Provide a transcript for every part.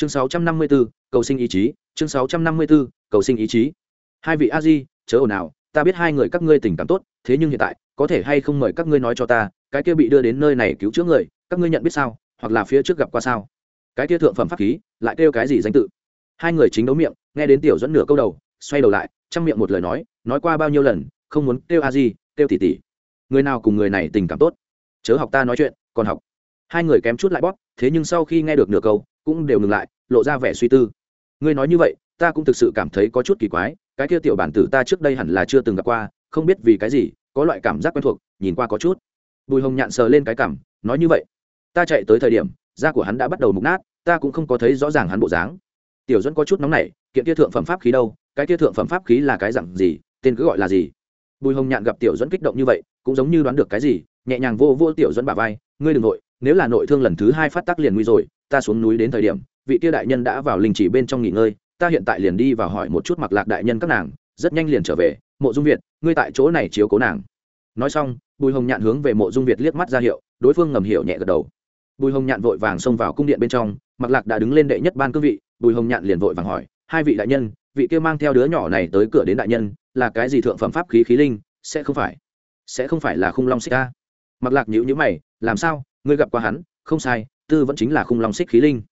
chương 654, cầu sinh ý chí chương 654, cầu sinh ý chí. Hai vị a di chớ ồn ào ta biết hai người các ngươi tình cảm tốt thế nhưng hiện tại có thể hay không mời các ngươi nói cho ta cái kia bị đưa đến nơi này cứu chữa người các ngươi nhận biết sao hoặc là phía trước gặp qua sao? Cái kia thượng phẩm pháp khí lại kêu cái gì danh tự? Hai người chính đấu miệng nghe đến tiểu dẫn nửa câu đầu xoay đầu lại chăm miệng một lời nói nói qua bao nhiêu lần không muốn kêu a di kêu tỷ tỷ người nào cùng người này tình cảm tốt? Chớ học ta nói chuyện còn học. Hai người kém chút lại bóp thế nhưng sau khi nghe được nửa câu cũng đều ngừng lại, lộ ra vẻ suy tư. Ngươi nói như vậy, ta cũng thực sự cảm thấy có chút kỳ quái, cái kia tiểu bản tử ta trước đây hẳn là chưa từng gặp qua, không biết vì cái gì, có loại cảm giác quen thuộc, nhìn qua có chút. Bùi hồng nhạn sờ lên cái cảm, nói như vậy. Ta chạy tới thời điểm, da của hắn đã bắt đầu mục nát, ta cũng không có thấy rõ ràng hắn bộ dáng. Tiểu dẫn có chút nóng nảy, kiện kia thượng phẩm pháp khí đâu, cái kia thượng phẩm pháp khí là cái dặn gì, tên cứ gọi là gì? Bùi hồng nhạn gặp tiểu dẫn kích động như vậy, cũng giống như đoán được cái gì, nhẹ nhàng vô vô tiểu dẫn bà vai, ngươi đ ừ n g nội, nếu là nội thương lần thứ hai phát tác liền nguy rồi ta xuống núi đến thời điểm, vị kia đại nhân đã vào linh chỉ bên trong nghỉ ngơi, ta hiện tại liền đi vào hỏi một chút mặc lạc đại nhân các nàng, rất nhanh liền trở về, mộ dung việt, ngươi tại chỗ này chiếu cố nàng. Nói xong, bùi hồng nhạn hướng về mộ dung việt liếc mắt ra hiệu, đối phương ngầm hiểu nhẹ gật đầu. Bùi hồng nhạn vội vàng xông vào cung điện bên trong, mặc lạc đã đứng lên đệ nhất ban cương vị, bùi hồng nhạn liền vội vàng hỏi, hai vị đại nhân, vị kia mang theo đứa nhỏ này tới cửa đến đại nhân, là cái gì thượng phẩm pháp khí khí linh, sẽ không phải, sẽ không phải là khung long xích ca mặc lạc nhữ nhữ mày, làm sao? Ngươi gặp qua hắn? Không sai tư vẫn chính là khung long xích khí linh.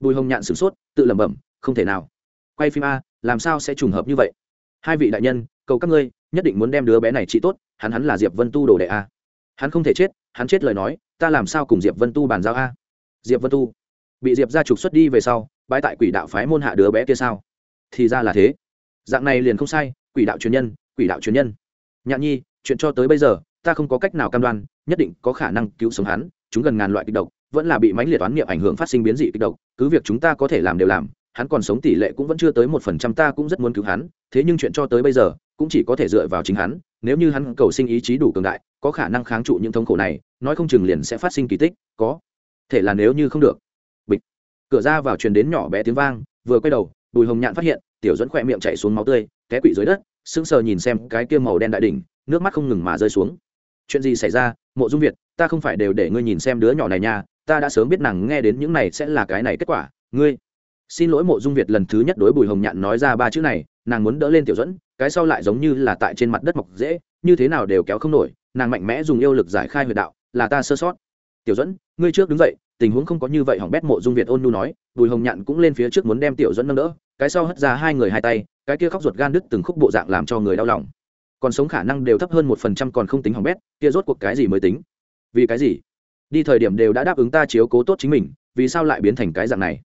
Bùi hồng nhạn sửng sốt, tự lẩm bẩm, không thể nào. Quay phim a, làm sao sẽ trùng hợp như vậy? Hai vị đại nhân, cầu các ngươi, nhất định muốn đem đứa bé này trị tốt, hắn hắn là diệp vân tu đồ đệ a. Hắn không thể chết, hắn chết lời nói, ta làm sao cùng diệp vân tu bàn giao a? Diệp vân tu, bị diệp ra trục xuất đi về sau bãi tại quỷ đạo phái môn hạ đứa bé kia sao? Thì ra là thế. Dạng này liền không sai, quỷ đạo truyền nhân, quỷ đạo truyền nhân. Nhạn nhi, chuyện cho tới bây giờ, ta không có cách nào cam đoan, nhất định có khả năng cứu sống hắn, chúng gần ngàn loại kịch độc vẫn là bị mãnh liệt toán niệm ảnh hưởng phát sinh biến dị kịch độc, cứ việc chúng ta có thể làm đều làm, hắn còn sống tỷ lệ cũng vẫn chưa tới một phần trăm, ta cũng rất muốn cứu hắn, thế nhưng chuyện cho tới bây giờ, cũng chỉ có thể dựa vào chính hắn, nếu như hắn cầu sinh ý chí đủ cường đại, có khả năng kháng trụ những thống khổ này, nói không chừng liền sẽ phát sinh kỳ tích, có thể là nếu như không được. Bịch. Cửa ra vào truyền đến nhỏ bé tiếng vang, vừa quay đầu, bùi hồng nhạn phát hiện, tiểu dẫn khỏe miệng chạy xuống máu tươi, té quỵ dưới đất, sững sờ nhìn xem cái kia màu đen đại đỉnh, nước mắt không ngừng mà rơi xuống. Chuyện gì xảy ra, mộ dung việt, ta không phải đều để ngươi nhìn xem đứa nhỏ này nha ta đã sớm biết nàng nghe đến những này sẽ là cái này kết quả, ngươi. Xin lỗi mộ dung việt lần thứ nhất đối bùi hồng nhạn nói ra ba chữ này, nàng muốn đỡ lên tiểu dẫn cái sau lại giống như là tại trên mặt đất mọc dễ, như thế nào đều kéo không nổi, nàng mạnh mẽ dùng yêu lực giải khai huyệt đạo, là ta sơ sót. Tiểu dẫn ngươi trước đứng dậy, tình huống không có như vậy, hỏng bét mộ dung việt ôn nhu nói, bùi hồng nhạn cũng lên phía trước muốn đem tiểu dẫn nâng đỡ, cái sau hất ra hai người hai tay, cái kia khóc ruột gan đứt từng khúc bộ dạng làm cho người đau lòng. Còn sống khả năng đều thấp hơn một phần trăm còn không tính hỏng bét, kia rốt cuộc cái gì mới tính? Vì cái gì? Đi thời điểm đều đã đáp ứng ta chiếu cố tốt chính mình, vì sao lại biến thành cái dạng này?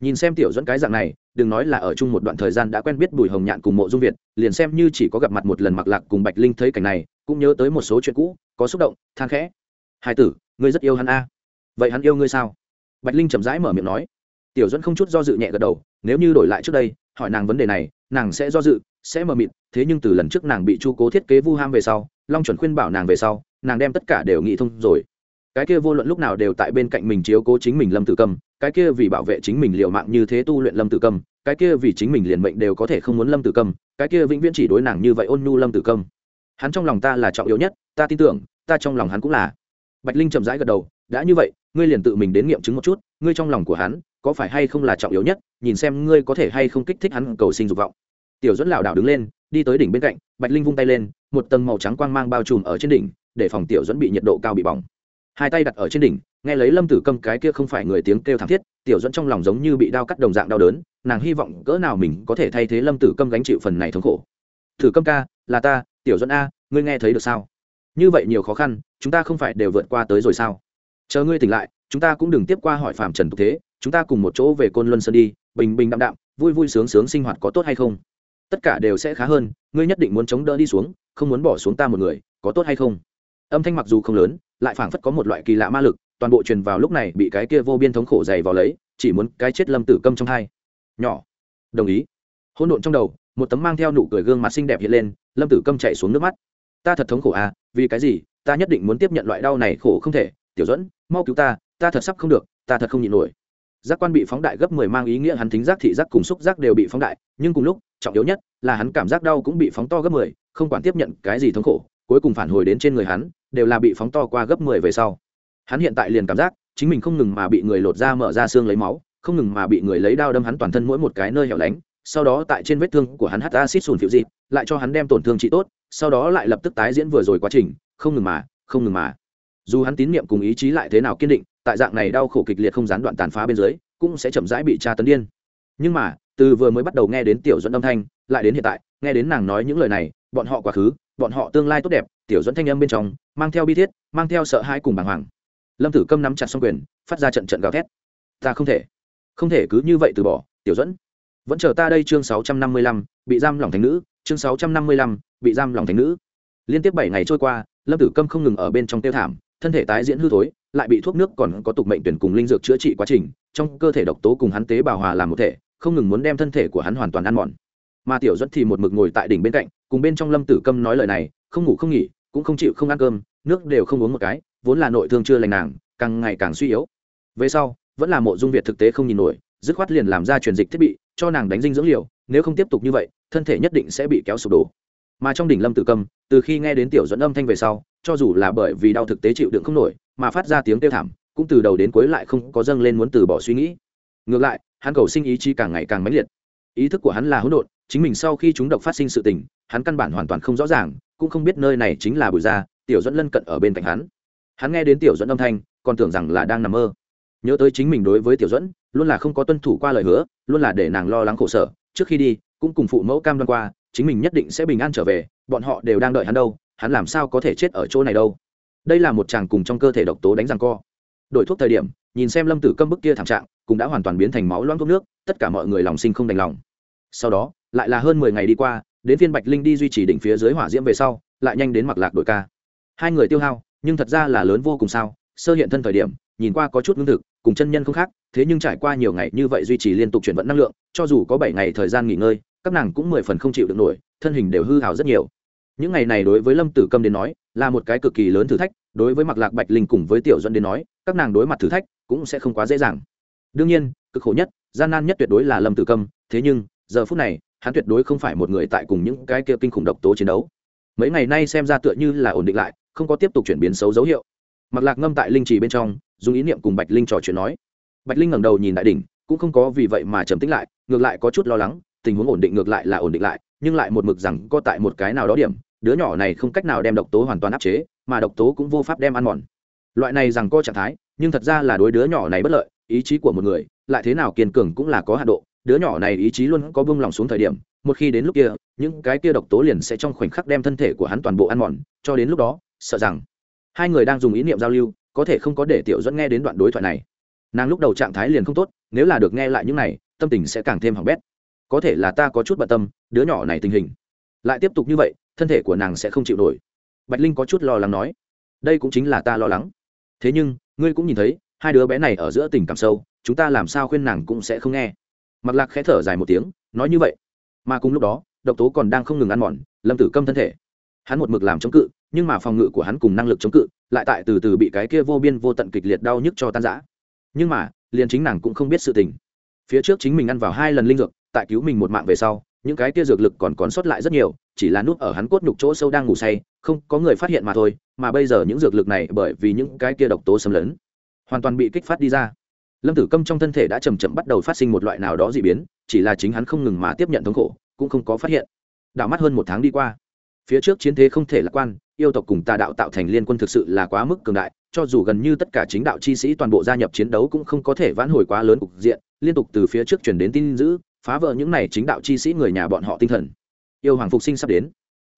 Nhìn xem tiểu dẫn cái dạng này, đừng nói là ở chung một đoạn thời gian đã quen biết bùi hồng nhạn cùng mộ dung việt, liền xem như chỉ có gặp mặt một lần mặc lạc cùng bạch linh thấy cảnh này, cũng nhớ tới một số chuyện cũ, có xúc động, than khẽ. Hai tử, ngươi rất yêu hắn a. Vậy hắn yêu ngươi sao? Bạch linh chậm rãi mở miệng nói. Tiểu dẫn không chút do dự nhẹ gật đầu, nếu như đổi lại trước đây, hỏi nàng vấn đề này, nàng sẽ do dự, sẽ mờ mịt, thế nhưng từ lần trước nàng bị chu cố thiết kế vu ham về sau, long chuẩn khuyên bảo nàng về sau, nàng đem tất cả đều nghĩ thông rồi cái kia vô luận lúc nào đều tại bên cạnh mình chiếu cố chính mình lâm tử cầm, cái kia vì bảo vệ chính mình liệu mạng như thế tu luyện lâm tử cầm, cái kia vì chính mình liền mệnh đều có thể không muốn lâm tử cầm, cái kia vĩnh viễn chỉ đối nàng như vậy ôn nhu lâm tử cầm. Hắn trong lòng ta là trọng yếu nhất, ta tin tưởng, ta trong lòng hắn cũng là. Bạch linh chậm rãi gật đầu, đã như vậy, ngươi liền tự mình đến nghiệm chứng một chút, ngươi trong lòng của hắn có phải hay không là trọng yếu nhất, nhìn xem ngươi có thể hay không kích thích hắn cầu sinh dục vọng. Tiểu dẫn lảo đảo đứng lên, đi tới đỉnh bên cạnh, bạch linh vung tay lên, một tầng màu trắng quang mang bao trùm ở trên đỉnh, để phòng tiểu dẫn bị nhiệt độ cao bị bỏng hai tay đặt ở trên đỉnh, nghe lấy lâm tử câm cái kia không phải người tiếng kêu thảm thiết, tiểu dẫn trong lòng giống như bị đau cắt đồng dạng đau đớn, nàng hy vọng cỡ nào mình có thể thay thế lâm tử câm gánh chịu phần này thống khổ. Thử câm ca, là ta, tiểu dẫn a, ngươi nghe thấy được sao? Như vậy nhiều khó khăn, chúng ta không phải đều vượt qua tới rồi sao? Chờ ngươi tỉnh lại, chúng ta cũng đừng tiếp qua hỏi phạm trần tục thế, chúng ta cùng một chỗ về côn luân sơn đi, bình bình đạm đạm, vui vui sướng sướng sinh hoạt có tốt hay không? Tất cả đều sẽ khá hơn, ngươi nhất định muốn chống đỡ đi xuống, không muốn bỏ xuống ta một người, có tốt hay không? Âm thanh mặc dù không lớn lại phảng phất có một loại kỳ lạ ma lực, toàn bộ truyền vào lúc này bị cái kia vô biên thống khổ dày vào lấy, chỉ muốn cái chết lâm tử câm trong hai. Nhỏ. Đồng ý. Hỗn độn trong đầu, một tấm mang theo nụ cười gương mặt xinh đẹp hiện lên, lâm tử câm chạy xuống nước mắt. Ta thật thống khổ à vì cái gì? Ta nhất định muốn tiếp nhận loại đau này khổ không thể. Tiểu dẫn mau cứu ta ta thật sắp không được, ta thật không nhịn nổi. Giác quan bị phóng đại gấp mười mang ý nghĩa hắn thính giác, thị giác cùng xúc giác đều bị phóng đại, nhưng cùng lúc, trọng yếu nhất là hắn cảm giác đau cũng bị phóng to gấp mười, không quản tiếp nhận cái gì thống khổ, cuối cùng phản hồi đến trên người hắn đều là bị phóng to qua gấp mười về sau. Hắn hiện tại liền cảm giác, chính mình không ngừng mà bị người lột ra mở ra xương lấy máu, không ngừng mà bị người lấy đao đâm hắn toàn thân mỗi một cái nơi hẻo lánh, sau đó tại trên vết thương của hắn hắt acid sùn phiệu dịp lại cho hắn đem tổn thương trị tốt, sau đó lại lập tức tái diễn vừa rồi quá trình, không ngừng mà, không ngừng mà. Dù hắn tín nhiệm cùng ý chí lại thế nào kiên định, tại dạng này đau khổ kịch liệt không gián đoạn tàn phá bên dưới, cũng sẽ chậm rãi bị tra tấn điên. Nhưng mà, từ vừa mới bắt đầu nghe đến tiểu dẫn âm thanh, lại đến hiện tại, nghe đến nàng nói những lời này, bọn họ quá khứ bọn họ tương lai tốt đẹp, tiểu dẫn thanh âm bên trong, mang theo bi thiết, mang theo sợ hãi cùng bàng hoàng. Lâm tử câm nắm chặt xong quyền, phát ra trận trận gào thét. Ta không thể không thể cứ như vậy từ bỏ, tiểu dẫn. Vẫn chờ ta đây chương sáu trăm năm mươi lăm, bị giam lòng thành nữ, chương sáu trăm năm mươi lăm, bị giam lòng thành nữ. Liên tiếp bảy ngày trôi qua, lâm tử câm không ngừng ở bên trong tiêu thảm, thân thể tái diễn hư thối, lại bị thuốc nước còn có tục mệnh tuyển cùng linh dược chữa trị quá trình, trong cơ thể độc tố cùng hắn tế bào hòa làm một thể, không ngừng muốn đem thân thể của hắn hoàn toàn ăn mòn. Mà tiểu dẫn thì một mực ngồi tại đỉnh bên cạnh cùng bên trong lâm tử câm nói lời này, không ngủ không nghỉ, cũng không chịu không ăn cơm, nước đều không uống một cái, vốn là nội thương chưa lành nàng, càng ngày càng suy yếu. Về sau, vẫn là mộ dung việt thực tế không nhìn nổi, dứt khoát liền làm ra truyền dịch thiết bị, cho nàng đánh dinh dưỡng liều, nếu không tiếp tục như vậy, thân thể nhất định sẽ bị kéo sụp đổ. Mà trong đỉnh lâm tử câm, từ khi nghe đến tiểu dẫn âm thanh về sau, cho dù là bởi vì đau thực tế chịu đựng không nổi, mà phát ra tiếng kêu thảm, cũng từ đầu đến cuối lại không có dâng lên muốn từ bỏ suy nghĩ. Ngược lại, hắn cầu sinh ý chí càng ngày càng mãnh liệt ý thức của hắn là hỗn độn, chính mình sau khi chúng độc phát sinh sự tình, hắn căn bản hoàn toàn không rõ ràng, cũng không biết nơi này chính là bùi gia tiểu dẫn lân cận ở bên cạnh hắn. Hắn nghe đến tiểu dẫn âm thanh, còn tưởng rằng là đang nằm mơ. Nhớ tới chính mình đối với tiểu dẫn luôn là không có tuân thủ qua lời hứa, luôn là để nàng lo lắng khổ sở. Trước khi đi, cũng cùng phụ mẫu cam đoan qua, chính mình nhất định sẽ bình an trở về, bọn họ đều đang đợi hắn đâu, hắn làm sao có thể chết ở chỗ này đâu. Đây là một chàng cùng trong cơ thể độc tố đánh răng co đổi thuốc thời điểm, nhìn xem lâm tử câm bức kia thảm trạng, cũng đã hoàn toàn biến thành máu loãng thuốc nước, tất cả mọi người lòng sinh không đành lòng. Sau đó, lại là hơn mười ngày đi qua, đến phiên bạch linh đi duy trì đỉnh phía dưới hỏa diễm về sau, lại nhanh đến mặc lạc đội ca. Hai người tiêu hao, nhưng thật ra là lớn vô cùng sao, sơ hiện thân thời điểm, nhìn qua có chút ngưng thực, cùng chân nhân không khác, thế nhưng trải qua nhiều ngày như vậy duy trì liên tục chuyển vận năng lượng, cho dù có bảy ngày thời gian nghỉ ngơi, các nàng cũng mười phần không chịu được nổi, thân hình đều hư hào rất nhiều những ngày này đối với lâm tử câm đến nói, là một cái cực kỳ lớn thử thách, đối với mặc lạc bạch linh cùng với tiểu dẫn đến nói, các nàng đối mặt thử thách cũng sẽ không quá dễ dàng. Đương nhiên, cực khổ nhất, gian nan nhất tuyệt đối là lâm tử câm, thế nhưng, giờ phút này, hắn tuyệt đối không phải một người tại cùng những cái kia kinh khủng độc tố chiến đấu. Mấy ngày nay xem ra tựa như là ổn định lại, không có tiếp tục chuyển biến xấu dấu hiệu. Mặc lạc ngâm tại linh trì bên trong, dùng ý niệm cùng bạch linh trò chuyện nói. Bạch linh ngẩng đầu nhìn đại đỉnh, cũng không có vì vậy mà trầm tĩnh lại, ngược lại có chút lo lắng, tình huống ổn định ngược lại là ổn định lại nhưng lại một mực rằng có tại một cái nào đó điểm, đứa nhỏ này không cách nào đem độc tố hoàn toàn áp chế, mà độc tố cũng vô pháp đem ăn mòn. Loại này rằng co trạng thái, nhưng thật ra là đối đứa nhỏ này bất lợi, ý chí của một người, lại thế nào kiên cường cũng là có hạ độ, đứa nhỏ này ý chí luôn có bông lòng xuống thời điểm, một khi đến lúc kia, những cái kia độc tố liền sẽ trong khoảnh khắc đem thân thể của hắn toàn bộ ăn mòn, cho đến lúc đó, sợ rằng hai người đang dùng ý niệm giao lưu, có thể không có để tiểu dẫn nghe đến đoạn đối thoại này. Nàng lúc đầu trạng thái liền không tốt, nếu là được nghe lại những này, tâm tình sẽ càng thêm hỏng bét. Có thể là ta có chút bận tâm đứa nhỏ này tình hình. Lại tiếp tục như vậy, thân thể của nàng sẽ không chịu nổi. Bạch linh có chút lo lắng nói, đây cũng chính là ta lo lắng. Thế nhưng, ngươi cũng nhìn thấy, hai đứa bé này ở giữa tình cảm sâu, chúng ta làm sao khuyên nàng cũng sẽ không nghe. Mặc lạc khẽ thở dài một tiếng, nói như vậy. Mà cùng lúc đó, độc tố còn đang không ngừng ăn mòn, lâm tử câm thân thể. Hắn một mực làm chống cự, nhưng mà phòng ngự của hắn cùng năng lực chống cự lại tại từ từ bị cái kia vô biên vô tận kịch liệt đau nhức cho tan giã nhưng mà, liền chính nàng cũng không biết sự tình. Phía trước chính mình ăn vào hai lần linh dược, tại cứu mình một mạng về sau những cái kia dược lực còn còn sót lại rất nhiều, chỉ là nút ở hắn cốt nhục chỗ sâu đang ngủ say, không có người phát hiện mà thôi, mà bây giờ những dược lực này bởi vì những cái kia độc tố xâm lấn, hoàn toàn bị kích phát đi ra lâm tử câm trong thân thể đã chầm chậm bắt đầu phát sinh một loại nào đó d ị biến, chỉ là chính hắn không ngừng mà tiếp nhận thống khổ, cũng không có phát hiện đảo mắt hơn một tháng đi qua, phía trước chiến thế không thể lạc quan, yêu tộc cùng tà đạo tạo thành liên quân thực sự là quá mức cường đại, cho dù gần như tất cả chính đạo chi sĩ toàn bộ gia nhập chiến đấu cũng không có thể vãn hồi quá lớn cục diện, liên tục từ phía trước chuyển đến tin dữ phá vỡ những này chính đạo chi sĩ người nhà bọn họ tinh thần. Yêu hoàng phục sinh sắp đến.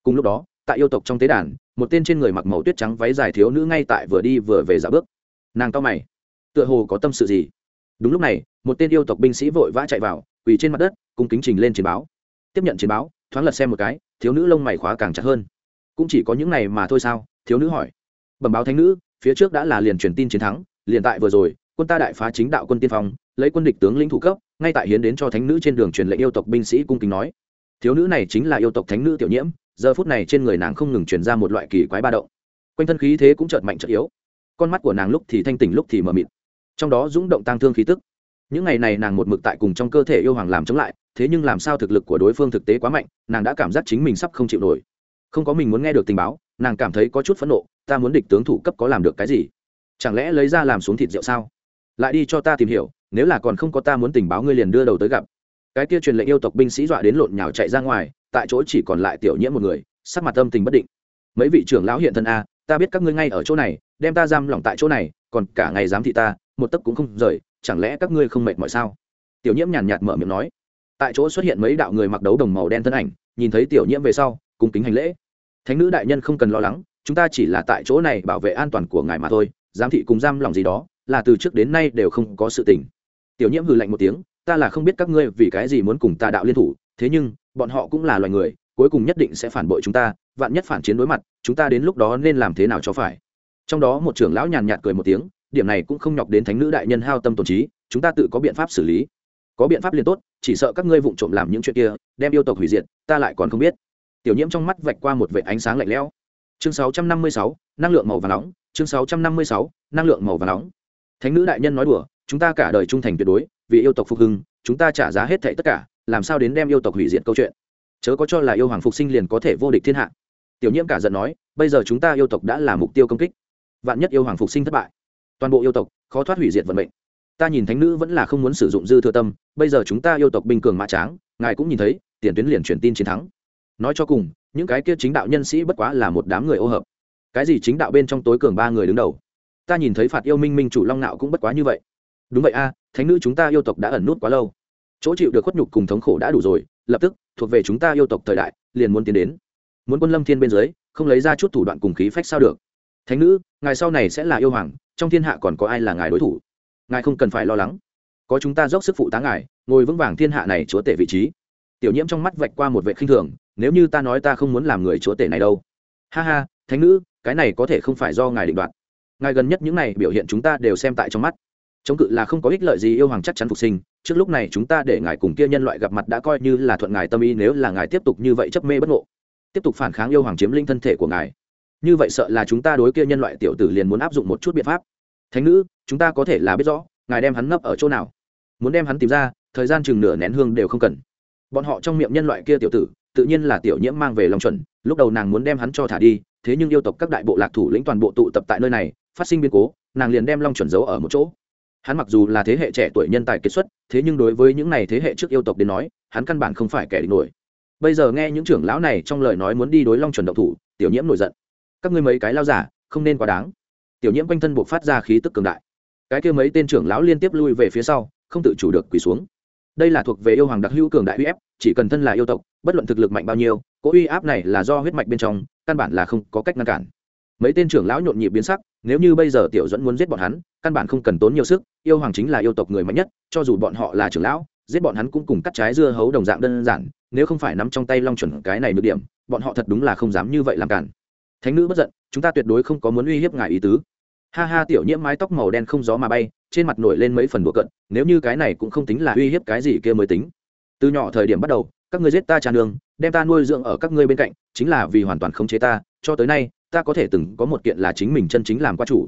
Cùng lúc đó, tại yêu tộc trong tế đàn, một tên trên người mặc màu tuyết trắng váy dài thiếu nữ ngay tại vừa đi vừa về dạo bước. Nàng cao mày. Tựa hồ có tâm sự gì. Đúng lúc này, một tên yêu tộc binh sĩ vội vã chạy vào, quỳ trên mặt đất cùng kính trình lên chiến báo. Tiếp nhận chiến báo, thoáng lật xem một cái, thiếu nữ lông mày khóa càng chặt hơn. Cũng chỉ có những này mà thôi sao? Thiếu nữ hỏi. Bẩm báo thánh nữ, phía trước đã là liền truyền tin chiến thắng, liền tại vừa rồi, quân ta đại phá chính đạo quân tiên phong, lấy quân địch tướng lĩnh thủ cấp ngay tại hiến đến cho thánh nữ trên đường truyền lệnh yêu tộc binh sĩ cung kính nói, thiếu nữ này chính là yêu tộc thánh nữ tiểu nhiễm, giờ phút này trên người nàng không ngừng truyền ra một loại kỳ quái ba động. Quanh thân khí thế cũng chợt mạnh chợt yếu, con mắt của nàng lúc thì thanh tỉnh lúc thì mờ mịt, trong đó rúng động tăng thương khí tức. Những ngày này nàng một mực tại cùng trong cơ thể yêu hoàng làm chống lại, thế nhưng làm sao thực lực của đối phương thực tế quá mạnh, nàng đã cảm giác chính mình sắp không chịu nổi. Không có mình muốn nghe được tình báo, nàng cảm thấy có chút phẫn nộ, ta muốn địch tướng thủ cấp có làm được cái gì? Chẳng lẽ lấy ra làm xuống thịt rượu sao? Lại đi cho ta tìm hiểu nếu là còn không có ta muốn tình báo ngươi liền đưa đầu tới gặp. Cái kia truyền lệnh yêu tộc binh sĩ dọa đến lộn nhào chạy ra ngoài, tại chỗ chỉ còn lại tiểu nhiễm một người, sắc mặt âm tình bất định. Mấy vị trưởng lão hiện thân a, ta biết các ngươi ngay ở chỗ này, đem ta giam lỏng tại chỗ này, còn cả ngày giám thị ta, một tấc cũng không rời, chẳng lẽ các ngươi không mệt mỏi sao? Tiểu nhiễm nhàn nhạt mở miệng nói. Tại chỗ xuất hiện mấy đạo người mặc đấu đồng màu đen thân ảnh, nhìn thấy tiểu nhiễm về sau cùng kính hành lễ. Thánh nữ đại nhân không cần lo lắng, chúng ta chỉ là tại chỗ này bảo vệ an toàn của ngài mà thôi, giám thị cùng giam lòng gì đó, là từ trước đến nay đều không có sự tình tiểu nhiễm hừ lạnh một tiếng ta là không biết các ngươi vì cái gì muốn cùng ta đạo liên thủ thế nhưng bọn họ cũng là loài người cuối cùng nhất định sẽ phản bội chúng ta vạn nhất phản chiến đối mặt chúng ta đến lúc đó nên làm thế nào cho phải? Trong đó một trưởng lão nhàn nhạt cười một tiếng điểm này cũng không nhọc đến thánh nữ đại nhân hao tâm tổn trí chúng ta tự có biện pháp xử lý. Có biện pháp liền tốt chỉ sợ các ngươi vụng trộm làm những chuyện kia đem yêu tộc hủy diệt ta lại còn không biết. Tiểu nhiễm trong mắt vạch qua một vệ ánh sáng lạnh lẽo. Chương 656, năng lượng màu vàng nóng chương 656, năng lượng màu vàng nóng. Thánh nữ đại nhân nói đùa chúng ta cả đời trung thành tuyệt đối, vì yêu tộc phục hưng, chúng ta trả giá hết thệ tất cả, làm sao đến đem yêu tộc hủy diệt câu chuyện? Chớ có cho là yêu hoàng phục sinh liền có thể vô địch thiên hạ. Tiểu nhiễm cả giận nói, bây giờ chúng ta yêu tộc đã là mục tiêu công kích. Vạn nhất yêu hoàng phục sinh thất bại, toàn bộ yêu tộc khó thoát hủy diệt vận mệnh. Ta nhìn thánh nữ vẫn là không muốn sử dụng dư thừa tâm, bây giờ chúng ta yêu tộc binh cường mã tráng, ngài cũng nhìn thấy, tiền tuyến liền truyền tin chiến thắng. Nói cho cùng, những cái kia chính đạo nhân sĩ bất quá là một đám người ô hợp. Cái gì chính đạo bên trong tối cường ba người đứng đầu? Ta nhìn thấy phạt yêu minh minh chủ long nạo cũng bất quá như vậy đúng vậy a, thánh nữ chúng ta yêu tộc đã ẩn nút quá lâu. Chỗ chịu được khuất nhục cùng thống khổ đã đủ rồi, lập tức, thuộc về chúng ta yêu tộc thời đại, liền muốn tiến đến. Muốn quân lâm thiên bên dưới, không lấy ra chút thủ đoạn cùng khí phách sao được. Thánh nữ, ngài sau này sẽ là yêu hoàng, trong thiên hạ còn có ai là ngài đối thủ? Ngài không cần phải lo lắng. Có chúng ta dốc sức phụ tá ngài, ngồi vững vàng thiên hạ này chúa tể vị trí. Tiểu nhiễm trong mắt vạch qua một vệ khinh thường, nếu như ta nói ta không muốn làm người chúa tể này đâu. Ha ha, thánh nữ, cái này có thể không phải do ngài định đoạt. Ngài gần nhất những này biểu hiện chúng ta đều xem tại trong mắt chống cự là không có ích lợi gì yêu hoàng chắc chắn phục sinh, trước lúc này chúng ta để ngài cùng kia nhân loại gặp mặt đã coi như là thuận ngài tâm ý nếu là ngài tiếp tục như vậy chấp mê bất ngộ. Tiếp tục phản kháng yêu hoàng chiếm linh thân thể của ngài. Như vậy sợ là chúng ta đối kia nhân loại tiểu tử liền muốn áp dụng một chút biện pháp. Thánh nữ, chúng ta có thể là biết rõ, ngài đem hắn nấp ở chỗ nào. Muốn đem hắn tìm ra, thời gian chừng nửa nén hương đều không cần. Bọn họ trong miệng nhân loại kia tiểu tử, tự nhiên là tiểu nhiễm mang về lòng chuẩn, lúc đầu nàng muốn đem hắn cho thả đi, thế nhưng yêu tộc các đại bộ lạc thủ lĩnh toàn bộ tụ tập tại nơi này, phát sinh biến cố, nàng liền đem long chuẩn giấu ở một chỗ hắn mặc dù là thế hệ trẻ tuổi nhân tài kết xuất, thế nhưng đối với những này thế hệ trước yêu tộc đến nói, hắn căn bản không phải kẻ địch nổi. Bây giờ nghe những trưởng lão này trong lời nói muốn đi đối long chuẩn động thủ, tiểu nhiễm nổi giận. Các ngươi mấy cái lao giả, không nên quá đáng. Tiểu nhiễm quanh thân buộc phát ra khí tức cường đại. Cái kia mấy tên trưởng lão liên tiếp lui về phía sau, không tự chủ được quỳ xuống. Đây là thuộc về yêu hoàng đặc hữu cường đại uy ép, chỉ cần thân là yêu tộc, bất luận thực lực mạnh bao nhiêu, cỗ uy áp này là do huyết mạch bên trong, căn bản là không có cách ngăn cản mấy tên trưởng lão nhộn nhịp biến sắc, nếu như bây giờ tiểu dẫn muốn giết bọn hắn, căn bản không cần tốn nhiều sức, yêu hoàng chính là yêu tộc người mạnh nhất, cho dù bọn họ là trưởng lão, giết bọn hắn cũng cùng cắt trái dưa hấu đồng dạng đơn giản, nếu không phải nắm trong tay long chuẩn cái này được điểm, bọn họ thật đúng là không dám như vậy làm cản. Thánh nữ bất giận, chúng ta tuyệt đối không có muốn uy hiếp ngài ý tứ. Ha ha, tiểu nhiễm mái tóc màu đen không gió mà bay, trên mặt nổi lên mấy phần đùa cận nếu như cái này cũng không tính là uy hiếp cái gì kia mới tính. Từ nhỏ thời điểm bắt đầu, các ngươi giết ta tràn đường đem ta nuôi dưỡng ở các ngươi bên cạnh, chính là vì hoàn toàn khống chế ta cho tới nay, ta có thể từng có một kiện là chính mình chân chính làm qua chủ.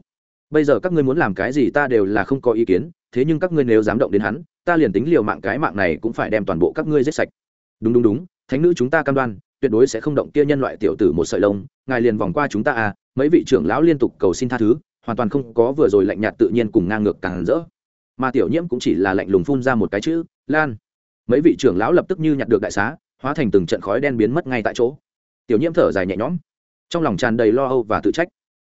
Bây giờ các ngươi muốn làm cái gì ta đều là không có ý kiến, thế nhưng các ngươi nếu dám động đến hắn, ta liền tính liều mạng cái mạng này cũng phải đem toàn bộ các ngươi giết sạch. Đúng đúng đúng, thánh nữ chúng ta cam đoan, tuyệt đối sẽ không động kia nhân loại tiểu tử một sợi lông, ngài liền vòng qua chúng ta à mấy vị trưởng lão liên tục cầu xin tha thứ, hoàn toàn không có vừa rồi lạnh nhạt tự nhiên cùng ngang ngược càng rỡ. Mà tiểu nhiễm cũng chỉ là lạnh lùng phun ra một cái chữ, lan. Mấy vị trưởng lão lập tức như nhặt được đại xá, hóa thành từng trận khói đen biến mất ngay tại chỗ. Tiểu nhiễm thở dài nhẹ nhõm trong lòng tràn đầy lo âu và tự trách.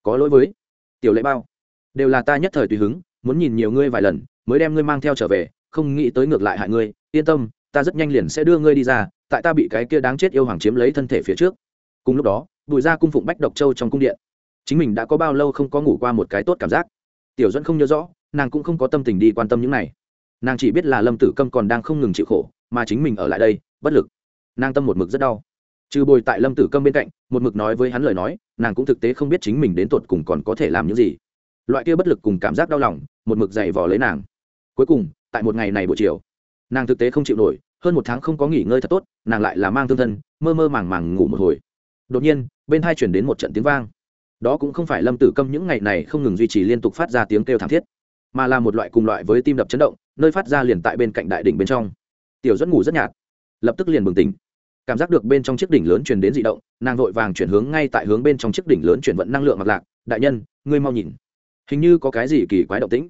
Có lỗi với tiểu lệ bao. Đều là ta nhất thời tùy hứng, muốn nhìn nhiều ngươi vài lần, mới đem ngươi mang theo trở về, không nghĩ tới ngược lại hại ngươi. Yên tâm, ta rất nhanh liền sẽ đưa ngươi đi ra, tại ta bị cái kia đáng chết yêu hoàng chiếm lấy thân thể phía trước. Cùng lúc đó, bùi ra cung phụng bách độc châu trong cung điện. Chính mình đã có bao lâu không có ngủ qua một cái tốt cảm giác. Tiểu dẫn không nhớ rõ, nàng cũng không có tâm tình đi quan tâm những này. Nàng chỉ biết là lâm tử câm còn đang không ngừng chịu khổ, mà chính mình ở lại đây, bất lực. Nàng tâm một mực rất đau trừ bồi tại lâm tử câm bên cạnh, một mực nói với hắn lời nói, nàng cũng thực tế không biết chính mình đến tột cùng còn có thể làm những gì. Loại kia bất lực cùng cảm giác đau lòng, một mực dày vò lấy nàng. Cuối cùng, tại một ngày này buổi chiều, nàng thực tế không chịu nổi, hơn một tháng không có nghỉ ngơi thật tốt, nàng lại là mang thương thân, mơ mơ màng màng ngủ một hồi. Đột nhiên, bên hai chuyển đến một trận tiếng vang. Đó cũng không phải lâm tử câm những ngày này không ngừng duy trì liên tục phát ra tiếng kêu thảm thiết, mà là một loại cùng loại với tim đập chấn động, nơi phát ra liền tại bên cạnh đại đỉnh bên trong. Tiểu dẫn ngủ rất nhạt, lập tức liền bừng tỉnh cảm giác được bên trong chiếc đỉnh lớn truyền đến dị động, nàng vội vàng chuyển hướng ngay tại hướng bên trong chiếc đỉnh lớn chuyển vận năng lượng mặc lạc. Đại nhân, ngươi mau nhìn. Hình như có cái gì kỳ quái động tĩnh.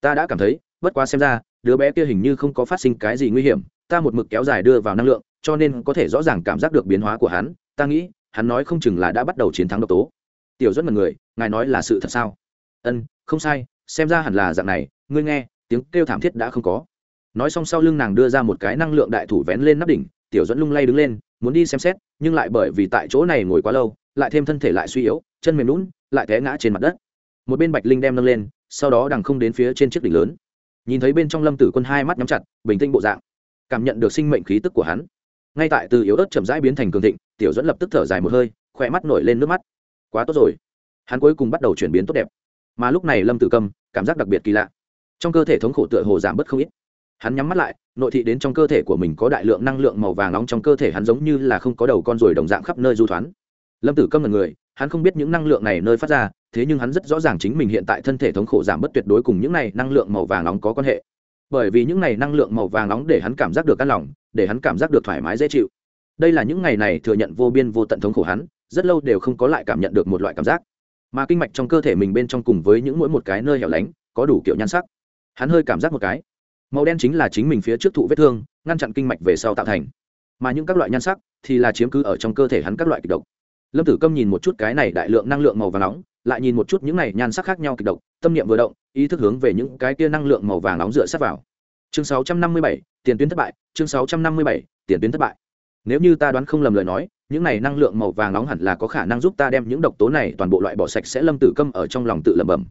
Ta đã cảm thấy, bất quá xem ra, đứa bé kia hình như không có phát sinh cái gì nguy hiểm, ta một mực kéo dài đưa vào năng lượng, cho nên có thể rõ ràng cảm giác được biến hóa của hắn. Ta nghĩ, hắn nói không chừng là đã bắt đầu chiến thắng độc tố. Tiểu rất mật người, ngài nói là sự thật sao? Ân, không sai, xem ra hẳn là dạng này, ngươi nghe, tiếng kêu thảm thiết đã không có. Nói xong sau lưng nàng đưa ra một cái năng lượng đại thủ vén lên nắp đỉnh tiểu dẫn lung lay đứng lên, muốn đi xem xét, nhưng lại bởi vì tại chỗ này ngồi quá lâu, lại thêm thân thể lại suy yếu, chân mềm lún lại té ngã trên mặt đất. Một bên bạch linh đem nâng lên, sau đó đằng không đến phía trên chiếc đỉnh lớn. Nhìn thấy bên trong lâm tử quân hai mắt nhắm chặt, bình tĩnh bộ dạng, cảm nhận được sinh mệnh khí tức của hắn. Ngay tại từ yếu ớt chậm rãi biến thành cường thịnh, tiểu dẫn lập tức thở dài một hơi, khỏe mắt nổi lên nước mắt. Quá tốt rồi. Hắn cuối cùng bắt đầu chuyển biến tốt đẹp. Mà lúc này lâm tử Cầm, cảm giác đặc biệt kỳ lạ. Trong cơ thể thống khổ tựa hồ giảm bớt không ít hắn nhắm mắt lại, nội thị đến trong cơ thể của mình có đại lượng năng lượng màu vàng nóng trong cơ thể hắn giống như là không có đầu con ruồi đồng dạng khắp nơi du thoán. Lâm tử câm là người, hắn không biết những năng lượng này nơi phát ra, thế nhưng hắn rất rõ ràng chính mình hiện tại thân thể thống khổ giảm bớt tuyệt đối cùng những này năng lượng màu vàng nóng có quan hệ. Bởi vì những này năng lượng màu vàng nóng để hắn cảm giác được căng lòng, để hắn cảm giác được thoải mái dễ chịu. Đây là những ngày này thừa nhận vô biên vô tận thống khổ hắn, rất lâu đều không có lại cảm nhận được một loại cảm giác. Mà kinh mạch trong cơ thể mình bên trong cùng với những mỗi một cái nơi hẻo lánh, có đủ kiểu nhan sắc. Hắn hơi cảm giác một cái màu đen chính là chính mình phía trước thụ vết thương ngăn chặn kinh mạch về sau tạo thành. Mà những các loại nhan sắc thì là chiếm cứ ở trong cơ thể hắn các loại kịch độc. Lâm tử câm nhìn một chút cái này đại lượng năng lượng màu vàng nóng lại nhìn một chút những này nhan sắc khác nhau kịch độc tâm niệm vừa động ý thức hướng về những cái kia năng lượng màu vàng nóng dựa sát vào. Chương 657, tiền tuyến thất bại chương 657, tiền tuyến thất bại. Nếu như ta đoán không lầm lời nói những này năng lượng màu vàng nóng hẳn là có khả năng giúp ta đem những độc tố này toàn bộ loại bỏ sạch sẽ lâm tử câm ở trong lòng tự lẩm bẩm.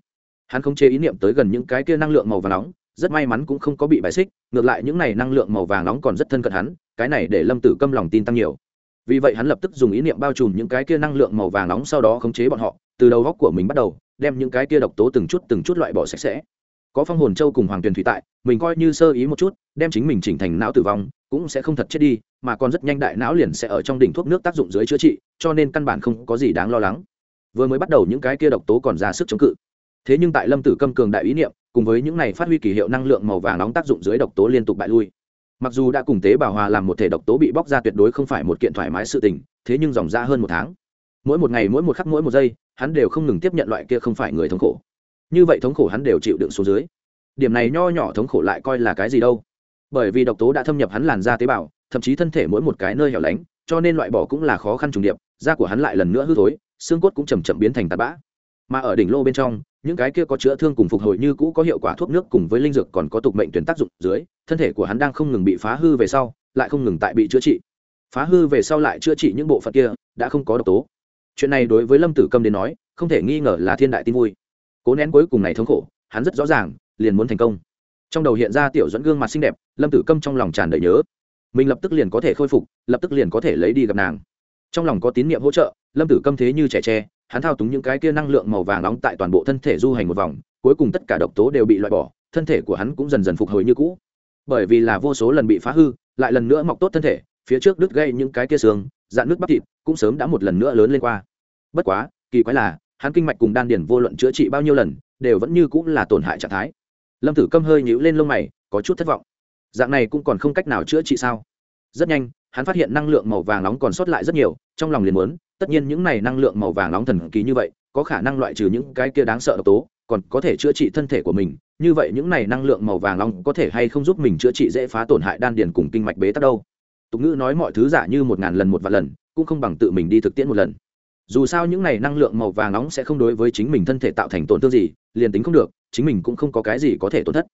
Hắn không chế ý niệm tới gần những cái kia năng lượng màu vàng nóng rất may mắn cũng không có bị bài xích, ngược lại những này năng lượng màu vàng nóng còn rất thân cận hắn, cái này để lâm tử câm lòng tin tăng nhiều. Vì vậy hắn lập tức dùng ý niệm bao trùm những cái kia năng lượng màu vàng nóng sau đó khống chế bọn họ, từ đầu góc của mình bắt đầu, đem những cái kia độc tố từng chút từng chút loại bỏ sạch sẽ. Có phong hồn châu cùng hoàng tuyền thủy tại, mình coi như sơ ý một chút, đem chính mình chỉnh thành não tử vong, cũng sẽ không thật chết đi, mà còn rất nhanh đại não liền sẽ ở trong đỉnh thuốc nước tác dụng dưới chữa trị, cho nên căn bản không có gì đáng lo lắng. Vừa mới bắt đầu những cái kia độc tố còn ra sức chống cự. Thế nhưng tại lâm tử câm cường đại ý niệm cùng với những này phát huy kỳ hiệu năng lượng màu vàng nóng tác dụng dưới độc tố liên tục bại lui. Mặc dù đã cùng tế bào hòa làm một thể độc tố bị bóc ra tuyệt đối không phải một kiện thoải mái sự tình, thế nhưng dòng ra hơn một tháng. Mỗi một ngày, mỗi một khắc, mỗi một giây, hắn đều không ngừng tiếp nhận loại kia không phải người thống khổ. Như vậy thống khổ hắn đều chịu đựng xuống dưới. Điểm này nho nhỏ thống khổ lại coi là cái gì đâu? Bởi vì độc tố đã thâm nhập hắn làn da tế bào, thậm chí thân thể mỗi một cái nơi hẻo lánh, cho nên loại bỏ cũng là khó khăn trùng điệp, da của hắn lại lần nữa hư thối, xương cốt cũng chầm chậm biến thành tạt bã. Mà ở đỉnh lô bên trong những cái kia có chữa thương cùng phục hồi như cũ có hiệu quả thuốc nước cùng với linh dược còn có tục mệnh tuyển tác dụng dưới, thân thể của hắn đang không ngừng bị phá hư về sau, lại không ngừng tại bị chữa trị. Phá hư về sau lại chữa trị những bộ phận kia, đã không có độc tố. Chuyện này đối với lâm tử câm đến nói, không thể nghi ngờ là thiên đại tin vui. Cố nén cuối cùng này thống khổ, hắn rất rõ ràng, liền muốn thành công. Trong đầu hiện ra tiểu dẫn gương mặt xinh đẹp, lâm tử câm trong lòng tràn đầy nhớ. Mình lập tức liền có thể khôi phục, lập tức liền có thể lấy đi gặp nàng. Trong lòng có tín nhiệm hỗ trợ, lâm tử câm thế như trẻ tre hắn thao túng những cái kia năng lượng màu vàng nóng tại toàn bộ thân thể du hành một vòng, cuối cùng tất cả độc tố đều bị loại bỏ, thân thể của hắn cũng dần dần phục hồi như cũ. Bởi vì là vô số lần bị phá hư, lại lần nữa mọc tốt thân thể, phía trước đứt gây những cái kia xương, dạn nước bắp thịt cũng sớm đã một lần nữa lớn lên qua. Bất quá, kỳ quái là, hắn kinh mạch cùng đan điển vô luận chữa trị bao nhiêu lần, đều vẫn như cũng là tổn hại trạng thái. Lâm tử câm hơi nhíu lên lông mày, có chút thất vọng. Dạng này cũng còn không cách nào chữa trị sao? Rất nhanh hắn phát hiện năng lượng màu vàng nóng còn sót lại rất nhiều, trong lòng liền muốn, tất nhiên những này năng lượng màu vàng nóng thần kỳ như vậy, có khả năng loại trừ những cái kia đáng sợ độc tố, còn có thể chữa trị thân thể của mình, như vậy những này năng lượng màu vàng nóng có thể hay không giúp mình chữa trị dễ phá tổn hại đan điền cùng kinh mạch bế tắc đâu. Tục ngữ nói mọi thứ giả như một ngàn lần một vạn lần, cũng không bằng tự mình đi thực tiễn một lần. Dù sao những này năng lượng màu vàng nóng sẽ không đối với chính mình thân thể tạo thành tổn thương gì, liền tính không được, chính mình cũng không có cái gì có thể tổn thất.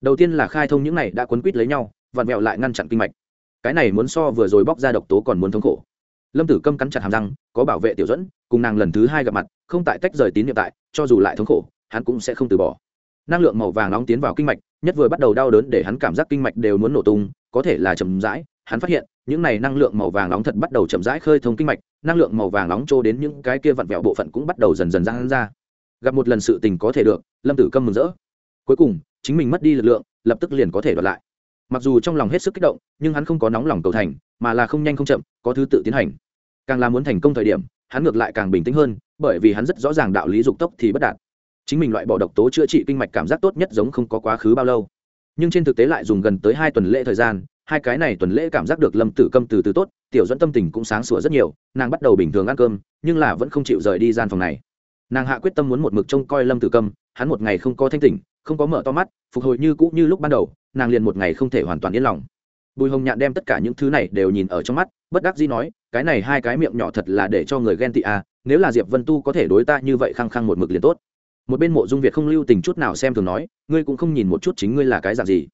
Đầu tiên là khai thông những này đã quấn quýt lấy nhau, vặn vẹo lại ngăn chặn kinh mạch cái này muốn so vừa rồi bóc ra độc tố còn muốn thống khổ. Lâm tử câm cắn chặt hàm răng, có bảo vệ tiểu dẫn cùng nàng lần thứ hai gặp mặt, không tại tách rời tín nhiệm tại, cho dù lại thống khổ, hắn cũng sẽ không từ bỏ. Năng lượng màu vàng nóng tiến vào kinh mạch, nhất vừa bắt đầu đau đớn để hắn cảm giác kinh mạch đều muốn nổ tung, có thể là chậm rãi, hắn phát hiện, những này năng lượng màu vàng nóng thật bắt đầu chậm rãi khơi thông kinh mạch, năng lượng màu vàng nóng trô đến những cái kia vặn vẹo bộ phận cũng bắt đầu dần dần ra hắn ra. Gặp một lần sự tình có thể được, lâm tử câm mừng rỡ. Cuối cùng, chính mình mất đi lực lượng, lập tức liền có thể đoạt lại mặc dù trong lòng hết sức kích động, nhưng hắn không có nóng lòng cầu thành, mà là không nhanh không chậm, có thứ tự tiến hành. Càng là muốn thành công thời điểm, hắn ngược lại càng bình tĩnh hơn, bởi vì hắn rất rõ ràng đạo lý dục tốc thì bất đạt. Chính mình loại bỏ độc tố chữa trị kinh mạch cảm giác tốt nhất giống không có quá khứ bao lâu. Nhưng trên thực tế lại dùng gần tới hai tuần lễ thời gian, hai cái này tuần lễ cảm giác được lâm tử câm từ từ tốt, tiểu dẫn tâm tình cũng sáng sủa rất nhiều, nàng bắt đầu bình thường ăn cơm, nhưng là vẫn không chịu rời đi gian phòng này. Nàng hạ quyết tâm muốn một mực trông coi lâm tử câm, hắn một ngày không có thanh tỉnh, không có mở to mắt, phục hồi như cũ như lúc ban đầu nàng liền một ngày không thể hoàn toàn yên lòng. Bùi hồng nhạn đem tất cả những thứ này đều nhìn ở trong mắt, bất đắc dĩ nói, cái này hai cái miệng nhỏ thật là để cho người ghen tị à nếu là diệp vân tu có thể đối ta như vậy khăng khăng một mực liền tốt. Một bên mộ dung việt không lưu tình chút nào xem thường nói, ngươi cũng không nhìn một chút chính ngươi là cái dạng gì.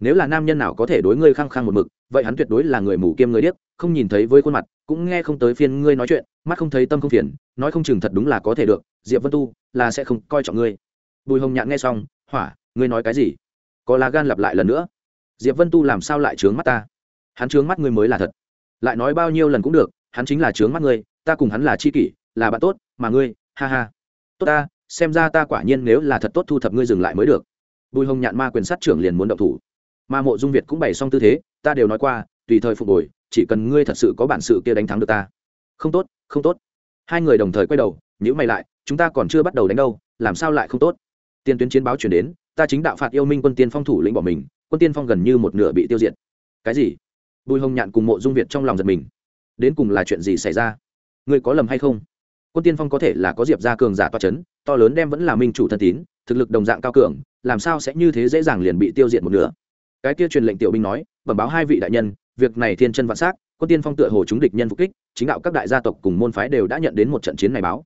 Nếu là nam nhân nào có thể đối ngươi khăng khăng một mực, vậy hắn tuyệt đối là người mù kiêm người điếc, không nhìn thấy với khuôn mặt, cũng nghe không tới phiên ngươi nói chuyện, mắt không thấy tâm không phiền, nói không chừng thật đúng là có thể được, diệp vân tu, là sẽ không coi trọng ngươi. Bùi hồng nhạn nghe xong, hỏa, ngươi nói cái gì? Có lá gan lặp lại lần nữa. Diệp vân tu làm sao lại trướng mắt ta? Hắn trướng mắt ngươi mới là thật. Lại nói bao nhiêu lần cũng được, hắn chính là trướng mắt ngươi, ta cùng hắn là c h i kỷ, là bạn tốt, mà ngươi, ha ha. Tốt ta, xem ra ta quả nhiên nếu là thật tốt thu thập ngươi dừng lại mới được. Bùi hồng nhạn ma quyền sát trưởng liền muốn động thủ. Mà mộ dung việt cũng bày xong tư thế, ta đều nói qua, tùy thời phục hồi, chỉ cần ngươi thật sự có bản sự kia đánh thắng được ta. Không tốt không tốt. Hai người đồng thời quay đầu nhữ mày lại, chúng ta còn chưa bắt đầu đánh đâu, làm sao lại không tốt? Tiên tuyến chiến báo chuyển đến ta chính đạo phạt yêu minh quân tiên phong thủ lĩnh bỏ mình, quân tiên phong gần như một nửa bị tiêu diệt. Cái gì? Bùi hồng nhạn cùng mộ dung việt trong lòng giật mình. Đến cùng là chuyện gì xảy ra? Ngươi có lầm hay không? Quân tiên phong có thể là có diệp gia cường giả toa c h ấ n to lớn đem vẫn là minh chủ thân tín, thực lực đồng dạng cao cường, làm sao sẽ như thế dễ dàng liền bị tiêu diệt một nửa? Cái kia truyền lệnh tiểu binh nói, bẩm báo hai vị đại nhân, việc này thiên chân vạn s á c quân tiên phong tựa hồ chúng địch nhân phục kích, chính đạo các đại gia tộc cùng môn phái đều đã nhận đến một trận chiến này báo.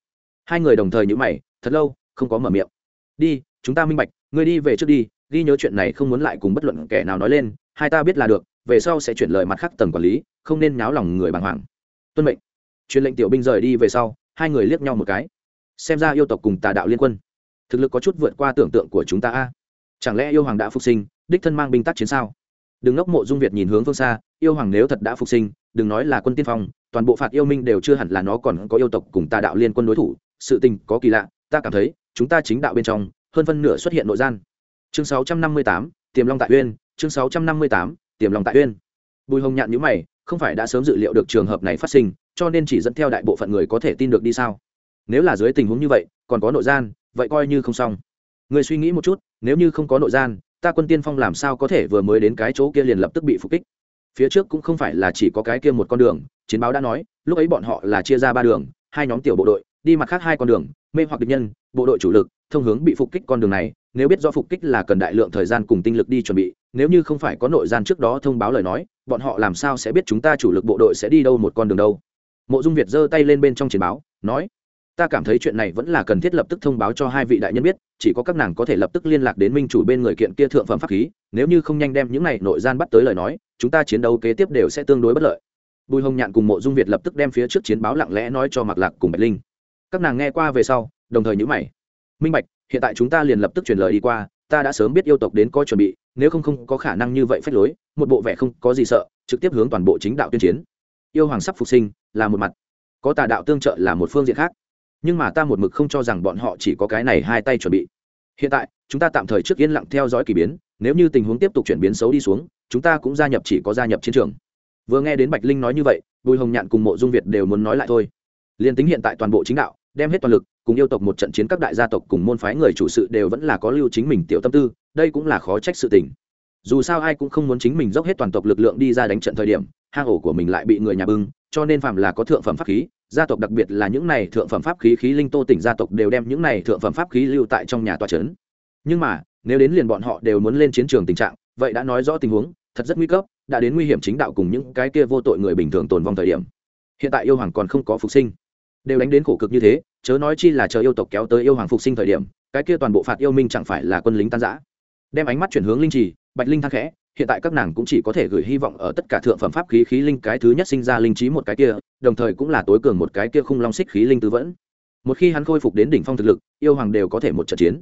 Hai người đồng thời nhữ mày, thật lâu, không có mở miệng. Đi, chúng ta minh bạch. Ngươi đi về trước đi, ghi nhớ chuyện này không muốn lại cùng bất luận kẻ nào nói lên, hai ta biết là được, về sau sẽ chuyển lời mặt khác tầng quản lý, không nên náo lòng người bàng hoàng. Tuân mệnh. Truyền lệnh tiểu binh rời đi về sau, hai người liếc nhau một cái. Xem ra yêu tộc cùng tà đạo liên quân, thực lực có chút vượt qua tưởng tượng của chúng ta a. Chẳng lẽ yêu hoàng đã phục sinh, đích thân mang binh tác chiến sao? Đừng ngốc mộ dung việt nhìn hướng phương xa, yêu hoàng nếu thật đã phục sinh, đừng nói là quân tiên phong, toàn bộ phạt yêu minh đều chưa hẳn là nó còn có yêu tộc cùng tà đạo liên quân đối thủ, sự tình có kỳ lạ, ta cảm thấy, chúng ta chính đạo bên trong hơn phân nửa xuất hiện nội gian. Chương 658, tiềm long tại uyên chương 658, tiềm long tại uyên. Bùi hồng nhạn nhíu mày không phải đã sớm dự liệu được trường hợp này phát sinh cho nên chỉ dẫn theo đại bộ phận người có thể tin được đi sao? Nếu là dưới tình huống như vậy còn có nội gian vậy coi như không xong. Người suy nghĩ một chút nếu như không có nội gian ta quân tiên phong làm sao có thể vừa mới đến cái chỗ kia liền lập tức bị phục kích? Phía trước cũng không phải là chỉ có cái kia một con đường chiến báo đã nói lúc ấy bọn họ là chia ra ba đường hai nhóm tiểu bộ đội đi mặt khác hai con đường mê hoặc địch nhân bộ đội chủ lực thông hướng bị phục kích con đường này, nếu biết do phục kích là cần đại lượng thời gian cùng tinh lực đi chuẩn bị, nếu như không phải có nội gian trước đó thông báo lời nói, bọn họ làm sao sẽ biết chúng ta chủ lực bộ đội sẽ đi đâu một con đường đâu? Mộ dung việt giơ tay lên bên trong chiến báo, nói, ta cảm thấy chuyện này vẫn là cần thiết lập tức thông báo cho hai vị đại nhân biết, chỉ có các nàng có thể lập tức liên lạc đến minh chủ bên người kiện kia thượng phẩm pháp khí, nếu như không nhanh đem những này nội gian bắt tới lời nói, chúng ta chiến đấu kế tiếp đều sẽ tương đối bất lợi. Bùi hồng nhạn cùng mộ dung việt lập tức đem phía trước chiến báo lặng lẽ nói cho mặc lạc cùng bạch linh. Các nàng nghe qua về sau, đồng thời nhữ mày minh bạch, hiện tại chúng ta liền lập tức truyền lời đi qua, ta đã sớm biết yêu tộc đến có chuẩn bị, nếu không không có khả năng như vậy phách lối, một bộ vẻ không có gì sợ, trực tiếp hướng toàn bộ chính đạo tuyên chiến. Yêu hoàng sắp phục sinh, là một mặt. Có tà đạo tương trợ là một phương diện khác. Nhưng mà ta một mực không cho rằng bọn họ chỉ có cái này hai tay chuẩn bị. Hiện tại, chúng ta tạm thời trước yên lặng theo dõi k ỳ biến, nếu như tình huống tiếp tục chuyển biến xấu đi xuống, chúng ta cũng gia nhập chỉ có gia nhập chiến trường. Vừa nghe đến bạch linh nói như vậy, bùi hồng nhạn cùng mộ dung việt đều muốn nói lại thôi. Liền tính hiện tại toàn bộ chính đạo, đem hết toàn lực cùng yêu tộc một trận chiến các đại gia tộc cùng môn phái người chủ sự đều vẫn là có lưu chính mình tiểu tâm tư, đây cũng là khó trách sự tình. Dù sao ai cũng không muốn chính mình dốc hết toàn tộc lực lượng đi ra đánh trận thời điểm, hang ổ của mình lại bị người nhà bưng, cho nên phạm là có thượng phẩm pháp khí, gia tộc đặc biệt là những này thượng phẩm pháp khí khí linh tô tỉnh gia tộc đều đem những này thượng phẩm pháp khí lưu tại trong nhà tòa trấn nhưng mà, nếu đến liền bọn họ đều muốn lên chiến trường tình trạng, vậy đã nói rõ tình huống, thật rất nguy cấp, đã đến nguy hiểm chính đạo cùng những cái kia vô tội người bình thường tồn vong thời điểm. Hiện tại yêu hoàng còn không có phục sinh đều đánh đến khổ cực như thế, chớ nói chi là chờ yêu tộc kéo tới yêu hoàng phục sinh thời điểm, cái kia toàn bộ phạt yêu minh chẳng phải là quân lính tan giã đem ánh mắt chuyển hướng linh trì, bạch linh thang khẽ, hiện tại các nàng cũng chỉ có thể gửi hy vọng ở tất cả thượng phẩm pháp khí khí linh cái thứ nhất sinh ra linh trí một cái kia, đồng thời cũng là tối cường một cái kia khung long xích khí linh tứ vẫn. Một khi hắn khôi phục đến đỉnh phong thực lực, yêu hoàng đều có thể một trận chiến.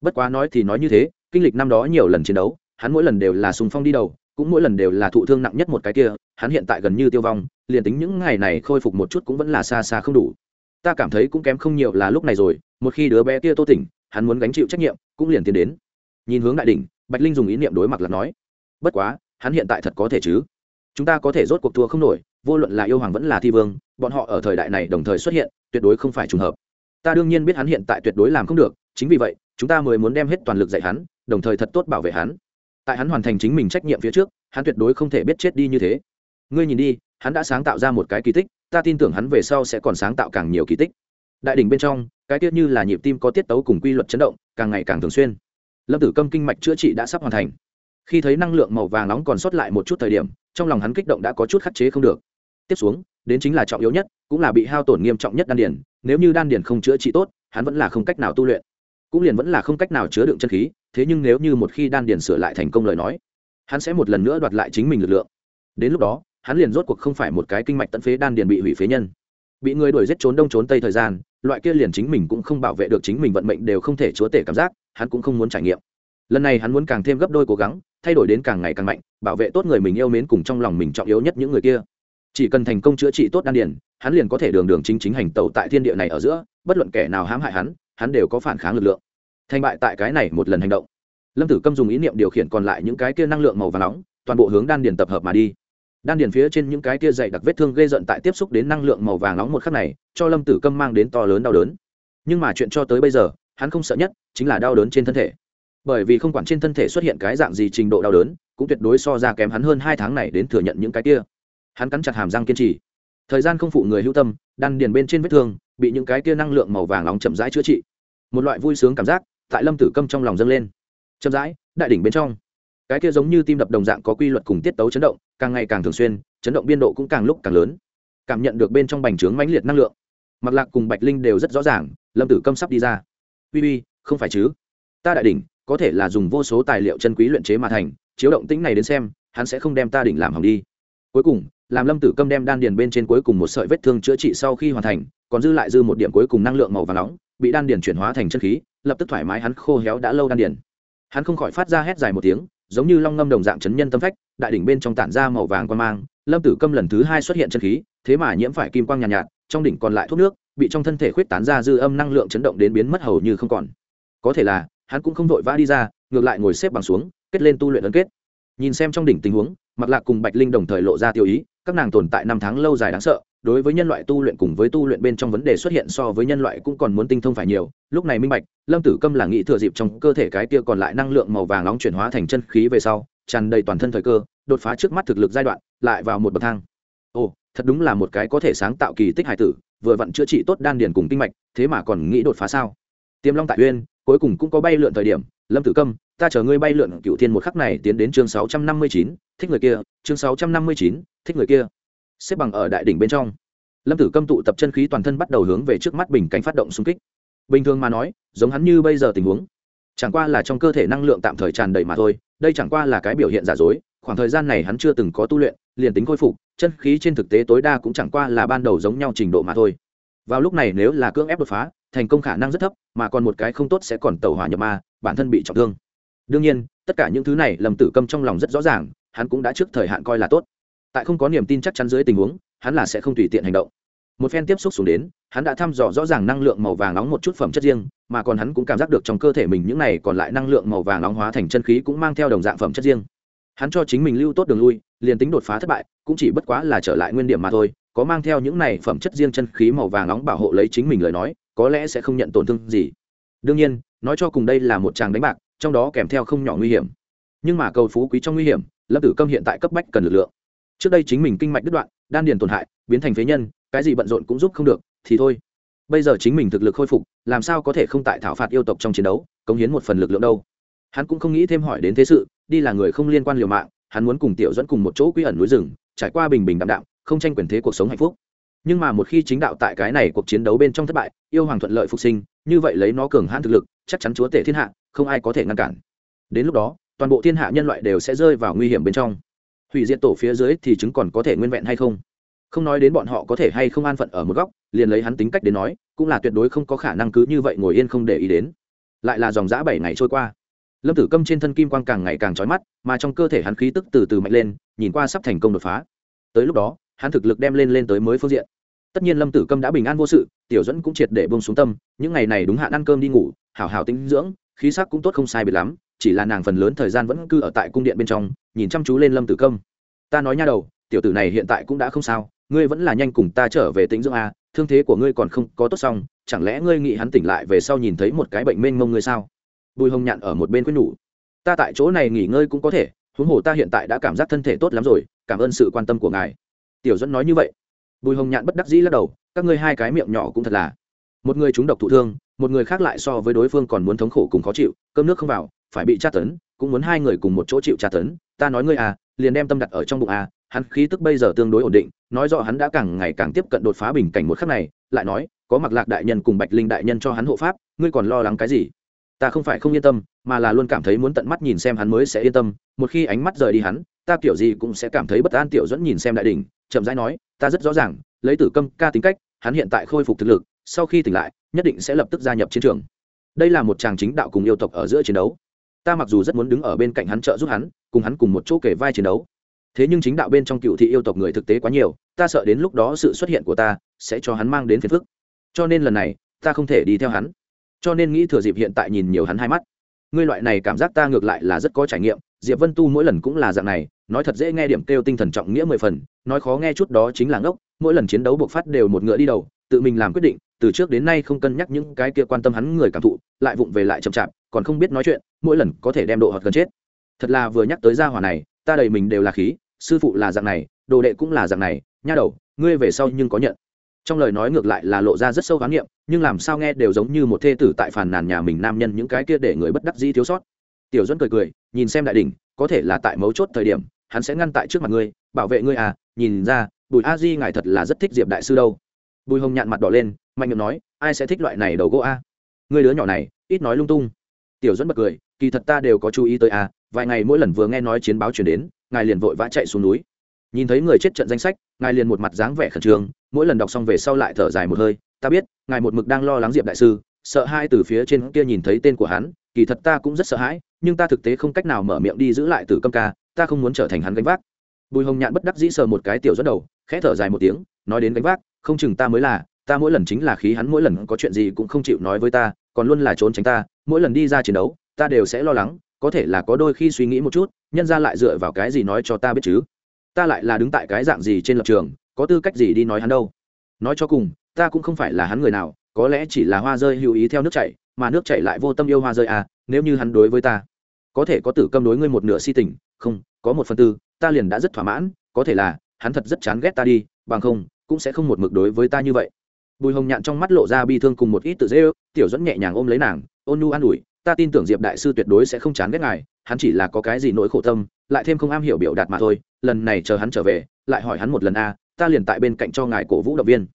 Bất quá nói thì nói như thế, kinh lịch năm đó nhiều lần chiến đấu, hắn mỗi lần đều là sùng phong đi đầu, cũng mỗi lần đều là thụ thương nặng nhất một cái kia, hắn hiện tại gần như tiêu vong, liền tính những ngày này khôi phục một chút cũng vẫn là xa xa không đủ ta cảm thấy cũng kém không nhiều là lúc này rồi, một khi đứa bé kia tô tỉnh, hắn muốn gánh chịu trách nhiệm, cũng liền tiến đến. Nhìn hướng đại đỉnh, bạch linh dùng ý niệm đối mặt là nói, bất quá, hắn hiện tại thật có thể chứ? Chúng ta có thể rốt cuộc thua không nổi, vô luận là yêu hoàng vẫn là thi vương, bọn họ ở thời đại này đồng thời xuất hiện, tuyệt đối không phải trùng hợp. Ta đương nhiên biết hắn hiện tại tuyệt đối làm không được, chính vì vậy, chúng ta mới muốn đem hết toàn lực dạy hắn, đồng thời thật tốt bảo vệ hắn. Tại hắn hoàn thành chính mình trách nhiệm phía trước, hắn tuyệt đối không thể biết chết đi như thế. Ngươi nhìn đi, hắn đã sáng tạo ra một cái kỳ tích ta tin tưởng hắn về sau sẽ còn sáng tạo càng nhiều kỳ tích. Đại đỉnh bên trong, cái tiết như là nhịp tim có tiết tấu cùng quy luật chấn động, càng ngày càng thường xuyên. Lâm tử câm kinh mạch chữa trị đã sắp hoàn thành. Khi thấy năng lượng màu vàng nóng còn sót lại một chút thời điểm, trong lòng hắn kích động đã có chút khắc chế không được. Tiếp xuống, đến chính là trọng yếu nhất, cũng là bị hao tổn nghiêm trọng nhất đan điển. nếu như đan điển không chữa trị tốt, hắn vẫn là không cách nào tu luyện. Cũng liền vẫn là không cách nào chứa đựng chân khí, thế nhưng nếu như một khi đan điển sửa lại thành công lời nói, hắn sẽ một lần nữa đoạt lại chính mình lực lượng. Đến lúc đó hắn liền rốt cuộc không phải một cái kinh mạch tận phế đan điền bị hủy phế nhân. Bị người đuổi giết trốn đông trốn tây thời gian, loại kia liền chính mình cũng không bảo vệ được chính mình vận mệnh đều không thể chúa tể cảm giác, hắn cũng không muốn trải nghiệm. Lần này hắn muốn càng thêm gấp đôi cố gắng, thay đổi đến càng ngày càng mạnh, bảo vệ tốt người mình yêu mến cùng trong lòng mình trọng yếu nhất những người kia. Chỉ cần thành công chữa trị tốt đan điền, hắn liền có thể đường đường chính chính hành tẩu tại thiên địa này ở giữa, bất luận kẻ nào hãm hại hắn hắn đều có phản kháng lực lượng. Thành bại tại cái này một lần hành động. Lâm tử câm dùng ý niệm điều khiển còn lại những cái kia năng lượng màu và nóng, toàn bộ hướng đan điền tập hợp mà đi đan điền phía trên những cái kia dày đặc vết thương gây giận tại tiếp xúc đến năng lượng màu vàng nóng một khắc này, cho lâm tử câm mang đến to lớn đau đớn. Nhưng mà chuyện cho tới bây giờ, hắn không sợ nhất chính là đau đớn trên thân thể. Bởi vì không quản trên thân thể xuất hiện cái dạng gì trình độ đau đớn, cũng tuyệt đối so ra kém hắn hơn hai tháng này đến thừa nhận những cái kia. Hắn cắn chặt hàm răng kiên trì. Thời gian không phụ người hữu tâm, đan điền bên trên vết thương bị những cái kia năng lượng màu vàng nóng chậm rãi chữa trị. Một loại vui sướng cảm giác tại lâm tử câm trong lòng dâng lên. Chậm rãi, đại đỉnh bên trong. Cái kia giống như tim đập đồng dạng có quy luật cùng tiết tấu chấn động càng ngày càng thường xuyên, chấn động biên độ cũng càng lúc càng lớn. Cảm nhận được bên trong bành trướng mãnh liệt năng lượng mặc lạc cùng bạch linh đều rất rõ ràng, lâm tử câm sắp đi ra. Uy uy, không phải chứ? Ta đại đỉnh, có thể là dùng vô số tài liệu chân quý luyện chế mà thành, chiếu động tĩnh này đến xem, hắn sẽ không đem ta đỉnh làm hỏng đi. Cuối cùng, làm lâm tử câm đem đan điền bên trên cuối cùng một sợi vết thương chữa trị sau khi hoàn thành, còn dư lại dư một điểm cuối cùng năng lượng màu và nóng, bị đan điền chuyển hóa thành chân khí, lập tức thoải mái hắn khô héo đã lâu đan điền. Hắn không khỏi phát ra hét dài một tiếng, giống như long ngâm đồng dạng chấn nhân tâm phách đại đỉnh bên trong tản ra màu vàng quan mang lâm tử câm lần thứ hai xuất hiện chân khí thế mà nhiễm phải kim quang nhàn nhạt, nhạt trong đỉnh còn lại thuốc nước bị trong thân thể khuyết tán ra dư âm năng lượng chấn động đến biến mất hầu như không còn. Có thể là hắn cũng không vội vã đi ra ngược lại ngồi xếp bằng xuống kết lên tu luyện ấn kết. Nhìn xem trong đỉnh tình huống mặc lạc cùng bạch linh đồng thời lộ ra tiêu ý các nàng tồn tại năm tháng lâu dài đáng sợ đối với nhân loại tu luyện cùng với tu luyện bên trong vấn đề xuất hiện so với nhân loại cũng còn muốn tinh thông phải nhiều. Lúc này minh bạch lâm tử câm là nghĩ thừa dịp trong cơ thể cái tia còn lại năng lượng màu vàng nóng chuyển hóa thành chân khí về sau tràn đầy toàn thân thời cơ đột phá trước mắt thực lực giai đoạn, lại vào một bậc thang. Ồ, thật đúng là một cái có thể sáng tạo kỳ tích hải tử, vừa vặn chữa trị tốt đan điền cùng kinh mạch, thế mà còn nghĩ đột phá sao? Tiềm long tại uyên, cuối cùng cũng có bay lượn thời điểm, lâm tử câm, ta chờ ngươi bay lượn cựu thiên một khắc này tiến đến chương sáu trăm năm mươi chín, thích người kia, chương sáu trăm năm mươi chín, thích người kia. Xếp bằng ở đại đỉnh bên trong. Lâm tử câm tụ tập chân khí toàn thân bắt đầu hướng về trước mắt bình cánh phát động xung kích. Bình thường mà nói, giống hắn như bây giờ tình huống, chẳng qua là trong cơ thể năng lượng tạm thời tràn đầy mà thôi, đây chẳng qua là cái biểu hiện giả dối khoảng thời gian này hắn chưa từng có tu luyện, liền tính khôi phục, chân khí trên thực tế tối đa cũng chẳng qua là ban đầu giống nhau trình độ mà thôi. Vào lúc này nếu là cưỡng ép đột phá, thành công khả năng rất thấp, mà còn một cái không tốt sẽ còn tàu hỏa nhập ma, bản thân bị trọng thương. Đương nhiên, tất cả những thứ này lầm tử câm trong lòng rất rõ ràng, hắn cũng đã trước thời hạn coi là tốt. Tại không có niềm tin chắc chắn dưới tình huống, hắn là sẽ không tùy tiện hành động. Một phen tiếp xúc xuống đến, hắn đã thăm dò rõ ràng năng lượng màu vàng nóng một chút phẩm chất riêng, mà còn hắn cũng cảm giác được trong cơ thể mình những này còn lại năng lượng màu vàng nóng hóa thành chân khí cũng mang theo đồng dạng phẩm chất riêng hắn cho chính mình lưu tốt đường lui, liền tính đột phá thất bại, cũng chỉ bất quá là trở lại nguyên điểm mà thôi, có mang theo những này phẩm chất riêng chân khí màu vàng nóng bảo hộ lấy chính mình lời nói, có lẽ sẽ không nhận tổn thương gì. Đương nhiên, nói cho cùng đây là một tràng đánh bạc, trong đó kèm theo không nhỏ nguy hiểm. Nhưng mà cầu phú quý trong nguy hiểm, lâm tử câm hiện tại cấp bách cần lực lượng. Trước đây chính mình kinh mạch đứt đoạn, đan điền tổn hại, biến thành phế nhân, cái gì bận rộn cũng giúp không được, thì thôi. Bây giờ chính mình thực lực khôi phục, làm sao có thể không tại thảo phạt yêu tộc trong chiến đấu, cống hiến một phần lực lượng đâu? Hắn cũng không nghĩ thêm hỏi đến thế sự, đi là người không liên quan liều mạng, hắn muốn cùng tiểu dẫn cùng một chỗ quy ẩn núi rừng, trải qua bình bình đạm đạm, không tranh quyền thế cuộc sống hạnh phúc. Nhưng mà một khi chính đạo tại cái này cuộc chiến đấu bên trong thất bại, yêu hoàng thuận lợi phục sinh, như vậy lấy nó cường hãn thực lực, chắc chắn chúa tể thiên hạ, không ai có thể ngăn cản. Đến lúc đó, toàn bộ thiên hạ nhân loại đều sẽ rơi vào nguy hiểm bên trong. Hủy diệt tổ phía dưới thì chứng còn có thể nguyên vẹn hay không? Không nói đến bọn họ có thể hay không an phận ở một góc, liền lấy hắn tính cách đến nói, cũng là tuyệt đối không có khả năng cứ như vậy ngồi yên không để ý đến. Lại là dòng giã bảy ngày trôi qua lâm tử câm trên thân kim quang càng ngày càng trói mắt, mà trong cơ thể hắn khí tức từ từ mạnh lên, nhìn qua sắp thành công đột phá. Tới lúc đó, hắn thực lực đem lên lên tới mới phương diện. Tất nhiên lâm tử câm đã bình an vô sự, tiểu dẫn cũng triệt để bông xuống tâm, những ngày này đúng hạn ăn cơm đi ngủ, hảo hảo tinh dưỡng, khí sắc cũng tốt không sai biệt lắm, chỉ là nàng phần lớn thời gian vẫn cư ở tại cung điện bên trong, nhìn chăm chú lên lâm tử câm. Ta nói nha đầu, tiểu tử này hiện tại cũng đã không sao, ngươi vẫn là nhanh cùng ta trở về tính dưỡng a, thương thế của ngươi còn không có tốt xong, chẳng lẽ ngươi nghĩ hắn tỉnh lại về sau nhìn thấy một cái bệnh mênh mông ngươi sao? Bùi hồng nhạn ở một bên quyết nhủ, ta tại chỗ này nghỉ ngơi cũng có thể, huống hồ ta hiện tại đã cảm giác thân thể tốt lắm rồi, cảm ơn sự quan tâm của ngài. Tiểu dẫn nói như vậy. Bùi hồng nhạn bất đắc dĩ lắc đầu, các ngươi hai cái miệng nhỏ cũng thật là, một người chúng độc thụ thương, một người khác lại so với đối phương còn muốn thống khổ cùng khó chịu, cơm nước không vào, phải bị tra tấn, cũng muốn hai người cùng một chỗ chịu tra tấn, ta nói ngươi à liền đem tâm đặt ở trong bụng à hắn khí tức bây giờ tương đối ổn định, nói rõ hắn đã càng ngày càng tiếp cận đột phá bình cảnh một khắc này, lại nói, có mặc lạc đại nhân cùng bạch linh đại nhân cho hắn hộ pháp, ngươi còn lo lắng cái gì? Ta không phải không yên tâm, mà là luôn cảm thấy muốn tận mắt nhìn xem hắn mới sẽ yên tâm, một khi ánh mắt rời đi hắn, ta kiểu gì cũng sẽ cảm thấy bất an tiểu dẫn nhìn xem đại đình chậm rãi nói, ta rất rõ ràng, lấy tử câm ca tính cách, hắn hiện tại khôi phục thực lực, sau khi tỉnh lại, nhất định sẽ lập tức gia nhập chiến trường. Đây là một chàng chính đạo cùng yêu tộc ở giữa chiến đấu. Ta mặc dù rất muốn đứng ở bên cạnh hắn trợ giúp hắn, cùng hắn cùng một chỗ kể vai chiến đấu. Thế nhưng chính đạo bên trong cựu thị yêu tộc người thực tế quá nhiều, ta sợ đến lúc đó sự xuất hiện của ta sẽ cho hắn mang đến phiền phức. Cho nên lần này, ta không thể đi theo hắn cho nên nghĩ thừa dịp hiện tại nhìn nhiều hắn hai mắt. Ngươi loại này cảm giác ta ngược lại là rất có trải nghiệm, diệp vân tu mỗi lần cũng là dạng này, nói thật dễ nghe điểm kêu tinh thần trọng nghĩa mười phần, nói khó nghe chút đó chính là ngốc, mỗi lần chiến đấu buộc phát đều một ngựa đi đầu, tự mình làm quyết định, từ trước đến nay không cân nhắc những cái kia quan tâm hắn người cảm thụ, lại vụng về lại chậm chạp, còn không biết nói chuyện, mỗi lần có thể đem độ hoặc gần chết. Thật là vừa nhắc tới gia hỏa này, ta đầy mình đều là khí, sư phụ là dạng này, đồ đệ cũng là dạng này, nha đầu, ngươi về sau nhưng có nhận trong lời nói ngược lại là lộ ra rất sâu khám nghiệm nhưng làm sao nghe đều giống như một thê tử tại phàn nàn nhà mình nam nhân những cái kia để người bất đắc dĩ thiếu sót. Tiểu dẫn cười cười, nhìn xem đại đ ỉ n h có thể là tại mấu chốt thời điểm, hắn sẽ ngăn tại trước mặt ngươi, bảo vệ ngươi à nhìn ra, bùi a di ngài thật là rất thích diệp đại sư đâu. Bùi hồng nhạn mặt đỏ lên, mạnh miệng nói, ai sẽ thích loại này đầu gỗ a? Ngươi đứa nhỏ này, ít nói lung tung. Tiểu dẫn bật cười, kỳ thật ta đều có chú ý tới a, vài ngày mỗi lần vừa nghe nói chiến báo chuyển đến, ngài liền vội vã chạy xuống núi nhìn thấy người chết trận danh sách, ngài liền một mặt dáng vẻ khẩn trương, mỗi lần đọc xong về sau lại thở dài một hơi, ta biết, ngài một mực đang lo lắng diệp đại sư, sợ hai từ phía trên kia nhìn thấy tên của hắn, kỳ thật ta cũng rất sợ hãi, nhưng ta thực tế không cách nào mở miệng đi giữ lại từ câm ca, ta không muốn trở thành hắn gánh vác. Bùi hồng nhạn bất đắc dĩ sờ một cái tiểu dẫn đầu, khẽ thở dài một tiếng, nói đến gánh vác, không chừng ta mới là, ta mỗi lần chính là khí hắn, mỗi lần có chuyện gì cũng không chịu nói với ta, còn luôn là trốn tránh ta, mỗi lần đi ra chiến đấu, ta đều sẽ lo lắng, có thể là có đôi khi suy nghĩ một chút, nhân ra lại dựa vào cái gì nói cho ta biết chứ? Ta lại là đứng tại cái dạng gì trên lập trường, có tư cách gì đi nói hắn đâu? Nói cho cùng, ta cũng không phải là hắn người nào, có lẽ chỉ là hoa rơi hữu ý theo nước chảy, mà nước chảy lại vô tâm yêu hoa rơi à nếu như hắn đối với ta, có thể có tử câm đối ngươi một nửa si tình, không, có một phần tư, ta liền đã rất thỏa mãn, có thể là, hắn thật rất chán ghét ta đi, bằng không, cũng sẽ không một mực đối với ta như vậy. Bùi hồng nhạn trong mắt lộ ra bi thương cùng một ít tự dễ ư tiểu dẫn nhẹ nhàng ôm lấy nàng, ôn nu an ủi, ta tin tưởng diệp đại sư tuyệt đối sẽ không chán ghét ngài, hắn chỉ là có cái gì nỗi khổ tâm lại thêm không am hiểu biểu đạt mà thôi, lần này chờ hắn trở về, lại hỏi hắn một lần, a, ta liền tại bên cạnh cho ngài cổ vũ động viên.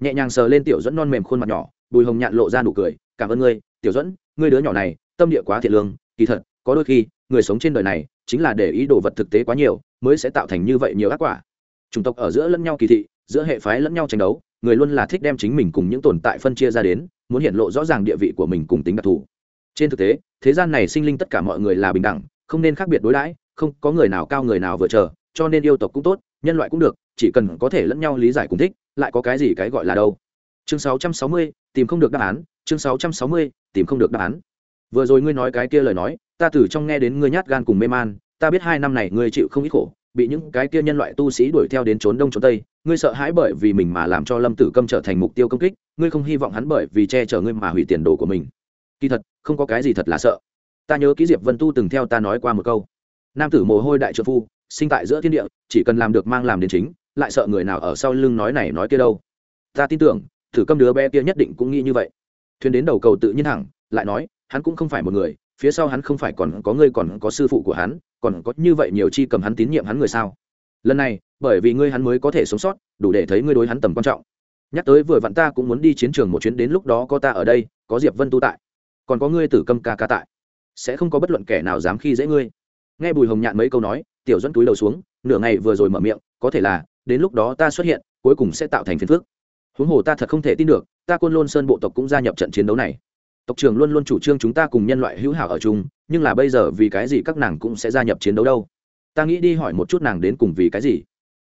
Nhẹ nhàng sờ lên tiểu dẫn non mềm khuôn mặt nhỏ, bùi hồng nhạn lộ ra nụ cười, cảm ơn ngươi, tiểu dẫn ngươi đứa nhỏ này, tâm địa quá thiện lương, kỳ thật, có đôi khi, người sống trên đời này, chính là để ý đồ vật thực tế quá nhiều, mới sẽ tạo thành như vậy nhiều ác quả. Chủng tộc ở giữa lẫn nhau kỳ thị, giữa hệ phái lẫn nhau tranh đấu, người luôn là thích đem chính mình cùng những tồn tại phân chia ra đến, muốn hiện lộ rõ ràng địa vị của mình cùng tính đặc thù. Trên thực tế, thế gian này sinh linh tất cả mọi người là bình đẳng, không nên khác biệt đối đãi không có người nào cao người nào vừa chờ cho nên yêu tộc cũng tốt nhân loại cũng được chỉ cần có thể lẫn nhau lý giải cùng thích lại có cái gì cái gọi là đâu. Chương 660, tìm không được đáp án chương 660, tìm không được đáp án. Vừa rồi ngươi nói cái kia lời nói ta từ trong nghe đến ngươi nhát gan cùng mê man ta biết hai năm này ngươi chịu không ít khổ bị những cái kia nhân loại tu sĩ đuổi theo đến trốn đông trốn tây ngươi sợ hãi bởi vì mình mà làm cho lâm tử câm trở thành mục tiêu công kích ngươi không hy vọng hắn bởi vì che chở ngươi mà hủy tiền đồ của mình. Kỳ thật không có cái gì thật là sợ. Ta nhớ ký diệp vân tu từng theo ta nói qua một câu nam tử mồ hôi đại trợ phu, sinh tại giữa thiên địa, chỉ cần làm được mang làm đến chính, lại sợ người nào ở sau lưng nói này nói kia đâu. Ta tin tưởng, thử câm đứa bé kia nhất định cũng nghĩ như vậy. Thuyền đến đầu cầu tự nhiên thẳng, lại nói, hắn cũng không phải một người, phía sau hắn không phải còn có ngươi còn có sư phụ của hắn, còn có như vậy nhiều chi cầm hắn tín nhiệm hắn người sao? Lần này, bởi vì ngươi hắn mới có thể sống sót, đủ để thấy ngươi đối hắn tầm quan trọng. Nhắc tới vừa vặn ta cũng muốn đi chiến trường một chuyến, đến lúc đó có ta ở đây, có diệp vân tu tại, còn có ngươi tử câm ca ca tại. Sẽ không có bất luận kẻ nào dám khi dễ ngươi nghe bùi hồng nhạn mấy câu nói, tiểu dẫn túi đầu xuống, nửa ngày vừa rồi mở miệng, có thể là, đến lúc đó ta xuất hiện, cuối cùng sẽ tạo thành phiền phước huống hồ ta thật không thể tin được, ta côn lôn sơn bộ tộc cũng gia nhập trận chiến đấu này. Tộc trưởng luôn luôn chủ trương chúng ta cùng nhân loại hữu hảo ở chung, nhưng là bây giờ vì cái gì các nàng cũng sẽ gia nhập chiến đấu đâu? Ta nghĩ đi hỏi một chút nàng đến cùng vì cái gì?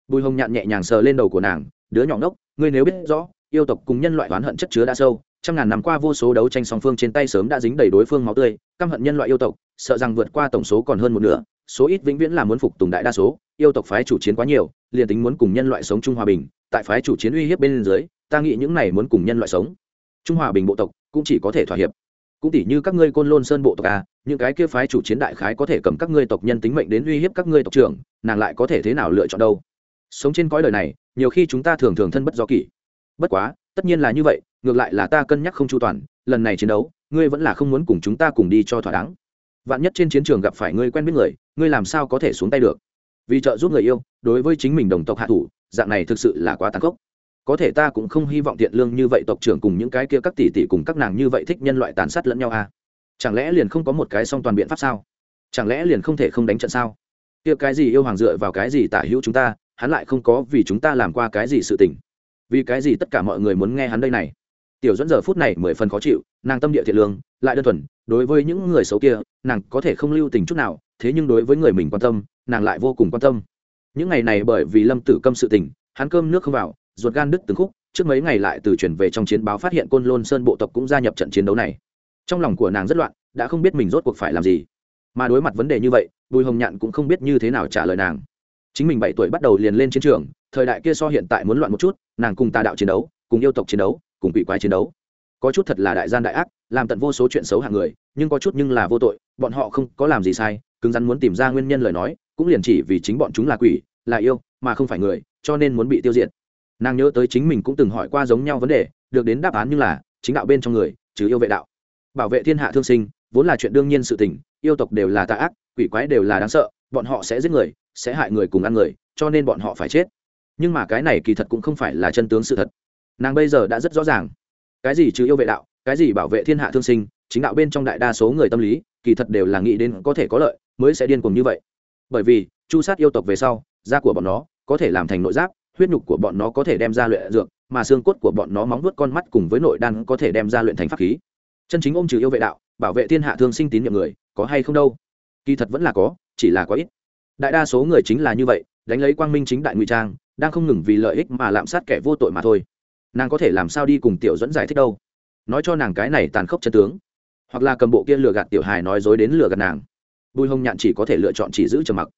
Bùi hồng nhạn nhẹ nhàng sờ lên đầu của nàng, đứa nhỏ ngốc, ngươi nếu biết rõ, yêu tộc cùng nhân loại oán hận chất chứa đã sâu, trăm ngàn năm qua vô số đấu tranh song phương trên tay sớm đã dính đầy đối phương máu tươi, căm hận nhân loại yêu tộc sợ rằng vượt qua tổng số còn hơn một nửa, số ít vĩnh viễn là muốn phục tùng đại đa số, yêu tộc phái chủ chiến quá nhiều, liền tính muốn cùng nhân loại sống chung hòa bình, tại phái chủ chiến uy hiếp bên dưới, ta nghĩ những này muốn cùng nhân loại sống. Trung hòa bình bộ tộc cũng chỉ có thể thỏa hiệp. Cũng tỉ như các ngươi côn lôn sơn bộ tộc à những cái kia phái chủ chiến đại khái có thể cầm các ngươi tộc nhân tính mệnh đến uy hiếp các ngươi tộc trưởng, nàng lại có thể thế nào lựa chọn đâu? Sống trên cõi đời này, nhiều khi chúng ta thường thường thân bất do kỷ. Bất quá, tất nhiên là như vậy, ngược lại là ta cân nhắc không chu toàn, lần này chiến đấu, ngươi vẫn là không muốn cùng chúng ta cùng đi cho thỏa đáng vạn nhất trên chiến trường gặp phải ngươi quen biết người, ngươi làm sao có thể xuống tay được? Vì trợ giúp người yêu, đối với chính mình đồng tộc hạ thủ, dạng này thực sự là quá tàn khốc. Có thể ta cũng không hy vọng thiện lương như vậy tộc trưởng cùng những cái kia các tỷ tỷ cùng các nàng như vậy thích nhân loại tàn sát lẫn nhau à? Chẳng lẽ liền không có một cái song toàn biện pháp sao? Chẳng lẽ liền không thể không đánh trận sao? Kia cái gì yêu hoàng dựa vào cái gì tả hữu chúng ta, hắn lại không có vì chúng ta làm qua cái gì sự tình. Vì cái gì tất cả mọi người muốn nghe hắn đây này? Tiểu dẫn giờ phút này mười phần khó chịu, nàng tâm địa thiện lương, lại đơn thuần, đối với những người xấu kia, nàng có thể không lưu tình chút nào, thế nhưng đối với người mình quan tâm, nàng lại vô cùng quan tâm. Những ngày này bởi vì lâm tử câm sự tình, hắn cơm nước không vào, ruột gan đứt từng khúc, trước mấy ngày lại từ chuyển về trong chiến báo phát hiện côn lôn sơn bộ tộc cũng gia nhập trận chiến đấu này. Trong lòng của nàng rất loạn, đã không biết mình rốt cuộc phải làm gì. Mà đối mặt vấn đề như vậy, bùi hồng nhạn cũng không biết như thế nào trả lời nàng. Chính mình bảy tuổi bắt đầu liền lên chiến trường, thời đại kia so hiện tại muốn loạn một chút, nàng cùng tà đạo chiến đấu, cùng yêu tộc chiến đấu cùng quỷ quái chiến đấu. Có chút thật là đại gian đại ác, làm tận vô số chuyện xấu hạng người, nhưng có chút nhưng là vô tội, bọn họ không có làm gì sai, cứng rắn muốn tìm ra nguyên nhân lời nói, cũng liền chỉ vì chính bọn chúng là quỷ, là yêu, mà không phải người, cho nên muốn bị tiêu diệt. Nàng nhớ tới chính mình cũng từng hỏi qua giống nhau vấn đề, được đến đáp án như là, chính đạo bên trong người chứ yêu vệ đạo. Bảo vệ thiên hạ thương sinh, vốn là chuyện đương nhiên sự tình, yêu tộc đều là tà ác, quỷ quái đều là đáng sợ, bọn họ sẽ giết người, sẽ hại người cùng ăn người, cho nên bọn họ phải chết. Nhưng mà cái này kỳ thật cũng không phải là chân tướng sự thật nàng bây giờ đã rất rõ ràng. Cái gì chứ yêu vệ đạo, cái gì bảo vệ thiên hạ thương sinh, chính đạo bên trong đại đa số người tâm lý, kỳ thật đều là nghĩ đến có thể có lợi, mới sẽ điên cuồng như vậy. Bởi vì, chu sát yêu tộc về sau, da của bọn nó có thể làm thành nội giáp, huyết nhục của bọn nó có thể đem ra luyện dược, mà xương cốt của bọn nó móng vuốt con mắt cùng với nội đan có thể đem ra luyện thành pháp khí. Chân chính ôm trừ yêu vệ đạo, bảo vệ thiên hạ thương sinh tín nhiệm người, có hay không đâu? Kỳ thật vẫn là có, chỉ là có ít. Đại đa số người chính là như vậy, đánh lấy quang minh chính đại ngụy trang, đang không ngừng vì lợi ích mà lạm sát kẻ vô tội mà thôi nàng có thể làm sao đi cùng tiểu dẫn giải thích đâu? Nói cho nàng cái này tàn khốc chân tướng. Hoặc là cầm bộ kia lừa gạt tiểu hài nói dối đến lừa gạt nàng. Bùi hồng nhạn chỉ có thể lựa chọn chỉ giữ trầm mặc.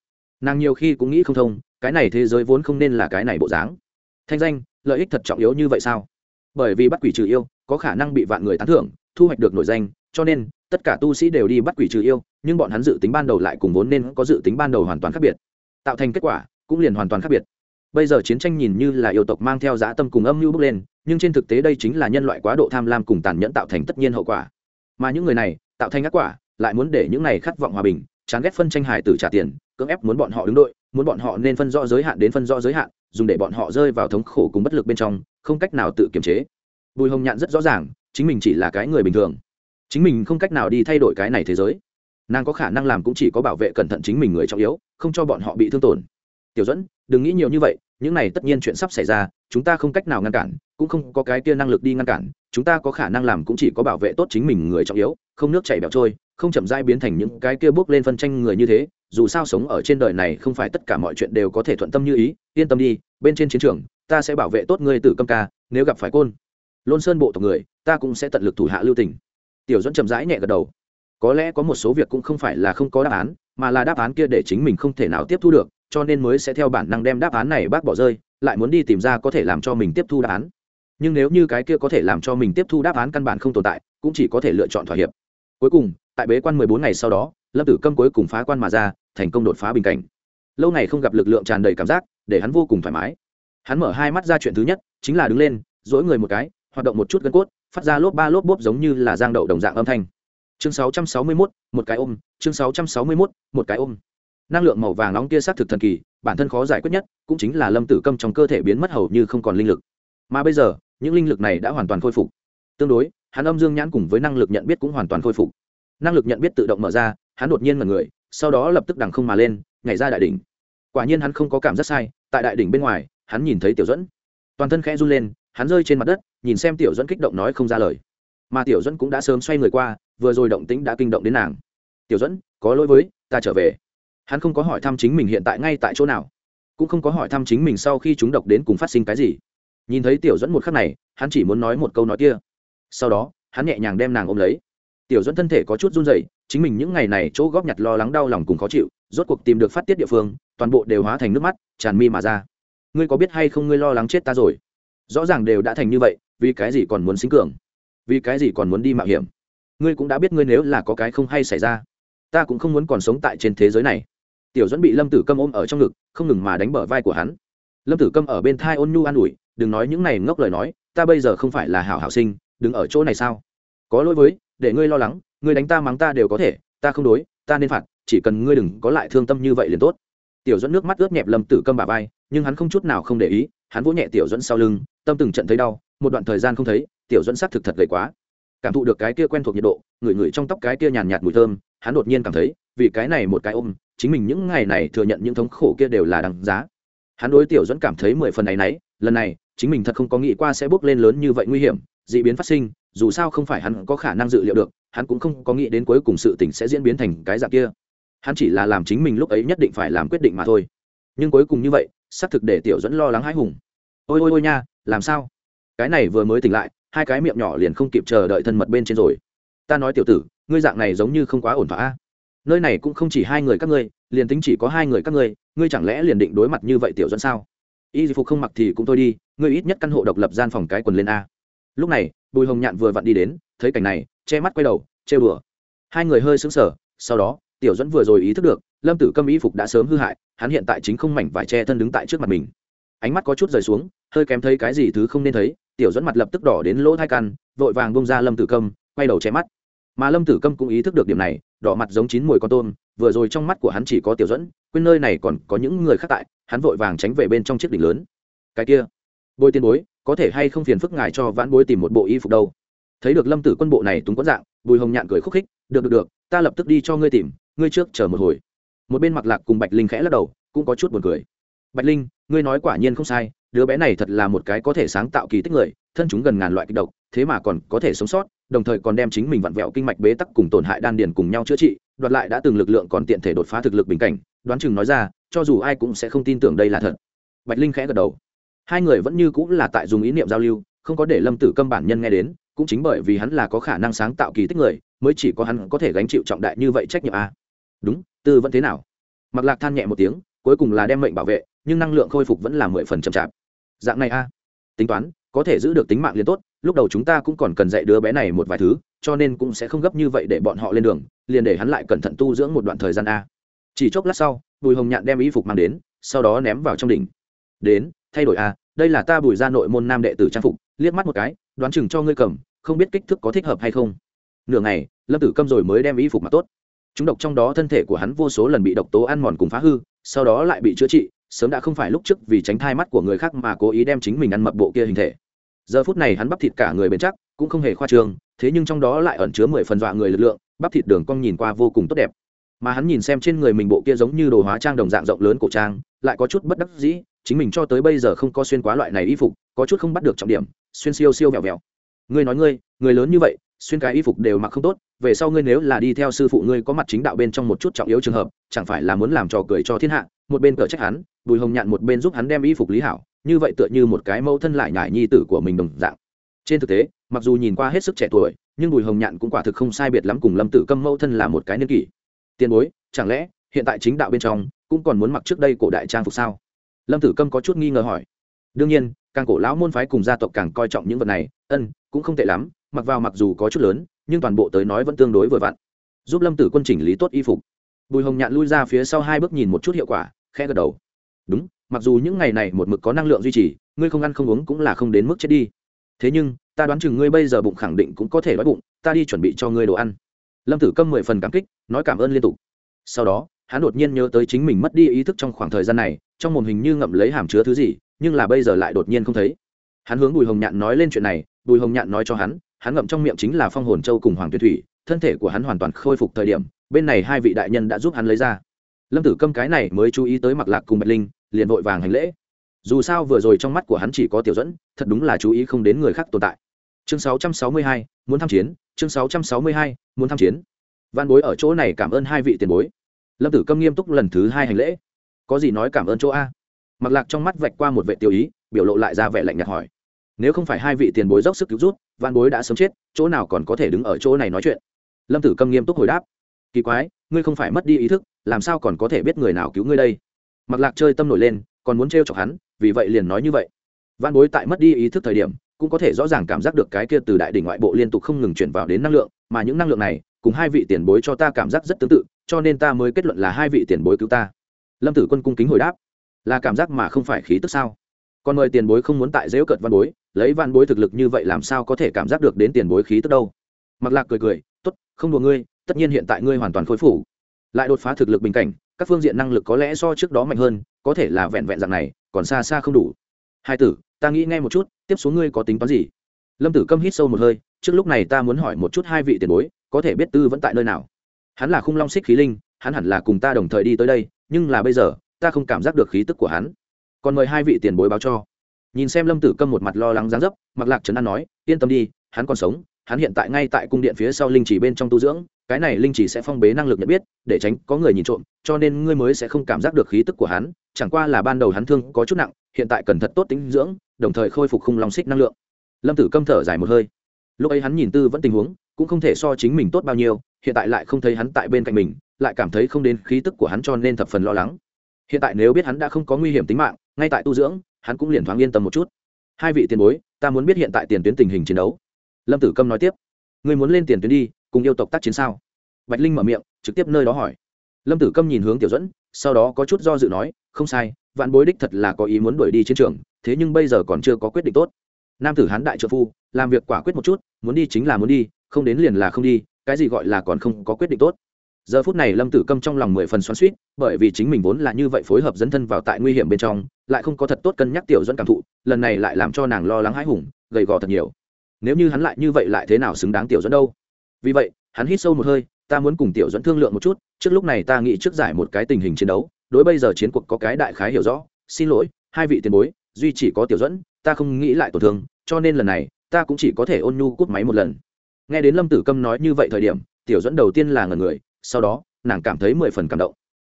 Nàng nhiều khi cũng nghĩ không thông, cái này thế giới vốn không nên là cái này bộ dáng. Thanh danh, lợi ích thật trọng yếu như vậy sao? Bởi vì bắt quỷ trừ yêu, có khả năng bị vạn người tán thưởng, thu hoạch được nổi danh, cho nên, tất cả tu sĩ đều đi bắt quỷ trừ yêu, nhưng bọn hắn dự tính ban đầu lại cùng vốn nên có dự tính ban đầu hoàn toàn khác biệt. Tạo thành kết quả, cũng liền hoàn toàn khác biệt bây giờ chiến tranh nhìn như là yêu tộc mang theo dã tâm cùng âm mưu bước lên, nhưng trên thực tế đây chính là nhân loại quá độ tham lam cùng tàn nhẫn tạo thành tất nhiên hậu quả. Mà những người này, tạo thành ác quả, lại muốn để những này khát vọng hòa bình, chán ghét phân tranh hài tử trả tiền, cưỡng ép muốn bọn họ đứng đội, muốn bọn họ nên phân rõ giới hạn đến phân rõ giới hạn, dùng để bọn họ rơi vào thống khổ cùng bất lực bên trong, không cách nào tự kiềm chế. Bùi hồng nhạn rất rõ ràng, chính mình chỉ là cái người bình thường. Chính mình không cách nào đi thay đổi cái này thế giới. Nàng có khả năng làm cũng chỉ có bảo vệ cẩn thận chính mình người trọng yếu, không cho bọn họ bị thương tổn tiểu dẫn đừng nghĩ nhiều như vậy, những này tất nhiên chuyện sắp xảy ra, chúng ta không cách nào ngăn cản, cũng không có cái kia năng lực đi ngăn cản, chúng ta có khả năng làm cũng chỉ có bảo vệ tốt chính mình người trọng yếu, không nước chảy bẹo trôi, không chậm dai biến thành những cái kia bước lên phân tranh người như thế, dù sao sống ở trên đời này không phải tất cả mọi chuyện đều có thể thuận tâm như ý, yên tâm đi, bên trên chiến trường, ta sẽ bảo vệ tốt ngươi tử câm ca, nếu gặp phải côn. Lôn sơn bộ tộc người, ta cũng sẽ tận lực thủ hạ lưu tình. Tiểu dẫn chậm rãi nhẹ gật đầu. Có lẽ có một số việc cũng không phải là không có đáp án, mà là đáp án kia để chính mình không thể nào tiếp thu được cho nên mới sẽ theo bản năng đem đáp án này bác bỏ rơi lại muốn đi tìm ra có thể làm cho mình tiếp thu đáp án. Nhưng nếu như cái kia có thể làm cho mình tiếp thu đáp án căn bản không tồn tại cũng chỉ có thể lựa chọn thỏa hiệp. Cuối cùng tại bế quan mười bốn ngày sau đó lâm tử câm cuối cùng phá quan mà ra thành công đột phá bình cảnh. Lâu ngày không gặp lực lượng tràn đầy cảm giác để hắn vô cùng thoải mái. Hắn mở hai mắt ra chuyện thứ nhất chính là đứng lên dỗi người một cái hoạt động một chút gân cốt phát ra lốp ba lốp bốp giống như là giang đậu đồng dạng âm thanh. Chương 661, một cái ôm chương 661, một cái ôm năng lượng màu vàng nóng kia xác thực thần kỳ, bản thân khó giải quyết nhất, cũng chính là lâm tử câm trong cơ thể biến mất hầu như không còn linh lực. Mà bây giờ, những linh lực này đã hoàn toàn khôi phục. Tương đối, hắn âm dương nhãn cùng với năng lực nhận biết cũng hoàn toàn khôi phục. Năng lực nhận biết tự động mở ra, hắn đột nhiên mật người, sau đó lập tức đằng không mà lên, nhảy ra đại đỉnh. Quả nhiên hắn không có cảm giác sai, tại đại đỉnh bên ngoài, hắn nhìn thấy tiểu dẫn toàn thân khẽ run lên, hắn rơi trên mặt đất, nhìn xem tiểu dẫn kích động nói không ra lời. Mà tiểu dẫn cũng đã sớm xoay người qua, vừa rồi động tĩnh đã kinh động đến nàng. Tiểu dẫn có lỗi với, ta trở về hắn không có hỏi thăm chính mình hiện tại ngay tại chỗ nào, cũng không có hỏi thăm chính mình sau khi chúng độc đến cùng phát sinh cái gì. Nhìn thấy tiểu dẫn một khắc này, hắn chỉ muốn nói một câu nói kia. Sau đó, hắn nhẹ nhàng đem nàng ôm lấy. Tiểu dẫn thân thể có chút run dậy chính mình những ngày này chỗ góp nhặt lo lắng đau lòng cùng khó chịu, rốt cuộc tìm được phát tiết địa phương, toàn bộ đều hóa thành nước mắt, tràn mi mà ra. Ngươi có biết hay không ngươi lo lắng chết ta rồi? Rõ ràng đều đã thành như vậy, vì cái gì còn muốn sinh cường? Vì cái gì còn muốn đi mạo hiểm? Ngươi cũng đã biết ngươi nếu là có cái không hay xảy ra, ta cũng không muốn còn sống tại trên thế giới này tiểu dẫn bị lâm tử câm ôm ở trong ngực, không ngừng mà đánh bờ vai của hắn. Lâm tử câm ở bên thai ôn nhu an ủi, đừng nói những này ngốc lời nói, ta bây giờ không phải là hảo hảo sinh, đứng ở chỗ này sao? Có lỗi với, để ngươi lo lắng, ngươi đánh ta mắng ta đều có thể, ta không đối, ta nên phạt, chỉ cần ngươi đừng có lại thương tâm như vậy liền tốt. Tiểu dẫn nước mắt ướt nhẹp lâm tử câm bà vai, nhưng hắn không chút nào không để ý, hắn vỗ nhẹ tiểu dẫn sau lưng, tâm từng trận thấy đau, một đoạn thời gian không thấy, tiểu dẫn xác thực thật gầy quá. Cảm thụ được cái kia quen thuộc nhiệt độ ngửi ngửi trong tóc cái kia nhàn nhạt mùi thơm, hắn đột nhiên cảm thấy, vì cái này một cái ôm chính mình những ngày này thừa nhận những thống khổ kia đều là đằng giá. Hắn đối tiểu dẫn cảm thấy mười phần này nấy lần này, chính mình thật không có nghĩ qua sẽ bước lên lớn như vậy nguy hiểm d ị biến phát sinh, dù sao không phải hắn có khả năng dự liệu được, hắn cũng không có nghĩ đến cuối cùng sự tình sẽ diễn biến thành cái dạng kia. Hắn chỉ là làm chính mình lúc ấy nhất định phải làm quyết định mà thôi. Nhưng cuối cùng như vậy, xác thực để tiểu dẫn lo lắng hãi hùng. Ôi ôi ôi nha, làm sao? Cái này vừa mới tỉnh lại, hai cái miệng nhỏ liền không kịp chờ đợi thân mật bên trên rồi. Ta nói tiểu tử, ngươi dạng này giống như không quá ổn thỏa nơi này cũng không chỉ hai người các ngươi, liền tính chỉ có hai người các ngươi ngươi chẳng lẽ liền định đối mặt như vậy tiểu dẫn sao? Y phục không mặc thì cũng thôi đi, ngươi ít nhất căn hộ độc lập gian phòng cái quần lên a. Lúc này, bùi hồng nhạn vừa vặn đi đến, thấy cảnh này, che mắt quay đầu, trêu đùa. Hai người hơi sững sờ, sau đó, tiểu dẫn vừa rồi ý thức được, lâm tử câm y phục đã sớm hư hại, hắn hiện tại chính không mảnh vải che thân đứng tại trước mặt mình. Ánh mắt có chút rời xuống, hơi kém thấy cái gì thứ không nên thấy, tiểu dẫn mặt lập tức đỏ đến lỗ thai căn, vội vàng bông ra lâm tử câm, quay đầu che mắt. Mà lâm tử câm cũng ý thức được điểm này đỏ mặt giống chín mùi con tôm, vừa rồi trong mắt của hắn chỉ có tiểu dẫn quên nơi này còn có những người khác tại, hắn vội vàng tránh về bên trong chiếc đỉnh lớn. Cái kia bôi tiên bối, có thể hay không phiền phức ngài cho vãn bối tìm một bộ y phục đâu? Thấy được lâm tử quân bộ này túng quẫn dạng, bùi hồng nhạn cười khúc khích, được được được, ta lập tức đi cho ngươi tìm, ngươi trước chờ một hồi. Một bên mặc lạc cùng bạch linh khẽ lắc đầu, cũng có chút buồn cười. Bạch linh, ngươi nói quả nhiên không sai, đứa bé này thật là một cái có thể sáng tạo kỳ tích người, thân chúng gần ngàn loại kịch độc, thế mà còn có thể sống sót đồng thời còn đem chính mình vặn vẹo kinh mạch bế tắc cùng tổn hại đan điền cùng nhau chữa trị, đoạt lại đã từng lực lượng còn tiện thể đột phá thực lực bình cảnh, đoán chừng nói ra, cho dù ai cũng sẽ không tin tưởng đây là thật. Bạch linh khẽ gật đầu. Hai người vẫn như cũng là tại dùng ý niệm giao lưu, không có để lâm tử câm bản nhân nghe đến, cũng chính bởi vì hắn là có khả năng sáng tạo kỳ tích người, mới chỉ có hắn có thể gánh chịu trọng đại như vậy trách nhiệm a. Đúng, tư vẫn thế nào? Mặc lạc than nhẹ một tiếng, cuối cùng là đem mệnh bảo vệ, nhưng năng lượng khôi phục vẫn là mười phần chậm chạp. Dạng này a. Tính toán, có thể giữ được tính mạng liền tốt lúc đầu chúng ta cũng còn cần dạy đứa bé này một vài thứ, cho nên cũng sẽ không gấp như vậy để bọn họ lên đường, liền để hắn lại cẩn thận tu dưỡng một đoạn thời gian a. Chỉ chốc lát sau, bùi hồng nhạn đem y phục mang đến, sau đó ném vào trong đỉnh. Đến, thay đổi a, đây là ta bùi ra nội môn nam đệ tử trang phục, liếc mắt một cái, đoán chừng cho ngươi cầm, không biết kích thước có thích hợp hay không. Nửa ngày, lâm tử câm rồi mới đem y phục mặc tốt. Chúng độc trong đó thân thể của hắn vô số lần bị độc tố ăn mòn cùng phá hư, sau đó lại bị chữa trị, sớm đã không phải lúc trước vì tránh thai mắt của người khác mà cố ý đem chính mình ăn mập bộ kia hình thể giờ phút này hắn bắp thịt cả người bền chắc, cũng không hề khoa trương, thế nhưng trong đó lại ẩn chứa mười phần dọa người lực lượng, bắp thịt đường cong nhìn qua vô cùng tốt đẹp. Mà hắn nhìn xem trên người mình bộ kia giống như đồ hóa trang đồng dạng rộng lớn cổ trang, lại có chút bất đắc dĩ, chính mình cho tới bây giờ không có xuyên quá loại này y phục, có chút không bắt được trọng điểm, xuyên siêu siêu vẹo vẹo. Ngươi nói ngươi, người lớn như vậy, xuyên cái y phục đều mặc không tốt, về sau ngươi nếu là đi theo sư phụ ngươi có mặt chính đạo bên trong một chút trọng yếu trường hợp, chẳng phải là muốn làm trò cười cho thiên hạ, một bên cờ trách hắn, bùi hồng nhạn một bên giúp hắn đem y phục lý hảo như vậy tựa như một cái mẫu thân lại nhải nhi tử của mình đồng dạng. Trên thực tế, mặc dù nhìn qua hết sức trẻ tuổi, nhưng bùi hồng nhạn cũng quả thực không sai biệt lắm cùng lâm tử câm mẫu thân là một cái niên kỷ. Tiền bối, chẳng lẽ hiện tại chính đạo bên trong cũng còn muốn mặc trước đây cổ đại trang phục sao? Lâm tử câm có chút nghi ngờ hỏi. Đương nhiên, càng cổ lão môn phái cùng gia tộc càng coi trọng những vật này, ân, cũng không tệ lắm, mặc vào mặc dù có chút lớn, nhưng toàn bộ tới nói vẫn tương đối vừa vặn. Giúp lâm tử quân chỉnh lý tốt y phục. Bùi hồng nhạn lui ra phía sau hai bước nhìn một chút hiệu quả, khẽ gật đầu. Đúng mặc dù những ngày này một mực có năng lượng duy trì, ngươi không ăn không uống cũng là không đến mức chết đi. Thế nhưng, ta đoán chừng ngươi bây giờ bụng khẳng định cũng có thể đói bụng, ta đi chuẩn bị cho ngươi đồ ăn. Lâm tử câm mười phần cảm kích, nói cảm ơn liên tục. Sau đó, hắn đột nhiên nhớ tới chính mình mất đi ý thức trong khoảng thời gian này, trong mồm hình như ngậm lấy hàm chứa thứ gì, nhưng là bây giờ lại đột nhiên không thấy. Hắn hướng bùi hồng nhạn nói lên chuyện này, bùi hồng nhạn nói cho hắn hắn ngậm trong miệng chính là phong hồn châu cùng hoàng tuyệt thủy, thân thể của hắn hoàn toàn khôi phục thời điểm, bên này hai vị đại nhân đã giúp hắn lấy ra. Lâm tử câm cái này mới chú ý tới mặc lạc cùng bạch linh liền vội vàng hành lễ. Dù sao vừa rồi trong mắt của hắn chỉ có tiểu dẫn thật đúng là chú ý không đến người khác tồn tại. Chương 662, muốn tham chiến chương 662, muốn tham chiến. Văn bối ở chỗ này cảm ơn hai vị tiền bối. Lâm tử câm nghiêm túc lần thứ hai hành lễ. Có gì nói cảm ơn chỗ a. Mặc lạc trong mắt vạch qua một vệ tiêu ý biểu lộ lại ra vẻ lạnh nhạt hỏi. Nếu không phải hai vị tiền bối dốc sức cứu rút văn bối đã sớm chết chỗ nào còn có thể đứng ở chỗ này nói chuyện? Lâm tử câm nghiêm túc hồi đáp. Kỳ quái ngươi không phải mất đi ý thức làm sao còn có thể biết người nào cứu ngươi đây? Mặc lạc chơi tâm nổi lên, còn muốn t chọc hắn, vì vậy liền nói như vậy. Văn bối tại mất đi ý thức thời điểm, cũng có thể rõ ràng cảm giác được cái kia từ đại đỉnh ngoại bộ liên tục không ngừng chuyển vào đến năng lượng, mà những năng lượng này, cùng hai vị tiền bối cho ta cảm giác rất tương tự, cho nên ta mới kết luận là hai vị tiền bối cứu ta. Lâm tử quân cung kính hồi đáp. Là cảm giác mà không phải khí tức sao? Còn mời tiền bối không muốn tại dễu cợt văn bối, lấy văn bối thực lực như vậy làm sao có thể cảm giác được đến tiền bối khí tức đâu? Mặc lạc cười cười t ố t không đùa ngươi, tất nhiên hiện tại ngươi hoàn toàn khối phủ lại đột phá thực lực bình cảnh các phương diện năng lực có lẽ so trước đó mạnh hơn, có thể là vẹn vẹn dạng này, còn xa xa không đủ. Hai tử, ta nghĩ ngay một chút, tiếp xuống ngươi có tính toán gì? Lâm tử câm hít sâu một hơi, trước lúc này ta muốn hỏi một chút hai vị tiền bối, có thể biết tư vẫn tại nơi nào? Hắn là khung long xích khí linh, hắn hẳn là cùng ta đồng thời đi tới đây, nhưng là bây giờ, ta không cảm giác được khí tức của hắn. Còn mời hai vị tiền bối báo cho. Nhìn xem lâm tử câm một mặt lo lắng dáng dấp mặc lạc trấn an nói, yên tâm đi, hắn còn sống hắn hiện tại ngay tại cung điện phía sau linh chỉ bên trong tu dưỡng, cái này linh chỉ sẽ phong bế năng lực nhận biết, để tránh có người nhìn trộm, cho nên ngươi mới sẽ không cảm giác được khí tức của hắn, chẳng qua là ban đầu hắn thương có chút nặng, hiện tại cần thật tốt tính dưỡng, đồng thời khôi phục khung long xích năng lượng. Lâm tử câm thở dài một hơi. Lúc ấy hắn nhìn tư vẫn tình huống, cũng không thể so chính mình tốt bao nhiêu, hiện tại lại không thấy hắn tại bên cạnh mình, lại cảm thấy không đến khí tức của hắn cho nên thập phần lo lắng. Hiện tại nếu biết hắn đã không có nguy hiểm tính mạng, ngay tại tu dưỡng, hắn cũng liền thoáng yên tâm một chút. Hai vị tiền bối, ta muốn biết hiện tại tiền tuyến tình hình chiến đấu lâm tử câm nói tiếp người muốn lên tiền tuyến đi, cùng yêu tộc tác chiến sao? Bạch linh mở miệng, trực tiếp nơi đó hỏi. Lâm tử câm nhìn hướng tiểu dẫn sau đó có chút do dự nói, không sai, vạn bối đích thật là có ý muốn đuổi đi chiến trường, thế nhưng bây giờ còn chưa có quyết định tốt. Nam tử hán đại trợ phu, làm việc quả quyết một chút, muốn đi chính là muốn đi, không đến liền là không đi, cái gì gọi là còn không có quyết định tốt. Giờ phút này lâm tử câm trong lòng mười phần xoắn suýt bởi vì chính mình vốn là như vậy phối hợp dẫn thân vào tại nguy hiểm bên trong, lại không có thật tốt cân nhắc tiểu dẫn cảm thụ, lần này lại làm cho nàng lo lắng hãi hùng, gầy gò thật nhiều nếu như hắn lại như vậy lại thế nào xứng đáng tiểu dẫn đâu? Vì vậy, hắn hít sâu một hơi, ta muốn cùng tiểu dẫn thương lượng một chút, trước lúc này ta nghĩ trước giải một cái tình hình chiến đấu, đối bây giờ chiến cuộc có cái đại khái hiểu rõ, xin lỗi, hai vị tiền bối, duy chỉ có tiểu dẫn, ta không nghĩ lại tổn thương, cho nên lần này, ta cũng chỉ có thể ôn nhu cút máy một lần. Nghe đến lâm tử câm nói như vậy thời điểm, tiểu dẫn đầu tiên là ngần người, sau đó, nàng cảm thấy mười phần cảm động.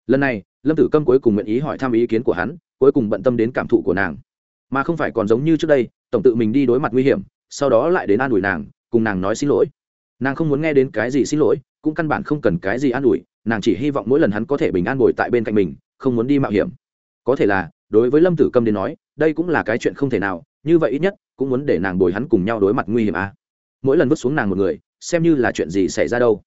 Lần này, lâm tử câm cuối cùng nguyện ý hỏi thăm ý kiến của hắn, cuối cùng bận tâm đến cảm thụ của nàng. Mà không phải còn giống như trước đây, tổng tự mình đi đối mặt nguy hiểm sau đó lại đến an ủi nàng, cùng nàng nói xin lỗi. Nàng không muốn nghe đến cái gì xin lỗi, cũng căn bản không cần cái gì an ủi, nàng chỉ hy vọng mỗi lần hắn có thể bình an bồi tại bên cạnh mình, không muốn đi mạo hiểm. Có thể là, đối với lâm tử câm đến nói, đây cũng là cái chuyện không thể nào, như vậy ít nhất, cũng muốn để nàng bồi hắn cùng nhau đối mặt nguy hiểm à. mỗi lần vứt xuống nàng một người, xem như là chuyện gì xảy ra đâu.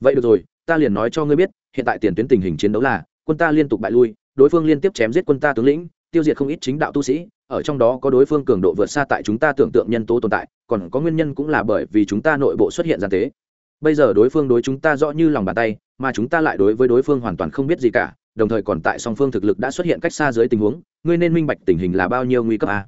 Vậy được rồi, ta liền nói cho ngươi biết, hiện tại tiền tuyến tình hình chiến đấu là, quân ta liên tục bại lui, đối phương liên tiếp chém giết quân ta tướng lĩnh tiêu diệt không ít chính đạo tu sĩ, ở trong đó có đối phương cường độ vượt xa tại chúng ta tưởng tượng nhân tố tồn tại, còn có nguyên nhân cũng là bởi vì chúng ta nội bộ xuất hiện gian tế. Bây giờ đối phương đối chúng ta rõ như lòng bàn tay, mà chúng ta lại đối với đối phương hoàn toàn không biết gì cả, đồng thời còn tại song phương thực lực đã xuất hiện cách xa dưới tình huống, ngươi nên minh bạch tình hình là bao nhiêu nguy cấp a.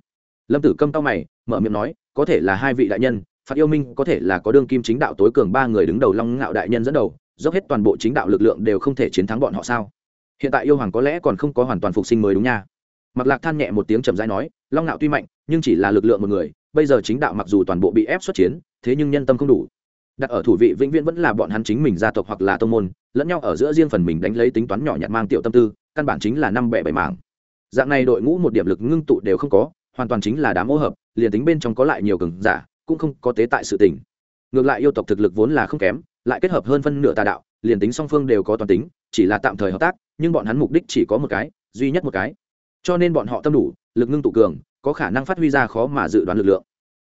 Lâm tử câm tao mày, mở miệng nói, có thể là hai vị đại nhân, phạt yêu minh có thể là có đương kim chính đạo tối cường ba người đứng đầu long ngạo đại nhân dẫn đầu, dốc hết toàn bộ chính đạo lực lượng đều không thể chiến thắng bọn họ sao? Hiện tại yêu hoàng có lẽ còn không có hoàn toàn phục sinh mới đúng nha mặc lạc than nhẹ một tiếng trầm dai nói, long ngạo tuy mạnh, nhưng chỉ là lực lượng một người, bây giờ chính đạo mặc dù toàn bộ bị ép xuất chiến, thế nhưng nhân tâm không đủ. Đặt ở thủ vị vĩnh viễn vẫn là bọn hắn chính mình gia tộc hoặc là tô môn, lẫn nhau ở giữa riêng phần mình đánh lấy tính toán nhỏ nhặt mang tiểu tâm tư, căn bản chính là năm bẻ bảy mảng. Dạng này đội ngũ một điểm lực ngưng tụ đều không có, hoàn toàn chính là đám ô hợp, liền tính bên trong có lại nhiều cường giả, cũng không có tế tại sự tình. Ngược lại yêu tộc thực lực vốn là không kém, lại kết hợp hơn phân nửa tà đạo, liền tính song phương đều có toàn tính, chỉ là tạm thời hợp tác, nhưng bọn hắn mục đích chỉ có một cái, duy nhất một cái cho nên bọn họ tâm đủ, lực ngưng tụ cường, có khả năng phát huy ra khó mà dự đoán lực lượng.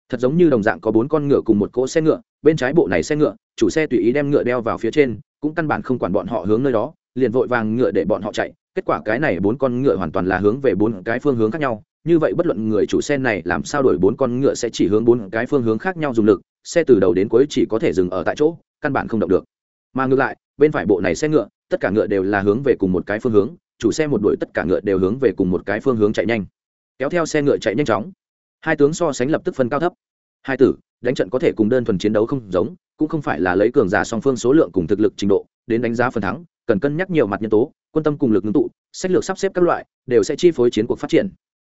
Thật giống như đồng dạng có bốn con ngựa cùng một cỗ xe ngựa, bên trái bộ này xe ngựa, chủ xe tùy ý đem ngựa đeo vào phía trên, cũng căn bản không quản bọn họ hướng nơi đó, liền vội vàng ngựa để bọn họ chạy. Kết quả cái này bốn con ngựa hoàn toàn là hướng về bốn cái phương hướng khác nhau. Như vậy bất luận người chủ xe này làm sao đổi bốn con ngựa sẽ chỉ hướng bốn cái phương hướng khác nhau dùng lực, xe từ đầu đến cuối chỉ có thể dừng ở tại chỗ, căn bản không động được. Mà ngược lại, bên phải bộ này xe ngựa, tất cả ngựa đều là hướng về cùng một cái phương hướng chủ xe một đội tất cả ngựa đều hướng về cùng một cái phương hướng chạy nhanh. Kéo theo xe ngựa chạy nhanh chóng. Hai tướng so sánh lập tức phân cao thấp. Hai tử, đánh trận có thể cùng đơn thuần chiến đấu không giống, cũng không phải là lấy cường giả song phương số lượng cùng thực lực trình độ, đến đánh giá phần thắng, cần cân nhắc nhiều mặt nhân tố, quân tâm cùng lực ngưng tụ, sách lược sắp xếp các loại, đều sẽ chi phối chiến cuộc phát triển.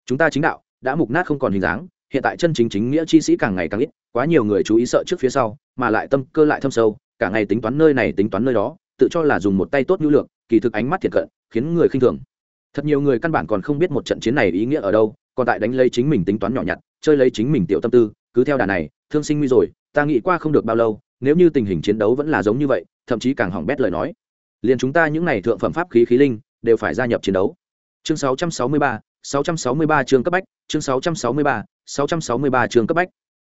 Chúng ta chính đạo, đã mục nát không còn hình dáng, hiện tại chân chính chính nghĩa chi sĩ càng ngày càng ít, quá nhiều người chú ý sợ trước phía sau, mà lại tâm cơ lại thâm sâu, cả ngày tính toán nơi này tính toán nơi đó, tự cho là dùng một tay tốt nhu lược kỳ thực ánh mắt thiệt cận khiến người khinh thường. Thật nhiều người căn bản còn không biết một trận chiến này ý nghĩa ở đâu còn tại đánh lấy chính mình tính toán nhỏ nhặt chơi lấy chính mình tiểu tâm tư cứ theo đà này thương sinh nguy rồi ta nghĩ qua không được bao lâu nếu như tình hình chiến đấu vẫn là giống như vậy thậm chí càng hỏng bét lời nói. Liền chúng ta những n à y thượng phẩm pháp khí khí linh đều phải gia nhập chiến đấu. Chương 663, 663 chương cấp bách chương 663, 663 chương cấp bách.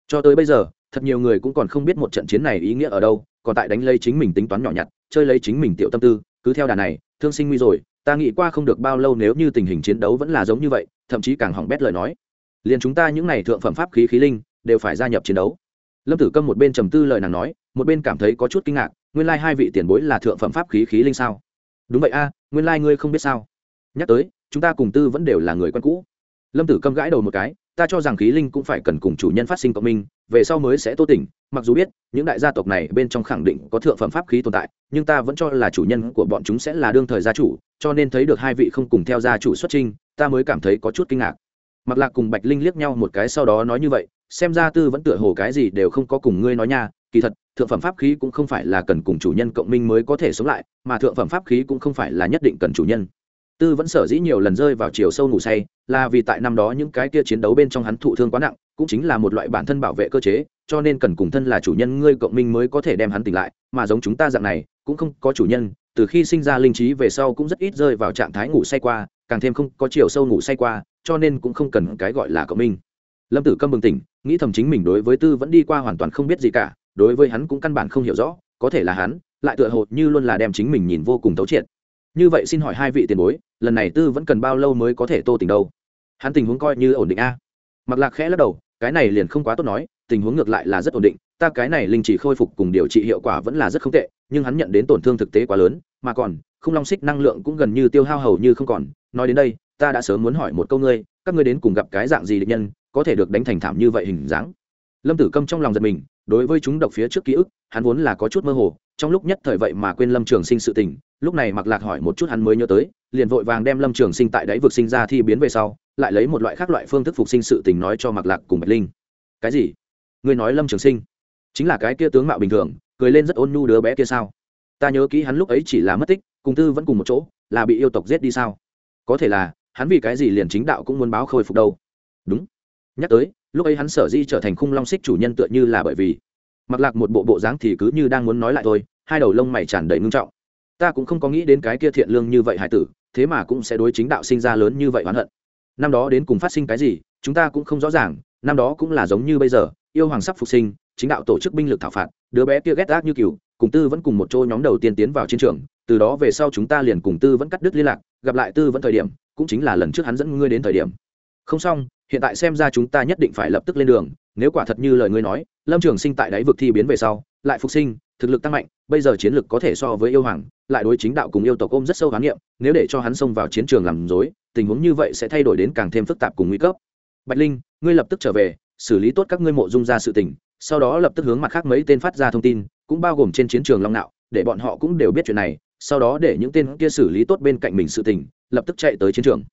Cho tới bây giờ thật nhiều người cũng còn không biết một trận chiến này ý nghĩa ở đâu còn tại đánh lấy chính mình tính toán nhỏ nhặt chơi lấy chính mình tiểu tâm tư cứ theo đà này, thương sinh nguy rồi, ta nghĩ qua không được bao lâu nếu như tình hình chiến đấu vẫn là giống như vậy, thậm chí càng hỏng bét lời nói. Liền chúng ta những n à y thượng phẩm pháp khí khí linh, đều phải gia nhập chiến đấu. Lâm tử câm một bên trầm tư lời nàng nói, một bên cảm thấy có chút kinh ngạc, nguyên lai hai vị tiền bối là thượng phẩm pháp khí khí linh sao? Đúng vậy a, nguyên lai、like、ngươi không biết sao? Nhắc tới, chúng ta cùng tư vẫn đều là người quen cũ. Lâm tử câm gãi đầu một cái ta cho rằng khí linh cũng phải cần cùng chủ nhân phát sinh cộng minh, về sau mới sẽ tô tỉnh, mặc dù biết, những đại gia tộc này bên trong khẳng định có thượng phẩm pháp khí tồn tại, nhưng ta vẫn cho là chủ nhân của bọn chúng sẽ là đương thời gia chủ, cho nên thấy được hai vị không cùng theo gia chủ xuất trinh ta mới cảm thấy có chút kinh ngạc. Mặc lạc cùng bạch linh liếc nhau một cái sau đó nói như vậy, xem ra tư vẫn tựa hồ cái gì đều không có cùng ngươi nói nha, kỳ thật, thượng phẩm pháp khí cũng không phải là cần cùng chủ nhân cộng minh mới có thể sống lại, mà thượng phẩm pháp khí cũng không phải là nhất định cần chủ nhân tư vẫn sở dĩ nhiều lần rơi vào chiều sâu ngủ say, là vì tại năm đó những cái kia chiến đấu bên trong hắn thụ thương quá nặng, cũng chính là một loại bản thân bảo vệ cơ chế, cho nên cần cùng thân là chủ nhân ngươi cộng minh mới có thể đem hắn tỉnh lại, mà giống chúng ta dạng này, cũng không có chủ nhân, từ khi sinh ra linh trí về sau cũng rất ít rơi vào trạng thái ngủ say qua, càng thêm không có chiều sâu ngủ say qua, cho nên cũng không cần cái gọi là cộng minh. Lâm tử câm bừng tỉnh, nghĩ thầm chính mình đối với tư vẫn đi qua hoàn toàn không biết gì cả, đối với hắn cũng căn bản không hiểu rõ, có thể là hắn, lại tựa hồ như luôn là đem chính mình nhìn vô cùng thấu triệt như vậy xin hỏi hai vị tiền bối, lần này tư vẫn cần bao lâu mới có thể tô tình đâu? Hắn tình huống coi như ổn định a. Mặc lạc khẽ lắc đầu, cái này liền không quá tốt nói, tình huống ngược lại là rất ổn định, ta cái này linh chỉ khôi phục cùng điều trị hiệu quả vẫn là rất không tệ, nhưng hắn nhận đến tổn thương thực tế quá lớn, mà còn, không long xích năng lượng cũng gần như tiêu hao hầu như không còn. Nói đến đây, ta đã sớm muốn hỏi một câu ngươi, các ngươi đến cùng gặp cái dạng gì địch nhân, có thể được đánh thành thảm như vậy hình dáng? Lâm tử câm trong lòng giật mình đối với chúng độc phía trước ký ức, hắn vốn là có chút mơ hồ, trong lúc nhất thời vậy mà quên lâm trường sinh sự tình, lúc này mặc lạc hỏi một chút hắn mới nhớ tới, liền vội vàng đem lâm trường sinh tại đáy vực sinh ra thi biến về sau, lại lấy một loại khác loại phương thức phục sinh sự tình nói cho mặc lạc cùng bạch linh. Cái gì? Ngươi nói lâm trường sinh? Chính là cái kia tướng mạo bình thường, cười lên rất ôn nhu đứa bé kia sao? Ta nhớ kỹ hắn lúc ấy chỉ là mất tích, cùng tư vẫn cùng một chỗ, là bị yêu tộc giết đi sao? Có thể là, hắn vì cái gì liền chính đạo cũng muốn báo khôi phục đâu? Đúng. Nhắc tới lúc ấy hắn sở di trở thành khung long xích chủ nhân tựa như là bởi vì, mặc lạc một bộ bộ dáng thì cứ như đang muốn nói lại thôi, hai đầu lông mày tràn đầy ngưng trọng. Ta cũng không có nghĩ đến cái kia thiện lương như vậy, hải tử, thế mà cũng sẽ đối chính đạo sinh ra lớn như vậy oán hận. Năm đó đến cùng phát sinh cái gì, chúng ta cũng không rõ ràng, năm đó cũng là giống như bây giờ, yêu hoàng sắp phục sinh, chính đạo tổ chức binh lực thảo phạt, đứa bé kia ghét ác như cừu, cùng tư vẫn cùng một chỗ nhóm đầu tiên tiến vào chiến trường, từ đó về sau chúng ta liền cùng tư vẫn cắt đứt liên lạc, gặp lại tư vẫn thời điểm, cũng chính là lần trước hắn dẫn ngươi đến thời điểm không xong, hiện tại xem ra chúng ta nhất định phải lập tức lên đường, nếu quả thật như lời ngươi nói, lâm trường sinh tại đáy vực thi biến về sau, lại phục sinh, thực lực tăng mạnh, bây giờ chiến lực có thể so với yêu hoàng, lại đối chính đạo cùng yêu tộc ôm rất sâu khám nghiệm nếu để cho hắn xông vào chiến trường làm dối tình huống như vậy sẽ thay đổi đến càng thêm phức tạp cùng nguy cấp. Bạch linh, ngươi lập tức trở về, xử lý tốt các ngươi mộ dung ra sự tình, sau đó lập tức hướng mặt khác mấy tên phát ra thông tin, cũng bao gồm trên chiến trường long nạo, để bọn họ cũng đều biết chuyện này, sau đó để những tên kia xử lý tốt bên cạnh mình sự tình, lập tức chạy tới chiến trường.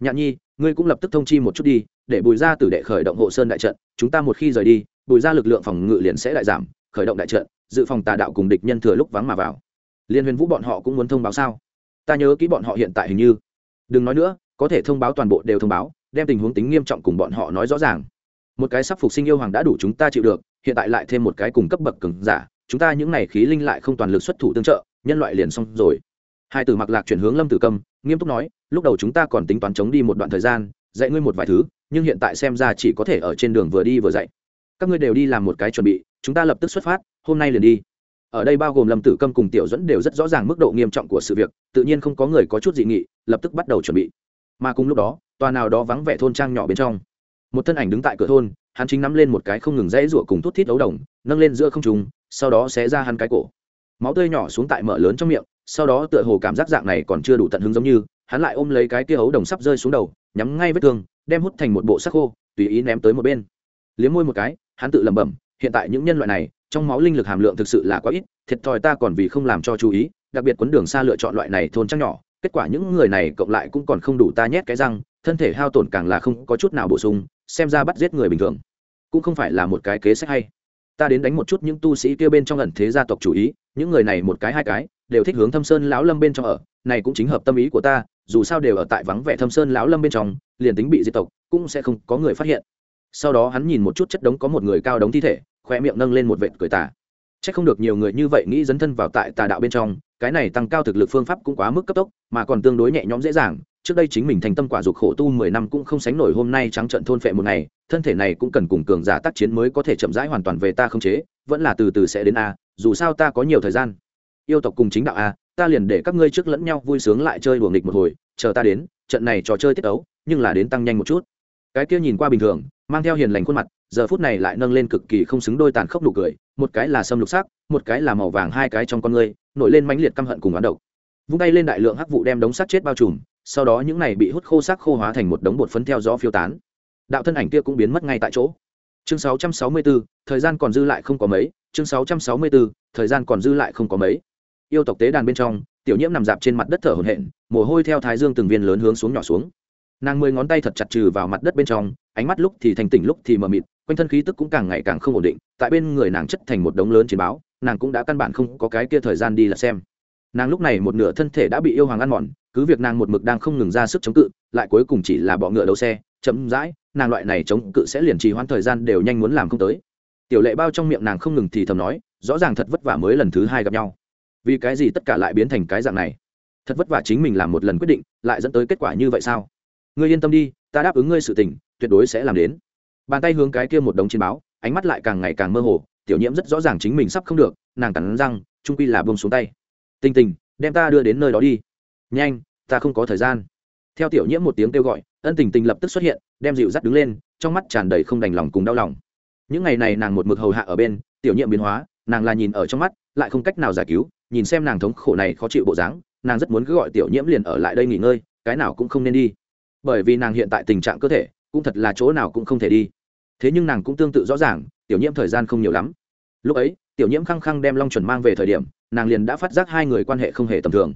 Nhạn nhi ngươi cũng lập tức thông chi một chút đi, để bùi ra tử đệ khởi động hộ sơn đại trận, chúng ta một khi rời đi, bùi ra lực lượng phòng ngự liền sẽ đại giảm, khởi động đại trận, dự phòng tà đạo cùng địch nhân thừa lúc vắng mà vào. Liên huyền vũ bọn họ cũng muốn thông báo sao? Ta nhớ kỹ bọn họ hiện tại hình như. Đừng nói nữa, có thể thông báo toàn bộ đều thông báo, đem tình huống tính nghiêm trọng cùng bọn họ nói rõ ràng. Một cái sắp phục sinh yêu hoàng đã đủ chúng ta chịu được, hiện tại lại thêm một cái cùng cấp bậc cứng giả, chúng ta những n à y khí linh lại không toàn lực xuất thủ tương trợ, nhân loại liền xong rồi. Hai từ mặc lạc chuyển hướng lâm tử câm nghiêm túc nói, lúc đầu chúng ta còn tính toán chống đi một đoạn thời gian, dạy ngươi một vài thứ, nhưng hiện tại xem ra chỉ có thể ở trên đường vừa đi vừa dạy. Các ngươi đều đi làm một cái chuẩn bị, chúng ta lập tức xuất phát, hôm nay liền đi. Ở đây bao gồm lâm tử câm cùng tiểu dẫn đều rất rõ ràng mức độ nghiêm trọng của sự việc, tự nhiên không có người có chút dị nghị, lập tức bắt đầu chuẩn bị. Mà cùng lúc đó, tòa nào đó vắng vẻ thôn trang nhỏ bên trong, một thân ảnh đứng tại cửa thôn, hắn chính nắm lên một cái không ngừng rẽ rụa cùng thút thít đấu đồng, nâng lên giữa không trùng sau đó sẽ ra hắn cái cổ. Máu tươi nhỏ xuống tại mở lớn trong miệng sau đó tựa hồ cảm giác dạng này còn chưa đủ tận hứng giống như, hắn lại ôm lấy cái kia hấu đồng sắp rơi xuống đầu, nhắm ngay vết thương, đem hút thành một bộ sắc khô, tùy ý ném tới một bên. Liếm môi một cái, hắn tự lẩm bẩm, hiện tại những nhân loại này, trong máu linh lực hàm lượng thực sự là quá ít, thiệt thòi ta còn vì không làm cho chú ý, đặc biệt quấn đường xa lựa chọn loại này thôn trăng nhỏ, kết quả những người này cộng lại cũng còn không đủ ta nhét cái răng, thân thể hao tổn càng là không có chút nào bổ sung, xem ra bắt giết người bình thường. Cũng không phải là một cái kế sách hay. Ta đến đánh một chút những tu sĩ kia bên trong ẩn thế gia tộc chủ ý, những người này một cái hai cái đều thích hướng thâm sơn lão lâm bên trong ở, này cũng chính hợp tâm ý của ta, dù sao đều ở tại vắng vẻ thâm sơn lão lâm bên trong, liền tính bị diệt tộc, cũng sẽ không có người phát hiện. Sau đó hắn nhìn một chút chất đống có một người cao đống thi thể khoe miệng nâng lên một vệt cười tà. C h ắ c không được nhiều người như vậy nghĩ dấn thân vào tại tà đạo bên trong, cái này tăng cao thực lực phương pháp cũng quá mức cấp tốc, mà còn tương đối nhẹ nhõm dễ dàng. Trước đây chính mình thành tâm quả dục khổ tu mười năm cũng không sánh nổi hôm nay trắng trận thôn phệ một ngày, thân thể này cũng cần cùng cường giả tác chiến mới có thể chậm rãi hoàn toàn về ta không chế, vẫn là từ từ sẽ đến a, dù sao ta có nhiều thời gian yêu tộc cùng chính đạo a ta liền để các ngươi trước lẫn nhau vui sướng lại chơi đùa nghịch một hồi chờ ta đến trận này trò chơi tiết ấu nhưng là đến tăng nhanh một chút. Cái kia nhìn qua bình thường mang theo hiền lành khuôn mặt giờ phút này lại nâng lên cực kỳ không xứng đôi tàn khốc nụ cười một cái là sâm lục sắc một cái là màu vàng hai cái trong con ngươi nổi lên mãnh liệt căm hận cùng oán độc. Vung tay lên đại lượng hắc vụ đem đống xác chết bao trùm sau đó những này bị hút khô xác khô hóa thành một đống bột phấn theo gió phiêu tán. Đạo thân ảnh kia cũng biến mất ngay tại chỗ. Chương 664, thời gian còn dư lại không có mấy chương 664, thời gian còn dư lại không có mấy yêu tộc tế đàn bên trong, tiểu nhiễm nằm dạp trên mặt đất thở hổn hển, mồ hôi theo thái dương từng viên lớn hướng xuống nhỏ xuống. Nàng mười ngón tay thật chặt trừ vào mặt đất bên trong, ánh mắt lúc thì thành tỉnh lúc thì mờ mịt, quanh thân khí tức cũng càng ngày càng không ổn định, tại bên người nàng chất thành một đống lớn chiến báo, nàng cũng đã căn bản không có cái kia thời gian đi là xem. Nàng lúc này một nửa thân thể đã bị yêu hoàng ăn mòn, cứ việc nàng một mực đang không ngừng ra sức chống cự, lại cuối cùng chỉ là bọ ngựa đấu xe, chậm rãi, nàng loại này chống cự sẽ liền trì hoãn thời gian đều nhanh muốn làm không tới. Tiểu lệ bao trong miệng nàng không ngừng thì thầm nói, rõ ràng thật vất vả mới lần thứ hai gặp nhau vì cái gì tất cả lại biến thành cái dạng này? Thật vất vả chính mình làm một lần quyết định, lại dẫn tới kết quả như vậy sao? Ngươi yên tâm đi, ta đáp ứng ngươi sự tình, tuyệt đối sẽ làm đến. Bàn tay hướng cái kia một đống chiến báo, ánh mắt lại càng ngày càng mơ hồ, tiểu nhiễm rất rõ ràng chính mình sắp không được, nàng cắn răng, trung quy là bông xuống tay. Tình tình, đem ta đưa đến nơi đó đi. Nhanh, ta không có thời gian. Theo tiểu nhiễm một tiếng kêu gọi, ân tình tình lập tức xuất hiện, đem dịu dắt đứng lên, trong mắt tràn đầy không đành lòng cùng đau lòng. Những ngày này nàng một mực hầu hạ ở bên, tiểu nhiễm biến hóa, nàng là nhìn ở trong mắt, lại không cách nào giải cứu nhìn xem nàng thống khổ này khó chịu bộ dáng, nàng rất muốn cứ gọi tiểu nhiễm liền ở lại đây nghỉ ngơi, cái nào cũng không nên đi. Bởi vì nàng hiện tại tình trạng cơ thể, cũng thật là chỗ nào cũng không thể đi. Thế nhưng nàng cũng tương tự rõ ràng, tiểu nhiễm thời gian không nhiều lắm. Lúc ấy, tiểu nhiễm khăng khăng đem long chuẩn mang về thời điểm, nàng liền đã phát giác hai người quan hệ không hề tầm thường.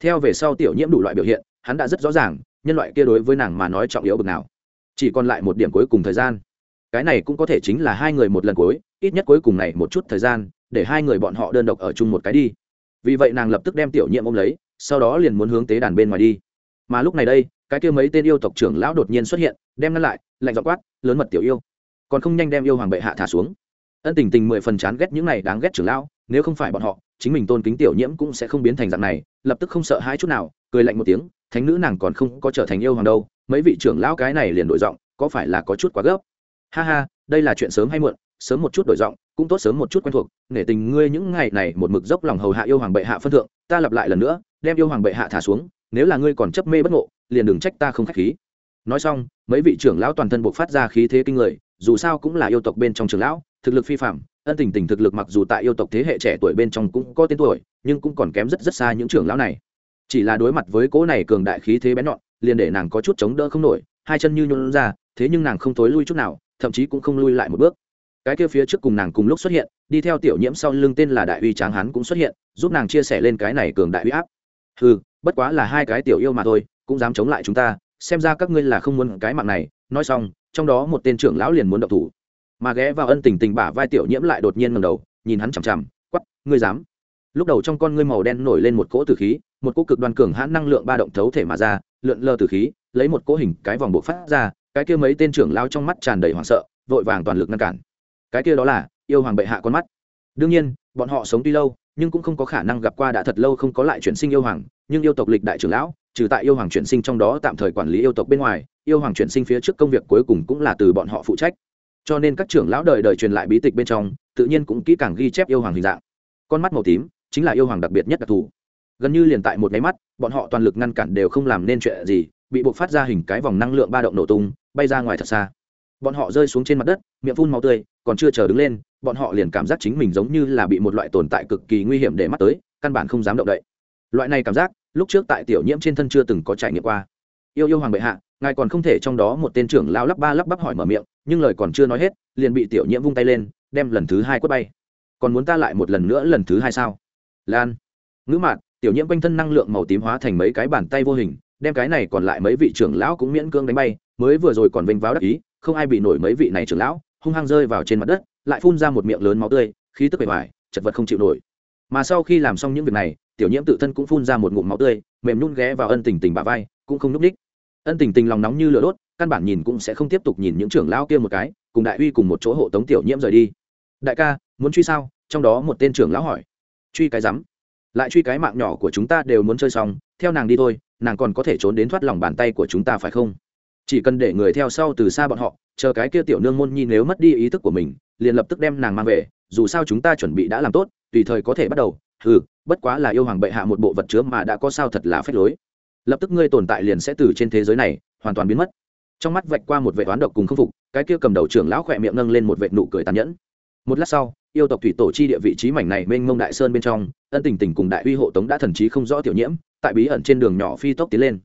Theo về sau tiểu nhiễm đủ loại biểu hiện, hắn đã rất rõ ràng, nhân loại kia đối với nàng mà nói trọng yếu bực nào. Chỉ còn lại một điểm cuối cùng thời gian. Cái này cũng có thể chính là hai người một lần cuối, ít nhất cuối cùng này một chút thời gian, để hai người bọn họ đơn độc ở chung một cái đi vì vậy nàng lập tức đem tiểu nhiệm ôm lấy, sau đó liền muốn hướng tế đàn bên ngoài đi. Mà lúc này đây, cái kia mấy tên yêu tộc trưởng lão đột nhiên xuất hiện, đem ngăn lại, lạnh dọ quát, lớn mật tiểu yêu, còn không nhanh đem yêu hoàng bệ hạ thả xuống. Ân tình tình mười phần chán ghét những này đáng ghét trưởng lão, nếu không phải bọn họ, chính mình tôn kính tiểu nhiễm cũng sẽ không biến thành dạng này, lập tức không sợ hãi chút nào, cười lạnh một tiếng, thánh nữ nàng còn không có trở thành yêu hoàng đâu, mấy vị trưởng lão cái này liền đổi giọng, có phải là có chút quá gấp? Ha ha, đây là chuyện sớm hay muộn, sớm một chút đổi giọng cũng tốt sớm một chút quen thuộc, nể tình ngươi những ngày này một mực dốc lòng hầu hạ yêu hoàng bệ hạ phân thượng, ta lặp lại lần nữa, đem yêu hoàng bệ hạ thả xuống, nếu là ngươi còn chấp mê bất ngộ, liền đừng trách ta không khách khí. Nói xong, mấy vị trưởng lão toàn thân buộc phát ra khí thế kinh người, dù sao cũng là yêu tộc bên trong trưởng lão, thực lực phi phạm ân tình tình thực lực mặc dù tại yêu tộc thế hệ trẻ tuổi bên trong cũng có tên tuổi, nhưng cũng còn kém rất rất xa những trưởng lão này. Chỉ là đối mặt với cỗ này cường đại khí thế bén nhọn, liền để nàng có chút chống đỡ không nổi, hai chân như nhún ra, thế nhưng nàng không thối lui chút nào, thậm chí cũng không lui lại một bước cái kia phía trước cùng nàng cùng lúc xuất hiện, đi theo tiểu nhiễm sau lưng tên là đại uy tráng hán cũng xuất hiện, giúp nàng chia sẻ lên cái này cường đại uy áp. Ừ bất quá là hai cái tiểu yêu mà thôi, cũng dám chống lại chúng ta, xem ra các ngươi là không muốn cái mạng này. Nói xong, trong đó một tên trưởng lão liền muốn động thủ. Mà ghé vào ân tình tình bả vai tiểu nhiễm lại đột nhiên ngầm đầu, nhìn hắn chằm chằm quắp ngươi dám. Lúc đầu trong con ngươi màu đen nổi lên một cỗ tử khí, một cỗ cực đoan cường hãn năng lượng ba động thấu thể mà ra, lượn lờ tử khí, lấy một cỗ hình cái vòng bộ phát ra, cái kia mấy tên trưởng lao trong mắt tràn đầy hoảng sợ, vội vàng toàn lực ngăn cản cái kia đó là yêu hoàng bệ hạ con mắt. Đương nhiên, bọn họ sống tuy lâu, nhưng cũng không có khả năng gặp qua đã thật lâu không có lại chuyển sinh yêu hoàng, nhưng yêu tộc lịch đại trưởng lão, trừ tại yêu hoàng chuyển sinh trong đó tạm thời quản lý yêu tộc bên ngoài, yêu hoàng chuyển sinh phía trước công việc cuối cùng cũng là từ bọn họ phụ trách. Cho nên các trưởng lão đời đời truyền lại bí tịch bên trong, tự nhiên cũng kỹ càng ghi chép yêu hoàng hình dạng. Con mắt màu tím chính là yêu hoàng đặc biệt nhất đặc thù. Gần như liền tại một máy mắt, bọn họ toàn lực ngăn cản đều không làm nên chuyện gì, bị buộc phát ra hình cái vòng năng lượng ba động nổ tung, bay ra ngoài thật xa bọn họ rơi xuống trên mặt đất, miệng phun màu tươi, còn chưa chờ đứng lên, bọn họ liền cảm giác chính mình giống như là bị một loại tồn tại cực kỳ nguy hiểm để mắt tới, căn bản không dám động đậy. Loại này cảm giác, lúc trước tại tiểu nhiễm trên thân chưa từng có trải nghiệm qua. Yêu yêu hoàng bệ hạ, ngài còn không thể trong đó một tên trưởng lao lắp ba lắp bắp hỏi mở miệng, nhưng lời còn chưa nói hết, liền bị tiểu nhiễm vung tay lên, đem lần thứ hai quất bay. Còn muốn ta lại một lần nữa lần thứ hai sao? Lan. Ngữ mạn, tiểu nhiễm quanh thân năng lượng màu tím hóa thành mấy cái bàn tay vô hình, đem cái này còn lại mấy vị trưởng lão cũng miễn cưỡng đánh bay, mới vừa rồi còn vênh váo đắc ý không ai bị nổi mấy vị này trưởng lão, hung hăng rơi vào trên mặt đất, lại phun ra một miệng lớn máu tươi, khí tức bề ngoài chật vật không chịu nổi. Mà sau khi làm xong những việc này, tiểu nhiễm tự thân cũng phun ra một ngụm máu tươi, mềm nhún ghé vào ân tình tình bà vai, cũng không núp đích ân tình tình lòng nóng như lửa đốt, căn bản nhìn cũng sẽ không tiếp tục nhìn những trưởng lão kia một cái, cùng đại uy cùng một chỗ hộ tống tiểu nhiễm rời đi. Đại ca, muốn truy sao? trong đó một tên trưởng lão hỏi. Truy cái rắm. Lại truy cái mạng nhỏ của chúng ta đều muốn chơi xong, theo nàng đi thôi, nàng còn có thể trốn đến thoát lòng bàn tay của chúng ta phải không? Chỉ cần để người theo sau từ xa bọn họ, chờ cái kia tiểu nương môn nhi nếu mất đi ý thức của mình, liền lập tức đem nàng mang về, dù sao chúng ta chuẩn bị đã làm tốt, tùy thời có thể bắt đầu. Ừ bất quá là yêu hoàng bệ hạ một bộ vật chứa mà đã có sao thật là phép lối. Lập tức ngươi tồn tại liền sẽ từ trên thế giới này, hoàn toàn biến mất. Trong mắt vạch qua một vệ toán độc cùng khâm phục, cái kia cầm đầu trưởng lão khỏe miệng nâng lên một vệ nụ cười tàn nhẫn. Một lát sau, yêu tộc thủy tổ chi địa vị trí mảnh này mênh mông đại sơn bên trong, ân tình tình cùng đại uy hộ tống đã thần trí không rõ tiểu nhiễm, tại bí ẩn trên đường nhỏ phi tốc tiến lên.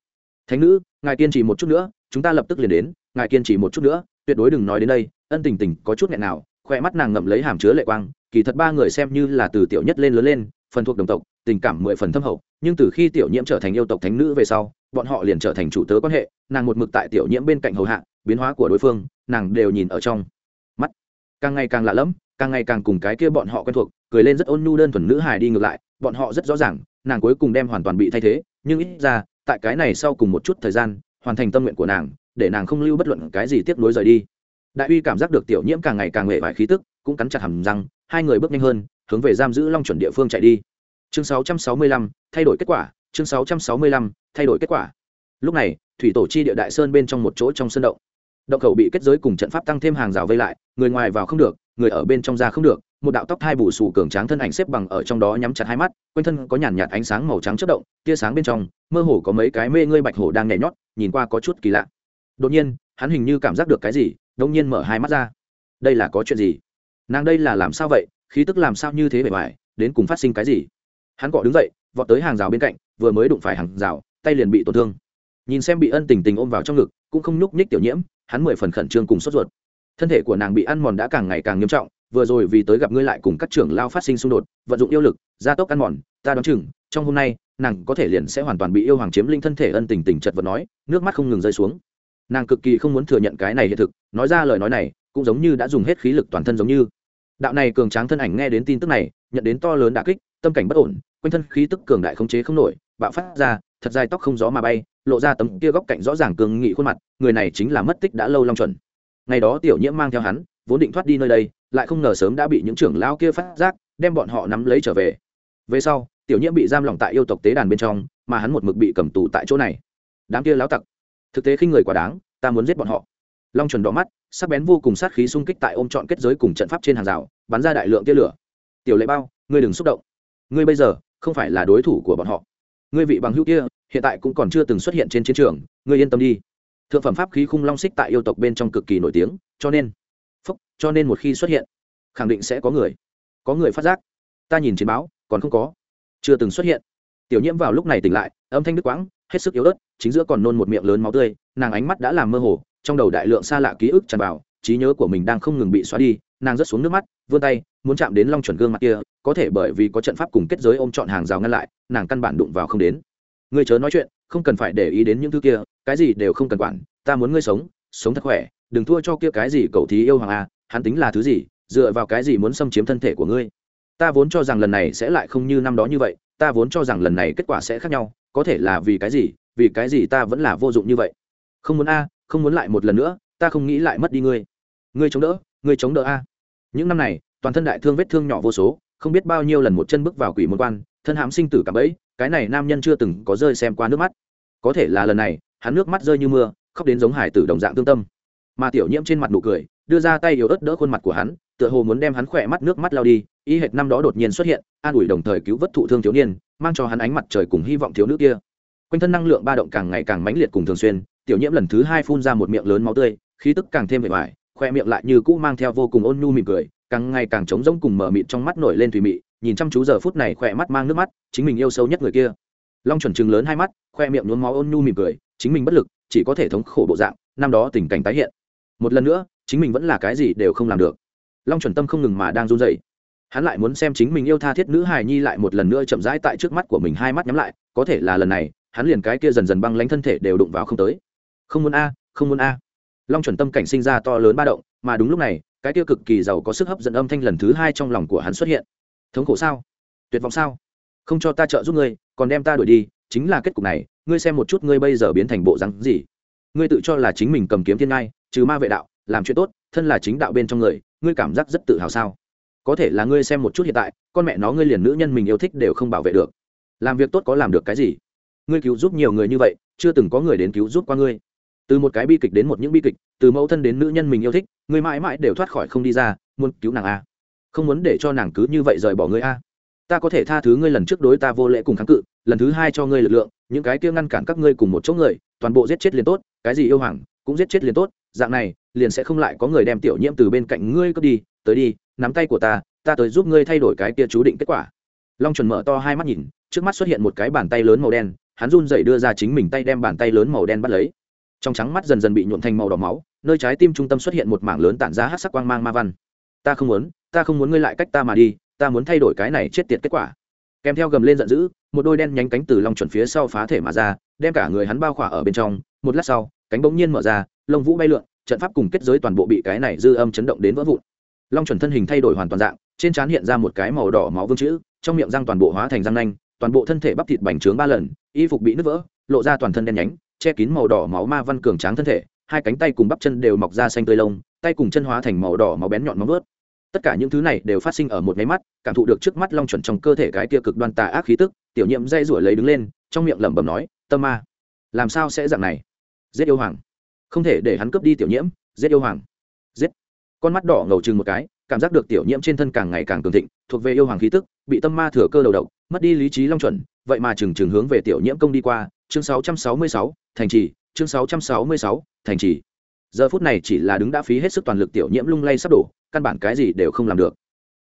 Thánh nữ, ngài kiên trì một chút nữa chúng ta lập tức liền đến, ngài kiên trì một chút nữa, tuyệt đối đừng nói đến đây, ân tình tình có chút nghẹn nào khoe mắt nàng ngậm lấy hàm chứa lệ quang, kỳ thật ba người xem như là từ tiểu nhất lên lớn lên, phần thuộc đồng tộc, tình cảm mười phần thâm hậu, nhưng từ khi tiểu nhiễm trở thành yêu tộc thánh nữ về sau, bọn họ liền trở thành chủ tớ quan hệ, nàng một mực tại tiểu nhiễm bên cạnh hầu hạ, biến hóa của đối phương, nàng đều nhìn ở trong mắt. Càng ngày càng lạ lẫm, càng ngày càng cùng cái kia bọn họ quen thuộc, cười lên rất ôn nhu đơn thuần nữ hài đi ngược lại, bọn họ rất rõ ràng, nàng cuối cùng đem hoàn toàn bị thay thế, nhưng ít ra, tại cái này sau cùng một chút thời gian hoàn thành tâm nguyện của nàng để nàng không lưu bất luận cái gì tiếp nối rời đi. Đại uy cảm giác được tiểu nhiễm càng ngày càng nghệ vải khí tức cũng cắn chặt hầm răng hai người bước nhanh hơn hướng về giam giữ long chuẩn địa phương chạy đi. Chương 665, thay đổi kết quả chương 665, thay đổi kết quả. Lúc này thủy tổ chi địa đại sơn bên trong một chỗ trong sân động. Động khẩu bị kết giới cùng trận pháp tăng thêm hàng rào vây lại người ngoài vào không được người ở bên trong ra không được một đạo tóc thai bù sù cường tráng thân ảnh xếp bằng ở trong đó nhắm chặt hai mắt, quanh thân có nhàn nhạt ánh sáng màu trắng chất động, tia sáng bên trong, mơ hồ có mấy cái mê ngươi bạch hổ đang nhảy nhót, nhìn qua có chút kỳ lạ. Đột nhiên, hắn hình như cảm giác được cái gì đông nhiên mở hai mắt ra. Đây là có chuyện gì? Nàng đây là làm sao vậy? Khí tức làm sao như thế bề ngoài? Đến cùng phát sinh cái gì? Hắn cọ đứng dậy, vọt tới hàng rào bên cạnh, vừa mới đụng phải hàng rào, tay liền bị tổn thương. Nhìn xem bị ân tình tình ôm vào trong ngực, cũng không nhúc nhích tiểu nhiễm, hắn mười phần khẩn trương cùng sốt ruột. Thân thể của nàng bị ăn mòn đã càng ngày càng nghiêm trọng vừa rồi vì tới gặp ngươi lại cùng các trưởng lao phát sinh xung đột, vận dụng yêu lực, gia tốc ăn mòn, ta đoán chừng, trong hôm nay, nàng có thể liền sẽ hoàn toàn bị yêu hoàng chiếm linh thân thể ân tình tình chật vật nói, nước mắt không ngừng rơi xuống. Nàng cực kỳ không muốn thừa nhận cái này hiện thực, nói ra lời nói này, cũng giống như đã dùng hết khí lực toàn thân giống như. Đạo này cường tráng thân ảnh nghe đến tin tức này, nhận đến to lớn đả kích, tâm cảnh bất ổn, quanh thân khí tức cường đại không chế không nổi, bạo phát ra, thật dài tóc không gió mà bay, lộ ra tấm kia góc cạnh rõ ràng cường nghị khuôn mặt, người này chính là mất tích đã lâu long chuẩn. Ngày đó tiểu nhiễm mang theo hắn, vốn định thoát đi nơi đây lại không ngờ sớm đã bị những trưởng lao kia phát giác, đem bọn họ nắm lấy trở về. Về sau, tiểu nhiễm bị giam lỏng tại yêu tộc tế đàn bên trong, mà hắn một mực bị cầm tù tại chỗ này. Đám kia láo tặc. Thực tế khi người quá đáng, ta muốn giết bọn họ. Long chuẩn đỏ mắt, sắc bén vô cùng sát khí xung kích tại ôm trọn kết giới cùng trận pháp trên hàng rào, bắn ra đại lượng tia lửa. Tiểu lệ bao, ngươi đừng xúc động. Ngươi bây giờ, không phải là đối thủ của bọn họ. Ngươi vị bằng hữu kia, hiện tại cũng còn chưa từng xuất hiện trên chiến trường, ngươi yên tâm đi. Thượng phẩm pháp khí khung long xích tại yêu tộc bên trong cực kỳ nổi tiếng, cho nên cho nên một khi xuất hiện, khẳng định sẽ có người có người phát giác. Ta nhìn chiến báo, còn không có, chưa từng xuất hiện. Tiểu nhiễm vào lúc này tỉnh lại, âm thanh đứt quãng, hết sức yếu ớt, chính giữa còn nôn một miệng lớn máu tươi, nàng ánh mắt đã làm mơ hồ, trong đầu đại lượng xa lạ ký ức tràn vào, trí nhớ của mình đang không ngừng bị xóa đi, nàng rớt xuống nước mắt, vươn tay, muốn chạm đến long chuẩn gương mặt kia, có thể bởi vì có trận pháp cùng kết giới ôm chọn hàng rào ngăn lại, nàng căn bản đụng vào không đến. Ngươi chớ nói chuyện, không cần phải để ý đến những thứ kia, cái gì đều không cần quản, ta muốn ngươi sống sống thật khỏe, đừng thua cho kia cái gì cậu thí yêu hoàng a hắn tính là thứ gì, dựa vào cái gì muốn xâm chiếm thân thể của ngươi? Ta vốn cho rằng lần này sẽ lại không như năm đó như vậy, ta vốn cho rằng lần này kết quả sẽ khác nhau, có thể là vì cái gì, vì cái gì ta vẫn là vô dụng như vậy? Không muốn a, không muốn lại một lần nữa, ta không nghĩ lại mất đi ngươi. Ngươi chống đỡ, ngươi chống đỡ a. Những năm này, toàn thân đại thương vết thương nhỏ vô số, không biết bao nhiêu lần một chân bước vào quỷ môn quan, thân hãm sinh tử cả ấy cái này nam nhân chưa từng có rơi xem qua nước mắt. Có thể là lần này, hắn nước mắt rơi như mưa, khóc đến giống hải tử đồng dạng tương tâm. Mà tiểu nhiễm trên mặt nụ cười đưa ra tay yếu ớt đỡ khuôn mặt của hắn, tựa hồ muốn đem hắn khỏe mắt nước mắt lao đi, y hệt năm đó đột nhiên xuất hiện, an ủi đồng thời cứu vớt thụ thương thiếu niên, mang cho hắn ánh mặt trời cùng hy vọng thiếu nữ kia. Quanh thân năng lượng ba động càng ngày càng mãnh liệt cùng thường xuyên, tiểu nhiễm lần thứ hai phun ra một miệng lớn máu tươi, khí tức càng thêm vẻ vải khoe miệng lại như cũ mang theo vô cùng ôn nhu mỉm cười, càng ngày càng trống rỗng cùng mở mịt trong mắt nổi lên thủy mị, nhìn chăm chú giờ phút này khoe mắt mang nước mắt, chính mình yêu sâu nhất người kia. Long chuẩn chừng lớn hai mắt, khoe miệng nhuốm máu ôn nhu mỉm cười, chính mình bất lực, chỉ có thể thống khổ bộ dạng, năm đó tình cảnh tái hiện. Một lần nữa chính mình vẫn là cái gì đều không làm được. Long chuẩn tâm không ngừng mà đang run dậy hắn lại muốn xem chính mình yêu tha thiết nữ hài nhi lại một lần nữa chậm rãi tại trước mắt của mình hai mắt nhắm lại, có thể là lần này, hắn liền cái kia dần dần băng lánh thân thể đều đụng vào không tới. Không muốn a, không muốn a. Long chuẩn tâm cảnh sinh ra to lớn ba động, mà đúng lúc này, cái kia cực kỳ giàu có sức hấp dẫn âm thanh lần thứ hai trong lòng của hắn xuất hiện. Thống khổ sao? Tuyệt vọng sao? Không cho ta trợ giúp ngươi, còn đem ta đuổi đi, chính là kết cục này, ngươi xem một chút ngươi bây giờ biến thành bộ rắn gì. Ngươi tự cho là chính mình cầm kiếm thiên ngai, trừ ma vệ đạo làm chuyện tốt, thân là chính đạo bên trong người, ngươi cảm giác rất tự hào sao? Có thể là ngươi xem một chút hiện tại, con mẹ nó ngươi liền nữ nhân mình yêu thích đều không bảo vệ được. Làm việc tốt có làm được cái gì? Ngươi cứu giúp nhiều người như vậy, chưa từng có người đến cứu giúp qua ngươi. Từ một cái bi kịch đến một những bi kịch, từ mẫu thân đến nữ nhân mình yêu thích, ngươi mãi mãi đều thoát khỏi không đi ra, muốn cứu nàng a. Không muốn để cho nàng cứ như vậy rời bỏ ngươi a. Ta có thể tha thứ ngươi lần trước đối ta vô lễ cùng kháng cự, lần thứ hai cho ngươi lực lượng, những cái kia ngăn cản các ngươi cùng một chỗ người, toàn bộ giết chết liền tốt, cái gì yêu hoàng, cũng giết chết liền tốt, dạng này liền sẽ không lại có người đem tiểu nhiễm từ bên cạnh ngươi cướp đi, tới đi, nắm tay của ta ta tới giúp ngươi thay đổi cái kia chú định kết quả. Long chuẩn mở to hai mắt nhìn, trước mắt xuất hiện một cái bàn tay lớn màu đen, hắn run dậy đưa ra chính mình tay đem bàn tay lớn màu đen bắt lấy. Trong trắng mắt dần dần bị nhuộn thành màu đỏ máu, nơi trái tim trung tâm xuất hiện một mảng lớn tản ra hát sắc quang mang ma văn. Ta không muốn, ta không muốn ngươi lại cách ta mà đi, ta muốn thay đổi cái này chết tiệt kết quả. Kèm theo gầm lên giận dữ, một đôi đen nhánh cánh từ long chuẩn phía sau phá thể mà ra, đem cả người hắn bao khỏa ở bên trong. Một lát sau, cánh bỗng nhiên mở ra, lông vũ bay lượn trận pháp cùng kết giới toàn bộ bị cái này dư âm chấn động đến vỡ vụn. Long chuẩn thân hình thay đổi hoàn toàn dạng, trên trán hiện ra một cái màu đỏ máu vương chữ, trong miệng răng toàn bộ hóa thành răng nanh, toàn bộ thân thể bắp thịt bành trướng ba lần, y phục bị nứt vỡ, lộ ra toàn thân đen nhánh, che kín màu đỏ máu ma văn cường tráng thân thể, hai cánh tay cùng bắp chân đều mọc ra xanh tươi lông, tay cùng chân hóa thành màu đỏ máu bén nhọn máu vớt tất cả những thứ này đều phát sinh ở một máy mắt, cảm thụ được trước mắt long chuẩn trong cơ thể cái kia cực đoan tà ác khí tức, tiểu nhiệm dây rủi lấy đứng lên, trong miệng lẩm bẩm nói, tâm ma, làm sao sẽ dạng này? Giết yêu hoàng không thể để hắn cướp đi tiểu nhiễm giết yêu hoàng. Giết. Con mắt đỏ ngầu chừng một cái cảm giác được tiểu nhiễm trên thân càng ngày càng cường thịnh thuộc về yêu hoàng khí tức bị tâm ma thừa cơ đầu độc mất đi lý trí long chuẩn vậy mà chừng chừng hướng về tiểu nhiễm công đi qua chương 666, thành trì chương 666, thành trì. Giờ phút này chỉ là đứng đã phí hết sức toàn lực tiểu nhiễm lung lay sắp đổ căn bản cái gì đều không làm được.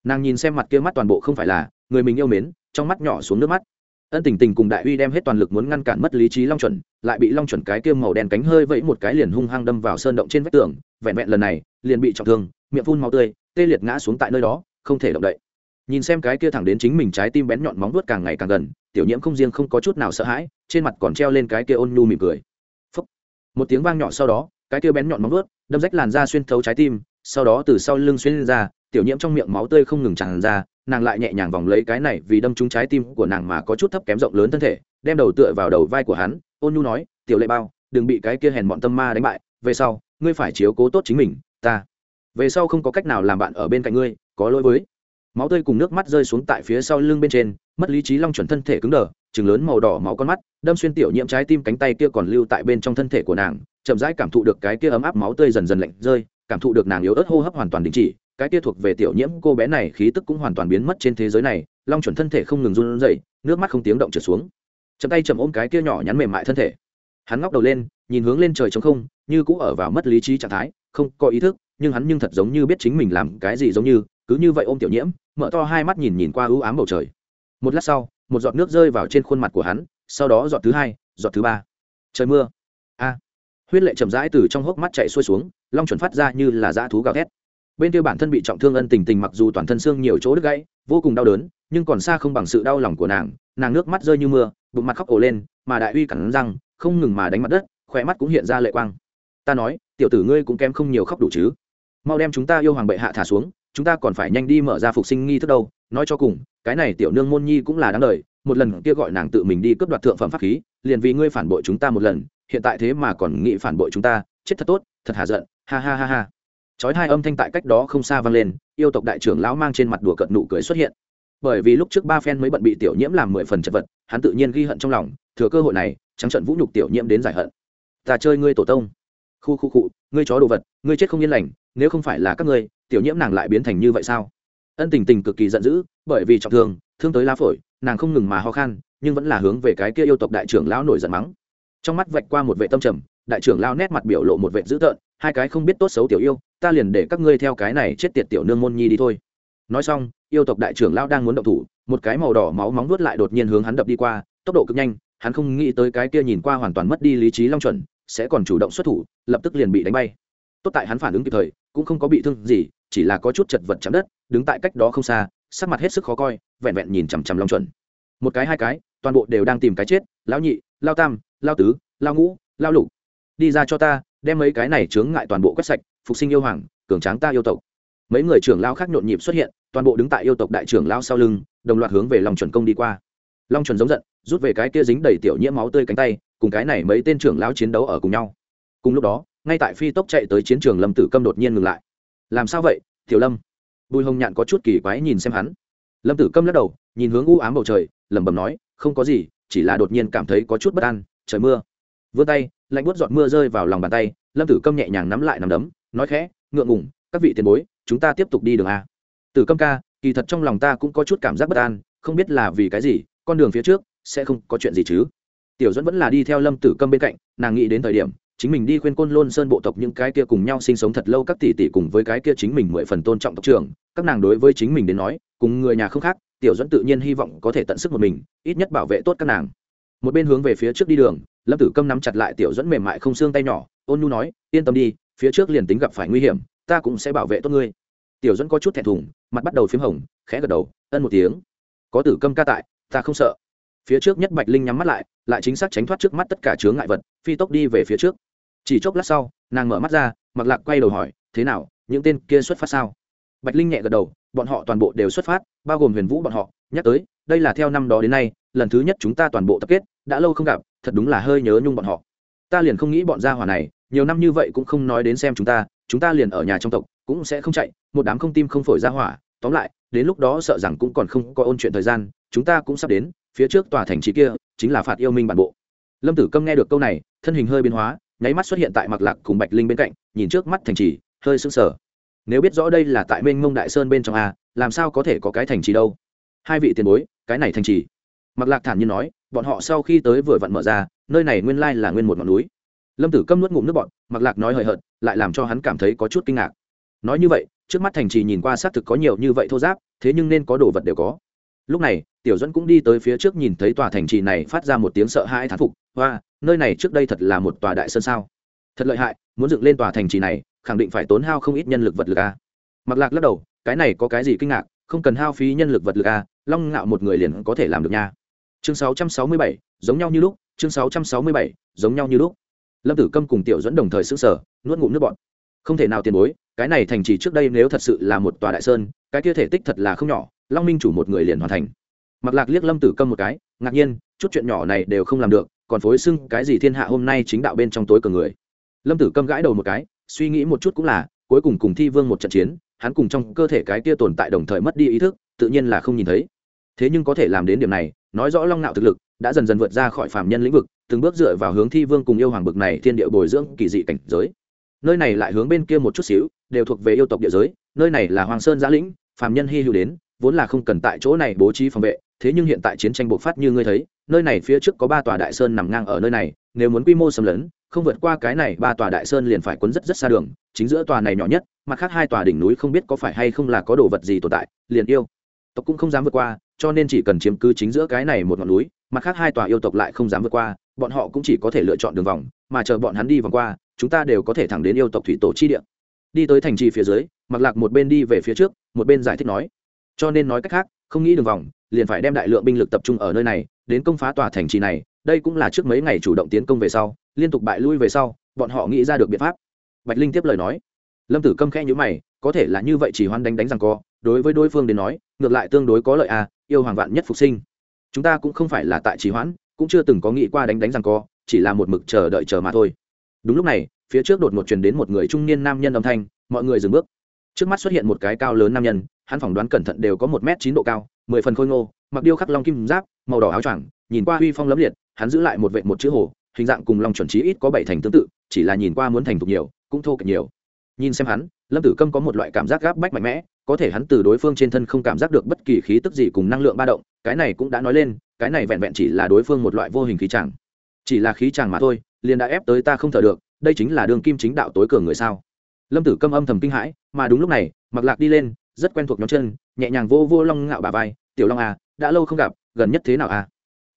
Nàng nhìn xem mặt kia mắt toàn bộ không phải là người mình yêu mến trong mắt nhỏ xuống nước mắt ân tình tình cùng đại uy đem hết toàn lực muốn ngăn cản mất lý trí long chuẩn, lại bị long chuẩn cái kia màu đen cánh hơi vẫy một cái liền hung hăng đâm vào sơn động trên vách tường, vẹn vẹn lần này, liền bị trọng thương, miệng phun máu tươi, tê liệt ngã xuống tại nơi đó, không thể động đậy nhìn xem cái kia thẳng đến chính mình trái tim bén nhọn móng vuốt càng ngày càng gần, tiểu nhiễm không riêng không có chút nào sợ hãi, trên mặt còn treo lên cái kia ôn nhu mỉm cười Phúc. một tiếng vang nhỏ sau đó, cái kia bén nhọn móng vuốt đâm rách làn da xuyên thấu trái tim, sau đó từ sau lưng xuyên ra, tiểu nhiễm trong miệng máu tươi không ngừng tràn ra nàng lại nhẹ nhàng vòng lấy cái này vì đâm trúng trái tim của nàng mà có chút thấp kém rộng lớn thân thể, đem đầu tựa vào đầu vai của hắn, ôn nhu nói, tiểu lệ bao, đừng bị cái kia hèn bọn tâm ma đánh bại, về sau, ngươi phải chiếu cố tốt chính mình, ta, về sau không có cách nào làm bạn ở bên cạnh ngươi, có lỗi với. Máu tươi cùng nước mắt rơi xuống tại phía sau lưng bên trên, mất lý trí long chuẩn thân thể cứng đờ chừng lớn màu đỏ máu con mắt, đâm xuyên tiểu nhiễm trái tim cánh tay kia còn lưu tại bên trong thân thể của nàng, chậm rãi cảm thụ được cái kia ấm áp máu tươi dần dần lạnh rơi, cảm thụ được nàng yếu ớt hô hấp hoàn toàn đình chỉ cái kia thuộc về tiểu nhiễm cô bé này khí tức cũng hoàn toàn biến mất trên thế giới này, long chuẩn thân thể không ngừng run rẩy, nước mắt không tiếng động trượt xuống. Chậm tay chậm ôm cái kia nhỏ nhắn mềm mại thân thể. Hắn ngóc đầu lên, nhìn hướng lên trời trống không, như cũng ở vào mất lý trí trạng thái, không có ý thức, nhưng hắn nhưng thật giống như biết chính mình làm cái gì giống như, cứ như vậy ôm tiểu nhiễm, mở to hai mắt nhìn nhìn qua ưu ám bầu trời. Một lát sau, một giọt nước rơi vào trên khuôn mặt của hắn, sau đó giọt thứ hai, giọt thứ ba. Trời mưa. A. Huyết lệ chậm rãi từ trong hốc mắt chạy xuôi xuống, long chuẩn phát ra như là dã thú gào thét bên kia bản thân bị trọng thương ân tình tình mặc dù toàn thân xương nhiều chỗ đứt gãy, vô cùng đau đớn, nhưng còn xa không bằng sự đau lòng của nàng. Nàng nước mắt rơi như mưa, bụng mặt khóc ổ lên, mà đại uy cẳng răng, không ngừng mà đánh mặt đất, khỏe mắt cũng hiện ra lệ quang. Ta nói, tiểu tử ngươi cũng kém không nhiều khóc đủ chứ? Mau đem chúng ta yêu hoàng bệ hạ thả xuống, chúng ta còn phải nhanh đi mở ra phục sinh nghi thức đâu. Nói cho cùng, cái này tiểu nương môn nhi cũng là đáng lời một lần kia gọi nàng tự mình đi cướp đoạt thượng phẩm pháp khí, liền vì ngươi phản bội chúng ta một lần, hiện tại thế mà còn nghĩ phản bội chúng ta, chết thật tốt, thật hà giận, ha ha ha ha chói hai âm thanh tại cách đó không xa vang lên, yêu tộc đại trưởng lão mang trên mặt đùa cận nụ cười xuất hiện. Bởi vì lúc trước ba phen mới bận bị tiểu nhiễm làm mười phần chật vật, hắn tự nhiên ghi hận trong lòng, thừa cơ hội này, trắng trận vũ nhục tiểu nhiễm đến giải hận. Ta chơi ngươi tổ tông. Khu khu cụ ngươi chó đồ vật, ngươi chết không yên lành, nếu không phải là các ngươi, tiểu nhiễm nàng lại biến thành như vậy sao? Ân tình tình cực kỳ giận dữ, bởi vì trọng thương thương tới lá phổi, nàng không ngừng mà ho khan, nhưng vẫn là hướng về cái kia yêu tộc đại trưởng lão nổi giận mắng. Trong mắt vạch qua một vệ tâm trầm, đại trưởng lao nét mặt biểu lộ một vệ dữ tợn, hai cái không biết tốt xấu tiểu yêu ta liền để các ngươi theo cái này chết tiệt tiểu nương môn nhi đi thôi. Nói xong, yêu tộc đại trưởng lão đang muốn động thủ, một cái màu đỏ máu móng nuốt lại đột nhiên hướng hắn đập đi qua, tốc độ cực nhanh, hắn không nghĩ tới cái kia nhìn qua hoàn toàn mất đi lý trí long chuẩn, sẽ còn chủ động xuất thủ, lập tức liền bị đánh bay. Tốt tại hắn phản ứng kịp thời, cũng không có bị thương gì, chỉ là có chút chật vật chạm đất, đứng tại cách đó không xa, sắc mặt hết sức khó coi, vẹn vẹn nhìn chằm chằm long chuẩn. Một cái hai cái, toàn bộ đều đang tìm cái chết, lão nhị, lao tam, lao tứ, lao ngũ, lao lục. Đi ra cho ta, đem mấy cái này chướng ngại toàn bộ quét sạch phục sinh yêu hoàng, cường tráng ta yêu tộc. Mấy người trưởng lao khác nhộn nhịp xuất hiện, toàn bộ đứng tại yêu tộc đại trưởng lao sau lưng, đồng loạt hướng về long chuẩn công đi qua. Long chuẩn giống giận, rút về cái kia dính đầy tiểu nhiễm máu tươi cánh tay, cùng cái này mấy tên trưởng lao chiến đấu ở cùng nhau. Cùng lúc đó, ngay tại phi tốc chạy tới chiến trường lâm tử câm đột nhiên ngừng lại. Làm sao vậy, tiểu lâm? Bùi hồng nhạn có chút kỳ quái nhìn xem hắn. Lâm tử câm lắc đầu, nhìn hướng u ám bầu trời, lẩm bẩm nói, không có gì, chỉ là đột nhiên cảm thấy có chút bất an, trời mưa. Vươn tay, lạnh buốt giọt mưa rơi vào lòng bàn tay, lâm tử câm nhẹ nhàng nắm lại nằm đấm nói khẽ, ngượng ngủng các vị tiền bối, chúng ta tiếp tục đi đường a. Tử câm ca, kỳ thật trong lòng ta cũng có chút cảm giác bất an, không biết là vì cái gì, con đường phía trước sẽ không có chuyện gì chứ. Tiểu dẫn vẫn là đi theo lâm tử câm bên cạnh, nàng nghĩ đến thời điểm, chính mình đi khuyên côn lôn sơn bộ tộc những cái kia cùng nhau sinh sống thật lâu các tỷ tỷ cùng với cái kia chính mình mười phần tôn trọng tộc trưởng, các nàng đối với chính mình đến nói, cùng người nhà không khác, tiểu dẫn tự nhiên hy vọng có thể tận sức một mình, ít nhất bảo vệ tốt các nàng. Một bên hướng về phía trước đi đường, lâm tử câm nắm chặt lại tiểu dẫn mềm mại không xương tay nhỏ, ôn nhu nói, yên tâm đi phía trước liền tính gặp phải nguy hiểm, ta cũng sẽ bảo vệ tốt ngươi. Tiểu dẫn có chút thẹn thùng, mặt bắt đầu p h í m hồng, khẽ gật đầu, ân một tiếng. Có tử câm ca tại, ta không sợ. Phía trước nhất bạch linh nhắm mắt lại lại chính xác tránh thoát trước mắt tất cả chướng ngại vật, phi tốc đi về phía trước. Chỉ chốc lát sau, nàng mở mắt ra mặc lạc quay đầu hỏi, thế nào, những tên kia xuất phát sao? Bạch linh nhẹ gật đầu, bọn họ toàn bộ đều xuất phát, bao gồm huyền vũ bọn họ. Nhắc tới, đây là theo năm đó đến nay, lần thứ nhất chúng ta toàn bộ tập kết, đã lâu không gặp, thật đúng là hơi nhớ nhung bọn họ. Ta liền không nghĩ bọn gia hỏa này nhiều năm như vậy cũng không nói đến xem chúng ta chúng ta liền ở nhà trong tộc, cũng sẽ không chạy, một đám không tim không phổi ra hỏa. Tóm lại, đến lúc đó sợ rằng cũng còn không có ôn chuyện thời gian, chúng ta cũng sắp đến, phía trước tòa thành trì kia, chính là phạt yêu minh bản bộ. Lâm tử câm nghe được câu này, thân hình hơi biến hóa, nháy mắt xuất hiện tại mặc lạc cùng bạch linh bên cạnh, nhìn trước mắt thành trì, hơi sững sờ. Nếu biết rõ đây là tại mênh mông đại sơn bên trong a, làm sao có thể có cái thành trì đâu? Hai vị tiền bối, cái này thành trì. Mặc lạc thản nhiên nói, bọn họ sau khi tới vừa vặn mở ra, nơi này nguyên lai là nguyên một ngọn núi lâm tử câm nuốt ngụm nước bọn mặc lạc nói hời hợt lại làm cho hắn cảm thấy có chút kinh ngạc. Nói như vậy trước mắt thành trì nhìn qua xác thực có nhiều như vậy thô giáp thế nhưng nên có đồ vật đều có. Lúc này tiểu dẫn cũng đi tới phía trước nhìn thấy tòa thành trì này phát ra một tiếng sợ hãi thán phục hoa nơi này trước đây thật là một tòa đại sơn sao? Thật lợi hại muốn dựng lên tòa thành trì này khẳng định phải tốn hao không ít nhân lực vật lực a. Mặc lạc lắc đầu cái này có cái gì kinh ngạc không cần hao phí nhân lực vật lực a long ngạo một người liền có thể làm được nha. Chương 667, giống nhau như lúc chương 667, giống nhau như lúc lâm tử câm cùng tiểu dẫn đồng thời xứng sở nuốt ngụm nước bọn không thể nào tiền bối, cái này thành trì trước đây nếu thật sự là một tòa đại sơn, cái kia thể tích thật là không nhỏ, long minh chủ một người liền hoàn thành. Mặc lạc liếc lâm tử câm một cái, ngạc nhiên, chút chuyện nhỏ này đều không làm được, còn phối xưng cái gì thiên hạ hôm nay chính đạo bên trong tối cờ người. Lâm tử câm gãi đầu một cái, suy nghĩ một chút cũng là, cuối cùng cùng thi vương một trận chiến, hắn cùng trong cơ thể cái kia tồn tại đồng thời mất đi ý thức, tự nhiên là không nhìn thấy. Thế nhưng có thể làm đến điểm này, nói rõ long nạo thực lực, đã dần dần vượt ra khỏi phạm nhân lĩnh vực từng bước dựa vào hướng thi vương cùng yêu hoàng bực này thiên địa bồi dưỡng kỳ dị cảnh giới. Nơi này lại hướng bên kia một chút xíu, đều thuộc về yêu tộc địa giới, nơi này là hoàng sơn giã lĩnh, phàm nhân hy hữu đến, vốn là không cần tại chỗ này bố trí phòng vệ, thế nhưng hiện tại chiến tranh bộc phát như ngươi thấy, nơi này phía trước có ba tòa đại sơn nằm ngang ở nơi này, nếu muốn quy mô xâm lấn, không vượt qua cái này ba tòa đại sơn liền phải quấn rất rất xa đường, chính giữa tòa này nhỏ nhất, mặt khác hai tòa đỉnh núi không biết có phải hay không là có đồ vật gì tồn tại, liền yêu tộc cũng không dám vượt qua, cho nên chỉ cần chiếm cứ chính giữa cái này một ngọn núi, mặt khác hai tòa yêu tộc lại không dám vượt qua bọn họ cũng chỉ có thể lựa chọn đường vòng, mà chờ bọn hắn đi vòng qua, chúng ta đều có thể thẳng đến yêu tộc thủy tổ chi địa. Đi tới thành trì phía dưới mặc lạc một bên đi về phía trước, một bên giải thích nói, cho nên nói cách khác, không nghĩ đường vòng, liền phải đem đại lượng binh lực tập trung ở nơi này, đến công phá tòa thành trì này, đây cũng là trước mấy ngày chủ động tiến công về sau, liên tục bại lui về sau, bọn họ nghĩ ra được biện pháp. Bạch linh tiếp lời nói. Lâm tử câm khẽ nhữ mày, có thể là như vậy chỉ hoan đánh đánh rằng co, đối với đối phương đến nói, ngược lại tương đối có lợi à yêu hoàng vạn nhất phục sinh. Chúng ta cũng không phải là tại trì hoãn cũng chưa từng có nghĩ qua đánh đánh rằng co, chỉ là một mực chờ đợi chờ mà thôi. Đúng lúc này, phía trước đột ngột truyền đến một người trung niên nam nhân âm thanh, mọi người dừng bước. Trước mắt xuất hiện một cái cao lớn nam nhân, hắn phỏng đoán cẩn thận đều có một m chín độ cao, mười phần khôi ngô, mặc điêu khắc long kim giáp, màu đỏ áo choàng, nhìn qua uy phong lấm liệt, hắn giữ lại một vệ một chữ hồ, hình dạng cùng long chuẩn trí ít có bảy thành tương tự, chỉ là nhìn qua muốn thành thục nhiều, cũng thô kệch nhiều. Nhìn xem hắn, lâm tử câm có một loại cảm giác gáp bách mạnh mẽ, có thể hắn từ đối phương trên thân không cảm giác được bất kỳ khí tức gì cùng năng lượng ba động, cái này cũng đã nói lên cái này vẹn vẹn chỉ là đối phương một loại vô hình khí tràng chỉ là khí tràng mà thôi, liền đã ép tới ta không thở được, đây chính là đường kim chính đạo tối cường người sao? Lâm tử câm âm thầm kinh hãi, mà đúng lúc này mặc lạc đi lên, rất quen thuộc nhóm chân, nhẹ nhàng vô vô long ngạo bà vai, tiểu long à đã lâu không gặp, gần nhất thế nào à?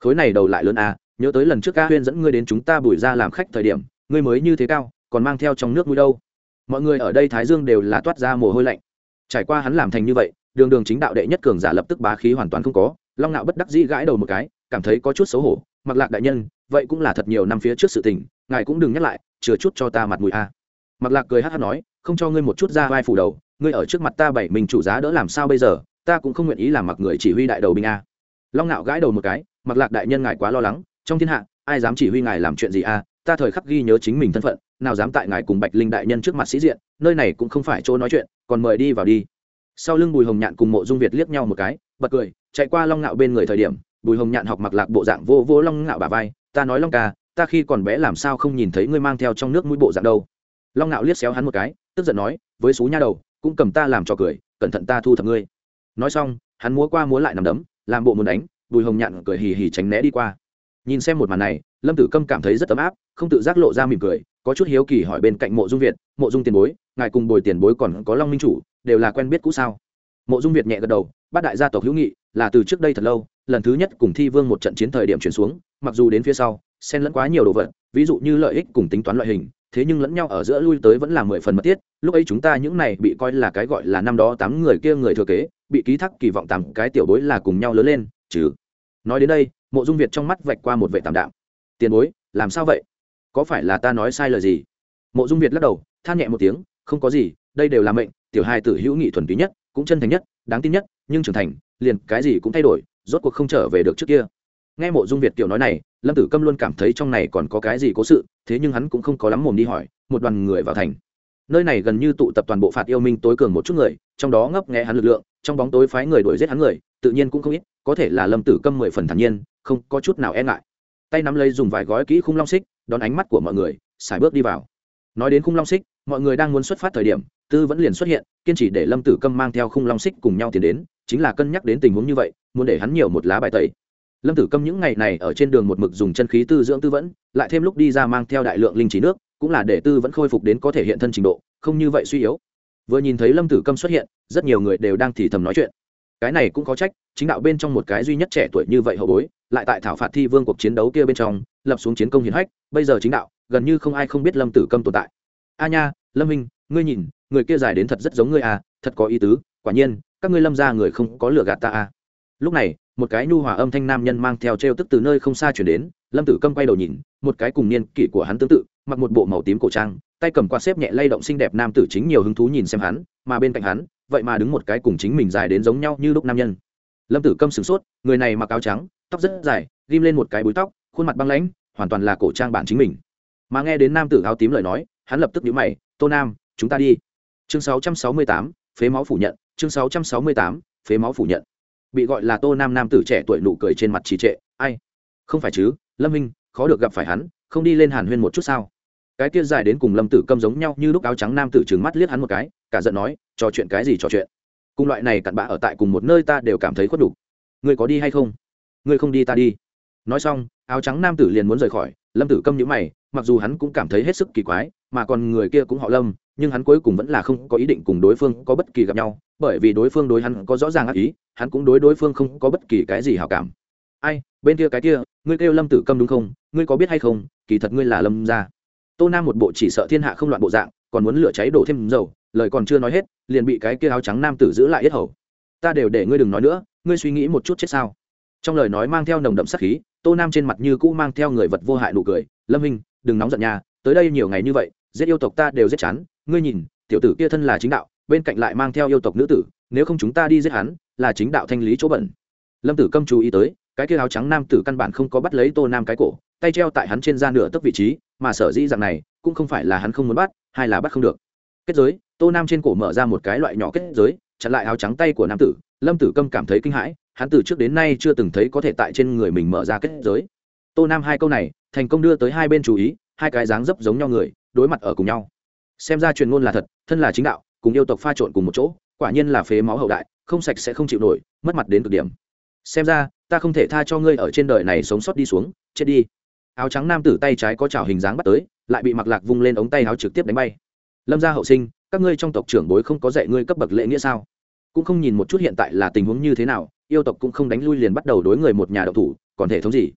Khối này đầu lại lớn à nhớ tới lần trước ca huyên dẫn ngươi đến chúng ta bùi ra làm khách thời điểm, ngươi mới như thế cao, còn mang theo trong nước mũi đâu? Mọi người ở đây thái dương đều là toát ra mồ hôi lạnh. Trải qua hắn làm thành như vậy, đường đường chính đạo đệ nhất cường giả lập tức bá khí hoàn toàn không có long nạo bất đắc dĩ gãi đầu một cái, cảm thấy có chút xấu hổ, mặc lạc đại nhân, vậy cũng là thật nhiều năm phía trước sự tình, ngài cũng đừng nhắc lại, chừa chút cho ta mặt mũi a. À. mặc lạc cười hát hát nói, không cho ngươi một chút ra vai phủ đầu, ngươi ở trước mặt ta bảy mình chủ giá đỡ làm sao bây giờ, ta cũng không nguyện ý làm mặc người chỉ huy đại đầu binh a. Long nạo gãi đầu một cái, mặc lạc đại nhân ngài quá lo lắng, trong thiên hạ, ai dám chỉ huy ngài làm chuyện gì a? Ta thời khắc ghi nhớ chính mình thân phận, nào dám tại ngài cùng bạch linh đại nhân trước mặt sĩ diện, nơi này cũng không phải chỗ nói chuyện, còn mời đi vào đi. Sau lưng bùi hồng nhạn cùng mộ dung việt liếc nhau một cái, bật cười chạy qua long ngạo bên người thời điểm, bùi hồng nhạn học mặc lạc bộ dạng vô vô long ngạo bà vai, ta nói long ca, ta khi còn bé làm sao không nhìn thấy ngươi mang theo trong nước mũi bộ dạng đâu? Long ngạo liếc xéo hắn một cái, tức giận nói, với xú nha đầu, cũng cầm ta làm trò cười, cẩn thận ta thu thập ngươi. Nói xong, hắn múa qua múa lại nằm đấm, làm bộ muốn đánh, bùi hồng nhạn cười hì hì tránh né đi qua. Nhìn xem một màn này, lâm tử câm cảm thấy rất ấm áp, không tự giác lộ ra mỉm cười, có chút hiếu kỳ hỏi bên cạnh mộ dung việt, mộ dung tiền bối, ngài cùng bồi tiền bối còn có long minh chủ, đều là quen biết cũ sao? Mộ dung việt nhẹ gật đầu, bát đại gia tộc hữu nghị là từ trước đây thật lâu, lần thứ nhất cùng thi vương một trận chiến thời điểm chuyển xuống, mặc dù đến phía sau, xen lẫn quá nhiều đồ vật, ví dụ như lợi ích cùng tính toán loại hình, thế nhưng lẫn nhau ở giữa lui tới vẫn là mười phần mật thiết, lúc ấy chúng ta những này bị coi là cái gọi là năm đó tám người kia người thừa kế, bị ký thác kỳ vọng tám cái tiểu bối là cùng nhau lớn lên, chứ. Nói đến đây, mộ dung việt trong mắt vạch qua một vệ tạm đạm. Tiền bối, làm sao vậy? Có phải là ta nói sai lời gì? Mộ dung việt lắc đầu, than nhẹ một tiếng, không có gì, đây đều là mệnh, tiểu hai tử hữu nghị thuần túy nhất, cũng chân thành nhất, đáng tin nhất, nhưng trưởng thành liền cái gì cũng thay đổi, rốt cuộc không trở về được trước kia. Nghe mộ dung việt kiểu nói này, lâm tử câm luôn cảm thấy trong này còn có cái gì cố sự, thế nhưng hắn cũng không có lắm mồm đi hỏi, một đoàn người vào thành. Nơi này gần như tụ tập toàn bộ phạt yêu minh tối cường một chút người, trong đó ngấp nghe hắn lực lượng, trong bóng tối phái người đuổi giết hắn người, tự nhiên cũng không ít, có thể là lâm tử câm mười phần thản nhiên, không có chút nào e ngại. Tay nắm lấy dùng vài gói kỹ khung long xích, đón ánh mắt của mọi người xài bước đi vào. Nói đến khung long xích mọi người đang muốn xuất phát thời điểm, tư vẫn liền xuất hiện, kiên trì để lâm tử câm mang theo khung long xích cùng nhau tiến đến, chính là cân nhắc đến tình huống như vậy, muốn để hắn nhiều một lá bài tẩy. Lâm tử câm những ngày này ở trên đường một mực dùng chân khí tư dưỡng tư vẫn, lại thêm lúc đi ra mang theo đại lượng linh trí nước, cũng là để tư vẫn khôi phục đến có thể hiện thân trình độ, không như vậy suy yếu. Vừa nhìn thấy lâm tử câm xuất hiện, rất nhiều người đều đang thì thầm nói chuyện. Cái này cũng có trách, chính đạo bên trong một cái duy nhất trẻ tuổi như vậy hậu bối, lại tại thảo phạt thi vương cuộc chiến đấu kia bên trong, lập xuống chiến công hiển hách, bây giờ chính đạo, gần như không ai không biết lâm tử câm tồn tại a nha, lâm minh, ngươi nhìn, người kia dài đến thật rất giống ngươi à thật có ý tứ, quả nhiên, các ngươi lâm ra người không có lừa gạt ta à. Lúc này, một cái nhu hòa âm thanh nam nhân mang theo t r e o tức từ nơi không xa chuyển đến, lâm tử câm quay đầu nhìn, một cái cùng niên kỷ của hắn tương tự, mặc một bộ màu tím cổ trang, tay cầm quạt xếp nhẹ lay động xinh đẹp nam tử chính nhiều hứng thú nhìn xem hắn, mà bên cạnh hắn, vậy mà đứng một cái cùng chính mình dài đến giống nhau như lúc nam nhân. Lâm tử câm sửng sốt, người này mặc áo trắng, tóc rất dài, ghim lên một cái búi tóc, khuôn mặt băng lãnh, hoàn toàn là cổ trang bản chính mình. Mà nghe đến nam tử áo tím lời nói hắn lập tức nhíu mày tô nam chúng ta đi. Chương 668, phế máu phủ nhận chương 668, phế máu phủ nhận. Bị gọi là tô nam nam tử trẻ tuổi nụ cười trên mặt trì trệ ai? Không phải chứ lâm minh khó được gặp phải hắn không đi lên hàn huyên một chút sao? Cái kia dài đến cùng lâm tử câm giống nhau như lúc áo trắng nam tử trừng mắt liếc hắn một cái cả giận nói trò chuyện cái gì trò chuyện? Cùng loại này cặn bã ở tại cùng một nơi ta đều cảm thấy khó đủ người có đi hay không? Người không đi ta đi. Nói xong áo trắng nam tử liền muốn rời khỏi lâm tử câm nhíu mày mặc dù hắn cũng cảm thấy hết sức kỳ quái, mà còn người kia cũng họ lâm, nhưng hắn cuối cùng vẫn là không có ý định cùng đối phương có bất kỳ gặp nhau, bởi vì đối phương đối hắn có rõ ràng ác ý, hắn cũng đối đối phương không có bất kỳ cái gì hảo cảm. Ai, bên kia cái kia, ngươi kêu lâm tử câm đúng không? Ngươi có biết hay không? Kỳ thật ngươi là lâm gia. Tô nam một bộ chỉ sợ thiên hạ không loạn bộ dạng, còn muốn lửa cháy đổ thêm dầu, lời còn chưa nói hết, liền bị cái kia áo trắng nam tử giữ lại yết hầu. Ta đều để ngươi đừng nói nữa, ngươi suy nghĩ một chút chết sao. Trong lời nói mang theo nồng đậm sắc khí, tô nam trên mặt như cũ mang theo người vật vô hại nụ cười, lâm minh đừng nóng giận nhà tới đây nhiều ngày như vậy, giết yêu tộc ta đều giết chán ngươi nhìn, tiểu tử kia thân là chính đạo, bên cạnh lại mang theo yêu tộc nữ tử, nếu không chúng ta đi giết hắn, là chính đạo thanh lý chỗ bẩn. Lâm tử câm chú ý tới, cái kia áo trắng nam tử căn bản không có bắt lấy tô nam cái cổ, tay treo tại hắn trên da nửa tấc vị trí, mà sở dĩ dạng này, cũng không phải là hắn không muốn bắt hay là bắt không được. Kết giới, tô nam trên cổ mở ra một cái loại nhỏ kết giới, chặn lại áo trắng tay của nam tử. Lâm tử câm cảm thấy kinh hãi, hắn từ trước đến nay chưa từng thấy có thể tại trên người mình mở ra kết giới. Tô nam hai câu này thành công đưa tới hai bên chú ý, hai cái dáng dấp giống nhau người, đối mặt ở cùng nhau. Xem ra truyền ngôn là thật, thân là chính đạo, cùng yêu tộc pha trộn cùng một chỗ, quả nhiên là phế máu hậu đại, không sạch sẽ không chịu nổi, mất mặt đến cực điểm. Xem ra, ta không thể tha cho ngươi ở trên đời này sống sót đi xuống, chết đi. Áo trắng nam tử tay trái có chảo hình dáng bắt tới, lại bị mặc lạc vung lên ống tay áo trực tiếp đánh bay. Lâm gia hậu sinh, các ngươi trong tộc trưởng bối không có dạy ngươi cấp bậc lễ nghĩa sao? Cũng không nhìn một chút hiện tại là tình huống như thế nào, yêu tộc cũng không đánh lui liền bắt đầu đối người một nhà độc thủ, còn thể thống gì?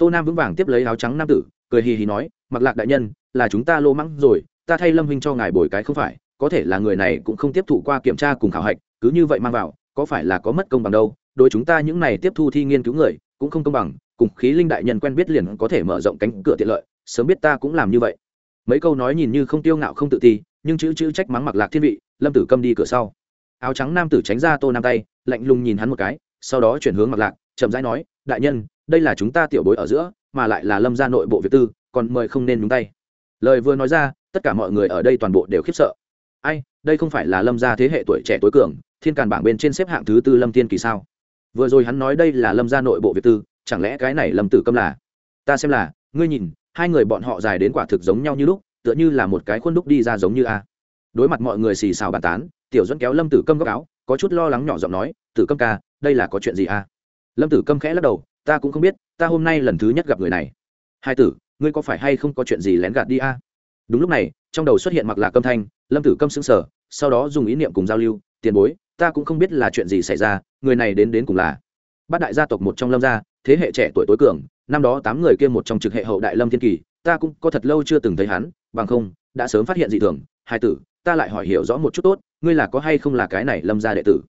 Tô nam vững vàng tiếp lấy áo trắng nam tử, cười hì hì nói, mặc lạc đại nhân, là chúng ta lô mắng rồi, ta thay lâm huynh cho ngài bồi cái không phải, có thể là người này cũng không tiếp thụ qua kiểm tra cùng khảo hạch, cứ như vậy mang vào, có phải là có mất công bằng đâu? Đối chúng ta những này tiếp thu thi nghiên cứu người, cũng không công bằng, cùng khí linh đại nhân quen biết liền có thể mở rộng cánh cửa tiện lợi, sớm biết ta cũng làm như vậy. Mấy câu nói nhìn như không tiêu ngạo không tự ti, nhưng chữ chữ trách mắng mặc lạc thiên vị, lâm tử câm đi cửa sau. Áo trắng nam tử tránh ra tô nam tay, lạnh lùng nhìn hắn một cái, sau đó chuyển hướng mặc lạc, chậm rãi nói, đại nhân đây là chúng ta tiểu bối ở giữa, mà lại là lâm gia nội bộ việt tư, còn mời không nên nhúng tay. Lời vừa nói ra, tất cả mọi người ở đây toàn bộ đều khiếp sợ. Ai, đây không phải là lâm gia thế hệ tuổi trẻ tối cường, thiên càn bảng bên trên xếp hạng thứ tư lâm tiên kỳ sao? Vừa rồi hắn nói đây là lâm gia nội bộ việt tư, chẳng lẽ cái này lâm tử câm là? Ta xem là, ngươi nhìn, hai người bọn họ dài đến quả thực giống nhau như lúc, tựa như là một cái khuôn đúc đi ra giống như a. Đối mặt mọi người xì xào bàn tán, tiểu dẫn kéo lâm tử câm góc áo, có chút lo lắng nhỏ giọng nói, tử câm ca, đây là có chuyện gì a? Lâm tử câm khẽ lắc đầu ta cũng không biết, ta hôm nay lần thứ nhất gặp người này. Hai tử, ngươi có phải hay không có chuyện gì lén gạt đi a? Đúng lúc này, trong đầu xuất hiện mặc lạc câm thanh, lâm tử câm xứng sở sau đó dùng ý niệm cùng giao lưu, tiền bối, ta cũng không biết là chuyện gì xảy ra, người này đến đến cùng là bát đại gia tộc một trong lâm gia, thế hệ trẻ tuổi tối cường, năm đó tám người kia một trong trực hệ hậu đại lâm thiên kỳ, ta cũng có thật lâu chưa từng thấy hắn, bằng không, đã sớm phát hiện dị thường. Hai tử, ta lại hỏi hiểu rõ một chút tốt, ngươi là có hay không là cái này lâm gia đệ tử?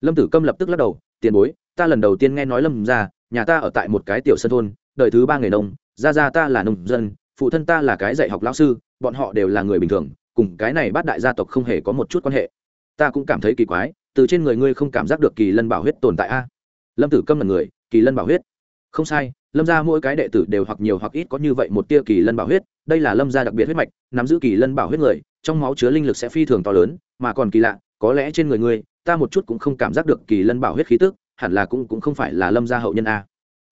Lâm tử câm lập tức lắc đầu, tiền bối, ta lần đầu tiên nghe nói lâm gia nhà ta ở tại một cái tiểu sân thôn, đời thứ ba nghề nông, gia gia ta là nông dân, phụ thân ta là cái dạy học lão sư, bọn họ đều là người bình thường, cùng cái này bát đại gia tộc không hề có một chút quan hệ. Ta cũng cảm thấy kỳ quái, từ trên người ngươi không cảm giác được kỳ lân bảo huyết tồn tại a? Lâm tử câm là người, kỳ lân bảo huyết. Không sai, lâm gia mỗi cái đệ tử đều hoặc nhiều hoặc ít có như vậy một tia kỳ lân bảo huyết, đây là lâm gia đặc biệt huyết mạch, nắm giữ kỳ lân bảo huyết người, trong máu chứa linh lực sẽ phi thường to lớn, mà còn kỳ lạ, có lẽ trên người ngươi, ta một chút cũng không cảm giác được kỳ lân bảo huyết khí tức hẳn là cũng cũng không phải là lâm gia hậu nhân a.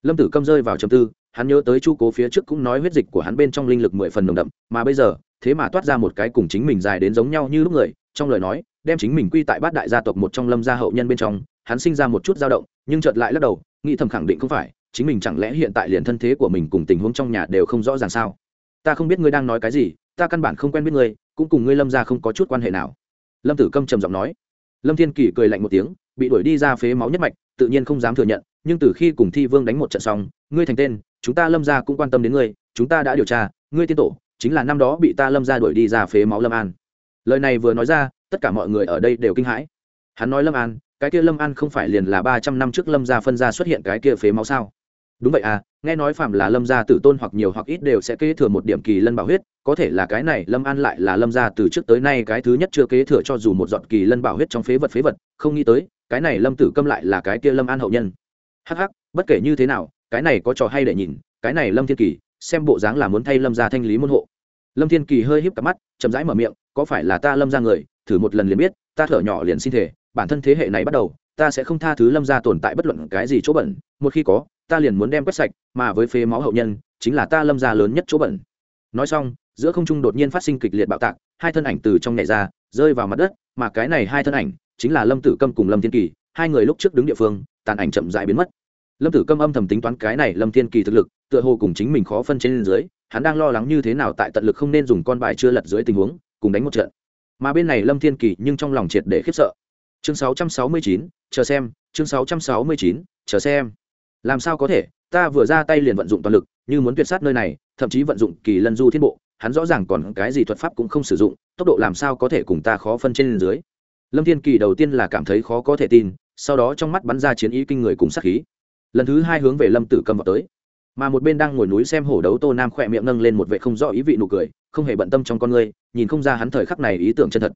Lâm tử câm rơi vào trầm tư, hắn nhớ tới chu cố phía trước cũng nói huyết dịch của hắn bên trong linh lực mười phần nồng đậm, mà bây giờ, thế mà toát ra một cái cùng chính mình dài đến giống nhau như lúc người, trong lời nói, đem chính mình quy tại bát đại gia tộc một trong lâm gia hậu nhân bên trong, hắn sinh ra một chút dao động, nhưng chợt lại lắc đầu, nghĩ thầm khẳng định không phải, chính mình chẳng lẽ hiện tại liền thân thế của mình cùng tình huống trong nhà đều không rõ ràng sao? Ta không biết ngươi đang nói cái gì, ta căn bản không quen biết ngươi, cũng cùng ngươi lâm gia không có chút quan hệ nào. Lâm tử câm trầm giọng nói. Lâm thiên kỷ cười lạnh một tiếng, bị đuổi đi ra phế máu nhất mạch tự nhiên không dám thừa nhận, nhưng từ khi cùng thi vương đánh một trận xong, ngươi thành tên, chúng ta lâm gia cũng quan tâm đến ngươi, chúng ta đã điều tra, ngươi tiên tổ, chính là năm đó bị ta lâm gia đuổi đi ra phế máu lâm an. Lời này vừa nói ra, tất cả mọi người ở đây đều kinh hãi. Hắn nói lâm an, cái kia lâm an không phải liền là ba trăm năm trước lâm gia phân gia xuất hiện cái kia phế máu sao? Đúng vậy à nghe nói phạm là lâm gia tử tôn hoặc nhiều hoặc ít đều sẽ kế thừa một điểm kỳ lân bảo huyết, có thể là cái này lâm an lại là lâm gia từ trước tới nay cái thứ nhất chưa kế thừa cho dù một giọt kỳ lân bảo huyết trong phế vật phế vật, không nghĩ tới cái này lâm tử câm lại là cái kia lâm an hậu nhân. Hắc hắc, bất kể như thế nào, cái này có trò hay để nhìn, cái này lâm thiên kỳ, xem bộ dáng là muốn thay lâm gia thanh lý môn hộ. Lâm thiên kỳ hơi híp cặp mắt, chậm rãi mở miệng, có phải là ta lâm ra người, thử một lần liền biết, ta thở nhỏ liền xin thể bản thân thế hệ này bắt đầu, ta sẽ không tha thứ lâm ra tồn tại bất luận cái gì chỗ bẩn, một khi có, ta liền muốn đem quét sạch, mà với phế máu hậu nhân, chính là ta lâm ra lớn nhất chỗ bẩn. Nói xong, giữa không trung đột nhiên phát sinh kịch liệt bạo tạc, hai thân ảnh từ trong nhảy ra rơi vào mặt đất mà cái này hai thân ảnh chính là lâm tử câm cùng lâm thiên kỳ hai người lúc trước đứng địa phương tàn ảnh chậm dại biến mất. Lâm tử câm âm thầm tính toán cái này lâm thiên kỳ thực lực tựa hồ cùng chính mình khó phân trên dưới hắn đang lo lắng như thế nào tại tận lực không nên dùng con bài chưa lật dưới tình huống cùng đánh một trận. Mà bên này lâm thiên kỳ nhưng trong lòng triệt để khiếp sợ. Chương 669, chờ xem chương 669, chờ xem. Làm sao có thể ta vừa ra tay liền vận dụng toàn lực như muốn tuyệt sát nơi này thậm chí vận dụng kỳ lân du thiên bộ hắn rõ ràng còn cái gì thuật pháp cũng không sử dụng, tốc độ làm sao có thể cùng ta khó phân trên dưới. Lâm thiên kỳ đầu tiên là cảm thấy khó có thể tin, sau đó trong mắt bắn ra chiến ý kinh người cùng sát khí. Lần thứ hai hướng về lâm tử cầm vào tới. Mà một bên đang ngồi núi xem hổ đấu tô nam khỏe miệng nâng lên một vệ không rõ ý vị nụ cười, không hề bận tâm trong con ngươi nhìn không ra hắn thời khắc này ý tưởng chân thật.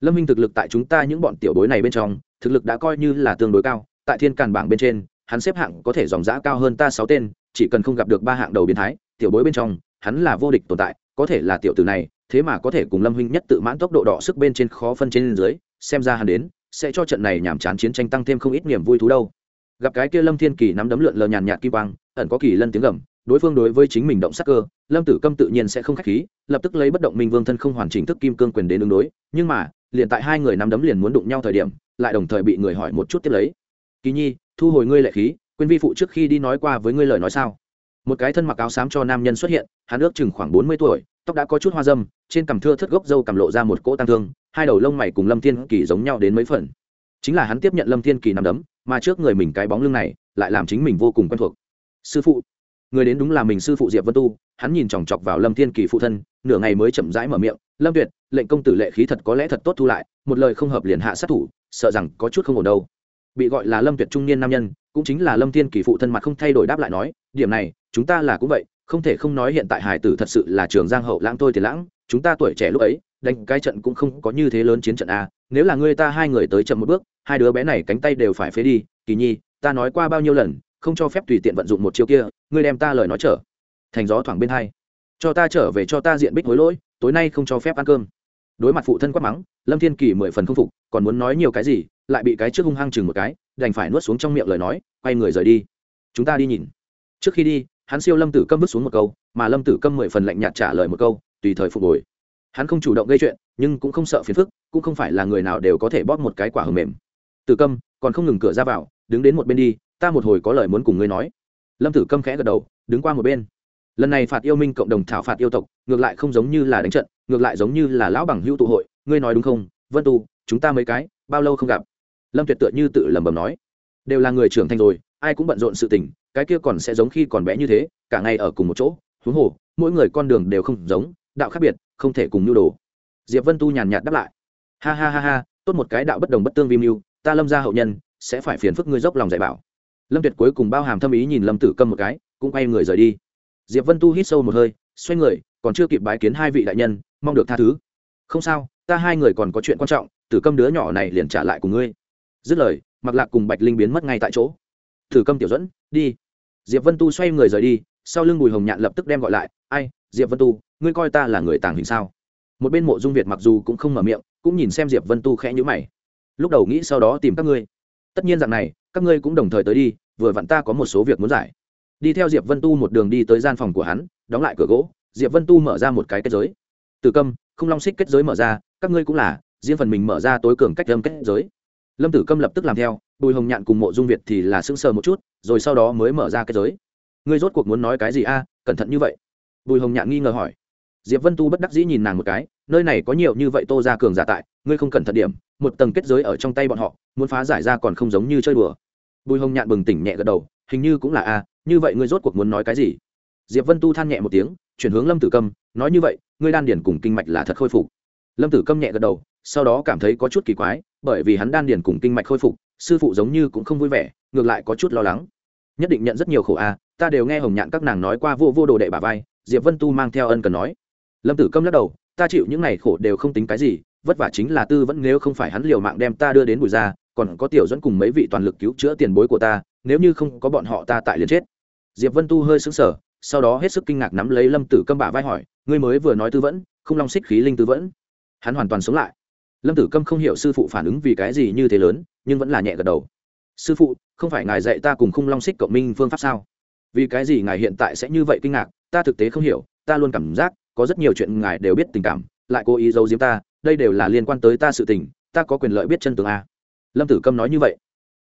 Lâm minh thực lực tại chúng ta những bọn tiểu bối này bên trong, thực lực đã coi như là tương đối cao, tại thiên càn bảng bên trên, hắn xếp hạng có thể dòng giã cao hơn ta sáu tên, chỉ cần không gặp được ba hạng đầu biến thái, tiểu bối bên trong, hắn là vô địch tồn tại có thể là tiểu tử này, thế mà có thể cùng lâm huynh nhất tự mãn tốc độ đỏ sức bên trên khó phân trên dưới, xem ra hắn đến, sẽ cho trận này nhàm chán chiến tranh tăng thêm không ít niềm vui thú đâu. Gặp cái kia lâm thiên kỳ nắm đấm lượn lờ nhàn nhạt kim quang, ẩn có kỳ lân tiếng gầm, đối phương đối với chính mình động sắc cơ, lâm tử câm tự nhiên sẽ không k h á c h khí, lập tức lấy bất động minh vương thân không hoàn chỉnh thức kim cương quyền đến ứng đối, nhưng mà, liền tại hai người nắm đấm liền muốn đụng nhau thời điểm, lại đồng thời bị người hỏi một chút tiếp lấy. Kỳ nhi, thu hồi ngươi lệ khí quên vi phụ trước khi đi nói qua với ngươi lời nói sao? Một cái thân mặc áo xám cho nam nhân xuất hiện, hắn ước chừng khoảng bốn mươi tuổi, tóc đã có chút hoa dâm, trên cằm thưa thất gốc dâu cầm lộ ra một cỗ tăng thương, hai đầu lông mày cùng lâm thiên kỳ giống nhau đến mấy phần. Chính là hắn tiếp nhận lâm thiên kỳ nằm đấm, mà trước người mình cái bóng lưng này, lại làm chính mình vô cùng quen thuộc. Sư phụ, người đến đúng là mình sư phụ diệp vân tu, hắn nhìn chòng chọc vào lâm thiên kỳ phụ thân, nửa ngày mới chậm rãi mở miệng, lâm tuyệt, lệnh công tử lệ khí thật có lẽ thật tốt thu lại, một lời không hợp liền hạ sát thủ, sợ rằng có chút không ổn đâu. Bị gọi là lâm tuyệt trung niên nam nhân, cũng chính là lâm thiên kỳ phụ thân mặt không thay đổi đáp lại nói điểm này, chúng ta là cũng vậy, không thể không nói hiện tại hải tử thật sự là trường giang hậu lãng tôi tiền lãng, chúng ta tuổi trẻ lúc ấy, đánh cái trận cũng không có như thế lớn chiến trận a, nếu là ngươi ta hai người tới chậm một bước, hai đứa bé này cánh tay đều phải phế đi, kỳ nhi, ta nói qua bao nhiêu lần, không cho phép tùy tiện vận dụng một chiêu kia, ngươi đem ta lời nói trở thành gió thoảng bên hai. Cho ta trở về cho ta diện bích hối lỗi, tối nay không cho phép ăn cơm. Đối mặt phụ thân quát mắng, lâm thiên kỳ mười phần không phục, còn muốn nói nhiều cái gì, lại bị cái trước hung hăng chừng một cái, đành phải nuốt xuống trong miệng lời nói, quay người rời đi. Chúng ta đi nhìn trước khi đi, hắn siêu lâm tử câm vứt xuống một câu, mà lâm tử câm mười phần lạnh nhạt trả lời một câu, tùy thời phục hồi. Hắn không chủ động gây chuyện, nhưng cũng không sợ phiền phức, cũng không phải là người nào đều có thể bóp một cái quả hầm mềm. Tử câm, còn không ngừng cửa ra vào, đứng đến một bên đi, ta một hồi có lời muốn cùng ngươi nói. Lâm tử câm khẽ gật đầu, đứng qua một bên. Lần này phạt yêu minh cộng đồng thảo phạt yêu tộc, ngược lại không giống như là đánh trận, ngược lại giống như là lão bằng hữu tụ hội, ngươi nói đúng không? Vân tu, chúng ta mấy cái, bao lâu không gặp? Lâm tuyệt tựa như tự lẩm bẩm nói. Đều là người trưởng thành rồi, ai cũng bận rộn sự tình cái kia còn sẽ giống khi còn bé như thế, cả ngày ở cùng một chỗ, huống hồ, mỗi người con đường đều không giống, đạo khác biệt, không thể cùng nhu đồ. Diệp vân tu nhàn nhạt đáp lại. Ha ha ha ha, tốt một cái đạo bất đồng bất tương vi mưu, ta lâm ra hậu nhân, sẽ phải phiền phức ngươi dốc lòng dạy bảo. Lâm tuyệt cuối cùng bao hàm thâm ý nhìn lâm tử câm một cái, cũng quay người rời đi. Diệp vân tu hít sâu một hơi, xoay người, còn chưa kịp bái kiến hai vị đại nhân, mong được tha thứ. Không sao, ta hai người còn có chuyện quan trọng, tử câm đứa nhỏ này liền trả lại cùng ngươi. Dứt lời mặc lạc cùng bạch linh biến mất ngay tại chỗ thử câm tiểu dẫn, đi. Diệp vân tu xoay người rời đi, sau lưng bùi hồng nhạn lập tức đem gọi lại, ai, diệp vân tu, ngươi coi ta là người tàng hình sao? Một bên mộ dung việt mặc dù cũng không mở miệng, cũng nhìn xem diệp vân tu khẽ nhữ mày. Lúc đầu nghĩ sau đó tìm các ngươi. Tất nhiên rằng này, các ngươi cũng đồng thời tới đi, vừa vặn ta có một số việc muốn giải. Đi theo diệp vân tu một đường đi tới gian phòng của hắn, đóng lại cửa gỗ, diệp vân tu mở ra một cái kết giới. Từ câm, không long xích kết giới mở ra, các ngươi cũng là, riêng phần mình mở ra tối cường cách lâm kết giới lâm tử câm lập tức làm theo, bùi hồng nhạn cùng mộ dung việt thì là sững sờ một chút, rồi sau đó mới mở ra kết giới. Ngươi rốt cuộc muốn nói cái gì a? Cẩn thận như vậy. Bùi hồng nhạn nghi ngờ hỏi. Diệp vân tu bất đắc dĩ nhìn nàng một cái, nơi này có nhiều như vậy tô ra cường giả tại, ngươi không cẩn thận điểm, một tầng kết giới ở trong tay bọn họ, muốn phá giải ra còn không giống như chơi đùa. Bùi hồng nhạn bừng tỉnh nhẹ gật đầu, hình như cũng là a, như vậy ngươi rốt cuộc muốn nói cái gì? Diệp vân tu than nhẹ một tiếng, chuyển hướng lâm tử câm, nói như vậy, ngươi đan điển cùng kinh mạch là thật khôi phục. Lâm tử câm nhẹ gật đầu sau đó cảm thấy có chút kỳ quái, bởi vì hắn đan điền cùng kinh mạch khôi phục, sư phụ giống như cũng không vui vẻ, ngược lại có chút lo lắng. Nhất định nhận rất nhiều khổ a, ta đều nghe hồng nhạn các nàng nói qua vô vô đồ đệ bà vai, diệp vân tu mang theo ân cần nói. Lâm tử câm lắc đầu, ta chịu những ngày khổ đều không tính cái gì, vất vả chính là tư vẫn nếu không phải hắn liều mạng đem ta đưa đến bùi ra còn có tiểu dẫn cùng mấy vị toàn lực cứu chữa tiền bối của ta, nếu như không có bọn họ ta tại liền chết. Diệp vân tu hơi sững sờ, sau đó hết sức kinh ngạc nắm lấy lâm tử câm bả vai hỏi, ngươi mới vừa nói tư vẫn, không long xích khí linh tư vẫn. Hắn hoàn toàn sống lại lâm tử câm không hiểu sư phụ phản ứng vì cái gì như thế lớn, nhưng vẫn là nhẹ gật đầu. Sư phụ, không phải ngài dạy ta cùng khung long xích cộng minh phương pháp sao? Vì cái gì ngài hiện tại sẽ như vậy kinh ngạc, ta thực tế không hiểu, ta luôn cảm giác có rất nhiều chuyện ngài đều biết tình cảm, lại cố ý giấu giếm ta, đây đều là liên quan tới ta sự tình, ta có quyền lợi biết chân tường a. Lâm tử câm nói như vậy.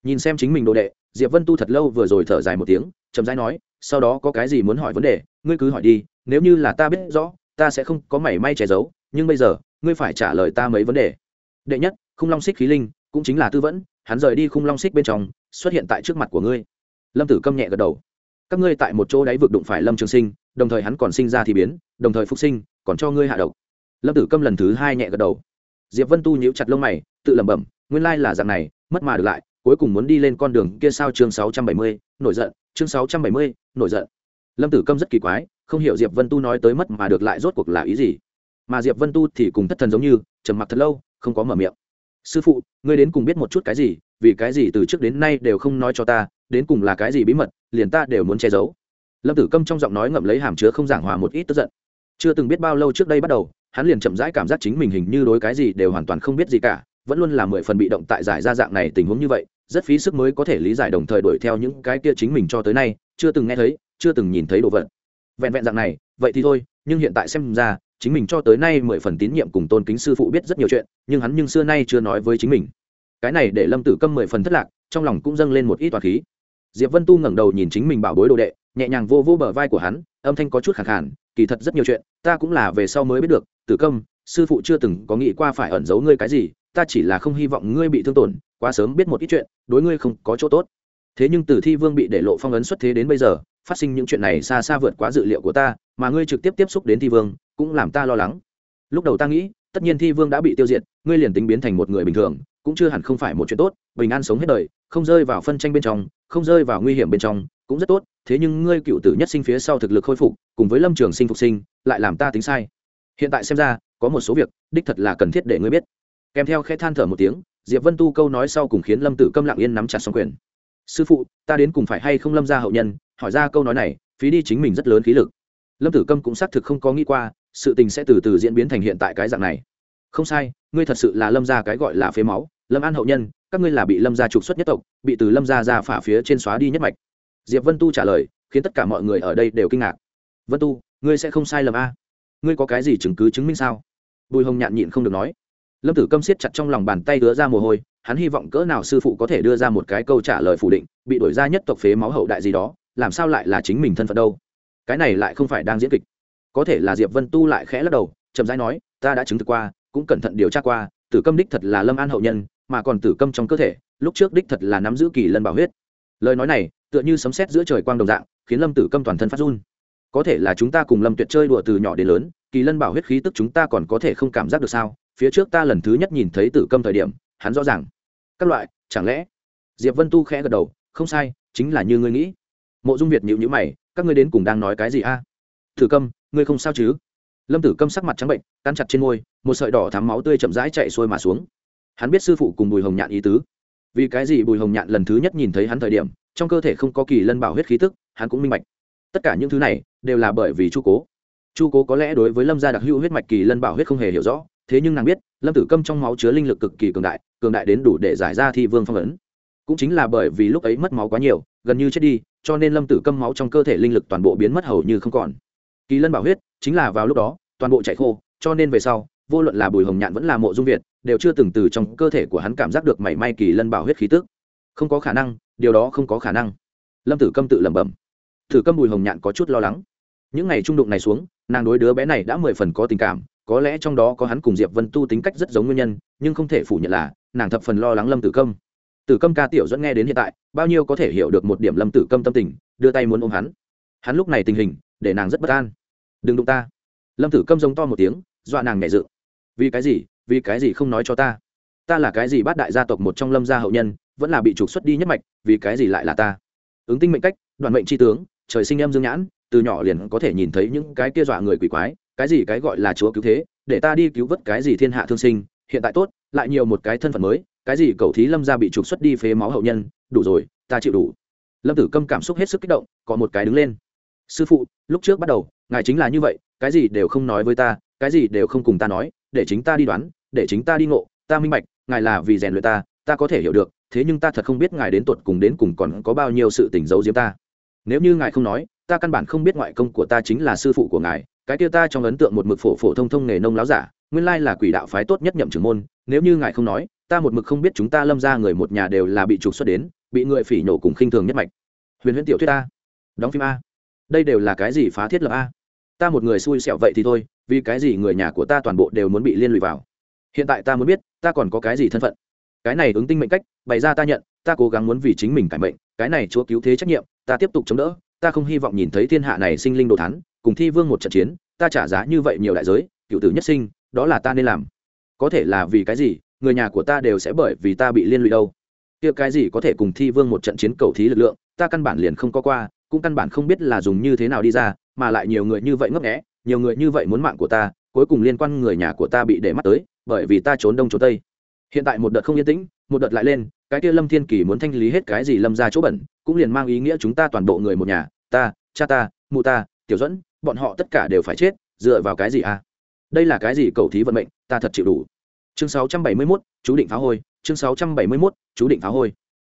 Nhìn xem chính mình đồ đệ, diệp vân tu thật lâu vừa rồi thở dài một tiếng, chậm rãi nói, sau đó có cái gì muốn hỏi vấn đề, ngươi cứ hỏi đi, nếu như là ta biết rõ, ta sẽ không có mảy may che giấu, nhưng bây giờ, ngươi phải trả lời ta mấy vấn đề đệ nhất, khung long xích khí linh, cũng chính là tư vẫn hắn rời đi khung long xích bên trong, xuất hiện tại trước mặt của ngươi. Lâm tử câm nhẹ gật đầu. Các ngươi tại một chỗ đáy vực đụng phải lâm trường sinh, đồng thời hắn còn sinh ra thì biến, đồng thời phục sinh, còn cho ngươi hạ độc. Lâm tử câm lần thứ hai nhẹ gật đầu. Diệp vân tu nhíu chặt lông mày, tự lẩm bẩm, nguyên lai là dạng này, mất mà được lại, cuối cùng muốn đi lên con đường kia sao chương sáu trăm bảy mươi, nổi giận, chương sáu trăm bảy mươi, nổi giận. Lâm tử câm rất kỳ quái, không hiểu diệp vân tu nói tới mất mà được lại rốt cuộc là ý gì. Mà diệp vân tu thì cùng thất thần giống như, trầm mặc thật lâu không có mở miệng. Sư phụ, ngươi đến cùng biết một chút cái gì, vì cái gì từ trước đến nay đều không nói cho ta, đến cùng là cái gì bí mật, liền ta đều muốn che giấu. Lâm tử câm trong giọng nói ngậm lấy hàm chứa không giảng hòa một ít tức giận. Chưa từng biết bao lâu trước đây bắt đầu, hắn liền chậm rãi cảm giác chính mình hình như đối cái gì đều hoàn toàn không biết gì cả, vẫn luôn là mười phần bị động tại giải ra dạng này tình huống như vậy, rất phí sức mới có thể lý giải đồng thời đuổi theo những cái kia chính mình cho tới nay, chưa từng nghe thấy, chưa từng nhìn thấy đồ vật. Vẹn vẹn dạng này, vậy thì thôi nhưng hiện tại xem ra, chính mình cho tới nay mười phần tín nhiệm cùng tôn kính sư phụ biết rất nhiều chuyện, nhưng hắn nhưng xưa nay chưa nói với chính mình. Cái này để lâm tử câm mười phần thất lạc, trong lòng cũng dâng lên một ít toàn khí. Diệp vân tu ngẩng đầu nhìn chính mình bảo bối đồ đệ, nhẹ nhàng vô vô bờ vai của hắn, âm thanh có chút khẳng khản kỳ thật rất nhiều chuyện, ta cũng là về sau mới biết được, tử câm, sư phụ chưa từng có nghĩ qua phải ẩn giấu ngươi cái gì, ta chỉ là không hy vọng ngươi bị thương tổn, quá sớm biết một ít chuyện, đối ngươi không có chỗ tốt. Thế nhưng từ thi vương bị để lộ phong ấn xuất thế đến bây giờ phát sinh những chuyện này xa xa vượt quá dự liệu của ta, mà ngươi trực tiếp tiếp xúc đến thi vương, cũng làm ta lo lắng. Lúc đầu ta nghĩ, tất nhiên thi vương đã bị tiêu diệt, ngươi liền tính biến thành một người bình thường, cũng chưa hẳn không phải một chuyện tốt, bình an sống hết đời, không rơi vào phân tranh bên trong, không rơi vào nguy hiểm bên trong, cũng rất tốt, thế nhưng ngươi cựu tử nhất sinh phía sau thực lực khôi phục, cùng với lâm trường sinh phục sinh, lại làm ta tính sai. Hiện tại xem ra, có một số việc, đích thật là cần thiết để ngươi biết. Kèm theo khẽ than thở một tiếng, diệp vân tu câu nói sau cùng khiến lâm tử câm lặng yên nắm chặt xong quyền. Sư phụ, ta đến cùng phải hay không lâm ra hậu nhân hỏi ra câu nói này, phí đi chính mình rất lớn khí lực. Lâm tử câm cũng xác thực không có nghĩ qua, sự tình sẽ từ từ diễn biến thành hiện tại cái dạng này. Không sai, ngươi thật sự là lâm gia cái gọi là phế máu, lâm an hậu nhân, các ngươi là bị lâm gia trục xuất nhất tộc, bị từ lâm gia ra phả phía trên xóa đi nhất mạch. Diệp vân tu trả lời, khiến tất cả mọi người ở đây đều kinh ngạc. Vân tu, ngươi sẽ không sai lầm a? Ngươi có cái gì chứng cứ chứng minh sao? Bùi hồng nhạn nhịn không được nói. Lâm tử câm siết chặt trong lòng bàn tay đứa ra mồ hôi, hắn hy vọng cỡ nào sư phụ có thể đưa ra một cái câu trả lời phủ định, bị đổi ra nhất tộc phế máu hậu đại gì đó làm sao lại là chính mình thân phận đâu? Cái này lại không phải đang diễn kịch. Có thể là diệp vân tu lại khẽ lắc đầu, chậm rãi nói, ta đã chứng thực qua, cũng cẩn thận điều tra qua, tử câm đích thật là lâm an hậu nhân, mà còn tử câm trong cơ thể, lúc trước đích thật là nắm giữ kỳ lân bảo huyết. Lời nói này, tựa như sấm sét giữa trời quang đồng dạng, khiến lâm tử câm toàn thân phát run. Có thể là chúng ta cùng lâm tuyệt chơi đùa từ nhỏ đến lớn, kỳ lân bảo huyết khí tức chúng ta còn có thể không cảm giác được sao? Phía trước ta lần thứ nhất nhìn thấy tử câm thời điểm, hắn rõ ràng. Các loại, chẳng lẽ? Diệp vân tu khẽ gật đầu, không sai, chính là như ngươi nghĩ mộ dung việt nhịu nhữ mày, các ngươi đến cùng đang nói cái gì a? Thử câm, ngươi không sao chứ? Lâm tử câm sắc mặt trắng bệnh, cắn chặt trên môi, một sợi đỏ thắm máu tươi chậm rãi chạy xuôi mà xuống. Hắn biết sư phụ cùng bùi hồng nhạn ý tứ. Vì cái gì bùi hồng nhạn lần thứ nhất nhìn thấy hắn thời điểm, trong cơ thể không có kỳ lân bảo huyết khí tức, hắn cũng minh bạch. Tất cả những thứ này đều là bởi vì chu cố. Chu cố có lẽ đối với lâm gia đặc hữu huyết mạch kỳ lân bảo huyết không hề hiểu rõ, thế nhưng nàng biết, lâm tử câm trong máu chứa linh lực cực kỳ cường đại cường đại đến đủ để giải ra thi vương phong ấn. Cũng chính là bởi vì lúc ấy mất máu quá nhiều, gần như chết đi cho nên lâm tử câm máu trong cơ thể linh lực toàn bộ biến mất hầu như không còn. Kỳ lân bảo huyết, chính là vào lúc đó, toàn bộ chạy khô, cho nên về sau, vô luận là bùi hồng nhạn vẫn là mộ dung việt, đều chưa từng từ trong cơ thể của hắn cảm giác được mảy may kỳ lân bảo huyết khí tức. Không có khả năng, điều đó không có khả năng. Lâm tử câm tự lẩm bẩm. Thử câm bùi hồng nhạn có chút lo lắng. Những ngày trung đụng này xuống, nàng đối đứa bé này đã mười phần có tình cảm, có lẽ trong đó có hắn cùng diệp vân tu tính cách rất giống nguyên nhân, nhưng không thể phủ nhận là, nàng thập phần lo lắng lâm tử câm tử câm ca tiểu dẫn nghe đến hiện tại, bao nhiêu có thể hiểu được một điểm lâm tử câm tâm tình, đưa tay muốn ôm hắn. Hắn lúc này tình hình, để nàng rất bất an. Đừng đụng ta. Lâm tử câm giống to một tiếng, dọa nàng nhẹ dự vì cái gì? Vì cái gì không nói cho ta? Ta là cái gì bát đại gia tộc một trong lâm gia hậu nhân, vẫn là bị trục xuất đi nhất mạch, vì cái gì lại là ta? Ứng tinh mệnh cách, đoàn mệnh tri tướng, trời sinh em dương nhãn, từ nhỏ liền có thể nhìn thấy những cái kia dọa người quỷ quái, cái gì cái gọi là chúa cứu thế, để ta đi cứu vớt cái gì thiên hạ thương sinh, hiện tại tốt, lại nhiều một cái thân phận mới cái gì cầu thí lâm gia bị trục xuất đi phế máu hậu nhân, đủ rồi, ta chịu đủ. Lâm tử câm cảm xúc hết sức kích động, có một cái đứng lên. Sư phụ, lúc trước bắt đầu, ngài chính là như vậy, cái gì đều không nói với ta, cái gì đều không cùng ta nói, để chính ta đi đoán, để chính ta đi ngộ, ta minh bạch, ngài là vì rèn luyện ta ta có thể hiểu được, thế nhưng ta thật không biết ngài đến tuột cùng đến cùng còn có bao nhiêu sự tình giấu diếm ta. Nếu như ngài không nói, ta căn bản không biết ngoại công của ta chính là sư phụ của ngài, cái kia ta trong ấn tượng một mực phổ phổ thông thông nghề nông láo giả, nguyên lai là quỷ đạo phái tốt nhất nhậm trưởng môn, nếu như ngài không nói ta một mực không biết chúng ta lâm ra người một nhà đều là bị trục xuất đến, bị người phỉ nhổ cùng khinh thường nhất mạch. Huyền huyễn tiểu thuyết a. Đóng phim a. Đây đều là cái gì phá thiết lập a? Ta một người xui xẹo vậy thì thôi, vì cái gì người nhà của ta toàn bộ đều muốn bị liên lụy vào? Hiện tại ta muốn biết, ta còn có cái gì thân phận? Cái này ứng tinh mệnh cách, bày ra ta nhận, ta cố gắng muốn vì chính mình cải mệnh, cái này chúa cứu thế trách nhiệm, ta tiếp tục chống đỡ, ta không hy vọng nhìn thấy thiên hạ này sinh linh đồ thắn cùng thi vương một trận chiến, ta trả giá như vậy nhiều đại giới, cựu tử nhất sinh, đó là ta nên làm. Có thể là vì cái gì? Người nhà của ta đều sẽ bởi vì ta bị liên lụy đâu. Kia cái gì có thể cùng thi vương một trận chiến cầu thí lực lượng, ta căn bản liền không có qua, cũng căn bản không biết là dùng như thế nào đi ra, mà lại nhiều người như vậy ngấp nghẽ nhiều người như vậy muốn mạng của ta, cuối cùng liên quan người nhà của ta bị để mắt tới, bởi vì ta trốn đông trốn tây. Hiện tại một đợt không yên tĩnh, một đợt lại lên, cái kia lâm thiên kỳ muốn thanh lý hết cái gì lâm ra chỗ bẩn, cũng liền mang ý nghĩa chúng ta toàn bộ người một nhà, ta, cha ta, mụ ta, tiểu dẫn bọn họ tất cả đều phải chết, dựa vào cái gì à? Đây là cái gì cầu thí vận mệnh, ta thật chịu đủ chương 671, chú định phá hôi. Chương 671, chú định phá hôi.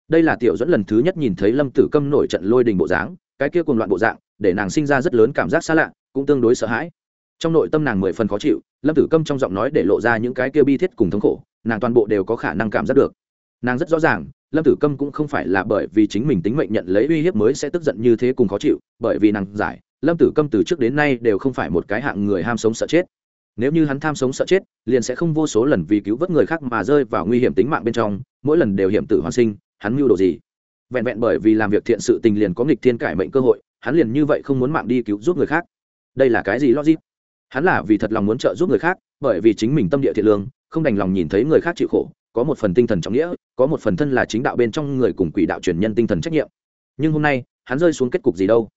Đây là tiểu dẫn lần thứ nhất nhìn thấy lâm tử câm nổi trận lôi đình bộ dáng cái kia cùng loạn bộ dạng để nàng sinh ra rất lớn cảm giác xa lạ cũng tương đối sợ hãi. Trong nội tâm nàng mười phần khó chịu lâm tử câm trong giọng nói để lộ ra những cái kia bi thiết cùng thống khổ nàng toàn bộ đều có khả năng cảm giác được. Nàng rất rõ ràng lâm tử câm cũng không phải là bởi vì chính mình tính mệnh nhận lấy uy hiếp mới sẽ tức giận như thế cùng khó chịu bởi vì nàng giải lâm tử câm từ trước đến nay đều không phải một cái hạng người ham sống sợ chết nếu như hắn tham sống sợ chết, liền sẽ không vô số lần vì cứu vớt người khác mà rơi vào nguy hiểm tính mạng bên trong, mỗi lần đều hiểm tử hoàn sinh, hắn mưu đồ gì? Vẹn vẹn bởi vì làm việc thiện sự tình liền có nghịch thiên cải mệnh cơ hội, hắn liền như vậy không muốn mạng đi cứu giúp người khác. Đây là cái gì logic? Hắn là vì thật lòng muốn trợ giúp người khác, bởi vì chính mình tâm địa thiện lương, không đành lòng nhìn thấy người khác chịu khổ, có một phần tinh thần trọng nghĩa, có một phần thân là chính đạo bên trong người cùng quỷ đạo truyền nhân tinh thần trách nhiệm. Nhưng hôm nay, hắn rơi xuống kết cục gì đâu?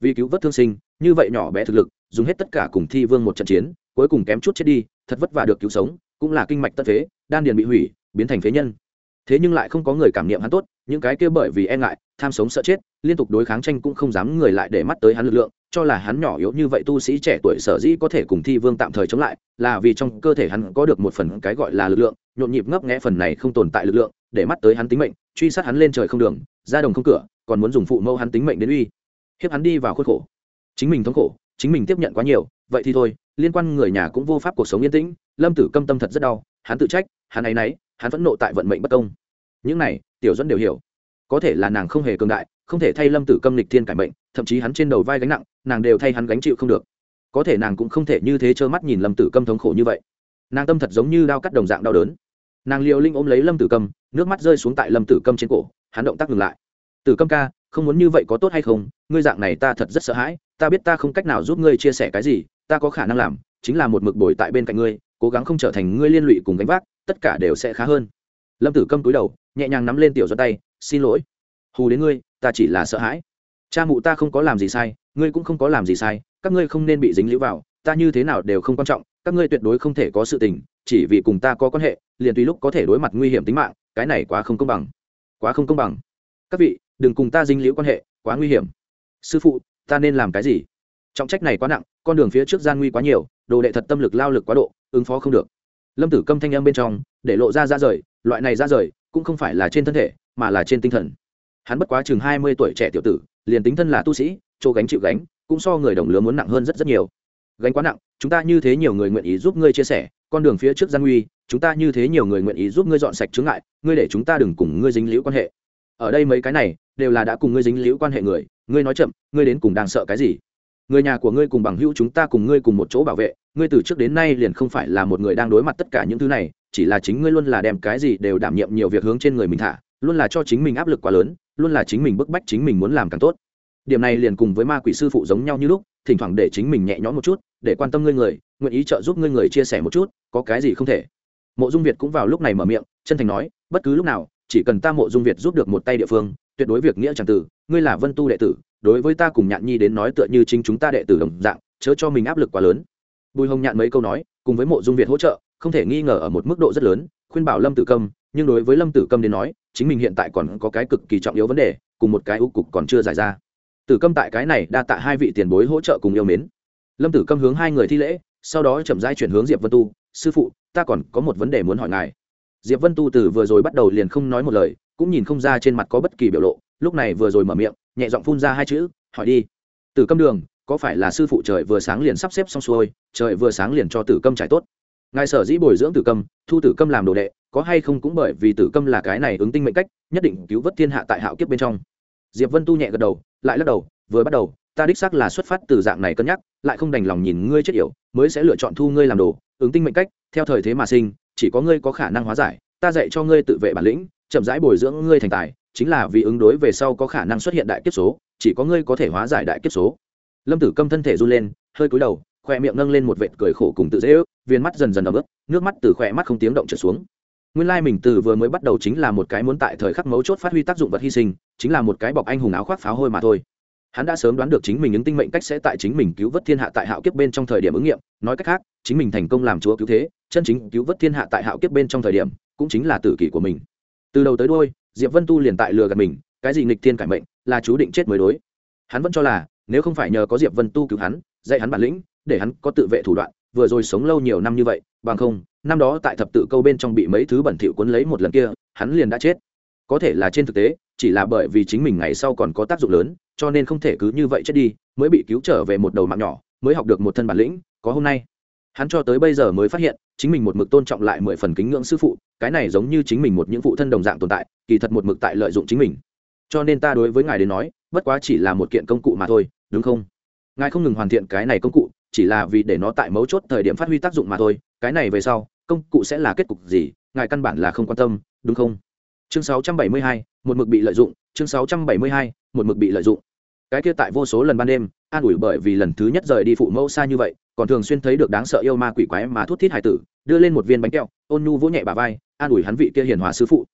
Vì cứu vớt thương sinh, như vậy nhỏ bé thực lực, dùng hết tất cả cùng thi vương một trận chiến cuối cùng kém chút chết đi, thật vất vả được cứu sống, cũng là kinh mạch tất phế, đan điền bị hủy, biến thành phế nhân. Thế nhưng lại không có người cảm niệm hắn tốt, những cái kia bởi vì e ngại, tham sống sợ chết, liên tục đối kháng tranh cũng không dám người lại để mắt tới hắn lực lượng, cho là hắn nhỏ yếu như vậy tu sĩ trẻ tuổi sở dĩ có thể cùng thi vương tạm thời chống lại, là vì trong cơ thể hắn có được một phần cái gọi là lực lượng, nhộn nhịp ngấp nghẽ phần này không tồn tại lực lượng, để mắt tới hắn tính mệnh, truy sát hắn lên trời không đường, ra đồng không cửa, còn muốn dùng phụ mâu hắn tính mệnh đến uy. Hiếp hắn đi vào khuất khổ. Chính mình thống khổ, chính mình tiếp nhận quá nhiều, vậy thì thôi liên quan người nhà cũng vô pháp cuộc sống yên tĩnh, lâm tử câm tâm thật rất đau, hắn tự trách, hắn ấy nấy, hắn vẫn nộ tại vận mệnh bất công. Những này, tiểu dẫn đều hiểu. Có thể là nàng không hề cường đại, không thể thay lâm tử câm lịch thiên cải mệnh, thậm chí hắn trên đầu vai gánh nặng, nàng đều thay hắn gánh chịu không được. Có thể nàng cũng không thể như thế trơ mắt nhìn lâm tử câm thống khổ như vậy. Nàng tâm thật giống như đao cắt đồng dạng đau đớn. Nàng liều linh ôm lấy lâm tử câm, nước mắt rơi xuống tại lâm tử câm trên cổ, hắn động tác ngừng lại. Tử câm ca, không muốn như vậy có tốt hay không? Ngươi dạng này ta thật rất sợ hãi, ta biết ta không cách nào giúp ngươi chia sẻ cái gì ta có khả năng làm, chính là một mực bồi tại bên cạnh ngươi, cố gắng không trở thành ngươi liên lụy cùng gánh vác, tất cả đều sẽ khá hơn. Lâm tử câm túi đầu, nhẹ nhàng nắm lên tiểu dẫn tay, xin lỗi. Hù đến ngươi, ta chỉ là sợ hãi. Cha mụ ta không có làm gì sai, ngươi cũng không có làm gì sai, các ngươi không nên bị dính lũ vào, ta như thế nào đều không quan trọng, các ngươi tuyệt đối không thể có sự tình, chỉ vì cùng ta có quan hệ, liền tùy lúc có thể đối mặt nguy hiểm tính mạng, cái này quá không công bằng. Quá không công bằng. Các vị, đừng cùng ta dính liễu quan hệ, quá nguy hiểm. Sư phụ, ta nên làm cái gì? Trọng trách này quá nặng, con đường phía trước gian nguy quá nhiều, đồ đệ thật tâm lực lao lực quá độ, ứng phó không được. Lâm tử câm thanh âm bên trong, để lộ ra ra rời, loại này ra rời, cũng không phải là trên thân thể, mà là trên tinh thần. Hắn bất quá chừng hai mươi tuổi trẻ tiểu tử, liền tính thân là tu sĩ, chỗ gánh chịu gánh, cũng so người đồng lứa muốn nặng hơn rất rất nhiều. Gánh quá nặng, chúng ta như thế nhiều người nguyện ý giúp ngươi chia sẻ, con đường phía trước gian nguy, chúng ta như thế nhiều người nguyện ý giúp ngươi dọn sạch chướng ngại, ngươi để chúng ta đừng cùng ngươi dính liễu quan hệ. Ở đây mấy cái này, đều là đã cùng ngươi dính liễu quan hệ người, ngươi nói chậm, ngươi đến cùng đang sợ cái gì? Người nhà của ngươi cùng bằng hữu chúng ta cùng ngươi cùng một chỗ bảo vệ, ngươi từ trước đến nay liền không phải là một người đang đối mặt tất cả những thứ này, chỉ là chính ngươi luôn là đem cái gì đều đảm nhiệm nhiều việc hướng trên người mình thả, luôn là cho chính mình áp lực quá lớn, luôn là chính mình bức bách chính mình muốn làm càng tốt. Điểm này liền cùng với ma quỷ sư phụ giống nhau như lúc, thỉnh thoảng để chính mình nhẹ nhõm một chút, để quan tâm ngươi người, nguyện ý trợ giúp ngươi người chia sẻ một chút, có cái gì không thể. Mộ dung việt cũng vào lúc này mở miệng, chân thành nói, bất cứ lúc nào, chỉ cần ta mộ dung việt giúp được một tay địa phương, tuyệt đối việc nghĩa c tử ngươi là vân tu đệ tử đối với ta cùng nhạn nhi đến nói tựa như chính chúng ta đệ tử đồng dạng, chớ cho mình áp lực quá lớn. Bùi hồng nhạn mấy câu nói, cùng với mộ dung việt hỗ trợ, không thể nghi ngờ ở một mức độ rất lớn, khuyên bảo lâm tử câm, nhưng đối với lâm tử câm đến nói, chính mình hiện tại còn có cái cực kỳ trọng yếu vấn đề, cùng một cái ưu cục còn chưa giải ra. Tử câm tại cái này đa tạ hai vị tiền bối hỗ trợ cùng yêu mến. Lâm tử câm hướng hai người thi lễ, sau đó chậm rãi chuyển hướng diệp vân tu, sư phụ, ta còn có một vấn đề muốn hỏi ngài. Diệp vân tu từ vừa rồi bắt đầu liền không nói một lời, cũng nhìn không ra trên mặt có bất kỳ biểu lộ lúc này vừa rồi mở miệng, nhẹ giọng phun ra hai chữ, hỏi đi. Tử câm đường, có phải là sư phụ trời vừa sáng liền sắp xếp xong xuôi, trời vừa sáng liền cho tử câm trải tốt? Ngài sở dĩ bồi dưỡng tử câm, thu tử câm làm đồ đệ, có hay không cũng bởi vì tử câm là cái này ứng tinh mệnh cách, nhất định cứu vớt thiên hạ tại hạo kiếp bên trong. Diệp vân tu nhẹ gật đầu, lại lắc đầu, vừa bắt đầu, ta đích xác là xuất phát từ dạng này cân nhắc, lại không đành lòng nhìn ngươi chết yểu, mới sẽ lựa chọn thu ngươi làm đồ, ứng tinh mệnh cách, theo thời thế mà sinh, chỉ có ngươi có khả năng hóa giải, ta dạy cho ngươi tự vệ bản lĩnh, chậm rãi bồi dưỡng ngươi thành tài chính là vì ứng đối về sau có khả năng xuất hiện đại kiếp số, chỉ có ngươi có thể hóa giải đại kiếp số. Lâm tử câm thân thể run lên, hơi cúi đầu khoe miệng nâng lên một vệt cười khổ cùng tự dễ ước viên mắt dần dần ấm ức, nước mắt từ khoe mắt không tiếng động trở xuống. Nguyên lai mình từ vừa mới bắt đầu chính là một cái muốn tại thời khắc mấu chốt phát huy tác dụng vật hy sinh, chính là một cái bọc anh hùng áo khoác pháo hôi mà thôi. Hắn đã sớm đoán được chính mình những tinh mệnh cách sẽ tại chính mình cứu vớt thiên hạ tại hạo kiếp bên trong thời điểm ứng nghiệm, nói cách khác, chính mình thành công làm chúa cứu thế, chân chính cứu vớt thiên hạ tại hạo kiếp bên trong thời điểm, cũng chính là tử kỷ của mình. Từ đầu tới đôi diệp vân tu liền tại lừa gạt mình, cái gì nghịch thiên cải mệnh, là chú định chết mới đối. Hắn vẫn cho là, nếu không phải nhờ có diệp vân tu cứu hắn, dạy hắn bản lĩnh, để hắn có tự vệ thủ đoạn, vừa rồi sống lâu nhiều năm như vậy, bằng không, năm đó tại thập tự câu bên trong bị mấy thứ bẩn thỉu cuốn lấy một lần kia, hắn liền đã chết. Có thể là trên thực tế, chỉ là bởi vì chính mình ngày sau còn có tác dụng lớn, cho nên không thể cứ như vậy chết đi, mới bị cứu trở về một đầu mạng nhỏ, mới học được một thân bản lĩnh, có hôm nay hắn cho tới bây giờ mới phát hiện chính mình một mực tôn trọng lại mười phần kính ngưỡng sư phụ cái này giống như chính mình một những phụ thân đồng dạng tồn tại kỳ thật một mực tại lợi dụng chính mình. Cho nên ta đối với ngài đến nói bất quá chỉ là một kiện công cụ mà thôi đúng không? Ngài không ngừng hoàn thiện cái này công cụ chỉ là vì để nó tại mấu chốt thời điểm phát huy tác dụng mà thôi cái này về sau công cụ sẽ là kết cục gì ngài căn bản là không quan tâm đúng không? Chương 672, một mực bị lợi dụng chương 672, một mực bị lợi dụng. Cái kia tại vô số lần ban đêm an ủi bởi vì lần thứ nhất rời đi phụ mẫu xa như vậy còn thường xuyên thấy được đáng sợ yêu ma quỷ quái mà thút thít hải tử, đưa lên một viên bánh kẹo, ôn nhu vỗ nhẹ bà vai, an ủi hắn vị kia hiền hòa sư phụ.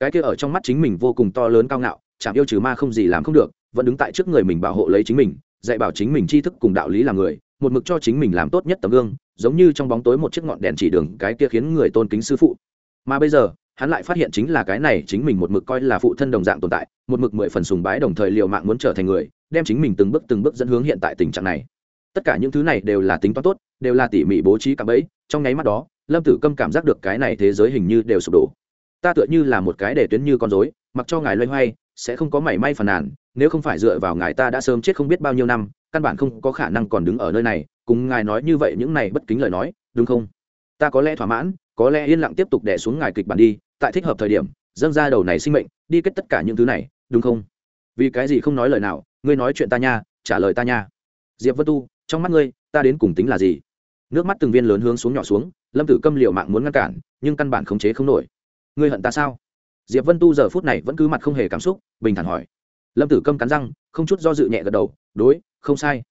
Cái kia ở trong mắt chính mình vô cùng to lớn cao ngạo chạm yêu trừ ma không gì làm không được, vẫn đứng tại trước người mình bảo hộ lấy chính mình, dạy bảo chính mình tri thức cùng đạo lý làm người, một mực cho chính mình làm tốt nhất tấm gương, giống như trong bóng tối một chiếc ngọn đèn chỉ đường cái kia khiến người tôn kính sư phụ. Mà bây giờ, hắn lại phát hiện chính là cái này chính mình một mực coi là phụ thân đồng dạng tồn tại, một mực mười phần sùng bái đồng thời liều mạng muốn trở thành người, đem chính mình từng bước từng bước dẫn hướng hiện tại tình trạng này tất cả những thứ này đều là tính toán tốt, đều là tỉ mỉ bố trí cạm bẫy, trong nháy mắt đó, lâm tử câm cảm giác được cái này thế giới hình như đều sụp đổ. Ta tựa như là một cái để tuyến như con dối mặc cho ngài loay hoay, sẽ không có mảy may phàn nàn, nếu không phải dựa vào ngài ta đã sớm chết không biết bao nhiêu năm, căn bản không có khả năng còn đứng ở nơi này, cùng ngài nói như vậy những này bất kính lời nói, đúng không? Ta có lẽ thỏa mãn, có lẽ yên lặng tiếp tục đẻ xuống ngài kịch bản đi, tại thích hợp thời điểm, dâng ra đầu này sinh mệnh, đi kết tất cả những thứ này, đúng không? Vì cái gì không nói lời nào, ngươi nói chuyện ta nha, trả lời ta nha. Diệp vân tu trong mắt ngươi, ta đến cùng tính là gì? Nước mắt từng viên lớn hướng xuống nhỏ xuống, lâm tử câm liều mạng muốn ngăn cản, nhưng căn bản khống chế không nổi. Ngươi hận ta sao? Diệp vân tu giờ phút này vẫn cứ mặt không hề cảm xúc, bình thản hỏi. Lâm tử câm cắn răng, không chút do dự nhẹ gật đầu, đối, không sai.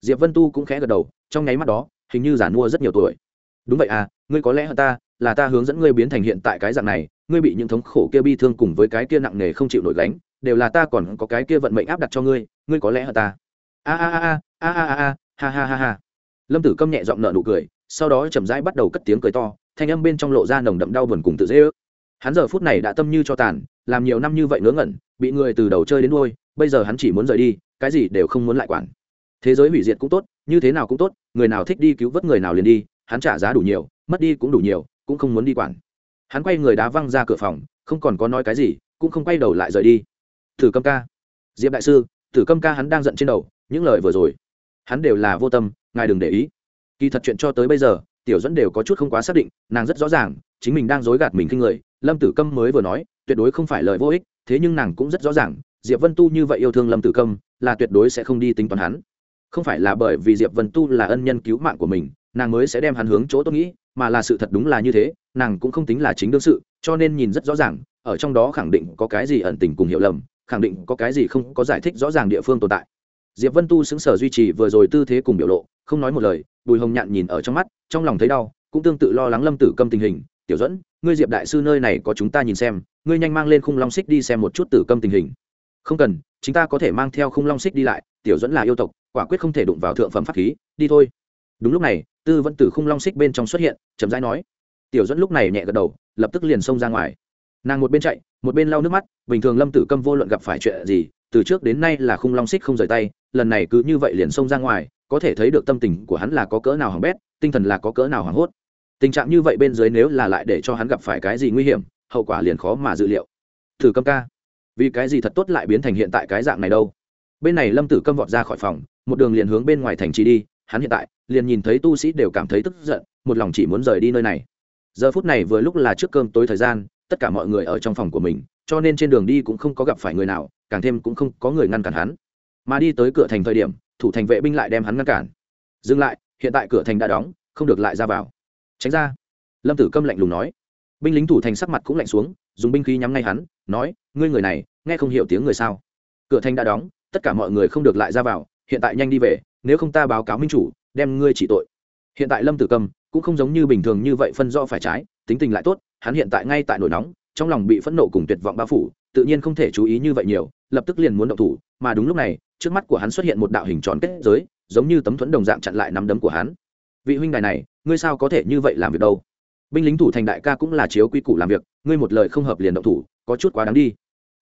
Diệp vân tu cũng khẽ gật đầu, trong nháy mắt đó, hình như giả mua rất nhiều tuổi. Đúng vậy à ngươi có lẽ hận ta, là ta hướng dẫn ngươi biến thành hiện tại cái dạng này, ngươi bị những thống khổ kia bi thương cùng với cái kia nặng nề không chịu nổi gánh, đều là ta còn có cái kia vận mệnh áp đặt cho ngươi ngươi có lẽ hận ta. A a a a a a a ha ha ha ha. Lâm tử câm nhẹ giọng nợ nụ cười, sau đó chậm rãi bắt đầu cất tiếng cười to, thanh âm bên trong lộ ra nồng đậm đau buồn cùng tự dễ ước. Hắn giờ phút này đã tâm như cho tàn, làm nhiều năm như vậy ngớ ngẩn, bị người từ đầu chơi đến đôi bây giờ hắn chỉ muốn rời đi, cái gì đều không muốn lại quản. Thế giới hủy diệt cũng tốt, như thế nào cũng tốt, người nào thích đi cứu vớt người nào liền đi, hắn trả giá đủ nhiều, mất đi cũng đủ nhiều, cũng không muốn đi quản. Hắn quay người đá văng ra cửa phòng, không còn có nói cái gì, cũng không quay đầu lại rời đi. Thử câm ca. Diệp đại sư thử câm ca hắn đang giận trên đầu, những lời vừa rồi hắn đều là vô tâm, ngài đừng để ý. Kỳ thật chuyện cho tới bây giờ, tiểu dẫn đều có chút không quá xác định, nàng rất rõ ràng, chính mình đang dối gạt mình kinh người, lâm tử câm mới vừa nói, tuyệt đối không phải lời vô ích, thế nhưng nàng cũng rất rõ ràng, diệp vân tu như vậy yêu thương lâm tử câm, là tuyệt đối sẽ không đi tính toán hắn. Không phải là bởi vì diệp vân tu là ân nhân cứu mạng của mình, nàng mới sẽ đem hắn hướng chỗ tôi nghĩ, mà là sự thật đúng là như thế, nàng cũng không tính là chính đương sự, cho nên nhìn rất rõ ràng, ở trong đó khẳng định có cái gì ẩn tình cùng hiểu lầm, khẳng định có cái gì không có giải thích rõ ràng địa phương tồn tại diệp vân tu xứng sở duy trì vừa rồi tư thế cùng biểu lộ, không nói một lời, bùi hồng nhạn nhìn ở trong mắt, trong lòng thấy đau, cũng tương tự lo lắng lâm tử câm tình hình. Tiểu dẫn ngươi diệp đại sư nơi này có chúng ta nhìn xem, ngươi nhanh mang lên khung long xích đi xem một chút tử câm tình hình. Không cần chúng ta có thể mang theo khung long xích đi lại, tiểu dẫn là yêu tộc, quả quyết không thể đụng vào thượng phẩm pháp khí, đi thôi. Đúng lúc này, tư vẫn tử khung long xích bên trong xuất hiện, chậm rãi nói. Tiểu dẫn lúc này nhẹ gật đầu, lập tức liền xông ra ngoài nàng một bên chạy, một bên lau nước mắt, bình thường lâm tử câm vô luận gặp phải chuyện gì, từ trước đến nay là khung long xích không rời tay, lần này cứ như vậy liền xông ra ngoài, có thể thấy được tâm tình của hắn là có cỡ nào hỏng bét, tinh thần là có cỡ nào hoảng hốt. Tình trạng như vậy bên dưới nếu là lại để cho hắn gặp phải cái gì nguy hiểm, hậu quả liền khó mà dự liệu. Thử câm ca, vì cái gì thật tốt lại biến thành hiện tại cái dạng này đâu? Bên này lâm tử câm vọt ra khỏi phòng, một đường liền hướng bên ngoài thành trì đi, hắn hiện tại liền nhìn thấy tu sĩ đều cảm thấy tức giận, một lòng chỉ muốn rời đi nơi này. Giờ phút này vừa lúc là trước cơm tối thời gian tất cả mọi người ở trong phòng của mình, cho nên trên đường đi cũng không có gặp phải người nào, càng thêm cũng không có người ngăn cản hắn. Mà đi tới cửa thành thời điểm, thủ thành vệ binh lại đem hắn ngăn cản. Dừng lại, hiện tại cửa thành đã đóng, không được lại ra vào. Tránh ra. Lâm tử câm lạnh lùng nói. Binh lính thủ thành sắc mặt cũng lạnh xuống, dùng binh khí nhắm ngay hắn, nói, ngươi người này, nghe không hiểu tiếng người sao? Cửa thành đã đóng, tất cả mọi người không được lại ra vào, hiện tại nhanh đi về, nếu không ta báo cáo minh chủ, đem ngươi chỉ tội. Hiện tại lâm tử câm cũng không giống như bình thường như vậy phân do phải trái, tính tình lại tốt hắn hiện tại ngay tại nổi nóng, trong lòng bị phẫn nộ cùng tuyệt vọng bao phủ, tự nhiên không thể chú ý như vậy nhiều, lập tức liền muốn động thủ, mà đúng lúc này, trước mắt của hắn xuất hiện một đạo hình tròn kết giới, giống như tấm thuẫn đồng dạng chặn lại nắm đấm của hắn. Vị huynh đài này, ngươi sao có thể như vậy làm việc đâu? Binh lính thủ thành đại ca cũng là chiếu quy củ làm việc, ngươi một lời không hợp liền động thủ, có chút quá đáng đi.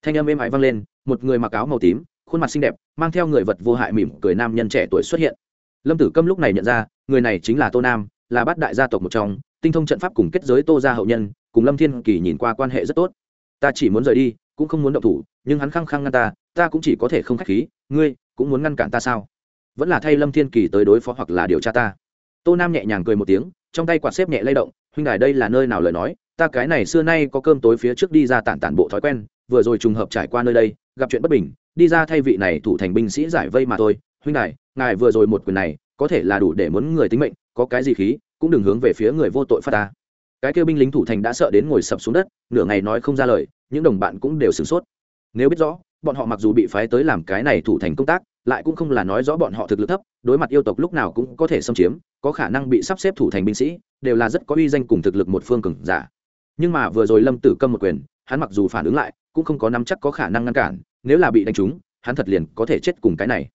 Thanh âm êm ái vang lên, một người mặc áo màu tím, khuôn mặt xinh đẹp, mang theo người vật vô hại mỉm cười nam nhân trẻ tuổi xuất hiện. Lâm tử câm lúc này nhận ra, người này chính là tô nam, là bát đại gia tộc một trong, tinh thông trận pháp cùng kết giới tô gia hậu nhân cùng lâm thiên kỳ nhìn qua quan hệ rất tốt. Ta chỉ muốn rời đi, cũng không muốn động thủ, nhưng hắn khăng khăng ngăn ta ta cũng chỉ có thể không k h á c h khí, ngươi cũng muốn ngăn cản ta sao? Vẫn là thay lâm thiên kỳ tới đối phó hoặc là điều tra ta. Tô nam nhẹ nhàng cười một tiếng, trong tay quạt xếp nhẹ lay động, huynh đài, đây là nơi nào lời nói? Ta cái này xưa nay có cơm tối phía trước đi ra tản tản bộ thói quen, vừa rồi trùng hợp trải qua nơi đây, gặp chuyện bất bình, đi ra thay vị này thủ thành binh sĩ giải vây mà thôi. Huynh đài, ngài vừa rồi một quyền này, có thể là đủ để muốn người tính mệnh, có cái gì khí, cũng đừng hướng về phía người vô tội phát ta cái kêu binh lính thủ thành đã sợ đến ngồi sập xuống đất nửa ngày nói không ra lời những đồng bạn cũng đều sửng sốt. Nếu biết rõ bọn họ mặc dù bị phái tới làm cái này thủ thành công tác lại cũng không là nói rõ bọn họ thực lực thấp đối mặt yêu tộc lúc nào cũng có thể xâm chiếm có khả năng bị sắp xếp thủ thành binh sĩ đều là rất có uy danh cùng thực lực một phương cường giả. Nhưng mà vừa rồi lâm tử câm một quyền hắn mặc dù phản ứng lại cũng không có nắm chắc có khả năng ngăn cản nếu là bị đánh trúng hắn thật liền có thể chết cùng cái này.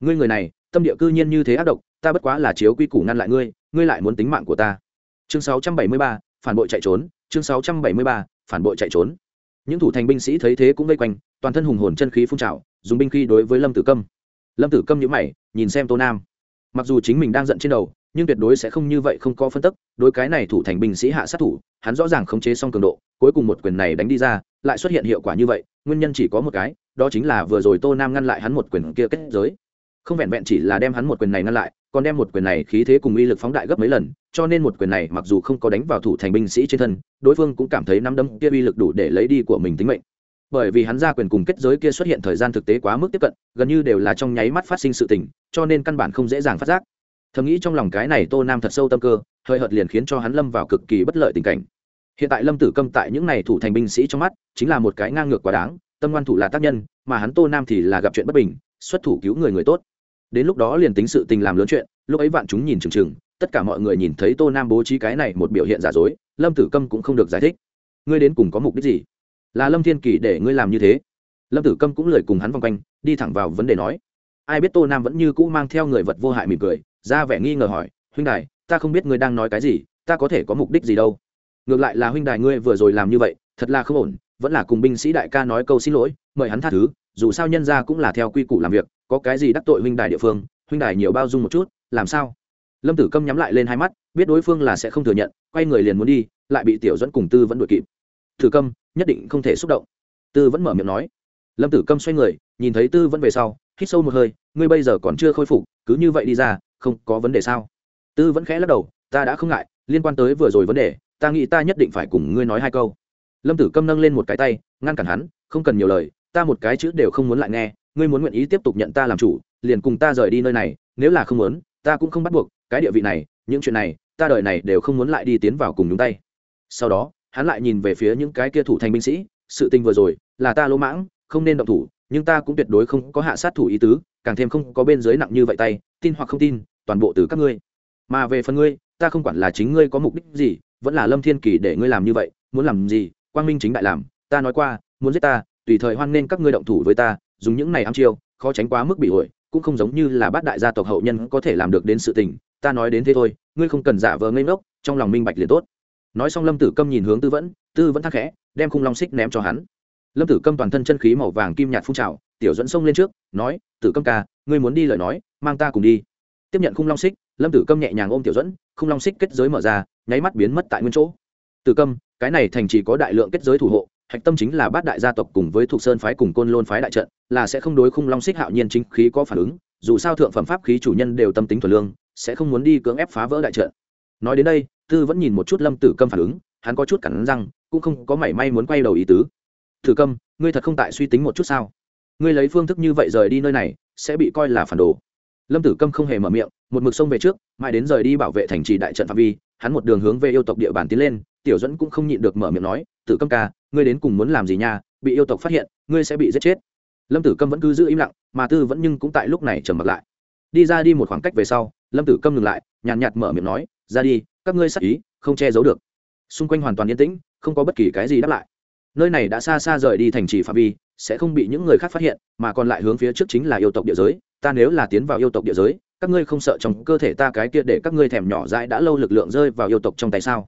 Ngươi người này tâm địa cư nhiên như thế ác độc ta bất quá là chiếu quy củ ngăn lại ngươi ngươi lại muốn tính mạng của ta. Chương 673, phản bội chạy trốn chương 673, phản bội chạy trốn. Những thủ thành binh sĩ thấy thế cũng vây quanh toàn thân hùng hồn chân khí phun trào dùng binh khí đối với lâm tử câm. Lâm tử câm nhữ mày nhìn xem tô nam. Mặc dù chính mình đang giận trên đầu nhưng tuyệt đối sẽ không như vậy không có phân tức đối cái này thủ thành binh sĩ hạ sát thủ hắn rõ ràng khống chế xong cường độ cuối cùng một quyền này đánh đi ra lại xuất hiện hiệu quả như vậy nguyên nhân chỉ có một cái đó chính là vừa rồi tô nam ngăn lại hắn một quyền kia kết giới không vẹn vẹn chỉ là đem hắn một quyền này ngăn lại, còn đem một quyền này khí thế cùng uy lực phóng đại gấp mấy lần, cho nên một quyền này mặc dù không có đánh vào thủ thành binh sĩ trên thân, đối phương cũng cảm thấy nắm đấm kia uy lực đủ để lấy đi của mình tính mệnh. Bởi vì hắn ra quyền cùng kết giới kia xuất hiện thời gian thực tế quá mức tiếp cận, gần như đều là trong nháy mắt phát sinh sự tình, cho nên căn bản không dễ dàng phát giác. Thầm nghĩ trong lòng cái này tô nam thật sâu tâm cơ, hơi hợt liền khiến cho hắn lâm vào cực kỳ bất lợi tình cảnh. Hiện tại lâm tử câm tại những n à y thủ thành binh sĩ trong mắt, chính là một cái ngang ngược quá đáng, tâm ngoan thủ là tác nhân, mà hắn tô nam thì là gặp chuyện bất bình, xuất thủ cứu người người tốt đến lúc đó liền tính sự tình làm lớn chuyện, lúc ấy vạn chúng nhìn chừng chừng, tất cả mọi người nhìn thấy tô nam bố trí cái này một biểu hiện giả dối, lâm tử câm cũng không được giải thích. Ngươi đến cùng có mục đích gì? Là lâm thiên kỳ để ngươi làm như thế? Lâm tử câm cũng lời cùng hắn vòng quanh, đi thẳng vào vấn đề nói. Ai biết tô nam vẫn như cũ mang theo người vật vô hại mỉm cười, ra vẻ nghi ngờ hỏi, huynh đài, ta không biết ngươi đang nói cái gì, ta có thể có mục đích gì đâu? Ngược lại là huynh đài ngươi vừa rồi làm như vậy, thật là không ổn vẫn là cùng binh sĩ đại ca nói câu xin lỗi, mời hắn tha thứ, dù sao nhân ra cũng là theo quy củ làm việc, có cái gì đắc tội huynh đài địa phương, huynh đài nhiều bao dung một chút, làm sao? Lâm tử câm nhắm lại lên hai mắt, biết đối phương là sẽ không thừa nhận, quay người liền muốn đi, lại bị tiểu dẫn cùng tư vẫn đuổi kịp. Thử câm, nhất định không thể xúc động. Tư vẫn mở miệng nói. Lâm tử câm xoay người, nhìn thấy tư vẫn về sau, hít sâu một hơi, ngươi bây giờ còn chưa khôi phục, cứ như vậy đi ra, không có vấn đề sao? Tư vẫn khẽ lắc đầu, ta đã không ngại, liên quan tới vừa rồi vấn đề, ta nghĩ ta nhất định phải cùng ngươi nói hai câu lâm tử câm nâng lên một cái tay, ngăn cản hắn, không cần nhiều lời, ta một cái chữ đều không muốn lại nghe, ngươi muốn nguyện ý tiếp tục nhận ta làm chủ, liền cùng ta rời đi nơi này, nếu là không muốn, ta cũng không bắt buộc, cái địa vị này, những chuyện này, ta đợi này đều không muốn lại đi tiến vào cùng nhúng tay. Sau đó, hắn lại nhìn về phía những cái kia thủ thành binh sĩ, sự tình vừa rồi, là ta lỗ mãng, không nên động thủ, nhưng ta cũng tuyệt đối không có hạ sát thủ ý tứ, càng thêm không có bên dưới nặng như vậy tay, tin hoặc không tin, toàn bộ từ các ngươi. Mà về phần ngươi, ta không quản là chính ngươi có mục đích gì, vẫn là lâm thiên kỳ để ngươi làm như vậy, muốn làm gì quang minh chính đại làm, ta nói qua, muốn giết ta, tùy thời hoan nên các ngươi động thủ với ta, dùng những này ám chiêu, khó tránh quá mức bị ổi cũng không giống như là bát đại gia tộc hậu nhân có thể làm được đến sự tình, ta nói đến thế thôi, ngươi không cần giả vờ ngây ngốc, trong lòng minh bạch liền tốt. Nói xong lâm tử câm nhìn hướng tư vẫn tư vẫn thắc khẽ, đem khung long xích ném cho hắn. Lâm tử câm toàn thân chân khí màu vàng kim nhạt phun trào, tiểu dẫn xông lên trước, nói, tử câm ca, ngươi muốn đi lời nói, mang ta cùng đi. Tiếp nhận khung long xích, lâm tử câm nhẹ nhàng ôm tiểu dẫn, khung long xích kết giới mở ra, nháy mắt biến mất tại nguyên chỗ. Tử câm cái này thành chỉ có đại lượng kết giới thủ hộ, hạch tâm chính là bát đại gia tộc cùng với thuộc sơn phái cùng côn lôn phái đại trận, là sẽ không đối khung long xích hạo nhiên chính khí có phản ứng, dù sao thượng phẩm pháp khí chủ nhân đều tâm tính thuần lương, sẽ không muốn đi cưỡng ép phá vỡ đại trận. Nói đến đây, tư vẫn nhìn một chút lâm tử câm phản ứng, hắn có chút cản răng, cũng không có mảy may muốn quay đầu ý tứ. Thử câm, ngươi thật không tại suy tính một chút sao? Ngươi lấy phương thức như vậy rời đi nơi này, sẽ bị coi là phản đồ. Lâm tử câm không hề mở miệng, một mực sông về trước, mãi đến rời đi bảo vệ thành trì đại trận phạm vi, hắn một đường hướng về yêu tộc địa bàn tiến lên tiểu dẫn cũng không nhịn được mở miệng nói, tử câm ca, ngươi đến cùng muốn làm gì nha? Bị yêu tộc phát hiện, ngươi sẽ bị giết chết. Lâm tử câm vẫn cứ giữ im lặng, mà tư vẫn nhưng cũng tại lúc này trầm mặc lại. Đi ra đi một khoảng cách về sau, lâm tử câm ngừng lại, nhàn nhạt mở miệng nói, ra đi, các ngươi sắc ý, không che giấu được. Xung quanh hoàn toàn yên tĩnh, không có bất kỳ cái gì đáp lại. Nơi này đã xa xa rời đi thành trì phạm vi, sẽ không bị những người khác phát hiện, mà còn lại hướng phía trước chính là yêu tộc địa giới. Ta nếu là tiến vào yêu tộc địa giới, các ngươi không sợ trong cơ thể ta cái kia để các ngươi thèm nhỏ dãi đã lâu lực lượng rơi vào yêu tộc trong tay sao?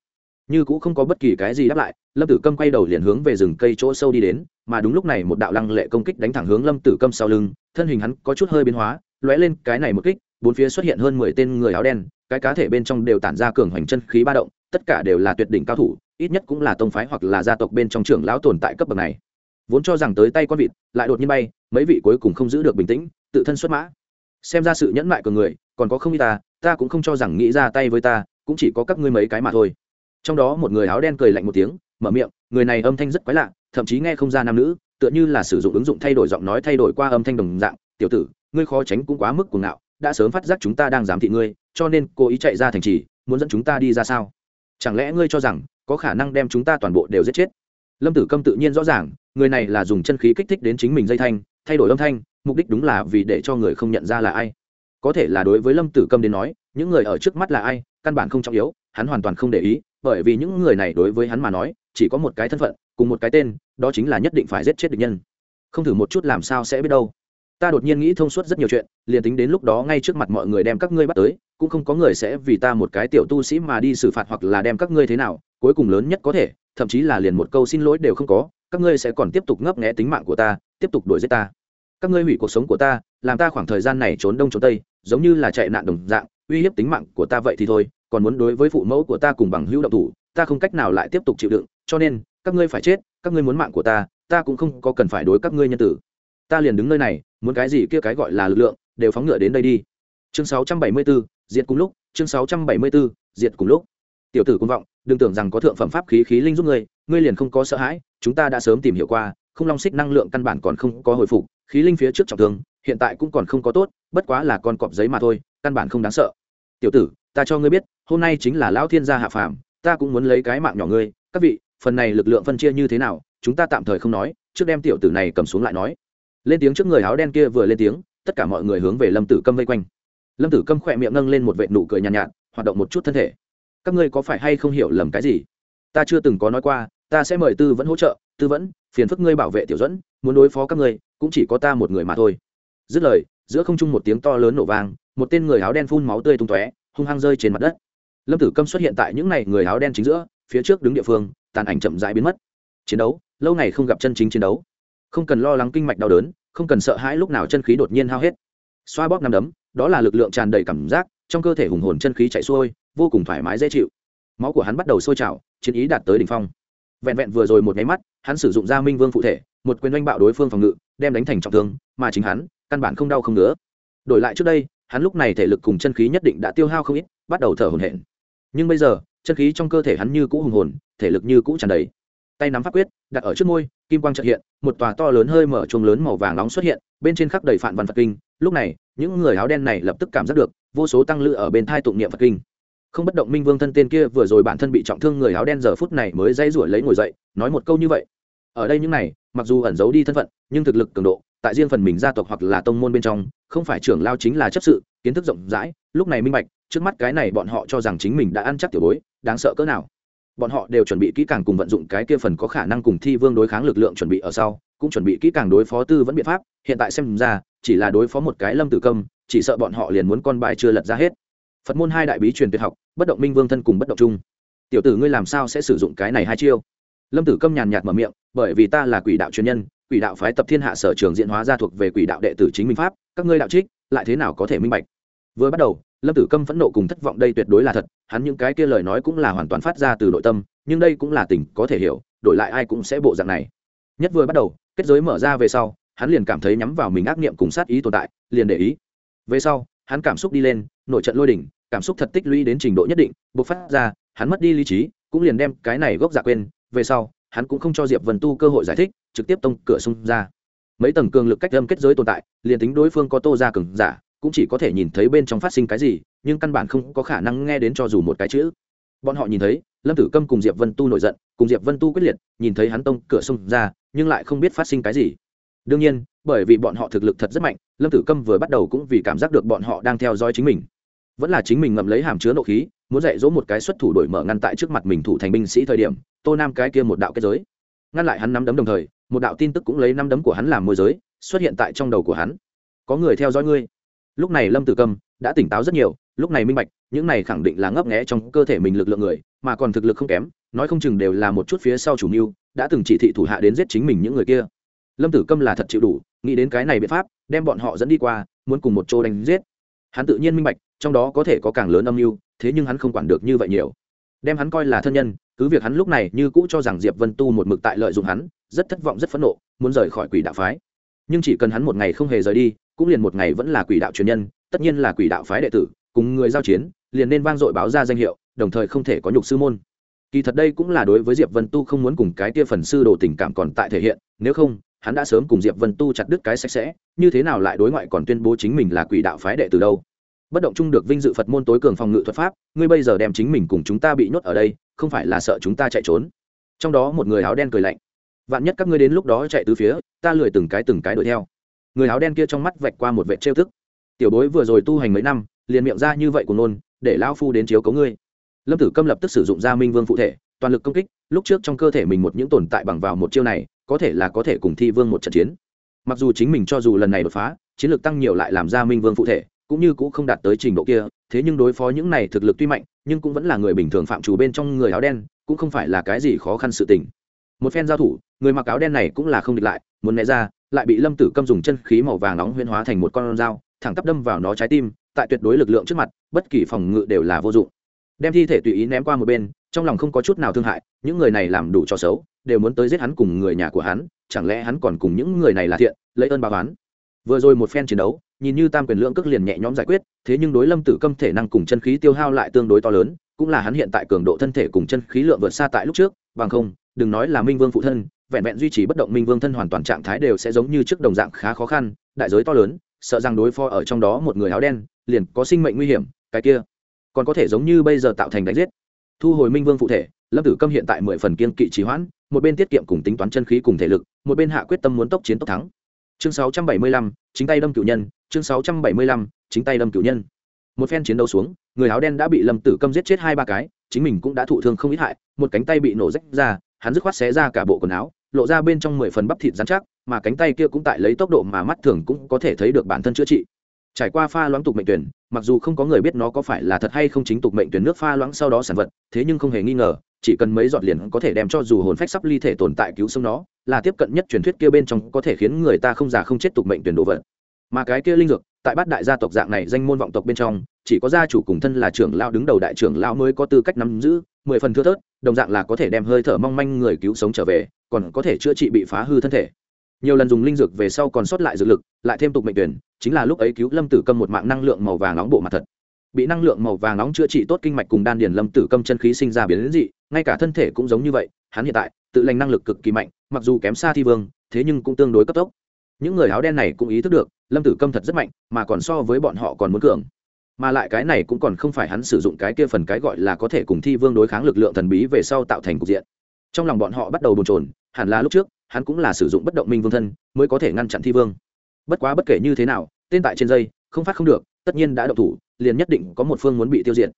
Như cũng không có bất kỳ cái gì đáp lại, lâm tử câm quay đầu liền hướng về rừng cây chỗ sâu đi đến, mà đúng lúc này một đạo lăng lệ công kích đánh thẳng hướng lâm tử câm sau lưng, thân hình hắn có chút hơi biến hóa, lóe lên cái này một kích, bốn phía xuất hiện hơn mười tên người áo đen, cái cá thể bên trong đều tản ra cường hoành chân khí ba động, tất cả đều là tuyệt đỉnh cao thủ, ít nhất cũng là tông phái hoặc là gia tộc bên trong trưởng lão tồn tại cấp bậc này. Vốn cho rằng tới tay con vịt, lại đột nhiên bay, mấy vị cuối cùng không giữ được bình tĩnh, tự thân xuất mã. Xem ra sự nhẫn mại của người, còn có không y ta ta cũng không cho rằng nghĩ ra tay với ta, cũng chỉ có các ngươi mấy cái mà thôi trong đó một người áo đen cười lạnh một tiếng, mở miệng, người này âm thanh rất quái lạ, thậm chí nghe không ra nam nữ, tựa như là sử dụng ứng dụng thay đổi giọng nói thay đổi qua âm thanh đồng dạng. Tiểu tử, ngươi khó tránh cũng quá mức cuồng ngạo, đã sớm phát giác chúng ta đang giám thị ngươi, cho nên cố ý chạy ra thành trì, muốn dẫn chúng ta đi ra sao? Chẳng lẽ ngươi cho rằng, có khả năng đem chúng ta toàn bộ đều giết chết? Lâm tử câm tự nhiên rõ ràng, người này là dùng chân khí kích thích đến chính mình dây thanh, thay đổi âm thanh, mục đích đúng là vì để cho người không nhận ra là ai. Có thể là đối với lâm tử câm đến nói, những người ở trước mắt là ai, căn bản không trọng yếu, hắn hoàn toàn không để ý bởi vì những người này đối với hắn mà nói, chỉ có một cái thân phận, cùng một cái tên, đó chính là nhất định phải giết chết địch nhân. Không thử một chút làm sao sẽ biết đâu. Ta đột nhiên nghĩ thông suốt rất nhiều chuyện, liền tính đến lúc đó ngay trước mặt mọi người đem các ngươi bắt tới, cũng không có người sẽ vì ta một cái tiểu tu sĩ mà đi xử phạt hoặc là đem các ngươi thế nào, cuối cùng lớn nhất có thể, thậm chí là liền một câu xin lỗi đều không có, các ngươi sẽ còn tiếp tục ngấp nghẽ tính mạng của ta, tiếp tục đuổi giết ta. Các ngươi hủy cuộc sống của ta, làm ta khoảng thời gian này trốn đông trốn tây, giống như là chạy nạn đồng dạng uy hiếp tính mạng của ta vậy thì thôi còn muốn đối với phụ mẫu của ta cùng bằng hữu động thủ ta không cách nào lại tiếp tục chịu đựng cho nên các ngươi phải chết các ngươi muốn mạng của ta ta cũng không có cần phải đối các ngươi nhân tử. Ta liền đứng nơi này muốn cái gì kia cái gọi là lực lượng đều phóng ngựa đến đây đi. Chương 674, diệt cùng lúc chương 674, diệt cùng lúc. Tiểu tử cung vọng đừng tưởng rằng có thượng phẩm pháp khí khí linh giúp ngươi ngươi liền không có sợ hãi chúng ta đã sớm tìm hiểu qua không long xích năng lượng căn bản còn không có hồi phục khí linh phía trước trọng thương hiện tại cũng còn không có tốt bất quá là con cọp giấy mà thôi căn bản không đáng sợ tiểu tử ta cho ngươi biết hôm nay chính là lão thiên gia hạ phàm ta cũng muốn lấy cái mạng nhỏ ngươi. Các vị phần này lực lượng phân chia như thế nào chúng ta tạm thời không nói trước đem tiểu tử này cầm xuống lại nói. Lên tiếng trước người áo đen kia vừa lên tiếng tất cả mọi người hướng về lâm tử câm vây quanh. Lâm tử câm khỏe miệng nâng lên một vệ nụ cười nhàn nhạt, nhạt hoạt động một chút thân thể. Các ngươi có phải hay không hiểu lầm cái gì? Ta chưa từng có nói qua ta sẽ mời tư vẫn hỗ trợ. Tư vẫn, phiền phức ngươi bảo vệ tiểu dẫn muốn đối phó các ngươi cũng chỉ có ta một người mà thôi. Dứt lời giữa không trung một tiếng to lớn nổ vang, một tên người áo đen phun máu tươi tung tóe, hung hăng rơi trên mặt đất. Lâm tử câm xuất hiện tại những n à y người áo đen chính giữa, phía trước đứng địa phương, tàn ảnh chậm rãi biến mất. Chiến đấu, lâu ngày không gặp chân chính chiến đấu. Không cần lo lắng kinh mạch đau đớn, không cần sợ hãi lúc nào chân khí đột nhiên hao hết. Xoa bóp nằm đấm, đó là lực lượng tràn đầy cảm giác, trong cơ thể hùng hồn chân khí chạy xuôi, vô cùng thoải mái dễ chịu. Máu của hắn bắt đầu sôi trào, chiến ý đạt tới đ ỉ n h phong. Vẹn vẹn vừa rồi một nháy mắt, hắn sử dụng ra minh vương phụ thể, một quyền oanh bạo đối phương phòng ngự, đem đánh thành trọng thương, mà chính hắn căn bản không đau không nữa đổi lại trước đây, hắn lúc này thể lực cùng chân khí nhất định đã tiêu hao không ít, bắt đầu thở hổn hển. Nhưng bây giờ, chân khí trong cơ thể hắn như cũ hùng hồn, thể lực như cũ tràn đầy. Tay nắm pháp quyết, đặt ở trước môi, kim quang trợ hiện, một tòa to lớn hơi mở chuông lớn màu vàng nóng xuất hiện, bên trên khắp đầy phản văn phật kinh. Lúc này, những người áo đen này lập tức cảm giác được vô số tăng lự ở bên thai tụng niệm phật kinh. Không bất động minh vương thân tên kia vừa rồi bản thân bị trọng thương người áo đen giờ phút này mới dây rủi lấy ngồi dậy, nói một câu như vậy. Ở đây những này, mặc dù ẩn giấu đi thân phận, nhưng thực lực cường độ tại riêng phần mình gia tộc hoặc là tông môn bên trong, không phải trưởng lao chính là chấp sự, kiến thức rộng rãi, lúc này minh bạch, trước mắt cái này bọn họ cho rằng chính mình đã ăn chắc tiểu bối, đáng sợ cỡ nào. Bọn họ đều chuẩn bị kỹ càng cùng vận dụng cái kia phần có khả năng cùng thi vương đối kháng lực lượng chuẩn bị ở sau, cũng chuẩn bị kỹ càng đối phó tư vẫn biện pháp, hiện tại xem ra, chỉ là đối phó một cái lâm tử công chỉ sợ bọn họ liền muốn con bài chưa lật ra hết. Phật môn hai đại bí truyền tuyệt học, bất động minh vương thân cùng bất động chung tiểu tử ngươi làm sao sẽ sử dụng cái này hai chiêu? Lâm tử công nhàn nhạt mở miệng, bởi vì ta là quỷ đạo truyền nhân quỷ đạo phái tập thiên hạ sở trường diễn hóa ra thuộc về quỷ đạo đệ tử chính minh pháp, các ngươi đạo trích, lại thế nào có thể minh bạch? Vừa bắt đầu, lâm tử câm phẫn nộ cùng thất vọng đây tuyệt đối là thật, hắn những cái kia lời nói cũng là hoàn toàn phát ra từ nội tâm, nhưng đây cũng là tình, có thể hiểu, đổi lại ai cũng sẽ bộ dạng này. Nhất vừa bắt đầu, kết giới mở ra về sau, hắn liền cảm thấy nhắm vào mình ác niệm cùng sát ý tồn tại, liền để ý. Về sau, hắn cảm xúc đi lên, nội trận lôi đỉnh, cảm xúc thật tích lũy đến trình độ nhất định, bộc phát ra, hắn mất đi lý trí, cũng liền đem cái này gốc giả quên. Về sau hắn cũng không cho diệp vân tu cơ hội giải thích, trực tiếp tông cửa xung ra. Mấy tầng cường lực cách âm kết giới tồn tại, liền tính đối phương có tô ra cường giả, cũng chỉ có thể nhìn thấy bên trong phát sinh cái gì, nhưng căn bản không có khả năng nghe đến cho dù một cái chữ. Bọn họ nhìn thấy, lâm tử câm cùng diệp vân tu nổi giận, cùng diệp vân tu quyết liệt, nhìn thấy hắn tông cửa xung ra, nhưng lại không biết phát sinh cái gì. Đương nhiên, bởi vì bọn họ thực lực thật rất mạnh, lâm tử câm vừa bắt đầu cũng vì cảm giác được bọn họ đang theo dõi chính mình. Vẫn là chính mình ngậm lấy hàm chứa nộ khí, muốn dạy dỗ một cái xuất thủ đổi mở ngăn tại trước mặt mình thủ thành binh sĩ thời điểm tô nam cái kia một đạo kết giới. Ngăn lại hắn năm đấm đồng thời, một đạo tin tức cũng lấy năm đấm của hắn làm môi giới, xuất hiện tại trong đầu của hắn. Có người theo dõi ngươi. Lúc này lâm tử Cầm đã tỉnh táo rất nhiều, lúc này minh bạch, những này khẳng định là ngấp nghẽ trong cơ thể mình lực lượng người, mà còn thực lực không kém, nói không chừng đều là một chút phía sau chủ mưu, đã từng chỉ thị thủ hạ đến giết chính mình những người kia. Lâm tử câm là thật chịu đủ, nghĩ đến cái này biện pháp, đem bọn họ dẫn đi qua, muốn cùng một chỗ đánh giết. Hắn tự nhiên minh bạch, trong đó có thể có càng lớn âm mưu, thế nhưng hắn không quản được như vậy nhiều. Đem hắn coi là thân nhân cứ việc hắn lúc này như cũ cho rằng diệp vân tu một mực tại lợi dụng hắn, rất thất vọng, rất phẫn nộ, muốn rời khỏi quỷ đạo phái. Nhưng chỉ cần hắn một ngày không hề rời đi, cũng liền một ngày vẫn là quỷ đạo truyền nhân, tất nhiên là quỷ đạo phái đệ tử, cùng người giao chiến, liền nên vang dội báo ra danh hiệu, đồng thời không thể có nhục sư môn. Kỳ thật đây cũng là đối với diệp vân tu không muốn cùng cái tia phần sư đồ tình cảm còn tại thể hiện, nếu không, hắn đã sớm cùng diệp vân tu chặt đứt cái sạch sẽ, như thế nào lại đối ngoại còn tuyên bố chính mình là quỷ đạo phái đệ từ đâu? Bất động chung được vinh dự phật môn tối cường phòng ngự thuật pháp, ngươi bây giờ đem chính mình cùng chúng ta bị nhốt ở đây, không phải là sợ chúng ta chạy trốn? Trong đó một người áo đen cười lạnh. Vạn nhất các ngươi đến lúc đó chạy từ phía, ta lười từng cái từng cái đuổi theo. Người áo đen kia trong mắt vạch qua một vệ trêu thức tiểu bối vừa rồi tu hành mấy năm, liền miệng ra như vậy của nôn để lao phu đến chiếu cấu ngươi. Lâm tử câm lập tức sử dụng gia minh vương phụ thể, toàn lực công kích, lúc trước trong cơ thể mình một những tồn tại bằng vào một chiêu này, có thể là có thể cùng thi vương một trận chiến. Mặc dù chính mình cho dù lần này đột phá, chiến lược tăng nhiều lại làm ra minh vương phụ thể cũng như cũng không đạt tới trình độ kia, thế nhưng đối phó những này thực lực tuy mạnh, nhưng cũng vẫn là người bình thường phạm chủ bên trong người áo đen, cũng không phải là cái gì khó khăn sự tình. Một phen giao thủ, người mặc áo đen này cũng là không địch lại, muốn né ra, lại bị lâm tử câm dùng chân khí màu vàng nóng huyên hóa thành một con dao, thẳng tắp đâm vào nó trái tim, tại tuyệt đối lực lượng trước mặt, bất kỳ phòng ngự đều là vô dụng. Đem thi thể tùy ý ném qua một bên, trong lòng không có chút nào thương hại, những người này làm đủ cho xấu, đều muốn tới giết hắn cùng người nhà của hắn, chẳng lẽ hắn còn cùng những người này là thiện, lấy ơn báo hắn vừa rồi một phen chiến đấu nhìn như tam quyền lượng cước liền nhẹ nhõm giải quyết, thế nhưng đối lâm tử câm thể năng cùng chân khí tiêu hao lại tương đối to lớn, cũng là hắn hiện tại cường độ thân thể cùng chân khí lượng vượt xa tại lúc trước, bằng không, đừng nói là minh vương phụ thân, vẹn vẹn duy trì bất động minh vương thân hoàn toàn trạng thái đều sẽ giống như trước đồng dạng khá khó khăn, đại giới to lớn, sợ rằng đối phó ở trong đó một người áo đen, liền có sinh mệnh nguy hiểm, cái kia còn có thể giống như bây giờ tạo thành đánh giết. Thu hồi minh vương phụ thể, lâm tử câm hiện tại mười phần kiên kỵ trì hoãn, một bên tiết kiệm cùng tính toán chân khí cùng thể lực, một bên hạ quyết tâm muốn tốc chiến tốc thắng chương sáu trăm bảy mươi lăm, chính tay đâm cửu nhân. Chương sáu trăm bảy mươi lăm, chính tay đâm cửu nhân. Một phen chiến đấu xuống, người áo đen đã bị lâm tử câm giết chết hai ba cái, chính mình cũng đã thụ thương không ít hại. Một cánh tay bị nổ rách ra, hắn dứt khoát xé ra cả bộ quần áo, lộ ra bên trong mười phần bắp thịt dán chắc, mà cánh tay kia cũng tại lấy tốc độ mà mắt thường cũng có thể thấy được bản thân chữa trị. Trải qua pha loãng tục mệnh tuyển, mặc dù không có người biết nó có phải là thật hay không chính tục mệnh tuyển nước pha loãng sau đó sản vật, thế nhưng không hề nghi ngờ chỉ cần mấy giọt liền có thể đem cho dù hồn phách sắp ly thể tồn tại cứu sống nó, là tiếp cận nhất truyền thuyết kia bên trong có thể khiến người ta không già không chết tục mệnh tuyển đồ vật. Mà cái kia linh dược, tại bát đại gia tộc dạng này danh môn vọng tộc bên trong, chỉ có gia chủ cùng thân là trưởng lao đứng đầu đại trưởng lao mới có tư cách nắm giữ, mười phần thưa thớt, đồng dạng là có thể đem hơi thở mong manh người cứu sống trở về, còn có thể chữa trị bị phá hư thân thể. Nhiều lần dùng linh dược về sau còn sót lại dược lực, lại thêm tục mệnh tuyển, chính là lúc ấy cứu lâm tử câm một mạng năng lượng màu vàng nóng bộ mặt thật bị năng lượng màu vàng nóng chữa trị tốt kinh mạch cùng đan điền lâm tử câm chân khí sinh ra biến đến dị, ngay cả thân thể cũng giống như vậy, hắn hiện tại, tự lành năng lực cực kỳ mạnh, mặc dù kém xa thi vương, thế nhưng cũng tương đối cấp tốc. Những người áo đen này cũng ý thức được, lâm tử câm thật rất mạnh, mà còn so với bọn họ còn muốn cường. Mà lại cái này cũng còn không phải hắn sử dụng cái kia phần cái gọi là có thể cùng thi vương đối kháng lực lượng thần bí về sau tạo thành cục diện. Trong lòng bọn họ bắt đầu bồn trồn hẳn là lúc trước, hắn cũng là sử dụng bất động minh vương thân, mới có thể ngăn chặn thi vương. Bất quá bất kể như thế nào, tên tại trên dây, không phát không được tất nhiên đã độc thủ, liền nhất định có một phương muốn bị tiêu diệt.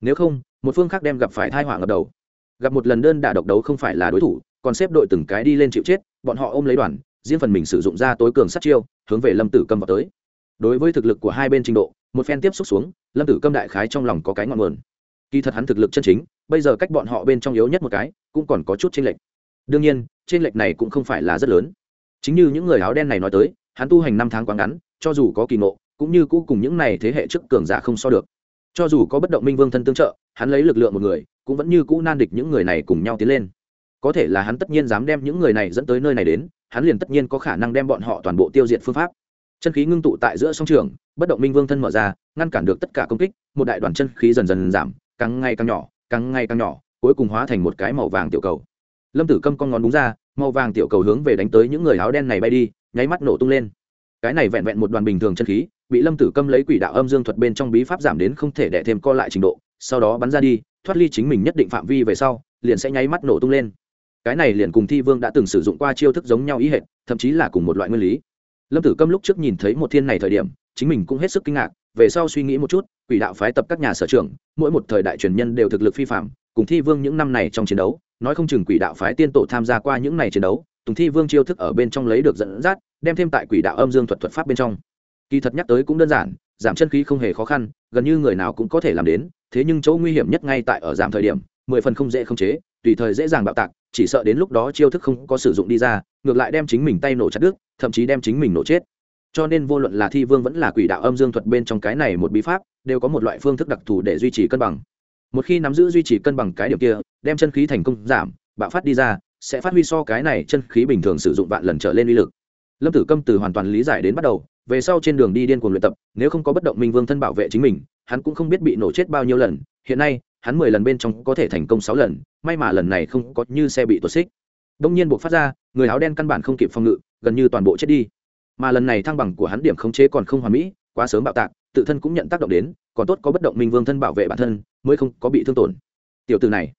Nếu không, một phương khác đem gặp phải thai họa ngập đầu. Gặp một lần đơn đả độc đấu không phải là đối thủ, còn xếp đội từng cái đi lên chịu chết, bọn họ ôm lấy đoàn, riêng phần mình sử dụng ra tối cường sát chiêu, hướng về lâm tử câm vào tới. Đối với thực lực của hai bên trình độ, một phen tiếp xúc xuống, lâm tử câm đại khái trong lòng có cái ngọn nguồn. Kỳ thật hắn thực lực chân chính, bây giờ cách bọn họ bên trong yếu nhất một cái, cũng còn có chút chênh lệch. Đương nhiên, chênh lệch này cũng không phải là rất lớn. Chính như những người áo đen này nói tới, hắn tu hành năm tháng quá ngắn, cho dù có kỳ ngộ cũng như cũ cùng những này thế hệ trước cường giả không so được. Cho dù có bất động minh vương thân tương trợ, hắn lấy lực lượng một người, cũng vẫn như cũ nan địch những người này cùng nhau tiến lên. Có thể là hắn tất nhiên dám đem những người này dẫn tới nơi này đến, hắn liền tất nhiên có khả năng đem bọn họ toàn bộ tiêu diệt phương pháp. Chân khí ngưng tụ tại giữa sông trường, bất động minh vương thân mở ra, ngăn cản được tất cả công kích, một đại đoàn chân khí dần dần giảm, càng ngày càng nhỏ, càng ngày càng nhỏ, cuối cùng hóa thành một cái màu vàng tiểu cầu. Lâm tử câm con ngón búng ra, màu vàng tiểu cầu hướng về đánh tới những người áo đen này bay đi, nháy mắt nổ tung lên. Cái này vẹn vẹn một đoàn bình thường chân khí bị lâm tử câm lấy quỷ đạo âm dương thuật bên trong bí pháp giảm đến không thể đẻ thêm co lại trình độ, sau đó bắn ra đi, thoát ly chính mình nhất định phạm vi về sau, liền sẽ nháy mắt nổ tung lên. Cái này liền cùng thi vương đã từng sử dụng qua chiêu thức giống nhau ý hệ thậm chí là cùng một loại nguyên lý. Lâm tử câm lúc trước nhìn thấy một thiên này thời điểm, chính mình cũng hết sức kinh ngạc, về sau suy nghĩ một chút, quỷ đạo phái tập các nhà sở trường mỗi một thời đại truyền nhân đều thực lực phi phạm, cùng thi vương những năm này trong chiến đấu, nói không chừng quỷ đạo phái tiên tổ tham gia qua những này chiến đấu, tùng thi vương chiêu thức ở bên trong lấy được dẫn dắt, đem thêm tại quỷ đạo âm dương thuật thuật pháp bên trong kỳ thật nhắc tới cũng đơn giản, giảm chân khí không hề khó khăn, gần như người nào cũng có thể làm đến, thế nhưng chỗ nguy hiểm nhất ngay tại ở giảm thời điểm, mười phần không dễ không chế, tùy thời dễ dàng bạo tạc, chỉ sợ đến lúc đó chiêu thức không có sử dụng đi ra, ngược lại đem chính mình tay nổ chặt đứt, thậm chí đem chính mình nổ chết. Cho nên vô luận là thi vương vẫn là quỷ đạo âm dương thuật bên trong cái này một bí pháp, đều có một loại phương thức đặc thù để duy trì cân bằng. Một khi nắm giữ duy trì cân bằng cái điều kia, đem chân khí thành công giảm, bạo phát đi ra, sẽ phát huy so cái này chân khí bình thường sử dụng vạn lần trở lên uy lực. Lâm tử câm từ hoàn toàn lý giải đến bắt đầu về sau trên đường đi điên cuồng luyện tập, nếu không có bất động minh vương thân bảo vệ chính mình, hắn cũng không biết bị nổ chết bao nhiêu lần. Hiện nay, hắn mười lần bên trong có thể thành công sáu lần, may mà lần này không có như xe bị tuột xích. Đông nhiên buộc phát ra, người áo đen căn bản không kịp phòng ngự, gần như toàn bộ chết đi. Mà lần này thăng bằng của hắn điểm khống chế còn không hoàn mỹ, quá sớm bạo tạc, tự thân cũng nhận tác động đến, còn tốt có bất động minh vương thân bảo vệ bản thân, mới không có bị thương tổn. Tiểu từ này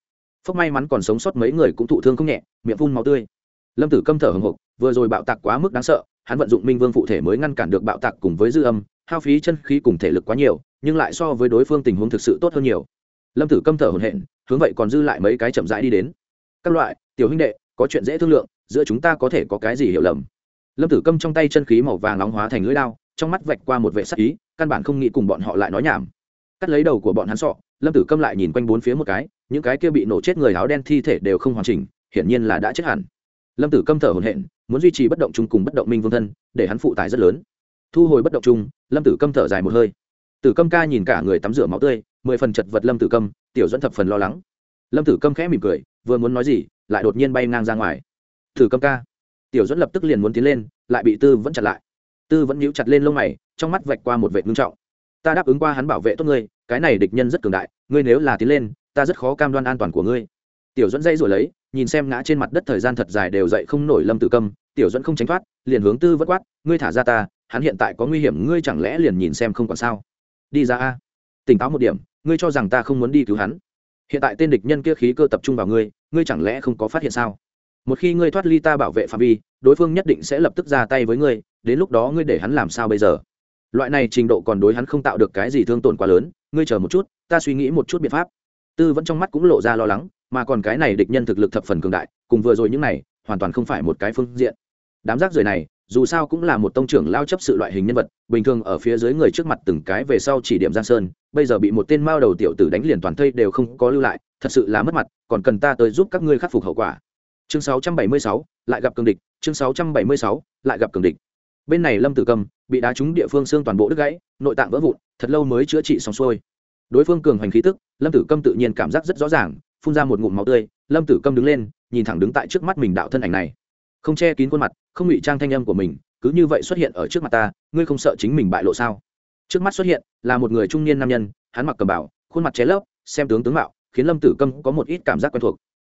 phúc may mắn còn sống sót mấy người cũng thụ thương không nhẹ, miệng phun máu tươi lâm tử câm thở hồng hộc vừa rồi bạo tạc quá mức đáng sợ, hắn vận dụng minh vương phụ thể mới ngăn cản được bạo tạc cùng với dư âm, hao phí chân khí cùng thể lực quá nhiều, nhưng lại so với đối phương tình huống thực sự tốt hơn nhiều. Lâm tử câm thở hồn hện hướng vậy còn dư lại mấy cái chậm rãi đi đến. Các loại, tiểu huynh đệ, có chuyện dễ thương lượng, giữa chúng ta có thể có cái gì hiểu lầm? Lâm tử câm trong tay chân khí màu vàng nóng hóa thành lưỡi lao trong mắt vạch qua một vệ sắc ý, căn bản không nghĩ cùng bọn họ lại nói nhảm. Cắt lấy đầu của bọn hắn sọ, lâm tử câm lại nhìn quanh bốn phía một cái, những cái kia bị nổ chết người áo đen thi thể đều không hoàn chỉnh, hiển nhiên là đã chết hẳn lâm tử câm thở hồn hện muốn duy trì bất động chung cùng bất động minh vương thân, để hắn phụ tải rất lớn. Thu hồi bất động chung, lâm tử câm thở dài một hơi. Tử câm ca nhìn cả người tắm rửa máu tươi, mười phần chật vật lâm tử câm, tiểu dẫn thập phần lo lắng. Lâm tử câm khẽ mỉm cười, vừa muốn nói gì, lại đột nhiên bay ngang ra ngoài. Tử câm ca, tiểu dẫn lập tức liền muốn tiến lên, lại bị tư vẫn chặt lại. Tư vẫn nhíu chặt lên lông mày, trong mắt vạch qua một vệ ngưng trọng. Ta đáp ứng qua hắn bảo vệ tốt ngươi, cái này địch nhân rất cường đại, ngươi nếu là tiến lên, ta rất khó cam đoan an toàn của ngươi. Tiểu dẫn dây rồi lấy nhìn xem ngã trên mặt đất thời gian thật dài đều dậy không nổi lâm tử câm, tiểu dẫn không tránh thoát, liền hướng tư vất quát, ngươi thả ra ta, hắn hiện tại có nguy hiểm, ngươi chẳng lẽ liền nhìn xem không còn sao? Đi ra a. Tỉnh táo một điểm, ngươi cho rằng ta không muốn đi cứu hắn? Hiện tại tên địch nhân kia khí cơ tập trung vào ngươi ngươi chẳng lẽ không có phát hiện sao? Một khi ngươi thoát ly ta bảo vệ phạm vi, đối phương nhất định sẽ lập tức ra tay với ngươi, đến lúc đó ngươi để hắn làm sao bây giờ? Loại này trình độ còn đối hắn không tạo được cái gì thương tổn quá lớn, ngươi chờ một chút, ta suy nghĩ một chút biện pháp. Tư vẫn trong mắt cũng lộ ra lo lắng mà còn cái này địch nhân thực lực thập phần cường đại cùng vừa rồi những này hoàn toàn không phải một cái phương diện. Đám rác rưởi này dù sao cũng là một tông trưởng lao chấp sự loại hình nhân vật bình thường ở phía dưới người trước mặt từng cái về sau chỉ điểm giang sơn bây giờ bị một tên mao đầu tiểu tử đánh liền toàn thây đều không có lưu lại thật sự là mất mặt còn cần ta tới giúp các ngươi khắc phục hậu quả. Chương 676, lại gặp cường địch chương 676, lại gặp cường địch. Bên này lâm tử cầm bị đá trúng địa phương xương toàn bộ đứt gãy nội tạng vỡ vụn thật lâu mới chữa trị xong xuôi. Đối phương cường hành khí tức lâm tử câm tự nhiên cảm giác rất rõ ràng phun ra một ngụm máu tươi, lâm tử câm đứng lên, nhìn thẳng đứng tại trước mắt mình đạo thân ảnh này. Không che kín khuôn mặt, không ngụy trang thanh âm của mình, cứ như vậy xuất hiện ở trước mặt ta, ngươi không sợ chính mình bại lộ sao? Trước mắt xuất hiện là một người trung niên nam nhân, hắn mặc cầm bảo khuôn mặt ché lấp, xem tướng tướng mạo, khiến lâm tử câm có một ít cảm giác quen thuộc.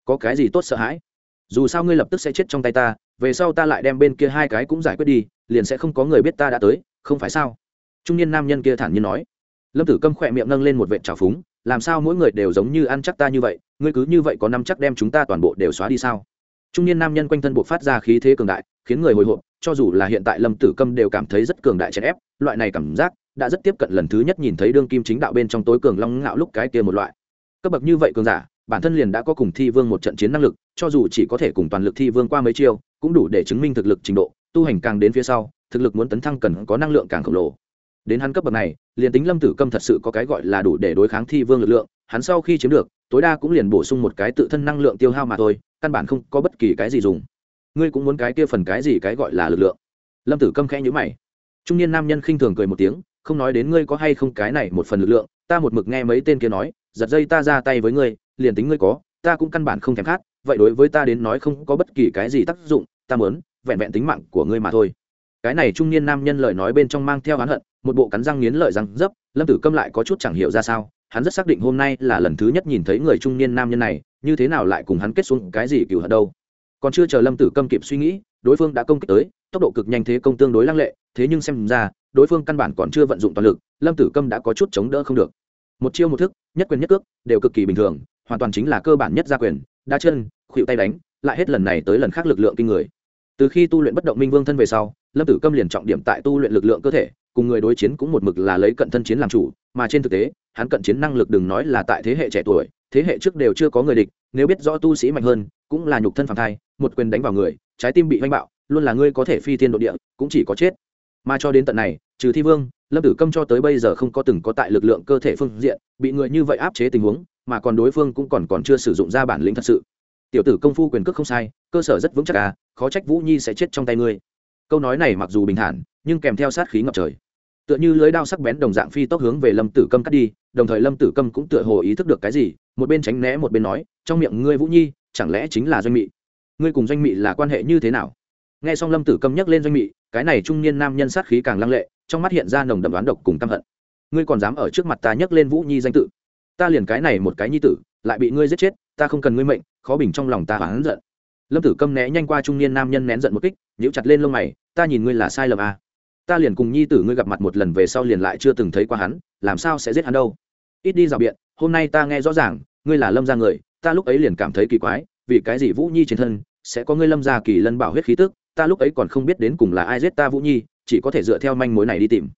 Có cái gì tốt sợ hãi? Dù sao ngươi lập tức sẽ chết trong tay ta, về sau ta lại đem bên kia hai cái cũng giải quyết đi, liền sẽ không có người biết ta đã tới, không phải sao? Trung niên nam nhân kia thản nhiên nói. Lâm tử câm khỏe miệng nâng lên một vệ trào phúng, làm sao mỗi người đều giống như ăn chắc ta như vậy ngươi cứ như vậy có năm chắc đem chúng ta toàn bộ đều xóa đi sao? Trung niên nam nhân quanh thân buộc phát ra khí thế cường đại, khiến người hồi hộp, cho dù là hiện tại lâm tử câm đều cảm thấy rất cường đại chèn ép, loại này cảm giác đã rất tiếp cận lần thứ nhất nhìn thấy đương kim chính đạo bên trong tối cường long ngạo lúc cái kia một loại. Cấp bậc như vậy cường giả, bản thân liền đã có cùng thi vương một trận chiến năng lực, cho dù chỉ có thể cùng toàn lực thi vương qua mấy chiêu, cũng đủ để chứng minh thực lực trình độ, tu hành càng đến phía sau, thực lực muốn tấn thăng cần có năng lượng càng khổng lồ. Đến hắn cấp bậc này, liền tính lâm tử câm thật sự có cái gọi là đủ để đối kháng thi vương lực lượng, hắn sau khi chiếm được tối đa cũng liền bổ sung một cái tự thân năng lượng tiêu hao mà thôi, căn bản không có bất kỳ cái gì dùng. Ngươi cũng muốn cái kia phần cái gì cái gọi là lực lượng? Lâm tử câm khẽ nhữ mày. Trung niên nam nhân khinh thường cười một tiếng, không nói đến ngươi có hay không cái này một phần lực lượng, ta một mực nghe mấy tên kia nói, giật dây ta ra tay với ngươi, liền tính ngươi có, ta cũng căn bản không thèm khát, vậy đối với ta đến nói không có bất kỳ cái gì tác dụng, ta muốn vẹn vẹn tính mạng của ngươi mà thôi. Cái này trung niên nam nhân lời nói bên trong mang theo oán hận, một bộ cắn răng nghiến lợi răng dấp, lâm tử câm lại có chút chẳng hiểu ra sao hắn rất xác định hôm nay là lần thứ nhất nhìn thấy người trung niên nam nhân này, như thế nào lại cùng hắn kết xuống cái gì cựu hận đâu. Còn chưa chờ lâm tử câm kịp suy nghĩ, đối phương đã công kích tới, tốc độ cực nhanh thế công tương đối lăng lệ, thế nhưng xem ra, đối phương căn bản còn chưa vận dụng toàn lực, lâm tử câm đã có chút chống đỡ không được. Một chiêu một thức, nhất quyền nhất cước, đều cực kỳ bình thường, hoàn toàn chính là cơ bản nhất gia quyền đa chân khuỵu tay đánh, lại hết lần này tới lần khác lực lượng kinh người. Từ khi tu luyện bất động minh vương thân về sau, lâm tử câm liền trọng điểm tại tu luyện lực lượng cơ thể cùng người đối chiến cũng một mực là lấy cận thân chiến làm chủ, mà trên thực tế, hắn cận chiến năng lực đừng nói là tại thế hệ trẻ tuổi, thế hệ trước đều chưa có người địch, nếu biết rõ tu sĩ mạnh hơn, cũng là nhục thân phản thai, một quyền đánh vào người, trái tim bị oanh bạo, luôn là ngươi có thể phi thiên độ địa, cũng chỉ có chết. Mà cho đến tận này, trừ thi vương, lâm tử câm cho tới bây giờ không có từng có tại lực lượng cơ thể phương diện, bị người như vậy áp chế tình huống, mà còn đối phương cũng còn còn chưa sử dụng ra bản lĩnh thật sự. Tiểu tử công phu quyền cước không sai, cơ sở rất vững chắc à khó trách vũ nhi sẽ chết trong tay ngươi. Câu nói này mặc dù bình thản nhưng kèm theo sát khí ngập trời. Tựa như lưới đao sắc bén đồng dạng phi tốc hướng về lâm tử câm cắt đi, đồng thời lâm tử câm cũng tựa hồ ý thức được cái gì, một bên tránh né một bên nói, trong miệng ngươi vũ nhi, chẳng lẽ chính là doanh mị? Ngươi cùng doanh mị là quan hệ như thế nào? Nghe xong lâm tử câm nhắc lên doanh mị, cái này trung niên nam nhân sát khí càng lăng lệ, trong mắt hiện ra nồng đậm đoán độc cùng căm hận. Ngươi còn dám ở trước mặt ta nhắc lên vũ nhi danh tự? Ta liền cái này một cái nhi tử, lại bị ngươi giết chết, ta không cần ngươi mệnh, khó bình trong lòng ta hắn giận. Lâm tử câm né nhanh qua trung niên nam nhân nén giận một kích, nhíu chặt lên lông mày, ta nhìn ngươi là sai lầm à ta liền cùng nhi tử ngươi gặp mặt một lần về sau liền lại chưa từng thấy qua hắn, làm sao sẽ giết hắn đâu? Ít đi rào biện, hôm nay ta nghe rõ ràng, ngươi là lâm gia người, ta lúc ấy liền cảm thấy kỳ quái, vì cái gì vũ nhi trên thân sẽ có ngươi lâm gia kỳ lân bảo huyết khí tức, ta lúc ấy còn không biết đến cùng là ai giết ta vũ nhi, chỉ có thể dựa theo manh mối này đi tìm.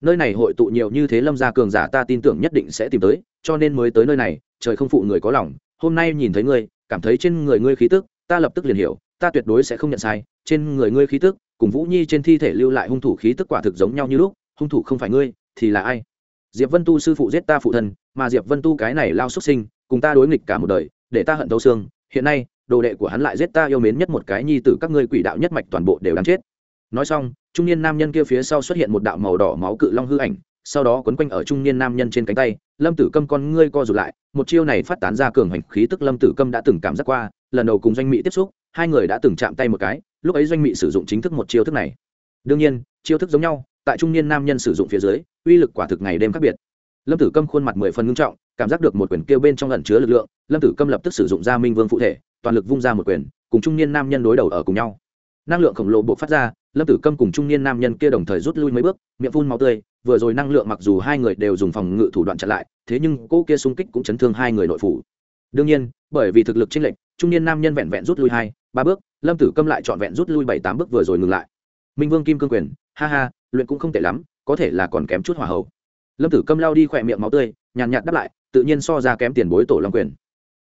Nơi này hội tụ nhiều như thế lâm gia cường giả ta tin tưởng nhất định sẽ tìm tới, cho nên mới tới nơi này, trời không phụ người có lòng, hôm nay nhìn thấy ngươi, cảm thấy trên người ngươi khí tức, ta lập tức liền hiểu, ta tuyệt đối sẽ không nhận sai, trên người ngươi khí tức cùng vũ nhi trên thi thể lưu lại hung thủ khí tức quả thực giống nhau như lúc, hung thủ không phải ngươi, thì là ai? Diệp vân tu sư phụ giết ta phụ thân, mà diệp vân tu cái này lao xuất sinh, cùng ta đối nghịch cả một đời, để ta hận thấu xương, hiện nay, đồ đệ của hắn lại giết ta yêu mến nhất một cái nhi tử các ngươi quỷ đạo nhất mạch toàn bộ đều đáng chết. Nói xong, trung niên nam nhân kia phía sau xuất hiện một đạo màu đỏ máu cự long hư ảnh, sau đó quấn quanh ở trung niên nam nhân trên cánh tay, lâm tử câm con ngươi co rụt lại, một chiêu này phát tán ra cường hành khí tức lâm tử câm đã từng cảm giác qua, lần đầu cùng doanh mỹ tiếp xúc hai người đã từng chạm tay một cái, lúc ấy doanh mỹ sử dụng chính thức một chiêu thức này. Đương nhiên, chiêu thức giống nhau, tại trung niên nam nhân sử dụng phía dưới, uy lực quả thực ngày đêm khác biệt. Lâm tử câm khuôn mặt mười phần ngưng trọng, cảm giác được một quyển kêu bên trong lẩn chứa lực lượng, lâm tử câm lập tức sử dụng ra minh vương phụ thể, toàn lực vung ra một quyền, cùng trung niên nam nhân đối đầu ở cùng nhau. Năng lượng khổng lồ buộc phát ra, lâm tử câm cùng trung niên nam nhân kia đồng thời rút lui mấy bước, miệng phun máu tươi, vừa rồi năng lượng mặc dù hai người đều dùng phòng ngự thủ đoạn chặn lại, thế nhưng cô kia xung kích cũng chấn thương hai người nội phủ. Đương nhiên, bởi vì thực lực chênh lệch, trung niên nam nhân vẹn vẹn rút lui hai ba bước, lâm tử câm lại trọn vẹn rút lui bảy tám bước vừa rồi ngừng lại. Minh vương kim cương quyền, ha ha, luyện cũng không tệ lắm, có thể là còn kém chút hỏa hậu lâm tử câm lao đi khỏe miệng máu tươi, nhàn nhạt đáp lại, tự nhiên so ra kém tiền bối tổ long quyền.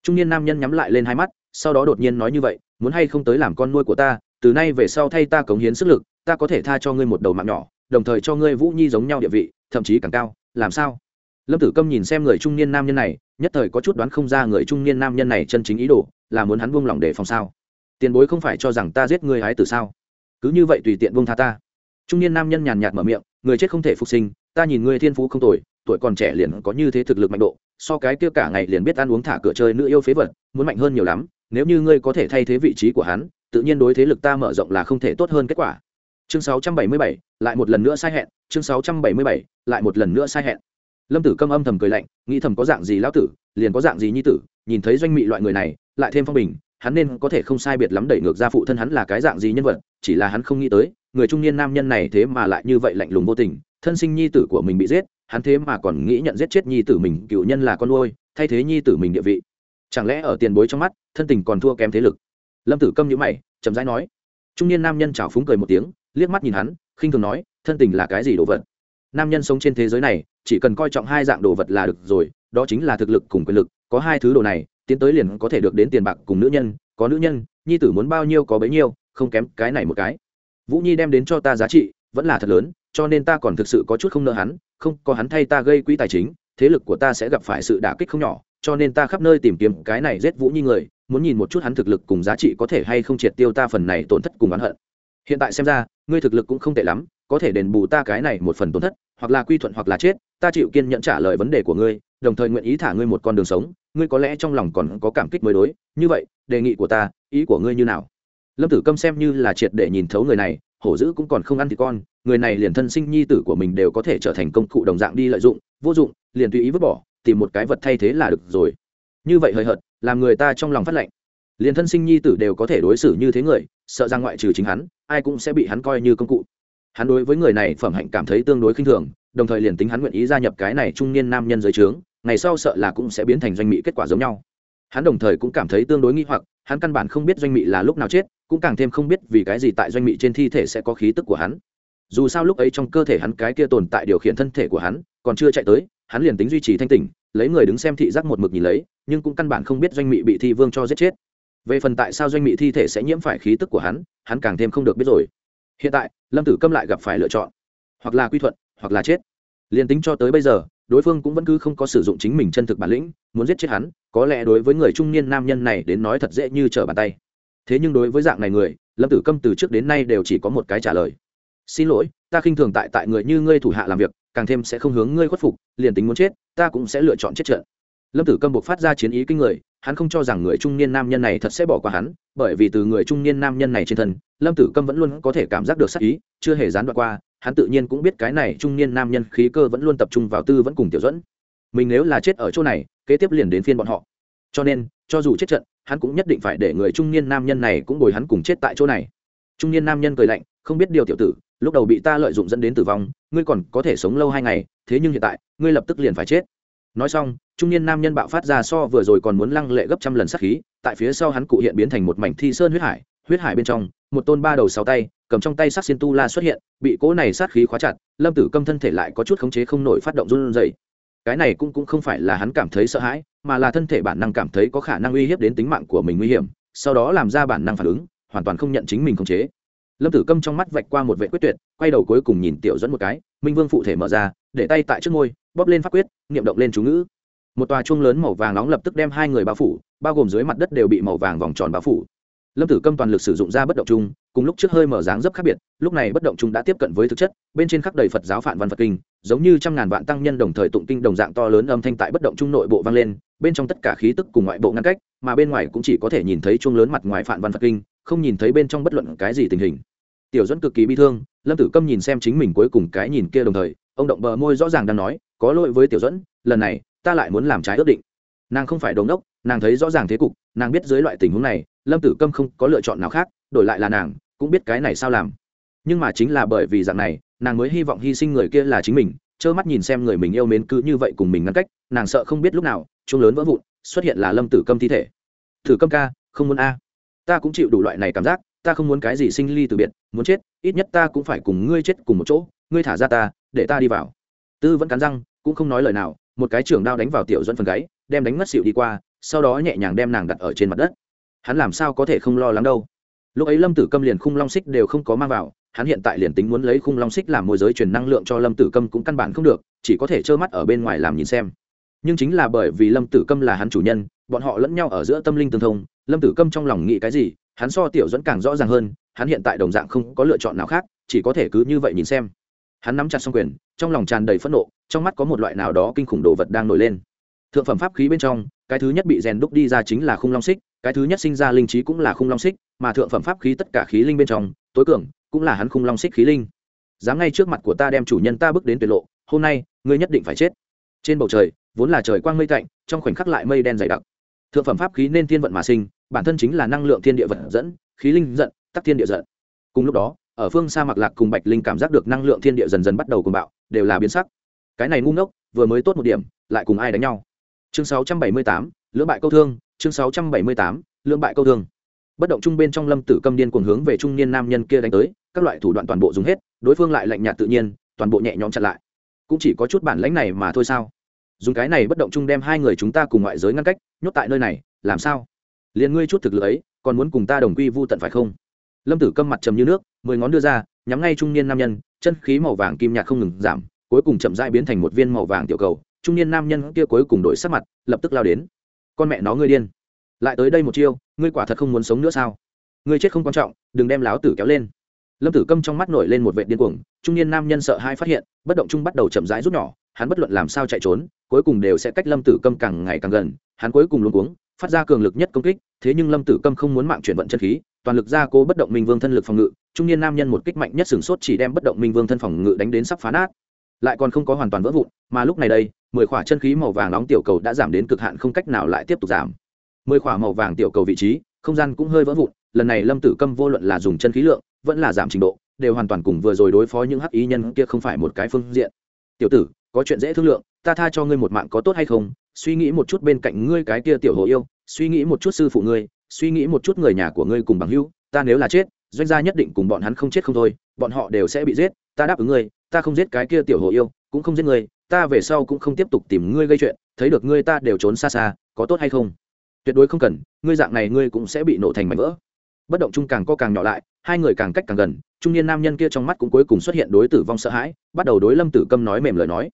Trung niên nam nhân nhắm lại lên hai mắt, sau đó đột nhiên nói như vậy, muốn hay không tới làm con nuôi của ta, từ nay về sau thay ta cống hiến sức lực, ta có thể tha cho ngươi một đầu mạng nhỏ, đồng thời cho ngươi vũ nhi giống nhau địa vị, thậm chí càng cao, làm sao? Lâm tử câm nhìn xem người trung niên nam nhân này, nhất thời có chút đoán không ra người trung niên nam nhân này chân chính ý đồ, là muốn hắn buông lỏng để phòng sao? Tiền bối không phải cho rằng ta giết người hái từ sao? Cứ như vậy tùy tiện buông tha ta. Trung niên nam nhân nhàn nhạt mở miệng người chết không thể phục sinh ta nhìn ngươi thiên phú không tồi tuổi còn trẻ liền có như thế thực lực mạnh độ so cái kia cả ngày liền biết ăn uống thả cửa chơi nữ yêu phế vật muốn mạnh hơn nhiều lắm nếu như ngươi có thể thay thế vị trí của hắn tự nhiên đối thế lực ta mở rộng là không thể tốt hơn kết quả. Chương 677, lại một lần nữa sai hẹn chương 677, lại một lần nữa sai hẹn. Lâm tử câm âm thầm cười lạnh nghĩ thầm có dạng gì lão tử liền có dạng gì nhi tử nhìn thấy doanh mị loại người này lại thêm phong bình hắn nên có thể không sai biệt lắm đẩy ngược ra phụ thân hắn là cái dạng gì nhân vật, chỉ là hắn không nghĩ tới, người trung niên nam nhân này thế mà lại như vậy lạnh lùng vô tình, thân sinh nhi tử của mình bị giết, hắn thế mà còn nghĩ nhận giết chết nhi tử mình, cựu nhân là con nuôi, thay thế nhi tử mình địa vị. Chẳng lẽ ở tiền bối trong mắt, thân tình còn thua kém thế lực? Lâm tử câm nhữ mày, chậm rãi nói. Trung niên nam nhân chào phúng cười một tiếng, liếc mắt nhìn hắn, khinh thường nói, thân tình là cái gì đồ vật? Nam nhân sống trên thế giới này, chỉ cần coi trọng hai dạng đồ vật là được rồi, đó chính là thực lực cùng quyền lực, có hai thứ đồ này tiến tới liền có thể được đến tiền bạc cùng nữ nhân, có nữ nhân, nhi tử muốn bao nhiêu có bấy nhiêu, không kém cái này một cái. Vũ nhi đem đến cho ta giá trị, vẫn là thật lớn, cho nên ta còn thực sự có chút không nợ hắn, không, có hắn thay ta gây quỹ tài chính, thế lực của ta sẽ gặp phải sự đả kích không nhỏ, cho nên ta khắp nơi tìm kiếm cái này giết vũ nhi người, muốn nhìn một chút hắn thực lực cùng giá trị có thể hay không triệt tiêu ta phần này tổn thất cùng oán hận. Hiện tại xem ra, ngươi thực lực cũng không tệ lắm, có thể đền bù ta cái này một phần tổn thất, hoặc là quy thuận hoặc là chết, ta chịu kiên nhẫn trả lời vấn đề của ngươi, đồng thời nguyện ý thả ngươi một con đường sống ngươi có lẽ trong lòng còn có cảm kích mới đối. Như vậy, đề nghị của ta, ý của ngươi như nào? Lâm tử câm xem như là triệt để nhìn thấu người này, hổ dữ cũng còn không ăn thì con. Người này liền thân sinh nhi tử của mình đều có thể trở thành công cụ đồng dạng đi lợi dụng, vô dụng, liền tùy ý vứt bỏ, tìm một cái vật thay thế là được rồi. Như vậy hời hợt, làm người ta trong lòng phát lệnh. Liền thân sinh nhi tử đều có thể đối xử như thế người, sợ rằng ngoại trừ chính hắn, ai cũng sẽ bị hắn coi như công cụ. Hắn đối với người này phẩm hạnh cảm thấy tương đối khinh thường, đồng thời liền tính hắn nguyện ý gia nhập cái này trung niên nam nhân giới trướng ngày sau sợ là cũng sẽ biến thành doanh mỹ kết quả giống nhau. Hắn đồng thời cũng cảm thấy tương đối nghi hoặc, hắn căn bản không biết doanh mỹ là lúc nào chết, cũng càng thêm không biết vì cái gì tại doanh mỹ trên thi thể sẽ có khí tức của hắn. Dù sao lúc ấy trong cơ thể hắn cái kia tồn tại điều khiển thân thể của hắn, còn chưa chạy tới, hắn liền tính duy trì thanh tỉnh, lấy người đứng xem thị giác một mực nhìn lấy, nhưng cũng căn bản không biết doanh mỹ bị thi vương cho giết chết. Về phần tại sao doanh mỹ thi thể sẽ nhiễm phải khí tức của hắn hắn càng thêm không được biết rồi. Hiện tại, lâm tử câm lại gặp phải lựa chọn, hoặc là quy thuận, hoặc là chết. Liền tính cho tới bây giờ đối phương cũng vẫn cứ không có sử dụng chính mình chân thực bản lĩnh, muốn giết chết hắn, có lẽ đối với người trung niên nam nhân này đến nói thật dễ như trở bàn tay. Thế nhưng đối với dạng này người, lâm tử câm từ trước đến nay đều chỉ có một cái trả lời. Xin lỗi, ta khinh thường tại tại người như ngươi thủ hạ làm việc, càng thêm sẽ không hướng ngươi khuất phục, liền tính muốn chết, ta cũng sẽ lựa chọn chết trận. Lâm tử câm buộc phát ra chiến ý kinh người, hắn không cho rằng người trung niên nam nhân này thật sẽ bỏ qua hắn, bởi vì từ người trung niên nam nhân này trên thân, lâm tử câm vẫn luôn có thể cảm giác được sắc ý, chưa hề gián đoạn qua hắn tự nhiên cũng biết cái này trung niên nam nhân khí cơ vẫn luôn tập trung vào tư vẫn cùng tiểu dẫn mình nếu là chết ở chỗ này, kế tiếp liền đến phiên bọn họ. Cho nên, cho dù chết trận, hắn cũng nhất định phải để người trung niên nam nhân này cũng bồi hắn cùng chết tại chỗ này. Trung niên nam nhân cười lạnh, không biết điều tiểu tử, lúc đầu bị ta lợi dụng dẫn đến tử vong, ngươi còn có thể sống lâu hai ngày, thế nhưng hiện tại, ngươi lập tức liền phải chết. Nói xong, trung niên nam nhân bạo phát ra so vừa rồi còn muốn lăng lệ gấp trăm lần sát khí, tại phía sau hắn cụ hiện biến thành một mảnh thi sơn huyết hải huyết hải bên trong, một tôn ba đầu sáu tay cầm trong tay sát xiên tu la xuất hiện, bị cỗ này sát khí khóa chặt, lâm tử câm thân thể lại có chút khống chế không nổi phát động run dày cái này cũng cũng không phải là hắn cảm thấy sợ hãi, mà là thân thể bản năng cảm thấy có khả năng uy hiếp đến tính mạng của mình nguy hiểm, sau đó làm ra bản năng phản ứng, hoàn toàn không nhận chính mình khống chế. Lâm tử câm trong mắt vạch qua một vệ quyết tuyệt, quay đầu cuối cùng nhìn tiểu dẫn một cái, minh vương phụ thể mở ra, để tay tại trước môi, bóp lên pháp quyết, niệm động lên chú ngữ. Một tòa chuông lớn màu vàng nóng lập tức đem hai người bao phủ, bao gồm dưới mặt đất đều bị màu vàng vòng tròn bao phủ lâm tử câm toàn lực sử dụng ra bất động chung cùng lúc trước hơi mở dáng dấp khác biệt, lúc này bất động chung đã tiếp cận với thực chất, bên trên khắp đầy phật giáo phản văn phật kinh, giống như trăm ngàn vạn tăng nhân đồng thời tụng kinh đồng dạng to lớn âm thanh tại bất động chung nội bộ vang lên, bên trong tất cả khí tức cùng ngoại bộ ngăn cách, mà bên ngoài cũng chỉ có thể nhìn thấy chuông lớn mặt ngoài phản văn phật kinh, không nhìn thấy bên trong bất luận cái gì tình hình. Tiểu dẫn cực kỳ bi thương, lâm tử câm nhìn xem chính mình cuối cùng cái nhìn kia đồng thời, ông động bờ môi rõ ràng đang nói, có lỗi với tiểu dẫn lần này, ta lại muốn làm trái ước định. Nàng không phải đống đốc nàng thấy rõ ràng thế cục, nàng biết dưới loại tình huống này lâm tử câm không có lựa chọn nào khác, đổi lại là nàng, cũng biết cái này sao làm. Nhưng mà chính là bởi vì dạng này, nàng mới hy vọng hy sinh người kia là chính mình, trơ mắt nhìn xem người mình yêu mến cứ như vậy cùng mình ngăn cách, nàng sợ không biết lúc nào chung lớn vỡ vụn, xuất hiện là lâm tử câm thi thể. Thử câm ca, không muốn a. Ta cũng chịu đủ loại này cảm giác, ta không muốn cái gì sinh ly từ biệt, muốn chết, ít nhất ta cũng phải cùng ngươi chết cùng một chỗ, ngươi thả ra ta, để ta đi vào. Tư vẫn cắn răng, cũng không nói lời nào, một cái trưởng đao đánh vào tiểu dẫn phần gáy, đem đánh ngất xịu đi qua, sau đó nhẹ nhàng đem nàng đặt ở trên mặt đất hắn làm sao có thể không lo lắng đâu. Lúc ấy lâm tử câm liền khung long xích đều không có mang vào, hắn hiện tại liền tính muốn lấy khung long xích làm môi giới truyền năng lượng cho lâm tử câm cũng căn bản không được, chỉ có thể trơ mắt ở bên ngoài làm nhìn xem. Nhưng chính là bởi vì lâm tử câm là hắn chủ nhân, bọn họ lẫn nhau ở giữa tâm linh tương thông, lâm tử câm trong lòng nghĩ cái gì, hắn so tiểu dẫn càng rõ ràng hơn, hắn hiện tại đồng dạng không có lựa chọn nào khác, chỉ có thể cứ như vậy nhìn xem. Hắn nắm chặt xong quyền, trong lòng tràn đầy phẫn nộ, trong mắt có một loại nào đó kinh khủng đồ vật đang nổi lên. Thượng phẩm pháp khí bên trong, cái thứ nhất bị rèn đúc đi ra chính là khung long xích cái thứ nhất sinh ra linh trí cũng là khung long xích mà thượng phẩm pháp khí tất cả khí linh bên trong tối cường cũng là hắn khung long xích khí linh. Dám ngay trước mặt của ta đem chủ nhân ta bước đến tuyệt lộ hôm nay ngươi nhất định phải chết. Trên bầu trời vốn là trời quang mây tạnh trong khoảnh khắc lại mây đen dày đặc. Thượng phẩm pháp khí nên thiên vận mà sinh bản thân chính là năng lượng thiên địa vật dẫn khí linh giận tắc thiên địa giận. Cùng lúc đó ở phương xa mặc lạc cùng bạch linh cảm giác được năng lượng thiên địa dần dần bắt đầu cùng bạo đều là biến sắc. Cái này ngu ngốc vừa mới tốt một điểm lại cùng ai đánh nhau? Chương 678, lưỡng bại câu thương chương 678, lương bại câu thương. Bất động trung bên trong lâm tử câm điên cuồng hướng về trung niên nam nhân kia đánh tới các loại thủ đoạn toàn bộ dùng hết đối phương lại lạnh nhạt tự nhiên toàn bộ nhẹ nhõm chặn lại. Cũng chỉ có chút bản lãnh này mà thôi sao? Dùng cái này bất động chung đem hai người chúng ta cùng ngoại giới ngăn cách nhốt tại nơi này làm sao? Liền ngươi chút thực lực ấy còn muốn cùng ta đồng quy vu tận phải không? Lâm tử câm mặt trầm như nước mười ngón đưa ra nhắm ngay trung niên nam nhân chân khí màu vàng kim nhạt không ngừng giảm cuối cùng chậm rãi biến thành một viên màu vàng tiểu cầu. Trung niên nam nhân kia cuối cùng đổi sắc mặt lập tức lao đến con mẹ nó ngươi điên. Lại tới đây một chiêu, ngươi quả thật không muốn sống nữa sao? Ngươi chết không quan trọng, đừng đem láo tử kéo lên. Lâm tử câm trong mắt nổi lên một vệ điên cuồng, trung niên nam nhân sợ hai phát hiện, bất động trung bắt đầu chậm rãi rút nhỏ, hắn bất luận làm sao chạy trốn, cuối cùng đều sẽ cách lâm tử câm càng ngày càng gần, hắn cuối cùng luôn cuống, phát ra cường lực nhất công kích, thế nhưng lâm tử câm không muốn mạng chuyển vận chân khí, toàn lực ra cố bất động minh vương thân lực phòng ngự, trung niên nam nhân một kích mạnh nhất sửng sốt chỉ đem bất động minh vương thân phòng ngự đánh đến sắp phá nát. Lại còn không có hoàn toàn vỡ vụn, mà lúc này đây mười khỏa chân khí màu vàng nóng tiểu cầu đã giảm đến cực hạn không cách nào lại tiếp tục giảm. Mười khỏa màu vàng tiểu cầu vị trí, không gian cũng hơi vỡ vụn, lần này lâm tử câm vô luận là dùng chân khí lượng, vẫn là giảm trình độ, đều hoàn toàn cùng vừa rồi đối phó những hắc ý nhân kia không phải một cái phương diện. Tiểu tử, có chuyện dễ thương lượng, ta tha cho ngươi một mạng có tốt hay không? Suy nghĩ một chút bên cạnh ngươi cái kia tiểu hồ yêu, suy nghĩ một chút sư phụ ngươi, suy nghĩ một chút người nhà của ngươi cùng bằng hữu, ta nếu là chết, doanh gia nhất định cùng bọn hắn không chết không thôi, bọn họ đều sẽ bị giết, ta đáp ứng ngươi ta không giết cái kia tiểu hồ yêu, cũng không giết ngươi, ta về sau cũng không tiếp tục tìm ngươi gây chuyện, thấy được ngươi ta đều trốn xa xa, có tốt hay không? Tuyệt đối không cần, ngươi dạng này ngươi cũng sẽ bị nổ thành mảnh vỡ. Bất động chung càng co càng nhỏ lại, hai người càng cách càng gần, trung niên nam nhân kia trong mắt cũng cuối cùng xuất hiện đối tử vong sợ hãi, bắt đầu đối lâm tử câm nói mềm lời nói.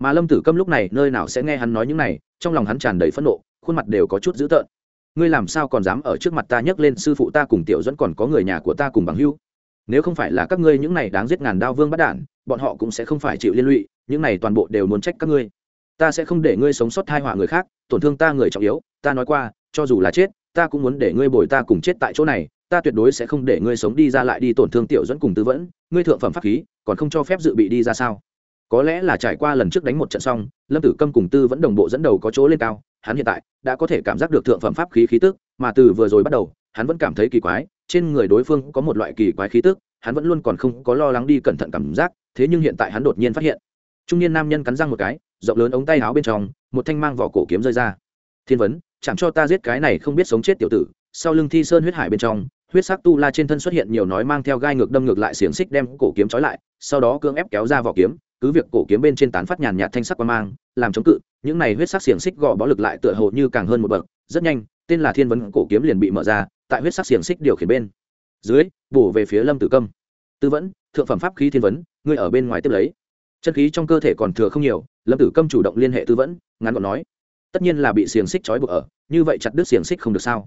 Mà lâm tử câm lúc này, nơi nào sẽ nghe hắn nói những này, trong lòng hắn tràn đầy phẫn nộ, khuôn mặt đều có chút dữ tợn. Ngươi làm sao còn dám ở trước mặt ta nhấc lên sư phụ ta cùng tiểu dẫn còn có người nhà của ta cùng bằng hưu nếu không phải là các ngươi những này đáng giết ngàn đao vương bắt đản bọn họ cũng sẽ không phải chịu liên lụy, những này toàn bộ đều muốn trách các ngươi. Ta sẽ không để ngươi sống sót thai họa người khác, tổn thương ta người trọng yếu, ta nói qua, cho dù là chết, ta cũng muốn để ngươi bồi ta cùng chết tại chỗ này, ta tuyệt đối sẽ không để ngươi sống đi ra lại đi tổn thương tiểu dẫn cùng tư vẫn, ngươi thượng phẩm pháp khí, còn không cho phép dự bị đi ra sao? Có lẽ là trải qua lần trước đánh một trận xong, lâm tử câm cùng tư vẫn đồng bộ dẫn đầu có chỗ lên cao, hắn hiện tại đã có thể cảm giác được thượng phẩm pháp khí khí tức, mà từ vừa rồi bắt đầu, hắn vẫn cảm thấy kỳ quái, trên người đối phương có một loại kỳ quái khí tức, hắn vẫn luôn còn không có lo lắng đi cẩn thận cảm giác thế nhưng hiện tại hắn đột nhiên phát hiện. Trung niên nam nhân cắn răng một cái, rộng lớn ống tay áo bên trong, một thanh mang vỏ cổ kiếm rơi ra. Thiên vấn, chẳng cho ta giết cái này không biết sống chết tiểu tử. Sau lưng thi sơn huyết hải bên trong, huyết sắc tu la trên thân xuất hiện nhiều nói mang theo gai ngược đâm ngược lại xiềng xích đem cổ kiếm trói lại, sau đó cưỡng ép kéo ra vỏ kiếm, cứ việc cổ kiếm bên trên tán phát nhàn nhạt thanh sắc qua mang, làm chống cự, những này huyết sắc xiềng xích gò bó lực lại tựa hồ như càng hơn một bậc. Rất nhanh, tên là thiên vấn cổ kiếm liền bị mở ra, tại huyết sắc xiềng xích điều khiển bên. Dưới, bổ về phía lâm tử câm. Tư vẫn, thượng phẩm pháp khí thiên vấn ngươi ở bên ngoài tiếp lấy. Chân khí trong cơ thể còn thừa không nhiều lâm tử câm chủ động liên hệ tư vấn, ngắn gọn nói tất nhiên là bị xiềng xích trói buộc ở như vậy chặt đứt xiềng xích không được sao?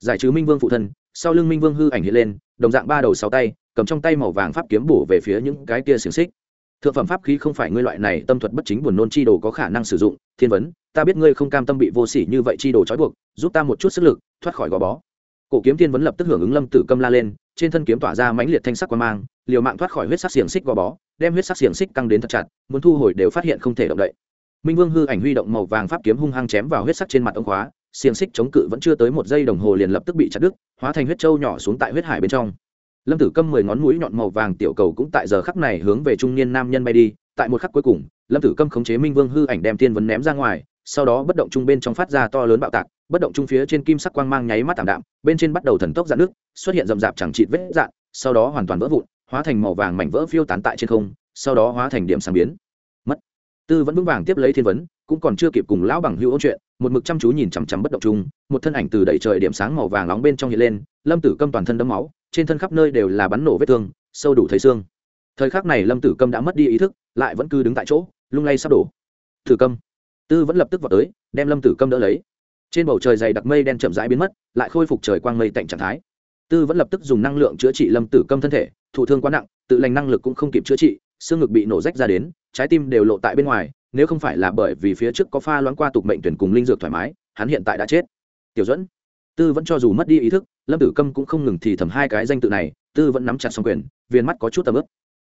Giải trừ minh vương phụ thân sau lưng minh vương hư ảnh hiện lên đồng dạng ba đầu sáu tay cầm trong tay màu vàng pháp kiếm bổ về phía những cái kia xiềng xích. Thượng phẩm pháp khí không phải ngươi loại này tâm thuật bất chính buồn nôn chi đồ có khả năng sử dụng thiên vấn ta biết ngươi không cam tâm bị vô sỉ như vậy chi đồ trói buộc giúp ta một chút sức lực thoát khỏi gò bó cổ kiếm thiên vấn lập tức hưởng ứng lâm tử câm la lên, trên thân kiếm tỏa ra mãnh liệt thanh sắc quan mang, liều mạng thoát khỏi huyết sắc xiềng xích gò bó, đem huyết sắc xiềng xích căng đến thật chặt, muốn thu hồi đều phát hiện không thể động đậy. Minh vương hư ảnh huy động màu vàng pháp kiếm hung hăng chém vào huyết sắc trên mặt ông khóa, xiềng xích chống cự vẫn chưa tới một giây đồng hồ liền lập tức bị chặt đứt, hóa thành huyết trâu nhỏ xuống tại huyết hải bên trong. Lâm tử câm mười ngón mũi nhọn màu vàng tiểu cầu cũng tại giờ khắc này hướng về trung niên nam nhân bay đi, tại một khắc cuối cùng, lâm tử câm khống chế minh vương hư ảnh đem tiên vấn ném ra ngoài, sau đó bất động trung bên trong phát ra to lớn bạo tạc bất động trung phía trên kim sắc quang mang nháy mắt tạm đạm, bên trên bắt đầu thần tốc dạn nước, xuất hiện rậm rạp chẳng chịt vết dạn, sau đó hoàn toàn vỡ vụn, hóa thành màu vàng mảnh vỡ phiêu tán tại trên không, sau đó hóa thành điểm sáng biến. Mất. Tư vẫn vững vàng tiếp lấy thiên vấn, cũng còn chưa kịp cùng lão bằng hữu ôn chuyện, một mực chăm chú nhìn chằm chằm bất động chung, một thân ảnh từ đẩy trời điểm sáng màu vàng nóng bên trong hiện lên, lâm tử câm toàn thân đấm máu, trên thân khắp nơi đều là bắn nổ vết thương, sâu đủ thấy xương. Thời khắc này lâm tử câm đã mất đi ý thức, lại vẫn cứ đứng tại chỗ, lung lay sắp đổ. Tử câm. Tư vẫn lập tức vào tới, đem lâm tử câm đỡ lấy trên bầu trời dày đặc mây đen chậm rãi biến mất, lại khôi phục trời quang mây tạnh trạng thái. Tư vẫn lập tức dùng năng lượng chữa trị lâm tử câm thân thể, thụ thương quá nặng, tự lành năng lực cũng không kịp chữa trị, xương ngực bị nổ rách ra đến, trái tim đều lộ tại bên ngoài, nếu không phải là bởi vì phía trước có pha loãng qua tục mệnh tuyển cùng linh dược thoải mái, hắn hiện tại đã chết. Tiểu dẫn tư vẫn cho dù mất đi ý thức, lâm tử câm cũng không ngừng thì thầm hai cái danh tự này, tư vẫn nắm chặt xong quyền, viên mắt có chút tầm ướp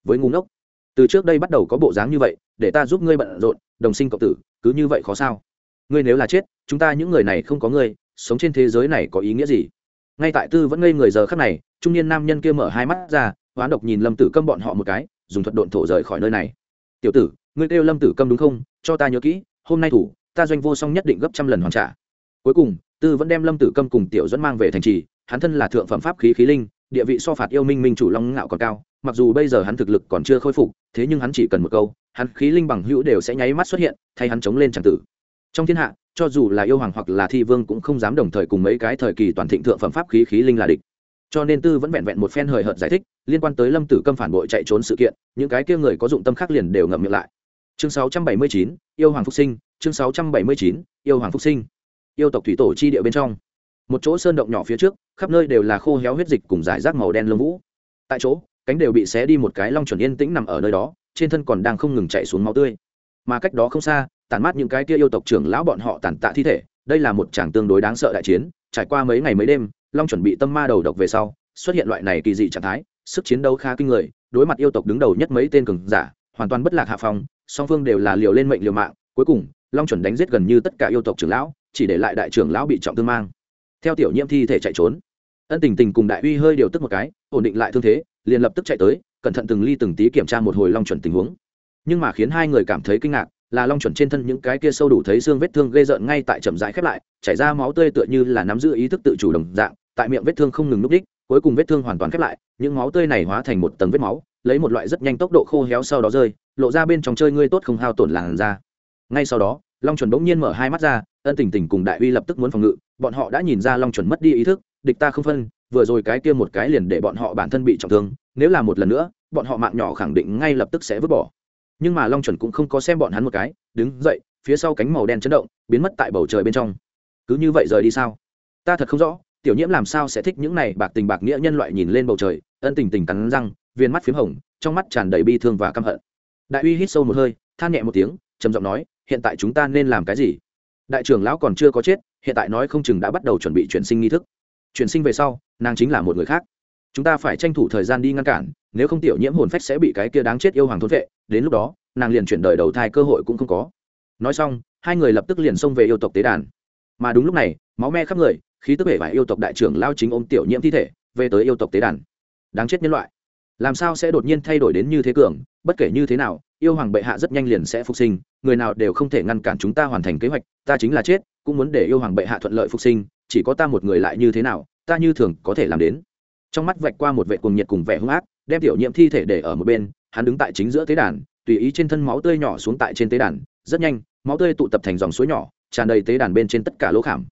với ngu ngốc, từ trước đây bắt đầu có bộ dáng như vậy, để ta giúp ngươi bận rộn, đồng sinh cộng tử, cứ như vậy khó sao? Ngươi nếu là chết, chúng ta những người này không có ngươi, sống trên thế giới này có ý nghĩa gì? Ngay tại tư vẫn ngây người giờ khắc này, trung niên nam nhân kia mở hai mắt ra, hoán độc nhìn lâm tử câm bọn họ một cái, dùng thuật độn thổ rời khỏi nơi này. Tiểu tử, ngươi kêu lâm tử câm đúng không? Cho ta nhớ kỹ, hôm nay thủ, ta doanh vô song nhất định gấp trăm lần hoàn trả. Cuối cùng, tư vẫn đem lâm tử câm cùng tiểu dẫn mang về thành trì, hắn thân là thượng phẩm pháp khí khí linh, địa vị so phạt yêu minh minh chủ long ngạo còn cao, mặc dù bây giờ hắn thực lực còn chưa khôi phục, thế nhưng hắn chỉ cần một câu, hắn khí linh bằng hữu đều sẽ nháy mắt xuất hiện, thay hắn chống lên tràng tử trong thiên hạ cho dù là yêu hoàng hoặc là thi vương cũng không dám đồng thời cùng mấy cái thời kỳ toàn thịnh thượng phẩm pháp khí khí linh là địch. Cho nên tư vẫn vẹn vẹn một phen hời hợt giải thích liên quan tới lâm tử câm phản bội chạy trốn sự kiện những cái kia người có dụng tâm khác liền đều ngậm miệng lại. Chương 679, yêu hoàng phúc sinh chương 679, yêu hoàng phúc sinh. Yêu tộc thủy tổ chi địa bên trong. Một chỗ sơn động nhỏ phía trước khắp nơi đều là khô héo huyết dịch cùng giải rác màu đen lông vũ. Tại chỗ cánh đều bị xé đi một cái long chuẩn yên tĩnh nằm ở nơi đó trên thân còn đang không ngừng chạy xuống máu tươi mà cách đó không xa tàn mát những cái kia yêu tộc trưởng lão bọn họ tàn tạ thi thể. Đây là một chàng tương đối đáng sợ đại chiến, trải qua mấy ngày mấy đêm, long chuẩn bị tâm ma đầu độc về sau, xuất hiện loại này kỳ dị trạng thái, sức chiến đấu khá kinh người, đối mặt yêu tộc đứng đầu nhất mấy tên cường giả, hoàn toàn bất lạc hạ phòng song phương đều là liều lên mệnh liều mạng. Cuối cùng, long chuẩn đánh giết gần như tất cả yêu tộc trưởng lão, chỉ để lại đại trưởng lão bị trọng thương mang. Theo tiểu nhiễm thi thể chạy trốn, ân tình tình cùng đại uy hơi điều tức một cái, ổn định lại thương thế, liền lập tức chạy tới, cẩn thận từng ly từng tí kiểm tra một hồi long chuẩn tình huống nhưng mà khiến hai người cảm thấy kinh ngạc là long chuẩn trên thân những cái kia sâu đủ thấy xương vết thương gây rợn ngay tại chậm rãi khép lại, chảy ra máu tươi tựa như là nắm giữ ý thức tự chủ đồng dạng, tại miệng vết thương không ngừng núp đích, cuối cùng vết thương hoàn toàn khép lại, những máu tươi này hóa thành một tầng vết máu, lấy một loại rất nhanh tốc độ khô héo sau đó rơi, lộ ra bên trong chơi ngươi tốt không hao tổn làn da. Ngay sau đó, long chuẩn bỗng nhiên mở hai mắt ra, ân tình tình cùng đại uy lập tức muốn phòng ngự, bọn họ đã nhìn ra long chuẩn mất đi ý thức, địch ta không phân, vừa rồi cái kia một cái liền để bọn họ bản thân bị trọng thương, nếu là một lần nữa, bọn họ mạng nhỏ khẳng định ngay lập tức sẽ vứt bỏ nhưng mà long chuẩn cũng không có xem bọn hắn một cái, đứng dậy, phía sau cánh màu đen chấn động, biến mất tại bầu trời bên trong. Cứ như vậy rời đi sao? Ta thật không rõ, tiểu nhiễm làm sao sẽ thích những này bạc tình bạc nghĩa nhân loại nhìn lên bầu trời, ân tình tình cắn răng, viên mắt p h í m hồng, trong mắt tràn đầy bi thương và căm hận. Đại uy hít sâu một hơi, than nhẹ một tiếng, trầm giọng nói, hiện tại chúng ta nên làm cái gì? Đại trưởng lão còn chưa có chết, hiện tại nói không chừng đã bắt đầu chuẩn bị chuyển sinh nghi thức. Chuyển sinh về sau, nàng chính là một người khác. Chúng ta phải tranh thủ thời gian đi ngăn cản, nếu không tiểu nhiễm hồn phách sẽ bị cái kia đáng chết yêu hoàng thôn vệ đến lúc đó, nàng liền chuyển đời đầu thai cơ hội cũng không có. Nói xong, hai người lập tức liền xông về yêu tộc tế đàn. Mà đúng lúc này, máu me khắp người, khí tức bể và yêu tộc đại trưởng lao chính ôm tiểu nhiễm thi thể, về tới yêu tộc tế đàn. Đáng chết nhân loại. Làm sao sẽ đột nhiên thay đổi đến như thế cường, bất kể như thế nào, yêu hoàng bệ hạ rất nhanh liền sẽ phục sinh, người nào đều không thể ngăn cản chúng ta hoàn thành kế hoạch, ta chính là chết, cũng muốn để yêu hoàng bệ hạ thuận lợi phục sinh, chỉ có ta một người lại như thế nào, ta như thường có thể làm đến. Trong mắt vạch qua một vệ cuồng nhiệt cùng vẻ hung ác, đem tiểu nhiễm thi thể để ở một bên hắn đứng tại chính giữa tế đàn, tùy ý trên thân máu tươi nhỏ xuống tại trên tế đàn, rất nhanh, máu tươi tụ tập thành dòng suối nhỏ, tràn đầy tế đàn bên trên tất cả lỗ khảm.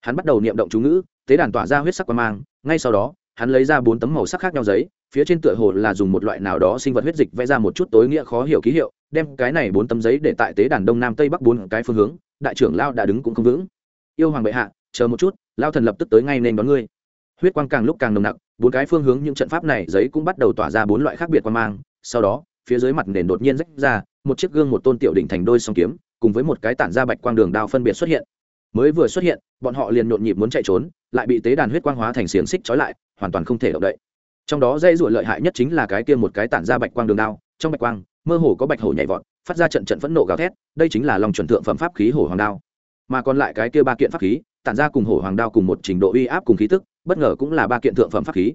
Hắn bắt đầu niệm động chú ngữ, tế đàn tỏa ra huyết sắc qua mang, ngay sau đó, hắn lấy ra bốn tấm màu sắc khác nhau giấy, phía trên tựa hồ là dùng một loại nào đó sinh vật huyết dịch vẽ ra một chút tối nghĩa khó hiểu ký hiệu, đem cái này bốn tấm giấy để tại tế đàn đông nam tây bắc bốn cái phương hướng, đại trưởng lao đã đứng cũng không vững. Yêu hoàng bệ hạ, chờ một chút lao thần lập tức tới ngay nên đón ngươi. Huyết quang càng lúc càng nồng nặc, bốn cái phương hướng những trận pháp này giấy cũng bắt đầu tỏa ra bốn loại khác biệt quan mang sau đó, phía dưới mặt nền đột nhiên rách ra, một chiếc gương một tôn tiểu đỉnh thành đôi song kiếm, cùng với một cái tản ra bạch quang đường đao phân biệt xuất hiện. Mới vừa xuất hiện, bọn họ liền nhộn nhịp muốn chạy trốn, lại bị tế đàn huyết quang hóa thành xiềng xích trói lại, hoàn toàn không thể động đậy. Trong đó dây ruột lợi hại nhất chính là cái kia một cái tản ra bạch quang đường đao, trong bạch quang, mơ hồ có bạch hổ nhảy vọt, phát ra trận trận phẫn nộ gào thét, đây chính là lòng chuẩn thượng phẩm pháp khí hổ hoàng đao. Mà còn lại cái kia ba kiện pháp khí, tản ra cùng hổ hoàng đao cùng một trình độ uy áp cùng khí tức, bất ngờ cũng là ba kiện thượng phẩm pháp khí.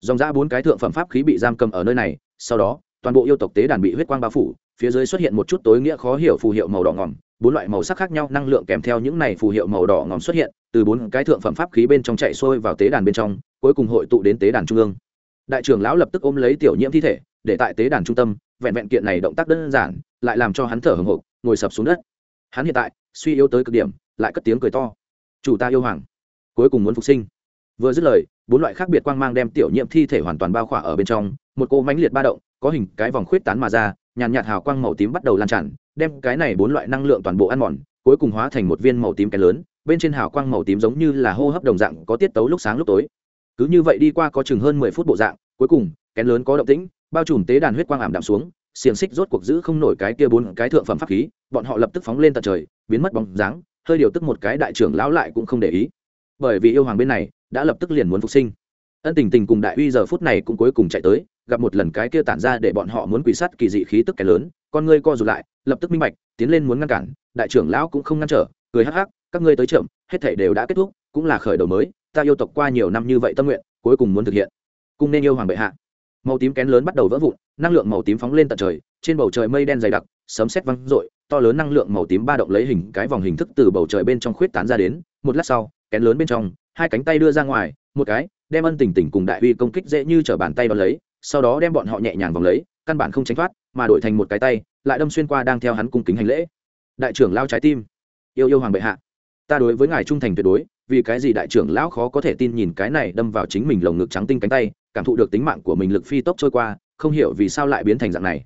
Dòng ra bốn cái thượng phẩm pháp khí bị giam cầm ở nơi này, sau đó toàn bộ yêu tộc tế đàn bị huyết quang bao phủ, phía dưới xuất hiện một chút tối nghĩa khó hiểu phù hiệu màu đỏ ngỏm bốn loại màu sắc khác nhau, năng lượng kèm theo những này phù hiệu màu đỏ ngỏm xuất hiện, từ bốn cái thượng phẩm pháp khí bên trong chạy xuôi vào tế đàn bên trong, cuối cùng hội tụ đến tế đàn trung ương. Đại trưởng lão lập tức ôm lấy tiểu nhiễm thi thể, để tại tế đàn trung tâm, vẹn vẹn kiện này động tác đơn giản, lại làm cho hắn thở hồng hộc, ngồi sập xuống đất. Hắn hiện tại, suy yếu tới cực điểm, lại cất tiếng cười to. Chủ ta yêu hoàng, cuối cùng muốn phục sinh. Vừa dứt lời, bốn loại khác biệt quang mang đem tiểu nhiễm thi thể hoàn toàn bao khỏa ở bên trong, một cô mãnh liệt ba động có hình cái vòng khuyết tán mà ra, nhàn nhạt hào quang màu tím bắt đầu lan tràn, đem cái này bốn loại năng lượng toàn bộ ăn mòn, cuối cùng hóa thành một viên màu tím cái lớn, bên trên hào quang màu tím giống như là hô hấp đồng dạng có tiết tấu lúc sáng lúc tối. Cứ như vậy đi qua có chừng hơn mười phút bộ dạng, cuối cùng, kén lớn có động tĩnh, bao trùm tế đàn huyết quang ảm đạm xuống, xiềng xích rốt cuộc giữ không nổi cái kia bốn cái thượng phẩm pháp khí, bọn họ lập tức phóng lên tận trời, biến mất bóng dáng, hơi điều tức một cái đại trưởng lão lại cũng không để ý. Bởi vì yêu hoàng bên này đã lập tức liền muốn phục sinh. Ân tình tình cùng đại uy giờ phút này cũng cuối cùng chạy tới gặp một lần cái kia tản ra để bọn họ muốn quỷ sát kỳ dị khí tức cái lớn, con ngươi co rụt lại, lập tức minh bạch, tiến lên muốn ngăn cản, đại trưởng lão cũng không ngăn trở, cười hắc hắc, các ngươi tới chậm, hết thể đều đã kết thúc, cũng là khởi đầu mới, ta yêu tộc qua nhiều năm như vậy tâm nguyện, cuối cùng muốn thực hiện. Cùng nên yêu hoàng bệ hạ. Màu tím kén lớn bắt đầu vỡ vụn, năng lượng màu tím phóng lên tận trời, trên bầu trời mây đen dày đặc, sấm sét văng rội to lớn năng lượng màu tím ba động lấy hình cái vòng hình thức từ bầu trời bên trong khuyết tán ra đến, một lát sau, kén lớn bên trong, hai cánh tay đưa ra ngoài, một cái, đem ân tình tình cùng đại uy công kích dễ như t bàn tay đo lấy sau đó đem bọn họ nhẹ nhàng vòng lấy, căn bản không tránh thoát, mà đổi thành một cái tay, lại đâm xuyên qua đang theo hắn cung kính hành lễ. Đại trưởng lao trái tim. Yêu yêu hoàng bệ hạ. Ta đối với ngài trung thành tuyệt đối, vì cái gì đại trưởng lão khó có thể tin nhìn cái này đâm vào chính mình lồng ngực trắng tinh cánh tay, cảm thụ được tính mạng của mình lực phi tốc trôi qua, không hiểu vì sao lại biến thành dạng này.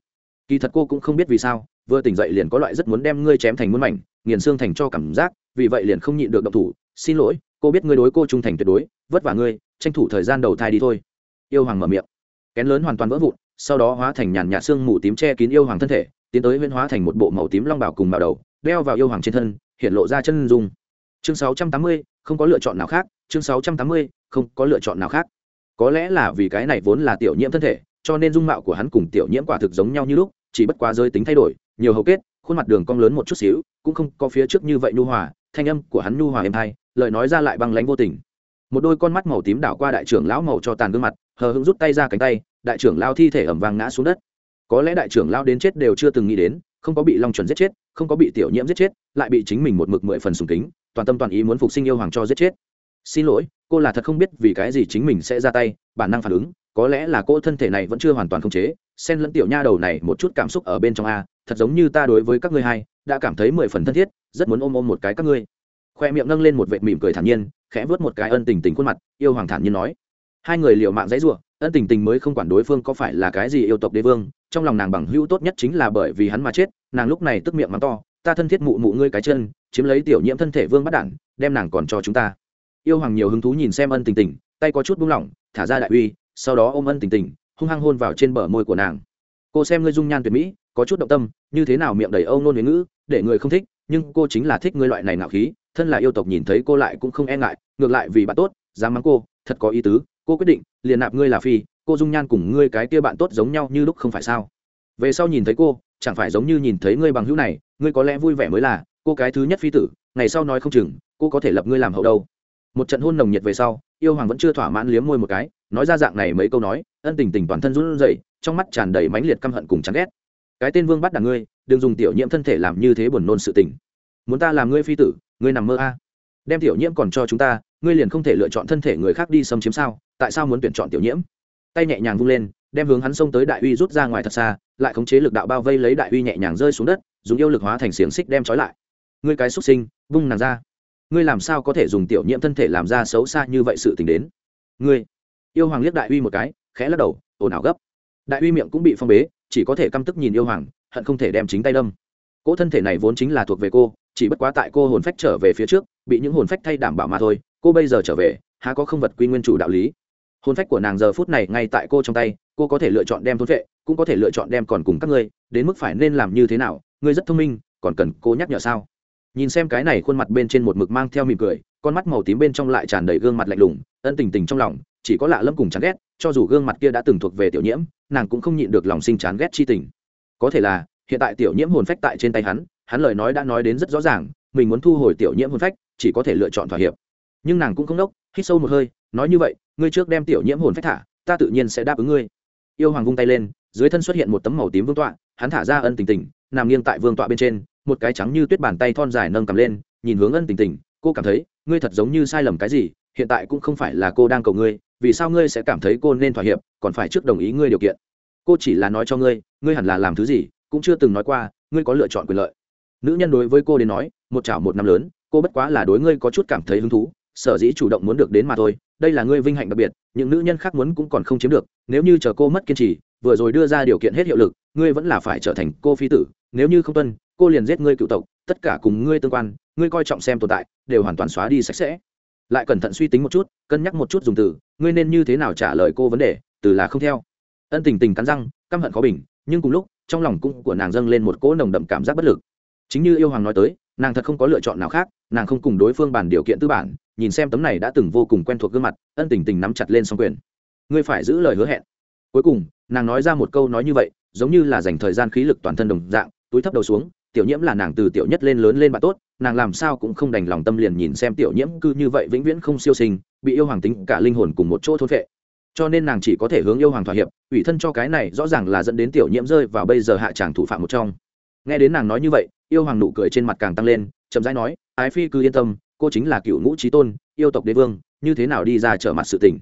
Kỳ thật cô cũng không biết vì sao, vừa tỉnh dậy liền có loại rất muốn đem ngươi chém thành muôn mảnh, nghiền xương thành cho cảm giác, vì vậy liền không nhịn được động thủ. Xin lỗi, cô biết ngươi đối cô trung thành tuyệt đối, vất vả ngươi, tranh thủ thời gian đầu thai đi thôi. Yêu hoàng mở miệng kén lớn hoàn toàn vỡ vụn sau đó hóa thành nhàn nhạt xương mù tím che kín yêu hoàng thân thể tiến tới huyên hóa thành một bộ màu tím long bảo cùng bảo đầu đeo vào yêu hoàng trên thân hiện lộ ra chân dung. Chương 680, không có lựa chọn nào khác chương 680, không có lựa chọn nào khác. Có lẽ là vì cái này vốn là tiểu nhiễm thân thể cho nên dung mạo của hắn cùng tiểu nhiễm quả thực giống nhau như lúc chỉ bất quá giới tính thay đổi nhiều hầu kết khuôn mặt đường cong lớn một chút xíu cũng không có phía trước như vậy nhu hòa thanh âm của hắn nhu hòa êm hay lời nói ra lại băng lãnh vô tình. Một đôi con mắt màu tím đảo qua đại trưởng lão màu cho tàn gương mặt hờ hững rút tay ra cánh tay, đại trưởng lao thi thể ẩm vàng ngã xuống đất. Có lẽ đại trưởng lao đến chết đều chưa từng nghĩ đến, không có bị long chuẩn giết chết, không có bị tiểu nhiễm giết chết, lại bị chính mình một mực mười phần sùng kính, toàn tâm toàn ý muốn phục sinh yêu hoàng cho giết chết. Xin lỗi, cô là thật không biết vì cái gì chính mình sẽ ra tay, bản năng phản ứng, có lẽ là cô thân thể này vẫn chưa hoàn toàn khống chế, xen lẫn tiểu nha đầu này một chút cảm xúc ở bên trong a, thật giống như ta đối với các ngươi hai, đã cảm thấy mười phần thân thiết, rất muốn ôm ôm một cái các ngươi. Khoe miệng nâng lên một vệt mỉm cười thản nhiên, khẽ vớt một cái ân tình tình khuôn mặt, yêu hoàng thản nhiên nói hai người liều mạng dãy ruộng ân tình tình mới không quản đối phương có phải là cái gì yêu tộc đế vương, trong lòng nàng bằng hữu tốt nhất chính là bởi vì hắn mà chết, nàng lúc này tức miệng mắng to, ta thân thiết mụ mụ ngươi cái chân, chiếm lấy tiểu nhiễm thân thể vương bắt đản, đem nàng còn cho chúng ta. Yêu hoàng nhiều hứng thú nhìn xem ân tình tình, tay có chút buông lỏng, thả ra đại uy, sau đó ôm ân tình tình, hung hăng hôn vào trên bờ môi của nàng. Cô xem ngươi dung nhan tuyệt mỹ, có chút động tâm, như thế nào miệng đầy âu nôn huế ngữ, để người không thích, nhưng cô chính là thích ngươi loại này nạo khí, thân là yêu tộc nhìn thấy cô lại cũng không e ngại, ngược lại vì bạn tốt, dám mắng cô, thật có ý tứ cô quyết định, liền nạp ngươi là phi, cô dung nhan cùng ngươi cái kia bạn tốt giống nhau như lúc không phải sao? Về sau nhìn thấy cô, chẳng phải giống như nhìn thấy ngươi bằng hữu này, ngươi có lẽ vui vẻ mới là, cô cái thứ nhất phi tử, ngày sau nói không chừng, cô có thể lập ngươi làm hậu đâu. Một trận hôn nồng nhiệt về sau, yêu hoàng vẫn chưa thỏa mãn liếm môi một cái, nói ra dạng này mấy câu nói, ân tình tình toàn thân run rẩy, trong mắt tràn đầy mãnh liệt căm hận cùng chán ghét. Cái tên vương bắt đàn ngươi, đừng dùng tiểu nhiễm thân thể làm như thế buồn nôn sự tình. Muốn ta làm ngươi phi tử, ngươi nằm mơ a. Đem tiểu nhiễm còn cho chúng ta, ngươi liền không thể lựa chọn thân thể người khác đi xâm chiếm sao? Tại sao muốn tuyển chọn tiểu nhiễm? Tay nhẹ nhàng vung lên, đem hướng hắn xông tới đại uy rút ra ngoài thật xa, lại khống chế lực đạo bao vây lấy đại uy nhẹ nhàng rơi xuống đất, dùng yêu lực hóa thành xiềng xích đem trói lại. Ngươi cái xuất sinh, vung nàng ra. Ngươi làm sao có thể dùng tiểu nhiễm thân thể làm ra xấu xa như vậy sự tình đến? Ngươi. Yêu hoàng liếc đại uy một cái, khẽ lắc đầu, ồn ào gấp. Đại uy miệng cũng bị phong bế, chỉ có thể căm tức nhìn yêu hoàng, hận không thể đem chính tay đâm. Cỗ thân thể này vốn chính là thuộc về cô, chỉ bất quá tại cô hồn phách trở về phía trước, bị những hồn phách thay đảm bảo mà thôi, cô bây giờ trở về, há có không vật quy nguyên chủ đạo lý? Hôn phách của nàng giờ phút này ngay tại cô trong tay, cô có thể lựa chọn đem thôn vệ, cũng có thể lựa chọn đem còn cùng các ngươi, đến mức phải nên làm như thế nào, ngươi rất thông minh, còn cần cô nhắc nhở sao? Nhìn xem cái này khuôn mặt bên trên một mực mang theo mỉm cười, con mắt màu tím bên trong lại tràn đầy gương mặt lạnh lùng, ân tình tình trong lòng, chỉ có lạ lâm cùng chán ghét, cho dù gương mặt kia đã từng thuộc về tiểu nhiễm, nàng cũng không nhịn được lòng sinh chán ghét chi tình. Có thể là, hiện tại tiểu nhiễm hồn phách tại trên tay hắn hắn lời nói đã nói đến rất rõ ràng, mình muốn thu hồi tiểu nhiễm hồn phách, chỉ có thể lựa chọn thỏa hiệp. Nhưng nàng cũng không đốc, hít sâu một hơi, nói như vậy ngươi trước đem tiểu nhiễm hồn phách thả, ta tự nhiên sẽ đáp ứng ngươi. Yêu hoàng vung tay lên, dưới thân xuất hiện một tấm màu tím vương tọa, hắn thả ra ân tình tình, nằm nghiêng tại vương tọa bên trên, một cái trắng như tuyết bàn tay thon dài nâng cầm lên, nhìn hướng ân tình tình, cô cảm thấy, ngươi thật giống như sai lầm cái gì, hiện tại cũng không phải là cô đang cầu ngươi, vì sao ngươi sẽ cảm thấy cô nên thỏa hiệp, còn phải trước đồng ý ngươi điều kiện. Cô chỉ là nói cho ngươi ngươi hẳn là làm thứ gì, cũng chưa từng nói qua, ngươi có lựa chọn quyền lợi. Nữ nhân đối với cô đến nói, một chảo một năm lớn, cô bất quá là đối ngươi có chút cảm thấy hứng thú, sở dĩ chủ động muốn được đến mà thôi đây là ngươi vinh hạnh đặc biệt, những nữ nhân khác muốn cũng còn không chiếm được, nếu như chờ cô mất kiên trì, vừa rồi đưa ra điều kiện hết hiệu lực, ngươi vẫn là phải trở thành cô phi tử, nếu như không tuân, cô liền giết ngươi cựu tộc, tất cả cùng ngươi tương quan, ngươi coi trọng xem tồn tại, đều hoàn toàn xóa đi sạch sẽ. Lại cẩn thận suy tính một chút, cân nhắc một chút dùng từ, ngươi nên như thế nào trả lời cô vấn đề, từ là không theo. Ân tình tình cắn răng, căm hận khó bình, nhưng cùng lúc, trong lòng cũng của nàng dâng lên một cỗ nồng đậm cảm giác bất lực. Chính như yêu hoàng nói tới, nàng thật không có lựa chọn nào khác, nàng không cùng đối phương bàn điều kiện tư bản nhìn xem tấm này đã từng vô cùng quen thuộc gương mặt, ân tình tình nắm chặt lên xong quyền. Ngươi phải giữ lời hứa hẹn. Cuối cùng, nàng nói ra một câu nói như vậy, giống như là dành thời gian khí lực toàn thân đồng dạng, túi thấp đầu xuống, tiểu nhiễm là nàng từ tiểu nhất lên lớn lên bạn tốt, nàng làm sao cũng không đành lòng tâm liền nhìn xem tiểu nhiễm cư như vậy vĩnh viễn không siêu sinh, bị yêu hoàng tính cả linh hồn cùng một chỗ thôn vệ cho nên nàng chỉ có thể hướng yêu hoàng thỏa hiệp, ủy thân cho cái này rõ ràng là dẫn đến tiểu nhiễm rơi vào bây giờ hạ tràng thủ phạm một trong. Nghe đến nàng nói như vậy, yêu hoàng nụ cười trên mặt càng tăng lên, chậm rãi nói, ái phi cứ yên tâm cô chính là cựu ngũ trí tôn, yêu tộc đế vương, như thế nào đi ra trở mặt sự tình?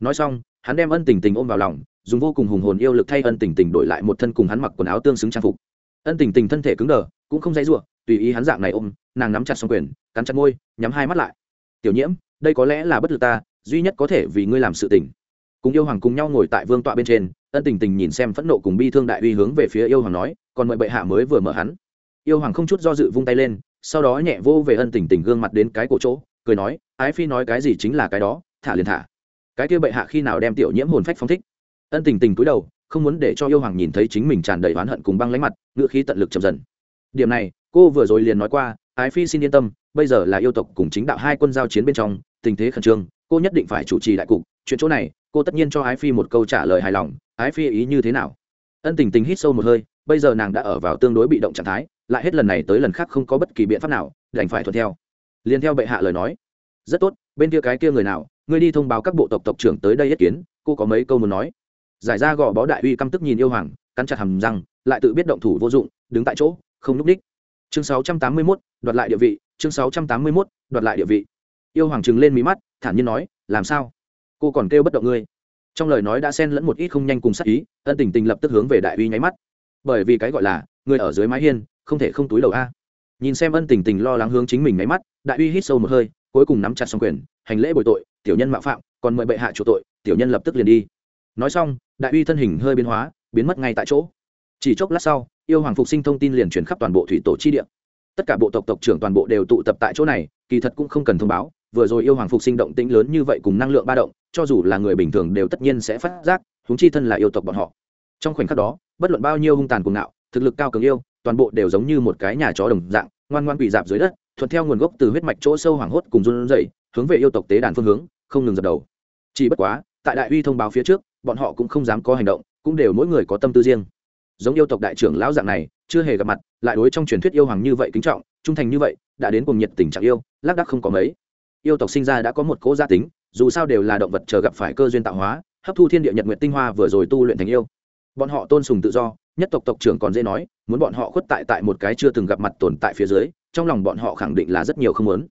Nói xong, hắn đem ân tình tình ôm vào lòng, dùng vô cùng hùng hồn yêu lực thay ân tình tình đổi lại một thân cùng hắn mặc quần áo tương xứng trang phục. Ân tình tình thân thể cứng đờ, cũng không dãy ruộng tùy ý hắn dạng này ôm, nàng nắm chặt xong quyền, cắn chặt môi, nhắm hai mắt lại. Tiểu nhiễm, đây có lẽ là bất lực ta, duy nhất có thể vì ngươi làm sự tình. Cùng yêu hoàng cùng nhau ngồi tại vương tọa bên trên, ân tình tình nhìn xem phẫn nộ cùng bi thương đại uy hướng về phía yêu hoàng nói, còn mời bệ hạ mới vừa mở hắn. Yêu hoàng không chút do dự vung tay lên sau đó nhẹ vô về ân tình tình gương mặt đến cái cổ chỗ, cười nói, ái phi nói cái gì chính là cái đó, thả liền thả. Cái kia bệ hạ khi nào đem tiểu nhiễm hồn phách phong thích? Ân tình tình cúi đầu, không muốn để cho yêu hoàng nhìn thấy chính mình tràn đầy oán hận cùng băng lánh mặt, ngựa khí tận lực chậm dần. Điểm này, cô vừa rồi liền nói qua, ái phi xin yên tâm, bây giờ là yêu tộc cùng chính đạo hai quân giao chiến bên trong, tình thế khẩn trương, cô nhất định phải chủ trì đại cục. Chuyện chỗ này, cô tất nhiên cho ái phi một câu trả lời hài lòng. Ái phi ý như thế nào? Ân tình tình hít sâu một hơi, bây giờ nàng đã ở vào tương đối bị động trạng thái lại hết lần này tới lần khác không có bất kỳ biện pháp nào đành phải thuận theo. Liền theo bệ hạ lời nói rất tốt bên kia cái kia người nào ngươi đi thông báo các bộ tộc tộc trưởng tới đây ý kiến cô có mấy câu muốn nói. Giải ra gò bó đại uy căm tức nhìn yêu hoàng cắn chặt hầm răng lại tự biết động thủ vô dụng đứng tại chỗ không núp đích. Chương 681, đoạt lại địa vị chương 681, đoạt lại địa vị. Yêu hoàng trừng lên mí mắt thản nhiên nói làm sao? Cô còn kêu bất động ngươi. Trong lời nói đã xen lẫn một ít không nhanh cùng sắc ý ân tình tình lập tức hướng về đại uy nháy mắt. Bởi vì cái gọi là người ở dưới mái hiên không thể không túi đầu a. Nhìn xem ân tình tình lo lắng hướng chính mình nháy mắt, đại uy hít sâu một hơi, cuối cùng nắm chặt xong quyền, hành lễ bồi tội, tiểu nhân mạo phạm, còn mời bệ hạ chủ tội, tiểu nhân lập tức liền đi. Nói xong, đại uy thân hình hơi biến hóa, biến mất ngay tại chỗ. Chỉ chốc lát sau, yêu hoàng phục sinh thông tin liền truyền khắp toàn bộ thủy tổ chi địa. Tất cả bộ tộc tộc trưởng toàn bộ đều tụ tập tại chỗ này, kỳ thật cũng không cần thông báo, vừa rồi yêu hoàng phục sinh động tĩnh lớn như vậy cùng năng lượng ba động, cho dù là người bình thường đều tất nhiên sẽ phát giác húng chi thân là yêu tộc bọn họ. Trong khoảnh khắc đó, bất luận bao nhiêu hung tàn cuồng ngạo, thực lực cao cường yêu toàn bộ đều giống như một cái nhà chó đồng dạng, ngoan ngoan quỳ dạp dưới đất, thuận theo nguồn gốc từ huyết mạch chỗ sâu hoảng hốt cùng run rẩy, hướng về yêu tộc tế đàn phương hướng, không ngừng dập đầu. Chỉ bất quá, tại đại uy thông báo phía trước, bọn họ cũng không dám có hành động, cũng đều mỗi người có tâm tư riêng. Giống yêu tộc đại trưởng lão dạng này, chưa hề gặp mặt, lại đối trong truyền thuyết yêu hoàng như vậy kính trọng, trung thành như vậy, đã đến cùng nhiệt tình trạng yêu, lác đắc không có mấy. Yêu tộc sinh ra đã có một cố gia tính, dù sao đều là động vật chờ gặp phải cơ duyên tạo hóa, hấp thu thiên địa nhật nguyện tinh hoa vừa rồi tu luyện thành yêu. Bọn họ tôn sùng tự do nhất tộc tộc trưởng còn dễ nói, muốn bọn họ khuất tại tại một cái chưa từng gặp mặt tồn tại phía dưới, trong lòng bọn họ khẳng định là rất nhiều không muốn.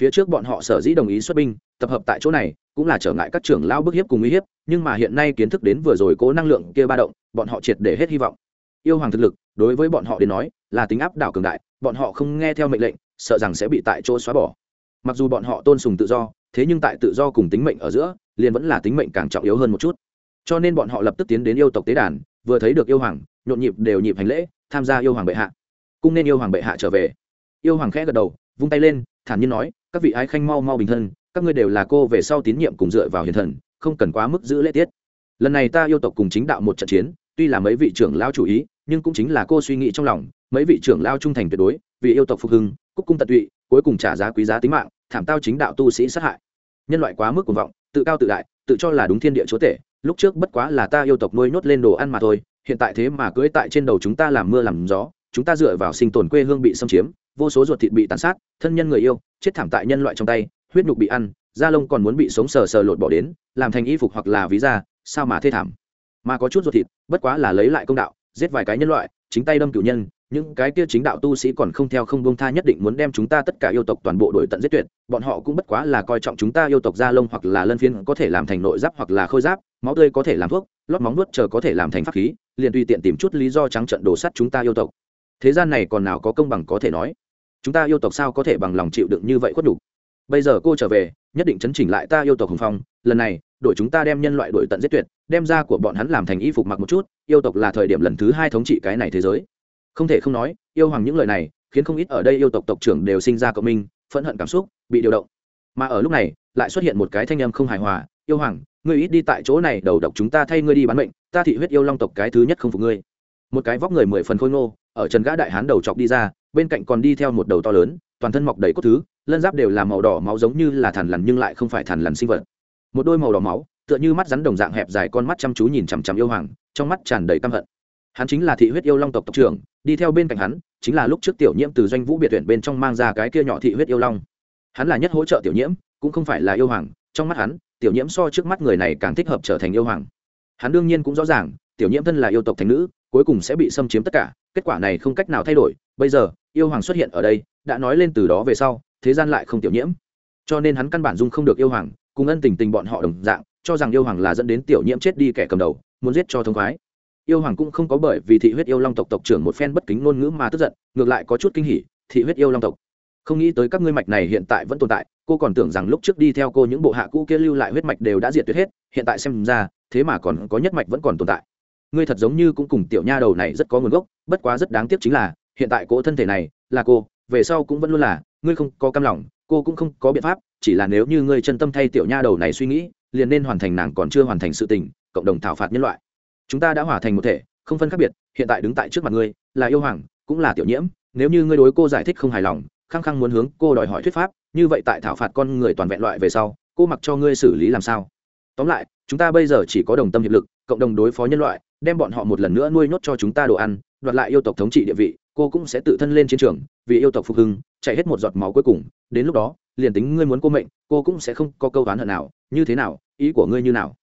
Phía trước bọn họ sở dĩ đồng ý xuất binh, tập hợp tại chỗ này, cũng là trở ngại các trưởng lao bức hiếp cùng uy hiếp, nhưng mà hiện nay kiến thức đến vừa rồi cố năng lượng kia ba động, bọn họ triệt để hết hy vọng. Yêu hoàng thực lực, đối với bọn họ đến nói, là tính áp đảo cường đại, bọn họ không nghe theo mệnh lệnh, sợ rằng sẽ bị tại chỗ xóa bỏ. Mặc dù bọn họ tôn sùng tự do, thế nhưng tại tự do cùng tính mệnh ở giữa, liền vẫn là tính mệnh càng trọng yếu hơn một chút. Cho nên bọn họ lập tức tiến đến yêu tộc tế đàn, vừa thấy được yêu hoàng nhộn nhịp đều nhịp hành lễ, tham gia yêu hoàng bệ hạ. Cung nên yêu hoàng bệ hạ trở về. Yêu hoàng khẽ gật đầu, vung tay lên, thản nhiên nói, các vị ái khanh mau mau bình thân, các ngươi đều là cô về sau tín nhiệm cùng dựa vào hiền thần, không cần quá mức giữ lễ tiết. Lần này ta yêu tộc cùng chính đạo một trận chiến, tuy là mấy vị trưởng lao chủ ý, nhưng cũng chính là cô suy nghĩ trong lòng, mấy vị trưởng lao trung thành tuyệt đối, vì yêu tộc phục hưng, cúc cung tận tụy, cuối cùng trả giá quý giá tính mạng, thảm tao chính đạo tu sĩ sát hại. Nhân loại quá mức cuồng vọng, tự cao tự đại, tự cho là đúng thiên địa chúa tể, lúc trước bất quá là ta yêu tộc nuôi nhốt lên đồ ăn mà thôi hiện tại thế mà cưỡi tại trên đầu chúng ta làm mưa làm gió, chúng ta dựa vào sinh tồn quê hương bị xâm chiếm, vô số ruột thịt bị tàn sát, thân nhân người yêu, chết thảm tại nhân loại trong tay, huyết nhục bị ăn, da lông còn muốn bị sống sờ sờ lột bỏ đến, làm thành y phục hoặc là ví da, sao mà thê thảm? Mà có chút ruột thịt, bất quá là lấy lại công đạo, giết vài cái nhân loại, chính tay đâm cửu nhân những cái kia chính đạo tu sĩ còn không theo không bông tha nhất định muốn đem chúng ta tất cả yêu tộc toàn bộ đổi tận giết tuyệt, bọn họ cũng bất quá là coi trọng chúng ta yêu tộc da lông hoặc là lân phiên có thể làm thành nội giáp hoặc là khôi giáp, máu tươi có thể làm thuốc, lót móng nuốt chờ có thể làm thành pháp khí, liền tùy tiện tìm chút lý do trắng trận đổ sắt chúng ta yêu tộc. Thế gian này còn nào có công bằng có thể nói? Chúng ta yêu tộc sao có thể bằng lòng chịu đựng như vậy khuất đủ bây giờ cô trở về, nhất định chấn chỉnh lại ta yêu tộc hùng phong, lần này, đội chúng ta đem nhân loại đội tận giết tuyệt, đem ra của bọn hắn làm thành y phục mặc một chút, yêu tộc là thời điểm lần thứ hai thống trị cái này thế giới không thể không nói, yêu hoàng những lời này khiến không ít ở đây yêu tộc tộc trưởng đều sinh ra cộng minh, phẫn hận cảm xúc, bị điều động. Mà ở lúc này, lại xuất hiện một cái thanh âm không hài hòa, yêu hoàng, ngươi ít đi tại chỗ này, đầu độc chúng ta thay ngươi đi bán mệnh, ta thị huyết yêu long tộc cái thứ nhất không phục ngươi. Một cái vóc người mười phần khôi ngô, ở trần gã đại hán đầu chọc đi ra, bên cạnh còn đi theo một đầu to lớn, toàn thân mọc đầy cốt thứ, lân giáp đều là màu đỏ máu giống như là thằn lằn nhưng lại không phải thằn lằn sinh vật. Một đôi màu đỏ máu, tựa như mắt rắn đồng dạng hẹp dài con mắt chăm chú nhìn chằm chằm yêu hoàng, trong mắt tràn đầy căm hận hắn chính là thị huyết yêu long tộc tộc trưởng, đi theo bên cạnh hắn, chính là lúc trước tiểu nhiễm từ doanh vũ biệt tuyển bên trong mang ra cái kia nhỏ thị huyết yêu long. Hắn là nhất hỗ trợ tiểu nhiễm, cũng không phải là yêu hoàng, trong mắt hắn, tiểu nhiễm so trước mắt người này càng thích hợp trở thành yêu hoàng. Hắn đương nhiên cũng rõ ràng, tiểu nhiễm thân là yêu tộc thành nữ, cuối cùng sẽ bị xâm chiếm tất cả, kết quả này không cách nào thay đổi, bây giờ, yêu hoàng xuất hiện ở đây, đã nói lên từ đó về sau, thế gian lại không tiểu nhiễm. Cho nên hắn căn bản dung không được yêu hoàng, cùng ân tình tình bọn họ đồng dạng, cho rằng yêu hoàng là dẫn đến tiểu nhiễm chết đi kẻ cầm đầu, muốn giết cho thông khoái yêu hoàng cũng không có bởi vì thị huyết yêu long tộc tộc trưởng một phen bất kính ngôn ngữ mà tức giận, ngược lại có chút kinh hỉ, thị huyết yêu long tộc. Không nghĩ tới các ngươi mạch này hiện tại vẫn tồn tại, cô còn tưởng rằng lúc trước đi theo cô những bộ hạ cũ kia lưu lại huyết mạch đều đã diệt tuyệt hết, hiện tại xem ra, thế mà còn có nhất mạch vẫn còn tồn tại. Ngươi thật giống như cũng cùng tiểu nha đầu này rất có nguồn gốc, bất quá rất đáng tiếc chính là, hiện tại cô thân thể này, là cô, về sau cũng vẫn luôn là, ngươi không có cam lòng, cô cũng không có biện pháp, chỉ là nếu như ngươi chân tâm thay tiểu nha đầu này suy nghĩ, liền nên hoàn thành nàng còn chưa hoàn thành sự tình, cộng đồng thảo phạt nhân loại chúng ta đã hòa thành một thể, không phân khác biệt, hiện tại đứng tại trước mặt ngươi, là yêu hoàng, cũng là tiểu nhiễm. Nếu như ngươi đối cô giải thích không hài lòng, khăng khăng muốn hướng cô đòi hỏi thuyết pháp, như vậy tại thảo phạt con người toàn vẹn loại về sau, cô mặc cho ngươi xử lý làm sao? Tóm lại, chúng ta bây giờ chỉ có đồng tâm hiệp lực, cộng đồng đối phó nhân loại, đem bọn họ một lần nữa nuôi nhốt cho chúng ta đồ ăn, đoạt lại yêu tộc thống trị địa vị, cô cũng sẽ tự thân lên chiến trường, vì yêu tộc phục hưng, chạy hết một giọt máu cuối cùng. Đến lúc đó, liền tính ngươi muốn cô mệnh, cô cũng sẽ không có câu oán hận nào. Như thế nào? Ý của ngươi như nào?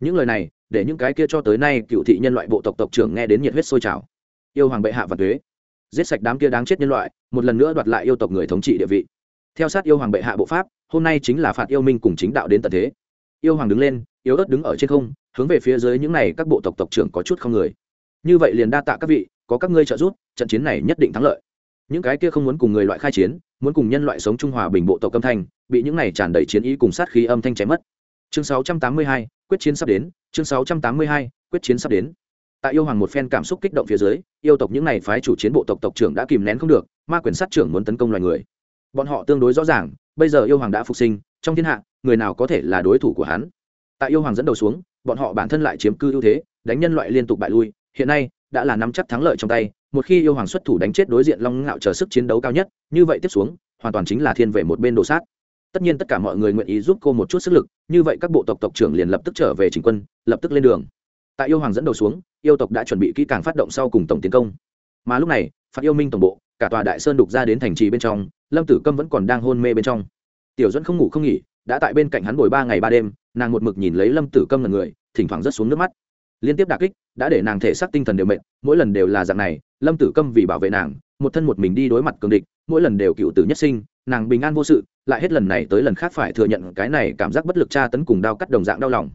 Những lời này để những cái kia cho tới nay cựu thị nhân loại bộ tộc tộc trưởng nghe đến nhiệt huyết sôi trào. Yêu hoàng bệ hạ và thuế. Giết sạch đám kia đáng chết nhân loại một lần nữa đoạt lại yêu tộc người thống trị địa vị. Theo sát yêu hoàng bệ hạ bộ pháp hôm nay chính là phạt yêu minh cùng chính đạo đến tận thế. Yêu hoàng đứng lên yếu ớt đứng ở trên không hướng về phía dưới những này các bộ tộc tộc trưởng có chút không người. Như vậy liền đa tạ các vị có các ngươi trợ giúp trận chiến này nhất định thắng lợi. Những cái kia không muốn cùng người loại khai chiến muốn cùng nhân loại sống trung hòa bình bộ tộc âm thanh bị những này tràn đầy chiến ý cùng sát khí âm thanh chém mất. Chương 682, quyết chiến sắp đến chương 682, quyết chiến sắp đến. Tại yêu hoàng một phen cảm xúc kích động phía dưới yêu tộc những này phái chủ chiến bộ tộc tộc trưởng đã kìm nén không được ma quyền sát trưởng muốn tấn công loài người. Bọn họ tương đối rõ ràng bây giờ yêu hoàng đã phục sinh trong thiên hạ người nào có thể là đối thủ của hắn? Tại yêu hoàng dẫn đầu xuống bọn họ bản thân lại chiếm cư ưu thế đánh nhân loại liên tục bại lui hiện nay đã là nắm chắc thắng lợi trong tay một khi yêu hoàng xuất thủ đánh chết đối diện long ngạo chờ sức chiến đấu cao nhất như vậy tiếp xuống hoàn toàn chính là thiên về một bên đồ sát tất nhiên tất cả mọi người nguyện ý giúp cô một chút sức lực, như vậy các bộ tộc tộc trưởng liền lập tức trở về chính quân, lập tức lên đường. Tại yêu hoàng dẫn đầu xuống, yêu tộc đã chuẩn bị kỹ càng phát động sau cùng tổng tiến công. Mà lúc này phạt yêu minh tổng bộ, cả tòa đại sơn đục ra đến thành trì bên trong, lâm tử câm vẫn còn đang hôn mê bên trong. Tiểu dẫn không ngủ không nghỉ, đã tại bên cạnh hắn bồi ba ngày ba đêm, nàng một mực nhìn lấy lâm tử câm là người, thỉnh thoảng rớt xuống nước mắt. Liên tiếp đà kích, đã để nàng thể xác tinh thần đều mệt, mỗi lần đều là dạng này, lâm tử câm vì bảo vệ nàng, một thân một mình đi đối mặt cường địch, mỗi lần đều cựu tử nhất sinh nàng bình an vô sự, lại hết lần này tới lần khác phải thừa nhận cái này cảm giác bất lực tra tấn cùng đau cắt đồng dạng đau lòng.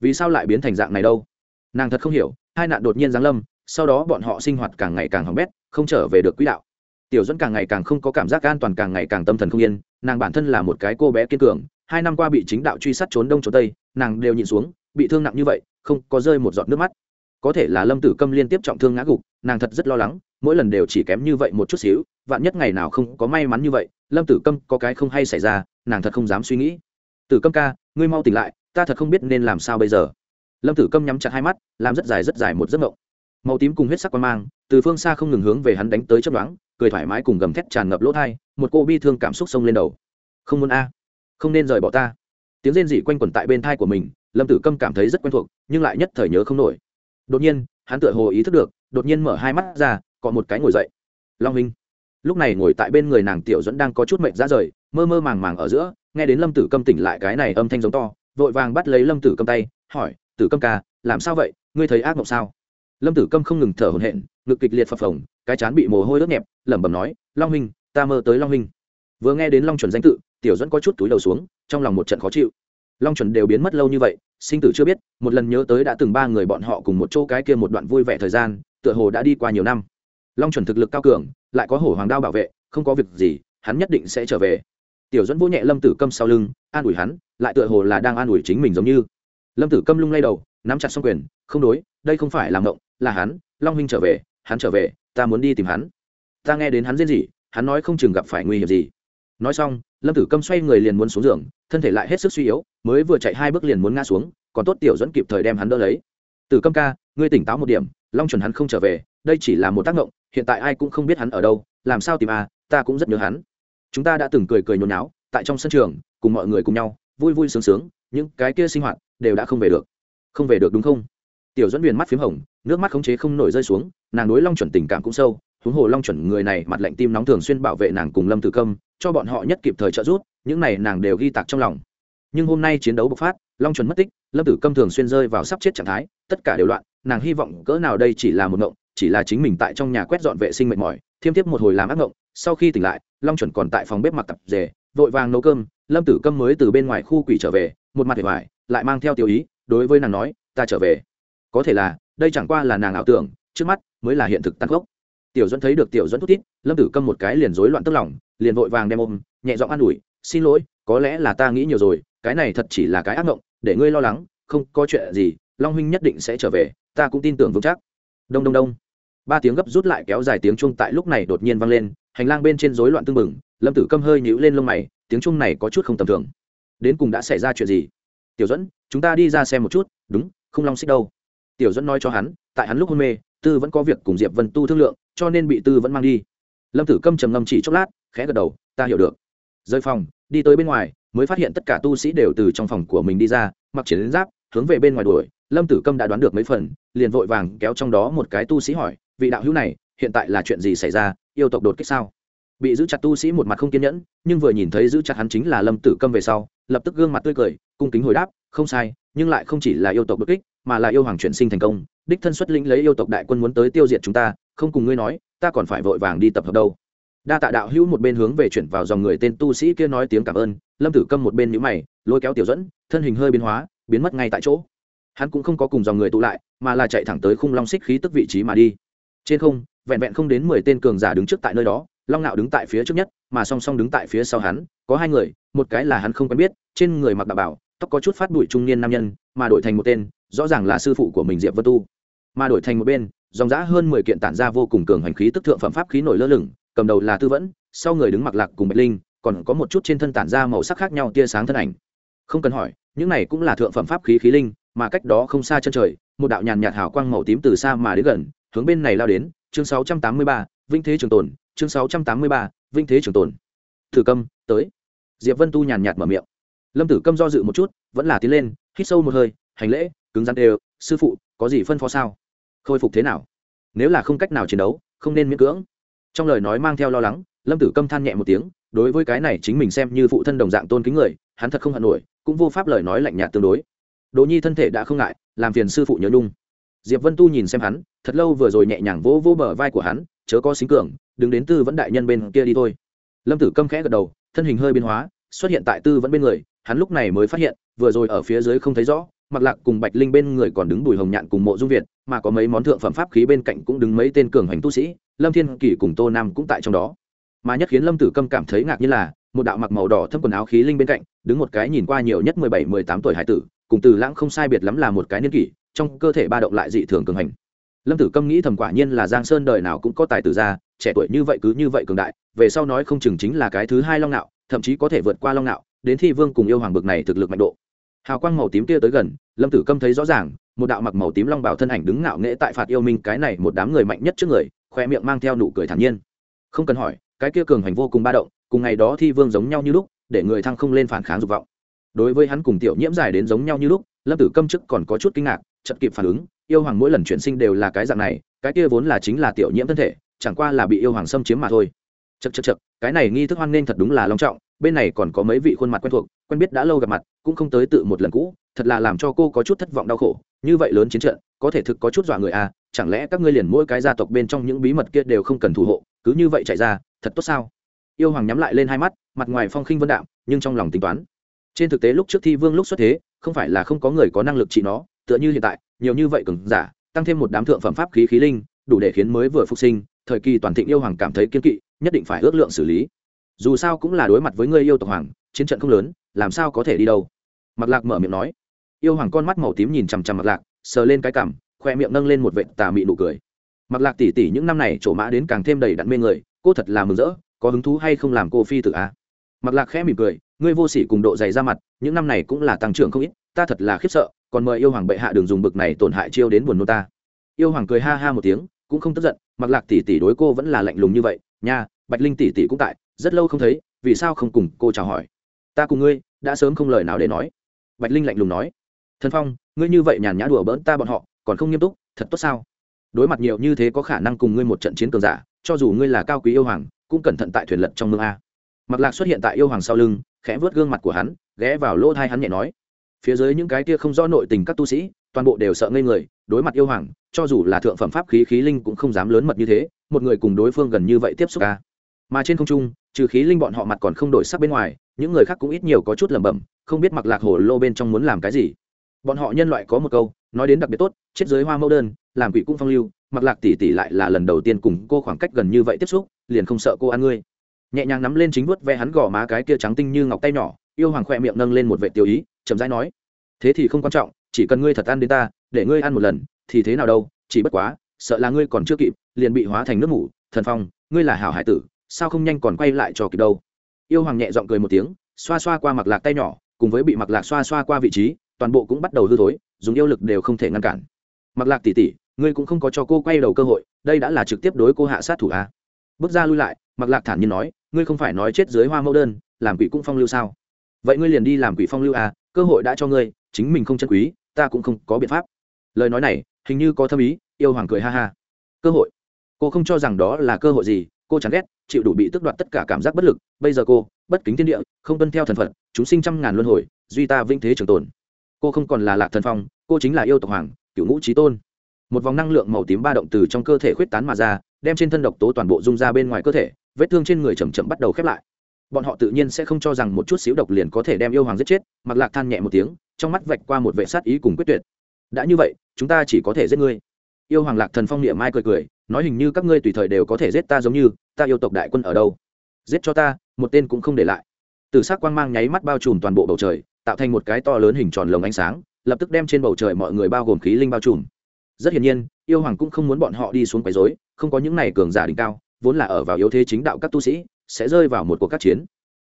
Vì sao lại biến thành dạng này đâu? Nàng thật không hiểu, hai nạn đột nhiên giáng lâm, sau đó bọn họ sinh hoạt càng ngày càng hỏng bét, không trở về được quỹ đạo. Tiểu dẫn càng ngày càng không có cảm giác an toàn, càng ngày càng tâm thần không yên, nàng bản thân là một cái cô bé kiên cường, hai năm qua bị chính đạo truy sát trốn đông trốn tây, nàng đều nhìn xuống, bị thương nặng như vậy, không có rơi một giọt nước mắt có thể là lâm tử câm liên tiếp trọng thương ngã gục, nàng thật rất lo lắng, mỗi lần đều chỉ kém như vậy một chút xíu, vạn nhất ngày nào không có may mắn như vậy, lâm tử câm có cái không hay xảy ra, nàng thật không dám suy nghĩ. Tử câm ca, ngươi mau tỉnh lại, ta thật không biết nên làm sao bây giờ. Lâm tử câm nhắm chặt hai mắt, làm rất dài rất dài một giấc mộng. Màu tím cùng huyết sắc quan mang, từ phương xa không ngừng hướng về hắn đánh tới chấp đoán cười thoải mái cùng gầm thét tràn ngập lỗ thai một cô bi thương cảm xúc sông lên đầu. Không muốn a, không nên rời bỏ ta. Tiếng rên rỉ quanh quẩn tại bên thai của mình, lâm tử câm cảm thấy rất quen thuộc, nhưng lại nhất thời nhớ không nổi đột nhiên hắn tựa hồ ý thức được đột nhiên mở hai mắt ra cọ một cái ngồi dậy. Long Minh, lúc này ngồi tại bên người nàng tiểu dẫn đang có chút mệnh ra rời mơ mơ màng màng ở giữa nghe đến lâm tử câm tỉnh lại cái này âm thanh giống to vội vàng bắt lấy lâm tử câm tay hỏi tử câm ca làm sao vậy? Ngươi thấy ác mộng sao? Lâm tử câm không ngừng thở hổn hển ngực kịch liệt phập phồng cái chán bị mồ hôi ướt nhẹp lẩm bẩm nói long huynh ta mơ tới long huynh vừa nghe đến long chuẩn danh tự tiểu dẫn có chút túi đầu xuống trong lòng một trận khó chịu long chuẩn đều biến mất lâu như vậy, sinh tử chưa biết, một lần nhớ tới đã từng ba người bọn họ cùng một chỗ cái kia một đoạn vui vẻ thời gian, tựa hồ đã đi qua nhiều năm. Long chuẩn thực lực cao cường, lại có hổ hoàng đao bảo vệ, không có việc gì, hắn nhất định sẽ trở về. Tiểu dẫn vỗ nhẹ lâm tử câm sau lưng, an ủi hắn, lại tựa hồ là đang an ủi chính mình giống như. Lâm tử câm lung lay đầu, nắm chặt xong quyền, không đối, đây không phải là ngộng, là hắn, long huynh trở về, hắn trở về, ta muốn đi tìm hắn. Ta nghe đến hắn diễn gì, hắn nói không chừng gặp phải nguy hiểm gì. Nói xong, lâm tử câm xoay người liền muốn xuống giường, thân thể lại hết sức suy yếu mới vừa chạy hai bước liền muốn ngã xuống, còn tốt tiểu dẫn kịp thời đem hắn đỡ lấy. Tử câm ca, ngươi tỉnh táo một điểm, long chuẩn hắn không trở về, đây chỉ là một tác động hiện tại ai cũng không biết hắn ở đâu, làm sao tìm à? ta cũng rất nhớ hắn. Chúng ta đã từng cười cười nhốn náo tại trong sân trường, cùng mọi người cùng nhau, vui vui sướng sướng, những cái kia sinh hoạt đều đã không về được. Không về được đúng không? Tiểu dẫn viền mắt p h í m hồng, nước mắt khống chế không nổi rơi xuống, nàng đối long chuẩn tình cảm cũng sâu, huống hồ long chuẩn người này mặt lạnh tim nóng thường xuyên bảo vệ nàng cùng lâm tử câm, cho bọn họ nhất kịp thời trợ giúp, những này nàng đều ghi tạc trong lòng nhưng hôm nay chiến đấu bộc phát, long chuẩn mất tích, lâm tử câm thường xuyên rơi vào sắp chết trạng thái, tất cả đều loạn, nàng hy vọng cỡ nào đây chỉ là một ngộng, chỉ là chính mình tại trong nhà quét dọn vệ sinh mệt mỏi, thiêm tiếp một hồi làm ác ngộng, sau khi tỉnh lại, long chuẩn còn tại phòng bếp mặc tập rể vội vàng nấu cơm, lâm tử câm mới từ bên ngoài khu quỷ trở về, một mặt vẻ vải lại mang theo tiêu ý, đối với nàng nói, ta trở về. Có thể là, đây chẳng qua là nàng ảo tưởng, trước mắt mới là hiện thực tăng gốc tiểu dẫn thấy được tiểu dẫn thút tít lâm tử câm một cái liền rối loạn tức lòng, liền vội vàng đem ôm, nhẹ giọng an ủi, xin lỗi, có lẽ là ta nghĩ nhiều rồi cái này thật chỉ là cái ác mộng, để ngươi lo lắng, không có chuyện gì, long huynh nhất định sẽ trở về, ta cũng tin tưởng vững chắc. Đông đông đông. Ba tiếng gấp rút lại kéo dài tiếng chuông tại lúc này đột nhiên vang lên, hành lang bên trên rối loạn tưng bừng, lâm tử câm hơi nhíu lên lông mày, tiếng chuông này có chút không tầm thường. Đến cùng đã xảy ra chuyện gì? Tiểu dẫn chúng ta đi ra xem một chút, đúng, không long xích đâu. Tiểu dẫn nói cho hắn, tại hắn lúc hôn mê, tư vẫn có việc cùng diệp vân tu thương lượng, cho nên bị tư vẫn mang đi. Lâm tử câm trầm ngâm chỉ chốc lát, khẽ gật đầu, ta hiểu được rời phòng, đi tới bên ngoài, mới phát hiện tất cả tu sĩ đều từ trong phòng của mình đi ra, mặc chiến giáp, hướng về bên ngoài đuổi. Lâm tử câm đã đoán được mấy phần, liền vội vàng kéo trong đó một cái tu sĩ hỏi, vị đạo hữu này, hiện tại là chuyện gì xảy ra? Yêu tộc đột kích sao? Bị giữ chặt tu sĩ một mặt không kiên nhẫn, nhưng vừa nhìn thấy giữ chặt hắn chính là lâm tử câm về sau, lập tức gương mặt tươi cười, cung kính hồi đáp, không sai, nhưng lại không chỉ là yêu tộc đột kích, mà là yêu hoàng chuyển sinh thành công. Đích thân xuất lĩnh lấy yêu tộc đại quân muốn tới tiêu diệt chúng ta, không cùng ngươi nói, ta còn phải vội vàng đi tập hợp đâu đa tạ đạo hữu một bên hướng về chuyển vào dòng người tên tu sĩ kia nói tiếng cảm ơn, lâm tử câm một bên nhữ mày, lôi kéo tiểu dẫn thân hình hơi biến hóa, biến mất ngay tại chỗ. Hắn cũng không có cùng dòng người tụ lại, mà là chạy thẳng tới khung long xích khí tức vị trí mà đi. Trên không, vẹn vẹn không đến mười tên cường giả đứng trước tại nơi đó, long nạo đứng tại phía trước nhất, mà song song đứng tại phía sau hắn, có hai người, một cái là hắn không quen biết, trên người mặc đạo bảo, tóc có chút phát bụi trung niên nam nhân, mà đổi thành một tên, rõ ràng là sư phụ của mình diệp vân tu. Mà đổi thành một bên, dòng giã hơn mười kiện tản ra vô cùng cường hành khí tức thượng phẩm pháp khí nổi lơ lửng cầm đầu là tư vẫn sau người đứng mặc lạc cùng bạch linh còn có một chút trên thân tản ra màu sắc khác nhau tia sáng thân ảnh. Không cần hỏi những này cũng là thượng phẩm pháp khí khí linh mà cách đó không xa chân trời một đạo nhàn nhạt hào quang màu tím từ xa mà đến gần hướng bên này lao đến chương 683, vinh thế trường tồn chương 683, vinh thế trường tồn. Thử câm tới. Diệp vân tu nhàn nhạt mở miệng. Lâm tử câm do dự một chút vẫn là tiến lên hít sâu một hơi hành lễ cứng rắn đều sư phụ có gì phân phó sao? Khôi phục thế nào? Nếu là không cách nào chiến đấu không nên miễn cưỡng trong lời nói mang theo lo lắng, lâm tử câm than nhẹ một tiếng, đối với cái này chính mình xem như phụ thân đồng dạng tôn kính người, hắn thật không hận nổi, cũng vô pháp lời nói lạnh nhạt tương đối. Đỗ nhi thân thể đã không ngại, làm phiền sư phụ nhớ nhung. Diệp vân tu nhìn xem hắn, thật lâu vừa rồi nhẹ nhàng vỗ vỗ bờ vai của hắn, chớ có xính cường, đứng đến tư vẫn đại nhân bên kia đi thôi. Lâm tử câm khẽ gật đầu, thân hình hơi biến hóa, xuất hiện tại tư vẫn bên người, hắn lúc này mới phát hiện, vừa rồi ở phía dưới không thấy rõ mặc lạc cùng bạch linh bên người còn đứng bùi hồng nhạn cùng mộ dung việt, mà có mấy món thượng phẩm pháp khí bên cạnh cũng đứng mấy tên cường hành tu sĩ, lâm thiên kỳ cùng tô nam cũng tại trong đó. Mà nhất khiến lâm tử câm cảm thấy ngạc như là, một đạo mặc màu đỏ thâm quần áo khí linh bên cạnh, đứng một cái nhìn qua nhiều nhất mười bảy, mười tám tuổi hải tử, cùng từ lãng không sai biệt lắm là một cái niên kỷ, trong cơ thể ba động lại dị thường cường hành. Lâm tử câm nghĩ thầm quả nhiên là giang sơn đời nào cũng có tài tử ra, trẻ tuổi như vậy cứ như vậy cường đại, về sau nói không chừng chính là cái thứ hai long nạo, thậm chí có thể vượt qua long nạo, đến thi vương cùng yêu hoàng bực này thực lực mạnh độ hào quang màu tím kia tới gần, lâm tử câm thấy rõ ràng, một đạo mặc màu tím long bảo thân ảnh đứng ngạo nghễ tại phạt yêu minh cái này một đám người mạnh nhất trước người khoe miệng mang theo nụ cười thản nhiên. Không cần hỏi, cái kia cường hành vô cùng ba động, cùng ngày đó thi vương giống nhau như lúc, để người thăng không lên phản kháng dục vọng. Đối với hắn cùng tiểu nhiễm dài đến giống nhau như lúc, lâm tử câm chức còn có chút kinh ngạc chật kịp phản ứng, yêu hoàng mỗi lần chuyển sinh đều là cái dạng này, cái kia vốn là chính là tiểu nhiễm thân thể, chẳng qua là bị yêu hoàng xâm chiếm mà thôi. Chật chật chật cái này nghi thức hoan nên thật đúng là long trọng, bên này còn có mấy vị khuôn mặt quen thuộc quen biết đã lâu gặp mặt, cũng không tới tự một lần cũ, thật là làm cho cô có chút thất vọng đau khổ. Như vậy lớn chiến trận, có thể thực có chút dọa người à chẳng lẽ các ngươi liền mỗi cái gia tộc bên trong những bí mật kia đều không cần thủ hộ, cứ như vậy chạy ra, thật tốt sao? Yêu hoàng nhắm lại lên hai mắt, mặt ngoài phong khinh vân đạm, nhưng trong lòng tính toán. Trên thực tế lúc trước thi vương lúc xuất thế, không phải là không có người có năng lực trị nó, tựa như hiện tại, nhiều như vậy cường giả, tăng thêm một đám thượng phẩm pháp khí khí linh, đủ để khiến mới vừa phục sinh, thời kỳ toàn thịnh yêu hoàng cảm thấy kiên kỵ, nhất định phải ước lượng xử lý dù sao cũng là đối mặt với người yêu tộc hoàng, chiến trận không lớn, làm sao có thể đi đâu? Mặc lạc mở miệng nói. Yêu hoàng con mắt màu tím nhìn chằm chằm mặc lạc, sờ lên cái cằm, khoe miệng nâng lên một vệ tà mị nụ cười. Mặc lạc tỉ tỉ những năm này trổ mã đến càng thêm đầy đặn mê người, cô thật là mừng rỡ, có hứng thú hay không làm cô phi tử á mặc lạc khẽ mỉm cười, ngươi vô sỉ cùng độ dày ra mặt, những năm này cũng là tăng trưởng không ít, ta thật là khiếp sợ, còn mời yêu hoàng bệ hạ đường dùng bực này tổn hại chiêu đến buồn nô ta. Yêu hoàng cười ha ha một tiếng, cũng không tức giận mặc lạc tỷ tỷ đối cô vẫn là lạnh lùng như vậy, nha, bạch linh tỷ tỷ cũng tại rất lâu không thấy, vì sao không cùng cô chào hỏi? Ta cùng ngươi, đã sớm không lời nào để nói. Bạch linh lạnh lùng nói. Thần phong, ngươi như vậy nhàn nhã đùa bỡn ta bọn họ, còn không nghiêm túc, thật tốt sao? Đối mặt nhiều như thế có khả năng cùng ngươi một trận chiến cường giả, cho dù ngươi là cao quý yêu hoàng, cũng cẩn thận tại thuyền lật trong mương a. Mặc lạc xuất hiện tại yêu hoàng sau lưng, khẽ vớt gương mặt của hắn, ghé vào lỗ thai hắn nhẹ nói. Phía dưới những cái kia không rõ nội tình các tu sĩ, toàn bộ đều sợ ngây người, đối mặt yêu hoàng, cho dù là thượng phẩm pháp khí khí linh cũng không dám lớn mật như thế, một người cùng đối phương gần như vậy tiếp xúc ca mà trên không trung, trừ khí linh bọn họ mặt còn không đổi sắc bên ngoài, những người khác cũng ít nhiều có chút lẩm bẩm, không biết mặc lạc hồ lô bên trong muốn làm cái gì. Bọn họ nhân loại có một câu, nói đến đặc biệt tốt, chết giới hoa mẫu đơn, làm quỷ cung phong lưu, mặc lạc tỷ tỷ lại là lần đầu tiên cùng cô khoảng cách gần như vậy tiếp xúc, liền không sợ cô ăn ngươi. Nhẹ nhàng nắm lên chính vuốt ve hắn gò má cái kia trắng tinh như ngọc tay nhỏ, yêu hoàng khoe miệng nâng lên một vệ tiêu ý, chậm rãi nói, thế thì không quan trọng, chỉ cần ngươi thật ăn đến ta, để ngươi ăn một lần, thì thế nào đâu, chỉ bất quá, sợ là ngươi còn chưa kịp, liền bị hóa thành nước ngủ thần phong, ngươi là hảo hải tử sao không nhanh còn quay lại cho kịp đâu? Yêu hoàng nhẹ giọng cười một tiếng, xoa xoa qua mặc lạc tay nhỏ, cùng với bị mặc lạc xoa xoa qua vị trí, toàn bộ cũng bắt đầu hư thối, dùng yêu lực đều không thể ngăn cản. Mặc lạc tỉ tỉ ngươi cũng không có cho cô quay đầu cơ hội, đây đã là trực tiếp đối cô hạ sát thủ a à? bước ra lui lại, mặc lạc thản nhiên nói, ngươi không phải nói chết dưới hoa mẫu đơn, làm quỷ cũng phong lưu sao? Vậy ngươi liền đi làm quỷ phong lưu à cơ hội đã cho ngươi, chính mình không chân quý, ta cũng không có biện pháp. Lời nói này, hình như có thâm ý, yêu hoàng cười ha ha. Cơ hội. Cô không cho rằng đó là cơ hội gì cô chẳng ghét, chịu đủ bị tước đoạt tất cả cảm giác bất lực, bây giờ cô, bất kính thiên địa, không tuân theo thần phật, chúng sinh trăm ngàn luân hồi, duy ta vĩnh thế trường tồn. Cô không còn là lạc thần phong, cô chính là yêu tộc hoàng, cựu ngũ trí tôn. Một vòng năng lượng màu tím ba động từ trong cơ thể khuyết tán mà ra, đem trên thân độc tố toàn bộ rung ra bên ngoài cơ thể, vết thương trên người chầm chậm bắt đầu khép lại. Bọn họ tự nhiên sẽ không cho rằng một chút xíu độc liền có thể đem yêu hoàng giết chết mặc lạc than nhẹ một tiếng, trong mắt vạch qua một vệ sát ý cùng quyết tuyệt. Đã như vậy, chúng ta chỉ có thể giết ngươi. Yêu hoàng lạc thần phong niệm mai cười cười nói hình như các ngươi tùy thời đều có thể giết ta giống như, ta yêu tộc đại quân ở đâu? Giết cho ta, một tên cũng không để lại. Từ s ắ c quang mang nháy mắt bao trùm toàn bộ bầu trời, tạo thành một cái to lớn hình tròn lồng ánh sáng, lập tức đem trên bầu trời mọi người bao gồm khí linh bao trùm. Rất hiển nhiên, yêu hoàng cũng không muốn bọn họ đi xuống quấy dối không có những này cường giả đỉnh cao, vốn là ở vào yếu thế chính đạo các tu sĩ, sẽ rơi vào một cuộc các chiến.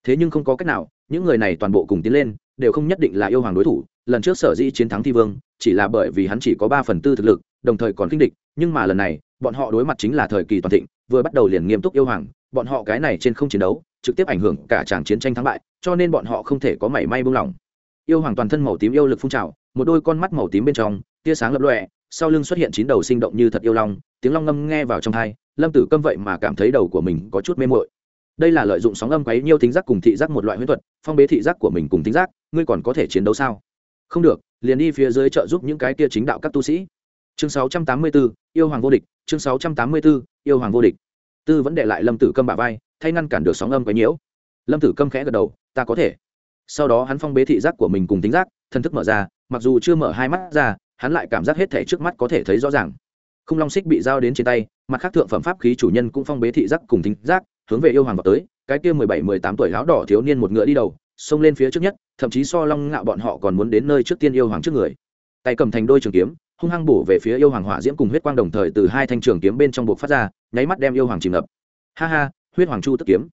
Thế nhưng không có cách nào, những người này toàn bộ cùng tiến lên, đều không nhất định là yêu hoàng đối thủ. Lần trước sở dĩ chiến thắng thi vương, chỉ là bởi vì hắn chỉ có ba phần tư thực lực đồng thời còn kinh địch, nhưng mà lần này, bọn họ đối mặt chính là thời kỳ toàn thịnh, vừa bắt đầu liền nghiêm túc yêu hoàng, bọn họ cái này trên không chiến đấu, trực tiếp ảnh hưởng cả tràng chiến tranh thắng bại, cho nên bọn họ không thể có mảy may buông lỏng. Yêu hoàng toàn thân màu tím yêu lực phun trào, một đôi con mắt màu tím bên trong, tia sáng lập lọe sau lưng xuất hiện chín đầu sinh động như thật yêu long, tiếng long ngâm nghe vào trong thai lâm tử câm vậy mà cảm thấy đầu của mình có chút mê mội đây là lợi dụng sóng âm quấy nhiêu thính giác cùng thị giác một loại huyễn thuật, phong bế thị giác của mình cùng thính giác, ngươi còn có thể chiến đấu sao? Không được, liền đi phía dưới trợ giúp những cái kia chính đạo các tu sĩ chương 684, yêu hoàng vô địch chương 684, yêu hoàng vô địch. Tư vẫn để lại lâm tử câm bả vai thay ngăn cản được sóng âm quấy nhiễu. Lâm tử câm khẽ gật đầu ta có thể. Sau đó hắn phong bế thị giác của mình cùng tính giác thân thức mở ra mặc dù chưa mở hai mắt ra hắn lại cảm giác hết thể trước mắt có thể thấy rõ ràng. Không long xích bị giao đến trên tay mặt khác thượng phẩm pháp khí chủ nhân cũng phong bế thị giác cùng tính giác hướng về yêu hoàng vào tới. Cái kia mười bảy mười tám tuổi láo đỏ thiếu niên một ngựa đi đầu xông lên phía trước nhất thậm chí so long ngạo bọn họ còn muốn đến nơi trước tiên yêu hoàng trước người. Tay cầm thành đôi trường kiếm hung hăng bổ về phía yêu hoàng hỏa diễm cùng huyết quang đồng thời từ hai thanh trường kiếm bên trong buộc phát ra nháy mắt đem yêu hoàng chìm ngập. Ha ha huyết hoàng chu tức kiếm.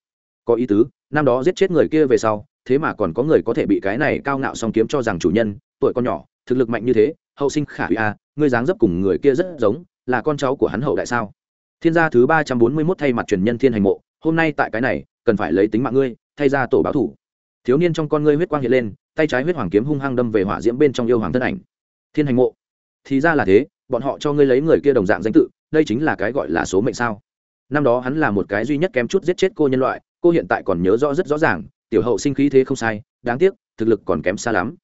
Có ý tứ năm đó giết chết người kia về sau thế mà còn có người có thể bị cái này cao ngạo song kiếm cho rằng chủ nhân tuổi con nhỏ thực lực mạnh như thế hậu sinh khả hủy a à, ngươi dáng dấp cùng người kia rất giống là con cháu của hắn hậu đại sao? Thiên gia thứ ba trăm bốn mươi mốt thay mặt truyền nhân thiên hành mộ hôm nay tại cái này cần phải lấy tính mạng ngươi thay ra tổ báo thủ. Thiếu niên trong con ngươi huyết quang hiện lên tay trái huyết hoàng kiếm hung hăng đâm về hỏa diễm bên trong yêu hoàng thân ảnh. Thiên hành mộ thì ra là thế, bọn họ cho ngươi lấy người kia đồng dạng danh tự, đây chính là cái gọi là số mệnh sao? Năm đó hắn là một cái duy nhất kém chút giết chết cô nhân loại, cô hiện tại còn nhớ rõ rất rõ ràng, tiểu hậu sinh khí thế không sai, đáng tiếc, thực lực còn kém xa lắm.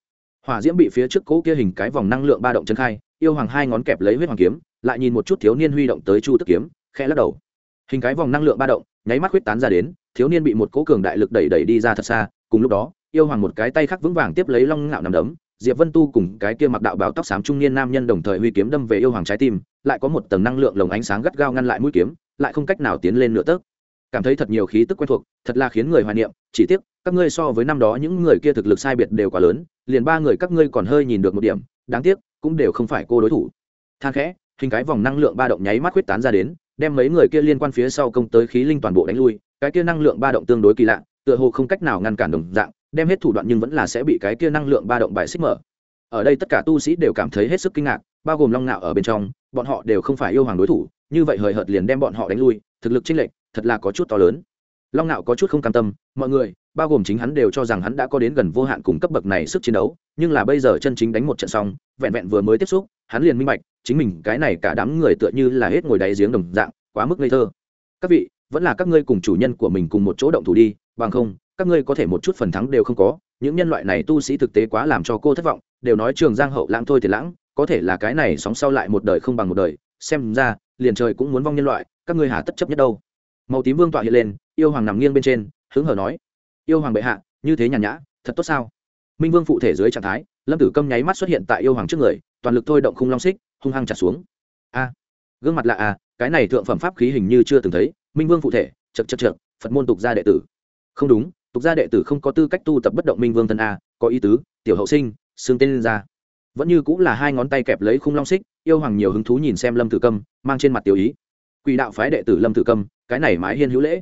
Hỏa diễm bị phía trước cỗ kia hình cái vòng năng lượng ba động chân khai, yêu hoàng hai ngón kẹp lấy huyết hoàng kiếm, lại nhìn một chút thiếu niên huy động tới chu tức kiếm, khẽ lắc đầu. Hình cái vòng năng lượng ba động, nháy mắt huyết tán ra đến, thiếu niên bị một cỗ cường đại lực đẩy đẩy đi ra thật xa, cùng lúc đó, yêu hoàng một cái tay khắc vững vàng tiếp lấy long ngạo nằm đấm diệp vân tu cùng cái kia mặc đạo bào tóc xám trung niên nam nhân đồng thời huy kiếm đâm về yêu hoàng trái tim, lại có một tầng năng lượng lồng ánh sáng gắt gao ngăn lại mũi kiếm, lại không cách nào tiến lên nửa tấc. Cảm thấy thật nhiều khí tức quen thuộc, thật là khiến người hoài niệm, chỉ tiếc, các ngươi so với năm đó những người kia thực lực sai biệt đều quá lớn, liền ba người các ngươi còn hơi nhìn được một điểm, đáng tiếc, cũng đều không phải cô đối thủ. Than khẽ, hình cái vòng năng lượng ba động nháy mắt huyết tán ra đến, đem mấy người kia liên quan phía sau công tới khí linh toàn bộ đánh lui, cái kia năng lượng ba động tương đối kỳ lạ, tựa hồ không cách nào ngăn cản đồng dạng đem hết thủ đoạn nhưng vẫn là sẽ bị cái kia năng lượng ba động bại xích mở. Ở đây tất cả tu sĩ đều cảm thấy hết sức kinh ngạc, bao gồm long ngạo ở bên trong, bọn họ đều không phải yêu hoàng đối thủ, như vậy hời hợt liền đem bọn họ đánh lui, thực lực chênh lệch, thật là có chút to lớn. Long ngạo có chút không cam tâm, mọi người, bao gồm chính hắn đều cho rằng hắn đã có đến gần vô hạn cùng cấp bậc này sức chiến đấu, nhưng là bây giờ chân chính đánh một trận xong, vẹn vẹn vừa mới tiếp xúc, hắn liền minh bạch, chính mình cái này cả đám người tựa như là hết ngồi đáy giếng đồng dạng, quá mức ngây thơ. Các vị, vẫn là các ngươi cùng chủ nhân của mình cùng một chỗ động thủ đi, bằng không các ngươi có thể một chút phần thắng đều không có, những nhân loại này tu sĩ thực tế quá làm cho cô thất vọng, đều nói trường giang hậu lãng thôi thì lãng, có thể là cái này sóng sau lại một đời không bằng một đời, xem ra, liền trời cũng muốn vong nhân loại, các ngươi hà tất chấp nhất đâu. Màu tím vương tọa hiện lên, yêu hoàng nằm nghiêng bên trên, hứng hở nói, yêu hoàng bệ hạ, như thế nhàn nhã, thật tốt sao? Minh vương phụ thể dưới trạng thái, lâm tử câm nháy mắt xuất hiện tại yêu hoàng trước người, toàn lực thôi động khung long xích, hung hăng trả xuống. A, gương mặt lạ à cái này thượng phẩm pháp khí hình như chưa từng thấy, minh vương phụ thể chật chật chật phật môn tục ra đệ tử. Không đúng tục gia đệ tử không có tư cách tu tập bất động minh vương thân a, có ý tứ, tiểu hậu sinh, xương tên lên ra vẫn như cũng là hai ngón tay kẹp lấy khung long xích, yêu hoàng nhiều hứng thú nhìn xem lâm tử câm, mang trên mặt tiểu ý. Quỷ đạo phái đệ tử lâm tử câm, cái này mái hiên hữu lễ.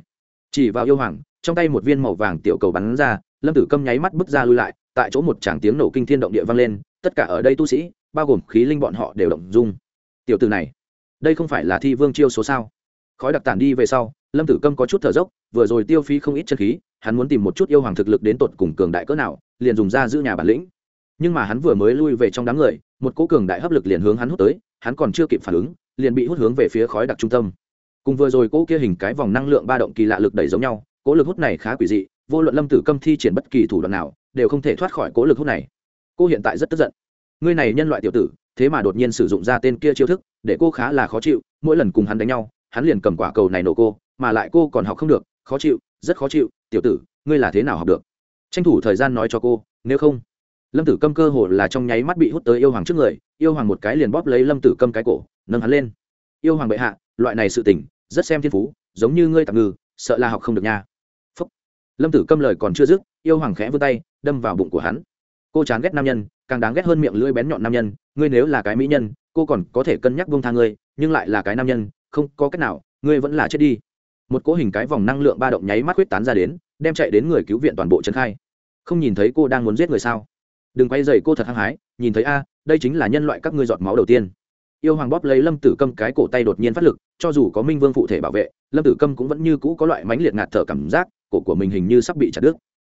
Chỉ vào yêu hoàng, trong tay một viên màu vàng tiểu cầu bắn ra, lâm tử câm nháy mắt bước ra lui lại, tại chỗ một tràng tiếng nổ kinh thiên động địa vang lên, tất cả ở đây tu sĩ, bao gồm khí linh bọn họ đều động dung. Tiểu từ này, đây không phải là thi vương chiêu số sao? Khói đặc tản đi về sau, lâm tử câm có chút thở dốc, vừa rồi tiêu phí không ít chân khí hắn muốn tìm một chút yêu hoàng thực lực đến tột cùng cường đại cỡ nào, liền dùng ra giữ nhà bản lĩnh. Nhưng mà hắn vừa mới lui về trong đám người, một cỗ cường đại hấp lực liền hướng hắn hút tới, hắn còn chưa kịp phản ứng, liền bị hút hướng về phía khói đặc trung tâm. Cùng vừa rồi cỗ kia hình cái vòng năng lượng ba động kỳ lạ lực đẩy giống nhau, cỗ lực hút này khá quỷ dị, vô luận lâm tử câm thi triển bất kỳ thủ đoạn nào, đều không thể thoát khỏi cỗ lực hút này. Cô hiện tại rất tức giận. Ngươi này nhân loại tiểu tử, thế mà đột nhiên sử dụng ra tên kia chiêu thức, để cô khá là khó chịu, mỗi lần cùng hắn đánh nhau, hắn liền cầm quả cầu này nổ cô, mà lại cô còn học không được, khó chịu rất khó chịu, tiểu tử, ngươi là thế nào học được? Tranh thủ thời gian nói cho cô, nếu không. Lâm tử câm cơ hồ là trong nháy mắt bị hút tới yêu hoàng trước người, yêu hoàng một cái liền bóp lấy lâm tử câm cái cổ, nâng hắn lên. Yêu hoàng bệ hạ, loại này sự tình, rất xem thiên phú, giống như ngươi tạm ngư, sợ là học không được nha. Phúc. lâm tử câm lời còn chưa dứt, yêu hoàng khẽ vươn tay, đâm vào bụng của hắn. Cô chán ghét nam nhân, càng đáng ghét hơn miệng lưỡi bén nhọn nam nhân, ngươi nếu là cái mỹ nhân, cô còn có thể cân nhắc buông tha ngươi, nhưng lại là cái nam nhân, không có cách nào, ngươi vẫn là chết đi một cỗ hình cái vòng năng lượng ba động nháy mắt huyết tán ra đến, đem chạy đến người cứu viện toàn bộ trấn khai. Không nhìn thấy cô đang muốn giết người sao? Đừng quay dày cô thật hăng hái, nhìn thấy a, đây chính là nhân loại các ngươi giọt máu đầu tiên. Yêu hoàng bóp lấy lâm tử câm cái cổ tay đột nhiên phát lực, cho dù có minh vương phụ thể bảo vệ, lâm tử câm cũng vẫn như cũ có loại mãnh liệt ngạt thở cảm giác, cổ của mình hình như sắp bị chặt đứt.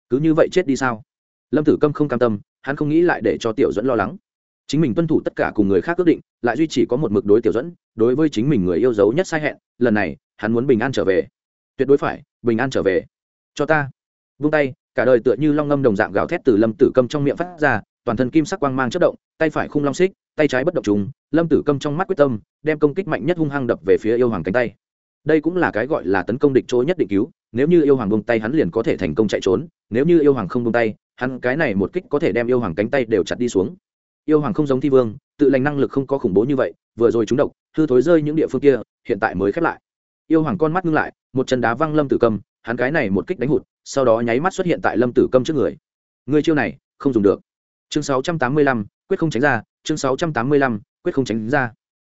Cứ như vậy chết đi sao? Lâm tử câm không cam tâm, hắn không nghĩ lại để cho tiểu dẫn lo lắng. Chính mình tuân thủ tất cả cùng người khác ước định, lại duy chỉ có một mực đối tiểu dẫn đối với chính mình người yêu dấu nhất sai hẹn, lần này hắn muốn bình an trở về. Tuyệt đối phải, bình an trở về. Cho ta. Vung tay, cả đời tựa như long ngâm đồng dạng gào thét từ lâm tử câm trong miệng phát ra, toàn thân kim sắc quang mang chất động, tay phải khung long xích, tay trái bất động chúng lâm tử câm trong mắt quyết tâm, đem công kích mạnh nhất hung hăng đập về phía yêu hoàng cánh tay. Đây cũng là cái gọi là tấn công địch chỗ nhất định cứu, nếu như yêu hoàng bông tay hắn liền có thể thành công chạy trốn, nếu như yêu hoàng không bông tay, hắn cái này một kích có thể đem yêu hoàng cánh tay đều chặt đi xuống. Yêu hoàng không giống thi vương, tự lành năng lực không có khủng bố như vậy, vừa rồi chúng độc, hư thối rơi những địa phương kia, hiện tại mới khép lại yêu hoàng con mắt ngưng lại một chân đá văng lâm tử câm hắn cái này một kích đánh hụt sau đó nháy mắt xuất hiện tại lâm tử câm trước người. Người chiêu này không dùng được. Chương 685, quyết không tránh ra chương 685, quyết không tránh ra.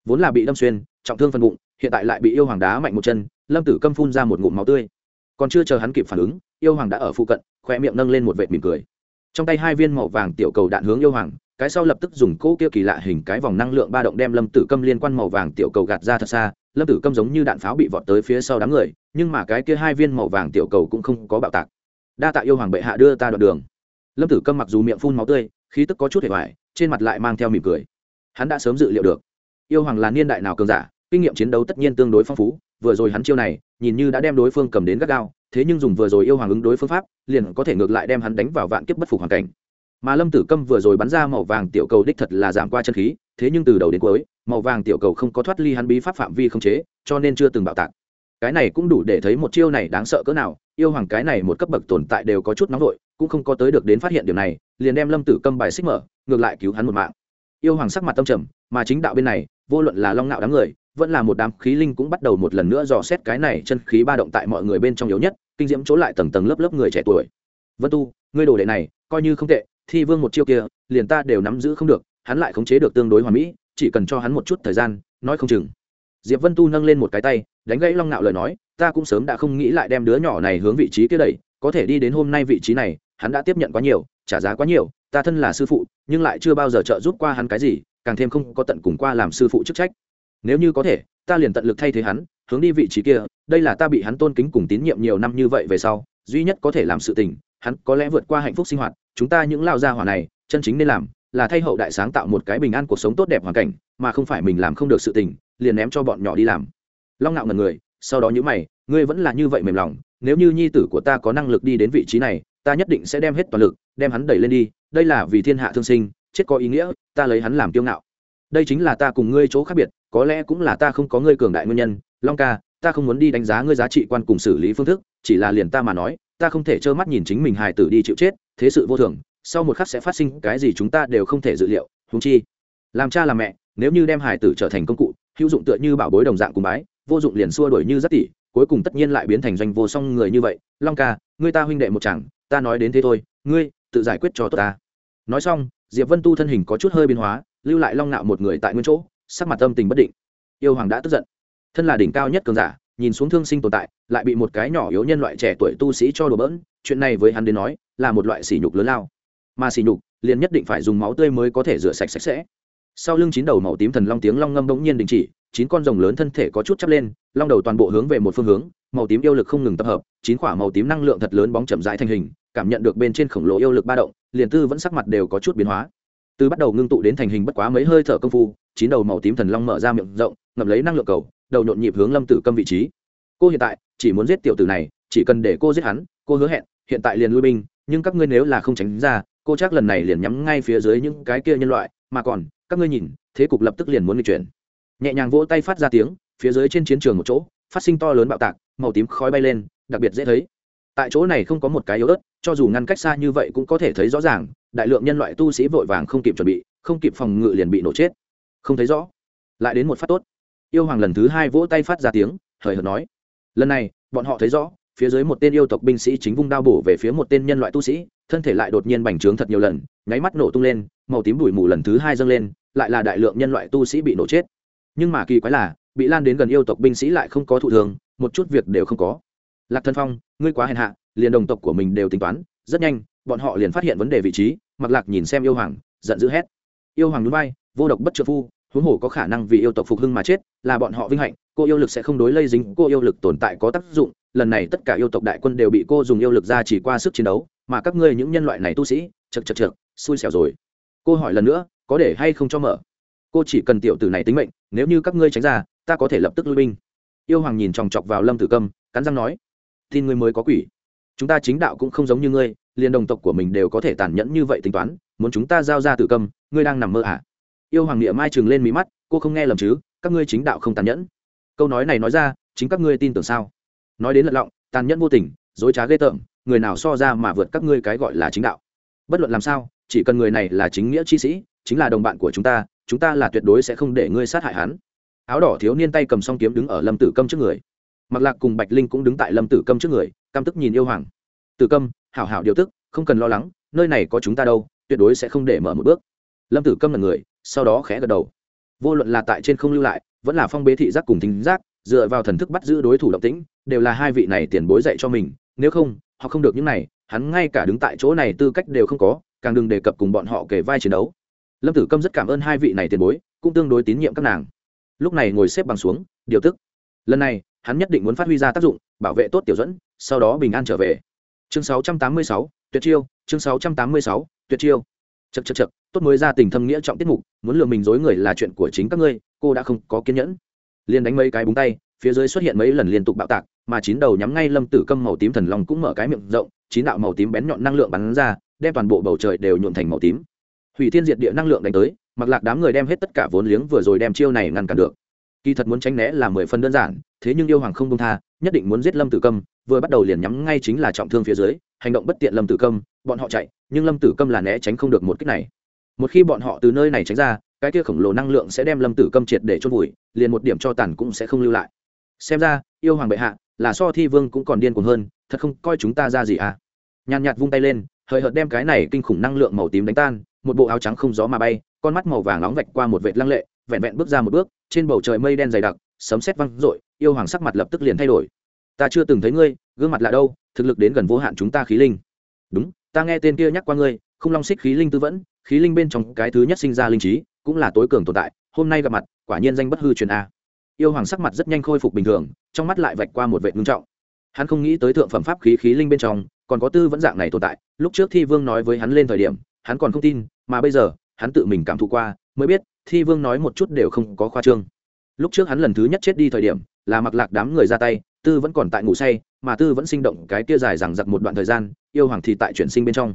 Vốn là bị đâm xuyên trọng thương phần bụng hiện tại lại bị yêu hoàng đá mạnh một chân lâm tử câm phun ra một ngụm máu tươi. Còn chưa chờ hắn kịp phản ứng yêu hoàng đã ở phụ cận khoe miệng nâng lên một vệt mỉm cười. Trong tay hai viên màu vàng tiểu cầu đạn hướng yêu hoàng cái sau lập tức dùng cỗ kia kỳ lạ hình cái vòng năng lượng ba động đem lâm tử câm liên quan màu vàng tiểu cầu gạt ra thật xa lâm tử câm giống như đạn pháo bị vọt tới phía sau đám người, nhưng mà cái kia hai viên màu vàng tiểu cầu cũng không có bạo tạc. Đa tạ yêu hoàng bệ hạ đưa ta đoạn đường. Lâm tử câm mặc dù miệng phun máu tươi, khí tức có chút hề hoài, trên mặt lại mang theo mỉm cười. Hắn đã sớm dự liệu được. Yêu hoàng là niên đại nào cường giả, kinh nghiệm chiến đấu tất nhiên tương đối phong phú, vừa rồi hắn chiêu này, nhìn như đã đem đối phương cầm đến gắt gao, thế nhưng dùng vừa rồi yêu hoàng ứng đối phương pháp, liền có thể ngược lại đem hắn đánh vào vạn kiếp bất phục hoàn cảnh. Mà lâm tử câm vừa rồi bắn ra màu vàng tiểu cầu đích thật là giảm qua chân khí, thế nhưng từ đầu đến cuối màu vàng tiểu cầu không có thoát ly hắn bí pháp phạm vi không chế, cho nên chưa từng bạo tạc. Cái này cũng đủ để thấy một chiêu này đáng sợ cỡ nào, yêu hoàng cái này một cấp bậc tồn tại đều có chút nóng vội, cũng không có tới được đến phát hiện điều này, liền đem lâm tử câm bài xích mở, ngược lại cứu hắn một mạng. Yêu hoàng sắc mặt tâm trầm, mà chính đạo bên này, vô luận là long nạo đám người, vẫn là một đám khí linh cũng bắt đầu một lần nữa dò xét cái này chân khí ba động tại mọi người bên trong yếu nhất, kinh diễm chỗ lại tầng tầng lớp lớp người trẻ tuổi. Vân tu, ngươi đồ đệ này, coi như không tệ, thi vương một chiêu kia, liền ta đều nắm giữ không được, hắn lại khống chế được tương đối hoàn mỹ chỉ cần cho hắn một chút thời gian, nói không chừng. Diệp vân tu nâng lên một cái tay, đánh gãy long nạo lời nói, ta cũng sớm đã không nghĩ lại đem đứa nhỏ này hướng vị trí kia đẩy, có thể đi đến hôm nay vị trí này, hắn đã tiếp nhận quá nhiều, trả giá quá nhiều, ta thân là sư phụ, nhưng lại chưa bao giờ trợ giúp qua hắn cái gì, càng thêm không có tận cùng qua làm sư phụ chức trách. Nếu như có thể, ta liền tận lực thay thế hắn, hướng đi vị trí kia, đây là ta bị hắn tôn kính cùng tín nhiệm nhiều năm như vậy về sau, duy nhất có thể làm sự tình, hắn có lẽ vượt qua hạnh phúc sinh hoạt, chúng ta những lao gia hỏa này, chân chính nên làm là thay hậu đại sáng tạo một cái bình an cuộc sống tốt đẹp hoàn cảnh, mà không phải mình làm không được sự tình, liền ném cho bọn nhỏ đi làm. Long ngạo ngần người, sau đó nhữ mày, ngươi vẫn là như vậy mềm lòng, nếu như nhi tử của ta có năng lực đi đến vị trí này, ta nhất định sẽ đem hết toàn lực, đem hắn đẩy lên đi, đây là vì thiên hạ thương sinh, chết có ý nghĩa, ta lấy hắn làm kiêu ngạo. Đây chính là ta cùng ngươi chỗ khác biệt, có lẽ cũng là ta không có ngươi cường đại nguyên nhân. Long ca, ta không muốn đi đánh giá ngươi giá trị quan cùng xử lý phương thức, chỉ là liền ta mà nói, ta không thể trơ mắt nhìn chính mình hài tử đi chịu chết, thế sự vô thường sau một khắc sẽ phát sinh cái gì chúng ta đều không thể dự liệu húng chi, làm cha làm mẹ, nếu như đem hải tử trở thành công cụ, hữu dụng tựa như bảo bối đồng dạng cùng bái, vô dụng liền xua đuổi như rất tỷ cuối cùng tất nhiên lại biến thành doanh vô song người như vậy. Long ca, ngươi ta huynh đệ một chẳng ta nói đến thế thôi, ngươi, tự giải quyết cho tốt ta. Nói xong, diệp vân tu thân hình có chút hơi biến hóa, lưu lại long nạo một người tại nguyên chỗ, sắc mặt tâm tình bất định. Yêu hoàng đã tức giận. Thân là đỉnh cao nhất cường giả, nhìn xuống thương sinh tồn tại, lại bị một cái nhỏ yếu nhân loại trẻ tuổi tu sĩ cho đùa bỡn, chuyện này với hắn đến nói, là một loại sỉ nhục lớn lao mà xỉ nhục, liền nhất định phải dùng máu tươi mới có thể rửa sạch sạch sẽ. Sau lưng chín đầu màu tím thần long tiếng long ngâm bỗng nhiên đình chỉ, chín con rồng lớn thân thể có chút chắp lên, long đầu toàn bộ hướng về một phương hướng, màu tím yêu lực không ngừng tập hợp, chín quả màu tím năng lượng thật lớn bóng chậm rãi thành hình, cảm nhận được bên trên khổng lồ yêu lực ba động, liền tư vẫn sắc mặt đều có chút biến hóa. Từ bắt đầu ngưng tụ đến thành hình bất quá mấy hơi thở công phu, chín đầu màu tím thần long mở ra miệng rộng, ngậm lấy năng lượng cầu, đầu nhộn nhịp hướng lâm tử câm vị trí. Cô hiện tại, chỉ muốn giết tiểu tử này, chỉ cần để cô giết hắn, cô hứa hẹn, hiện tại liền lui binh, nhưng các ngươi nếu là không tránh ra cô chắc lần này liền nhắm ngay phía dưới những cái kia nhân loại, mà còn, các ngươi nhìn, thế cục lập tức liền muốn nghịch chuyển. Nhẹ nhàng vỗ tay phát ra tiếng, phía dưới trên chiến trường một chỗ, phát sinh to lớn bạo tạc, màu tím khói bay lên, đặc biệt dễ thấy. Tại chỗ này không có một cái yếu ớt, cho dù ngăn cách xa như vậy cũng có thể thấy rõ ràng, đại lượng nhân loại tu sĩ vội vàng không kịp chuẩn bị, không kịp phòng ngự liền bị nổ chết. Không thấy rõ. Lại đến một phát tốt. Yêu hoàng lần thứ hai vỗ tay phát ra tiếng, hời hợt nói. Lần này, bọn họ thấy rõ phía dưới một tên yêu tộc binh sĩ chính vung đao bổ về phía một tên nhân loại tu sĩ, thân thể lại đột nhiên bành trướng thật nhiều lần, nháy mắt nổ tung lên, màu tím bụi mù lần thứ hai dâng lên, lại là đại lượng nhân loại tu sĩ bị nổ chết. Nhưng mà kỳ quái là, bị lan đến gần yêu tộc binh sĩ lại không có thụ thường, một chút việc đều không có. Lạc thân phong, ngươi quá hèn hạ, liền đồng tộc của mình đều tính toán, rất nhanh, bọn họ liền phát hiện vấn đề vị trí mặc lạc nhìn xem yêu hoàng, giận dữ hét. Yêu hoàng núi bay, vô độc bất trợ phu, huống hồ có khả năng vì yêu tộc phục hưng mà chết, là bọn họ vinh hạnh cô yêu lực sẽ không đối lây dính, cô yêu lực tồn tại có tác dụng. Lần này tất cả yêu tộc đại quân đều bị cô dùng yêu lực ra chỉ qua sức chiến đấu, mà các ngươi những nhân loại này tu sĩ chật chật chật xui xẻo rồi. Cô hỏi lần nữa, có để hay không cho mở? Cô chỉ cần tiểu tử này tính mệnh, nếu như các ngươi tránh ra, ta có thể lập tức lui binh. Yêu hoàng nhìn chòng chọc vào lâm tử câm, cắn răng nói, tin ngươi mới có quỷ. Chúng ta chính đạo cũng không giống như ngươi, liền đồng tộc của mình đều có thể tàn nhẫn như vậy tính toán, muốn chúng ta giao ra tử câm, ngươi đang nằm mơ à? Yêu hoàng địa mai chừng lên mí mắt, cô không nghe lầm chứ, các ngươi chính đạo không tàn nhẫn câu nói này nói ra, chính các ngươi tin tưởng sao? Nói đến lật lọng, tàn nhẫn vô tình, dối trá ghê tởm, người nào so ra mà vượt các ngươi cái gọi là chính đạo. Bất luận làm sao, chỉ cần người này là chính nghĩa chi sĩ, chính là đồng bạn của chúng ta chúng ta là tuyệt đối sẽ không để ngươi sát hại hắn. Áo đỏ thiếu niên tay cầm song kiếm đứng ở lâm tử câm trước người. Mặc lạc cùng bạch linh cũng đứng tại lâm tử câm trước người, căm tức nhìn yêu hoàng. Tử câm, hảo hảo điều tức, không cần lo lắng, nơi này có chúng ta đâu, tuyệt đối sẽ không để mở một bước. Lâm tử câm là người, sau đó khẽ gật đầu. Vô luận là tại trên không lưu lại vẫn là phong bế thị giác cùng thính giác dựa vào thần thức bắt giữ đối thủ động tĩnh đều là hai vị này tiền bối dạy cho mình nếu không họ không được những này hắn ngay cả đứng tại chỗ này tư cách đều không có càng đừng đề cập cùng bọn họ kể vai chiến đấu. Lâm tử câm rất cảm ơn hai vị này tiền bối cũng tương đối tín nhiệm các nàng. Lúc này ngồi xếp bằng xuống điều tức. Lần này hắn nhất định muốn phát huy ra tác dụng bảo vệ tốt tiểu dẫn sau đó bình an trở về. Chương 686, tuyệt chiêu chương 686, tuyệt chiêu. Chật chật chật tốt mới ra tình thâm nghĩa trọng tiết mục muốn lừa mình dối người là chuyện của chính các ngươi cô đã không có kiên nhẫn. Liền đánh mấy cái búng tay, phía dưới xuất hiện mấy lần liên tục bạo tạc, mà chín đầu nhắm ngay lâm tử câm màu tím thần long cũng mở cái miệng rộng, chín đạo màu tím bén nhọn năng lượng bắn ra, đem toàn bộ bầu trời đều nhuộn thành màu tím. Hủy thiên diệt địa năng lượng đánh tới mặc lạc đám người đem hết tất cả vốn liếng vừa rồi đem chiêu này ngăn cản được. Kỳ thật muốn tránh né là mười phần đơn giản, thế nhưng yêu hoàng không công tha, nhất định muốn giết lâm tử câm, vừa bắt đầu liền nhắm ngay chính là trọng thương phía dưới, hành động bất tiện lâm tử câm, bọn họ chạy, nhưng lâm tử câm là né tránh không được một cách này. Một khi bọn họ từ nơi này tránh ra cái kia khổng lồ năng lượng sẽ đem lâm tử câm triệt để chôn vùi, liền một điểm cho tàn cũng sẽ không lưu lại. Xem ra, yêu hoàng bệ hạ, là so thi vương cũng còn điên cuồng hơn, thật không coi chúng ta ra gì à? Nhàn nhạt vung tay lên, hời hợt đem cái này kinh khủng năng lượng màu tím đánh tan, một bộ áo trắng không gió mà bay, con mắt màu vàng nóng vạch qua một vệt lăng lệ, vẹn vẹn bước ra một bước, trên bầu trời mây đen dày đặc, sấm sét văng rội yêu hoàng sắc mặt lập tức liền thay đổi. Ta chưa từng thấy ngươi, gương mặt lạ đâu, thực lực đến gần vô hạn chúng ta khí linh. Đúng, ta nghe tên kia nhắc qua ngươi không long xích khí linh tư vẫn, khí linh bên trong cái thứ nhất sinh ra linh trí cũng là tối cường tồn tại, hôm nay gặp mặt, quả nhiên danh bất hư truyền a. Yêu hoàng sắc mặt rất nhanh khôi phục bình thường, trong mắt lại vạch qua một vệ ngưng trọng. Hắn không nghĩ tới thượng phẩm pháp khí khí linh bên trong, còn có tư vẫn dạng này tồn tại, lúc trước thi vương nói với hắn lên thời điểm, hắn còn không tin, mà bây giờ, hắn tự mình cảm thụ qua, mới biết, thi vương nói một chút đều không có khoa trương. Lúc trước hắn lần thứ nhất chết đi thời điểm, là mặc lạc đám người ra tay, tư vẫn còn tại ngủ say, mà tư vẫn sinh động cái kia dài rằng giặc một đoạn thời gian, yêu hoàng thì tại chuyển sinh bên trong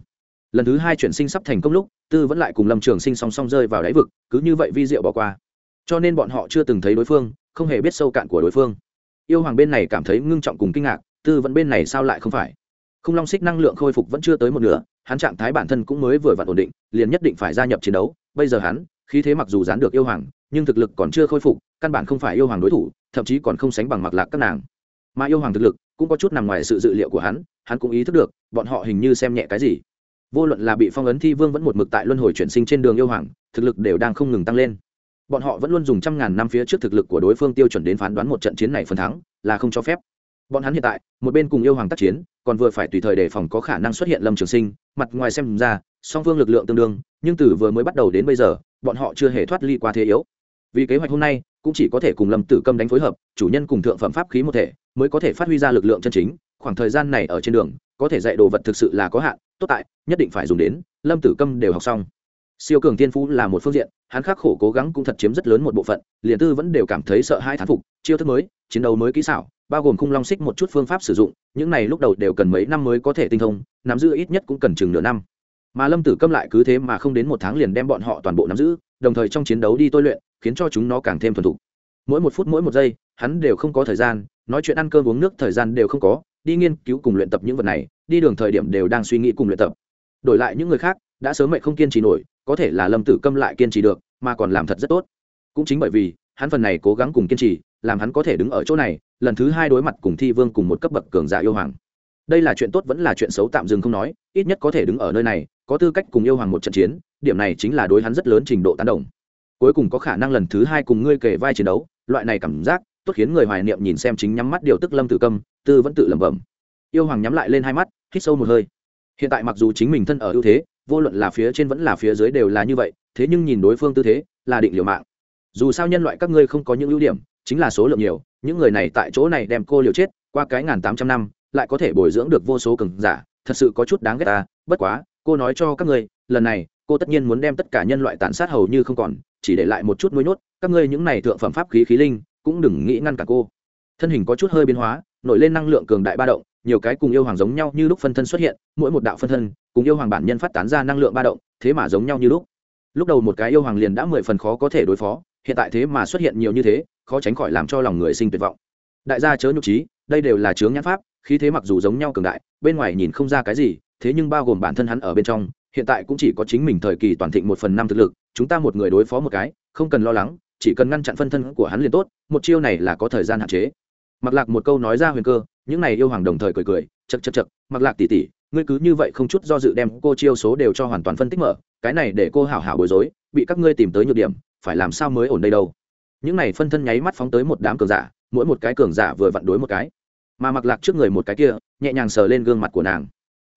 lần thứ hai chuyển sinh sắp thành công lúc, tư vẫn lại cùng lâm trường sinh song song rơi vào đáy vực, cứ như vậy vi diệu bỏ qua. Cho nên bọn họ chưa từng thấy đối phương, không hề biết sâu cạn của đối phương. Yêu hoàng bên này cảm thấy ngưng trọng cùng kinh ngạc, tư vẫn bên này sao lại không phải? Không long xích năng lượng khôi phục vẫn chưa tới một nửa, hắn trạng thái bản thân cũng mới vừa vặn ổn định, liền nhất định phải gia nhập chiến đấu. Bây giờ hắn, khí thế mặc dù dán được yêu hoàng, nhưng thực lực còn chưa khôi phục, căn bản không phải yêu hoàng đối thủ, thậm chí còn không sánh bằng mặc lạc các nàng. Mà yêu hoàng thực lực cũng có chút nằm ngoài sự dự liệu của hắn hắn cũng ý thức được, bọn họ hình như xem nhẹ cái gì vô luận là bị phong ấn thi vương vẫn một mực tại luân hồi chuyển sinh trên đường yêu hoàng, thực lực đều đang không ngừng tăng lên. Bọn họ vẫn luôn dùng trăm ngàn năm phía trước thực lực của đối phương tiêu chuẩn đến phán đoán một trận chiến này phần thắng, là không cho phép. Bọn hắn hiện tại, một bên cùng yêu hoàng tác chiến, còn vừa phải tùy thời đề phòng có khả năng xuất hiện lâm trường sinh, mặt ngoài xem ra, song phương lực lượng tương đương, nhưng từ vừa mới bắt đầu đến bây giờ, bọn họ chưa hề thoát ly qua thế yếu. Vì kế hoạch hôm nay, cũng chỉ có thể cùng lâm tử câm đánh phối hợp, chủ nhân cùng thượng phẩm pháp khí một thể, mới có thể phát huy ra lực lượng chân chính, khoảng thời gian này ở trên đường, có thể dạy đồ vật thực sự là có hạn tốt tại, nhất định phải dùng đến, lâm tử câm đều học xong. Siêu cường tiên phú là một phương diện, hắn khắc khổ cố gắng cũng thật chiếm rất lớn một bộ phận, liền tư vẫn đều cảm thấy sợ hai thán phục, chiêu thức mới, chiến đấu mới kỹ xảo, bao gồm khung long xích một chút phương pháp sử dụng, những này lúc đầu đều cần mấy năm mới có thể tinh thông, nắm giữ ít nhất cũng cần chừng nửa năm. Mà lâm tử câm lại cứ thế mà không đến một tháng liền đem bọn họ toàn bộ nắm giữ, đồng thời trong chiến đấu đi tôi luyện, khiến cho chúng nó càng thêm thuần thục. Mỗi một phút mỗi một giây, hắn đều không có thời gian, nói chuyện ăn cơm uống nước thời gian đều không có đi nghiên cứu cùng luyện tập những vật này, đi đường thời điểm đều đang suy nghĩ cùng luyện tập. Đổi lại những người khác, đã sớm mệnh không kiên trì nổi, có thể là lâm tử câm lại kiên trì được, mà còn làm thật rất tốt. Cũng chính bởi vì, hắn phần này cố gắng cùng kiên trì, làm hắn có thể đứng ở chỗ này, lần thứ hai đối mặt cùng thi vương cùng một cấp bậc cường giả yêu hoàng. Đây là chuyện tốt vẫn là chuyện xấu tạm dừng không nói, ít nhất có thể đứng ở nơi này, có tư cách cùng yêu hoàng một trận chiến, điểm này chính là đối hắn rất lớn trình độ tán đồng. Cuối cùng có khả năng lần thứ hai cùng ngươi kể vai chiến đấu, loại này cảm giác, tốt khiến người hoài niệm nhìn xem chính nhắm mắt điều tức lâm tử câm tư vẫn tự lẩm bẩm. Yêu hoàng nhắm lại lên hai mắt, hít sâu một hơi. Hiện tại mặc dù chính mình thân ở ưu thế, vô luận là phía trên vẫn là phía dưới đều là như vậy, thế nhưng nhìn đối phương tư thế, là định liều mạng. Dù sao nhân loại các ngươi không có những ưu điểm, chính là số lượng nhiều, những người này tại chỗ này đem cô liều chết, qua cái ngàn tám trăm năm, lại có thể bồi dưỡng được vô số cường giả, thật sự có chút đáng ghét ta, bất quá, cô nói cho các ngươi, lần này, cô tất nhiên muốn đem tất cả nhân loại tàn sát hầu như không còn, chỉ để lại một chút nuôi nhốt, các ngươi những này thượng phẩm pháp khí khí linh, cũng đừng nghĩ ngăn cả cô. Thân hình có chút hơi biến hóa nổi lên năng lượng cường đại ba động, nhiều cái cùng yêu hoàng giống nhau như lúc phân thân xuất hiện, mỗi một đạo phân thân, cùng yêu hoàng bản nhân phát tán ra năng lượng ba động, thế mà giống nhau như lúc. Lúc đầu một cái yêu hoàng liền đã mười phần khó có thể đối phó, hiện tại thế mà xuất hiện nhiều như thế, khó tránh khỏi làm cho lòng người sinh tuyệt vọng. Đại gia chớ nhục trí đây đều là chướng nhãn pháp, khí thế mặc dù giống nhau cường đại, bên ngoài nhìn không ra cái gì, thế nhưng bao gồm bản thân hắn ở bên trong, hiện tại cũng chỉ có chính mình thời kỳ toàn thịnh một phần năm thực lực, chúng ta một người đối phó một cái, không cần lo lắng, chỉ cần ngăn chặn phân thân của hắn liền tốt, một chiêu này là có thời gian hạn chế mặc lạc một câu nói ra huyền cơ, những này yêu hoàng đồng thời cười cười chật chật chật mặc lạc tỉ tỉ ngươi cứ như vậy không chút do dự đem cô chiêu số đều cho hoàn toàn phân tích mở, cái này để cô hảo hảo bối rối, bị các ngươi tìm tới nhược điểm, phải làm sao mới ổn đây đâu? Những này phân thân nháy mắt phóng tới một đám cường giả, mỗi một cái cường giả vừa vặn đối một cái. Mà mặc lạc trước người một cái kia, nhẹ nhàng sờ lên gương mặt của nàng.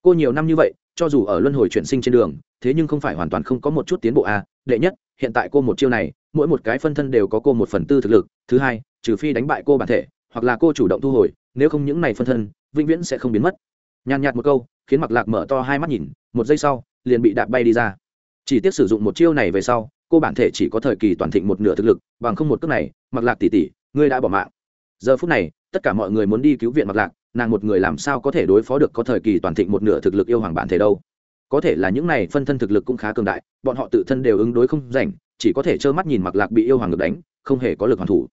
Cô nhiều năm như vậy, cho dù ở luân hồi chuyển sinh trên đường, thế nhưng không phải hoàn toàn không có một chút tiến bộ à đệ nhất, hiện tại cô một chiêu này, mỗi một cái phân thân đều có cô một phần tư thực lực, thứ hai, trừ phi đánh bại cô bản thể hoặc là cô chủ động thu hồi, nếu không những này phân thân, vĩnh viễn sẽ không biến mất. Nhàn nhạt một câu, khiến mặc lạc mở to hai mắt nhìn, một giây sau, liền bị đạp bay đi ra. Chỉ tiếc sử dụng một chiêu này về sau, cô bản thể chỉ có thời kỳ toàn thịnh một nửa thực lực, bằng không một cước này mặc lạc tỷ tỷ, ngươi đã bỏ mạng. Giờ phút này, tất cả mọi người muốn đi cứu viện mặc lạc, nàng một người làm sao có thể đối phó được có thời kỳ toàn thịnh một nửa thực lực yêu hoàng bản thể đâu? Có thể là những này phân thân thực lực cũng khá cường đại, bọn họ tự thân đều ứng đối không rảnh, chỉ có thể trơ mắt nhìn mặc lạc bị yêu hoàng ngược đánh, không hề có lực hoàn thủ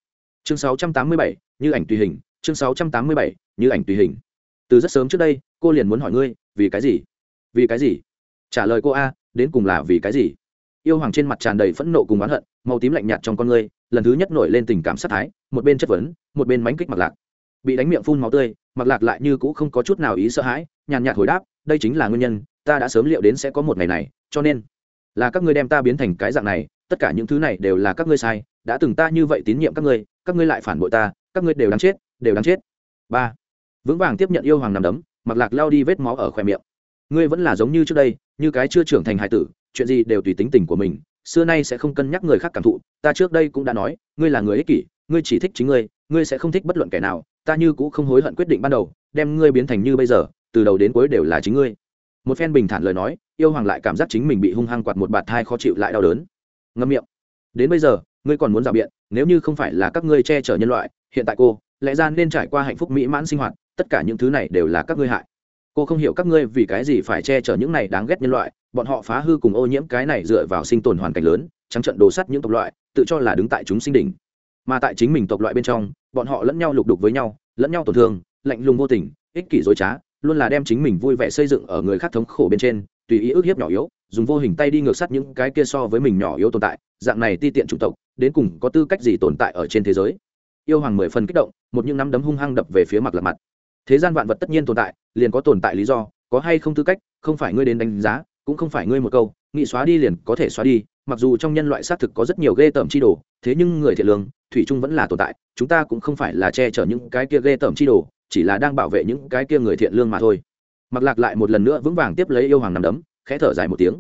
chương 687, như ảnh tùy hình. Chương 687, như ảnh tùy hình. Từ rất sớm trước đây cô liền muốn hỏi ngươi vì cái gì? Vì cái gì? Trả lời cô a đến cùng là vì cái gì? Yêu hoàng trên mặt tràn đầy phẫn nộ cùng oán hận màu tím lạnh nhạt trong con ngươi lần thứ nhất nổi lên tình cảm sát thái một bên chất vấn một bên mánh kích mặc lạc. Bị đánh miệng phun máu tươi mặc lạc lại như cũ không có chút nào ý sợ hãi nhàn nhạt hồi đáp đây chính là nguyên nhân ta đã sớm liệu đến sẽ có một ngày này cho nên là các ngươi đem ta biến thành cái dạng này tất cả những thứ này đều là các ngươi sai đã từng ta như vậy tín nhiệm các ngươi các ngươi lại phản bội ta, các ngươi đều đáng chết, đều đáng chết. Ba. Vững vàng tiếp nhận yêu hoàng nằm đấm, mặc lạc lao đi vết máu ở khoe miệng. Ngươi vẫn là giống như trước đây, như cái chưa trưởng thành hài tử, chuyện gì đều tùy tính tình của mình, xưa nay sẽ không cân nhắc người khác cảm thụ, ta trước đây cũng đã nói, ngươi là người ích kỷ, ngươi chỉ thích chính ngươi ngươi sẽ không thích bất luận kẻ nào, ta như cũng không hối hận quyết định ban đầu, đem ngươi biến thành như bây giờ, từ đầu đến cuối đều là chính ngươi. Một phen bình thản lời nói, yêu hoàng lại cảm giác chính mình bị hung hăng quạt một bạt thai khó chịu lại đau đớn. Ngâm miệng. Đến bây giờ ngươi còn muốn rào biện, nếu như không phải là các ngươi che chở nhân loại, hiện tại cô, lẽ ra nên trải qua hạnh phúc mỹ mãn sinh hoạt, tất cả những thứ này đều là các ngươi hại. Cô không hiểu các ngươi vì cái gì phải che chở những này đáng ghét nhân loại, bọn họ phá hư cùng ô nhiễm cái này dựa vào sinh tồn hoàn cảnh lớn, trắng trận đồ sắt những tộc loại, tự cho là đứng tại chúng sinh đỉnh. Mà tại chính mình tộc loại bên trong, bọn họ lẫn nhau lục đục với nhau, lẫn nhau tổn thương, lạnh lùng vô tình, ích kỷ dối trá, luôn là đem chính mình vui vẻ xây dựng ở người khác thống khổ bên trên, tùy ý ức hiếp nhỏ yếu dùng vô hình tay đi ngược sát những cái kia so với mình nhỏ yếu tồn tại, dạng này ti tiện chủng tộc, đến cùng có tư cách gì tồn tại ở trên thế giới? Yêu hoàng mười phần kích động, một những nắm đấm hung hăng đập về phía mặt lật mặt. Thế gian vạn vật tất nhiên tồn tại, liền có tồn tại lý do, có hay không tư cách, không phải ngươi đến đánh giá, cũng không phải ngươi một câu, nghị xóa đi liền có thể xóa đi, mặc dù trong nhân loại xác thực có rất nhiều ghê tởm chi đồ, thế nhưng người thiện lương, thủy chung vẫn là tồn tại, chúng ta cũng không phải là che chở những cái kia ghê tởm chi đồ, chỉ là đang bảo vệ những cái kia người thiện lương mà thôi. Mặc lạc lại một lần nữa vững vàng tiếp lấy yêu hoàng nằm đấm khẽ thở dài một tiếng.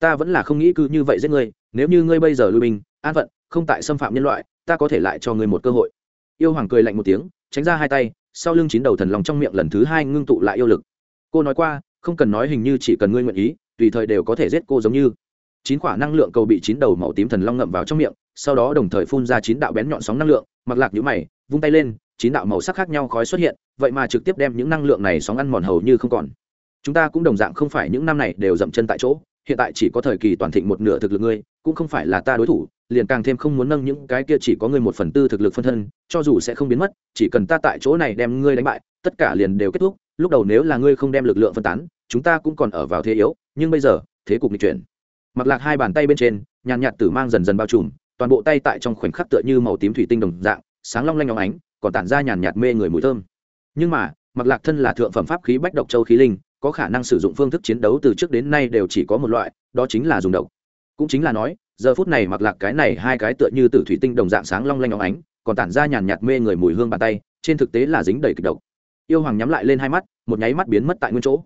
Ta vẫn là không nghĩ cứ như vậy giết ngươi, nếu như ngươi bây giờ lui binh, an phận, không tại xâm phạm nhân loại, ta có thể lại cho ngươi một cơ hội. Yêu hoàng cười lạnh một tiếng, tránh ra hai tay, sau lưng chín đầu thần lòng trong miệng lần thứ hai ngưng tụ lại yêu lực. Cô nói qua, không cần nói hình như chỉ cần ngươi nguyện ý, tùy thời đều có thể giết cô giống như. Chín quả năng lượng cầu bị chín đầu màu tím thần long ngậm vào trong miệng, sau đó đồng thời phun ra chín đạo bén nhọn sóng năng lượng, mặc lạc nhũ mày, vung tay lên, chín đạo màu sắc khác nhau khói xuất hiện, vậy mà trực tiếp đem những năng lượng này sóng ăn mòn hầu như không còn chúng ta cũng đồng dạng không phải những năm này đều dậm chân tại chỗ, hiện tại chỉ có thời kỳ toàn thịnh một nửa thực lực ngươi, cũng không phải là ta đối thủ, liền càng thêm không muốn nâng những cái kia chỉ có ngươi một phần tư thực lực phân thân, cho dù sẽ không biến mất, chỉ cần ta tại chỗ này đem ngươi đánh bại, tất cả liền đều kết thúc, lúc đầu nếu là ngươi không đem lực lượng phân tán, chúng ta cũng còn ở vào thế yếu, nhưng bây giờ, thế cục nghịch chuyển. Mặc lạc hai bàn tay bên trên, nhàn nhạt tử mang dần dần bao trùm, toàn bộ tay tại trong khoảnh khắc tựa như màu tím thủy tinh đồng dạng, sáng long lanh óng ánh, còn tản ra nhàn nhạt mê người mùi thơm. Nhưng mà, mặc lạc thân là thượng phẩm pháp khí bách độc châu khí linh có khả năng sử dụng phương thức chiến đấu từ trước đến nay đều chỉ có một loại, đó chính là dùng độc. Cũng chính là nói, giờ phút này mặc lạc cái này hai cái tựa như từ thủy tinh đồng dạng sáng long lanh óng ánh, còn tản ra nhàn nhạt mê người mùi hương bàn tay, trên thực tế là dính đầy kịch độc. Yêu hoàng nhắm lại lên hai mắt, một nháy mắt biến mất tại nguyên chỗ.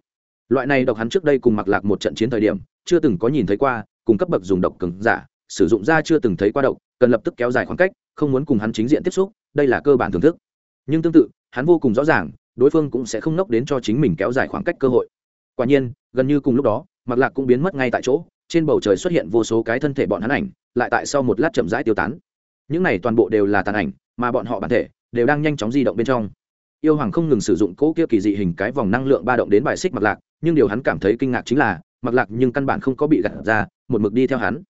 Loại này độc hắn trước đây cùng mặc lạc một trận chiến thời điểm, chưa từng có nhìn thấy qua, cùng cấp bậc dùng độc cứng giả, sử dụng ra chưa từng thấy qua độc, cần lập tức kéo dài khoảng cách, không muốn cùng hắn chính diện tiếp xúc, đây là cơ bản thưởng thức. Nhưng tương tự, hắn vô cùng rõ ràng đối phương cũng sẽ không nốc đến cho chính mình kéo dài khoảng cách cơ hội. Quả nhiên, gần như cùng lúc đó mặc lạc cũng biến mất ngay tại chỗ, trên bầu trời xuất hiện vô số cái thân thể bọn hắn ảnh, lại tại sau một lát chậm rãi tiêu tán. Những này toàn bộ đều là tàn ảnh, mà bọn họ bản thể đều đang nhanh chóng di động bên trong. Yêu hoàng không ngừng sử dụng cỗ kia kỳ dị hình cái vòng năng lượng ba động đến bài xích mặc lạc, nhưng điều hắn cảm thấy kinh ngạc chính là mặc lạc nhưng căn bản không có bị gặt ra, một mực đi theo hắn.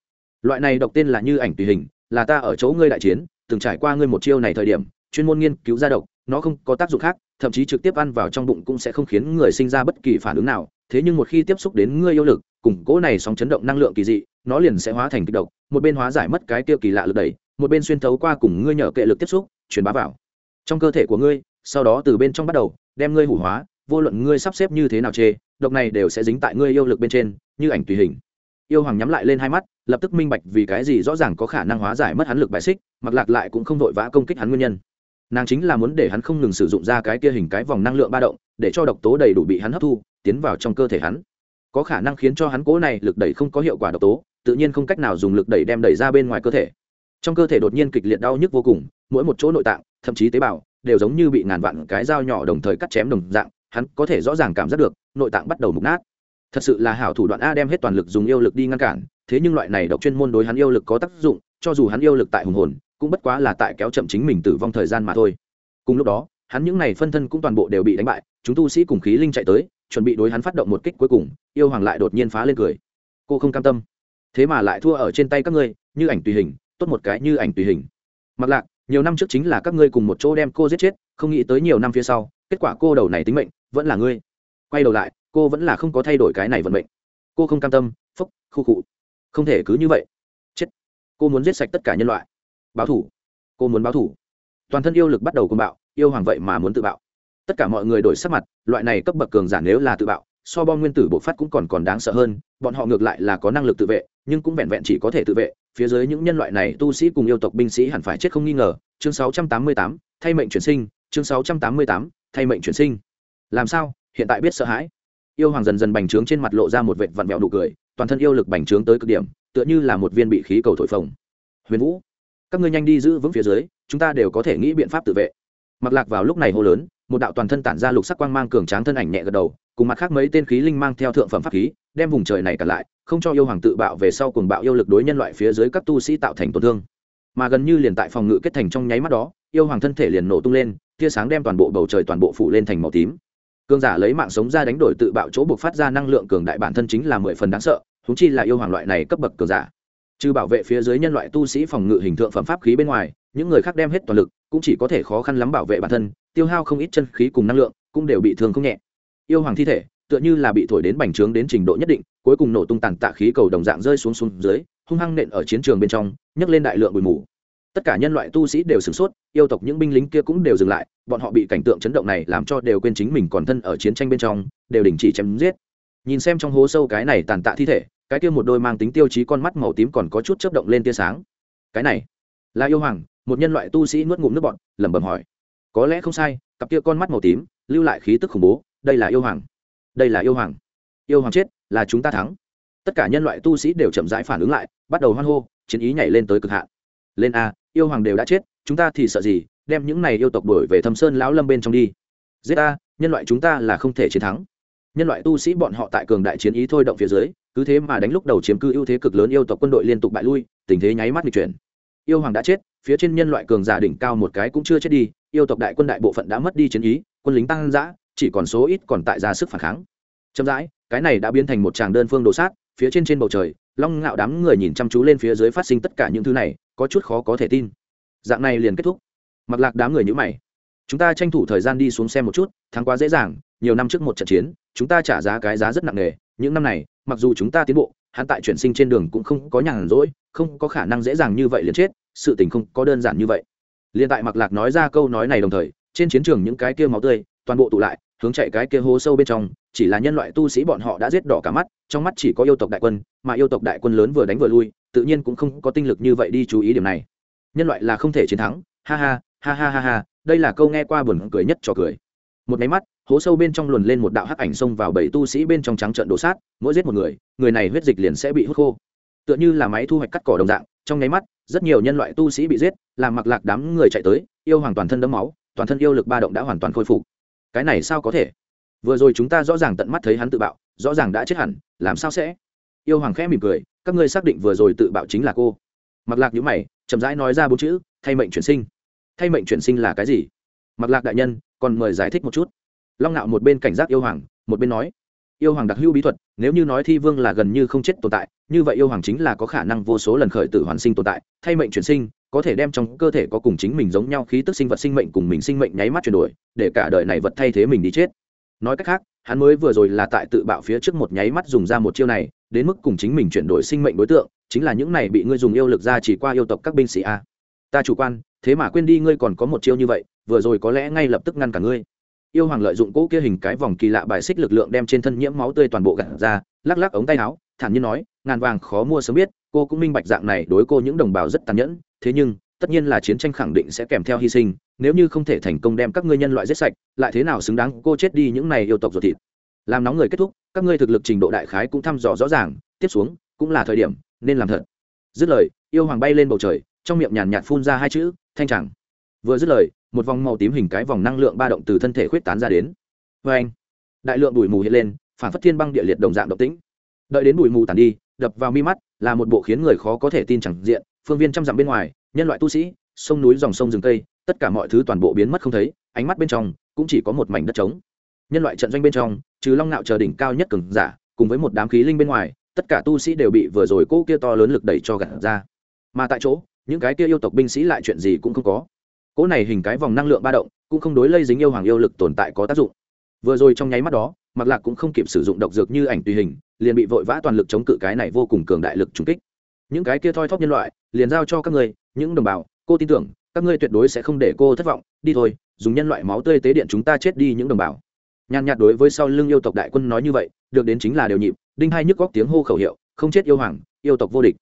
Loại này độc tên là như ảnh tùy hình, là ta ở chỗ ngươi đại chiến, từng trải qua ngươi một chiêu này thời điểm chuyên môn nghiên cứu ra độc, nó không có tác dụng khác, thậm chí trực tiếp ăn vào trong bụng cũng sẽ không khiến người sinh ra bất kỳ phản ứng nào. Thế nhưng một khi tiếp xúc đến ngươi yêu lực, cùng cỗ này sóng chấn động năng lượng kỳ dị, nó liền sẽ hóa thành kịch độc, một bên hóa giải mất cái tiêu kỳ lạ lực đẩy, một bên xuyên thấu qua cùng ngươi nhờ kệ lực tiếp xúc, truyền bá vào. Trong cơ thể của ngươi, sau đó từ bên trong bắt đầu, đem ngươi hủ hóa, vô luận ngươi sắp xếp như thế nào chê, độc này đều sẽ dính tại ngươi yêu lực bên trên, như ảnh tùy hình. Yêu hoàng nhắm lại lên hai mắt, lập tức minh bạch vì cái gì rõ ràng có khả năng hóa giải mất hắn lực bại xích, mặc lạc lại cũng không vội vã công kích hắn nguyên nhân nàng chính là muốn để hắn không ngừng sử dụng ra cái kia hình cái vòng năng lượng ba động, để cho độc tố đầy đủ bị hắn hấp thu, tiến vào trong cơ thể hắn. Có khả năng khiến cho hắn cố này lực đẩy không có hiệu quả độc tố, tự nhiên không cách nào dùng lực đẩy đem đẩy ra bên ngoài cơ thể. Trong cơ thể đột nhiên kịch liệt đau nhức vô cùng, mỗi một chỗ nội tạng, thậm chí tế bào, đều giống như bị ngàn vạn cái dao nhỏ đồng thời cắt chém đồng dạng, hắn có thể rõ ràng cảm giác được, nội tạng bắt đầu mục nát. Thật sự là hảo thủ đoạn a đem hết toàn lực dùng yêu lực đi ngăn cản, thế nhưng loại này độc chuyên môn đối hắn yêu lực có tác dụng, cho dù hắn yêu lực tại hùng hồn cũng bất quá là tại kéo chậm chính mình tử vong thời gian mà thôi. Cùng lúc đó, hắn những này phân thân cũng toàn bộ đều bị đánh bại, chúng tu sĩ cùng khí linh chạy tới, chuẩn bị đối hắn phát động một kích cuối cùng, yêu hoàng lại đột nhiên phá lên cười. Cô không cam tâm. Thế mà lại thua ở trên tay các ngươi, như ảnh tùy hình, tốt một cái như ảnh tùy hình. Mặc lạc, nhiều năm trước chính là các ngươi cùng một chỗ đem cô giết chết, không nghĩ tới nhiều năm phía sau, kết quả cô đầu này tính mệnh, vẫn là ngươi. Quay đầu lại, cô vẫn là không có thay đổi cái này vận mệnh. Cô không cam tâm, phúc, khu cụ không thể cứ như vậy. Chết. Cô muốn giết sạch tất cả nhân loại báo thủ. Cô muốn báo thủ. Toàn thân yêu lực bắt đầu côn bạo yêu hoàng vậy mà muốn tự bạo. Tất cả mọi người đổi sắc mặt loại này cấp bậc cường giả nếu là tự bạo so bom nguyên tử bộ phát cũng còn còn đáng sợ hơn bọn họ ngược lại là có năng lực tự vệ nhưng cũng vẹn vẹn chỉ có thể tự vệ. Phía dưới những nhân loại này tu sĩ cùng yêu tộc binh sĩ hẳn phải chết không nghi ngờ. Chương 688, thay mệnh chuyển sinh. Chương 688, thay mệnh chuyển sinh. Làm sao? Hiện tại biết sợ hãi. Yêu hoàng dần dần bành trướng trên mặt lộ ra một vệt vặn vẹo nụ cười toàn thân yêu lực bành trướng tới cực điểm tựa như là một viên bị khí cầu thổi phồng. Huyền vũ các ngươi nhanh đi giữ vững phía dưới, chúng ta đều có thể nghĩ biện pháp tự vệ. Mặc lạc vào lúc này hô lớn, một đạo toàn thân tản ra lục sắc quang mang cường tráng thân ảnh nhẹ gật đầu, cùng mặt khác mấy tên khí linh mang theo thượng phẩm pháp khí, đem vùng trời này cả lại, không cho yêu hoàng tự bạo về sau cùng bạo yêu lực đối nhân loại phía dưới các tu sĩ tạo thành tổn thương. Mà gần như liền tại phòng ngự kết thành trong nháy mắt đó, yêu hoàng thân thể liền nổ tung lên, tia sáng đem toàn bộ bầu trời toàn bộ phủ lên thành màu tím. Cường giả lấy mạng sống ra đánh đổi tự bạo chỗ buộc phát ra năng lượng cường đại bản thân chính là mười phần đáng sợ húng chi là yêu hoàng loại này cấp bậc cường giả trừ bảo vệ phía dưới nhân loại tu sĩ phòng ngự hình tượng phẩm pháp khí bên ngoài, những người khác đem hết toàn lực, cũng chỉ có thể khó khăn lắm bảo vệ bản thân, tiêu hao không ít chân khí cùng năng lượng, cũng đều bị thương không nhẹ. Yêu hoàng thi thể, tựa như là bị thổi đến bành trướng đến trình độ nhất định, cuối cùng nổ tung tàn tạ khí cầu đồng dạng rơi xuống xuống dưới, hung hăng nện ở chiến trường bên trong, nhấc lên đại lượng bụi mù. Tất cả nhân loại tu sĩ đều sửng sốt, yêu tộc những binh lính kia cũng đều dừng lại, bọn họ bị cảnh tượng chấn động này làm cho đều quên chính mình còn thân ở chiến tranh bên trong, đều đình chỉ chém giết. Nhìn xem trong hố sâu cái này tàn tạ thi thể cái kia một đôi mang tính tiêu chí con mắt màu tím còn có chút chớp động lên tia sáng. Cái này, là yêu hoàng, một nhân loại tu sĩ nuốt ngụm nước bọn lẩm bẩm hỏi. Có lẽ không sai, cặp kia con mắt màu tím, lưu lại khí tức khủng bố, đây là yêu hoàng. Đây là yêu hoàng. Yêu hoàng chết, là chúng ta thắng. Tất cả nhân loại tu sĩ đều chậm rãi phản ứng lại, bắt đầu hoan hô, chiến ý nhảy lên tới cực hạn. Lên a, yêu hoàng đều đã chết, chúng ta thì sợ gì, đem những này yêu tộc đổi về thâm sơn lão lâm bên trong đi. Giết a, nhân loại chúng ta là không thể chiến thắng nhân loại tu sĩ bọn họ tại cường đại chiến ý thôi động phía dưới, cứ thế mà đánh lúc đầu chiếm cư ưu thế cực lớn yêu tộc quân đội liên tục bại lui, tình thế nháy mắt bị chuyển. Yêu hoàng đã chết, phía trên nhân loại cường giả đỉnh cao một cái cũng chưa chết đi, yêu tộc đại quân đại bộ phận đã mất đi chiến ý, quân lính tăng giã chỉ còn số ít còn tại ra sức phản kháng. Chậm rãi, cái này đã biến thành một tràng đơn phương đồ sát, phía trên trên bầu trời, long ngạo đám người nhìn chăm chú lên phía dưới phát sinh tất cả những thứ này, có chút khó có thể tin. Dạng này liền kết thúc. Mặc lạc đám người nhữ mày. Chúng ta tranh thủ thời gian đi xuống xem một chút, thắng quá dễ dàng, nhiều năm trước một trận chiến chúng ta trả giá cái giá rất nặng nề. Những năm này, mặc dù chúng ta tiến bộ, hắn tại chuyển sinh trên đường cũng không có nhàn rỗi, không có khả năng dễ dàng như vậy liền chết, sự tình không có đơn giản như vậy. Liền tại mặc lạc nói ra câu nói này đồng thời, trên chiến trường những cái kia máu tươi, toàn bộ tụ lại, hướng chạy cái kia hố sâu bên trong, chỉ là nhân loại tu sĩ bọn họ đã giết đỏ cả mắt, trong mắt chỉ có yêu tộc đại quân, mà yêu tộc đại quân lớn vừa đánh vừa lui, tự nhiên cũng không có tinh lực như vậy đi chú ý điểm này. Nhân loại là không thể chiến thắng, ha ha ha ha ha ha, đây là câu nghe qua buồn cười nhất cho cười. Một máy mắt hố sâu bên trong luồn lên một đạo hắc ảnh xông vào bảy tu sĩ bên trong trắng trận đổ sát, mỗi giết một người người này huyết dịch liền sẽ bị hút khô. Tựa như là máy thu hoạch cắt cỏ đồng dạng, trong nháy mắt, rất nhiều nhân loại tu sĩ bị giết, làm mặc lạc đám người chạy tới, yêu hoàng toàn thân đấm máu, toàn thân yêu lực ba động đã hoàn toàn khôi phục. Cái này sao có thể? Vừa rồi chúng ta rõ ràng tận mắt thấy hắn tự bạo, rõ ràng đã chết hẳn, làm sao sẽ? Yêu hoàng khẽ mỉm cười, các ngươi xác định vừa rồi tự bạo chính là cô. Mặc lạc nhữ mày, chậm rãi nói ra bốn chữ, thay mệnh chuyển sinh. Thay mệnh chuyển sinh là cái gì? Mặc lạc đại nhân, còn mời giải thích một chút long ngạo một bên cảnh giác yêu hoàng, một bên nói, yêu hoàng đặc hữu bí thuật, nếu như nói thi vương là gần như không chết tồn tại, như vậy yêu hoàng chính là có khả năng vô số lần khởi tử hoàn sinh tồn tại, thay mệnh chuyển sinh, có thể đem trong cơ thể có cùng chính mình giống nhau khí tức sinh vật sinh mệnh cùng mình sinh mệnh nháy mắt chuyển đổi, để cả đời này vật thay thế mình đi chết. Nói cách khác, hắn mới vừa rồi là tại tự bạo phía trước một nháy mắt dùng ra một chiêu này, đến mức cùng chính mình chuyển đổi sinh mệnh đối tượng, chính là những này bị ngươi dùng yêu lực ra chỉ qua yêu tộc các binh sĩ a. Ta chủ quan, thế mà quên đi ngươi còn có một chiêu như vậy, vừa rồi có lẽ ngay lập tức ngăn cả ngươi yêu hoàng lợi dụng cỗ kia hình cái vòng kỳ lạ bài xích lực lượng đem trên thân nhiễm máu tươi toàn bộ gạt ra, lắc lắc ống tay áo, thản nhiên nói, ngàn vàng khó mua sớm biết, cô cũng minh bạch dạng này đối cô những đồng bào rất tàn nhẫn, thế nhưng, tất nhiên là chiến tranh khẳng định sẽ kèm theo hy sinh, nếu như không thể thành công đem các ngươi nhân loại giết sạch, lại thế nào xứng đáng cô chết đi những này yêu tộc ruột thịt? Làm nóng người kết thúc, các ngươi thực lực trình độ đại khái cũng thăm dò rõ ràng, tiếp xuống cũng là thời điểm, nên làm thật. Dứt lời, yêu hoàng bay lên bầu trời, trong miệng nhàn nhạt phun ra hai chữ, thanh chẳng vừa dứt lời một vòng màu tím hình cái vòng năng lượng ba động từ thân thể khuyết tán ra đến. Vê anh, đại lượng bụi mù hiện lên, phản phất thiên băng địa liệt đồng dạng động tĩnh. Đợi đến bụi mù tàn đi, đập vào mi mắt là một bộ khiến người khó có thể tin chẳng diện, phương viên trăm dặm bên ngoài, nhân loại tu sĩ, sông núi, dòng sông, rừng cây, tất cả mọi thứ toàn bộ biến mất không thấy, ánh mắt bên trong cũng chỉ có một mảnh đất trống. Nhân loại trận doanh bên trong, trừ long nạo chờ đỉnh cao nhất cường giả, cùng với một đám khí linh bên ngoài, tất cả tu sĩ đều bị vừa rồi cô kia to lớn lực đẩy cho gạt ra. Mà tại chỗ, những cái kia yêu tộc binh sĩ lại chuyện gì cũng không có cỗ này hình cái vòng năng lượng ba động cũng không đối lây dính yêu hoàng yêu lực tồn tại có tác dụng. Vừa rồi trong nháy mắt đó mặc lạc cũng không kịp sử dụng độc dược như ảnh tùy hình, liền bị vội vã toàn lực chống cự cái này vô cùng cường đại lực trung kích. Những cái kia thoi thóp nhân loại, liền giao cho các ngươi, những đồng bào, cô tin tưởng, các ngươi tuyệt đối sẽ không để cô thất vọng, đi thôi, dùng nhân loại máu tươi tế điện chúng ta chết đi những đồng bào. Nhàn nhạt đối với sau lưng yêu tộc đại quân nói như vậy, được đến chính là đều nhịp, đinh hai nhức góc tiếng hô khẩu hiệu, không chết yêu hoàng, yêu tộc vô địch.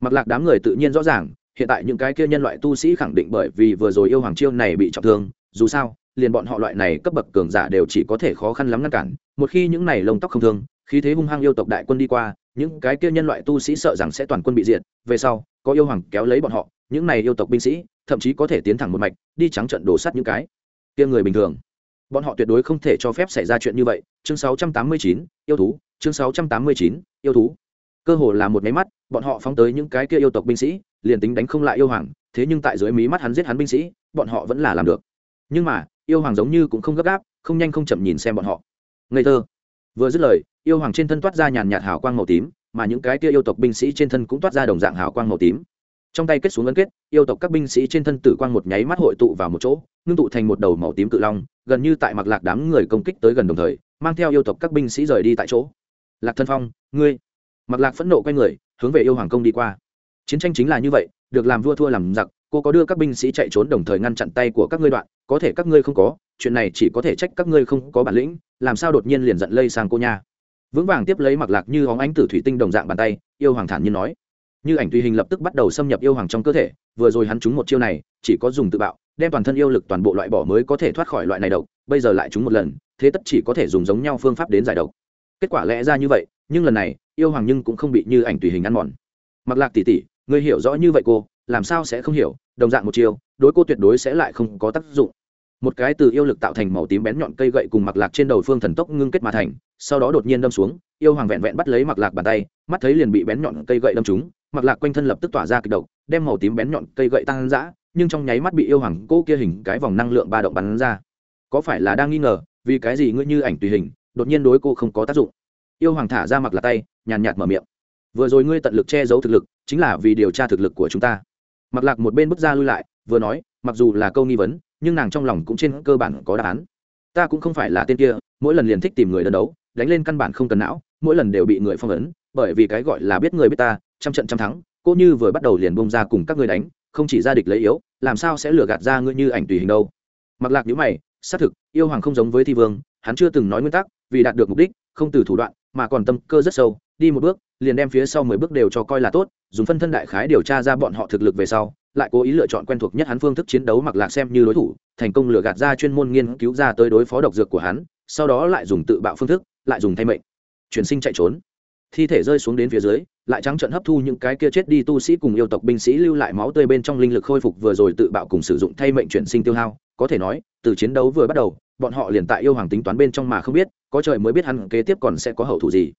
Mặc lạc đám người tự nhiên rõ ràng hiện tại những cái kia nhân loại tu sĩ khẳng định bởi vì vừa rồi yêu hoàng chiêu này bị trọng thương dù sao liền bọn họ loại này cấp bậc cường giả đều chỉ có thể khó khăn lắm ngăn cản. Một khi những này lông tóc không thương khí thế hung hăng yêu tộc đại quân đi qua những cái kia nhân loại tu sĩ sợ rằng sẽ toàn quân bị diệt. Về sau có yêu hoàng kéo lấy bọn họ những này yêu tộc binh sĩ thậm chí có thể tiến thẳng một mạch đi trắng trận đổ sắt những cái kia người bình thường. Bọn họ tuyệt đối không thể cho phép xảy ra chuyện như vậy. Chương 689, yêu thú. Chương 689, yêu thú. Cơ hồ là một máy mắt bọn họ phóng tới những cái kia yêu tộc binh sĩ liền tính đánh không lại yêu hoàng, thế nhưng tại dưới mí mắt hắn giết hắn binh sĩ, bọn họ vẫn là làm được. Nhưng mà, yêu hoàng giống như cũng không gấp gáp, không nhanh không chậm nhìn xem bọn họ. Ngây thơ. Vừa dứt lời, yêu hoàng trên thân toát ra nhàn nhạt hào quang màu tím, mà những cái kia yêu tộc binh sĩ trên thân cũng toát ra đồng dạng hào quang màu tím. Trong tay kết xuống ấn kết, yêu tộc các binh sĩ trên thân tử quang một nháy mắt hội tụ vào một chỗ, ngưng tụ thành một đầu màu tím cự long, gần như tại mặc lạc đám người công kích tới gần đồng thời, mang theo yêu tộc các binh sĩ rời đi tại chỗ. Lạc thân phong, ngươi. Mặc lạc phẫn nộ quay người, hướng về yêu hoàng công đi qua chiến tranh chính là như vậy, được làm vua thua làm giặc, cô có đưa các binh sĩ chạy trốn đồng thời ngăn chặn tay của các ngươi đoạn, có thể các ngươi không có, chuyện này chỉ có thể trách các ngươi không có bản lĩnh, làm sao đột nhiên liền giận lây sang cô nha. Vững vàng tiếp lấy mặc lạc như hóng ánh tử thủy tinh đồng dạng bàn tay, yêu hoàng thản nhiên nói. Như ảnh tùy hình lập tức bắt đầu xâm nhập yêu hoàng trong cơ thể, vừa rồi hắn trúng một chiêu này, chỉ có dùng tự bạo, đem toàn thân yêu lực toàn bộ loại bỏ mới có thể thoát khỏi loại này độc, bây giờ lại trúng một lần, thế tất chỉ có thể dùng giống nhau phương pháp đến giải độc. Kết quả lẽ ra như vậy, nhưng lần này, yêu hoàng nhưng cũng không bị như ảnh tùy hình ăn mòn. Mặc lạc tỉ tỉ Ngươi hiểu rõ như vậy cô làm sao sẽ không hiểu? Đồng dạng một chiều, đối cô tuyệt đối sẽ lại không có tác dụng. Một cái từ yêu lực tạo thành màu tím bén nhọn cây gậy cùng mặc lạc trên đầu phương thần tốc ngưng kết mà thành sau đó đột nhiên đâm xuống yêu hoàng vẹn vẹn bắt lấy mặc lạc bàn tay mắt thấy liền bị bén nhọn cây gậy đâm trúng mặc lạc quanh thân lập tức tỏa ra kịch độc đem màu tím bén nhọn cây gậy tăng dã nhưng trong nháy mắt bị yêu hoàng cô kia hình cái vòng năng lượng ba động bắn ra. Có phải là đang nghi ngờ vì cái gì ngươi như ảnh tùy hình đột nhiên đối cô không có tác dụng? Yêu hoàng thả ra mặc lạc tay nhàn nhạt mở miệng. Vừa rồi ngươi tận lực che giấu thực lực chính là vì điều tra thực lực của chúng ta. Mặc lạc một bên bước ra lui lại, vừa nói, mặc dù là câu nghi vấn, nhưng nàng trong lòng cũng trên cơ bản có đáp án. Ta cũng không phải là tên kia, mỗi lần liền thích tìm người đơn đấu, đánh lên căn bản không cần não, mỗi lần đều bị người phong ấn, bởi vì cái gọi là biết người biết ta, trăm trận trăm thắng, cô như vừa bắt đầu liền bông ra cùng các ngươi đánh, không chỉ ra địch lấy yếu, làm sao sẽ lừa gạt ra ngươi như ảnh tùy hình đâu. Mặc lạc nhữ mày, xác thực, yêu hoàng không giống với thi vương, hắn chưa từng nói nguyên tắc, vì đạt được mục đích, không từ thủ đoạn, mà còn tâm cơ rất sâu đi một bước, liền đem phía sau mười bước đều cho coi là tốt, dùng phân thân đại khái điều tra ra bọn họ thực lực về sau, lại cố ý lựa chọn quen thuộc nhất hắn phương thức chiến đấu mặc lạc xem như đối thủ, thành công lừa gạt ra chuyên môn nghiên cứu ra tới đối phó độc dược của hắn, sau đó lại dùng tự bạo phương thức, lại dùng thay mệnh. Chuyển sinh chạy trốn. Thi thể rơi xuống đến phía dưới, lại trắng trận hấp thu những cái kia chết đi tu sĩ cùng yêu tộc binh sĩ lưu lại máu tươi bên trong linh lực khôi phục vừa rồi tự bạo cùng sử dụng thay mệnh chuyển sinh tiêu hao. Có thể nói, từ chiến đấu vừa bắt đầu, bọn họ liền tại yêu hoàng tính toán bên trong mà không biết, có trời mới biết hắn kế tiếp còn sẽ có hậu thủ gì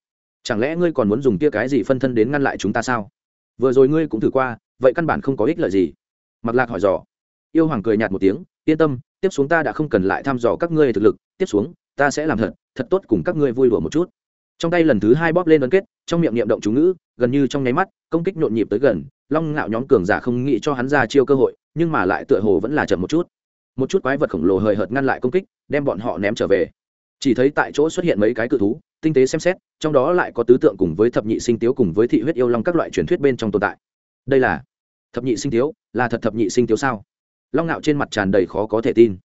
chẳng lẽ ngươi còn muốn dùng kia cái gì phân thân đến ngăn lại chúng ta sao? Vừa rồi ngươi cũng thử qua, vậy căn bản không có ích lợi gì. Mặc lạc hỏi dò. Yêu hoàng cười nhạt một tiếng, yên tâm, tiếp xuống ta đã không cần lại thăm dò các ngươi thực lực, tiếp xuống, ta sẽ làm thật thật tốt cùng các ngươi vui đùa một chút. Trong tay lần thứ hai bóp lên ấn kết, trong miệng niệm động chú ngữ, gần như trong nháy mắt, công kích nhộn nhịp tới gần, long ngạo nhóm cường giả không nghĩ cho hắn ra chiêu cơ hội, nhưng mà lại tựa hồ vẫn là chậm một chút. Một chút quái vật khổng lồ hời hợt ngăn lại công kích, đem bọn họ ném trở về. Chỉ thấy tại chỗ xuất hiện mấy cái cự thú tinh tế xem xét, trong đó lại có tứ tượng cùng với thập nhị sinh tiếu cùng với thị huyết yêu long các loại truyền thuyết bên trong tồn tại. Đây là thập nhị sinh tiếu, là thật thập nhị sinh tiếu sao? Long ngạo trên mặt tràn đầy khó có thể tin.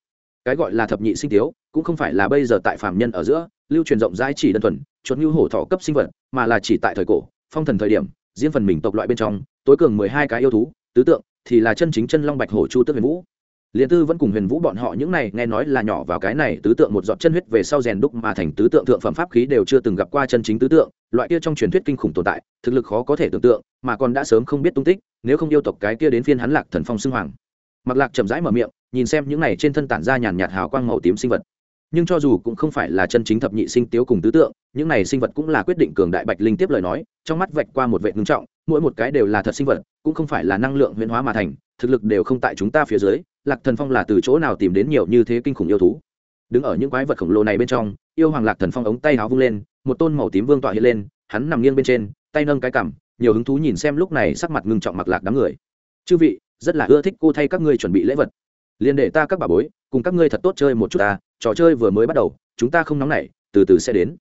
Cái gọi là thập nhị sinh tiếu, cũng không phải là bây giờ tại phạm nhân ở giữa, lưu truyền rộng rãi chỉ đơn thuần, chuột như hổ thọ cấp sinh vật, mà là chỉ tại thời cổ, phong thần thời điểm riêng phần mình tộc loại bên trong, tối cường mười hai cái yêu thú, tứ tượng, thì là chân chính chân long bạch hổ chu tước huyền vũ liền tư vẫn cùng huyền vũ bọn họ những này nghe nói là nhỏ vào cái này tứ tượng một giọt chân huyết về sau rèn đúc mà thành tứ tượng thượng phẩm pháp khí đều chưa từng gặp qua chân chính tứ tượng, loại kia trong truyền thuyết kinh khủng tồn tại, thực lực khó có thể tưởng tượng, mà còn đã sớm không biết tung tích, nếu không yêu tộc cái kia đến phiên hắn lạc thần phong xưng hoàng. Mặc lạc chậm rãi mở miệng, nhìn xem những này trên thân tản ra nhàn nhạt hào quang màu tím sinh vật. Nhưng cho dù cũng không phải là chân chính thập nhị sinh tiếu cùng tứ tượng, những này sinh vật cũng là quyết định cường đại bạch linh tiếp lời nói, trong mắt vạch qua một vệ ngưng trọng mỗi một cái đều là thật sinh vật, cũng không phải là năng lượng huyễn hóa mà thành, thực lực đều không tại chúng ta phía dưới, lạc thần phong là từ chỗ nào tìm đến nhiều như thế kinh khủng yêu thú? Đứng ở những quái vật khổng lồ này bên trong, yêu hoàng lạc thần phong ống tay áo vung lên, một tôn màu tím vương tọa hiện lên, hắn nằm nghiêng bên trên, tay nâng cái cằm, nhiều hứng thú nhìn xem lúc này sắc mặt ngưng trọng mặc lạc đám người. Chư vị, rất là ưa thích cô thay các ngươi chuẩn bị lễ vật. Liền để ta các bà bối, cùng các ngươi thật tốt chơi một chút ta, trò chơi vừa mới bắt đầu, chúng ta không nóng nảy, từ từ sẽ đến.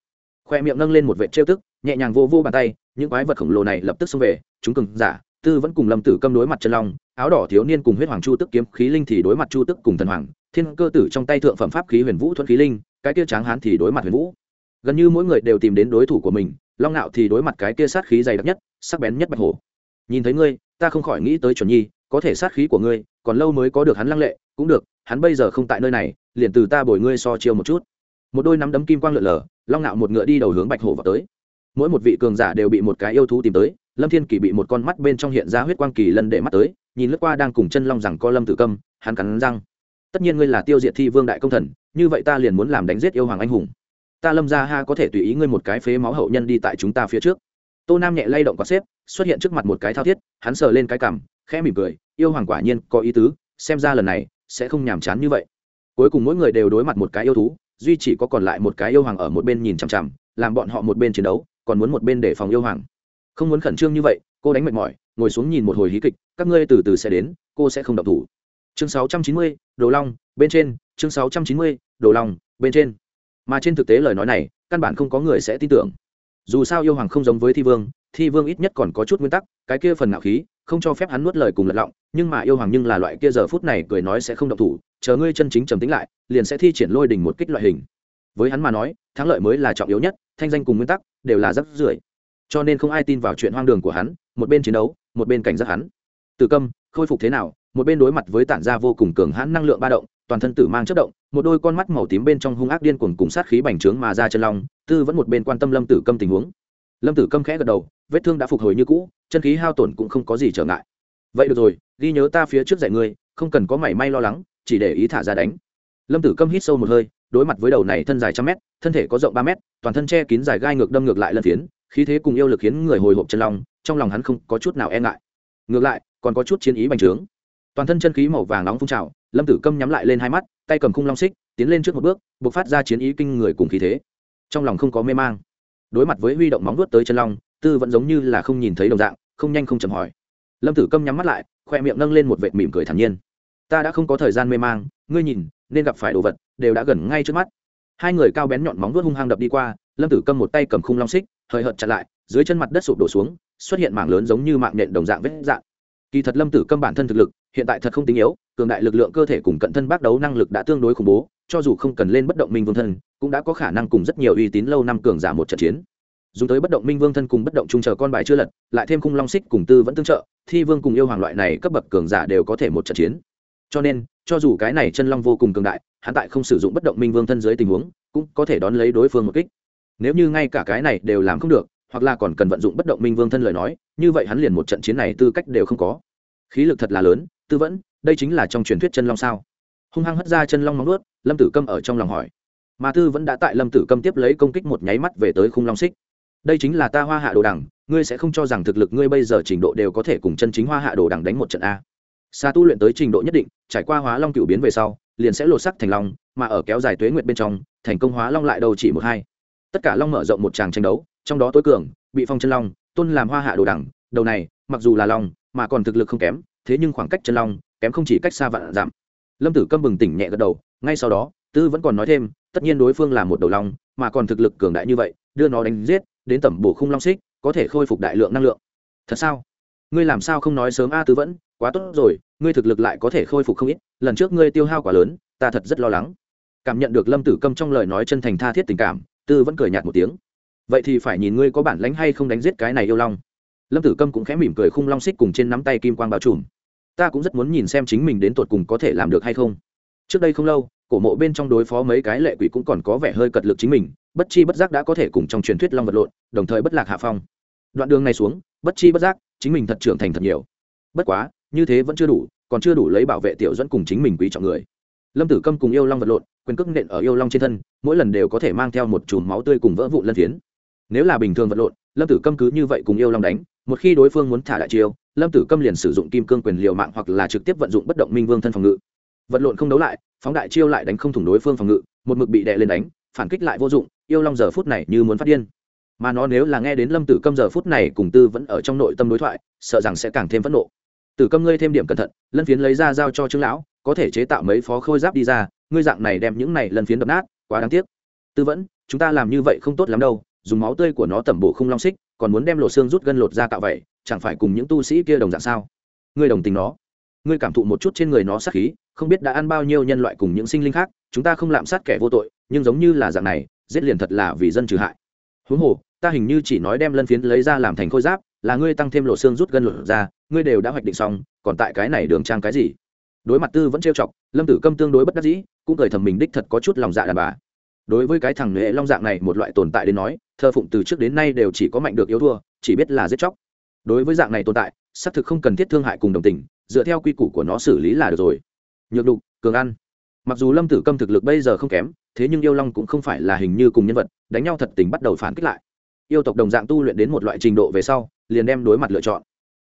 Khoe miệng nâng lên một vệ trêu tức, nhẹ nhàng vô vô bàn tay những quái vật khổng lồ này lập tức xông về, chúng cường giả, tư vẫn cùng lâm tử câm đối mặt chân long, áo đỏ thiếu niên cùng huyết hoàng chu tức kiếm khí linh thì đối mặt chu tức cùng thần hoàng, thiên cơ tử trong tay thượng phẩm pháp khí huyền vũ thuận khí linh, cái kia tráng hán thì đối mặt huyền vũ. Gần như mỗi người đều tìm đến đối thủ của mình, long nạo thì đối mặt cái kia sát khí dày đặc nhất, sắc bén nhất bạch hổ. Nhìn thấy ngươi, ta không khỏi nghĩ tới chuẩn nhi, có thể sát khí của ngươi, còn lâu mới có được hắn lăng lệ, cũng được, hắn bây giờ không tại nơi này, liền từ ta bồi ngươi so chiêu một chút. Một đôi nắm đấm kim quang lượn lờ, long nạo một ngựa đi đầu hướng bạch hổ vào tới mỗi một vị cường giả đều bị một cái yêu thú tìm tới, lâm thiên kỳ bị một con mắt bên trong hiện ra huyết quang kỳ lân để mắt tới, nhìn lướt qua đang cùng chân long rằng co lâm tử câm, hắn cắn răng. Tất nhiên ngươi là tiêu diệt thi vương đại công thần, như vậy ta liền muốn làm đánh giết yêu hoàng anh hùng. Ta lâm ra ha có thể tùy ý ngươi một cái phế máu hậu nhân đi tại chúng ta phía trước. Tô nam nhẹ lay động quạt xếp, xuất hiện trước mặt một cái thao thiết, hắn sờ lên cái cằm, khẽ mỉm cười, yêu hoàng quả nhiên có ý tứ, xem ra lần này sẽ không nhàm chán như vậy. Cuối cùng mỗi người đều đối mặt một cái yêu thú, duy chỉ có còn lại một cái yêu hoàng ở một bên nhìn chằm chằm, làm bọn họ một bên chiến đấu còn muốn một bên để phòng yêu hoàng. Không muốn khẩn trương như vậy cô đánh mệt mỏi ngồi xuống nhìn một hồi hí kịch các ngươi từ từ sẽ đến cô sẽ không động thủ. Chương 690, đồ long bên trên. Chương 690, đồ long bên trên. Mà trên thực tế lời nói này căn bản không có người sẽ tin tưởng. Dù sao yêu hoàng không giống với thi vương thi vương ít nhất còn có chút nguyên tắc cái kia phần ngạo khí không cho phép hắn nuốt lời cùng lật lọng nhưng mà yêu hoàng nhưng là loại kia giờ phút này cười nói sẽ không động thủ chờ ngươi chân chính trầm tính lại liền sẽ thi triển lôi đình một kích loại hình. Với hắn mà nói thắng lợi mới là trọng yếu nhất thanh danh cùng nguyên tắc đều là rất rưởi. Cho nên không ai tin vào chuyện hoang đường của hắn, một bên chiến đấu, một bên cảnh giác hắn. Từ câm, khôi phục thế nào? Một bên đối mặt với tản ra vô cùng cường hãn năng lượng ba động, toàn thân tử mang chất động, một đôi con mắt màu tím bên trong hung ác điên cuồng cùng sát khí bành trướng mà ra chân long, tư vẫn một bên quan tâm lâm tử câm tình huống. Lâm tử câm khẽ gật đầu, vết thương đã phục hồi như cũ, chân khí hao tổn cũng không có gì trở ngại. Vậy được rồi, ghi nhớ ta phía trước dạy ngươi, không cần có mảy may lo lắng, chỉ để ý thả ra đánh. Lâm tử câm hít sâu một hơi đối mặt với đầu này thân dài trăm mét, thân thể có rộng ba mét, toàn thân che kín dài gai ngược đâm ngược lại lân phiến, khí thế cùng yêu lực khiến người hồi hộp chân long, trong lòng hắn không có chút nào e ngại. Ngược lại, còn có chút chiến ý bành trướng. Toàn thân chân khí màu vàng nóng phun trào, lâm tử câm nhắm lại lên hai mắt, tay cầm khung long xích, tiến lên trước một bước buộc phát ra chiến ý kinh người cùng khí thế. Trong lòng không có mê mang. Đối mặt với huy động móng vuốt tới chân long, tư vẫn giống như là không nhìn thấy đồng dạng, không nhanh không chậm hỏi. Lâm tử câm nhắm mắt lại, khoe miệng nâng lên một vệt mỉm cười thản nhiên. Ta đã không có thời gian mê mang, ngươi nhìn, nên gặp phải đồ vật đều đã gần ngay trước mắt. Hai người cao bén nhọn móng vuốt hung hăng đập đi qua, lâm tử câm một tay cầm khung long xích, hơi hợt chặt lại, dưới chân mặt đất sụp đổ xuống, xuất hiện mảng lớn giống như mạng nhện đồng dạng vết dạng. Kỳ thật lâm tử câm bản thân thực lực, hiện tại thật không tính yếu, cường đại lực lượng cơ thể cùng cận thân bác đấu năng lực đã tương đối khủng bố, cho dù không cần lên bất động minh vương thân, cũng đã có khả năng cùng rất nhiều uy tín lâu năm cường giả một trận chiến. Dùng tới bất động minh vương thân cùng bất động trung chờ con bài chưa lật, lại thêm khung long xích cùng tư vẫn tương trợ, thi vương cùng yêu hoàng loại này cấp bậc cường giả đều có thể một trận chiến. Cho nên cho dù cái này chân long vô cùng cường đại, hắn tại không sử dụng bất động minh vương thân dưới tình huống, cũng có thể đón lấy đối phương một kích. Nếu như ngay cả cái này đều làm không được, hoặc là còn cần vận dụng bất động minh vương thân lời nói, như vậy hắn liền một trận chiến này tư cách đều không có. Khí lực thật là lớn, tư vẫn, đây chính là trong truyền thuyết chân long sao? Hung hăng hất ra chân long móng nuốt lâm tử câm ở trong lòng hỏi. Mà tư vẫn đã tại lâm tử câm tiếp lấy công kích một nháy mắt về tới khung long xích. Đây chính là ta hoa hạ đồ đằng, ngươi sẽ không cho rằng thực lực ngươi bây giờ trình độ đều có thể cùng chân chính hoa hạ đồ đằng đánh một trận a xa tu luyện tới trình độ nhất định trải qua hóa long cựu biến về sau liền sẽ lột sắc thành long mà ở kéo dài tuế nguyệt bên trong thành công hóa long lại đầu chỉ một hai. Tất cả long mở rộng một tràng tranh đấu trong đó tối cường bị phong chân long tôn làm hoa hạ đồ đẳng, đầu này mặc dù là long mà còn thực lực không kém thế nhưng khoảng cách chân long kém không chỉ cách xa vạn giảm lâm tử câm bừng tỉnh nhẹ gật đầu ngay sau đó tư vẫn còn nói thêm tất nhiên đối phương là một đầu long mà còn thực lực cường đại như vậy đưa nó đánh giết đến tẩm bổ khung long xích có thể khôi phục đại lượng năng lượng. Thật sao? Ngươi làm sao không nói sớm a tư vẫn? Quá tốt rồi, ngươi thực lực lại có thể khôi phục không ít, lần trước ngươi tiêu hao quá lớn, ta thật rất lo lắng. Cảm nhận được lâm tử câm trong lời nói chân thành tha thiết tình cảm, tư vẫn cười nhạt một tiếng. Vậy thì phải nhìn ngươi có bản lánh hay không đánh giết cái này yêu long. Lâm tử câm cũng khẽ mỉm cười khung long xích cùng trên nắm tay kim quang bao trùm. Ta cũng rất muốn nhìn xem chính mình đến tột cùng có thể làm được hay không. Trước đây không lâu, cổ mộ bên trong đối phó mấy cái lệ quỷ cũng còn có vẻ hơi cật lực chính mình, bất chi bất giác đã có thể cùng trong truyền thuyết long vật lộn, đồng thời bất lạc hạ phong. Đoạn đường này xuống, bất chi bất giác, chính mình thật trưởng thành thật nhiều. Bất quá như thế vẫn chưa đủ, còn chưa đủ lấy bảo vệ tiểu dẫn cùng chính mình quý trọng người. Lâm tử câm cùng yêu long vật lộn, quyền cước nện ở yêu long trên thân, mỗi lần đều có thể mang theo một chùm máu tươi cùng vỡ vụn lân phiến. Nếu là bình thường vật lộn, lâm tử câm cứ như vậy cùng yêu long đánh, một khi đối phương muốn thả đại chiêu, lâm tử câm liền sử dụng kim cương quyền liều mạng hoặc là trực tiếp vận dụng bất động minh vương thân phòng ngự. Vật lộn không đấu lại, phóng đại chiêu lại đánh không thủng đối phương phòng ngự, một mực bị đè lên đánh, phản kích lại vô dụng, yêu long giờ phút này như muốn phát điên. Mà nó nếu là nghe đến lâm tử câm giờ phút này cùng tư vẫn ở trong nội tâm đối thoại, sợ rằng sẽ càng thêm phẫn nộ tử câm ngươi thêm điểm cẩn thận, lân phiến lấy ra giao cho trương lão, có thể chế tạo mấy phó khôi giáp đi ra, ngươi dạng này đem những này lân phiến đập nát, quá đáng tiếc. Tư vẫn, chúng ta làm như vậy không tốt lắm đâu, dùng máu tươi của nó tẩm bổ không long xích, còn muốn đem lộ xương rút gân lột ra tạo vậy, chẳng phải cùng những tu sĩ kia đồng dạng sao? Ngươi đồng tình nó. Ngươi cảm thụ một chút trên người nó sát khí, không biết đã ăn bao nhiêu nhân loại cùng những sinh linh khác, chúng ta không lạm sát kẻ vô tội, nhưng giống như là dạng này, giết liền thật là vì dân trừ hại. Huống hồ, ta hình như chỉ nói đem lân phiến lấy ra làm thành khôi giáp, là ngươi tăng thêm lộ xương rút gân lột ra ngươi đều đã hoạch định xong, còn tại cái này đường trang cái gì? Đối mặt tư vẫn trêu chọc, lâm tử câm tương đối bất đắc dĩ, cũng cười thầm mình đích thật có chút lòng dạ đàn bà. Đối với cái thằng nghệ long dạng này một loại tồn tại đến nói, thơ phụng từ trước đến nay đều chỉ có mạnh được yếu thua, chỉ biết là giết chóc. Đối với dạng này tồn tại, xác thực không cần thiết thương hại cùng đồng tình, dựa theo quy củ của nó xử lý là được rồi. Nhược đục, cường ăn. Mặc dù lâm tử câm thực lực bây giờ không kém, thế nhưng yêu long cũng không phải là hình như cùng nhân vật, đánh nhau thật tình bắt đầu phản kích lại. Yêu tộc đồng dạng tu luyện đến một loại trình độ về sau, liền đem đối mặt lựa chọn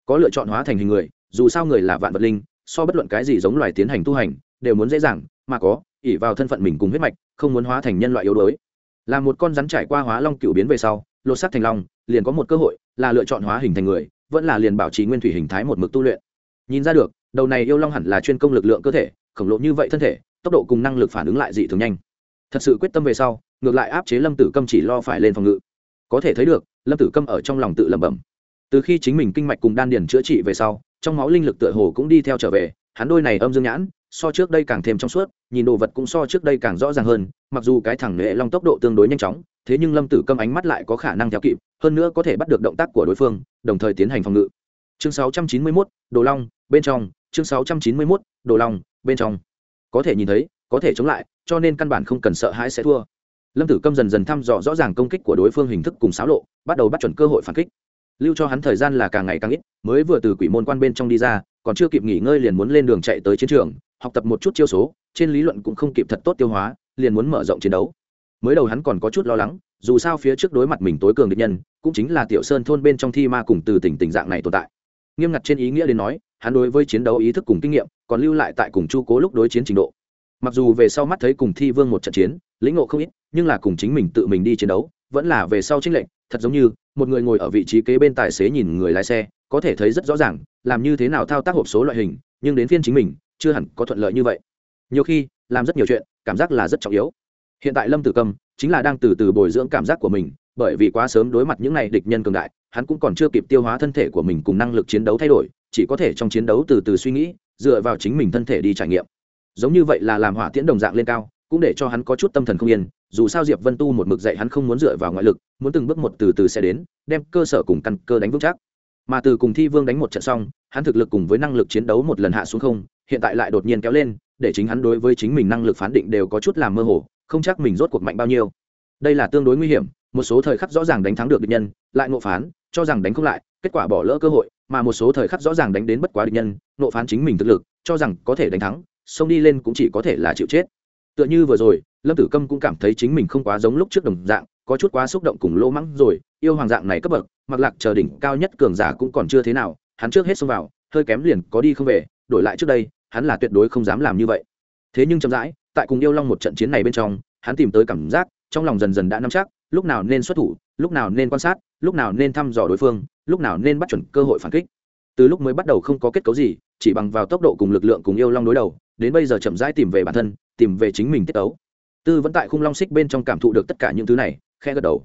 có lựa chọn hóa thành hình người, dù sao người là vạn vật linh, so bất luận cái gì giống loài tiến hành tu hành, đều muốn dễ dàng, mà có ỉ vào thân phận mình cùng huyết mạch, không muốn hóa thành nhân loại yếu đuối. Là một con rắn trải qua hóa long cựu biến về sau, lột xác thành long, liền có một cơ hội, là lựa chọn hóa hình thành người, vẫn là liền bảo trì nguyên thủy hình thái một mực tu luyện. Nhìn ra được, đầu này yêu long hẳn là chuyên công lực lượng cơ thể, khổng lồ như vậy thân thể, tốc độ cùng năng lực phản ứng lại dị thường nhanh. Thật sự quyết tâm về sau, ngược lại áp chế lâm tử câm chỉ lo phải lên phòng ngự. Có thể thấy được, lâm tử câm ở trong lòng tự lẩm bẩm từ khi chính mình kinh mạch cùng đan điền chữa trị về sau trong máu linh lực tựa hồ cũng đi theo trở về hắn đôi này âm dương nhãn so trước đây càng thêm trong suốt nhìn đồ vật cũng so trước đây càng rõ ràng hơn mặc dù cái thẳng nghệ long tốc độ tương đối nhanh chóng thế nhưng lâm tử câm ánh mắt lại có khả năng theo kịp hơn nữa có thể bắt được động tác của đối phương đồng thời tiến hành phòng ngự. Chương 691, đồ long bên trong. Chương 691, đồ long bên trong. Có thể nhìn thấy có thể chống lại cho nên căn bản không cần sợ hãi sẽ thua. Lâm tử câm dần dần thăm dò rõ ràng công kích của đối phương hình thức cùng xáo lộ bắt đầu bắt chuẩn cơ hội phản kích lưu cho hắn thời gian là càng ngày càng ít, mới vừa từ quỷ môn quan bên trong đi ra, còn chưa kịp nghỉ ngơi liền muốn lên đường chạy tới chiến trường, học tập một chút chiêu số, trên lý luận cũng không kịp thật tốt tiêu hóa, liền muốn mở rộng chiến đấu. Mới đầu hắn còn có chút lo lắng, dù sao phía trước đối mặt mình tối cường địch nhân, cũng chính là tiểu sơn thôn bên trong thi ma cùng từ tỉnh tình dạng này tồn tại. Nghiêm ngặt trên ý nghĩa đến nói, hắn đối với chiến đấu ý thức cùng kinh nghiệm, còn lưu lại tại cùng chu cố lúc đối chiến trình độ. Mặc dù về sau mắt thấy cùng thi vương một trận chiến, lĩnh ngộ không ít, nhưng là cùng chính mình tự mình đi chiến đấu, vẫn là về sau chính lệnh thật giống như, một người ngồi ở vị trí kế bên tài xế nhìn người lái xe, có thể thấy rất rõ ràng, làm như thế nào thao tác hộp số loại hình, nhưng đến phiên chính mình, chưa hẳn có thuận lợi như vậy. Nhiều khi, làm rất nhiều chuyện, cảm giác là rất trọng yếu. Hiện tại lâm tử cầm chính là đang từ từ bồi dưỡng cảm giác của mình, bởi vì quá sớm đối mặt những n à y địch nhân cường đại, hắn cũng còn chưa kịp tiêu hóa thân thể của mình cùng năng lực chiến đấu thay đổi, chỉ có thể trong chiến đấu từ từ suy nghĩ, dựa vào chính mình thân thể đi trải nghiệm. Giống như vậy là làm hỏa tiễn đồng dạng lên cao, cũng để cho hắn có chút tâm thần không yên dù sao diệp vân tu một mực dạy hắn không muốn dựa vào ngoại lực, muốn từng bước một từ từ sẽ đến, đem cơ sở cùng căn cơ đánh vững chắc. Mà từ cùng thi vương đánh một trận xong, hắn thực lực cùng với năng lực chiến đấu một lần hạ xuống không, hiện tại lại đột nhiên kéo lên, để chính hắn đối với chính mình năng lực phán định đều có chút làm mơ hồ, không chắc mình rốt cuộc mạnh bao nhiêu. Đây là tương đối nguy hiểm, một số thời khắc rõ ràng đánh thắng được địch nhân, lại ngộ phán, cho rằng đánh không lại, kết quả bỏ lỡ cơ hội, mà một số thời khắc rõ ràng đánh đến bất quá địch nhân ngộ phán chính mình thực lực, cho rằng có thể đánh thắng, xông đi lên cũng chỉ có thể là chịu chết. Tựa như vừa rồi lâm tử câm cũng cảm thấy chính mình không quá giống lúc trước đồng dạng, có chút quá xúc động cùng lỗ mắng rồi, yêu hoàng dạng này cấp bậc, mặc lạc chờ đỉnh cao nhất cường giả cũng còn chưa thế nào, hắn trước hết xông vào, hơi kém liền có đi không về, đổi lại trước đây, hắn là tuyệt đối không dám làm như vậy. Thế nhưng chậm rãi, tại cùng yêu long một trận chiến này bên trong, hắn tìm tới cảm giác, trong lòng dần dần đã nắm chắc, lúc nào nên xuất thủ, lúc nào nên quan sát, lúc nào nên thăm dò đối phương, lúc nào nên bắt chuẩn cơ hội phản kích. Từ lúc mới bắt đầu không có kết cấu gì, chỉ bằng vào tốc độ cùng lực lượng cùng yêu long đối đầu, đến bây giờ chậm rãi tìm về bản thân, tìm về chính mình tiết ấu tư vẫn tại khung long xích bên trong cảm thụ được tất cả những thứ này khe gật đầu.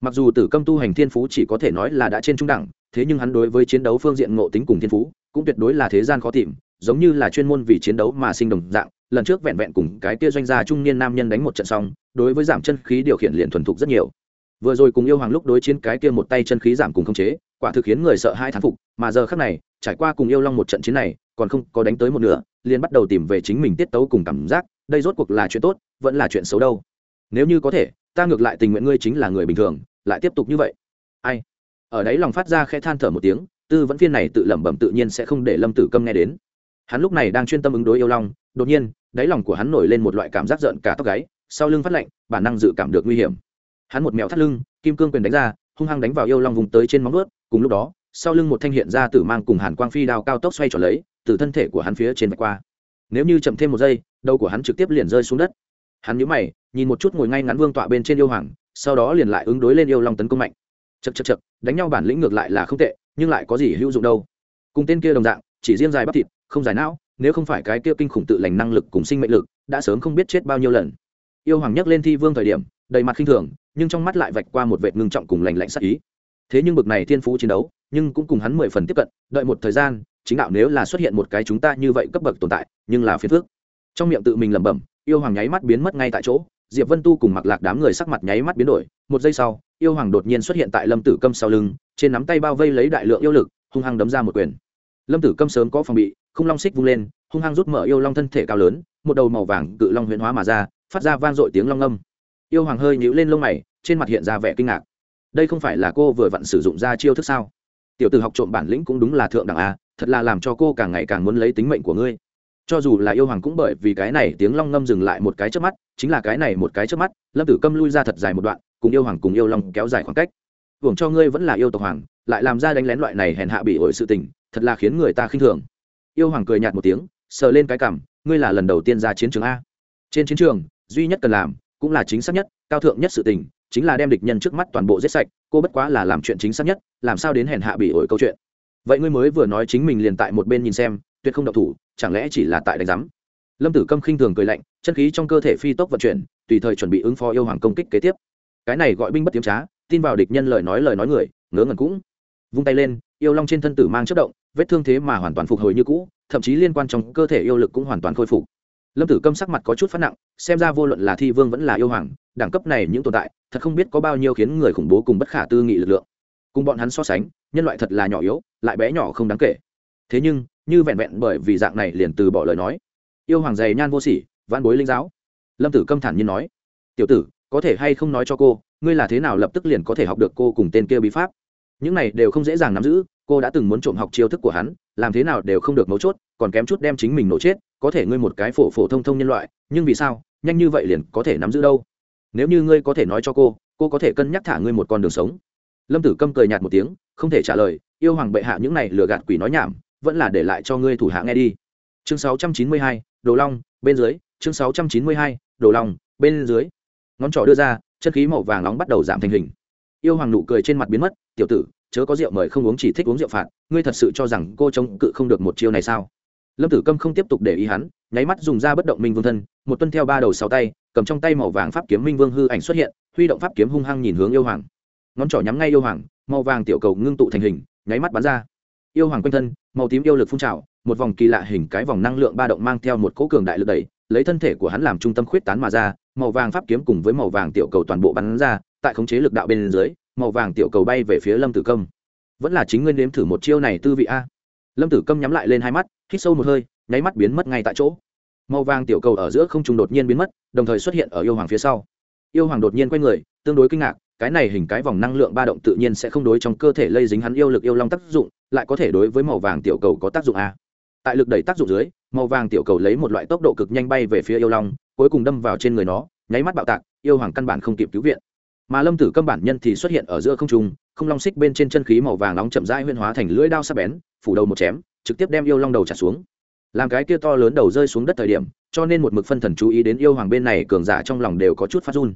Mặc dù tử câm tu hành thiên phú chỉ có thể nói là đã trên trung đẳng, thế nhưng hắn đối với chiến đấu phương diện ngộ tính cùng thiên phú, cũng tuyệt đối là thế gian khó tìm, giống như là chuyên môn vì chiến đấu mà sinh đồng dạng. Lần trước vẹn vẹn cùng cái kia doanh gia trung niên nam nhân đánh một trận xong, đối với giảm chân khí điều khiển liền thuần thục rất nhiều. Vừa rồi cùng yêu hoàng lúc đối chiến cái kia một tay chân khí giảm cùng khống chế, quả thực khiến người sợ hai thán phục, mà giờ khác này, trải qua cùng yêu long một trận chiến này, còn không có đánh tới một nửa, liền bắt đầu tìm về chính mình tiết tấu cùng cảm giác đây rốt cuộc là chuyện tốt, vẫn là chuyện xấu đâu. Nếu như có thể, ta ngược lại tình nguyện ngươi chính là người bình thường, lại tiếp tục như vậy. Ai? Ở đấy lòng phát ra khẽ than thở một tiếng, tư vẫn phiên này tự lẩm bẩm tự nhiên sẽ không để lâm tử câm nghe đến. Hắn lúc này đang chuyên tâm ứng đối yêu long, đột nhiên, đáy lòng của hắn nổi lên một loại cảm giác giận cả tóc gáy, sau lưng phát lạnh, bản năng dự cảm được nguy hiểm. Hắn một mèo thắt lưng, kim cương quyền đánh ra, hung hăng đánh vào yêu long vùng tới trên móng ướt cùng lúc đó, sau lưng một thanh hiện ra tử mang cùng hàn quang phi đao cao tốc xoay trở lấy, từ thân thể của hắn phía trên vạch qua nếu như chậm thêm một giây, đầu của hắn trực tiếp liền rơi xuống đất. Hắn nhíu mày, nhìn một chút ngồi ngay ngắn vương tọa bên trên yêu hoàng, sau đó liền lại ứng đối lên yêu long tấn công mạnh. Chật chật chật đánh nhau bản lĩnh ngược lại là không tệ, nhưng lại có gì hữu dụng đâu. Cùng tên kia đồng dạng, chỉ riêng dài bắp thịt, không dài não, nếu không phải cái kia kinh khủng tự lành năng lực cùng sinh mệnh lực, đã sớm không biết chết bao nhiêu lần. Yêu hoàng nhắc lên thi vương thời điểm, đầy mặt khinh thường, nhưng trong mắt lại vạch qua một vệt ngưng trọng cùng lành lạnh sắc ý. Thế nhưng bực này thiên phú chiến đấu, nhưng cũng cùng hắn mười phần tiếp cận, đợi một thời gian chính đạo nếu là xuất hiện một cái chúng ta như vậy cấp bậc tồn tại, nhưng là phiền phước trong miệng tự mình lẩm bẩm, yêu hoàng nháy mắt biến mất ngay tại chỗ, diệp vân tu cùng mặc lạc đám người sắc mặt nháy mắt biến đổi, một giây sau, yêu hoàng đột nhiên xuất hiện tại lâm tử câm sau lưng, trên nắm tay bao vây lấy đại lượng yêu lực, hung hăng đấm ra một quyền. Lâm tử câm sớm có phòng bị, không long xích vung lên, hung hăng rút mở yêu long thân thể cao lớn, một đầu màu vàng cự long huyễn hóa mà ra, phát ra vang dội tiếng long âm. Yêu hoàng hơi nhíu lên lông mày, trên mặt hiện ra vẻ kinh ngạc. Đây không phải là cô vừa vặn sử dụng ra chiêu thức sao? Tiểu tử học trộm bản lĩnh cũng đúng là thượng đẳng a thật là làm cho cô càng ngày càng muốn lấy tính mệnh của ngươi. Cho dù là yêu hoàng cũng bởi vì cái này tiếng long ngâm dừng lại một cái trước mắt, chính là cái này một cái trước mắt, lâm tử câm lui ra thật dài một đoạn, cùng yêu hoàng cùng yêu long kéo dài khoảng cách. Hưởng cho ngươi vẫn là yêu tộc hoàng, lại làm ra đánh lén loại này hèn hạ bị ổi sự tình, thật là khiến người ta khinh thường. Yêu hoàng cười nhạt một tiếng, sờ lên cái cảm ngươi là lần đầu tiên ra chiến trường a. Trên chiến trường, duy nhất cần làm, cũng là chính xác nhất, cao thượng nhất sự tình, chính là đem địch nhân trước mắt toàn bộ giết sạch, cô bất quá là làm chuyện chính xác nhất, làm sao đến hèn hạ bị ổi câu chuyện vậy ngươi mới vừa nói chính mình liền tại một bên nhìn xem, tuyệt không độc thủ, chẳng lẽ chỉ là tại đánh giám? Lâm tử câm khinh thường cười lạnh, chân khí trong cơ thể phi tốc vận chuyển, tùy thời chuẩn bị ứng phó yêu hoàng công kích kế tiếp. Cái này gọi binh bất tiếm trá, tin vào địch nhân lời nói lời nói người, ngớ ngẩn cũng. Vung tay lên, yêu long trên thân tử mang chất động, vết thương thế mà hoàn toàn phục hồi như cũ, thậm chí liên quan trong cơ thể yêu lực cũng hoàn toàn khôi phục. Lâm tử câm sắc mặt có chút phát nặng, xem ra vô luận là thi vương vẫn là yêu hoàng, đẳng cấp này những tồn tại, thật không biết có bao nhiêu khiến người khủng bố cùng bất khả tư nghị lực lượng cùng bọn hắn so sánh, nhân loại thật là nhỏ yếu, lại bé nhỏ không đáng kể. Thế nhưng, như vẹn vẹn bởi vì dạng này liền từ bỏ lời nói. Yêu hoàng dày nhan vô sỉ văn bối linh giáo. Lâm tử câm thản nhiên nói, tiểu tử, có thể hay không nói cho cô, ngươi là thế nào lập tức liền có thể học được cô cùng tên kia bí pháp? Những này đều không dễ dàng nắm giữ, cô đã từng muốn trộm học chiêu thức của hắn, làm thế nào đều không được mấu chốt, còn kém chút đem chính mình nổ chết, có thể ngươi một cái phổ phổ thông thông nhân loại, nhưng vì sao, nhanh như vậy liền có thể nắm giữ đâu? Nếu như ngươi có thể nói cho cô cô có thể cân nhắc thả ngươi một con đường sống lâm tử câm cười nhạt một tiếng không thể trả lời yêu hoàng bệ hạ những này lừa gạt quỷ nói nhảm vẫn là để lại cho ngươi thủ hạ nghe đi. Chương 692, đồ long bên dưới chương 692, đồ long bên dưới. Ngón trỏ đưa ra chân khí màu vàng nóng bắt đầu giảm thành hình. Yêu hoàng nụ cười trên mặt biến mất tiểu tử chớ có rượu mời không uống chỉ thích uống rượu phạt ngươi thật sự cho rằng cô chống cự không được một chiêu này sao? Lâm tử câm không tiếp tục để ý hắn nháy mắt dùng ra bất động minh vương thân một tuân theo ba đầu sáu tay cầm trong tay màu vàng pháp kiếm minh vương hư ảnh xuất hiện huy động pháp kiếm hung hăng nhìn hướng yêu hoàng ngón trỏ nhắm ngay yêu hoàng, màu vàng tiểu cầu ngưng tụ thành hình, nháy mắt bắn ra. Yêu hoàng quanh thân, màu tím yêu lực phun trào, một vòng kỳ lạ hình cái vòng năng lượng ba động mang theo một cỗ cường đại lực đẩy, lấy thân thể của hắn làm trung tâm khuyết tán mà ra, màu vàng pháp kiếm cùng với màu vàng tiểu cầu toàn bộ bắn ra, tại khống chế lực đạo bên dưới, màu vàng tiểu cầu bay về phía lâm tử công vẫn là chính ngươi nếm thử một chiêu này tư vị a. Lâm tử công nhắm lại lên hai mắt, hít sâu một hơi, nháy mắt biến mất ngay tại chỗ. Màu vàng tiểu cầu ở giữa không trùng đột nhiên biến mất, đồng thời xuất hiện ở yêu hoàng phía sau. Yêu hoàng đột nhiên quay người, tương đối kinh ngạc cái này hình cái vòng năng lượng ba động tự nhiên sẽ không đối trong cơ thể lây dính hắn yêu lực yêu long tác dụng, lại có thể đối với màu vàng tiểu cầu có tác dụng a. Tại lực đẩy tác dụng dưới, màu vàng tiểu cầu lấy một loại tốc độ cực nhanh bay về phía yêu long, cuối cùng đâm vào trên người nó, nháy mắt bạo tạc, yêu hoàng căn bản không kịp cứu viện. Mà lâm tử câm bản nhân thì xuất hiện ở giữa không trung, không long xích bên trên chân khí màu vàng nóng chậm rãi huyên hóa thành lưỡi đao sắc bén, phủ đầu một chém, trực tiếp đem yêu long đầu trả xuống. Làm cái kia to lớn đầu rơi xuống đất thời điểm, cho nên một mực phân thần chú ý đến yêu hoàng bên này cường giả trong lòng đều có chút phát run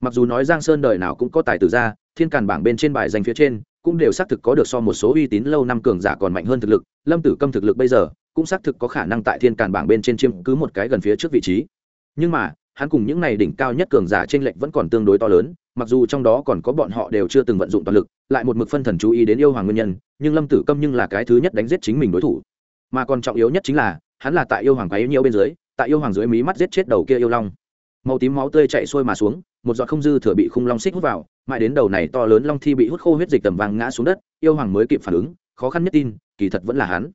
mặc dù nói giang sơn đời nào cũng có tài tử ra thiên càn bảng bên trên bài danh phía trên, cũng đều xác thực có được so một số uy tín lâu năm cường giả còn mạnh hơn thực lực, lâm tử câm thực lực bây giờ, cũng xác thực có khả năng tại thiên càn bảng bên trên chiếm cứ một cái gần phía trước vị trí. Nhưng mà, hắn cùng những này đỉnh cao nhất cường giả trên lệnh vẫn còn tương đối to lớn, mặc dù trong đó còn có bọn họ đều chưa từng vận dụng toàn lực, lại một mực phân thần chú ý đến yêu hoàng nguyên nhân, nhưng lâm tử câm nhưng là cái thứ nhất đánh giết chính mình đối thủ. Mà còn trọng yếu nhất chính là, hắn là tại yêu hoàng quái nhiều bên dưới, tại yêu hoàng dưới mí mắt giết chết đầu kia yêu long. Màu tím máu tươi chạy xuôi mà xuống một giọt không dư thừa bị khung long xích hút vào, mãi đến đầu này to lớn long thi bị hút khô huyết dịch tầm vàng ngã xuống đất, yêu hoàng mới kịp phản ứng, khó khăn nhất tin, kỳ thật vẫn là hắn.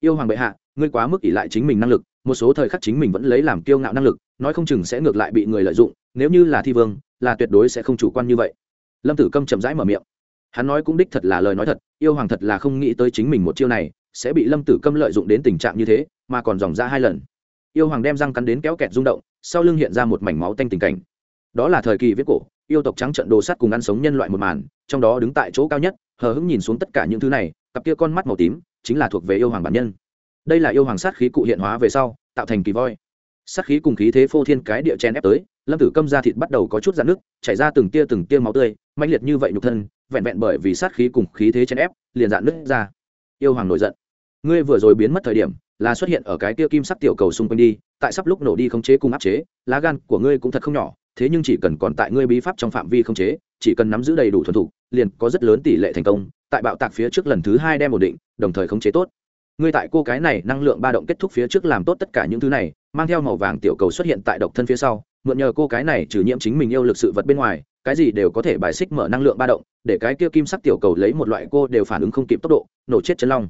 Yêu hoàng bệ hạ, ngươi quá mức ỷ lại chính mình năng lực, một số thời khắc chính mình vẫn lấy làm kiêu ngạo năng lực, nói không chừng sẽ ngược lại bị người lợi dụng, nếu như là thi vương, là tuyệt đối sẽ không chủ quan như vậy. Lâm tử câm chậm rãi mở miệng. Hắn nói cũng đích thật là lời nói thật, yêu hoàng thật là không nghĩ tới chính mình một chiêu này, sẽ bị lâm tử câm lợi dụng đến tình trạng như thế, mà còn dòng ra hai lần. Yêu hoàng đem răng cắn đến kéo kẹt rung động, sau lưng hiện ra một mảnh máu tanh tình cảnh đó là thời kỳ viết cổ, yêu tộc trắng trận đồ sắt cùng ăn sống nhân loại một màn, trong đó đứng tại chỗ cao nhất, hờ hững nhìn xuống tất cả những thứ này, cặp kia con mắt màu tím, chính là thuộc về yêu hoàng bản nhân. Đây là yêu hoàng sát khí cụ hiện hóa về sau, tạo thành kỳ voi. Sát khí cùng khí thế phô thiên cái địa chen ép tới, lâm tử câm ra thịt bắt đầu có chút dạn nước chảy ra từng tia từng tia máu tươi mạnh liệt như vậy nhục thân, vẹn vẹn bởi vì sát khí cùng khí thế chen ép, liền dạn nứt ra. Yêu hoàng nổi giận. Ngươi vừa rồi biến mất thời điểm, là xuất hiện ở cái tia kim sắc tiểu cầu xung quanh đi, tại sắp lúc nổ đi không chế cùng áp chế, lá gan của ngươi cũng thật không nhỏ thế nhưng chỉ cần còn tại ngươi bí pháp trong phạm vi không chế, chỉ cần nắm giữ đầy đủ thuần thục, liền có rất lớn tỷ lệ thành công, tại bạo tạc phía trước lần thứ hai đem ổn định, đồng thời khống chế tốt. Ngươi tại cô cái này năng lượng ba động kết thúc phía trước làm tốt tất cả những thứ này, mang theo màu vàng tiểu cầu xuất hiện tại độc thân phía sau, mượn nhờ cô cái này trừ nhiễm chính mình yêu lực sự vật bên ngoài, cái gì đều có thể bài xích mở năng lượng ba động, để cái kia kim sắc tiểu cầu lấy một loại cô đều phản ứng không kịp tốc độ, nổ chết chân long.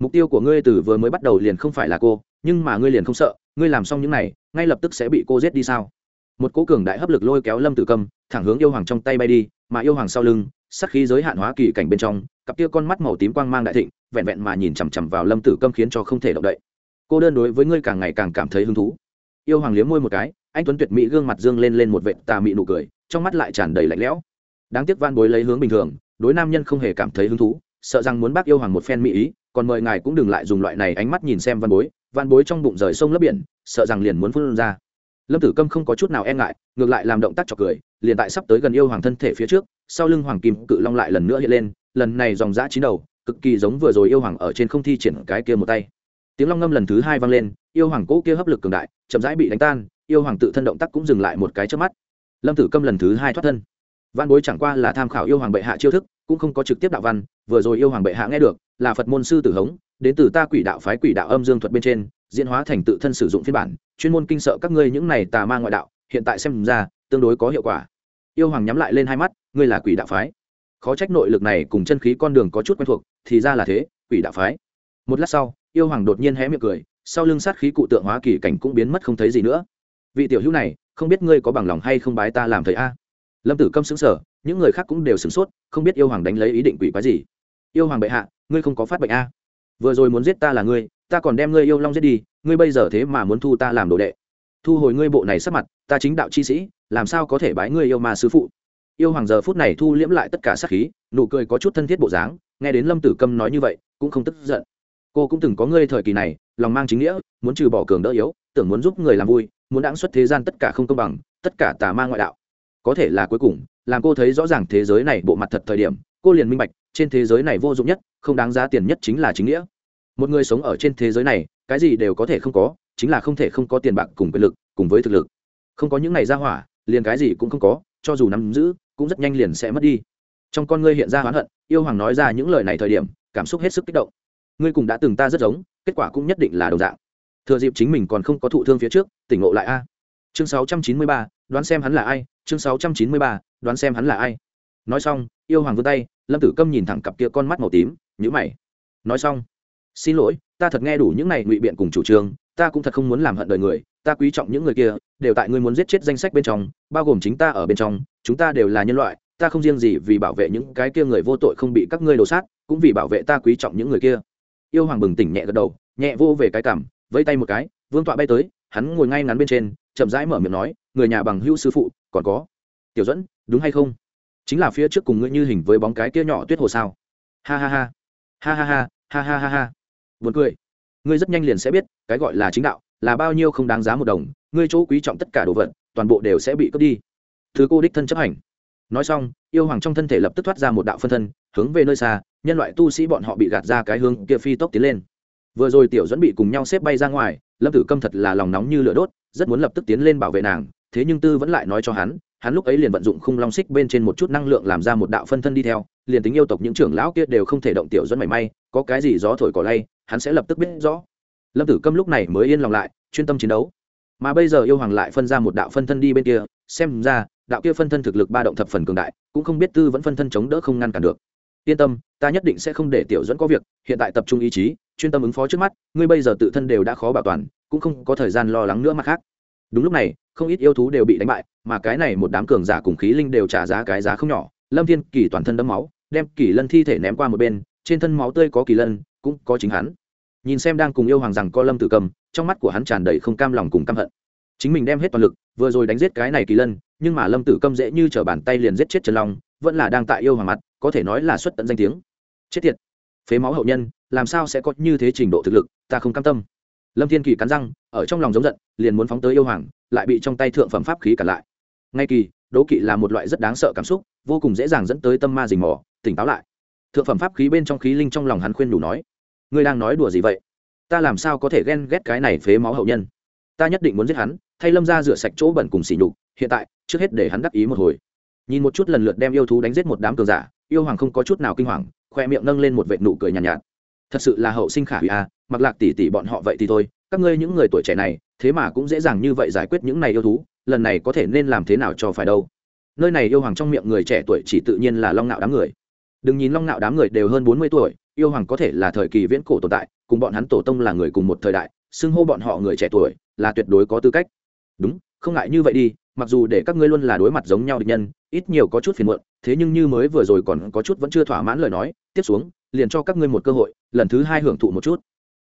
Mục tiêu của ngươi từ vừa mới bắt đầu liền không phải là cô, nhưng mà ngươi liền không sợ, ngươi làm xong những này, ngay lập tức sẽ bị cô giết đi sao? Một cố cường đại hấp lực lôi kéo lâm tử cầm thẳng hướng yêu hoàng trong tay bay đi, mà yêu hoàng sau lưng sắc khí giới hạn hóa kỳ cảnh bên trong, cặp kia con mắt màu tím quang mang đại thịnh, vẹn vẹn mà nhìn chằm chằm vào lâm tử câm khiến cho không thể động đậy. Cô đơn đối với ngươi càng ngày càng cảm thấy hứng thú. Yêu hoàng liếm môi một cái, anh tuấn tuyệt mỹ gương mặt dương lên lên một vệ tà mị nụ cười, trong mắt lại tràn đầy lạnh lẽo. Đáng tiếc van bối lấy hướng bình thường, đối nam nhân không hề cảm thấy hứng thú, sợ rằng muốn bác yêu hoàng một phen mỹ ý, còn mời ngài cũng đừng lại dùng loại này ánh mắt nhìn xem văn bối. Văn bối trong bụng rời sông lấp biển, sợ rằng liền muốn phun ra lâm tử câm không có chút nào e ngại, ngược lại làm động tác trọc cười, liền tại sắp tới gần yêu hoàng thân thể phía trước, sau lưng hoàng kim cự long lại lần nữa hiện lên, lần này dòng giã chín đầu, cực kỳ giống vừa rồi yêu hoàng ở trên không thi triển cái kia một tay. Tiếng long ngâm lần thứ hai vang lên, yêu hoàng cỗ kia hấp lực cường đại, chậm rãi bị đánh tan, yêu hoàng tự thân động tác cũng dừng lại một cái trước mắt. Lâm tử câm lần thứ hai thoát thân. Văn bối chẳng qua là tham khảo yêu hoàng bệ hạ chiêu thức, cũng không có trực tiếp đạo văn, vừa rồi yêu hoàng bệ hạ nghe được, là phật môn sư tử hống, đến từ ta quỷ đạo phái quỷ đạo âm dương thuật bên trên diễn hóa thành tự thân sử dụng phiên bản, chuyên môn kinh sợ các ngươi những này tà ma ngoại đạo, hiện tại xem ra, tương đối có hiệu quả. Yêu hoàng nhắm lại lên hai mắt, ngươi là quỷ đạo phái. Khó trách nội lực này cùng chân khí con đường có chút quen thuộc, thì ra là thế, quỷ đạo phái. Một lát sau, yêu hoàng đột nhiên hé miệng cười, sau lưng sát khí cụ tượng hóa kỳ cảnh cũng biến mất không thấy gì nữa. Vị tiểu hữu này, không biết ngươi có bằng lòng hay không bái ta làm thầy a? Lâm tử câm xứng sở những người khác cũng đều sửng sốt, không biết yêu hoàng đánh lấy ý định quỷ quái gì. Yêu hoàng bệ hạ, ngươi không có phát bệnh a? Vừa rồi muốn giết ta là ngươi, ta còn đem ngươi yêu long giết đi, ngươi bây giờ thế mà muốn thu ta làm đồ đệ. Thu hồi ngươi bộ này sắp mặt, ta chính đạo chi sĩ, làm sao có thể bái ngươi yêu mà sư phụ? Yêu hoàng giờ phút này thu liễm lại tất cả sát khí, nụ cười có chút thân thiết bộ dáng, nghe đến lâm tử câm nói như vậy, cũng không tức giận. Cô cũng từng có ngươi thời kỳ này, lòng mang chính nghĩa, muốn trừ bỏ cường đỡ yếu, tưởng muốn giúp người làm vui, muốn đáng xuất thế gian tất cả không công bằng, tất cả tà ma ngoại đạo. Có thể là cuối cùng, làm cô thấy rõ ràng thế giới này bộ mặt thật thời điểm, cô liền minh bạch trên thế giới này vô dụng nhất không đáng giá tiền nhất chính là chính nghĩa. Một người sống ở trên thế giới này cái gì đều có thể không có chính là không thể không có tiền bạc cùng quyền lực cùng với thực lực. Không có những này ra hỏa liền cái gì cũng không có cho dù nắm giữ cũng rất nhanh liền sẽ mất đi. Trong con ngươi hiện ra hoán hận yêu hoàng nói ra những lời này thời điểm cảm xúc hết sức kích động. Ngươi cùng đã từng ta rất giống kết quả cũng nhất định là đồng dạng. Thừa dịp chính mình còn không có thụ thương phía trước tỉnh ngộ lại a. Chương 693, đoán xem hắn là ai chương 693, đoán xem hắn là ai. Nói xong yêu hoàng vươn tay lâm tử câm nhìn thẳng cặp kia con mắt màu tím nhữ mày. Nói xong, xin lỗi, ta thật nghe đủ những này ngụy biện cùng chủ trương, ta cũng thật không muốn làm hận đời người, ta quý trọng những người kia, đều tại ngươi muốn giết chết danh sách bên trong, bao gồm chính ta ở bên trong, chúng ta đều là nhân loại, ta không riêng gì vì bảo vệ những cái kia người vô tội không bị các ngươi đổ sát, cũng vì bảo vệ ta quý trọng những người kia. Yêu hoàng bừng tỉnh nhẹ gật đầu, nhẹ vô về cái cảm vẫy tay một cái, vương tọa bay tới, hắn ngồi ngay ngắn bên trên, chậm rãi mở miệng nói, người nhà bằng hữu sư phụ, còn có. Tiểu dẫn đúng hay không? Chính là phía trước cùng ngươi như hình với bóng cái kia nhỏ tuyết hồ sao. Ha ha ha. Ha ha ha ha ha ha ha. Buồn cười. Ngươi rất nhanh liền sẽ biết, cái gọi là chính đạo, là bao nhiêu không đáng giá một đồng. Ngươi chỗ quý trọng tất cả đồ vật, toàn bộ đều sẽ bị cướp đi. Thứ cô đích thân chấp hành. Nói xong, yêu hoàng trong thân thể lập tức thoát ra một đạo phân thân, hướng về nơi xa, nhân loại tu sĩ bọn họ bị gạt ra cái hướng kia phi tốc tiến lên. Vừa rồi tiểu dẫn bị cùng nhau xếp bay ra ngoài, lâm tử câm thật là lòng nóng như lửa đốt, rất muốn lập tức tiến lên bảo vệ nàng, thế nhưng tư vẫn lại nói cho hắn hắn lúc ấy liền vận dụng khung long xích bên trên một chút năng lượng làm ra một đạo phân thân đi theo, liền tính yêu tộc những trưởng lão kia đều không thể động tiểu dẫn mảy may, có cái gì gió thổi cỏ lay, hắn sẽ lập tức biết rõ. Lâm tử câm lúc này mới yên lòng lại, chuyên tâm chiến đấu. Mà bây giờ yêu hoàng lại phân ra một đạo phân thân đi bên kia, xem ra, đạo kia phân thân thực lực ba động thập phần cường đại, cũng không biết tư vẫn phân thân chống đỡ không ngăn cản được. Yên tâm, ta nhất định sẽ không để tiểu dẫn có việc, hiện tại tập trung ý chí, chuyên tâm ứng phó trước mắt, ngươi bây giờ tự thân đều đã khó bảo toàn, cũng không có thời gian lo lắng nữa mặt khác. Đúng lúc này, không ít yêu thú đều bị đánh bại mà cái này một đám cường giả cùng khí linh đều trả giá cái giá không nhỏ. Lâm thiên kỳ toàn thân đấm máu, đem kỳ lân thi thể ném qua một bên, trên thân máu tươi có kỳ lân, cũng có chính hắn. Nhìn xem đang cùng yêu hoàng rằng co lâm tử cầm, trong mắt của hắn tràn đầy không cam lòng cùng căm hận. Chính mình đem hết toàn lực, vừa rồi đánh giết cái này kỳ lân, nhưng mà lâm tử câm dễ như t r ở bàn tay liền giết chết trần long, vẫn là đang tại yêu hoàng mặt, có thể nói là xuất tận danh tiếng. Chết tiệt! Phế máu hậu nhân, làm sao sẽ có như thế trình độ thực lực, ta không cam tâm. Lâm thiên kỳ cắn răng, ở trong lòng giống giận, liền muốn phóng tới yêu hoàng, lại bị trong tay thượng phẩm pháp khí cản lại ngay kỳ đố kỵ là một loại rất đáng sợ cảm xúc vô cùng dễ dàng dẫn tới tâm ma rình mò tỉnh táo lại. Thượng phẩm pháp khí bên trong khí linh trong lòng hắn khuyên đủ nói ngươi đang nói đùa gì vậy? Ta làm sao có thể ghen ghét cái này phế máu hậu nhân? Ta nhất định muốn giết hắn thay lâm ra rửa sạch chỗ bẩn cùng xỉ nhục hiện tại trước hết để hắn đắc ý một hồi. Nhìn một chút lần lượt đem yêu thú đánh giết một đám cường giả yêu hoàng không có chút nào kinh hoàng khoe miệng nâng lên một vệ nụ cười nhàn nhạt, nhạt. Thật sự là hậu sinh khả hủy a mặc lạc tỷ tỷ bọn họ vậy thì thôi các ngươi những người tuổi trẻ này thế mà cũng dễ dàng như vậy giải quyết những này yêu thú lần này có thể nên làm thế nào cho phải đâu. Nơi này yêu hoàng trong miệng người trẻ tuổi chỉ tự nhiên là long nạo đám người. Đừng nhìn long nạo đám người đều hơn bốn mươi tuổi, yêu hoàng có thể là thời kỳ viễn cổ tồn tại, cùng bọn hắn tổ tông là người cùng một thời đại, xưng hô bọn họ người trẻ tuổi là tuyệt đối có tư cách. Đúng, không ngại như vậy đi, mặc dù để các ngươi luôn là đối mặt giống nhau địch nhân, ít nhiều có chút phiền muộn, thế nhưng như mới vừa rồi còn có chút vẫn chưa thỏa mãn lời nói, tiếp xuống, liền cho các ngươi một cơ hội, lần thứ hai hưởng thụ một chút.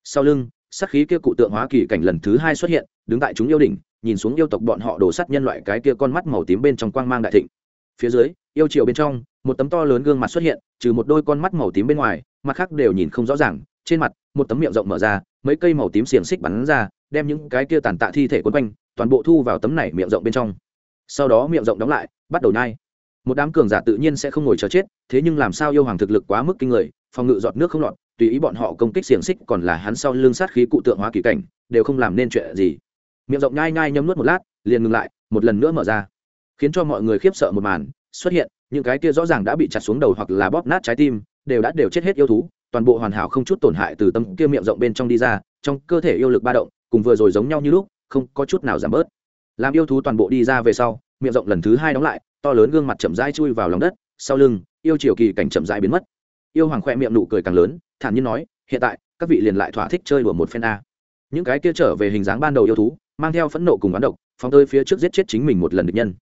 Sau lưng sắc khí kia cụ tượng hóa kỳ cảnh lần thứ hai xuất hiện, đứng tại chúng yêu đỉnh nhìn xuống yêu tộc bọn họ đổ sắt nhân loại cái kia con mắt màu tím bên trong quang mang đại thịnh. Phía dưới, yêu triều bên trong, một tấm to lớn gương mặt xuất hiện, trừ một đôi con mắt màu tím bên ngoài, mặt khác đều nhìn không rõ ràng. Trên mặt, một tấm miệng rộng mở ra, mấy cây màu tím xiềng xích bắn ra, đem những cái kia tàn tạ thi thể quấn quanh, toàn bộ thu vào tấm này miệng rộng bên trong. Sau đó miệng rộng đóng lại, bắt đầu nhai. Một đám cường giả tự nhiên sẽ không ngồi chờ chết, thế nhưng làm sao yêu hoàng thực lực quá mức kinh người, phòng ngự giọt nước không lọt, tùy ý bọn họ công kích xiềng xích còn là hắn sau lưng sát khí cụ tượng hóa kỳ cảnh, đều không làm nên chuyện gì miệng rộng nhai nhai nhấm nuốt một lát, liền ngừng lại, một lần nữa mở ra. Khiến cho mọi người khiếp sợ một màn, xuất hiện, những cái kia rõ ràng đã bị chặt xuống đầu hoặc là bóp nát trái tim, đều đã đều chết hết yêu thú, toàn bộ hoàn hảo không chút tổn hại từ tâm kia miệng rộng bên trong đi ra, trong cơ thể yêu lực ba động, cùng vừa rồi giống nhau như lúc, không có chút nào giảm bớt. Làm yêu thú toàn bộ đi ra về sau, miệng rộng lần thứ hai đóng lại, to lớn gương mặt chậm rãi chui vào lòng đất, sau lưng, yêu triều kỳ cảnh chậm rãi biến mất. Yêu hoàng khoe miệng nụ cười càng lớn, thản nhiên nói, hiện tại, các vị liền lại thỏa thích chơi đùa một phen a. Những cái kia trở về hình dáng ban đầu yêu thú mang theo phẫn nộ cùng bán độc, phóng tới phía trước giết chết chính mình một lần địch nhân.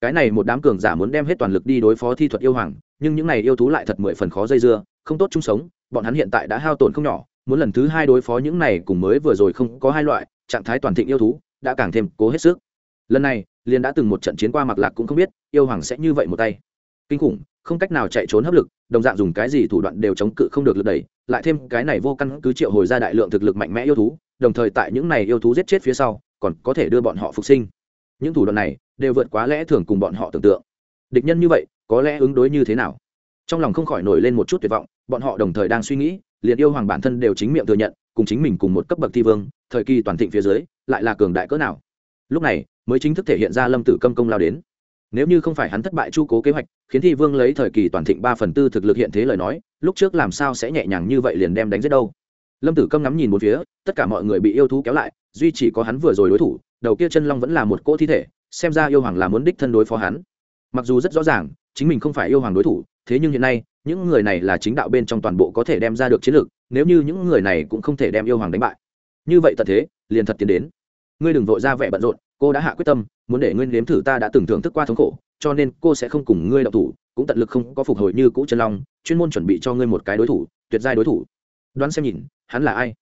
Cái này một đám cường giả muốn đem hết toàn lực đi đối phó thi thuật yêu hoàng, nhưng những này yêu thú lại thật mười phần khó dây dưa, không tốt chung sống, bọn hắn hiện tại đã hao tổn không nhỏ, muốn lần thứ hai đối phó những này cùng mới vừa rồi không có hai loại, trạng thái toàn thịnh yêu thú, đã càng thêm cố hết sức. Lần này, liền đã từng một trận chiến qua mặc lạc cũng không biết, yêu hoàng sẽ như vậy một tay. Kinh khủng, không cách nào chạy trốn hấp lực, đồng dạng dùng cái gì thủ đoạn đều chống cự không được lực đẩy, lại thêm cái này vô căn cứ triệu hồi ra đại lượng thực lực mạnh mẽ yêu thú, đồng thời tại những này yêu thú giết chết phía sau còn có thể đưa bọn họ phục sinh. Những thủ đoạn này đều vượt quá lẽ thường cùng bọn họ tưởng tượng. Địch nhân như vậy, có lẽ ứng đối như thế nào? Trong lòng không khỏi nổi lên một chút tuyệt vọng, bọn họ đồng thời đang suy nghĩ, liền yêu hoàng bản thân đều chính miệng thừa nhận, cùng chính mình cùng một cấp bậc thi vương, thời kỳ toàn thịnh phía dưới, lại là cường đại cỡ nào. Lúc này, mới chính thức thể hiện ra lâm tử câm công lao đến. Nếu như không phải hắn thất bại chu cố kế hoạch, khiến thi vương lấy thời kỳ toàn thịnh ba phần tư thực lực hiện thế lời nói, lúc trước làm sao sẽ nhẹ nhàng như vậy liền đem đánh giết đâu? Lâm tử câm ngắm nhìn một phía, tất cả mọi người bị yêu thú kéo lại duy chỉ có hắn vừa rồi đối thủ, đầu kia chân long vẫn là một cỗ thi thể, xem ra yêu hoàng là muốn đích thân đối phó hắn. Mặc dù rất rõ ràng, chính mình không phải yêu hoàng đối thủ, thế nhưng hiện nay, những người này là chính đạo bên trong toàn bộ có thể đem ra được chiến lược, nếu như những người này cũng không thể đem yêu hoàng đánh bại. Như vậy tật thế, liền thật tiến đến. Ngươi đừng vội ra vẻ bận rộn, cô đã hạ quyết tâm, muốn để ngươi nếm thử ta đã từng thưởng thức qua thống khổ, cho nên cô sẽ không cùng ngươi đọc thủ, cũng tận lực không có phục hồi như cũ chân long, chuyên môn chuẩn bị cho ngươi một cái đối thủ, tuyệt giai đối thủ. Đoán xem nhìn, hắn là ai?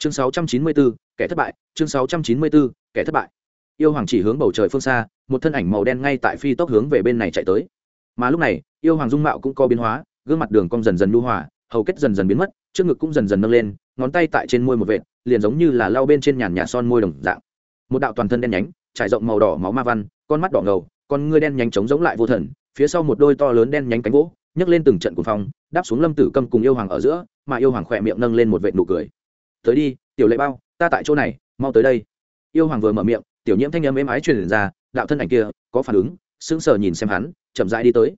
Chương 694, kẻ thất bại. Chương 694, kẻ thất bại. Yêu hoàng chỉ hướng bầu trời phương xa một thân ảnh màu đen ngay tại phi tốc hướng về bên này chạy tới. Mà lúc này yêu hoàng dung mạo cũng có biến hóa gương mặt đường cong dần dần nhu hòa hầu kết dần dần biến mất trước ngực cũng dần dần nâng lên ngón tay tại trên môi một vệt liền giống như là lau bên trên nhàn nhà son môi đồng dạng. Một đạo toàn thân đen nhánh trải rộng màu đỏ máu ma văn con mắt đỏ ngầu con ngươi đen nhánh trống giống lại vô thần phía sau một đôi to lớn đen nhánh cánh gỗ nhấc lên từng trận cuồng phong đáp xuống lâm tử câm cùng yêu hoàng ở giữa mà yêu hoàng khỏe miệng nâng lên một vệt nụ cười tới đi, tiểu lệ bao, ta tại chỗ này, mau tới đây. Yêu hoàng vừa mở miệng, tiểu nhiễm thanh âm êm ái truyền ra, đạo thân ảnh kia, có phản ứng, sững sờ nhìn xem hắn, chậm rãi đi tới.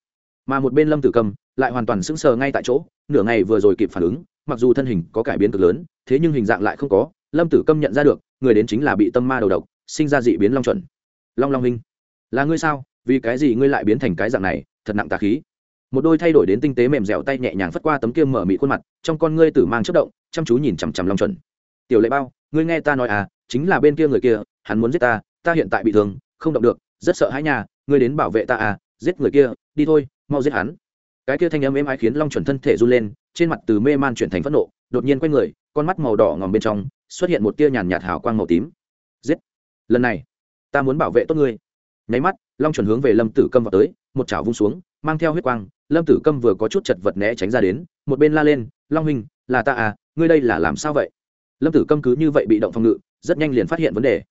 Mà một bên lâm tử cầm, lại hoàn toàn sững sờ ngay tại chỗ, nửa ngày vừa rồi kịp phản ứng, mặc dù thân hình có cải biến cực lớn, thế nhưng hình dạng lại không có, lâm tử câm nhận ra được, người đến chính là bị tâm ma đầu độc, sinh ra dị biến long chuẩn. Long long minh là ngươi sao? Vì cái gì ngươi lại biến thành cái dạng này? Thật nặng tà khí. Một đôi thay đổi đến tinh tế mềm dẻo tay nhẹ nhàng phất qua tấm kia mở mị khuôn mặt, trong con ngươi tử mang chất động chăm chú nhìn chằm chằm long chuẩn. Tiểu lệ bao, ngươi nghe ta nói à chính là bên kia người kia, hắn muốn giết ta ta hiện tại bị thương, không động được, rất sợ hãi nhà ngươi đến bảo vệ ta à giết người kia, đi thôi, mau giết hắn. Cái kia thanh âm êm ái khiến long chuẩn thân thể run lên, trên mặt từ mê man chuyển thành phẫn nộ, đột nhiên quay người, con mắt màu đỏ ngòm bên trong, xuất hiện một tia nhàn nhạt hào quang màu tím. Giết! Lần này, ta muốn bảo vệ tốt ngươi. Nháy mắt, long chuẩn hướng về lâm tử câm vào tới, một chảo vung xuống, mang theo huyết quang, lâm tử câm vừa có chút chật vật né tránh ra đến, một bên la lên, long huynh, là ta à ngươi đây là làm sao vậy? Lâm tử câm cứ như vậy bị động phòng ngự, rất nhanh liền phát hiện vấn đề.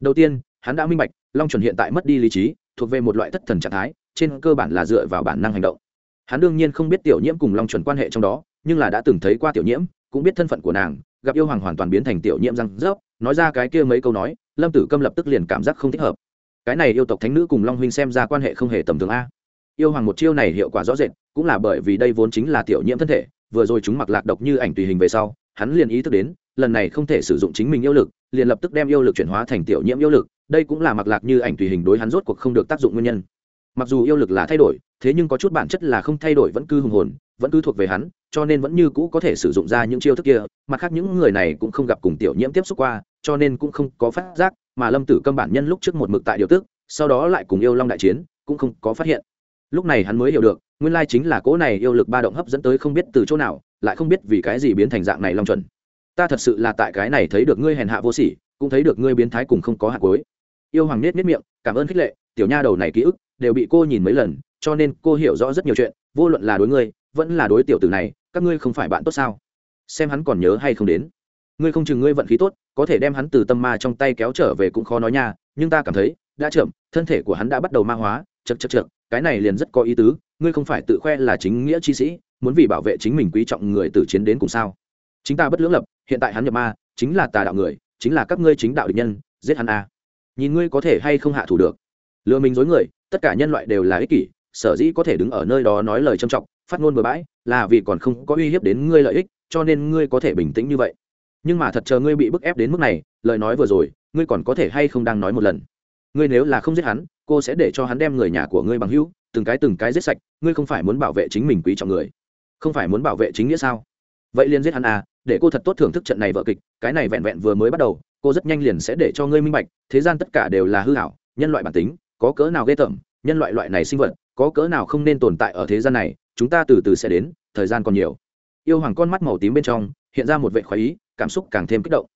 Đầu tiên, hắn đã minh bạch, long chuẩn hiện tại mất đi lý trí, thuộc về một loại thất thần trạng thái, trên cơ bản là dựa vào bản năng hành động. Hắn đương nhiên không biết tiểu nhiễm cùng long chuẩn quan hệ trong đó, nhưng là đã từng thấy qua tiểu nhiễm, cũng biết thân phận của nàng, gặp yêu hoàng hoàn toàn biến thành tiểu nhiễm răng rớp, nói ra cái kia mấy câu nói, lâm tử câm lập tức liền cảm giác không thích hợp. Cái này yêu tộc thánh nữ cùng long huynh xem ra quan hệ không hề tầm thường a. Yêu hoàng một chiêu này hiệu quả rõ rệt, cũng là bởi vì đây vốn chính là tiểu nhiễm thân thể vừa rồi chúng mặc lạc độc như ảnh tùy hình về sau, hắn liền ý thức đến, lần này không thể sử dụng chính mình yêu lực, liền lập tức đem yêu lực chuyển hóa thành tiểu nhiễm yêu lực, đây cũng là mặc lạc như ảnh tùy hình đối hắn rốt cuộc không được tác dụng nguyên nhân. Mặc dù yêu lực là thay đổi, thế nhưng có chút bản chất là không thay đổi vẫn cứ hùng hồn, vẫn cứ thuộc về hắn, cho nên vẫn như cũ có thể sử dụng ra những chiêu thức kia, mặt khác những người này cũng không gặp cùng tiểu nhiễm tiếp xúc qua, cho nên cũng không có phát giác, mà lâm tử câm bản nhân lúc trước một mực tại điều tức, sau đó lại cùng yêu long đại chiến, cũng không có phát hiện lúc này hắn mới hiểu được, nguyên lai chính là cỗ này yêu lực ba động hấp dẫn tới không biết từ chỗ nào, lại không biết vì cái gì biến thành dạng này long chuẩn. Ta thật sự là tại cái này thấy được ngươi hèn hạ vô sỉ, cũng thấy được ngươi biến thái cùng không có hạt cối yêu hoàng nết nết miệng, cảm ơn khích lệ, tiểu nha đầu này ký ức đều bị cô nhìn mấy lần, cho nên cô hiểu rõ rất nhiều chuyện, vô luận là đối ngươi, vẫn là đối tiểu tử này, các ngươi không phải bạn tốt sao? Xem hắn còn nhớ hay không đến. Ngươi không chừng ngươi vận khí tốt, có thể đem hắn từ tâm ma trong tay kéo trở về cũng khó nói nha, nhưng ta cảm thấy, đã chậm, thân thể của hắn đã bắt đầu ma hóa chật chật chật cái này liền rất có ý tứ, ngươi không phải tự khoe là chính nghĩa chi sĩ, muốn vì bảo vệ chính mình quý trọng người từ chiến đến cùng sao? Chính ta bất lưỡng lập, hiện tại hắn nhập ma, chính là tà đạo người, chính là các ngươi chính đạo địch nhân, giết hắn a. À. nhìn ngươi có thể hay không hạ thủ được. Lừa mình dối người, tất cả nhân loại đều là ích kỷ, sở dĩ có thể đứng ở nơi đó nói lời trầm trọng, phát ngôn bừa bãi, là vì còn không có uy hiếp đến ngươi lợi ích, cho nên ngươi có thể bình tĩnh như vậy. Nhưng mà thật chờ ngươi bị bức ép đến mức này, lời nói vừa rồi, ngươi còn có thể hay không đang nói một lần? Ngươi nếu là không giết hắn cô sẽ để cho hắn đem người nhà của ngươi bằng hữu, từng cái từng cái giết sạch, ngươi không phải muốn bảo vệ chính mình quý trọng người. Không phải muốn bảo vệ chính nghĩa sao? Vậy liền giết hắn à để cô thật tốt thưởng thức trận này vợ kịch, cái này vẹn vẹn vừa mới bắt đầu, cô rất nhanh liền sẽ để cho ngươi minh bạch, thế gian tất cả đều là hư hảo nhân loại bản tính, có cỡ nào ghê tởm, nhân loại loại này sinh vật, có cỡ nào không nên tồn tại ở thế gian này, chúng ta từ từ sẽ đến, thời gian còn nhiều. Yêu hoàng con mắt màu tím bên trong, hiện ra một vệ khoái ý, cảm xúc càng thêm kích động.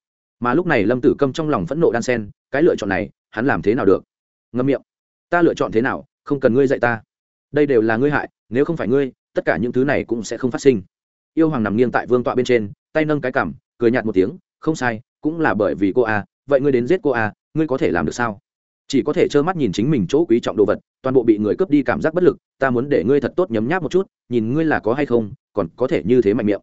Mà lúc này lâm tử câm trong lòng phẫn nộ đan sen, cái lựa chọn này, hắn làm thế nào được? Ngâm miệng ta lựa chọn thế nào, không cần ngươi dạy ta. Đây đều là ngươi hại, nếu không phải ngươi, tất cả những thứ này cũng sẽ không phát sinh. Yêu hoàng nằm nghiêng tại vương tọa bên trên, tay nâng cái cằm, cười nhạt một tiếng, không sai, cũng là bởi vì cô a, vậy ngươi đến giết cô a, ngươi có thể làm được sao? Chỉ có thể trơ mắt nhìn chính mình chỗ quý trọng đồ vật, toàn bộ bị người cướp đi cảm giác bất lực, ta muốn để ngươi thật tốt nhấm nháp một chút, nhìn ngươi là có hay không, còn có thể như thế mạnh miệng.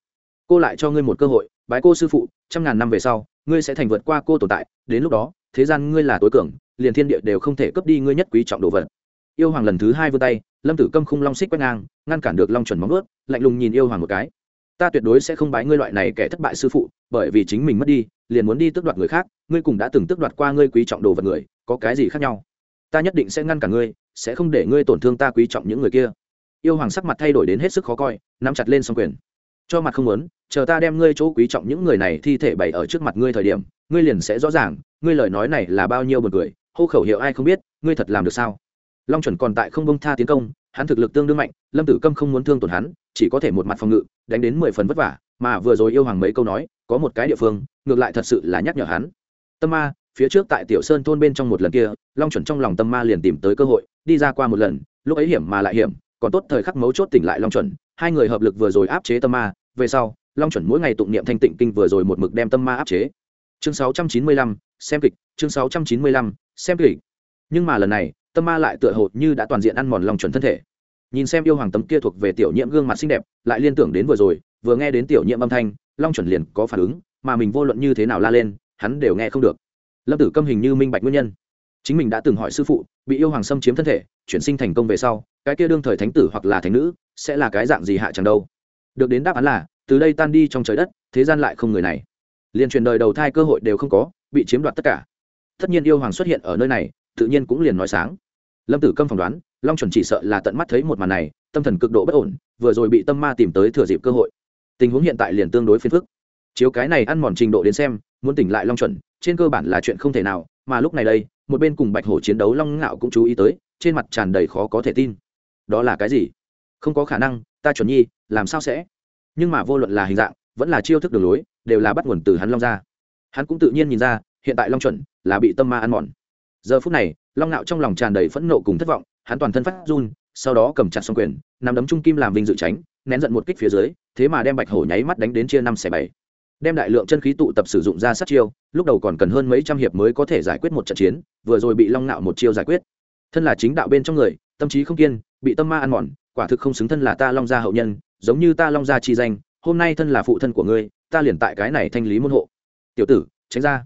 Cô lại cho ngươi một cơ hội, bái cô sư phụ, trăm ngàn năm về sau, ngươi sẽ thành vượt qua cô tồn tại, đến lúc đó, thế gian ngươi là tối cường liền thiên địa đều không thể cướp đi ngươi nhất quý trọng đồ vật. Yêu hoàng lần thứ hai vươn tay, lâm tử câm khung long xích quét ngang, ngăn cản được long chuẩn móng ướt lạnh lùng nhìn yêu hoàng một cái. Ta tuyệt đối sẽ không bái ngươi loại này kẻ thất bại sư phụ, bởi vì chính mình mất đi, liền muốn đi tước đoạt người khác, ngươi cùng đã từng tước đoạt qua ngươi quý trọng đồ vật người, có cái gì khác nhau? Ta nhất định sẽ ngăn cản ngươi, sẽ không để ngươi tổn thương ta quý trọng những người kia. Yêu hoàng sắc mặt thay đổi đến hết sức khó coi, nắm chặt lên song quyền. Cho mặt không muốn, chờ ta đem ngươi chỗ quý trọng những người này thi thể bày ở trước mặt ngươi thời điểm, ngươi liền sẽ rõ ràng, ngươi lời nói này là bao nhiêu b u ồ n cười hô khẩu hiệu ai không biết ngươi thật làm được sao? Long chuẩn còn tại không bông tha tiến công hắn thực lực tương đương mạnh lâm tử câm không muốn thương tổn hắn chỉ có thể một mặt phòng ngự đánh đến mười phần vất vả mà vừa rồi yêu hoàng mấy câu nói có một cái địa phương ngược lại thật sự là nhắc nhở hắn. Tâm ma phía trước tại tiểu sơn thôn bên trong một lần kia long chuẩn trong lòng tâm ma liền tìm tới cơ hội đi ra qua một lần lúc ấy hiểm mà lại hiểm còn tốt thời khắc mấu chốt tỉnh lại long chuẩn hai người hợp lực vừa rồi áp chế tâm ma về sau long chuẩn mỗi ngày tụng niệm thanh tịnh kinh vừa rồi một mực đem tâm ma áp chế. Chương 695, xem kịch chương 695, xem kịch. Nhưng mà lần này, tâm ma lại tựa hồ như đã toàn diện ăn mòn long chuẩn thân thể. Nhìn xem yêu hoàng tấm kia thuộc về tiểu nhiễm gương mặt xinh đẹp, lại liên tưởng đến vừa rồi, vừa nghe đến tiểu nhiễm âm thanh, long chuẩn liền có phản ứng, mà mình vô luận như thế nào la lên, hắn đều nghe không được. Lâm tử câm hình như minh bạch nguyên nhân. Chính mình đã từng hỏi sư phụ, bị yêu hoàng xâm chiếm thân thể, chuyển sinh thành công về sau, cái kia đương thời thánh tử hoặc là thánh nữ, sẽ là cái dạng gì hạ chẳng đâu? Được đến đáp án là, từ đây tan đi trong trời đất, thế gian lại không người này. Liền truyền đời đầu thai cơ hội đều không có, bị chiếm đoạt tất cả tất nhiên yêu hoàng xuất hiện ở nơi này, tự nhiên cũng liền nói sáng. Lâm tử câm phỏng đoán, long chuẩn chỉ sợ là tận mắt thấy một màn này, tâm thần cực độ bất ổn, vừa rồi bị tâm ma tìm tới thừa dịp cơ hội. Tình huống hiện tại liền tương đối phiền phức. Chiếu cái này ăn mòn trình độ đến xem, muốn tỉnh lại long chuẩn, trên cơ bản là chuyện không thể nào, mà lúc này đây, một bên cùng bạch hổ chiến đấu long ngạo cũng chú ý tới, trên mặt tràn đầy khó có thể tin. Đó là cái gì? Không có khả năng, ta chuẩn nhi, làm sao sẽ? Nhưng mà vô luận là hình dạng, vẫn là chiêu thức đường lối, đều là bắt nguồn từ hắn long ra hắn cũng tự nhiên nhìn ra hiện tại long chuẩn là bị tâm ma ăn mòn. Giờ phút này, long nạo trong lòng tràn đầy phẫn nộ cùng thất vọng, hắn toàn thân phát run, sau đó cầm chặt xong quyền nằm đấm trung kim làm vinh dự tránh, nén giận một kích phía dưới, thế mà đem bạch hổ nháy mắt đánh đến chia năm xẻ bảy. Đem đại lượng chân khí tụ tập sử dụng ra sát chiêu, lúc đầu còn cần hơn mấy trăm hiệp mới có thể giải quyết một trận chiến, vừa rồi bị long nạo một chiêu giải quyết. Thân là chính đạo bên trong người, tâm trí không kiên, bị tâm ma ăn mòn, quả thực không xứng thân là ta long gia hậu nhân, giống như ta long gia chi danh, hôm nay thân là phụ thân của ngươi, ta liền tại cái này thanh lý môn hộ. Tiểu tử, tránh ra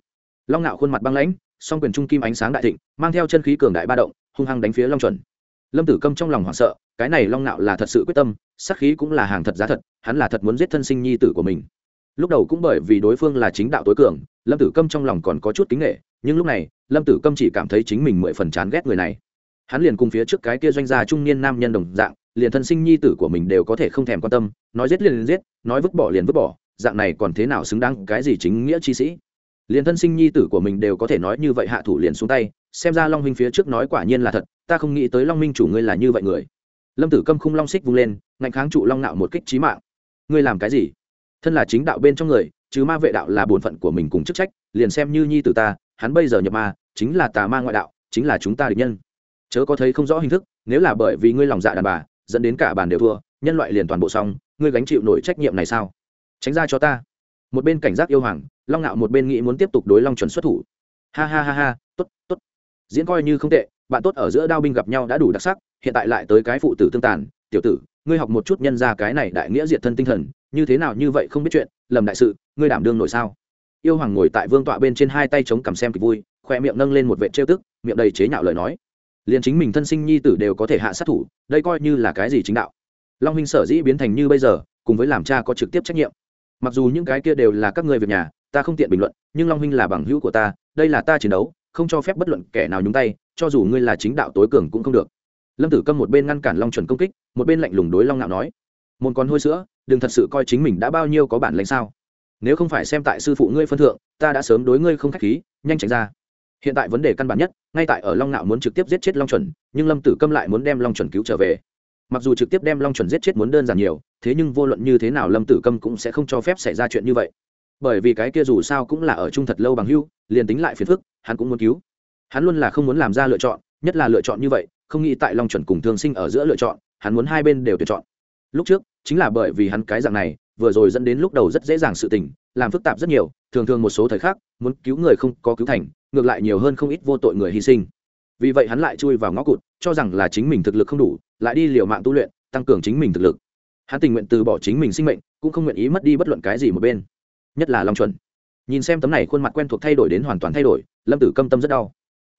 long ngạo khuôn mặt băng lãnh, song quyền trung kim ánh sáng đại thịnh, mang theo chân khí cường đại ba động, hung hăng đánh phía long chuẩn. Lâm tử câm trong lòng hoảng sợ, cái này long ngạo là thật sự quyết tâm sắc khí cũng là hàng thật giá thật, hắn là thật muốn giết thân sinh nhi tử của mình. Lúc đầu cũng bởi vì đối phương là chính đạo tối cường, lâm tử câm trong lòng còn có chút kính nghệ nhưng lúc này, lâm tử câm chỉ cảm thấy chính mình mười phần chán ghét người này. Hắn liền cùng phía trước cái kia doanh gia trung niên nam nhân đồng dạng, liền thân sinh nhi tử của mình đều có thể không thèm quan tâm, nói giết liền giết, nói vứt bỏ liền vứt bỏ, dạng này còn thế nào xứng đáng cái gì chính nghĩa chi sĩ? Liền thân sinh nhi tử của mình đều có thể nói như vậy hạ thủ liền xuống tay, xem ra long huynh phía trước nói quả nhiên là thật, ta không nghĩ tới long minh chủ ngươi là như vậy người. Lâm tử câm khung long xích vung lên, ngạnh kháng trụ long nạo một kích trí mạng. Ngươi làm cái gì? Thân là chính đạo bên trong người, chứ ma vệ đạo là bổn phận của mình cùng chức trách, liền xem như nhi tử ta, hắn bây giờ nhập ma, chính là tà ma ngoại đạo, chính là chúng ta địch nhân. Chớ có thấy không rõ hình thức, nếu là bởi vì ngươi lòng dạ đàn bà, dẫn đến cả bàn đều thua, nhân loại liền toàn bộ xong, ngươi gánh chịu nổi trách nhiệm này sao? Tránh ra cho ta. Một bên cảnh giác yêu hoàng long ngạo một bên nghĩ muốn tiếp tục đối long chuẩn xuất thủ. Ha ha ha ha t ố t t ố t diễn coi như không tệ, bạn tốt ở giữa đao binh gặp nhau đã đủ đặc sắc, hiện tại lại tới cái phụ tử tương tàn. Tiểu tử, ngươi học một chút nhân ra cái này đại nghĩa diệt thân tinh thần, như thế nào như vậy không biết chuyện, lầm đại sự, ngươi đảm đương nổi sao? Yêu hoàng ngồi tại vương tọa bên trên hai tay chống cằm xem kịch vui, khoe miệng nâng lên một vệ trêu tức, miệng đầy chế nhạo lời nói. Liền chính mình thân sinh nhi tử đều có thể hạ sát thủ, đây coi như là cái gì chính đạo? Long huynh sở dĩ biến thành như bây giờ, cùng với làm cha có trực tiếp trách nhiệm. Mặc dù những cái kia đều là các người việc nhà ta không tiện bình luận, nhưng long huynh là bằng hữu của ta, đây là ta chiến đấu, không cho phép bất luận kẻ nào nhúng tay, cho dù ngươi là chính đạo tối cường cũng không được. Lâm tử câm một bên ngăn cản long chuẩn công kích, một bên lạnh lùng đối long nạo nói môn con hôi sữa, đừng thật sự coi chính mình đã bao nhiêu có bản lãnh sao? Nếu không phải xem tại sư phụ ngươi phân thượng, ta đã sớm đối ngươi không k h á c h khí, nhanh tránh ra. Hiện tại vấn đề căn bản nhất, ngay tại ở long nạo muốn trực tiếp giết chết long chuẩn, nhưng lâm tử câm lại muốn đem long chuẩn cứu trở về. Mặc dù trực tiếp đem long chuẩn giết chết muốn đơn giản nhiều, thế nhưng vô luận như thế nào lâm tử câm cũng sẽ không cho phép xảy ra chuyện như vậy bởi vì cái kia dù sao cũng là ở chung thật lâu bằng hưu, liền tính lại phiền phức, hắn cũng muốn cứu. Hắn luôn là không muốn làm ra lựa chọn, nhất là lựa chọn như vậy, không nghĩ tại long chuẩn cùng thương sinh ở giữa lựa chọn, hắn muốn hai bên đều tuyển chọn. Lúc trước, chính là bởi vì hắn cái dạng này, vừa rồi dẫn đến lúc đầu rất dễ dàng sự tình, làm phức tạp rất nhiều, thường thường một số thời khắc, muốn cứu người không có cứu thành, ngược lại nhiều hơn không ít vô tội người hy sinh. Vì vậy hắn lại chui vào ngõ cụt, cho rằng là chính mình thực lực không đủ, lại đi liều mạng tu luyện, tăng cường chính mình thực lực. Hắn tình nguyện từ bỏ chính mình sinh mệnh, cũng không nguyện ý mất đi bất luận cái gì một bên nhất là long chuẩn. Nhìn xem tấm này khuôn mặt quen thuộc thay đổi đến hoàn toàn thay đổi, lâm tử câm tâm rất đau.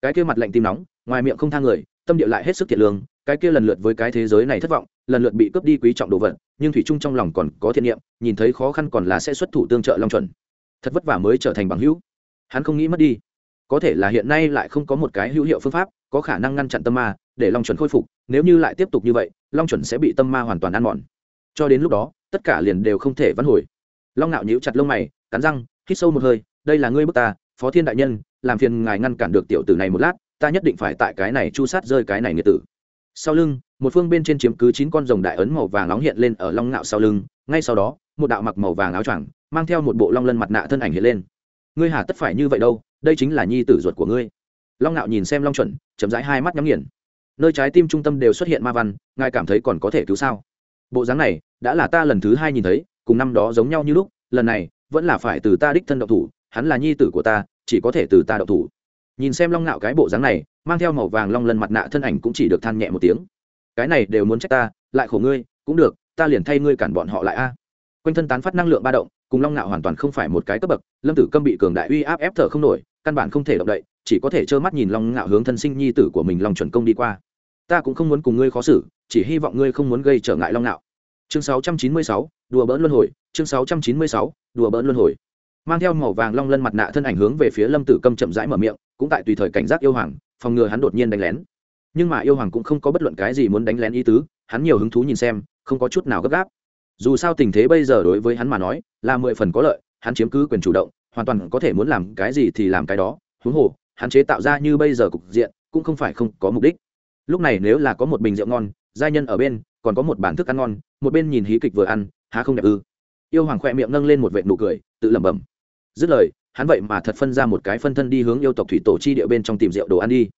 Cái kia mặt lạnh tim nóng, ngoài miệng không thang người, tâm địa lại hết sức thiệt lương, cái kia lần lượt với cái thế giới này thất vọng, lần lượt bị cướp đi quý trọng đồ vật, nhưng thủy chung trong lòng còn có thiện niệm, nhìn thấy khó khăn còn là sẽ xuất thủ tương trợ long chuẩn. Thật vất vả mới trở thành bằng hữu. Hắn không nghĩ mất đi. Có thể là hiện nay lại không có một cái hữu hiệu phương pháp, có khả năng ngăn chặn tâm ma, để long chuẩn khôi phục, nếu như lại tiếp tục như vậy, long chuẩn sẽ bị tâm ma hoàn toàn ăn mòn. Cho đến lúc đó, tất cả liền đều không thể vãn hồi long ngạo nhíu chặt lông mày, cắn răng, hít sâu một hơi, đây là ngươi bức ta, phó thiên đại nhân, làm phiền ngài ngăn cản được tiểu tử này một lát, ta nhất định phải tại cái này chu sát rơi cái này nghĩa tử. Sau lưng, một phương bên trên chiếm cứ chín con rồng đại ấn màu vàng nóng hiện lên ở long ngạo sau lưng, ngay sau đó, một đạo mặc màu vàng áo choàng, mang theo một bộ long lân mặt nạ thân ảnh hiện lên. Ngươi hà tất phải như vậy đâu, đây chính là nhi tử ruột của ngươi. Long ngạo nhìn xem long chuẩn, chậm rãi hai mắt nhắm nghiền. Nơi trái tim trung tâm đều xuất hiện ma văn, ngài cảm thấy còn có thể cứu sao? Bộ dáng này, đã là ta lần thứ hai nhìn thấy cùng năm đó giống nhau như lúc lần này vẫn là phải từ ta đích thân độc thủ hắn là nhi tử của ta chỉ có thể từ ta độc thủ. Nhìn xem long ngạo cái bộ dáng này mang theo màu vàng long lân mặt nạ thân ảnh cũng chỉ được than nhẹ một tiếng. Cái này đều muốn trách ta lại khổ ngươi cũng được ta liền thay ngươi cản bọn họ lại a. Quanh thân tán phát năng lượng ba động cùng long ngạo hoàn toàn không phải một cái cấp bậc lâm tử câm bị cường đại uy áp ép thở không nổi căn bản không thể động đậy chỉ có thể trơ mắt nhìn long ngạo hướng thân sinh nhi tử của mình long chuẩn công đi qua. Ta cũng không muốn cùng ngươi khó xử chỉ hy vọng ngươi không muốn gây trở ngại long ngạo chương 696, đùa bỡn luân hồi chương 696, đùa bỡn luân hồi. Mang theo màu vàng long lân mặt nạ thân ảnh hướng về phía lâm tử câm chậm rãi mở miệng cũng tại tùy thời cảnh giác yêu hoàng phòng ngừa hắn đột nhiên đánh lén. Nhưng mà yêu hoàng cũng không có bất luận cái gì muốn đánh lén ý tứ hắn nhiều hứng thú nhìn xem không có chút nào gấp gáp. Dù sao tình thế bây giờ đối với hắn mà nói là mười phần có lợi hắn chiếm cứ quyền chủ động hoàn toàn có thể muốn làm cái gì thì làm cái đó. Huống hồ hắn chế tạo ra như bây giờ cục diện cũng không phải không có mục đích. Lúc này nếu là có một bình rượu ngon giai nhân ở bên còn có một bản thức ăn ngon một bên nhìn hí kịch vừa ăn há không đẹp ư? Yêu hoàng khoe miệng nâng lên một vệt nụ cười, tự lẩm bẩm. Dứt lời, hắn vậy mà thật phân ra một cái phân thân đi hướng yêu tộc thủy tổ chi địa bên trong tìm rượu đồ ăn đi.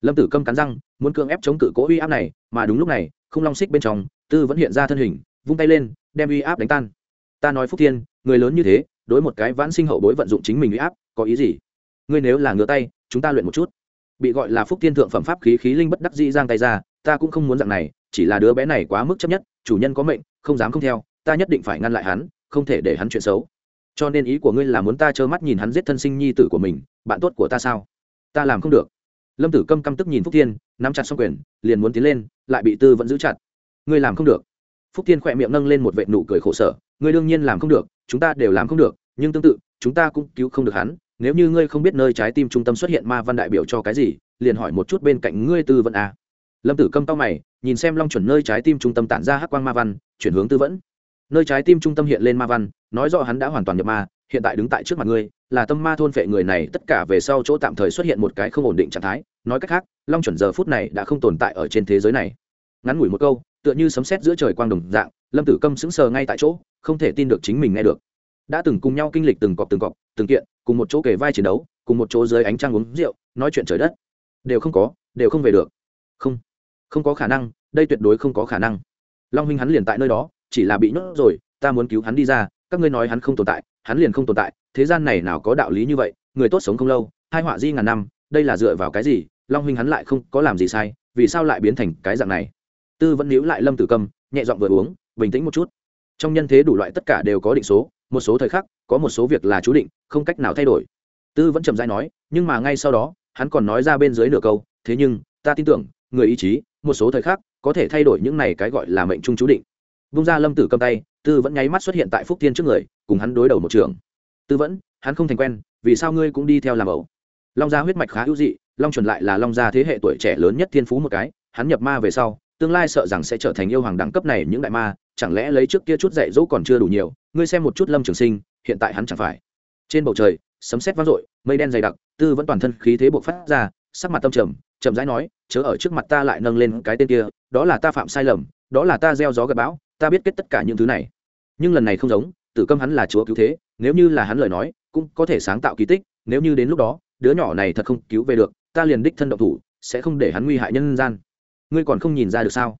Lâm tử câm cắn răng, muốn cưỡng ép chống cự cố uy áp này, mà đúng lúc này không long xích bên trong, tư vẫn hiện ra thân hình, vung tay lên, đem uy áp đánh tan. Ta nói phúc thiên, người lớn như thế, đối một cái vãn sinh hậu bối vận dụng chính mình uy áp, có ý gì? Ngươi nếu là ngửa tay, chúng ta luyện một chút. Bị gọi là phúc thiên thượng phẩm pháp khí khí linh bất đắc dĩ giang tay ra, ta cũng không muốn dạng này, chỉ là đứa bé này quá mức chấp nhất, chủ nhân có mệnh, không dám không theo ta nhất định phải ngăn lại hắn, không thể để hắn chuyện xấu. Cho nên ý của ngươi là muốn ta trơ mắt nhìn hắn giết thân sinh nhi tử của mình, bạn tốt của ta sao? Ta làm không được. Lâm tử câm căm tức nhìn phúc thiên, nắm chặt xong quyền, liền muốn tiến lên, lại bị tư vẫn giữ chặt. Ngươi làm không được. Phúc thiên khỏe miệng nâng lên một vệ nụ cười khổ sở. Ngươi đương nhiên làm không được, chúng ta đều làm không được, nhưng tương tự, chúng ta cũng cứu không được hắn. Nếu như ngươi không biết nơi trái tim trung tâm xuất hiện ma văn đại biểu cho cái gì, liền hỏi một chút bên cạnh ngươi tư vẫn à. lâm tử câm tao mày, nhìn xem long chuẩn nơi trái tim trung tâm tản ra hắc quang ma văn, chuyển hướng tư vẫn nơi trái tim trung tâm hiện lên ma văn, nói rõ hắn đã hoàn toàn nhập ma, hiện tại đứng tại trước mặt ngươi, là tâm ma thôn phệ người này, tất cả về sau chỗ tạm thời xuất hiện một cái không ổn định trạng thái. Nói cách khác, long chuẩn giờ phút này đã không tồn tại ở trên thế giới này. Ngắn ngủi một câu, tựa như sấm sét giữa trời quang đồng dạng, lâm tử câm sững sờ ngay tại chỗ, không thể tin được chính mình nghe được. Đã từng cùng nhau kinh lịch từng cọp từng cọp từng kiện, cùng một chỗ kề vai chiến đấu, cùng một chỗ dưới ánh trăng uống rượu, nói chuyện trời đất. Đều không có, đều không về được. Không không có khả năng, đây tuyệt đối không có khả năng. Long huynh hắn liền tại nơi đó chỉ là bị nhốt rồi, ta muốn cứu hắn đi ra, các ngươi nói hắn không tồn tại, hắn liền không tồn tại, thế gian này nào có đạo lý như vậy, người tốt sống không lâu, hai họa di ngàn năm, đây là dựa vào cái gì, long huynh hắn lại không có làm gì sai, vì sao lại biến thành cái dạng này? Tư vẫn níu lại lâm tử cầm, nhẹ giọng vừa uống, bình tĩnh một chút. Trong nhân thế đủ loại tất cả đều có định số, một số thời khắc, có một số việc là chú định, không cách nào thay đổi. Tư vẫn chậm dai nói, nhưng mà ngay sau đó, hắn còn nói ra bên dưới nửa câu, thế nhưng, ta tin tưởng, người ý chí, một số thời khắc, có thể thay đổi những này cái gọi là mệnh trung chú định bung ra lâm tử cầm tay, tư vẫn nháy mắt xuất hiện tại phúc thiên trước người, cùng hắn đối đầu một trường. Tư vẫn, hắn không thành quen, vì sao ngươi cũng đi theo làm ẩu? Long gia huyết mạch khá hữu dị, long chuẩn lại là long gia thế hệ tuổi trẻ lớn nhất thiên phú một cái, hắn nhập ma về sau, tương lai sợ rằng sẽ trở thành yêu hoàng đẳng cấp này những đại ma, chẳng lẽ lấy trước kia chút dạy dỗ còn chưa đủ nhiều, ngươi xem một chút lâm trường sinh, hiện tại hắn chẳng phải. Trên bầu trời, sấm sét vang dội, mây đen dày đặc, tư vẫn toàn thân khí thế buộc phát ra, sắc mặt tâm trầm, chậm rãi nói, chớ ở trước mặt ta lại nâng lên cái tên kia, đó là ta phạm sai lầm, đó là ta gieo gió gặp bão ta biết kết tất cả những thứ này. Nhưng lần này không giống, tử câm hắn là chúa cứu thế, nếu như là hắn lời nói, cũng có thể sáng tạo kỳ tích, nếu như đến lúc đó, đứa nhỏ này thật không cứu về được, ta liền đích thân động thủ, sẽ không để hắn nguy hại nhân gian. Ngươi còn không nhìn ra được sao?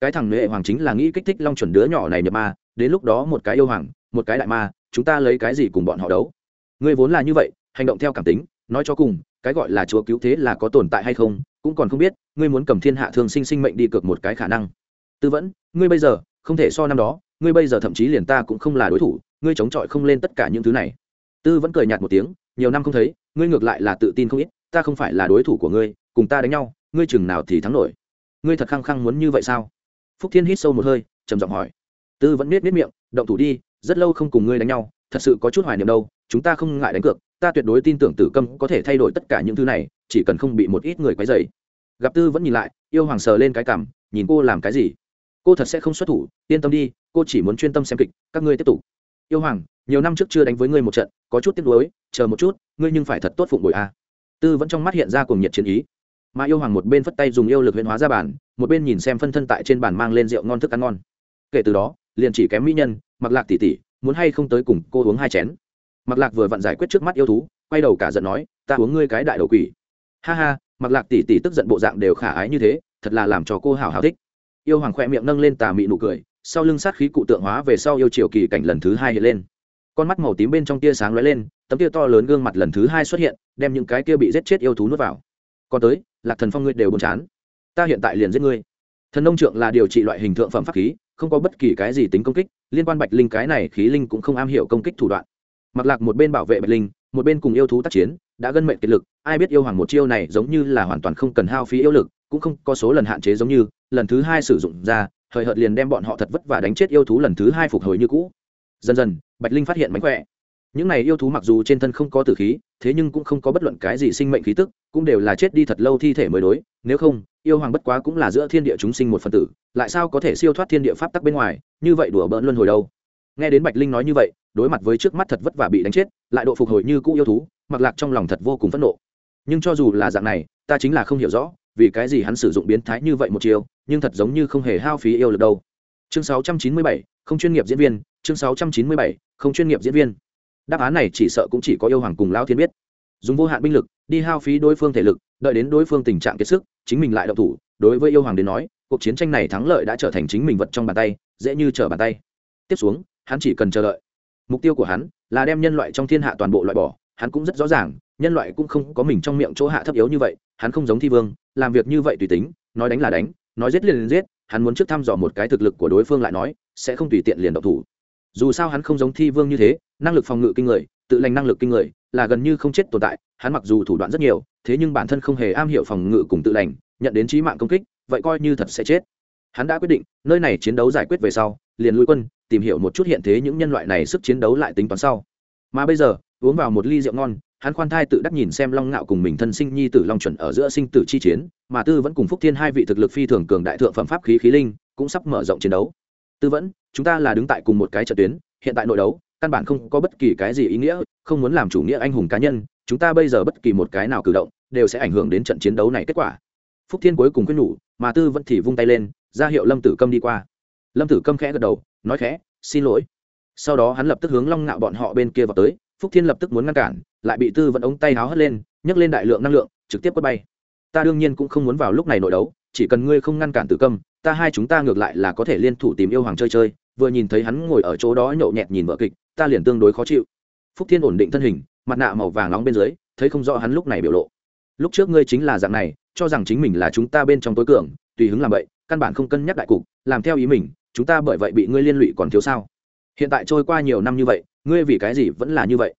Cái thằng nệ hoàng chính là nghĩ kích thích long chuẩn đứa nhỏ này nhập ma, đến lúc đó một cái yêu hoàng, một cái đại ma, chúng ta lấy cái gì cùng bọn họ đấu? Ngươi vốn là như vậy, hành động theo cảm tính, nói cho cùng, cái gọi là chúa cứu thế là có tồn tại hay không, cũng còn không biết, ngươi muốn cầm thiên hạ thương sinh sinh mệnh đi cược một cái khả năng. Tư vẫn, ngươi bây giờ không thể so năm đó, ngươi bây giờ thậm chí liền ta cũng không là đối thủ, ngươi chống chọi không lên tất cả những thứ này. Tư vẫn cười nhạt một tiếng, nhiều năm không thấy, ngươi ngược lại là tự tin không ít, ta không phải là đối thủ của ngươi, cùng ta đánh nhau, ngươi chừng nào thì thắng nổi. Ngươi thật khăng khăng muốn như vậy sao? Phúc thiên hít sâu một hơi, trầm giọng hỏi. Tư vẫn biết biết miệng, động thủ đi, rất lâu không cùng ngươi đánh nhau, thật sự có chút hoài niệm đâu, chúng ta không ngại đánh cược, ta tuyệt đối tin tưởng tử câm có thể thay đổi tất cả những thứ này, chỉ cần không bị một ít người quấy dày gặp tư vẫn nhìn lại, yêu hoàng sờ lên cái cảm nhìn cô làm cái gì? Cô thật sẽ không xuất thủ, yên tâm đi, cô chỉ muốn chuyên tâm xem kịch, các ngươi tiếp tục. Yêu hoàng, nhiều năm trước chưa đánh với ngươi một trận, có chút tiếc nuối, chờ một chút, ngươi nhưng phải thật tốt phụng bội a. Tư vẫn trong mắt hiện ra cùng nhiệt chiến ý. Mà yêu hoàng một bên phất tay dùng yêu lực huyễn hóa ra bàn, một bên nhìn xem phân thân tại trên bàn mang lên rượu ngon thức ăn ngon. Kể từ đó, liền chỉ kém mỹ nhân mặc lạc tỉ tỉ muốn hay không tới cùng cô uống hai chén. Mặc lạc vừa vặn giải quyết trước mắt yêu thú, quay đầu cả giận nói, ta uống ngươi cái đại đầu quỷ. Ha ha mặc lạc tỉ tỉ tức giận bộ dạng đều khả ái như thế, thật là làm cho cô hào hào thích yêu hoàng khoe miệng nâng lên tà mị nụ cười, sau lưng sát khí cụ tượng hóa về sau yêu triều kỳ cảnh lần thứ hai hiện lên. Con mắt màu tím bên trong tia sáng lóe lên, tấm tia to lớn gương mặt lần thứ hai xuất hiện, đem những cái kia bị giết chết yêu thú nuốt vào. Còn tới, lạc thần phong ngươi đều buồn chán. Ta hiện tại liền giết ngươi. Thần nông trượng là điều trị loại hình thượng phẩm pháp khí, không có bất kỳ cái gì tính công kích, liên quan bạch linh cái này khí linh cũng không am hiểu công kích thủ đoạn. Mặc lạc một bên bảo vệ bạch linh, một bên cùng yêu thú tác chiến đã gân mệnh kiệt lực, ai biết yêu hoàng một chiêu này giống như là hoàn toàn không cần hao phí yêu lực, cũng không có số lần hạn chế giống như, lần thứ hai sử dụng ra thời hợt liền đem bọn họ thật vất vả đánh chết yêu thú lần thứ hai phục hồi như cũ. Dần dần, bạch linh phát hiện mánh khỏe. Những này yêu thú mặc dù trên thân không có tử khí, thế nhưng cũng không có bất luận cái gì sinh mệnh khí tức, cũng đều là chết đi thật lâu thi thể mới đối, nếu không, yêu hoàng bất quá cũng là giữa thiên địa chúng sinh một phần tử, lại sao có thể siêu thoát thiên địa pháp tắc bên ngoài, như vậy đùa bỡn luân hồi đâu? Nghe đến bạch linh nói như vậy, đối mặt với trước mắt thật vất vả bị đánh chết, lại độ phục hồi như cũ yêu thú mặc lạc trong lòng thật vô cùng phẫn nộ. Nhưng cho dù là dạng này ta chính là không hiểu rõ vì cái gì hắn sử dụng biến thái như vậy một chiều nhưng thật giống như không hề hao phí yêu lực đâu. Chương 697, không chuyên nghiệp diễn viên chương 697, không chuyên nghiệp diễn viên. Đáp án này chỉ sợ cũng chỉ có yêu hoàng cùng lão thiên biết. Dùng vô hạn binh lực đi hao phí đối phương thể lực đợi đến đối phương tình trạng kiệt sức chính mình lại động thủ đối với yêu hoàng đến nói cuộc chiến tranh này thắng lợi đã trở thành chính mình vật trong bàn tay dễ như trở bàn tay. Tiếp xuống hắn chỉ cần chờ đợi. Mục tiêu của hắn là đem nhân loại trong thiên hạ toàn bộ loại bỏ hắn cũng rất rõ ràng, nhân loại cũng không có mình trong miệng chỗ hạ thấp yếu như vậy, hắn không giống thi vương, làm việc như vậy tùy tính, nói đánh là đánh, nói giết liền liền giết, hắn muốn trước thăm dò một cái thực lực của đối phương lại nói, sẽ không tùy tiện liền độc thủ. Dù sao hắn không giống thi vương như thế, năng lực phòng ngự kinh người, tự lành năng lực kinh người, là gần như không chết tồn tại, hắn mặc dù thủ đoạn rất nhiều, thế nhưng bản thân không hề am hiểu phòng ngự cùng tự lành, nhận đến trí mạng công kích, vậy coi như thật sẽ chết. Hắn đã quyết định, nơi này chiến đấu giải quyết về sau, liền lui quân, tìm hiểu một chút hiện thế những nhân loại này sức chiến đấu lại tính toán sau. Mà bây giờ uống vào một ly rượu ngon, hắn khoan thai tự đắc nhìn xem long ngạo cùng mình thân sinh nhi tử long chuẩn ở giữa sinh tử chi chiến, mà tư vẫn cùng phúc thiên hai vị thực lực phi thường cường đại thượng phẩm pháp khí khí linh, cũng sắp mở rộng chiến đấu. Tư vẫn, chúng ta là đứng tại cùng một cái trận tuyến, hiện tại nội đấu, căn bản không có bất kỳ cái gì ý nghĩa, không muốn làm chủ nghĩa anh hùng cá nhân, chúng ta bây giờ bất kỳ một cái nào cử động, đều sẽ ảnh hưởng đến trận chiến đấu này kết quả. Phúc thiên cuối cùng quyết nhủ, mà tư vẫn thì vung tay lên, ra hiệu lâm tử câm đi qua. Lâm tử câm khẽ gật đầu, nói khẽ, xin lỗi. Sau đó hắn lập tức hướng long ngạo bọn họ bên kia vào tới phúc thiên lập tức muốn ngăn cản, lại bị tư vẫn ống tay háo hất lên, nhấc lên đại lượng năng lượng, trực tiếp quất bay. Ta đương nhiên cũng không muốn vào lúc này nội đấu, chỉ cần ngươi không ngăn cản tử câm, ta hai chúng ta ngược lại là có thể liên thủ tìm yêu hoàng chơi chơi. Vừa nhìn thấy hắn ngồi ở chỗ đó nhậu nhẹt nhìn vợ kịch, ta liền tương đối khó chịu. Phúc thiên ổn định thân hình, mặt nạ màu vàng nóng bên dưới, thấy không rõ hắn lúc này biểu lộ. Lúc trước ngươi chính là dạng này, cho rằng chính mình là chúng ta bên trong tối cường, tùy hứng làm vậy, căn bản không cân nhắc đại cục, làm theo ý mình, chúng ta bởi vậy bị ngươi liên lụy còn thiếu sao? Hiện tại trôi qua nhiều năm như vậy ngươi vì cái gì vẫn là như vậy?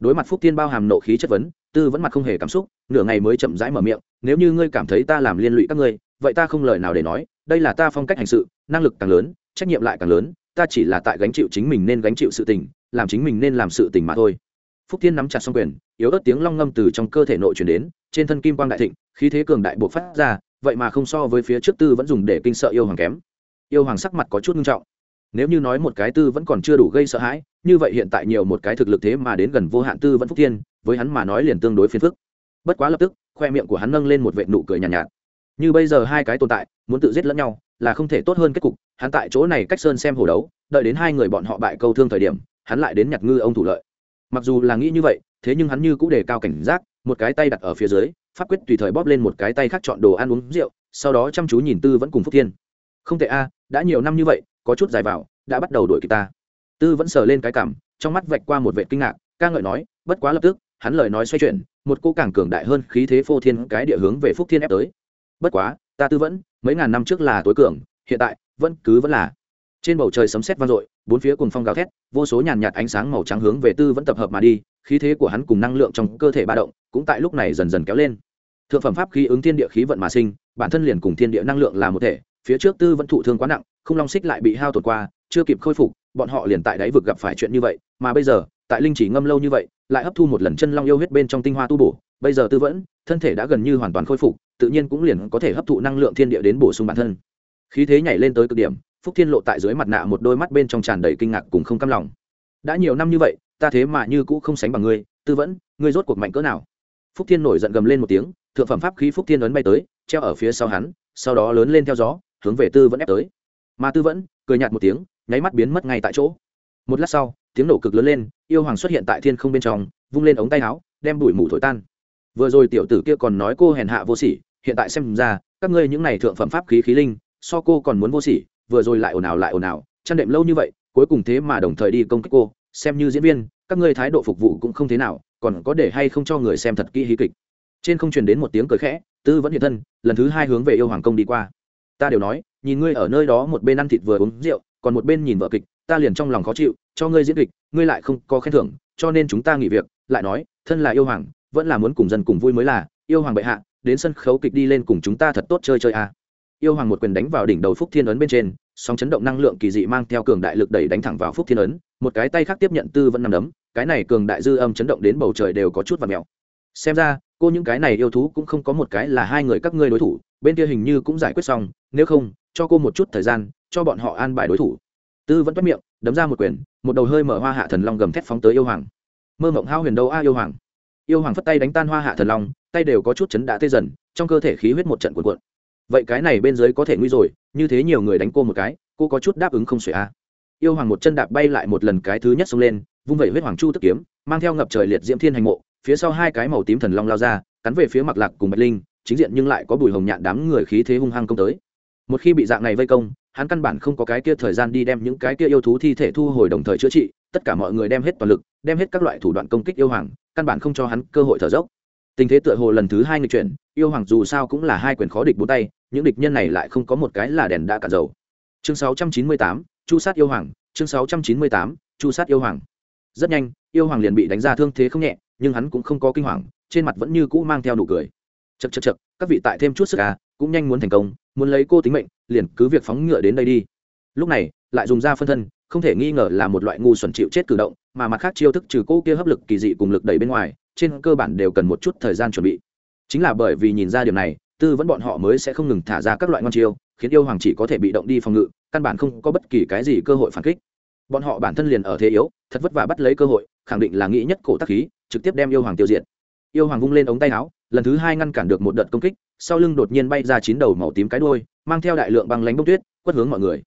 Đối mặt phúc tiên bao hàm nộ khí chất vấn, tư vẫn mặt không hề cảm xúc, nửa ngày mới chậm rãi mở miệng, nếu như ngươi cảm thấy ta làm liên lụy các ngươi, vậy ta không lời nào để nói, đây là ta phong cách hành sự, năng lực càng lớn, trách nhiệm lại càng lớn, ta chỉ là tại gánh chịu chính mình nên gánh chịu sự tình, làm chính mình nên làm sự tình mà thôi. Phúc thiên nắm chặt xong quyền, yếu ớt tiếng long ngâm từ trong cơ thể nội chuyển đến, trên thân kim quang đại thịnh, khí thế cường đại buộc phát ra, vậy mà không so với phía trước tư vẫn dùng để kinh sợ yêu hoàng kém. Yêu hoàng sắc mặt có chút nghiêm trọng nếu như nói một cái tư vẫn còn chưa đủ gây sợ hãi như vậy hiện tại nhiều một cái thực lực thế mà đến gần vô hạn tư vẫn phúc thiên với hắn mà nói liền tương đối phiền phức. Bất quá lập tức khoe miệng của hắn nâng lên một vệ nụ cười nhàn nhạt, nhạt. Như bây giờ hai cái tồn tại muốn tự giết lẫn nhau là không thể tốt hơn kết cục hắn tại chỗ này cách sơn xem hồ đấu đợi đến hai người bọn họ bại câu thương thời điểm hắn lại đến nhặt ngư ông thủ lợi. Mặc dù là nghĩ như vậy thế nhưng hắn như cũng đề cao cảnh giác một cái tay đặt ở phía dưới pháp quyết tùy thời bóp lên một cái tay khác chọn đồ ăn uống rượu sau đó chăm chú nhìn tư vẫn cùng phúc thiên. Không thể a đã nhiều năm như vậy có chút dài vào, đã bắt đầu đuổi kịp ta. Tư vẫn sờ lên cái cảm, trong mắt vạch qua một vệ kinh ngạc, ca ngợi nói, bất quá lập tức, hắn lời nói xoay chuyển, một cô càng cường đại hơn khí thế phô thiên cái địa hướng về phúc thiên ép tới. Bất quá, ta tư vẫn, mấy ngàn năm trước là tối cường, hiện tại, vẫn cứ vẫn là. Trên bầu trời sấm sét vang dội, bốn phía cùng phong gào thét, vô số nhàn nhạt ánh sáng màu trắng hướng về tư vẫn tập hợp mà đi, khí thế của hắn cùng năng lượng trong cơ thể ba động, cũng tại lúc này dần dần kéo lên. Thượng phẩm pháp khí ứng thiên địa khí vận mà sinh, bản thân liền cùng thiên địa năng lượng là một thể, phía trước tư vẫn thụ thương quá nặng không long xích lại bị hao tổn qua, chưa kịp khôi phục, bọn họ liền tại đáy vực gặp phải chuyện như vậy, mà bây giờ, tại linh chỉ ngâm lâu như vậy, lại hấp thu một lần chân long yêu huyết bên trong tinh hoa tu bổ, bây giờ tư vẫn, thân thể đã gần như hoàn toàn khôi phục, tự nhiên cũng liền có thể hấp thụ năng lượng thiên địa đến bổ sung bản thân. Khí thế nhảy lên tới cực điểm, phúc thiên lộ tại dưới mặt nạ một đôi mắt bên trong tràn đầy kinh ngạc cùng không cam lòng. Đã nhiều năm như vậy, ta thế mà như cũ không sánh bằng ngươi, tư vẫn, ngươi rốt cuộc mạnh cỡ nào? Phúc thiên nổi giận gầm lên một tiếng, thượng phẩm pháp khí phúc thiên ấn bay tới, treo ở phía sau hắn, sau đó lớn lên theo gió, hướng về tư vẫn ép tới mà tư vẫn cười nhạt một tiếng, nháy mắt biến mất ngay tại chỗ. Một lát sau, tiếng nổ cực lớn lên, yêu hoàng xuất hiện tại thiên không bên trong, vung lên ống tay áo, đem bụi mù thổi tan. Vừa rồi tiểu tử kia còn nói cô hèn hạ vô sỉ, hiện tại xem ra, các ngươi những này thượng phẩm pháp khí khí linh, so cô còn muốn vô sỉ, vừa rồi lại ồn ào lại ồn ào, chăn đệm lâu như vậy, cuối cùng thế mà đồng thời đi công kích cô, xem như diễn viên, các ngươi thái độ phục vụ cũng không thế nào, còn có để hay không cho người xem thật kỹ hí kịch. Trên không truyền đến một tiếng cười khẽ, tư vẫn hiện thân, lần thứ hai hướng về yêu hoàng công đi qua. Ta đều nói nhìn ngươi ở nơi đó một bên ăn thịt vừa uống rượu, còn một bên nhìn vợ kịch, ta liền trong lòng khó chịu, cho ngươi diễn kịch, ngươi lại không có khen thưởng, cho nên chúng ta nghỉ việc. Lại nói, thân là yêu hoàng, vẫn là muốn cùng dân cùng vui mới là. Yêu hoàng bệ hạ, đến sân khấu kịch đi lên cùng chúng ta thật tốt chơi chơi à. yêu hoàng một quyền đánh vào đỉnh đầu phúc thiên ấn bên trên, sóng chấn động năng lượng kỳ dị mang theo cường đại lực đẩy đánh thẳng vào phúc thiên ấn, một cái tay khác tiếp nhận tư vẫn nằm đấm, cái này cường đại dư âm chấn động đến bầu trời đều có chút và mèo. Xem ra, cô những cái này yêu thú cũng không có một cái là hai người các ngươi đối thủ, bên kia hình như cũng giải quyết xong, nếu không cho cô một chút thời gian, cho bọn họ an bài đối thủ. Tư vẫn toát miệng, đấm ra một quyền, một đầu hơi mở hoa hạ thần long gầm thét phóng tới yêu hoàng. Mơ mộng hao huyền đâu a yêu hoàng? Yêu hoàng phất tay đánh tan hoa hạ thần long, tay đều có chút chấn đã tê dần, trong cơ thể khí huyết một trận cuộn cuộn. Vậy cái này bên dưới có thể nguy rồi, như thế nhiều người đánh cô một cái, cô có chút đáp ứng không xuể a. Yêu hoàng một chân đạp bay lại một lần cái thứ nhất xông lên, vung vẩy huyết hoàng chu tức kiếm, mang theo ngập trời liệt diễm thiên hành mộ, phía sau hai cái màu tím thần long lao ra, cắn về phía mặc lạc cùng bạch linh, chính diện nhưng lại có bùi hồng nhạn đám người khí thế hung hăng công tới một khi bị dạng này vây công hắn căn bản không có cái kia thời gian đi đem những cái kia yêu thú thi thể thu hồi đồng thời chữa trị tất cả mọi người đem hết toàn lực đem hết các loại thủ đoạn công kích yêu hoàng căn bản không cho hắn cơ hội thở dốc. Tình thế tựa hồ lần thứ hai người chuyển yêu hoàng dù sao cũng là hai quyền khó địch bốn tay những địch nhân này lại không có một cái là đèn đã cả dầu. Chương 698, chu sát yêu hoàng chương 698, chu sát yêu hoàng. Rất nhanh yêu hoàng liền bị đánh ra thương thế không nhẹ nhưng hắn cũng không có kinh hoàng trên mặt vẫn như cũ mang theo nụ cười chật chật chật các vị tại thêm chút sức à cũng nhanh muốn thành công, muốn lấy cô tính mệnh, liền cứ việc phóng ngựa đến đây đi. Lúc này, lại dùng ra phân thân, không thể nghi ngờ là một loại ngu xuẩn chịu chết cử động, mà mặt khác chiêu thức trừ cô kia hấp lực kỳ dị cùng lực đẩy bên ngoài, trên cơ bản đều cần một chút thời gian chuẩn bị. Chính là bởi vì nhìn ra điều này, tư vẫn bọn họ mới sẽ không ngừng thả ra các loại ngon chiêu, khiến yêu hoàng chỉ có thể bị động đi phòng ngự, căn bản không có bất kỳ cái gì cơ hội phản kích. Bọn họ bản thân liền ở thế yếu, thật vất vả bắt lấy cơ hội, khẳng định là nghĩ nhất cổ tắc khí, trực tiếp đem yêu hoàng tiêu diệt. Yêu hoàng vung lên ống tay áo lần thứ hai ngăn cản được một đợt công kích, sau lưng đột nhiên bay ra chín đầu màu tím cái đôi mang theo đại lượng băng lánh bông tuyết, quất hướng mọi người.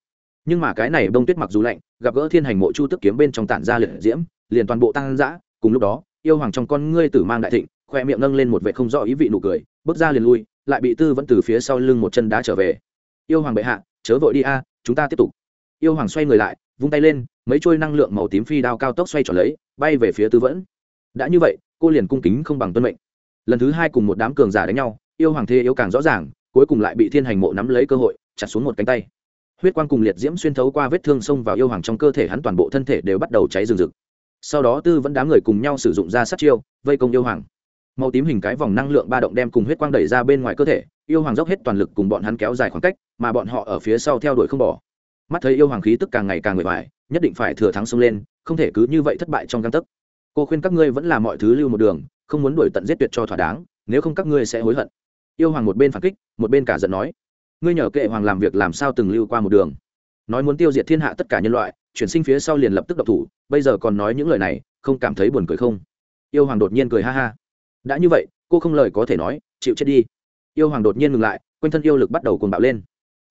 Nhưng mà cái này bông tuyết mặc dù lạnh, gặp gỡ thiên hành mộ chu tức kiếm bên trong tản ra liệt diễm, liền toàn bộ tăng dã, cùng lúc đó, yêu hoàng trong con ngươi tử mang đại thịnh, khoe miệng nâng lên một vệ không rõ ý vị nụ cười, bước ra liền lui, lại bị tư vẫn từ phía sau lưng một chân đá trở về. Yêu hoàng bệ hạ, chớ vội đi a, chúng ta tiếp tục. Yêu hoàng xoay người lại, vung tay lên, mấy trôi năng lượng màu tím phi đao cao tốc xoay trở lấy, bay về phía tư vẫn. Đã như vậy, cô liền cung kính không bằng tuân mệnh lần thứ hai cùng một đám cường giả đánh nhau yêu hoàng thế yếu càng rõ ràng cuối cùng lại bị thiên hành mộ nắm lấy cơ hội chặt xuống một cánh tay. Huyết quang cùng liệt diễm xuyên thấu qua vết thương xông vào yêu hoàng trong cơ thể hắn toàn bộ thân thể đều bắt đầu cháy rừng rực. Sau đó tư vẫn đám người cùng nhau sử dụng ra sát chiêu vây công yêu hoàng. Màu tím hình cái vòng năng lượng ba động đem cùng huyết quang đẩy ra bên ngoài cơ thể yêu hoàng dốc hết toàn lực cùng bọn hắn kéo dài khoảng cách mà bọn họ ở phía sau theo đuổi không bỏ. Mắt thấy yêu hoàng khí tức càng ngày càng người vải, nhất định phải thừa thắng xông lên không thể cứ như vậy thất bại trong găng tấc cô khuyên các ngươi vẫn là mọi thứ lưu một đường, không muốn đuổi tận giết tuyệt cho thỏa đáng, nếu không các ngươi sẽ hối hận. Yêu hoàng một bên phản kích, một bên cả giận nói, ngươi nhờ kệ hoàng làm việc làm sao từng lưu qua một đường. Nói muốn tiêu diệt thiên hạ tất cả nhân loại, chuyển sinh phía sau liền lập tức độc thủ, bây giờ còn nói những lời này, không cảm thấy buồn cười không? Yêu hoàng đột nhiên cười ha ha. Đã như vậy, cô không lời có thể nói, chịu chết đi. Yêu hoàng đột nhiên ngừng lại, quanh thân yêu lực bắt đầu cuồng bạo lên.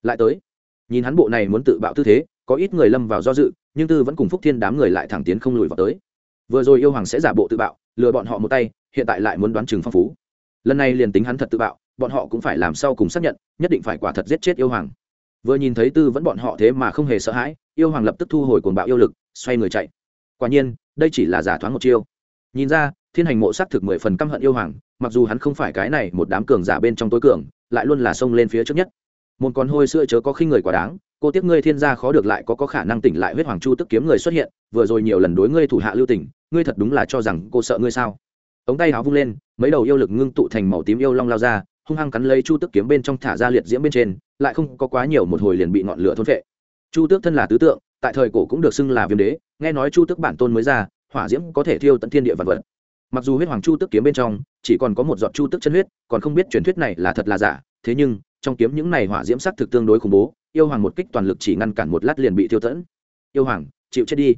Lại tới, nhìn hắn bộ này muốn tự bạo tư thế, có ít người lâm vào do dự, nhưng tư vẫn cùng phúc thiên đám người lại thẳng tiến không lùi vào tới vừa rồi yêu hoàng sẽ giả bộ tự bạo, lừa bọn họ một tay, hiện tại lại muốn đoán chừng phong phú. Lần này liền tính hắn thật tự bạo, bọn họ cũng phải làm sau cùng xác nhận, nhất định phải quả thật giết chết yêu hoàng. Vừa nhìn thấy tư vẫn bọn họ thế mà không hề sợ hãi, yêu hoàng lập tức thu hồi cuồng bạo yêu lực, xoay người chạy. Quả nhiên, đây chỉ là giả thoáng một chiêu. Nhìn ra, thiên hành mộ s á c thực mười phần căm hận yêu hoàng, mặc dù hắn không phải cái này một đám cường giả bên trong tối cường, lại luôn là xông lên phía trước nhất. Một con hôi sữa chớ có khi người quá đáng cô tiếc ngươi thiên gia khó được lại có có khả năng tỉnh lại huyết hoàng chu tức kiếm người xuất hiện, vừa rồi nhiều lần đối ngươi thủ hạ lưu tỉnh ngươi thật đúng là cho rằng cô sợ ngươi sao? Ống tay áo vung lên, mấy đầu yêu lực ngưng tụ thành màu tím yêu long lao ra, hung hăng cắn lấy chu tức kiếm bên trong thả ra liệt diễm bên trên, lại không có quá nhiều một hồi liền bị ngọn lửa thôn vệ chu tước thân là tứ tượng, tại thời cổ cũng được xưng là viêm đế, nghe nói chu tước bản tôn mới ra, hỏa diễm có thể thiêu tận thiên địa vật vật. Mặc dù huyết hoàng chu tước kiếm bên trong, chỉ còn có một giọt chu tước chân huyết, còn không biết truyền thuyết này là thật là giả, thế nhưng, trong kiếm những này hỏa diễm sắc thực tương đối khủng bố yêu hoàng một kích toàn lực chỉ ngăn cản một lát liền bị thiêu tẫn. Yêu hoàng, chịu chết đi.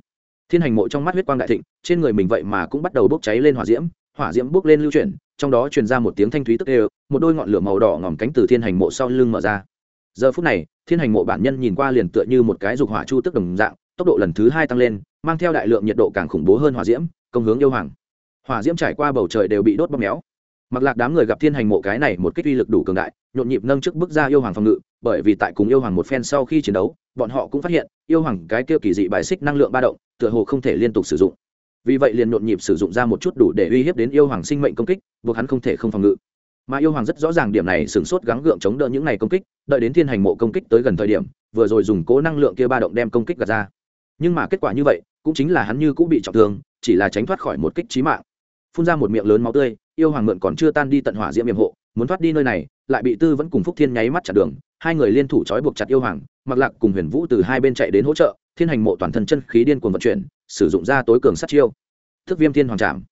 Thiên hành mộ trong mắt huyết quang đại thịnh, trên người mình vậy mà cũng bắt đầu bốc cháy lên hỏa diễm hỏa diễm bốc lên lưu chuyển, trong đó truyền ra một tiếng thanh thúy tức đều, một đôi ngọn lửa màu đỏ ngòm cánh từ thiên hành mộ sau lưng mở ra. Giờ phút này, thiên hành mộ bản nhân nhìn qua liền tựa như một cái dục hỏa chu tức đồng dạng, tốc độ lần thứ hai tăng lên, mang theo đại lượng nhiệt độ càng khủng bố hơn hỏa diễm, công hướng yêu hoàng. Hỏa diễm trải qua bầu trời đều bị đốt bóp méo mặc lạc đám người gặp thiên hành mộ cái này một kích uy lực đủ cường đại, nhộn nhịp nâng trước bước ra yêu hoàng phòng ngự, bởi vì tại cùng yêu hoàng một phen sau khi chiến đấu, bọn họ cũng phát hiện, yêu hoàng cái kia kỳ dị bài xích năng lượng ba động, tựa hồ không thể liên tục sử dụng. Vì vậy liền nhộn nhịp sử dụng ra một chút đủ để uy hiếp đến yêu hoàng sinh mệnh công kích, buộc hắn không thể không phòng ngự. Mà yêu hoàng rất rõ ràng điểm này sửng sốt gắng gượng chống đỡ những này công kích, đợi đến thiên hành mộ công kích tới gần thời điểm, vừa rồi dùng cố năng lượng kia ba động đem công kích gạt ra. Nhưng mà kết quả như vậy, cũng chính là hắn như cũng bị trọng thương, chỉ là tránh thoát khỏi một kích trí mạng. Phun ra một miệng lớn máu tươi yêu hoàng mượn còn chưa tan đi tận hỏa diễm miệng hộ, muốn thoát đi nơi này, lại bị tư vẫn cùng phúc thiên nháy mắt chặt đường, hai người liên thủ trói buộc chặt yêu hoàng mặc lạc cùng huyền vũ từ hai bên chạy đến hỗ trợ, thiên hành mộ toàn thân chân khí điên cuồng vận chuyển, sử dụng ra tối cường sát chiêu. Thức viêm thiên hoàng trạm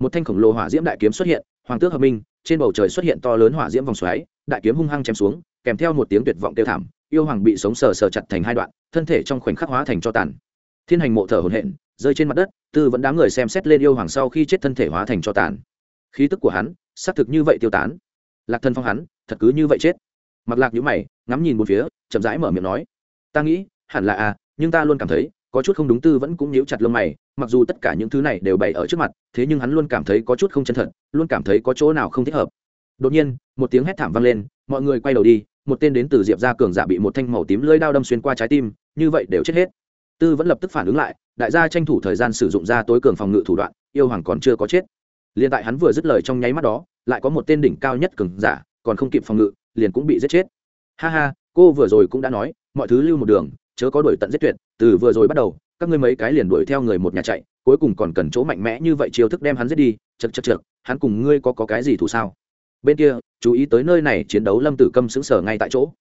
một thanh khổng lồ hỏa diễm đại kiếm xuất hiện, hoàng tước hợp minh, trên bầu trời xuất hiện to lớn hỏa diễm vòng xoáy, đại kiếm hung hăng chém xuống, kèm theo một tiếng tuyệt vọng kêu thảm, yêu hoàng bị sống sờ sờ chặt thành hai đoạn, thân thể trong khoảnh khắc hóa thành cho tàn. Thiên hành mộ thở hổn hển, rơi trên mặt đất, tư vẫn đám người xem xét lên yêu hoàng sau khi chết thân thể hóa thành cho tàn khí tức của hắn, xác thực như vậy tiêu tán. Lạc thân phong hắn, thật cứ như vậy chết. Mặc lạc nhữ mày, ngắm nhìn một phía, chậm rãi mở miệng nói, ta nghĩ, hẳn là a nhưng ta luôn cảm thấy, có chút không đúng tư vẫn cũng nhíu chặt lông mày, mặc dù tất cả những thứ này đều bày ở trước mặt, thế nhưng hắn luôn cảm thấy có chút không chân thật, luôn cảm thấy có chỗ nào không thích hợp. Đột nhiên, một tiếng hét thảm vang lên, mọi người quay đầu đi, một tên đến từ diệp ra cường giả bị một thanh màu tím lưỡi đao đâm xuyên qua trái tim, như vậy đều chết hết. Tư vẫn lập tức phản ứng lại, đại gia tranh thủ thời gian sử dụng ra tối cường phòng ngự thủ đoạn, yêu hoàng còn chưa có chết liền tại hắn vừa dứt lời trong nháy mắt đó lại có một tên đỉnh cao nhất cường giả còn không kịp phòng ngự liền cũng bị giết chết. Ha ha cô vừa rồi cũng đã nói mọi thứ lưu một đường chớ có đuổi tận giết tuyệt từ vừa rồi bắt đầu các ngươi mấy cái liền đuổi theo người một nhà chạy cuối cùng còn cần chỗ mạnh mẽ như vậy chiêu thức đem hắn giết đi chật chật chật hắn cùng ngươi có, có cái gì thủ sao? Bên kia chú ý tới nơi này chiến đấu lâm tử câm xứng sở ngay tại chỗ.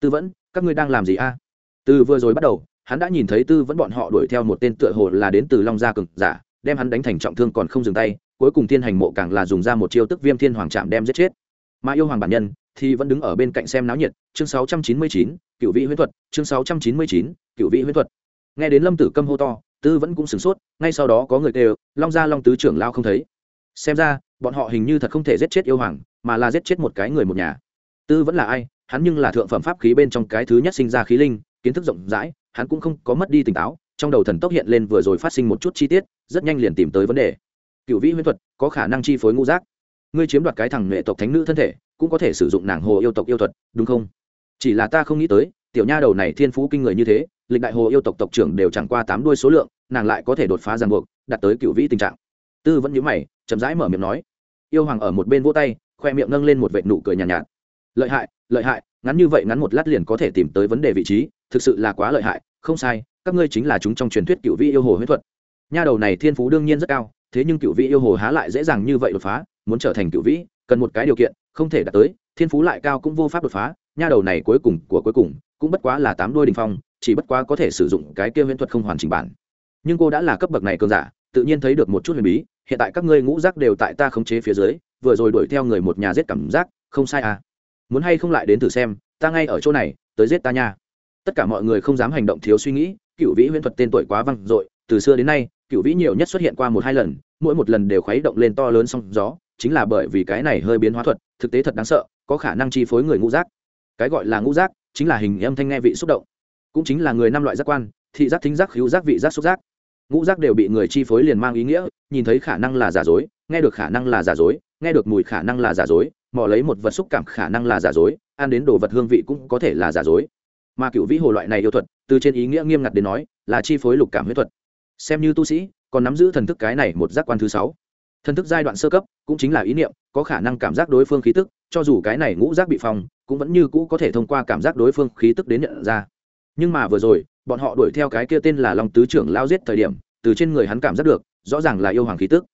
Tư vẫn các ngươi đang làm gì a? Từ vừa rồi bắt đầu hắn đã nhìn thấy tư vẫn bọn họ đuổi theo một tên tựa hồ là đến từ long gia cường giả đem hắn đánh thành trọng thương còn không dừng tay cuối cùng thiên hành mộ càng là dùng ra một chiêu tức viêm thiên hoàng trạm đem giết chết. Mà yêu hoàng bản nhân thì vẫn đứng ở bên cạnh xem náo nhiệt chương 699, cựu vị huyễn thuật chương 699, cựu vị huyễn thuật. Nghe đến lâm tử câm hô to tư vẫn cũng sửng sốt ngay sau đó có người kêu long gia long tứ trưởng lao không thấy. Xem ra bọn họ hình như thật không thể giết chết yêu hoàng mà là giết chết một cái người một nhà. Tư vẫn là ai hắn nhưng là thượng phẩm pháp khí bên trong cái thứ nhất sinh ra khí linh kiến thức rộng rãi hắn cũng không có mất đi tỉnh táo trong đầu thần tốc hiện lên vừa rồi phát sinh một chút chi tiết rất nhanh liền tìm tới vấn đề cựu vĩ huyễn thuật có khả năng chi phối ngũ giác. Ngươi chiếm đoạt cái thằng nghệ tộc thánh nữ thân thể cũng có thể sử dụng nàng hồ yêu tộc yêu thuật đúng không? Chỉ là ta không nghĩ tới tiểu nha đầu này thiên phú kinh người như thế lịch đại hồ yêu tộc tộc trưởng đều chẳng qua tám đuôi số lượng nàng lại có thể đột phá ràng buộc đạt tới cựu vĩ tình trạng. Tư vẫn nhớ mày chậm rãi mở miệng nói. Yêu hoàng ở một bên vỗ tay khoe miệng nâng lên một vệt nụ cười nhàn nhạt, nhạt. Lợi hại lợi hại ngắn như vậy ngắn một lát liền có thể tìm tới vấn đề vị trí thực sự là quá lợi hại không sai các ngươi chính là chúng trong truyền thuyết cựu vĩ yêu hồ huyết thuật. Nha đầu này thiên phú đương nhiên rất cao thế nhưng cựu vị yêu hồ há lại dễ dàng như vậy đột phá, muốn trở thành cựu vĩ, cần một cái điều kiện, không thể đạt tới, thiên phú lại cao cũng vô pháp đột phá, nha đầu này cuối cùng của cuối cùng cũng bất quá là tám đôi đình phong, chỉ bất quá có thể sử dụng cái kia huyễn thuật không hoàn chỉnh bản. Nhưng cô đã là cấp bậc này cường giả, tự nhiên thấy được một chút huyền bí, hiện tại các ngươi ngũ giác đều tại ta khống chế phía dưới, vừa rồi đuổi theo người một nhà giết cảm giác, không sai à. Muốn hay không lại đến thử xem, ta ngay ở chỗ này, tới giết ta nha. Tất cả mọi người không dám hành động thiếu suy nghĩ, cựu vĩ huyễn thuật tên tuổi quá văng dội, từ xưa đến nay cựu vĩ nhiều nhất xuất hiện qua một hai lần, mỗi một lần đều khuấy động lên to lớn song gió, chính là bởi vì cái này hơi biến hóa thuật, thực tế thật đáng sợ, có khả năng chi phối người ngũ giác. Cái gọi là ngũ giác, chính là hình âm thanh nghe vị xúc động, cũng chính là người năm loại giác quan, thị giác, thính giác khíu giác, vị giác, xúc giác. Ngũ giác đều bị người chi phối liền mang ý nghĩa, nhìn thấy khả năng là giả dối, nghe được khả năng là giả dối, nghe được mùi khả năng là giả dối, mò lấy một vật xúc cảm khả năng là giả dối, ăn đến đồ vật hương vị cũng có thể là giả dối. Mà cựu vĩ hồ loại này yêu thuật, từ trên ý nghĩa nghiêm ngặt đến nói, là chi phối lục cảm huyết thuật xem như tu sĩ, còn nắm giữ thần thức cái này một giác quan thứ sáu. Thần thức giai đoạn sơ cấp cũng chính là ý niệm, có khả năng cảm giác đối phương khí tức, cho dù cái này ngũ giác bị phòng cũng vẫn như cũ có thể thông qua cảm giác đối phương khí tức đến nhận ra. Nhưng mà vừa rồi, bọn họ đuổi theo cái kia tên là long tứ trưởng lao giết thời điểm, từ trên người hắn cảm giác được, rõ ràng là yêu hoàng khí tức.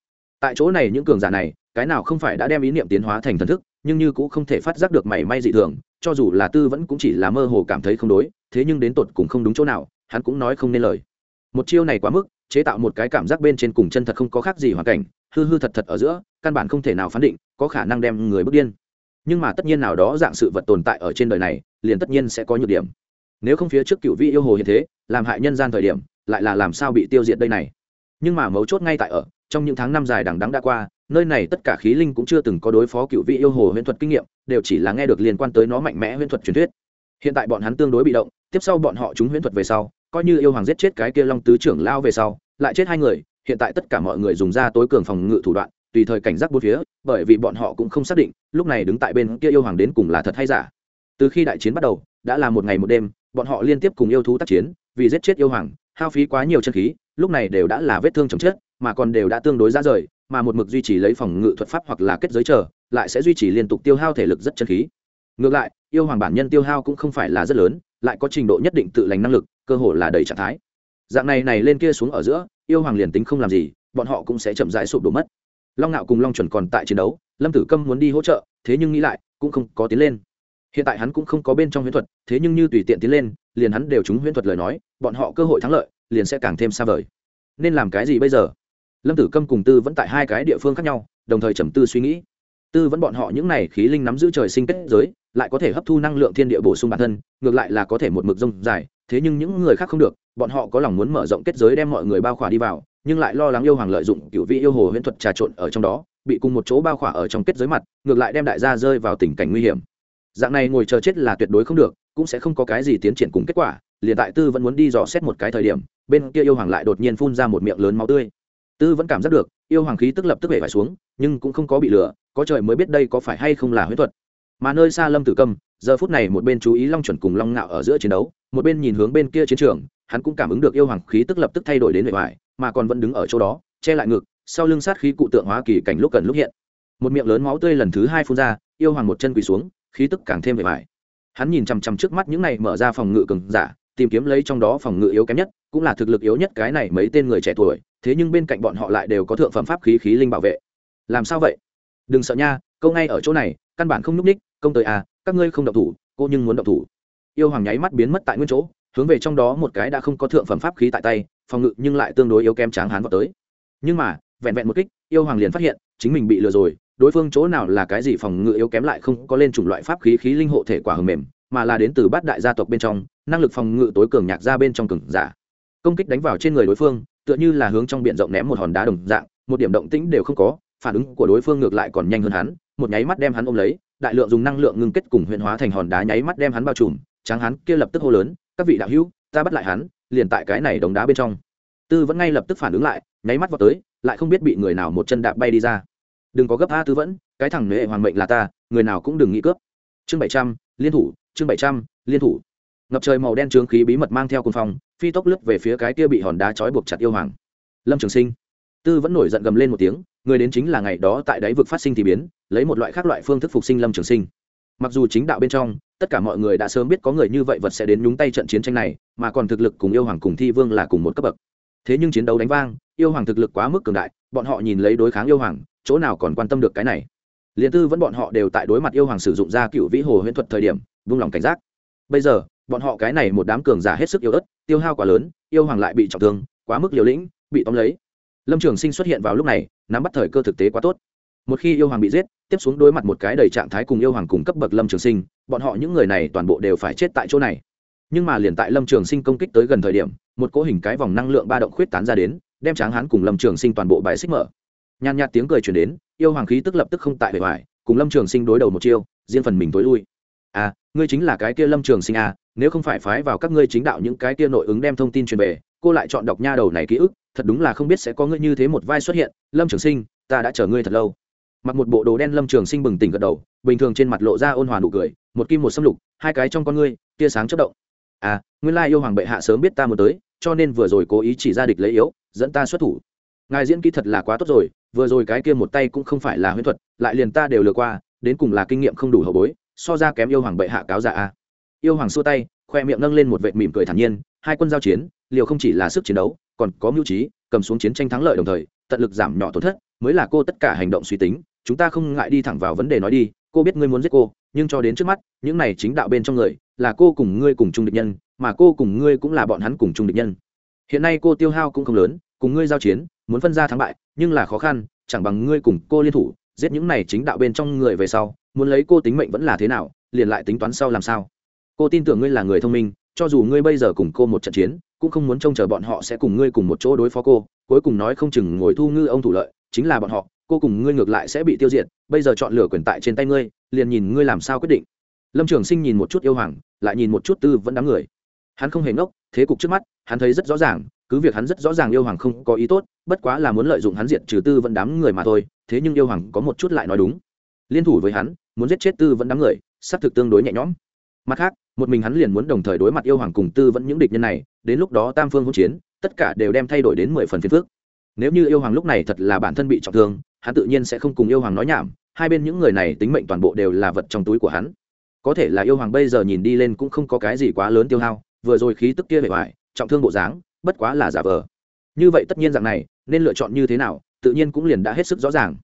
Tại chỗ này những cường giả này, cái nào không phải đã đem ý niệm tiến hóa thành thần thức, nhưng như cũng không thể phát giác được mảy may dị thường, cho dù là tư vẫn cũng chỉ là mơ hồ cảm thấy không đối, thế nhưng đến tột cùng không đúng chỗ nào, hắn cũng nói không nên lời. Một chiêu này quá mức chế tạo một cái cảm giác bên trên cùng chân thật không có khác gì hoàn cảnh, hư hư thật thật ở giữa, căn bản không thể nào phán định, có khả năng đem người bước điên. Nhưng mà tất nhiên nào đó dạng sự vật tồn tại ở trên đời này, liền tất nhiên sẽ có nhược điểm. Nếu không phía trước cựu vị yêu hồ hiện thế, làm hại nhân gian thời điểm, lại là làm sao bị tiêu diệt đây này? Nhưng mà mấu chốt ngay tại ở, trong những tháng năm dài đằng đắng đã qua, nơi này tất cả khí linh cũng chưa từng có đối phó cựu vị yêu hồ huyễn thuật kinh nghiệm, đều chỉ là nghe được liên quan tới nó mạnh mẽ huyễn thuật truyền thuyết. Hiện tại bọn hắn tương đối bị động, tiếp sau bọn họ chúng huyễn thuật về sau coi như yêu hoàng giết chết cái kia long tứ trưởng lao về sau, lại chết hai người, hiện tại tất cả mọi người dùng ra tối cường phòng ngự thủ đoạn, tùy thời cảnh giác bốn phía, bởi vì bọn họ cũng không xác định, lúc này đứng tại bên kia yêu hoàng đến cùng là thật hay giả. Từ khi đại chiến bắt đầu, đã là một ngày một đêm, bọn họ liên tiếp cùng yêu thú tác chiến, vì giết chết yêu hoàng, hao phí quá nhiều chân khí, lúc này đều đã là vết thương chồng chết, mà còn đều đã tương đối ra rời, mà một mực duy trì lấy phòng ngự thuật pháp hoặc là kết giới chờ, lại sẽ duy trì liên tục tiêu hao thể lực rất chân khí. Ngược lại, yêu hoàng bản nhân tiêu hao cũng không phải là rất lớn, lại có trình độ nhất định tự lành năng lực cơ hồ là đầy trạng thái. Dạng này này lên kia xuống ở giữa, yêu hoàng liền tính không làm gì, bọn họ cũng sẽ chậm rãi sụp đổ mất. Long ngạo cùng long chuẩn còn tại chiến đấu, lâm tử câm muốn đi hỗ trợ, thế nhưng nghĩ lại, cũng không có tiến lên. Hiện tại hắn cũng không có bên trong huyễn thuật, thế nhưng như tùy tiện tiến lên, liền hắn đều trúng huyễn thuật lời nói, bọn họ cơ hội thắng lợi, liền sẽ càng thêm xa vời. Nên làm cái gì bây giờ? Lâm tử câm cùng tư vẫn tại hai cái địa phương khác nhau, đồng thời trầm tư suy nghĩ. Tư vẫn bọn họ những này khí linh nắm giữ trời sinh kết giới, lại có thể hấp thu năng lượng thiên địa bổ sung bản thân, ngược lại là có thể một mực rông dài thế nhưng những người khác không được, bọn họ có lòng muốn mở rộng kết giới đem mọi người bao khỏa đi vào, nhưng lại lo lắng yêu hoàng lợi dụng cựu vị yêu hồ huyễn thuật trà trộn ở trong đó, bị cùng một chỗ bao khỏa ở trong kết giới mặt, ngược lại đem đại gia rơi vào tình cảnh nguy hiểm. Dạng này ngồi chờ chết là tuyệt đối không được, cũng sẽ không có cái gì tiến triển cùng kết quả, liền tại tư vẫn muốn đi dò xét một cái thời điểm, bên kia yêu hoàng lại đột nhiên phun ra một miệng lớn máu tươi. Tư vẫn cảm giác được, yêu hoàng khí tức lập tức về phải xuống, nhưng cũng không có bị lửa có trời mới biết đây có phải hay không là huyết thuật. Mà nơi xa lâm tử câm giờ phút này một bên chú ý long chuẩn cùng long ngạo ở giữa chiến đấu một bên nhìn hướng bên kia chiến trường, hắn cũng cảm ứng được yêu hoàng khí tức lập tức thay đổi đến bề ngoài mà còn vẫn đứng ở chỗ đó, che lại ngực, sau lưng sát khí cụ tượng hóa kỳ cảnh lúc cần lúc hiện. Một miệng lớn máu tươi lần thứ hai phun ra, yêu hoàng một chân quỳ xuống, khí tức càng thêm bề ngoài hắn nhìn chằm chằm trước mắt những này mở ra phòng ngự cường giả, tìm kiếm lấy trong đó phòng ngự yếu kém nhất, cũng là thực lực yếu nhất cái này mấy tên người trẻ tuổi, thế nhưng bên cạnh bọn họ lại đều có thượng phẩm pháp khí khí linh bảo vệ. Làm sao vậy? Đừng sợ nha, câu ngay ở chỗ này, căn bản không n ú c ních công tới à các ngươi không động thủ, cô nhưng muốn động thủ yêu hoàng nháy mắt biến mất tại nguyên chỗ, hướng về trong đó một cái đã không có thượng phẩm pháp khí tại tay, phòng ngự nhưng lại tương đối yếu kém tráng hán vào tới. Nhưng mà, vẹn vẹn một kích, yêu hoàng liền phát hiện, chính mình bị lừa rồi, đối phương chỗ nào là cái gì phòng ngự yếu kém lại không có lên chủng loại pháp khí khí linh hộ thể quả hầm mềm, mà là đến từ bát đại gia tộc bên trong, năng lực phòng ngự tối cường nhạc ra bên trong cường giả. Công kích đánh vào trên người đối phương, tựa như là hướng trong biển rộng ném một hòn đá đồng dạng, một điểm động tĩnh đều không có, phản ứng của đối phương ngược lại còn nhanh hơn hắn, một nháy mắt đem hắn ôm lấy, đại lượng dùng năng lượng ngưng kết cùng huyện hóa thành hòn đá nháy mắt đem hắn bao trùm tráng hắn kia lập tức hô lớn, các vị đạo hữu, ta bắt lại hắn, liền tại cái này đống đá bên trong. Tư vẫn ngay lập tức phản ứng lại, nháy mắt vào tới, lại không biết bị người nào một chân đạp bay đi ra. Đừng có gấp a tư vẫn, cái thằng nệ hoàng mệnh là ta, người nào cũng đừng nghĩ cướp. Chương bảy trăm, liên thủ, chương bảy trăm, liên thủ. Ngập trời màu đen trướng khí bí mật mang theo cồn phong, phi tốc lướt về phía cái kia bị hòn đá trói buộc chặt yêu hoàng. Lâm trường sinh. Tư vẫn nổi giận gầm lên một tiếng, người đến chính là ngày đó tại đáy vực phát sinh thì biến, lấy một loại khác loại phương thức phục sinh lâm trường sinh mặc dù chính đạo bên trong, tất cả mọi người đã sớm biết có người như vậy vật sẽ đến nhúng tay trận chiến tranh này, mà còn thực lực cùng yêu hoàng cùng thi vương là cùng một cấp bậc. Thế nhưng chiến đấu đánh vang, yêu hoàng thực lực quá mức cường đại, bọn họ nhìn lấy đối kháng yêu hoàng, chỗ nào còn quan tâm được cái này? Liền tư vẫn bọn họ đều tại đối mặt yêu hoàng sử dụng ra cựu vĩ hồ huyễn thuật thời điểm, vung lòng cảnh giác. Bây giờ, bọn họ cái này một đám cường giả hết sức yếu ớt, tiêu hao quá lớn, yêu hoàng lại bị trọng thương, quá mức liều lĩnh, bị tóm lấy. Lâm trường sinh xuất hiện vào lúc này, nắm bắt thời cơ thực tế quá tốt một khi yêu hoàng bị giết, tiếp xuống đối mặt một cái đầy trạng thái cùng yêu hoàng cùng cấp bậc lâm trường sinh, bọn họ những người này toàn bộ đều phải chết tại chỗ này. Nhưng mà liền tại lâm trường sinh công kích tới gần thời điểm, một cỗ hình cái vòng năng lượng ba động khuyết tán ra đến, đem tráng hán cùng lâm trường sinh toàn bộ bài xích mở. Nhàn nhạt tiếng cười chuyển đến, yêu hoàng khí tức lập tức không tại bề ngoài, cùng lâm trường sinh đối đầu một chiêu, riêng phần mình tối lui. À ngươi chính là cái kia lâm trường sinh à nếu không phải phái vào các ngươi chính đạo những cái kia nội ứng đem thông tin truyền về, cô lại chọn đọc nha đầu này ký ức, thật đúng là không biết sẽ có ngươi như thế một vai xuất hiện. Lâm trường sinh, ta đã chờ ngươi thật lâu mặc một bộ đồ đen lâm trường sinh bừng tỉnh gật đầu, bình thường trên mặt lộ ra ôn hòa nụ cười, một kim một xâm lục, hai cái trong con ngươi, tia sáng chất động. À nguyên lai yêu hoàng bệ hạ sớm biết ta muốn tới, cho nên vừa rồi cố ý chỉ ra địch lấy yếu, dẫn ta xuất thủ. Ngài diễn kỹ thật là quá tốt rồi, vừa rồi cái kia một tay cũng không phải là huyễn thuật, lại liền ta đều lừa qua, đến cùng là kinh nghiệm không đủ hậu bối, so ra kém yêu hoàng bệ hạ cáo giả à yêu hoàng xua tay, khoe miệng nâng lên một vệt mỉm cười thản nhiên, hai quân giao chiến, liều không chỉ là sức chiến đấu, còn có mưu trí, cầm xuống chiến tranh thắng lợi đồng thời, tận lực giảm nhỏ tổn thất, mới là cô tất cả hành động suy tính chúng ta không ngại đi thẳng vào vấn đề nói đi, cô biết ngươi muốn giết cô, nhưng cho đến trước mắt, những này chính đạo bên trong người, là cô cùng ngươi cùng chung địch nhân, mà cô cùng ngươi cũng là bọn hắn cùng chung địch nhân. Hiện nay cô tiêu hao cũng không lớn, cùng ngươi giao chiến, muốn phân ra thắng bại, nhưng là khó khăn, chẳng bằng ngươi cùng cô liên thủ, giết những này chính đạo bên trong người về sau, muốn lấy cô tính mệnh vẫn là thế nào, liền lại tính toán sau làm sao. Cô tin tưởng ngươi là người thông minh, cho dù ngươi bây giờ cùng cô một trận chiến, cũng không muốn trông chờ bọn họ sẽ cùng ngươi cùng một chỗ đối phó cô, cuối cùng nói không chừng ngồi thu ngư ông thủ lợi, chính là bọn họ cô cùng ngươi ngược lại sẽ bị tiêu diệt, bây giờ chọn lựa quyền tại trên tay ngươi, liền nhìn ngươi làm sao quyết định. Lâm trường sinh nhìn một chút yêu hoàng, lại nhìn một chút tư vẫn đám người. Hắn không hề ngốc, thế cục trước mắt, hắn thấy rất rõ ràng, cứ việc hắn rất rõ ràng yêu hoàng không có ý tốt, bất quá là muốn lợi dụng hắn diệt trừ tư vẫn đám người mà thôi, thế nhưng yêu hoàng có một chút lại nói đúng. Liên thủ với hắn, muốn giết chết tư vẫn đám người xác thực tương đối nhẹ nhõm. Mặt khác, một mình hắn liền muốn đồng thời đối mặt yêu hoàng cùng tư vẫn những địch nhân này, đến lúc đó tam phương hỗn chiến, tất cả đều đem thay đổi đến mười phần phiền phước nếu như yêu hoàng lúc này thật là bản thân bị trọng thương hắn tự nhiên sẽ không cùng yêu hoàng nói nhảm hai bên những người này tính mệnh toàn bộ đều là vật trong túi của hắn. Có thể là yêu hoàng bây giờ nhìn đi lên cũng không có cái gì quá lớn tiêu hao vừa rồi khí tức kia bề ngoài trọng thương bộ dáng bất quá là giả vờ. Như vậy tất nhiên dạng này nên lựa chọn như thế nào tự nhiên cũng liền đã hết sức rõ ràng.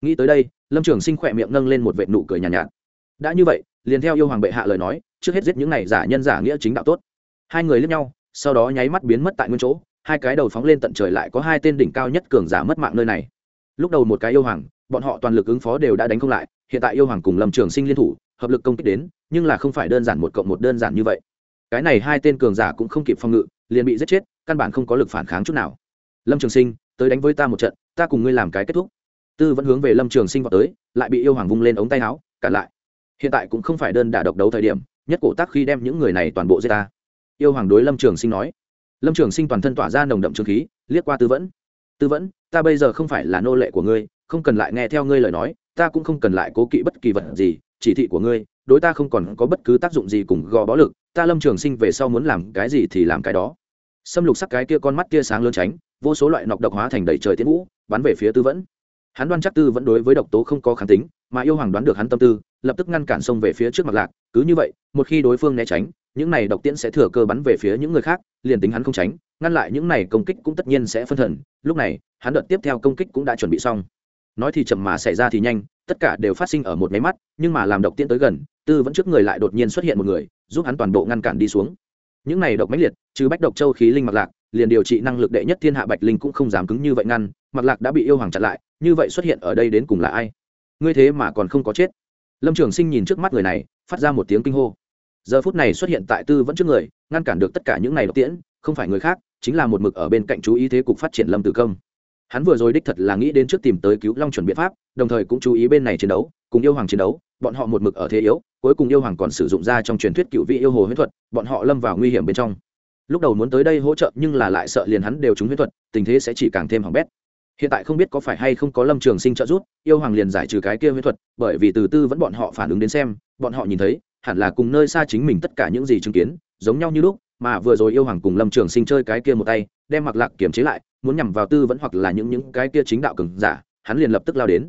Nghĩ tới đây lâm trường sinh khỏe miệng nâng lên một vệ nụ cười nhàn nhạt, nhạt. Đã như vậy liền theo yêu hoàng bệ hạ lời nói trước hết giết những này giả nhân giả nghĩa chính đạo tốt. Hai người lướt nhau sau đó nháy mắt biến mất tại nguyên chỗ hai cái đầu phóng lên tận trời lại có hai tên đỉnh cao nhất cường giả mất mạng nơi này lúc đầu một cái yêu hoàng, bọn họ toàn lực ứng phó đều đã đánh không lại, hiện tại yêu hoàng cùng lâm trường sinh liên thủ, hợp lực công kích đến, nhưng là không phải đơn giản một cộng một đơn giản như vậy. Cái này hai tên cường giả cũng không kịp phòng ngự, liền bị giết chết, căn bản không có lực phản kháng chút nào. Lâm trường sinh, tới đánh với ta một trận, ta cùng ngươi làm cái kết thúc. Tư vẫn hướng về lâm trường sinh vào tới, lại bị yêu hoàng vung lên ống tay áo, cản lại. Hiện tại cũng không phải đơn đả độc đấu thời điểm, nhất cổ tác khi đem những người này toàn bộ giết ta. Yêu hoàng đối lâm trường sinh nói. Lâm trường sinh toàn thân tỏa ra nồng đậm trương khí, liếc qua tư vẫn. Tư vẫn ta bây giờ không phải là nô lệ của ngươi, không cần lại nghe theo ngươi lời nói, ta cũng không cần lại cố kỵ bất kỳ vật gì, chỉ thị của ngươi, đối ta không còn có bất cứ tác dụng gì cùng gò bó lực, ta lâm trường sinh về sau muốn làm cái gì thì làm cái đó. Xâm lục sắc cái kia con mắt kia sáng lớn tránh, vô số loại nọc độc hóa thành đầy trời tiến vũ, bắn về phía tư vẫn. Hắn đoan chắc tư vẫn đối với độc tố không có kháng tính, mà yêu hoàng đoán được hắn tâm tư, lập tức ngăn cản sông về phía trước mặt lạc, cứ như vậy, một khi đối phương né tránh, những này độc tiễn sẽ thừa cơ bắn về phía những người khác, liền tính hắn không tránh ngăn lại những này công kích cũng tất nhiên sẽ phân thần. Lúc này, hắn đợt tiếp theo công kích cũng đã chuẩn bị xong. Nói thì chậm mà xảy ra thì nhanh, tất cả đều phát sinh ở một máy mắt, nhưng mà làm độc tiễn tới gần, tư vẫn trước người lại đột nhiên xuất hiện một người, giúp hắn toàn bộ ngăn cản đi xuống. Những này độc mãnh liệt, trừ bách độc châu khí linh mặc lạc, liền điều trị năng lực đệ nhất thiên hạ bạch linh cũng không dám cứng như vậy ngăn mặc lạc đã bị yêu hoàng chặn lại, như vậy xuất hiện ở đây đến cùng là ai? Ngươi thế mà còn không có chết. Lâm trường sinh nhìn trước mắt người này, phát ra một tiếng kinh hô. Giờ phút này xuất hiện tại tư vẫn trước người, ngăn cản được tất cả những này độc tiễn, không phải người khác chính là một mực ở bên cạnh chú ý thế cục phát triển lâm tử công. Hắn vừa rồi đích thật là nghĩ đến trước tìm tới cứu long chuẩn biện pháp, đồng thời cũng chú ý bên này chiến đấu, cùng yêu hoàng chiến đấu, bọn họ một mực ở thế yếu, cuối cùng yêu hoàng còn sử dụng ra trong truyền thuyết cựu vị yêu hồ huyết thuật, bọn họ lâm vào nguy hiểm bên trong. Lúc đầu muốn tới đây hỗ trợ nhưng là lại sợ liền hắn đều trúng huyết thuật, tình thế sẽ chỉ càng thêm hỏng bét. Hiện tại không biết có phải hay không có lâm trường sinh trợ giúp, yêu hoàng liền giải trừ cái kia huyết thuật, bởi vì từ tư vẫn bọn họ phản ứng đến xem, bọn họ nhìn thấy, hẳn là cùng nơi xa chính mình tất cả những gì chứng kiến, giống nhau như lúc mà vừa rồi yêu hoàng cùng lâm trường sinh chơi cái kia một tay, đem mặc lạc kiềm chế lại, muốn nhằm vào tư vẫn hoặc là những những cái kia chính đạo cường giả, hắn liền lập tức lao đến.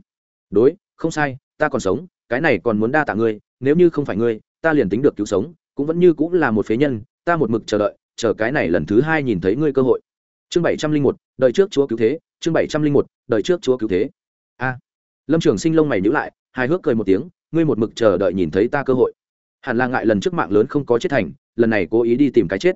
Đối, không sai, ta còn sống, cái này còn muốn đa tạ ngươi, nếu như không phải ngươi, ta liền tính được cứu sống, cũng vẫn như cũng là một phế nhân, ta một mực chờ đợi, chờ cái này lần thứ hai nhìn thấy ngươi cơ hội. Chương bảy trăm linh một, đời trước chúa cứu thế, chương bảy trăm linh một, đời trước chúa cứu thế. A. Lâm trường sinh lông mày nhữ lại, hài hước cười một tiếng, ngươi một mực chờ đợi nhìn thấy ta cơ hội. Hẳn là ngại lần trước mạng lớn không có chết thành lần này cố ý đi tìm cái chết.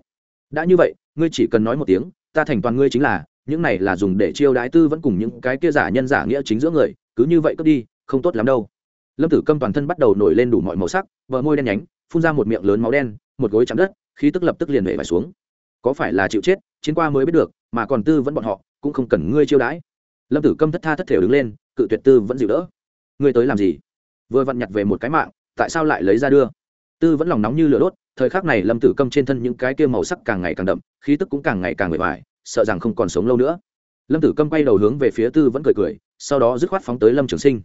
Đã như vậy, ngươi chỉ cần nói một tiếng, ta thành toàn ngươi chính là, những này là dùng để chiêu đái tư vẫn cùng những cái kia giả nhân giả nghĩa chính giữa người, cứ như vậy cướp đi, không tốt lắm đâu. Lâm tử câm toàn thân bắt đầu nổi lên đủ mọi màu sắc vợ môi đen nhánh, phun ra một miệng lớn máu đen, một gối chạm đất, khí tức lập tức liền vệ vải xuống. Có phải là chịu chết, chiến qua mới biết được, mà còn tư vẫn bọn họ, cũng không cần ngươi chiêu đãi. Lâm tử câm thất tha thất thể đứng lên, cự tuyệt tư vẫn dịu đỡ. Ngươi tới làm gì? Vừa vặn nhặt về một cái mạng, tại sao lại lấy ra đưa? Tư vẫn lòng nóng như lửa đốt, thời khắc này lâm tử câm trên thân những cái kia màu sắc càng ngày càng đậm, khí tức cũng càng ngày càng bề bài sợ rằng không còn sống lâu nữa. Lâm tử câm quay đầu hướng về phía tư vẫn cười cười, sau đó dứt khoát phóng tới lâm trường sinh.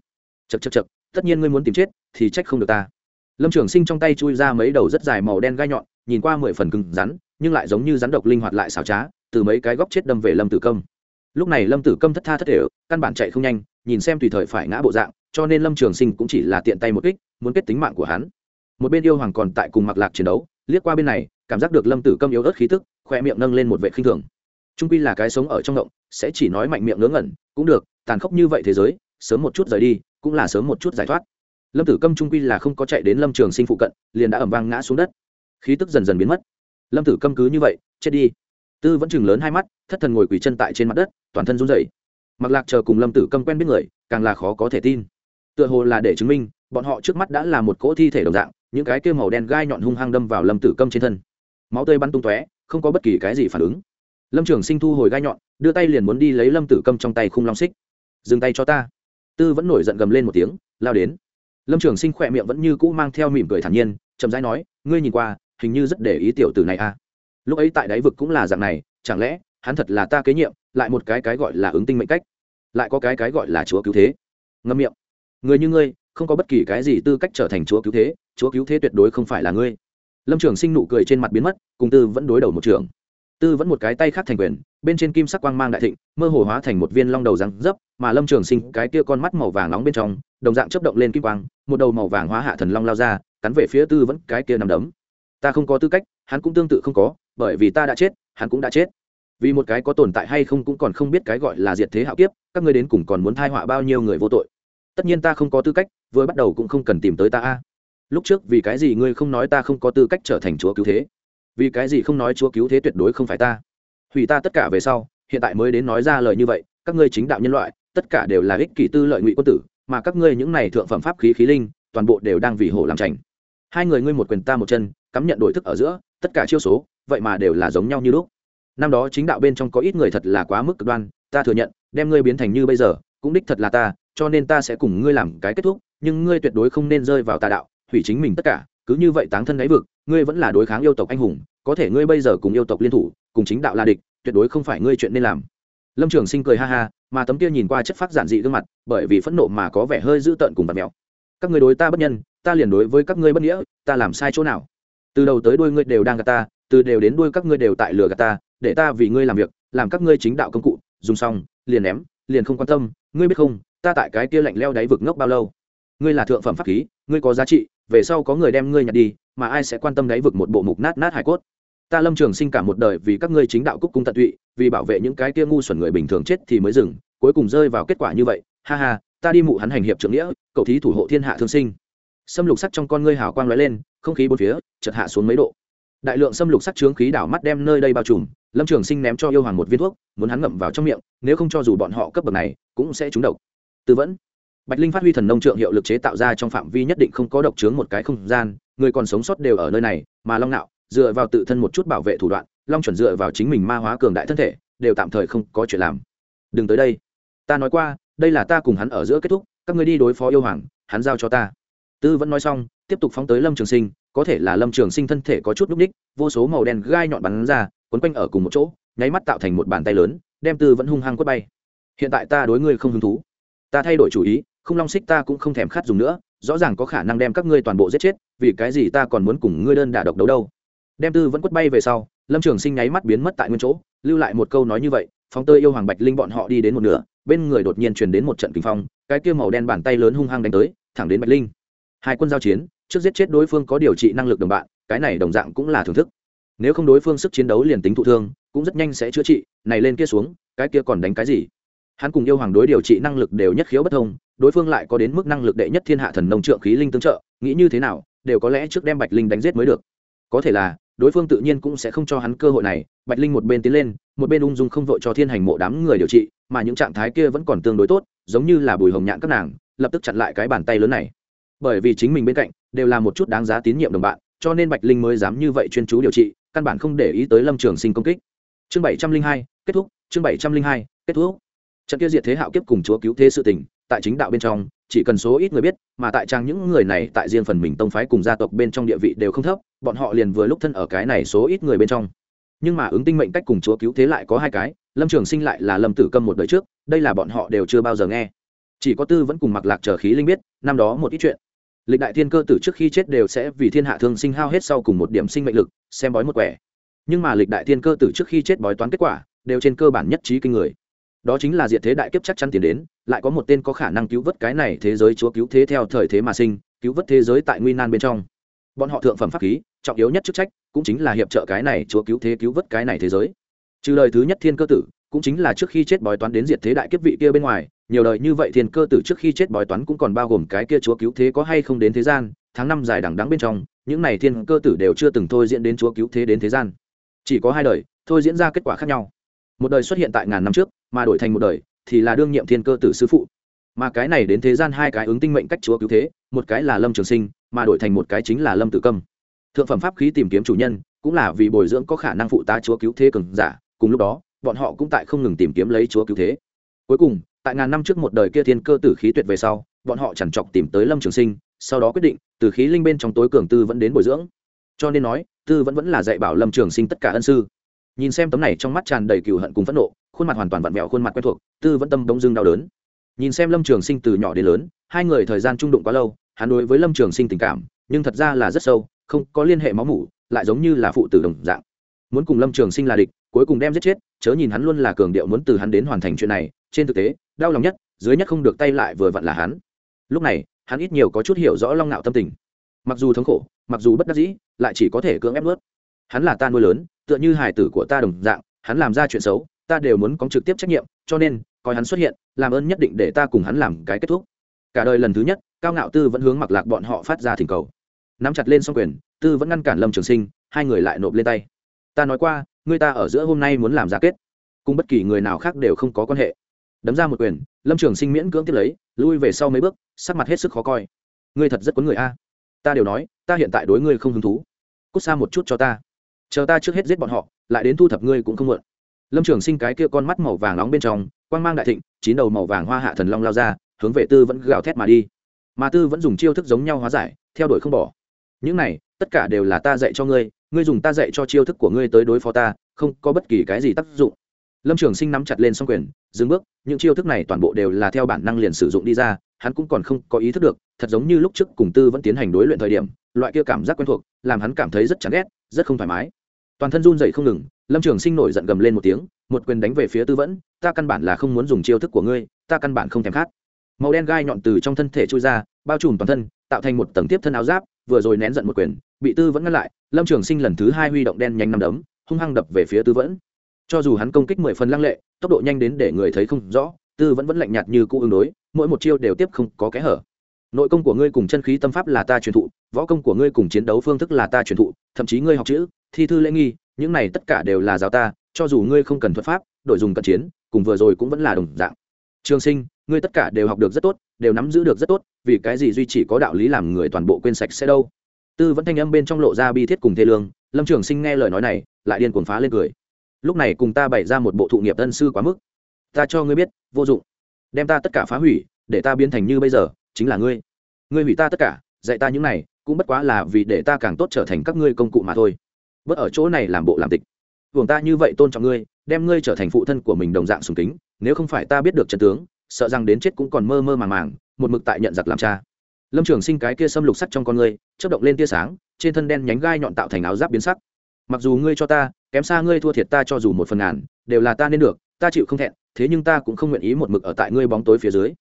Chật chật chật tất nhiên ngươi muốn tìm chết thì trách không được ta. Lâm trường sinh trong tay chui ra mấy đầu rất dài màu đen gai nhọn, nhìn qua mười phần cứng rắn, nhưng lại giống như rắn độc linh hoạt lại xảo trá, từ mấy cái góc chết đâm về lâm tử câm. Lúc này lâm tử câm thất tha thất thể căn bản chạy không nhanh, nhìn xem tùy thời phải ngã bộ dạng, cho nên lâm trường sinh cũng chỉ là tiện tay một kích, muốn kết tính mạng của hắn một bên yêu hoàng còn tại cùng mặc lạc chiến đấu, liếc qua bên này, cảm giác được lâm tử câm yếu ớt khí tức, khoe miệng nâng lên một vệ khinh thường. Trung pi là cái sống ở trong động, sẽ chỉ nói mạnh miệng ngớ ngẩn, cũng được, tàn khốc như vậy thế giới, sớm một chút rời đi, cũng là sớm một chút giải thoát. Lâm tử câm trung quy là không có chạy đến lâm trường sinh phụ cận, liền đã ẩm vang ngã xuống đất. Khí tức dần dần biến mất. Lâm tử câm cứ như vậy, chết đi. Tư vẫn chừng lớn hai mắt, thất thần ngồi quỳ chân tại trên mặt đất, toàn thân run rẩy. Mặc lạc chờ cùng lâm tử câm quen biết người, càng là khó có thể tin. Tựa hồ là để chứng minh, bọn họ trước mắt đã là một cỗ thi thể đồng dạng những cái kêu màu đen gai nhọn hung hăng đâm vào lâm tử câm trên thân. Máu tươi bắn tung tóe, không có bất kỳ cái gì phản ứng. Lâm trường sinh thu hồi gai nhọn, đưa tay liền muốn đi lấy lâm tử câm trong tay khung long xích. Dừng tay cho ta. Tư vẫn nổi giận gầm lên một tiếng, lao đến. Lâm trường sinh khỏe miệng vẫn như cũ mang theo mỉm cười thản nhiên, chậm rãi nói, ngươi nhìn qua, hình như rất để ý tiểu tử này a à. lúc ấy tại đáy vực cũng là dạng này, chẳng lẽ hắn thật là ta kế nhiệm, lại một cái cái gọi là ứng tinh mệnh cách, lại có cái cái gọi là chúa cứu thế? Ngâm miệng. Người như ngươi không có bất kỳ cái gì tư cách trở thành chúa cứu thế, chúa cứu thế tuyệt đối không phải là ngươi. Lâm trường sinh nụ cười trên mặt biến mất, cùng tư vẫn đối đầu một trường. Tư vẫn một cái tay khác thành quyền, bên trên kim sắc quang mang đại thịnh, mơ hồ hóa thành một viên long đầu răng dấp, mà lâm trường sinh cái kia con mắt màu vàng nóng bên trong, đồng dạng chấp động lên kim quang, một đầu màu vàng hóa hạ thần long lao ra, cắn về phía tư vẫn cái kia nằm đấm. Ta không có tư cách, hắn cũng tương tự không có, bởi vì ta đã chết, hắn cũng đã chết. Vì một cái có tồn tại hay không cũng còn không biết cái gọi là diệt thế hạo kiếp, các ngươi đến cùng còn muốn thai họa bao nhiêu người vô tội. Tất nhiên ta không có tư cách vừa bắt đầu cũng không cần tìm tới ta a. Lúc trước vì cái gì ngươi không nói ta không có tư cách trở thành chúa cứu thế? Vì cái gì không nói chúa cứu thế tuyệt đối không phải ta? Hủy ta tất cả về sau, hiện tại mới đến nói ra lời như vậy, các ngươi chính đạo nhân loại, tất cả đều là ích kỷ tư lợi ngụy quân tử, mà các ngươi những này thượng phẩm pháp khí khí linh, toàn bộ đều đang vì hổ làm trành hai người ngươi một quyền ta một chân, cắm nhận đổi thức ở giữa, tất cả chiêu số, vậy mà đều là giống nhau như lúc. Năm đó chính đạo bên trong có ít người thật là quá mức cực đoan, ta thừa nhận, đem ngươi biến thành như bây giờ, cũng đích thật là ta, cho nên ta sẽ cùng ngươi làm cái kết thúc nhưng ngươi tuyệt đối không nên rơi vào tà đạo, hủy chính mình tất cả, cứ như vậy táng thân đáy vực, ngươi vẫn là đối kháng yêu tộc anh hùng, có thể ngươi bây giờ cùng yêu tộc liên thủ, cùng chính đạo là địch, tuyệt đối không phải ngươi chuyện nên làm. Lâm trường sinh cười ha ha, mà tấm kia nhìn qua chất phát giản dị gương mặt, bởi vì phẫn nộ mà có vẻ hơi dữ tợn cùng vật mèo các ngươi đối ta bất nhân, ta liền đối với các ngươi bất nghĩa, ta làm sai chỗ nào? Từ đầu tới đuôi ngươi đều đang gạt ta, từ đều đến đuôi các ngươi đều tại lừa gạt ta, để ta vì ngươi làm việc, làm các ngươi chính đạo công cụ, dùng xong, liền ném, liền không quan tâm, ngươi biết không, ta tại cái kia lạnh leo đáy vực ngốc bao lâu? Ngươi là thượng phẩm pháp khí, ngươi có giá trị, về sau có người đem ngươi nhặt đi, mà ai sẽ quan tâm đáy vực một bộ mục nát nát hải cốt? Ta lâm trường sinh cả một đời vì các ngươi chính đạo cúc cung tận tụy, vì bảo vệ những cái kia ngu xuẩn người bình thường chết thì mới dừng, cuối cùng rơi vào kết quả như vậy. Ha ha, ta đi mụ hắn hành hiệp trưởng nghĩa cậu thí thủ hộ thiên hạ thương sinh. Xâm lục sắc trong con ngươi hào quang lóe lên, không khí bốn phía chợt hạ xuống mấy độ. Đại lượng xâm lục sắc trướng khí đảo mắt đem nơi đây bao trùm, lâm trường sinh ném cho yêu hoàng một viên thuốc, muốn hắn ngậm vào trong miệng, nếu không cho dù bọn họ cấp bậc này, cũng sẽ trúng độc. Tư vẫn bạch linh phát huy thần nông trượng hiệu lực chế tạo ra trong phạm vi nhất định không có độc trướng một cái không gian, người còn sống sót đều ở nơi này, mà long nạo, dựa vào tự thân một chút bảo vệ thủ đoạn, long chuẩn dựa vào chính mình ma hóa cường đại thân thể, đều tạm thời không có chuyện làm. Đừng tới đây. Ta nói qua, đây là ta cùng hắn ở giữa kết thúc, các ngươi đi đối phó yêu hoàng, hắn giao cho ta. Tư vẫn nói xong, tiếp tục phóng tới lâm trường sinh, có thể là lâm trường sinh thân thể có chút núp ních, vô số màu đen gai nhọn bắn ra, quấn quanh ở cùng một chỗ, nháy mắt tạo thành một bàn tay lớn, đem tư vẫn hung hăng quất bay. Hiện tại ta đối ngươi không hứng thú. Ta thay đổi chủ ý không long xích ta cũng không thèm khát dùng nữa, rõ ràng có khả năng đem các ngươi toàn bộ giết chết, vì cái gì ta còn muốn cùng ngươi đơn đả độc đấu đâu? Đem tư vẫn quất bay về sau, lâm trường sinh nháy mắt biến mất tại nguyên chỗ, lưu lại một câu nói như vậy, phóng tơi yêu hoàng bạch linh bọn họ đi đến một nửa, bên người đột nhiên truyền đến một trận kinh phong, cái kia màu đen bàn tay lớn hung hăng đánh tới, thẳng đến bạch linh. Hai quân giao chiến, trước giết chết đối phương có điều trị năng lực đồng bạn, cái này đồng dạng cũng là thưởng thức. Nếu không đối phương sức chiến đấu liền tính thụ thương, cũng rất nhanh sẽ chữa trị, này lên kia xuống, cái kia còn đánh cái gì? Hắn cùng yêu hoàng đối điều trị năng lực đều nhất khiếu bất thông, đối phương lại có đến mức năng lực đệ nhất thiên hạ thần nông trượng khí linh tương trợ, nghĩ như thế nào, đều có lẽ trước đem bạch linh đánh giết mới được. Có thể là, đối phương tự nhiên cũng sẽ không cho hắn cơ hội này, bạch linh một bên tiến lên, một bên ung dung không vội cho thiên hành mộ đám người điều trị, mà những trạng thái kia vẫn còn tương đối tốt, giống như là bùi hồng nhạn các nàng, lập tức chặn lại cái bàn tay lớn này. Bởi vì chính mình bên cạnh, đều là một chút đáng giá tín nhiệm đồng bạn, cho nên bạch linh mới dám như vậy chuyên chú điều trị, căn bản không để ý tới lâm trường sinh công kích. Chương bảy trăm linh hai, kết thúc, chương bảy trăm linh hai, kết thúc trận kia diệt thế hạo kiếp cùng chúa cứu thế sự tình, tại chính đạo bên trong, chỉ cần số ít người biết, mà tại trang những người này, tại riêng phần mình tông phái cùng gia tộc bên trong địa vị đều không thấp, bọn họ liền vừa lúc thân ở cái này số ít người bên trong. Nhưng mà ứng tinh mệnh cách cùng chúa cứu thế lại có hai cái, lâm trường sinh lại là lâm tử câm một đời trước, đây là bọn họ đều chưa bao giờ nghe. Chỉ có tư vẫn cùng mặc lạc chờ khí linh biết, năm đó một ít chuyện. Lịch đại thiên cơ tử trước khi chết đều sẽ vì thiên hạ thương sinh hao hết sau cùng một điểm sinh mệnh lực, xem bói một quẻ. Nhưng mà lịch đại thiên cơ tử trước khi chết bói toán kết quả, đều trên cơ bản nhất trí kinh người đó chính là diệt thế đại kiếp chắc chắn tiến đến, lại có một tên có khả năng cứu vớt cái này thế giới chúa cứu thế theo thời thế mà sinh, cứu vớt thế giới tại nguy nan bên trong. Bọn họ thượng phẩm pháp khí, trọng yếu nhất chức trách, cũng chính là hiệp trợ cái này chúa cứu thế cứu vớt cái này thế giới. Trừ lời thứ nhất thiên cơ tử, cũng chính là trước khi chết bói toán đến diệt thế đại kiếp vị kia bên ngoài, nhiều lời như vậy thiên cơ tử trước khi chết bói toán cũng còn bao gồm cái kia chúa cứu thế có hay không đến thế gian, tháng năm dài đằng đắng bên trong, những này thiên cơ tử đều chưa từng thôi diễn đến chúa cứu thế đến thế gian. Chỉ có hai đời, thôi diễn ra kết quả khác nhau một đời xuất hiện tại ngàn năm trước, mà đổi thành một đời thì là đương nhiệm thiên cơ tử sư phụ. Mà cái này đến thế gian hai cái ứng tinh mệnh cách chúa cứu thế, một cái là lâm trường sinh, mà đổi thành một cái chính là lâm tử câm. Thượng phẩm pháp khí tìm kiếm chủ nhân, cũng là vì bồi dưỡng có khả năng phụ tá chúa cứu thế cường giả, cùng lúc đó, bọn họ cũng tại không ngừng tìm kiếm lấy chúa cứu thế. Cuối cùng, tại ngàn năm trước một đời kia thiên cơ tử khí tuyệt về sau, bọn họ chẳng chọc tìm tới lâm trường sinh, sau đó quyết định, từ khí linh bên trong tối cường tư vẫn đến bồi dưỡng. Cho nên nói, tư vẫn vẫn là dạy bảo lâm trường sinh tất cả ân sư nhìn xem tấm này trong mắt tràn đầy cừu hận cùng phẫn nộ, khuôn mặt hoàn toàn vặn vẹo, khuôn mặt quen thuộc, tư vẫn tâm đông dưng đau đớn. Nhìn xem lâm trường sinh từ nhỏ đến lớn, hai người thời gian trung đụng quá lâu, hắn đối với lâm trường sinh tình cảm, nhưng thật ra là rất sâu, không có liên hệ máu mủ, lại giống như là phụ tử đồng dạng. Muốn cùng lâm trường sinh là địch, cuối cùng đem giết chết, chớ nhìn hắn luôn là cường điệu muốn từ hắn đến hoàn thành chuyện này, trên thực tế, đau lòng nhất, dưới nhất không được tay lại vừa vặn là hắn. Lúc này, hắn ít nhiều có chút hiểu rõ long ngạo tâm tình. Mặc dù thống khổ, mặc dù bất đắc dĩ, lại chỉ có thể cưỡng ép nuốt hắn là ta nuôi lớn, tựa như hải tử của ta đồng dạng, hắn làm ra chuyện xấu, ta đều muốn có trực tiếp trách nhiệm, cho nên, coi hắn xuất hiện, làm ơn nhất định để ta cùng hắn làm cái kết thúc. Cả đời lần thứ nhất, cao ngạo tư vẫn hướng mặc lạc bọn họ phát ra thỉnh cầu. Nắm chặt lên xong quyền, tư vẫn ngăn cản lâm trường sinh, hai người lại nộp lên tay. Ta nói qua, người ta ở giữa hôm nay muốn làm ra kết. Cùng bất kỳ người nào khác đều không có quan hệ. Đấm ra một quyền, lâm trường sinh miễn cưỡng tiếp lấy, lui về sau mấy bước, sắc mặt hết sức khó coi. Ngươi thật rất quấn người a. Ta đều nói, ta hiện tại đối ngươi không hứng thú. Cút xa một chút cho ta chờ ta trước hết giết bọn họ, lại đến thu thập ngươi cũng không muộn. Lâm trường sinh cái kia con mắt màu vàng nóng bên trong, quang mang đại thịnh, chín đầu màu vàng hoa hạ thần long lao ra, hướng về tư vẫn gào thét mà đi. Mà tư vẫn dùng chiêu thức giống nhau hóa giải, theo đuổi không bỏ. Những này, tất cả đều là ta dạy cho ngươi ngươi dùng ta dạy cho chiêu thức của ngươi tới đối phó ta, không có bất kỳ cái gì tác dụng. Lâm trường sinh nắm chặt lên s o n g quyền, dừng bước, những chiêu thức này toàn bộ đều là theo bản năng liền sử dụng đi ra, hắn cũng còn không có ý thức được, thật giống như lúc trước cùng tư vẫn tiến hành đối luyện thời điểm, loại kia cảm giác quen thuộc, làm hắn cảm thấy rất chán ghét, rất không thoải mái toàn thân run dậy không ngừng, lâm trường sinh nổi giận gầm lên một tiếng, một quyền đánh về phía tư vẫn, ta căn bản là không muốn dùng chiêu thức của ngươi, ta căn bản không thèm khát. Màu đen gai nhọn từ trong thân thể trôi ra, bao trùm toàn thân, tạo thành một tầng tiếp thân áo giáp, vừa rồi nén giận một quyền, bị tư vẫn ngăn lại, lâm trường sinh lần thứ hai huy động đen nhanh năm đấm, hung hăng đập về phía tư vẫn. Cho dù hắn công kích mười phần lăng lệ, tốc độ nhanh đến để người thấy không rõ, tư vẫn vẫn lạnh nhạt như cũ ứng đối, mỗi một chiêu đều tiếp không có kẽ hở. Nội công của ngươi cùng chân khí tâm pháp là ta truyền thụ, võ công của ngươi cùng chiến đấu phương thức là ta truyền thụ, thậm chí ngươi học chữ thi thư lễ nghi, những này tất cả đều là giáo ta, cho dù ngươi không cần thuật pháp đội dùng cận chiến, cùng vừa rồi cũng vẫn là đồng dạng. Trường sinh, ngươi tất cả đều học được rất tốt, đều nắm giữ được rất tốt, vì cái gì duy chỉ có đạo lý làm người toàn bộ quên sạch sẽ đâu? Tư vẫn thanh âm bên trong lộ ra bi thiết cùng thê lương, lâm trường sinh nghe lời nói này, lại điên cuồng phá lên cười. Lúc này cùng ta bày ra một bộ thụ nghiệp tân sư quá mức. Ta cho ngươi biết, vô dụng. Đem ta tất cả phá hủy, để ta biến thành như bây giờ, chính là ngươi. Ngươi hủy ta tất cả, dạy ta những này, cũng bất quá là vì để ta càng tốt trở thành các ngươi công cụ mà thôi bớt ở chỗ này làm bộ làm tịch. Hưởng ta như vậy tôn trọng ngươi, đem ngươi trở thành phụ thân của mình đồng dạng sùng kính, nếu không phải ta biết được trận tướng, sợ rằng đến chết cũng còn mơ mơ màng màng, một mực tại nhận giặc làm cha. Lâm trường sinh cái kia xâm lục sắt trong con ngươi chất động lên tia sáng, trên thân đen nhánh gai nhọn tạo thành áo giáp biến sắc. Mặc dù ngươi cho ta, kém xa ngươi thua thiệt ta cho dù một phần ngàn, đều là ta nên được, ta chịu không thẹn, thế nhưng ta cũng không nguyện ý một mực ở tại ngươi bóng tối phía dưới.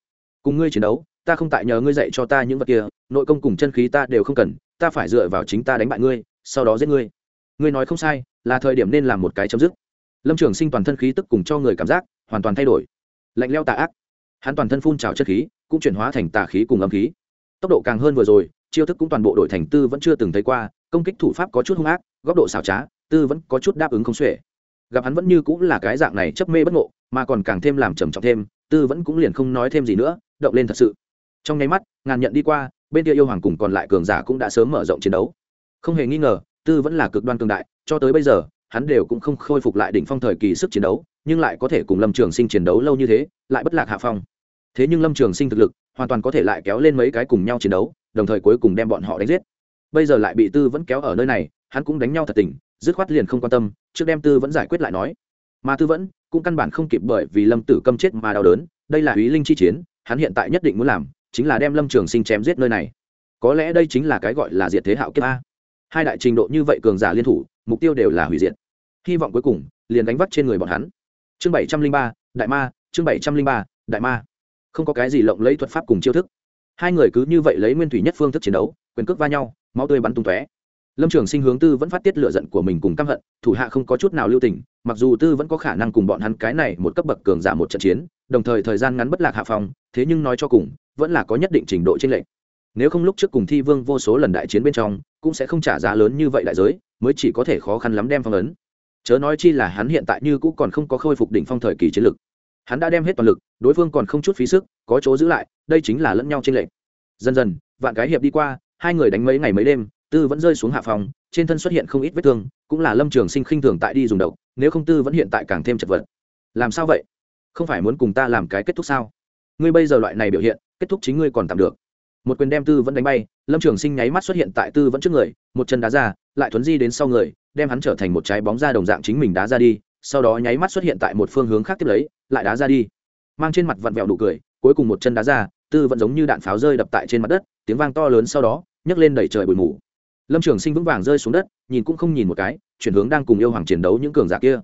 Cùng ngươi chiến đấu, ta không tại nhờ ngươi dạy cho ta những vật kia, nội công cùng chân khí ta đều không cần, ta phải dựa vào chính ta đánh bại ngươi, sau đó giết ngươi ngươi nói không sai, là thời điểm nên làm một cái chấm dứt. Lâm trường sinh toàn thân khí tức cùng cho người cảm giác hoàn toàn thay đổi. Lạnh leo tà ác. Hắn toàn thân phun trào chất khí, cũng chuyển hóa thành tà khí cùng âm khí. Tốc độ càng hơn vừa rồi, chiêu thức cũng toàn bộ đổi thành tư vẫn chưa từng thấy qua, công kích thủ pháp có chút hung ác, góc độ xảo trá, tư vẫn có chút đáp ứng không xuể. Gặp hắn vẫn như cũng là cái dạng này chấp mê bất ngộ, mà còn càng thêm làm trầm trọng thêm, tư vẫn cũng liền không nói thêm gì nữa, động lên thật sự. Trong nháy mắt, ngàn nhận đi qua, bên kia yêu hoàng cùng còn lại cường giả cũng đã sớm mở rộng chiến đấu. Không hề nghi ngờ tư vẫn là cực đoan cường đại, cho tới bây giờ, hắn đều cũng không khôi phục lại đỉnh phong thời kỳ sức chiến đấu, nhưng lại có thể cùng lâm trường sinh chiến đấu lâu như thế, lại bất lạc hạ phong. Thế nhưng lâm trường sinh thực lực hoàn toàn có thể lại kéo lên mấy cái cùng nhau chiến đấu, đồng thời cuối cùng đem bọn họ đánh giết. Bây giờ lại bị tư vẫn kéo ở nơi này, hắn cũng đánh nhau thật tình, dứt khoát liền không quan tâm, trước đem tư vẫn giải quyết lại nói. Mà tư vẫn cũng căn bản không kịp bởi vì lâm tử câm chết mà đau đớn, đây là ý linh chi chiến, hắn hiện tại nhất định muốn làm chính là đem lâm trường sinh chém giết nơi này. Có lẽ đây chính là cái gọi là diệt thế hạo kiếp a hai đại trình độ như vậy cường giả liên thủ, mục tiêu đều là hủy diệt. Hy vọng cuối cùng, liền đánh vắt trên người bọn hắn. Chương bảy trăm linh ba, đại ma, chương bảy trăm linh ba, đại ma. Không có cái gì lộng lấy thuật pháp cùng chiêu thức. Hai người cứ như vậy lấy nguyên thủy nhất phương thức chiến đấu, quyền cước va nhau, máu tươi bắn tung tóe. Lâm trường sinh hướng tư vẫn phát tiết lựa giận của mình cùng căm hận, thủ hạ không có chút nào lưu tình, mặc dù tư vẫn có khả năng cùng bọn hắn cái này một cấp bậc cường giả một trận chiến, đồng thời thời gian ngắn bất lạc hạ phòng, thế nhưng nói cho cùng, vẫn là có nhất định trình độ trên lệnh nếu không lúc trước cùng thi vương vô số lần đại chiến bên trong cũng sẽ không trả giá lớn như vậy đại giới, mới chỉ có thể khó khăn lắm đem phong ấn. Chớ nói chi là hắn hiện tại như cũng còn không có khôi phục đỉnh phong thời kỳ chiến lực. Hắn đã đem hết toàn lực, đối phương còn không chút phí sức, có chỗ giữ lại, đây chính là lẫn nhau trên lệnh dần dần, vạn cái hiệp đi qua, hai người đánh mấy ngày mấy đêm, tư vẫn rơi xuống hạ phòng, trên thân xuất hiện không ít vết thương, cũng là lâm trường sinh khinh thường tại đi dùng độc, nếu không tư vẫn hiện tại càng thêm chật vật. Làm sao vậy? Không phải muốn cùng ta làm cái kết thúc sao? Ngươi bây giờ loại này biểu hiện, kết thúc chính ngươi còn tạm được một quyền đem tư vẫn đánh bay, lâm trường sinh nháy mắt xuất hiện tại tư vẫn trước người, một chân đá ra, lại thuấn di đến sau người, đem hắn trở thành một trái bóng ra đồng dạng chính mình đá ra đi, sau đó nháy mắt xuất hiện tại một phương hướng khác tiếp lấy, lại đá ra đi. Mang trên mặt vặn vẹo đủ cười, cuối cùng một chân đá ra, tư vẫn giống như đạn pháo rơi đập tại trên mặt đất, tiếng vang to lớn sau đó, nhấc lên đẩy trời bụi mù. Lâm trường sinh vững vàng rơi xuống đất, nhìn cũng không nhìn một cái, chuyển hướng đang cùng yêu hoàng chiến đấu những cường giả kia.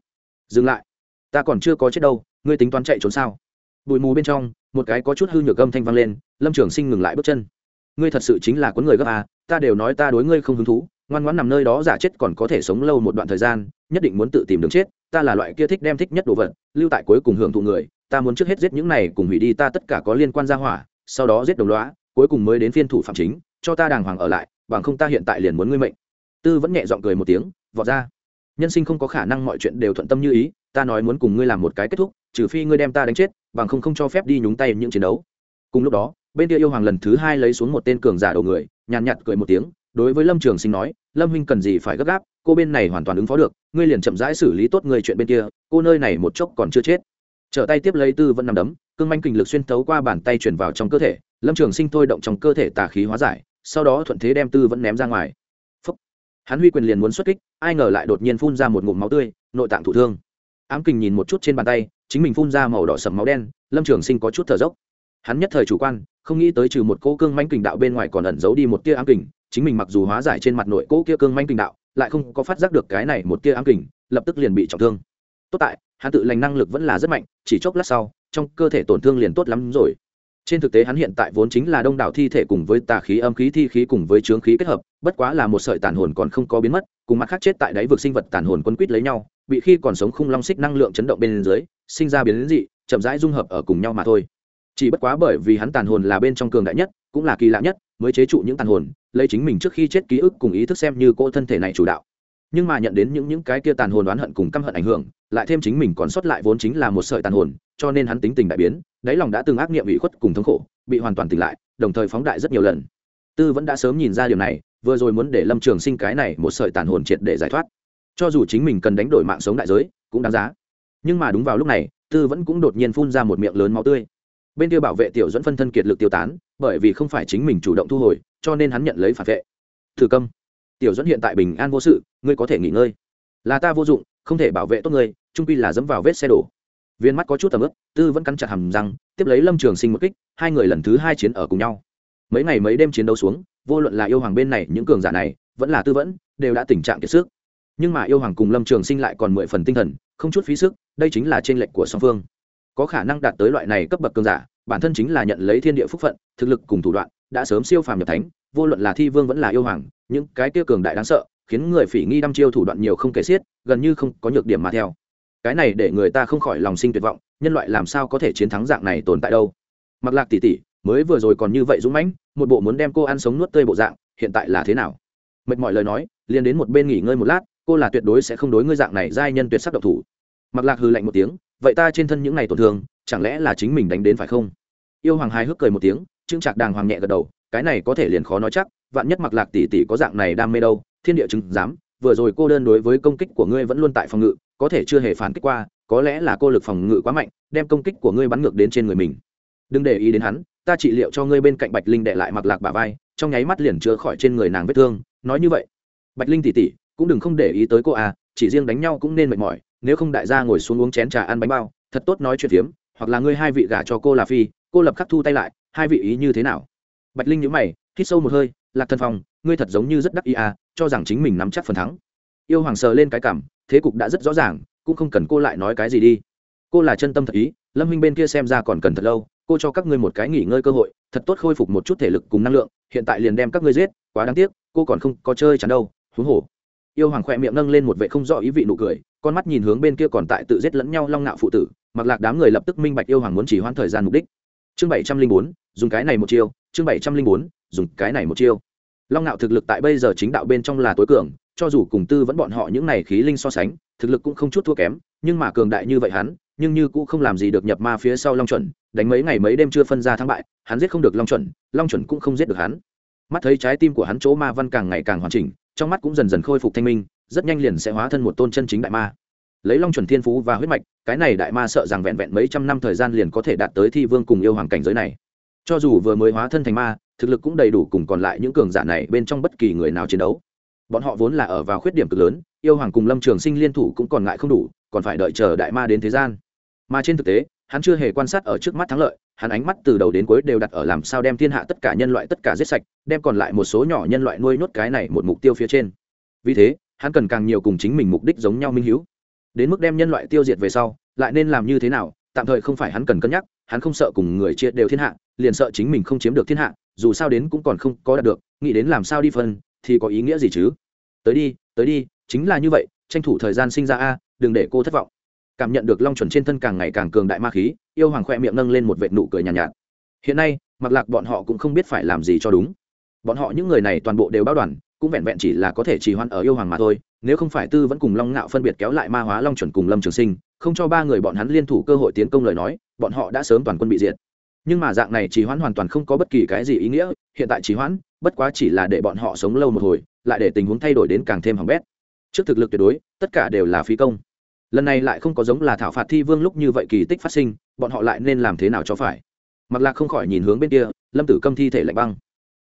Dừng lại. Ta còn chưa có chết đâu, ngươi tính toán chạy trốn sao? Bụi mù bên trong, một cái có chút hư nhược âm thanh vang lên, lâm trường sinh ngừng lại bước chân ngươi thật sự chính là cuốn người gấp à ta đều nói ta đối ngươi không hứng thú ngoan ngoãn nằm nơi đó giả chết còn có thể sống lâu một đoạn thời gian nhất định muốn tự tìm đường chết ta là loại kia thích đem thích nhất đồ vật lưu tại cuối cùng hưởng thụ người ta muốn trước hết giết những này cùng hủy đi ta tất cả có liên quan ra hỏa sau đó giết đồng lõa, cuối cùng mới đến phiên thủ phạm chính cho ta đàng hoàng ở lại bằng không ta hiện tại liền muốn ngươi mệnh. Tư vẫn nhẹ giọng cười một tiếng vọt ra. Nhân sinh không có khả năng mọi chuyện đều thuận tâm như ý ta nói muốn cùng ngươi làm một cái kết thúc trừ phi ngươi đem ta đánh chết bằng không không cho phép đi nhúng tay những chiến đấu. Cùng lúc đó bên kia yêu hoàng lần thứ hai lấy xuống một tên cường giả đầu người, nhàn nhạt cười một tiếng, đối với lâm trường sinh nói, lâm huynh cần gì phải gấp gáp, cô bên này hoàn toàn ứng phó được, ngươi liền chậm rãi xử lý tốt người chuyện bên kia, cô nơi này một chốc còn chưa chết. Trở tay tiếp lấy tư vẫn nằm đấm, cương manh kình lực xuyên tấu qua bàn tay chuyển vào trong cơ thể, lâm trường sinh thôi động trong cơ thể tà khí hóa giải, sau đó thuận thế đem tư vẫn ném ra ngoài. Hắn huy quyền liền muốn xuất kích, ai ngờ lại đột nhiên phun ra một ngụm máu tươi, nội tạng thụ thương. Ám kình nhìn một chút trên bàn tay, chính mình phun ra màu đỏ sầm máu đen, lâm trường sinh có chút thở dốc hắn nhất thời chủ quan, không nghĩ tới trừ một cỗ cương manh kình đạo bên ngoài còn ẩn giấu đi một tia ám kình, chính mình mặc dù hóa giải trên mặt nội cỗ kia cương manh kình đạo, lại không có phát giác được cái này một tia ám kình, lập tức liền bị trọng thương. Tốt tại, hắn tự lành năng lực vẫn là rất mạnh, chỉ chốc lát sau, trong cơ thể tổn thương liền tốt lắm rồi. Trên thực tế hắn hiện tại vốn chính là đông đảo thi thể cùng với tà khí, âm khí, thi khí cùng với trướng khí kết hợp, bất quá là một sợi tàn hồn còn không có biến mất, cùng mặt khác chết tại đáy vực sinh vật tàn hồn quân quýt lấy nhau, bị khi còn sống khung long xích năng lượng chấn động bên dưới, sinh ra biến dị, chậm rãi dung hợp ở cùng nhau mà thôi chỉ bất quá bởi vì hắn tàn hồn là bên trong cường đại nhất, cũng là kỳ lạ nhất, mới chế trụ những tàn hồn, lấy chính mình trước khi chết ký ức cùng ý thức xem như cô thân thể này chủ đạo. Nhưng mà nhận đến những những cái kia tàn hồn oán hận cùng căm hận ảnh hưởng, lại thêm chính mình còn sót lại vốn chính là một sợi tàn hồn, cho nên hắn tính tình đại biến, đáy lòng đã từng ác nghiệm bị khuất cùng thống khổ, bị hoàn toàn tỉnh lại, đồng thời phóng đại rất nhiều lần. Tư vẫn đã sớm nhìn ra điều này, vừa rồi muốn để lâm trường sinh cái này một sợi tàn hồn triệt để giải thoát. Cho dù chính mình cần đánh đổi mạng sống đại giới, cũng đáng giá. Nhưng mà đúng vào lúc này, tư vẫn cũng đột nhiên phun ra một miệng lớn máu tươi bên kia bảo vệ tiểu dẫn phân thân kiệt lực tiêu tán, bởi vì không phải chính mình chủ động thu hồi, cho nên hắn nhận lấy phản vệ. Thử câm. Tiểu dẫn hiện tại bình an vô sự, ngươi có thể nghỉ ngơi. Là ta vô dụng, không thể bảo vệ tốt ngươi, trung pi là dẫm vào vết xe đổ. Viên mắt có chút tầm ướp tư vẫn cắn chặt hầm răng, tiếp lấy lâm trường sinh một kích, hai người lần thứ hai chiến ở cùng nhau. Mấy ngày mấy đêm chiến đấu xuống, vô luận là yêu hoàng bên này những cường giả này, vẫn là tư vẫn, đều đã tình trạng kiệt sức. Nhưng mà yêu hoàng cùng lâm trường sinh lại còn mười phần tinh thần, không chút phí sức, đây chính là t r ê n lệch của song phương có khả năng đạt tới loại này cấp bậc cường giả, bản thân chính là nhận lấy thiên địa phúc phận, thực lực cùng thủ đoạn, đã sớm siêu phàm nhập thánh, vô luận là thi vương vẫn là yêu hoàng, những cái tiêu cường đại đáng sợ, khiến người phỉ nghi đăm chiêu thủ đoạn nhiều không kể xiết, gần như không có nhược điểm mà theo. Cái này để người ta không khỏi lòng sinh tuyệt vọng, nhân loại làm sao có thể chiến thắng dạng này tồn tại đâu? Mặc lạc tỉ tỉ mới vừa rồi còn như vậy dũng mãnh, một bộ muốn đem cô ăn sống nuốt tươi bộ dạng, hiện tại là thế nào? Mệt mỏi lời nói, liền đến một bên nghỉ ngơi một lát, cô là tuyệt đối sẽ không đối ngươi dạng này giai nhân tuyệt sắc độc thủ. Mặc lạc hừ lạnh một tiếng vậy ta trên thân những ngày tổn thương, chẳng lẽ là chính mình đánh đến phải không? Yêu hoàng hai hước cười một tiếng trưng trạc đàng hoàng nhẹ gật đầu, cái này có thể liền khó nói chắc, vạn nhất mặc lạc tỷ tỷ có dạng này đam mê đâu, thiên địa chứng dám vừa rồi cô đơn đối với công kích của ngươi vẫn luôn tại phòng ngự, có thể chưa hề phản kích qua, có lẽ là cô lực phòng ngự quá mạnh, đem công kích của ngươi bắn ngược đến trên người mình. Đừng để ý đến hắn, ta trị liệu cho ngươi bên cạnh bạch linh đệ lại mặc lạc bà vai, trong nháy mắt liền chữa khỏi trên người nàng vết thương, nói như vậy. Bạch linh tỉ tỉ cũng đừng không để ý tới cô à chỉ riêng đánh nhau cũng nên mệt mỏi nếu không đại gia ngồi xuống uống chén trà ăn bánh bao, thật tốt nói chuyện phiếm, hoặc là ngươi hai vị gả cho cô là phi, cô lập khắc thu tay lại, hai vị ý như thế nào? Bạch linh nhữ mày, hít sâu một hơi, lạc thân phong, ngươi thật giống như rất đắc ý à cho rằng chính mình nắm chắc phần thắng. Yêu hoàng sờ lên cái cảm, thế cục đã rất rõ ràng, cũng không cần cô lại nói cái gì đi. Cô là chân tâm thật ý, lâm minh bên kia xem ra còn cần thật lâu, cô cho các ngươi một cái nghỉ ngơi cơ hội, thật tốt khôi phục một chút thể lực cùng năng lượng, hiện tại liền đem các ngươi giết, quá đáng tiếc, cô còn không có chơi chắn đâu, huống hồ. Yêu hoàng khỏe miệng nâng lên một vệ không rõ ý vị nụ cười con mắt nhìn hướng bên kia còn tại tự giết lẫn nhau long ngạo phụ tử, mặc lạc đám người lập tức minh bạch yêu hoàng muốn chỉ hoãn thời gian mục đích. Chương bảy trăm linh bốn, dùng cái này một chiêu, chương bảy trăm linh bốn, dùng cái này một chiêu. Long ngạo thực lực tại bây giờ chính đạo bên trong là tối cường, cho dù cùng tư vẫn bọn họ những này khí linh so sánh, thực lực cũng không chút thua kém, nhưng mà cường đại như vậy hắn, nhưng như cũng không làm gì được nhập ma phía sau long chuẩn, đánh mấy ngày mấy đêm chưa phân ra thắng bại, hắn giết không được long chuẩn long chuẩn cũng không giết được hắn. Mắt thấy trái tim của hắn chỗ ma văn càng ngày càng hoàn chỉnh trong mắt cũng dần dần khôi phục thanh minh, rất nhanh liền sẽ hóa thân một tôn chân chính đại ma. Lấy long chuẩn thiên phú và huyết mạch, cái này đại ma sợ rằng vẹn vẹn mấy trăm năm thời gian liền có thể đạt tới thi vương cùng yêu hoàng cảnh giới này. Cho dù vừa mới hóa thân thành ma, thực lực cũng đầy đủ cùng còn lại những cường giả này bên trong bất kỳ người nào chiến đấu. Bọn họ vốn là ở vào khuyết điểm cực lớn, yêu hoàng cùng lâm trường sinh liên thủ cũng còn ngại không đủ, còn phải đợi chờ đại ma đến thế gian. Mà trên thực tế, hắn chưa hề quan sát ở trước mắt thắng lợi hắn ánh mắt từ đầu đến cuối đều đặt ở làm sao đem thiên hạ tất cả nhân loại tất cả giết sạch, đem còn lại một số nhỏ nhân loại nuôi nhốt cái này một mục tiêu phía trên. Vì thế, hắn cần càng nhiều cùng chính mình mục đích giống nhau minh hữu đến mức đem nhân loại tiêu diệt về sau, lại nên làm như thế nào, tạm thời không phải hắn cần cân nhắc, hắn không sợ cùng người chia đều thiên hạ, liền sợ chính mình không chiếm được thiên hạ, dù sao đến cũng còn không có đạt được, nghĩ đến làm sao đi phân, thì có ý nghĩa gì chứ? Tới đi tới đi, chính là như vậy, tranh thủ thời gian sinh ra a, đừng để cô thất vọng cảm nhận được long chuẩn trên thân càng ngày càng cường đại ma khí yêu hoàng khoe miệng nâng lên một vệt nụ cười nhàn nhạt, nhạt. Hiện nay mặc lạc bọn họ cũng không biết phải làm gì cho đúng. Bọn họ những người này toàn bộ đều bao đoàn cũng vẹn vẹn chỉ là có thể trì hoãn ở yêu hoàng mà thôi nếu không phải tư vẫn cùng long ngạo phân biệt kéo lại ma hóa long chuẩn cùng lâm trường sinh không cho ba người bọn hắn liên thủ cơ hội tiến công lời nói bọn họ đã sớm toàn quân bị diệt. Nhưng mà dạng này trì hoãn hoàn toàn không có bất kỳ cái gì ý nghĩa hiện tại trì hoãn bất quá chỉ là để bọn họ sống lâu một hồi lại để tình huống thay đổi đến càng thêm hỏng bét. Trước thực lực tuyệt đối tất cả đều là phí công lần này lại không có giống là thảo phạt thi vương lúc như vậy kỳ tích phát sinh, bọn họ lại nên làm thế nào cho phải? Mặc lạc không khỏi nhìn hướng bên kia, lâm tử câm thi thể lạnh băng.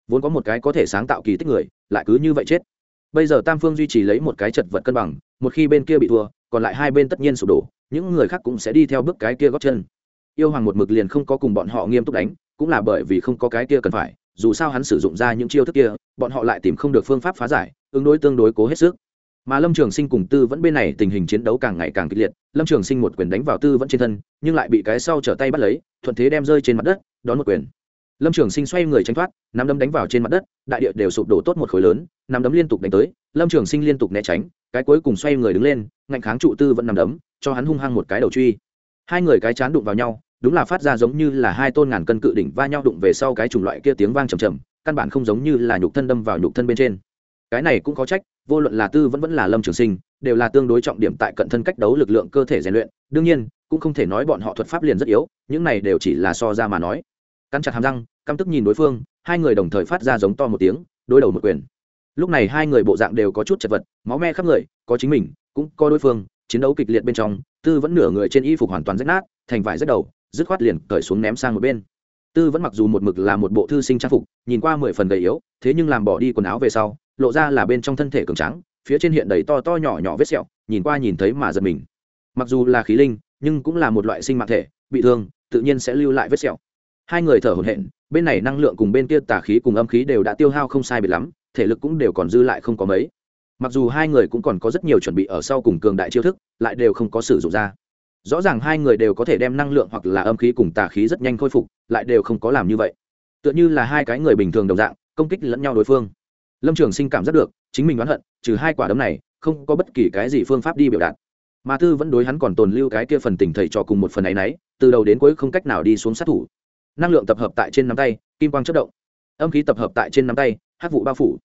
Vốn có một cái có thể sáng tạo kỳ tích người, lại cứ như vậy chết. Bây giờ tam phương duy trì lấy một cái chật vật cân bằng, một khi bên kia bị thua, còn lại hai bên tất nhiên sụp đổ, những người khác cũng sẽ đi theo bước cái kia gót chân. Yêu hoàng một mực liền không có cùng bọn họ nghiêm túc đánh, cũng là bởi vì không có cái kia cần phải, dù sao hắn sử dụng ra những chiêu thức kia, bọn họ lại tìm không được phương pháp phá giải, ứng đối tương đối cố hết sức mà lâm trường sinh cùng tư vẫn bên này tình hình chiến đấu càng ngày càng kịch liệt, lâm trường sinh một quyền đánh vào tư vẫn trên thân, nhưng lại bị cái sau trở tay bắt lấy, thuận thế đem rơi trên mặt đất, đón một quyền. Lâm trường sinh xoay người tranh thoát, nắm đấm đánh vào trên mặt đất, đại địa đều sụp đổ tốt một khối lớn, nắm đấm liên tục đánh tới, lâm trường sinh liên tục né tránh, cái cuối cùng xoay người đứng lên, ngạnh kháng trụ tư vẫn nằm đấm, cho hắn hung hăng một cái đầu truy. Hai người cái chán đụng vào nhau, đúng là phát ra giống như là hai tôn ngàn cân cự đỉnh va nhau đụng về sau cái chủng loại kia tiếng vang trầm trầm căn bản không giống như là nhục thân đâm vào nhục thân bên trên cái này cũng có trách, vô luận là tư vẫn vẫn là lâm trường sinh, đều là tương đối trọng điểm tại cận thân cách đấu lực lượng cơ thể rèn luyện. Đương nhiên, cũng không thể nói bọn họ thuật pháp liền rất yếu, những này đều chỉ là so ra mà nói. Cắn chặt hàm răng, căm tức nhìn đối phương, hai người đồng thời phát ra giống to một tiếng, đối đầu một quyền. Lúc này hai người bộ dạng đều có chút chật vật, máu me khắp người, có chính mình, cũng có đối phương, chiến đấu kịch liệt bên trong, tư vẫn nửa người trên y phục hoàn toàn rách nát, thành vải rách đầu, dứt khoát liền cởi xuống ném sang một bên. Tư vẫn mặc dù một mực là một bộ thư sinh trang phục, nhìn qua mười phần gầy yếu, thế nhưng làm bỏ đi quần áo về sau lộ ra là bên trong thân thể cường trắng phía trên hiện đầy to to nhỏ nhỏ vết sẹo, nhìn qua nhìn thấy mà giật mình. Mặc dù là khí linh, nhưng cũng là một loại sinh mạng thể, bị thương, tự nhiên sẽ lưu lại vết sẹo. Hai người thở hổn hển, bên này năng lượng cùng bên kia tà khí cùng âm khí đều đã tiêu hao không sai biệt lắm, thể lực cũng đều còn dư lại không có mấy. Mặc dù hai người cũng còn có rất nhiều chuẩn bị ở sau cùng cường đại chiêu thức, lại đều không có sử dụng ra. Rõ ràng hai người đều có thể đem năng lượng hoặc là âm khí cùng tà khí rất nhanh khôi phục, lại đều không có làm như vậy. Tựa như là hai cái người bình thường đồng dạng, công kích lẫn nhau đối phương lâm trường sinh cảm giác được, chính mình đoán hận, trừ hai quả đấm này, không có bất kỳ cái gì phương pháp đi biểu đạt. Mà tư vẫn đối hắn còn tồn lưu cái kia phần tình thầy trò cùng một phần ấ y n ấ y từ đầu đến cuối không cách nào đi xuống sát thủ. Năng lượng tập hợp tại trên nắm tay, kim quang chất động. Âm khí tập hợp tại trên nắm tay hát vụ bao phủ.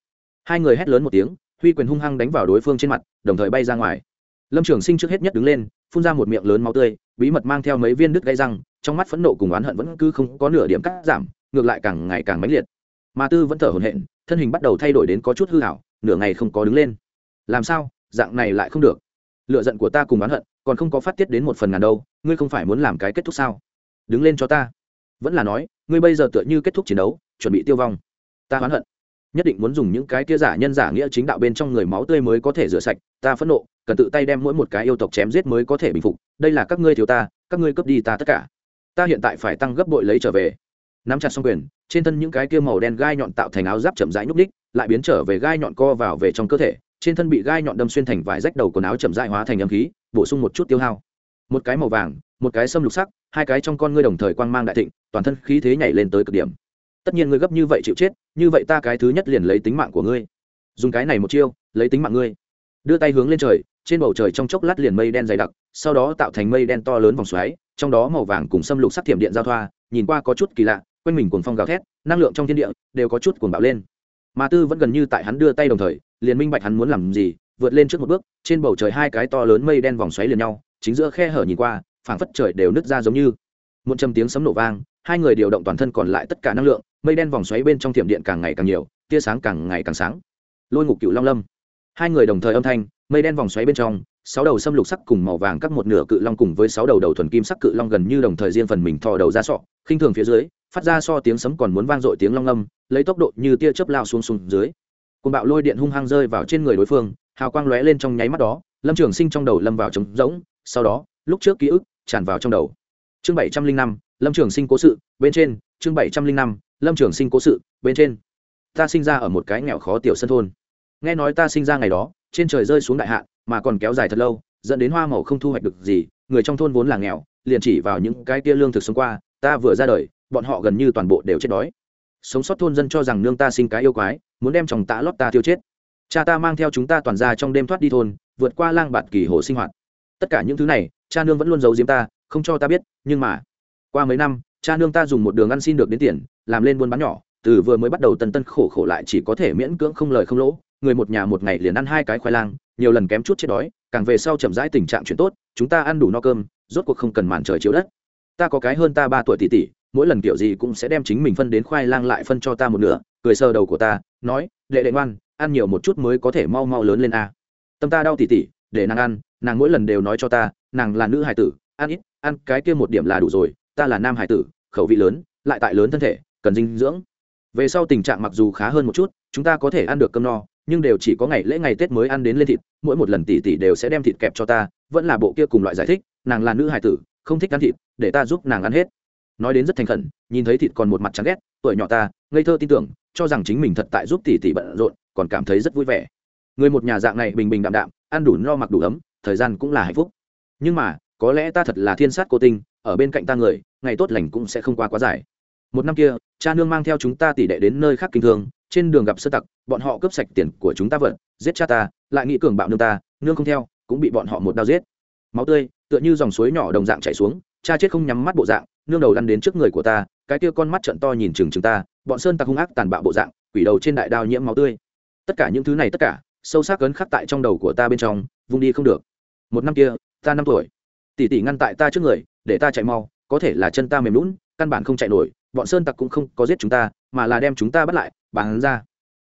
Hai người hét lớn một tiếng, huy quyền hung hăng đánh vào đối phương trên mặt, đồng thời bay ra ngoài. Lâm trường sinh trước hết nhất đứng lên, phun ra một miệng lớn máu tươi, bí mật mang theo mấy viên đứt gây răng, trong mắt phẫn nộ cùng oán hận vẫn cứ không có nửa điểm cắt giảm, ngược lại càng ngày càng mãnh liệt. Mà tư vẫn thở hổn hển thân hình bắt đầu thay đổi đến có chút hư hảo, nửa ngày không có đứng lên. Làm sao? Dạng này lại không được. Lựa giận của ta cùng oán hận, còn không có phát tiết đến một phần ngàn đâu, ngươi không phải muốn làm cái kết thúc sao? Đứng lên cho ta. Vẫn là nói, ngươi bây giờ tựa như kết thúc chiến đấu, chuẩn bị tiêu vong. Ta oán hận. Nhất định muốn dùng những cái kia giả nhân giả nghĩa chính đạo bên trong người máu tươi mới có thể rửa sạch, ta phẫn nộ, cần tự tay đem mỗi một cái yêu tộc chém giết mới có thể bình phục. Đây là các ngươi thiếu ta, các ngươi cướp đi ta tất cả. Ta hiện tại phải tăng gấp bội lấy trở về nắm chặt xong quyền, trên thân những cái kia màu đen gai nhọn tạo thành áo giáp chậm rãi nhúc ních lại biến trở về gai nhọn co vào về trong cơ thể, trên thân bị gai nhọn đâm xuyên thành vải rách đầu quần áo chậm rãi hóa thành âm khí, bổ sung một chút tiêu hao. Một cái màu vàng, một cái xâm lục sắc, hai cái trong con ngươi đồng thời quang mang đại thịnh, toàn thân khí thế nhảy lên tới cực điểm. Tất nhiên ngươi gấp như vậy chịu chết, như vậy ta cái thứ nhất liền lấy tính mạng của ngươi. Dùng cái này một chiêu, lấy tính mạng ngươi. Đưa tay hướng lên trời, trên bầu trời trong chốc lát liền mây đen dày đặc, sau đó tạo thành mây đen to lớn vòng xoáy, trong đó màu vàng cùng xâm lục sắc thiểm điện giao thoa, nhìn qua có chút kỳ lạ quanh mình cuồng phong gào thét, năng lượng trong thiên địa đều có chút cuồng bạo lên. Mà tư vẫn gần như tại hắn đưa tay đồng thời, liền minh bạch hắn muốn làm gì, vượt lên trước một bước, trên bầu trời hai cái to lớn mây đen vòng xoáy liền nhau, chính giữa khe hở nhìn qua, phảng phất trời đều nứt ra giống như. Một trầm tiếng sấm nổ vang, hai người điều động toàn thân còn lại tất cả năng lượng, mây đen vòng xoáy bên trong thiểm điện càng ngày càng nhiều, tia sáng càng ngày càng sáng. Lôi ngục cựu long lâm. Hai người đồng thời âm thanh mây đen vòng xoáy bên trong, sáu đầu xâm lục sắc cùng màu vàng các một nửa cự long cùng với sáu đầu đầu thuần kim sắc cự long gần như đồng thời riêng phần mình thò đầu ra sọ, khinh thường phía dưới, phát ra so tiếng sấm còn muốn vang dội tiếng long lâm lấy tốc độ như tia chớp lao xuống xuống dưới. Côn bạo lôi điện hung hăng rơi vào trên người đối phương, hào quang lóe lên trong nháy mắt đó, lâm trường sinh trong đầu lâm vào trống rỗng, sau đó, lúc trước ký ức tràn vào trong đầu. Chương bảy trăm linh năm, lâm trường sinh cố sự, bên trên, chương bảy trăm linh năm, lâm trường sinh cố sự, bên trên. Ta sinh ra ở một cái nghèo khó tiểu sân thôn. Nghe nói ta sinh ra ngày đó trên trời rơi xuống đại hạn, mà còn kéo dài thật lâu, dẫn đến hoa màu không thu hoạch được gì, người trong thôn vốn là nghèo, liền chỉ vào những cái tia lương thực sống qua, ta vừa ra đời, bọn họ gần như toàn bộ đều chết đói. Sống sót thôn dân cho rằng nương ta sinh cái yêu quái, muốn đem chồng tạ lót ta tiêu chết. Cha ta mang theo chúng ta toàn ra trong đêm thoát đi thôn, vượt qua lang bạt kỳ hồ sinh hoạt. Tất cả những thứ này, cha nương vẫn luôn giấu giếm ta, không cho ta biết, nhưng mà, qua mấy năm, cha nương ta dùng một đường ăn xin được đến tiền, làm lên buôn bán nhỏ, từ vừa mới bắt đầu tân tân khổ khổ lại chỉ có thể miễn cưỡng không lời không lỗ người một nhà một ngày liền ăn hai cái khoai lang, nhiều lần kém chút chết đói, càng về sau chậm rãi tình trạng chuyển tốt, chúng ta ăn đủ no cơm, rốt cuộc không cần màn trời chiếu đất. Ta có cái hơn ta ba tuổi tỷ tỷ, mỗi lần kiểu gì cũng sẽ đem chính mình phân đến khoai lang lại phân cho ta một nửa, cười sờ đầu của ta, nói, đệ đệ ngoan, ăn nhiều một chút mới có thể mau mau lớn lên a. Tâm ta đau tỷ tỷ, để nàng ăn, nàng mỗi lần đều nói cho ta, nàng là nữ hải tử, ăn ít, ăn cái kia một điểm là đủ rồi, ta là nam hải tử, khẩu vị lớn, lại tại lớn thân thể, cần dinh dưỡng. Về sau tình trạng mặc dù khá hơn một chút, chúng ta có thể ăn được cơm no nhưng đều chỉ có ngày lễ ngày tết mới ăn đến lên thịt, mỗi một lần tỷ tỷ đều sẽ đem thịt kẹp cho ta, vẫn là bộ kia cùng loại giải thích, nàng là nữ hài tử, không thích ăn thịt, để ta giúp nàng ăn hết. Nói đến rất thành khẩn, nhìn thấy thịt còn một mặt trắng ghét, tuổi nhỏ ta, ngây thơ tin tưởng, cho rằng chính mình thật tại giúp tỷ tỷ bận rộn, còn cảm thấy rất vui vẻ. Người một nhà dạng này bình bình đạm đạm, ăn đủ no mặc đủ ấm, thời gian cũng là hạnh phúc. Nhưng mà, có lẽ ta thật là thiên sát cô tinh, ở bên cạnh ta người, ngày tốt lành cũng sẽ không qua quá dài. Một năm kia, cha nương mang theo chúng ta tỷ đệ đến nơi khác kinh thương trên đường gặp sơ tặc, bọn họ cướp sạch tiền của chúng ta vật, giết cha ta, lại nghĩ cường bạo nương ta, nương không theo, cũng bị bọn họ một đao giết. Máu tươi, tựa như dòng suối nhỏ đồng dạng chảy xuống, cha chết không nhắm mắt bộ dạng, nương đầu lăn đến trước người của ta, cái kia con mắt trận to nhìn chừng chừng ta, bọn sơn tặc hung ác tàn bạo bộ dạng, quỷ đầu trên đại đao nhiễm máu tươi. Tất cả những thứ này tất cả, sâu sắc cấn khắc tại trong đầu của ta bên trong, vung đi không được. Một năm kia, ta năm tuổi. Tỷ tỷ ngăn tại ta trước người, để ta chạy mau, có thể là chân ta mềm lún căn bản không chạy nổi, bọn sơn tặc cũng không có giết chúng ta, mà là đem chúng ta bắt lại bán ra.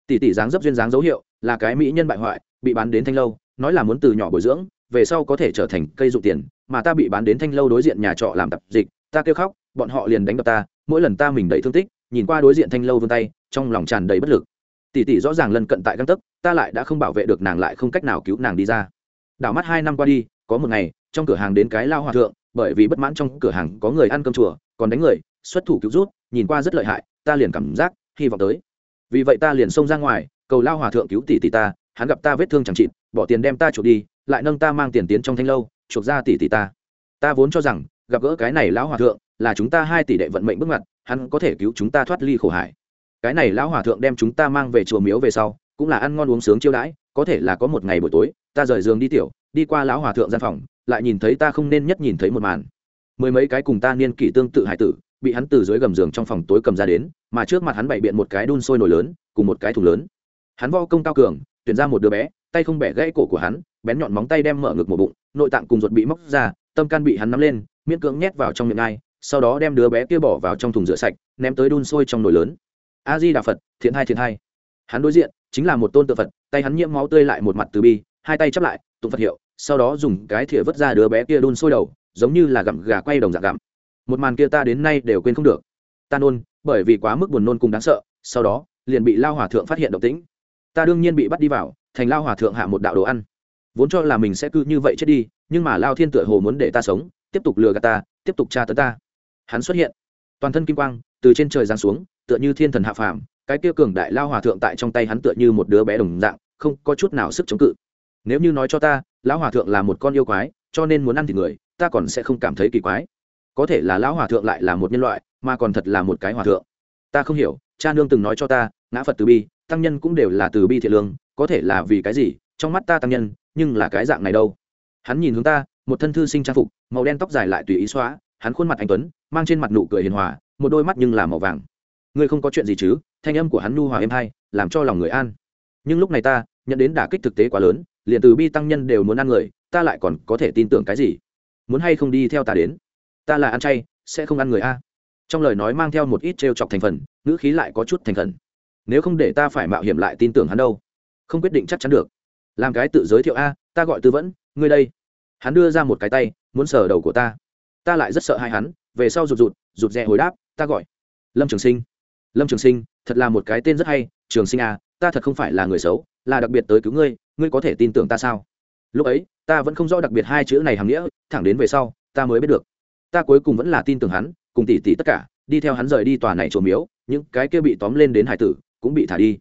Tỷ tỷ dáng dấp duyên dáng dấu hiệu là cái mỹ nhân bại hoại, bị bán đến thanh lâu, nói là muốn từ nhỏ bồi dưỡng, về sau có thể trở thành cây dụ tiền, mà ta bị bán đến thanh lâu đối diện nhà trọ làm tập dịch, ta kêu khóc, bọn họ liền đánh đập ta, mỗi lần ta mình đầy thương tích, nhìn qua đối diện thanh lâu vươn tay, trong lòng tràn đầy bất lực. Tỷ tỷ rõ ràng lần cận tại găng tấc, ta lại đã không bảo vệ được nàng lại không cách nào cứu nàng đi ra. Đảo mắt hai năm qua đi, có một ngày, trong cửa hàng đến cái lao hòa thượng, bởi vì bất mãn trong cửa hàng có người ăn cơm chùa, còn đánh người, xuất thủ cứu rút, nhìn qua rất lợi hại, ta liền cảm giác hy vọng tới vì vậy ta liền xông ra ngoài, cầu lao hòa thượng cứu tỷ tỷ ta, hắn gặp ta vết thương chẳng chịt, bỏ tiền đem ta chuộc đi, lại nâng ta mang tiền tiến trong thanh lâu, chuộc ra tỷ tỷ ta. Ta vốn cho rằng, gặp gỡ cái này lão hòa thượng, là chúng ta hai tỷ đệ vận mệnh bước ngoặt hắn có thể cứu chúng ta thoát ly khổ hải cái này lão hòa thượng đem chúng ta mang về chùa miếu về sau, cũng là ăn ngon uống sướng chiêu đãi, có thể là có một ngày buổi tối, ta rời giường đi tiểu, đi qua lão hòa thượng gian phòng, lại nhìn thấy ta không nên nhất nhìn thấy một màn. Mười mấy cái cùng ta niên kỷ tương tự hải tử bị hắn từ dưới gầm giường trong phòng tối cầm ra đến, mà trước mặt hắn bày biện một cái đun sôi nồi lớn, cùng một cái thùng lớn. Hắn vo công cao cường, tuyển ra một đứa bé, tay không bẻ gãy cổ của hắn, bén nhọn móng tay đem mở ngực một bụng, nội tạng cùng ruột bị móc ra, tâm can bị hắn nắm lên, miễn cưỡng nhét vào trong miệng ai, sau đó đem đứa bé kia bỏ vào trong thùng rửa sạch, ném tới đun sôi trong nồi lớn. A di đà phật thiện hai thiện hai. Hắn đối diện, chính là một tôn tự phật, tay hắn nhiễm máu tươi lại một mặt từ bi, hai tay chắp lại, tụng phật hiệu, sau đó dùng cái thìa vứt ra đứa bé kia đun sôi đầu, giống như là gặm gà quay đồng dạng gặm một màn kia ta đến nay đều quên không được. Ta nôn, bởi vì quá mức buồn nôn cùng đáng sợ, sau đó, liền bị lao hòa thượng phát hiện động tĩnh. Ta đương nhiên bị bắt đi vào, thành lao hòa thượng hạ một đạo đồ ăn. Vốn cho là mình sẽ cứ như vậy chết đi, nhưng mà lao thiên tựa hồ muốn để ta sống, tiếp tục lừa gạt ta, tiếp tục tra tấn ta. Hắn xuất hiện. Toàn thân kim quang, từ trên trời giáng xuống, tựa như thiên thần hạ phàm, cái kia cường đại lao hòa thượng tại trong tay hắn tựa như một đứa bé đồng dạng, không có chút nào sức chống cự. Nếu như nói cho ta lão hòa thượng là một con yêu quái, cho nên muốn ăn thịt người, ta còn sẽ không cảm thấy kỳ quái có thể là lão hòa thượng lại là một nhân loại, mà còn thật là một cái hòa thượng. Ta không hiểu, cha nương từng nói cho ta, ngã phật từ bi, tăng nhân cũng đều là từ bi thiện lương, có thể là vì cái gì, trong mắt ta tăng nhân, nhưng là cái dạng này đâu. Hắn nhìn hướng ta, một thân thư sinh trang phục, màu đen tóc dài lại tùy ý xóa, hắn khuôn mặt anh tuấn, mang trên mặt nụ cười hiền hòa, một đôi mắt nhưng là màu vàng. Ngươi không có chuyện gì chứ? Thanh âm của hắn nu hòa êm hay, làm cho lòng người an. Nhưng lúc này ta, nhận đến đả kích thực tế quá lớn, liền từ bi tăng nhân đều muốn ăn người, ta lại còn có thể tin tưởng cái gì? Muốn hay không đi theo ta đến? Ta là ăn chay, sẽ không ăn người a. Trong lời nói mang theo một ít trêu chọc thành phần, ngữ khí lại có chút thành khẩn. Nếu không để ta phải mạo hiểm lại tin tưởng hắn đâu. Không quyết định chắc chắn được. Làm cái tự giới thiệu a, ta gọi tư vẫn, ngươi đây. Hắn đưa ra một cái tay, muốn sờ đầu của ta. Ta lại rất sợ hai hắn, về sau rụt rụt rụt rè hồi đáp, ta gọi. Lâm trường sinh. Lâm trường sinh, thật là một cái tên rất hay, trường sinh a ta thật không phải là người xấu, là đặc biệt tới cứu ngươi ngươi có thể tin tưởng ta sao? Lúc ấy, ta vẫn không rõ đặc biệt hai chữ này hàm nghĩa, thẳng đến về sau, ta mới biết được ta cuối cùng vẫn là tin tưởng hắn, cùng tỷ tỷ tất cả, đi theo hắn rời đi tòa này trổ miếu, những cái kia bị tóm lên đến hải tử, cũng bị thả đi.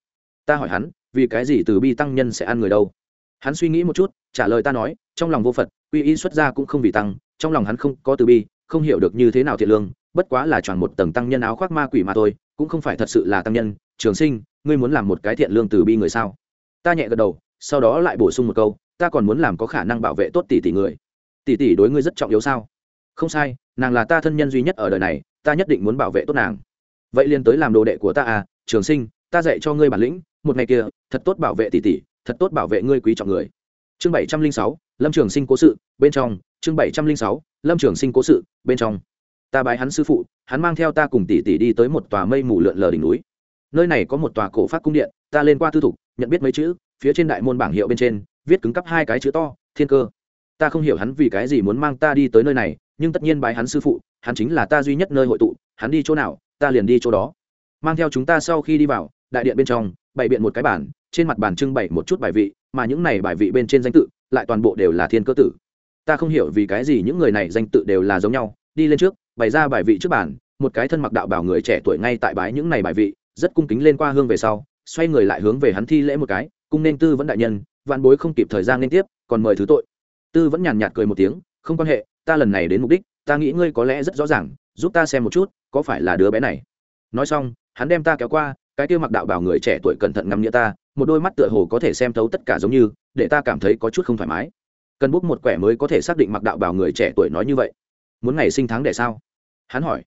Ta hỏi hắn, vì cái gì từ bi tăng nhân sẽ ăn người đâu? Hắn suy nghĩ một chút, trả lời ta nói, trong lòng vô phật, quy y xuất gia cũng không vì tăng, trong lòng hắn không có từ bi, không hiểu được như thế nào thiện lương, bất quá là chọn một tầng tăng nhân áo khoác ma quỷ mà thôi, cũng không phải thật sự là tăng nhân. Trường sinh, ngươi muốn làm một cái thiện lương từ bi người sao? Ta nhẹ gật đầu, sau đó lại bổ sung một câu, ta còn muốn làm có khả năng bảo vệ tốt tỷ tỷ người. Tỷ tỷ đối ngươi rất trọng yếu sao? Không sai nàng là ta thân nhân duy nhất ở đời này, ta nhất định muốn bảo vệ tốt nàng. Vậy liền tới làm đồ đệ của ta à trường sinh, ta dạy cho ngươi bản lĩnh, một ngày kia, thật tốt bảo vệ tỷ tỷ, thật tốt bảo vệ ngươi quý trọng người. Chương bảy trăm linh sáu, lâm trường sinh cố sự, bên trong. Chương bảy trăm linh sáu, lâm trường sinh cố sự, bên trong. Ta bái hắn sư phụ, hắn mang theo ta cùng tỷ tỷ đi tới một tòa mây mù lượn lờ đỉnh núi. Nơi này có một tòa cổ phát cung điện, ta lên qua thư thục, nhận biết mấy chữ, phía trên đại môn bảng hiệu bên trên, viết cứng cắp hai cái chữ to, thiên cơ. Ta không hiểu hắn vì cái gì muốn mang ta đi tới nơi này nhưng tất nhiên bái hắn sư phụ, hắn chính là ta duy nhất nơi hội tụ, hắn đi chỗ nào, ta liền đi chỗ đó. Mang theo chúng ta sau khi đi vào, đại điện bên trong, bày biện một cái bàn, trên mặt bàn trưng bày một chút bài vị, mà những này bài vị bên trên danh tự, lại toàn bộ đều là thiên cơ tử. Ta không hiểu vì cái gì những người này danh tự đều là giống nhau, đi lên trước, bày ra bài vị trước bàn, một cái thân mặc đạo bảo người trẻ tuổi ngay tại bái những này bài vị, rất cung kính lên qua hương về sau, xoay người lại hướng về hắn thi lễ một cái, cung nên tư vẫn đại nhân, vạn bối không kịp thời gian nên tiếp, còn mời thứ tội. Tư vẫn nhàn nhạt cười một tiếng, không quan hệ ta lần này đến mục đích, ta nghĩ ngươi có lẽ rất rõ ràng, giúp ta xem một chút, có phải là đứa bé này. Nói xong, hắn đem ta kéo qua, cái kia mặc đạo bảo người trẻ tuổi cẩn thận ngắm nghĩa ta, một đôi mắt tựa hồ có thể xem thấu tất cả giống như, để ta cảm thấy có chút không thoải mái. Cần bút một quẻ mới có thể xác định mặc đạo bảo người trẻ tuổi nói như vậy. Muốn ngày sinh tháng để sao? Hắn hỏi.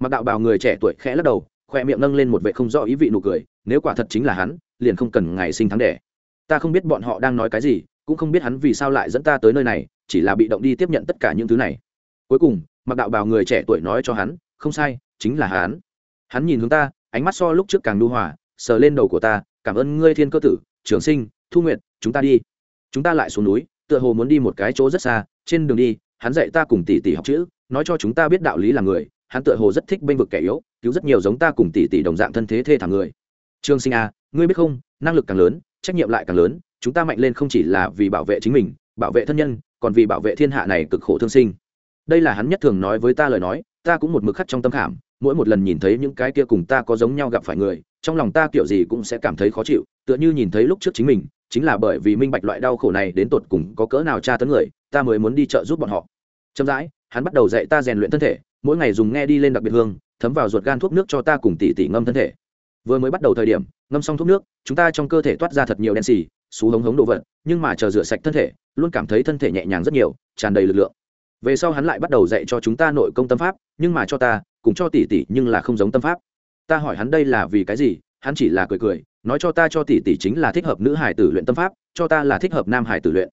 Mặc đạo bảo người trẻ tuổi khẽ lắc đầu, khoe miệng nâng lên một vệ không rõ ý vị nụ cười, nếu quả thật chính là hắn, liền không cần ngày sinh tháng đẻ. Ta không biết bọn họ đang nói cái gì, cũng không biết hắn vì sao lại dẫn ta tới nơi này chỉ là bị động đi tiếp nhận tất cả những thứ này. Cuối cùng mặc đạo bào người trẻ tuổi nói cho hắn không sai chính là hắn. Hắn nhìn hướng ta ánh mắt so lúc trước càng nhu hòa sờ lên đầu của ta cảm ơn ngươi thiên cơ tử trường sinh thu nguyện chúng ta đi. Chúng ta lại xuống núi tựa hồ muốn đi một cái chỗ rất xa trên đường đi hắn dạy ta cùng tỷ tỷ học chữ nói cho chúng ta biết đạo lý là người hắn tựa hồ rất thích bênh vực kẻ yếu cứu rất nhiều giống ta cùng tỷ tỷ đồng dạng thân thế thê thảm người. Trương sinh a à, ngươi biết không năng lực càng lớn trách nhiệm lại càng lớn chúng ta mạnh lên không chỉ là vì bảo vệ chính mình bảo vệ thân nhân còn vì bảo vệ thiên hạ này cực khổ thương sinh. Đây là hắn nhất thường nói với ta lời nói, ta cũng một mực khắc trong tâm khảm, mỗi một lần nhìn thấy những cái kia cùng ta có giống nhau gặp phải người, trong lòng ta kiểu gì cũng sẽ cảm thấy khó chịu, tựa như nhìn thấy lúc trước chính mình, chính là bởi vì minh bạch loại đau khổ này đến tột cùng có cỡ nào tra tấn người, ta mới muốn đi chợ giúp bọn họ. Chậm rãi, hắn bắt đầu dạy ta rèn luyện thân thể, mỗi ngày dùng nghe đi lên đặc biệt hương, thấm vào ruột gan thuốc nước cho ta cùng tỉ tỉ ngâm thân thể. Vừa mới bắt đầu thời điểm, ngâm xong thuốc nước, chúng ta trong cơ thể toát ra thật nhiều đen xì xú hống hống đồ vật, nhưng mà chờ rửa sạch thân thể, luôn cảm thấy thân thể nhẹ nhàng rất nhiều, tràn đầy lực lượng. Về sau hắn lại bắt đầu dạy cho chúng ta nội công tâm pháp, nhưng mà cho ta cũng cho tỷ tỷ nhưng là không giống tâm pháp. Ta hỏi hắn đây là vì cái gì, hắn chỉ là cười cười, nói cho ta cho tỷ tỷ chính là thích hợp nữ hải tử luyện tâm pháp, cho ta là thích hợp nam hải tử luyện.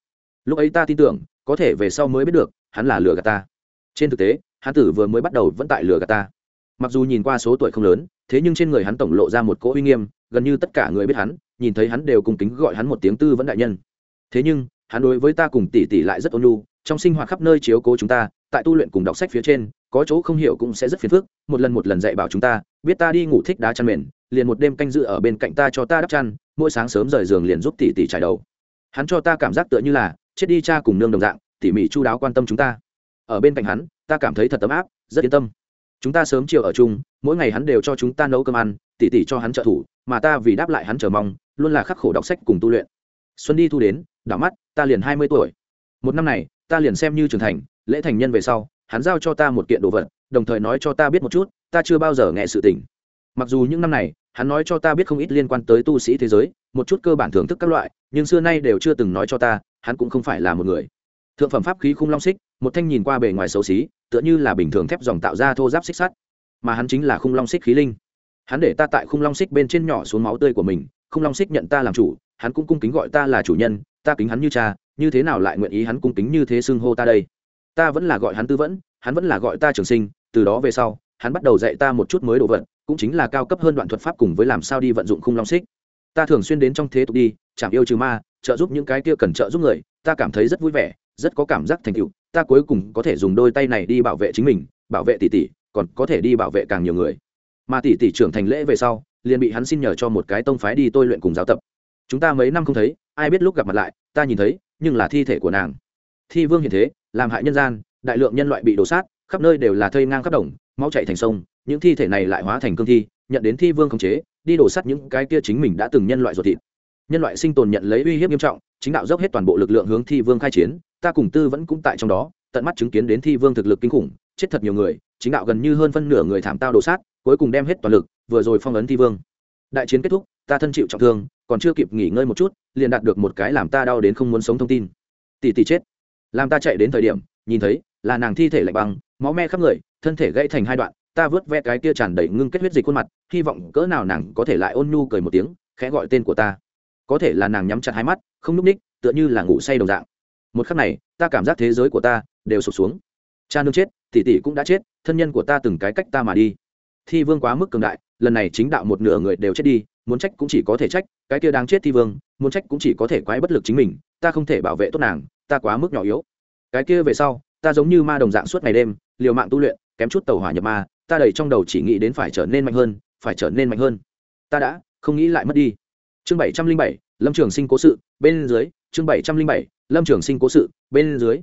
Lúc ấy ta tin tưởng, có thể về sau mới biết được, hắn là lừa gạt ta. Trên thực tế, hắn tử vừa mới bắt đầu vẫn tại lừa gạt ta. Mặc dù nhìn qua số tuổi không lớn, thế nhưng trên người hắn tổng lộ ra một cỗ uy nghiêm gần như tất cả người biết hắn, nhìn thấy hắn đều cùng kính gọi hắn một tiếng tư vẫn đại nhân. Thế nhưng, hắn đối với ta cùng tỷ tỷ lại rất ôn nhu, trong sinh hoạt khắp nơi chiếu cố chúng ta, tại tu luyện cùng đọc sách phía trên, có chỗ không hiểu cũng sẽ rất phiền phức, một lần một lần dạy bảo chúng ta, biết ta đi ngủ thích đá chăn mền, liền một đêm canh dự ở bên cạnh ta cho ta đắp chăn, mỗi sáng sớm rời giường liền giúp tỷ tỷ trải đầu. Hắn cho ta cảm giác tựa như là chết đi cha cùng nương đồng dạng, tỉ mỉ chu đáo quan tâm chúng ta. Ở bên cạnh hắn, ta cảm thấy thật ấm áp, rất yên tâm chúng ta sớm chiều ở chung, mỗi ngày hắn đều cho chúng ta nấu cơm ăn, tỉ tỉ cho hắn trợ thủ, mà ta vì đáp lại hắn chờ mong, luôn là khắc khổ đọc sách cùng tu luyện. Xuân đi thu đến, đảo mắt, ta liền hai mươi tuổi. Một năm này, ta liền xem như trưởng thành, lễ thành nhân về sau, hắn giao cho ta một kiện đồ vật, đồng thời nói cho ta biết một chút, ta chưa bao giờ nghe sự tình. Mặc dù những năm này, hắn nói cho ta biết không ít liên quan tới tu sĩ thế giới, một chút cơ bản thưởng thức các loại, nhưng xưa nay đều chưa từng nói cho ta, hắn cũng không phải là một người. Thượng phẩm pháp khí khung long xích một thanh nhìn qua bề ngoài xấu xí, tựa như là bình thường thép dòng tạo ra thô giáp xích sắt, mà hắn chính là khung long xích khí linh. Hắn để ta tại khung long xích bên trên nhỏ xuống máu tươi của mình, khung long xích nhận ta làm chủ, hắn cũng cung kính gọi ta là chủ nhân, ta kính hắn như cha, như thế nào lại nguyện ý hắn cung kính như thế xưng hô ta đây? Ta vẫn là gọi hắn tư vẫn, hắn vẫn là gọi ta trường sinh, từ đó về sau, hắn bắt đầu dạy ta một chút mới đồ vật, cũng chính là cao cấp hơn đoạn thuật pháp cùng với làm sao đi vận dụng khung long xích. Ta thường xuyên đến trong thế tục đi chẳng yêu trừ ma, trợ giúp những cái kia cần trợ giúp người, ta cảm thấy rất vui vẻ rất có cảm giác thành tựu, ta cuối cùng có thể dùng đôi tay này đi bảo vệ chính mình, bảo vệ tỷ tỷ, còn có thể đi bảo vệ càng nhiều người. Mà tỷ tỷ trưởng thành lễ về sau, liền bị hắn xin nhờ cho một cái tông phái đi tôi luyện cùng giáo tập. Chúng ta mấy năm không thấy, ai biết lúc gặp mặt lại, ta nhìn thấy, nhưng là thi thể của nàng. Thi vương hiện thế, làm hại nhân gian, đại lượng nhân loại bị đổ sát, khắp nơi đều là thây ngang khắp đồng, máu chạy thành sông, những thi thể này lại hóa thành cương thi, nhận đến thi vương khống chế, đi đổ sát những cái kia chính mình đã từng nhân loại ruột thịt. Nhân loại sinh tồn nhận lấy uy hiếp nghiêm trọng, chính đạo dốc hết toàn bộ lực lượng hướng thi vương khai chiến ta cùng tư vẫn cũng tại trong đó, tận mắt chứng kiến đến thi vương thực lực kinh khủng, chết thật nhiều người, chính đạo gần như hơn phân nửa người thảm tao đổ sát, cuối cùng đem hết toàn lực, vừa rồi phong ấn thi vương. Đại chiến kết thúc, ta thân chịu trọng thương, còn chưa kịp nghỉ ngơi một chút, liền đạt được một cái làm ta đau đến không muốn sống thông tin. Tỷ tỷ chết. Làm ta chạy đến thời điểm, nhìn thấy, là nàng thi thể lạnh băng, máu me khắp người, thân thể gãy thành hai đoạn, ta vớt ve cái kia tràn đầy ngưng kết huyết dịch khuôn mặt, hy vọng cỡ nào nàng có thể lại ôn nhu cười một tiếng, khẽ gọi tên của ta. Có thể là nàng nhắm chặt hai mắt, không núp ních, tựa như là ngủ say đồng dạng một khắc này, ta cảm giác thế giới của ta đều sụp xuống. Cha nương chết, tỷ tỷ cũng đã chết, thân nhân của ta từng cái cách ta mà đi. Thi vương quá mức cường đại, lần này chính đạo một nửa người đều chết đi, muốn trách cũng chỉ có thể trách, cái kia đáng chết thi vương, muốn trách cũng chỉ có thể quái bất lực chính mình, ta không thể bảo vệ tốt nàng, ta quá mức nhỏ yếu. Cái kia về sau, ta giống như ma đồng dạng suốt ngày đêm, liều mạng tu luyện, kém chút tàu hỏa nhập ma, ta đầy trong đầu chỉ nghĩ đến phải trở nên mạnh hơn, phải trở nên mạnh hơn. Ta đã không nghĩ lại mất đi. Chương bảy trăm linh bảy, lâm trường sinh cố sự, bên dưới chương bảy trăm linh bảy, lâm trường sinh cố sự, bên dưới.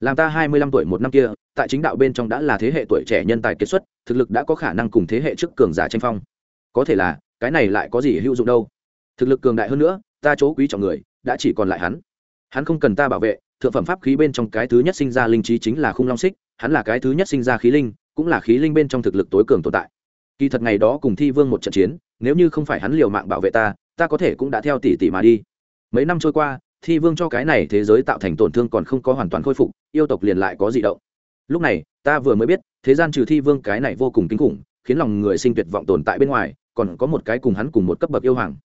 Làm ta hai mươi lăm tuổi một năm kia, tại chính đạo bên trong đã là thế hệ tuổi trẻ nhân tài kết xuất, thực lực đã có khả năng cùng thế hệ trước cường giả tranh phong. Có thể là, cái này lại có gì hữu dụng đâu? Thực lực cường đại hơn nữa, ta chỗ quý trọng người, đã chỉ còn lại hắn. Hắn không cần ta bảo vệ, thượng phẩm pháp khí bên trong cái thứ nhất sinh ra linh trí chính là khung long xích, hắn là cái thứ nhất sinh ra khí linh, cũng là khí linh bên trong thực lực tối cường tồn tại. Kỳ thật ngày đó cùng thi vương một trận chiến, nếu như không phải hắn liều mạng bảo vệ ta ta có thể cũng đã theo tỷ tỷ mà đi. Mấy năm trôi qua thi vương cho cái này thế giới tạo thành tổn thương còn không có hoàn toàn khôi phục, yêu tộc liền lại có gì động. Lúc này, ta vừa mới biết, thế gian trừ thi vương cái này vô cùng kinh khủng, khiến lòng người sinh tuyệt vọng tồn tại bên ngoài, còn có một cái cùng hắn cùng một cấp bậc yêu hoàng.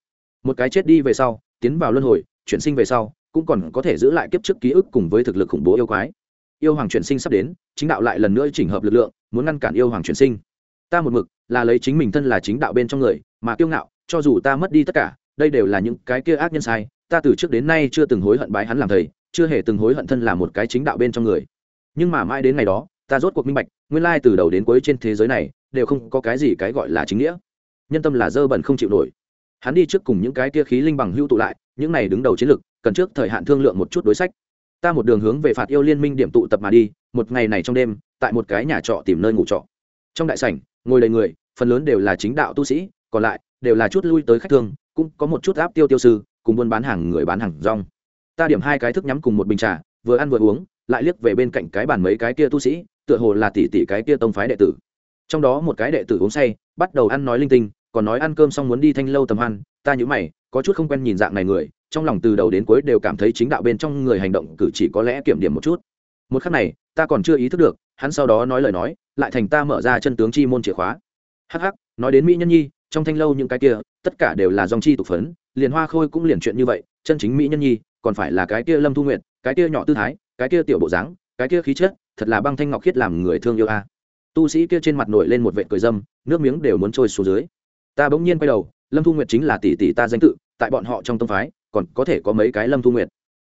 Một cái chết đi về sau, tiến vào luân hồi, chuyển sinh về sau, cũng còn có thể giữ lại kiếp trước ký ức cùng với thực lực khủng bố yêu quái. Yêu hoàng chuyển sinh sắp đến, chính đạo lại lần nữa chỉnh hợp lực lượng, muốn ngăn cản yêu hoàng chuyển sinh. Ta một mực là lấy chính mình thân là chính đạo bên trong người, mà kiêu ngạo, cho dù ta mất đi tất cả, đây đều là những cái kia ác nhân sai ta từ trước đến nay chưa từng hối hận bái hắn làm thầy, chưa hề từng hối hận thân là một cái chính đạo bên trong người. Nhưng mà mãi đến ngày đó, ta rốt cuộc minh bạch, nguyên lai từ đầu đến cuối trên thế giới này, đều không có cái gì cái gọi là chính nghĩa. Nhân tâm là dơ bẩn không chịu nổi. Hắn đi trước cùng những cái kia khí linh bằng hưu tụ lại, những này đứng đầu chiến lược, cần trước thời hạn thương lượng một chút đối sách. Ta một đường hướng về phạt yêu liên minh điểm tụ tập mà đi, một ngày này trong đêm, tại một cái nhà trọ tìm nơi ngủ trọ. Trong đại sảnh, ngồi đầy người, phần lớn đều là chính đạo tu sĩ, còn lại đều là chút lui tới khách thương, cũng có một chút áp tiêu tiêu sư cùng buôn bán hàng người bán hàng rong. Ta điểm hai cái thức nhắm cùng một bình trà, vừa ăn vừa uống, lại liếc về bên cạnh cái bàn mấy cái kia tu sĩ, tựa hồ là tỷ tỷ cái kia tông phái đệ tử. Trong đó một cái đệ tử uống say, bắt đầu ăn nói linh tinh, còn nói ăn cơm xong muốn đi thanh lâu tầm hoan, ta nhữ mày, có chút không quen nhìn dạng này người, trong lòng từ đầu đến cuối đều cảm thấy chính đạo bên trong người hành động cử chỉ có lẽ kiểm điểm một chút. Một khắc này, ta còn chưa ý thức được, hắn sau đó nói lời nói, lại thành ta mở ra chân tướng chi môn chìa khóa. Hắc hắc, nói đến mỹ nhân nhi trong thanh lâu những cái kia, tất cả đều là dòng chi tục phấn, liền hoa khôi cũng liền chuyện như vậy, chân chính mỹ nhân nhi, còn phải là cái kia lâm thu nguyện cái kia nhỏ tư thái, cái kia tiểu bộ dáng, cái kia khí chất, thật là băng thanh ngọc khiết làm người thương yêu a. Tu sĩ kia trên mặt nổi lên một vệ cười dâm, nước miếng đều muốn trôi xuống dưới. Ta bỗng nhiên quay đầu, lâm thu nguyệt chính là tỷ tỷ ta danh tự, tại bọn họ trong tông phái, còn có thể có mấy cái lâm thu nguyệt.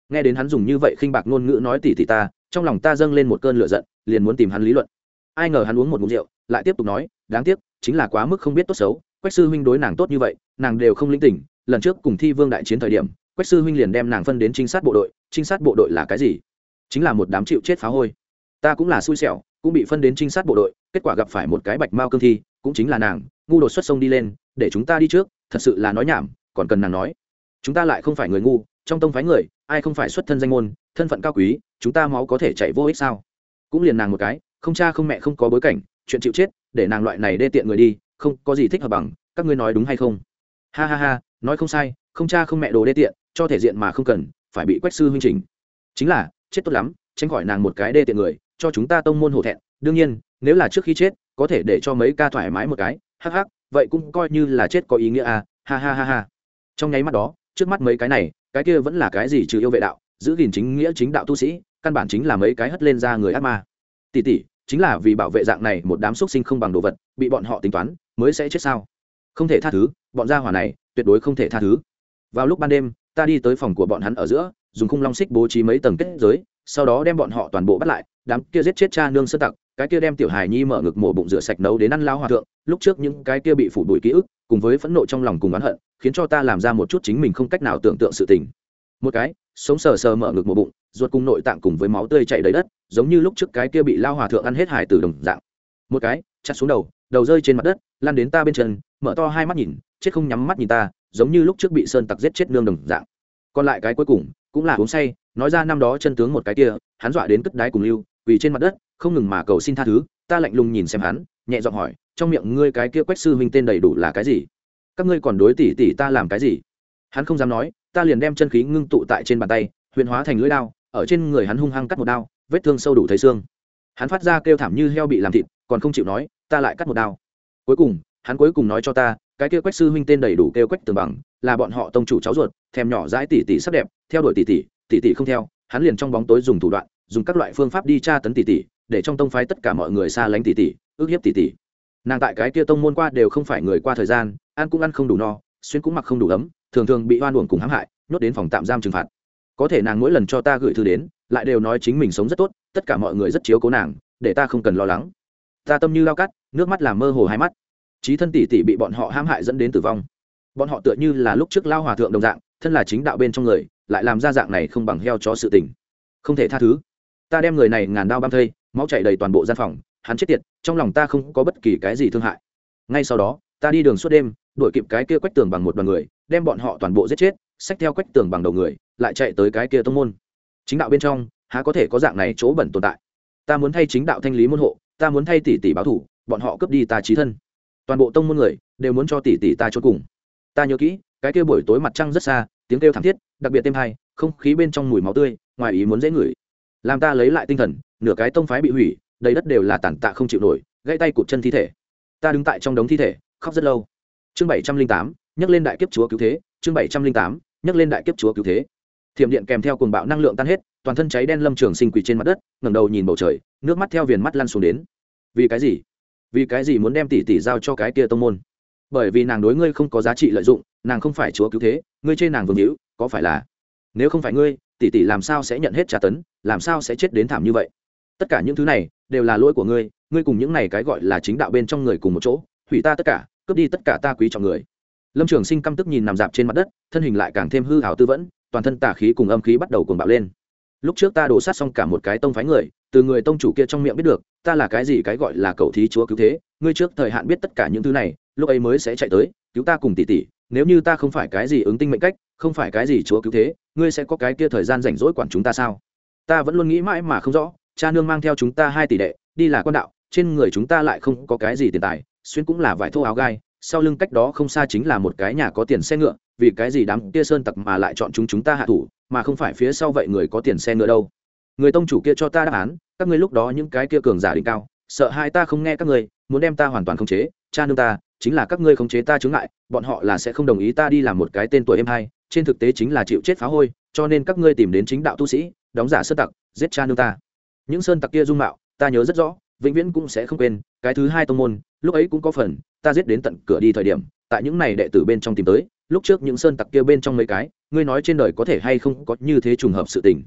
Nghe đến hắn dùng như vậy khinh bạc ngôn ngữ nói tỷ tỷ ta, trong lòng ta dâng lên một cơn lửa giận, liền muốn tìm hắn lý luận. Ai ngờ hắn uống một ngụm rượu, lại tiếp tục nói, đáng tiếc, chính là quá mức không biết tốt xấu quách sư huynh đối nàng tốt như vậy, nàng đều không linh tỉnh lần trước cùng thi vương đại chiến thời điểm, quách sư huynh liền đem nàng phân đến trinh sát bộ đội, trinh sát bộ đội là cái gì? Chính là một đám chịu chết phá hôi. Ta cũng là xui xẻo, cũng bị phân đến trinh sát bộ đội, kết quả gặp phải một cái bạch mao cương thi, cũng chính là nàng, ngu đột xuất sông đi lên, để chúng ta đi trước, thật sự là nói nhảm, còn cần nàng nói. Chúng ta lại không phải người ngu, trong tông phái người, ai không phải xuất thân danh môn, thân phận cao quý, chúng ta máu có thể chạy vô ích sao? Cũng liền nàng một cái, không cha không mẹ không có bối cảnh, chuyện chịu chết, để nàng loại này đê tiện người đi không có gì thích hợp bằng, các ngươi nói đúng hay không? Ha ha ha, nói không sai, không cha không mẹ đồ đê tiện, cho thể diện mà không cần, phải bị quách sư huynh trình chính là, chết tốt lắm, tránh khỏi nàng một cái đê tiện người, cho chúng ta tông môn hổ thẹn. Đương nhiên, nếu là trước khi chết, có thể để cho mấy ca thoải mái một cái. Hắc hắc, vậy cũng coi như là chết có ý nghĩa à. Ha ha ha ha. Trong nháy mắt đó, trước mắt mấy cái này, cái kia vẫn là cái gì trừ yêu vệ đạo, giữ gìn chính nghĩa chính đạo tu sĩ, căn bản chính là mấy cái hất lên ra người ác ma. Tỷ tỷ chính là vì bảo vệ dạng này một đám xuất sinh không bằng đồ vật, bị bọn họ tính toán mới sẽ chết sao? Không thể tha thứ, bọn gia hỏa này tuyệt đối không thể tha thứ. Vào lúc ban đêm, ta đi tới phòng của bọn hắn ở giữa, dùng khung long xích bố trí mấy tầng kết giới, sau đó đem bọn họ toàn bộ bắt lại, đám kia giết chết cha nương sơ tặc, cái kia đem tiểu hài nhi mở ngực mổ bụng rửa sạch nấu đến ăn lao hòa thượng, lúc trước những cái kia bị phủ bụi ký ức, cùng với phẫn nộ trong lòng cùng oán hận, khiến cho ta làm ra một chút chính mình không cách nào tưởng tượng sự tình. Một cái, sống sờ sờ mở ngực mổ bụng, ruột cùng nội tạng cùng với máu tươi chảy đầy đất, giống như lúc trước cái kia bị lao hòa thượng ăn hết hải từ đồng dạng một cái, chặt xuống đầu đầu rơi trên mặt đất lan đến ta bên chân, mở to hai mắt nhìn, chết không nhắm mắt nhìn ta, giống như lúc trước bị sơn tặc giết chết nương đồng dạng. Còn lại cái cuối cùng, cũng là uống say, nói ra năm đó chân tướng một cái kia, hắn dọa đến cất đái cùng lưu vì trên mặt đất, không ngừng mà cầu xin tha thứ, ta lạnh lùng nhìn xem hắn, nhẹ giọng hỏi, trong miệng ngươi cái kia quách sư huynh tên đầy đủ là cái gì? Các ngươi còn đối tỷ tỷ ta làm cái gì? Hắn không dám nói, ta liền đem chân khí ngưng tụ tại trên bàn tay, huyền hóa thành lưỡi đao, ở trên người hắn hung hăng cắt một đao, vết thương sâu đủ thấy xương hắn phát ra kêu thảm như heo bị làm thịt, còn không chịu nói, ta lại cắt một đao. Cuối cùng, hắn cuối cùng nói cho ta, cái kia quách sư huynh tên đầy đủ kêu quách tường bằng, là bọn họ tông chủ cháu ruột, thèm nhỏ dãi tỷ tỷ sắc đẹp, theo đuổi tỷ tỷ tỷ tỷ không theo. Hắn liền trong bóng tối dùng thủ đoạn, dùng các loại phương pháp đi tra tấn tỷ tỷ, để trong tông phái tất cả mọi người xa lánh tỷ tỷ, ước hiếp tỷ tỷ. Nàng tại cái kia tông môn qua đều không phải người qua thời gian, ăn cũng ăn không đủ no, xuyên cũng mặc không đủ ấm, thường thường bị oan uổng cùng hãm hại, nhốt đến phòng tạm giam trừng phạt. Có thể nàng mỗi lần cho ta gửi thư đến, lại đều nói chính mình sống rất tốt tất cả mọi người rất chiếu cố nàng, để ta không cần lo lắng. Ta tâm như lao cắt, nước mắt làm mơ hồ hai mắt. Trí thân tỷ tỷ bị bọn họ hãm hại dẫn đến tử vong. Bọn họ tựa như là lúc trước lao hòa thượng đồng dạng, thân là chính đạo bên trong người, lại làm ra dạng này không bằng heo cho sự tình. Không thể tha thứ. Ta đem người này ngàn đao băm thây, máu chảy đầy toàn bộ gian phòng, hắn chết tiệt, trong lòng ta không có bất kỳ cái gì thương hại. Ngay sau đó, ta đi đường suốt đêm, đuổi kịp cái kia quách tường bằng một đoàn người, đem bọn họ toàn bộ giết chết, xách theo quách tường bằng đầu người, lại chạy tới cái kia tông môn. Chính đạo bên trong há có thể có dạng này chỗ bẩn tồn tại. Ta muốn thay chính đạo thanh lý môn hộ, ta muốn thay tỷ tỷ báo thủ bọn họ cướp đi ta trí thân. Toàn bộ tông môn người đều muốn cho tỷ tỷ ta chốt cùng. Ta nhớ kỹ, cái kia buổi tối mặt trăng rất xa, tiếng kêu thảm thiết, đặc biệt thêm hai không khí bên trong mùi máu tươi, ngoài ý muốn dễ ngửi. Làm ta lấy lại tinh thần, nửa cái tông phái bị hủy, đầy đất đều là tàn tạ không chịu nổi, gãy tay cụt chân thi thể. Ta đứng tại trong đống thi thể, khóc rất lâu. Chương bảy trăm linh tám, nhắc lên đại kiếp chúa cứu thế, chương bảy trăm linh tám, nhắc lên đại kiếp chúa cứu thế thiểm điện kèm theo cuồng bạo năng lượng tan hết, toàn thân cháy đen lâm trường sinh quỳ trên mặt đất, ngẩng đầu nhìn bầu trời, nước mắt theo viền mắt lăn xuống đến. Vì cái gì? Vì cái gì muốn đem tỷ tỷ giao cho cái kia tông môn? Bởi vì nàng đối ngươi không có giá trị lợi dụng, nàng không phải chúa cứu thế, ngươi chê nàng vương hữu, có phải là? Nếu không phải ngươi, tỷ tỷ làm sao sẽ nhận hết trả tấn, làm sao sẽ chết đến thảm như vậy? Tất cả những thứ này, đều là lỗi của ngươi ngươi cùng những này cái gọi là chính đạo bên trong người cùng một chỗ, hủy ta tất cả, cướp đi tất cả ta quý trọng người. Lâm trường sinh căm tức nhìn nằm dạp trên mặt đất, thân hình lại càng thêm hư hào tư vẫn toàn thân tà khí cùng âm khí bắt đầu cuồng bạo lên. Lúc trước ta đổ sát xong cả một cái tông phái người, từ người tông chủ kia trong miệng biết được, ta là cái gì cái gọi là cầu thí chúa cứu thế, ngươi trước thời hạn biết tất cả những thứ này, lúc ấy mới sẽ chạy tới, cứu ta cùng tỷ tỷ, nếu như ta không phải cái gì ứng tinh mệnh cách, không phải cái gì chúa cứu thế, ngươi sẽ có cái kia thời gian rảnh rỗi quản chúng ta sao? Ta vẫn luôn nghĩ mãi mà không rõ, cha nương mang theo chúng ta hai tỷ đệ, đi là con đạo, trên người chúng ta lại không có cái gì tiền tài, xuyên cũng là vải thô áo gai, sau lưng cách đó không xa chính là một cái nhà có tiền xe ngựa vì cái gì đám kia sơn tặc mà lại chọn chúng chúng ta hạ thủ, mà không phải phía sau vậy người có tiền xe ngựa đâu? Người tông chủ kia cho ta đáp án, các ngươi lúc đó những cái kia cường giả đỉnh cao, sợ hai ta không nghe các ngươi, muốn đem ta hoàn toàn khống chế, cha nương ta, chính là các ngươi khống chế ta chướng ngại, bọn họ là sẽ không đồng ý ta đi làm một cái tên tuổi em hai, trên thực tế chính là chịu chết phá hôi, cho nên các ngươi tìm đến chính đạo tu sĩ, đóng giả sơn tặc, giết cha nương ta. Những sơn tặc kia dung mạo, ta nhớ rất rõ, vĩnh viễn cũng sẽ không quên, cái thứ hai tông môn, lúc ấy cũng có phần, ta giết đến tận cửa đi thời điểm, tại những này đệ tử bên trong tìm tới lúc trước những sơn tặc kia bên trong mấy cái, ngươi nói trên đời có thể hay không có như thế trùng hợp sự tình.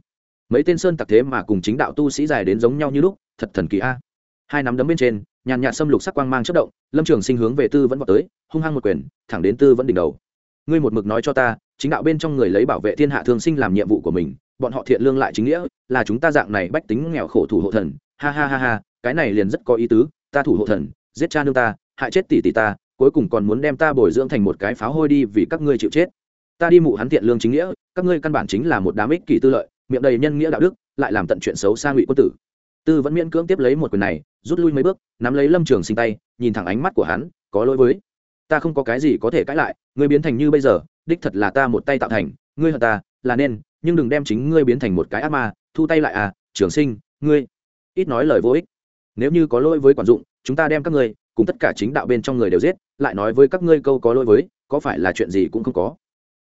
Mấy tên sơn tặc thế mà cùng chính đạo tu sĩ dài đến giống nhau như lúc, thật thần kỳ a. Hai nắm đấm bên trên, nhàn nhạt xâm lục sắc quang mang chất động, lâm trường sinh hướng về tư vẫn vào tới, hung hăng một quyền, thẳng đến tư vẫn đỉnh đầu. Ngươi một mực nói cho ta, chính đạo bên trong người lấy bảo vệ thiên hạ thương sinh làm nhiệm vụ của mình, bọn họ thiện lương lại chính nghĩa, là chúng ta dạng này bách tính nghèo khổ thủ hộ thần. Ha ha ha ha, cái này liền rất có ý tứ, ta thủ hộ thần, giết cha nương ta, hại chết tỷ tỷ ta cuối cùng còn muốn đem ta bồi dưỡng thành một cái pháo hôi đi vì các ngươi chịu chết. Ta đi mụ hắn thiện lương chính nghĩa, các ngươi căn bản chính là một đám ích kỷ tư lợi, miệng đầy nhân nghĩa đạo đức, lại làm tận chuyện xấu xa ngụy quân tử. Tư vẫn miễn cưỡng tiếp lấy một quyền này, rút lui mấy bước, nắm lấy lâm trường sinh tay, nhìn thẳng ánh mắt của hắn, có lỗi với. Ta không có cái gì có thể cãi lại, ngươi biến thành như bây giờ, đích thật là ta một tay tạo thành, ngươi hận ta, là nên, nhưng đừng đem chính ngươi biến thành một cái ác ma, thu tay lại à trường sinh, ngươi. Ít nói lời vô ích. Nếu như có lỗi với quản dụng, chúng ta đem các ngươi, cùng tất cả chính đạo bên trong người đều giết lại nói với các ngươi câu có lỗi với, có phải là chuyện gì cũng không có.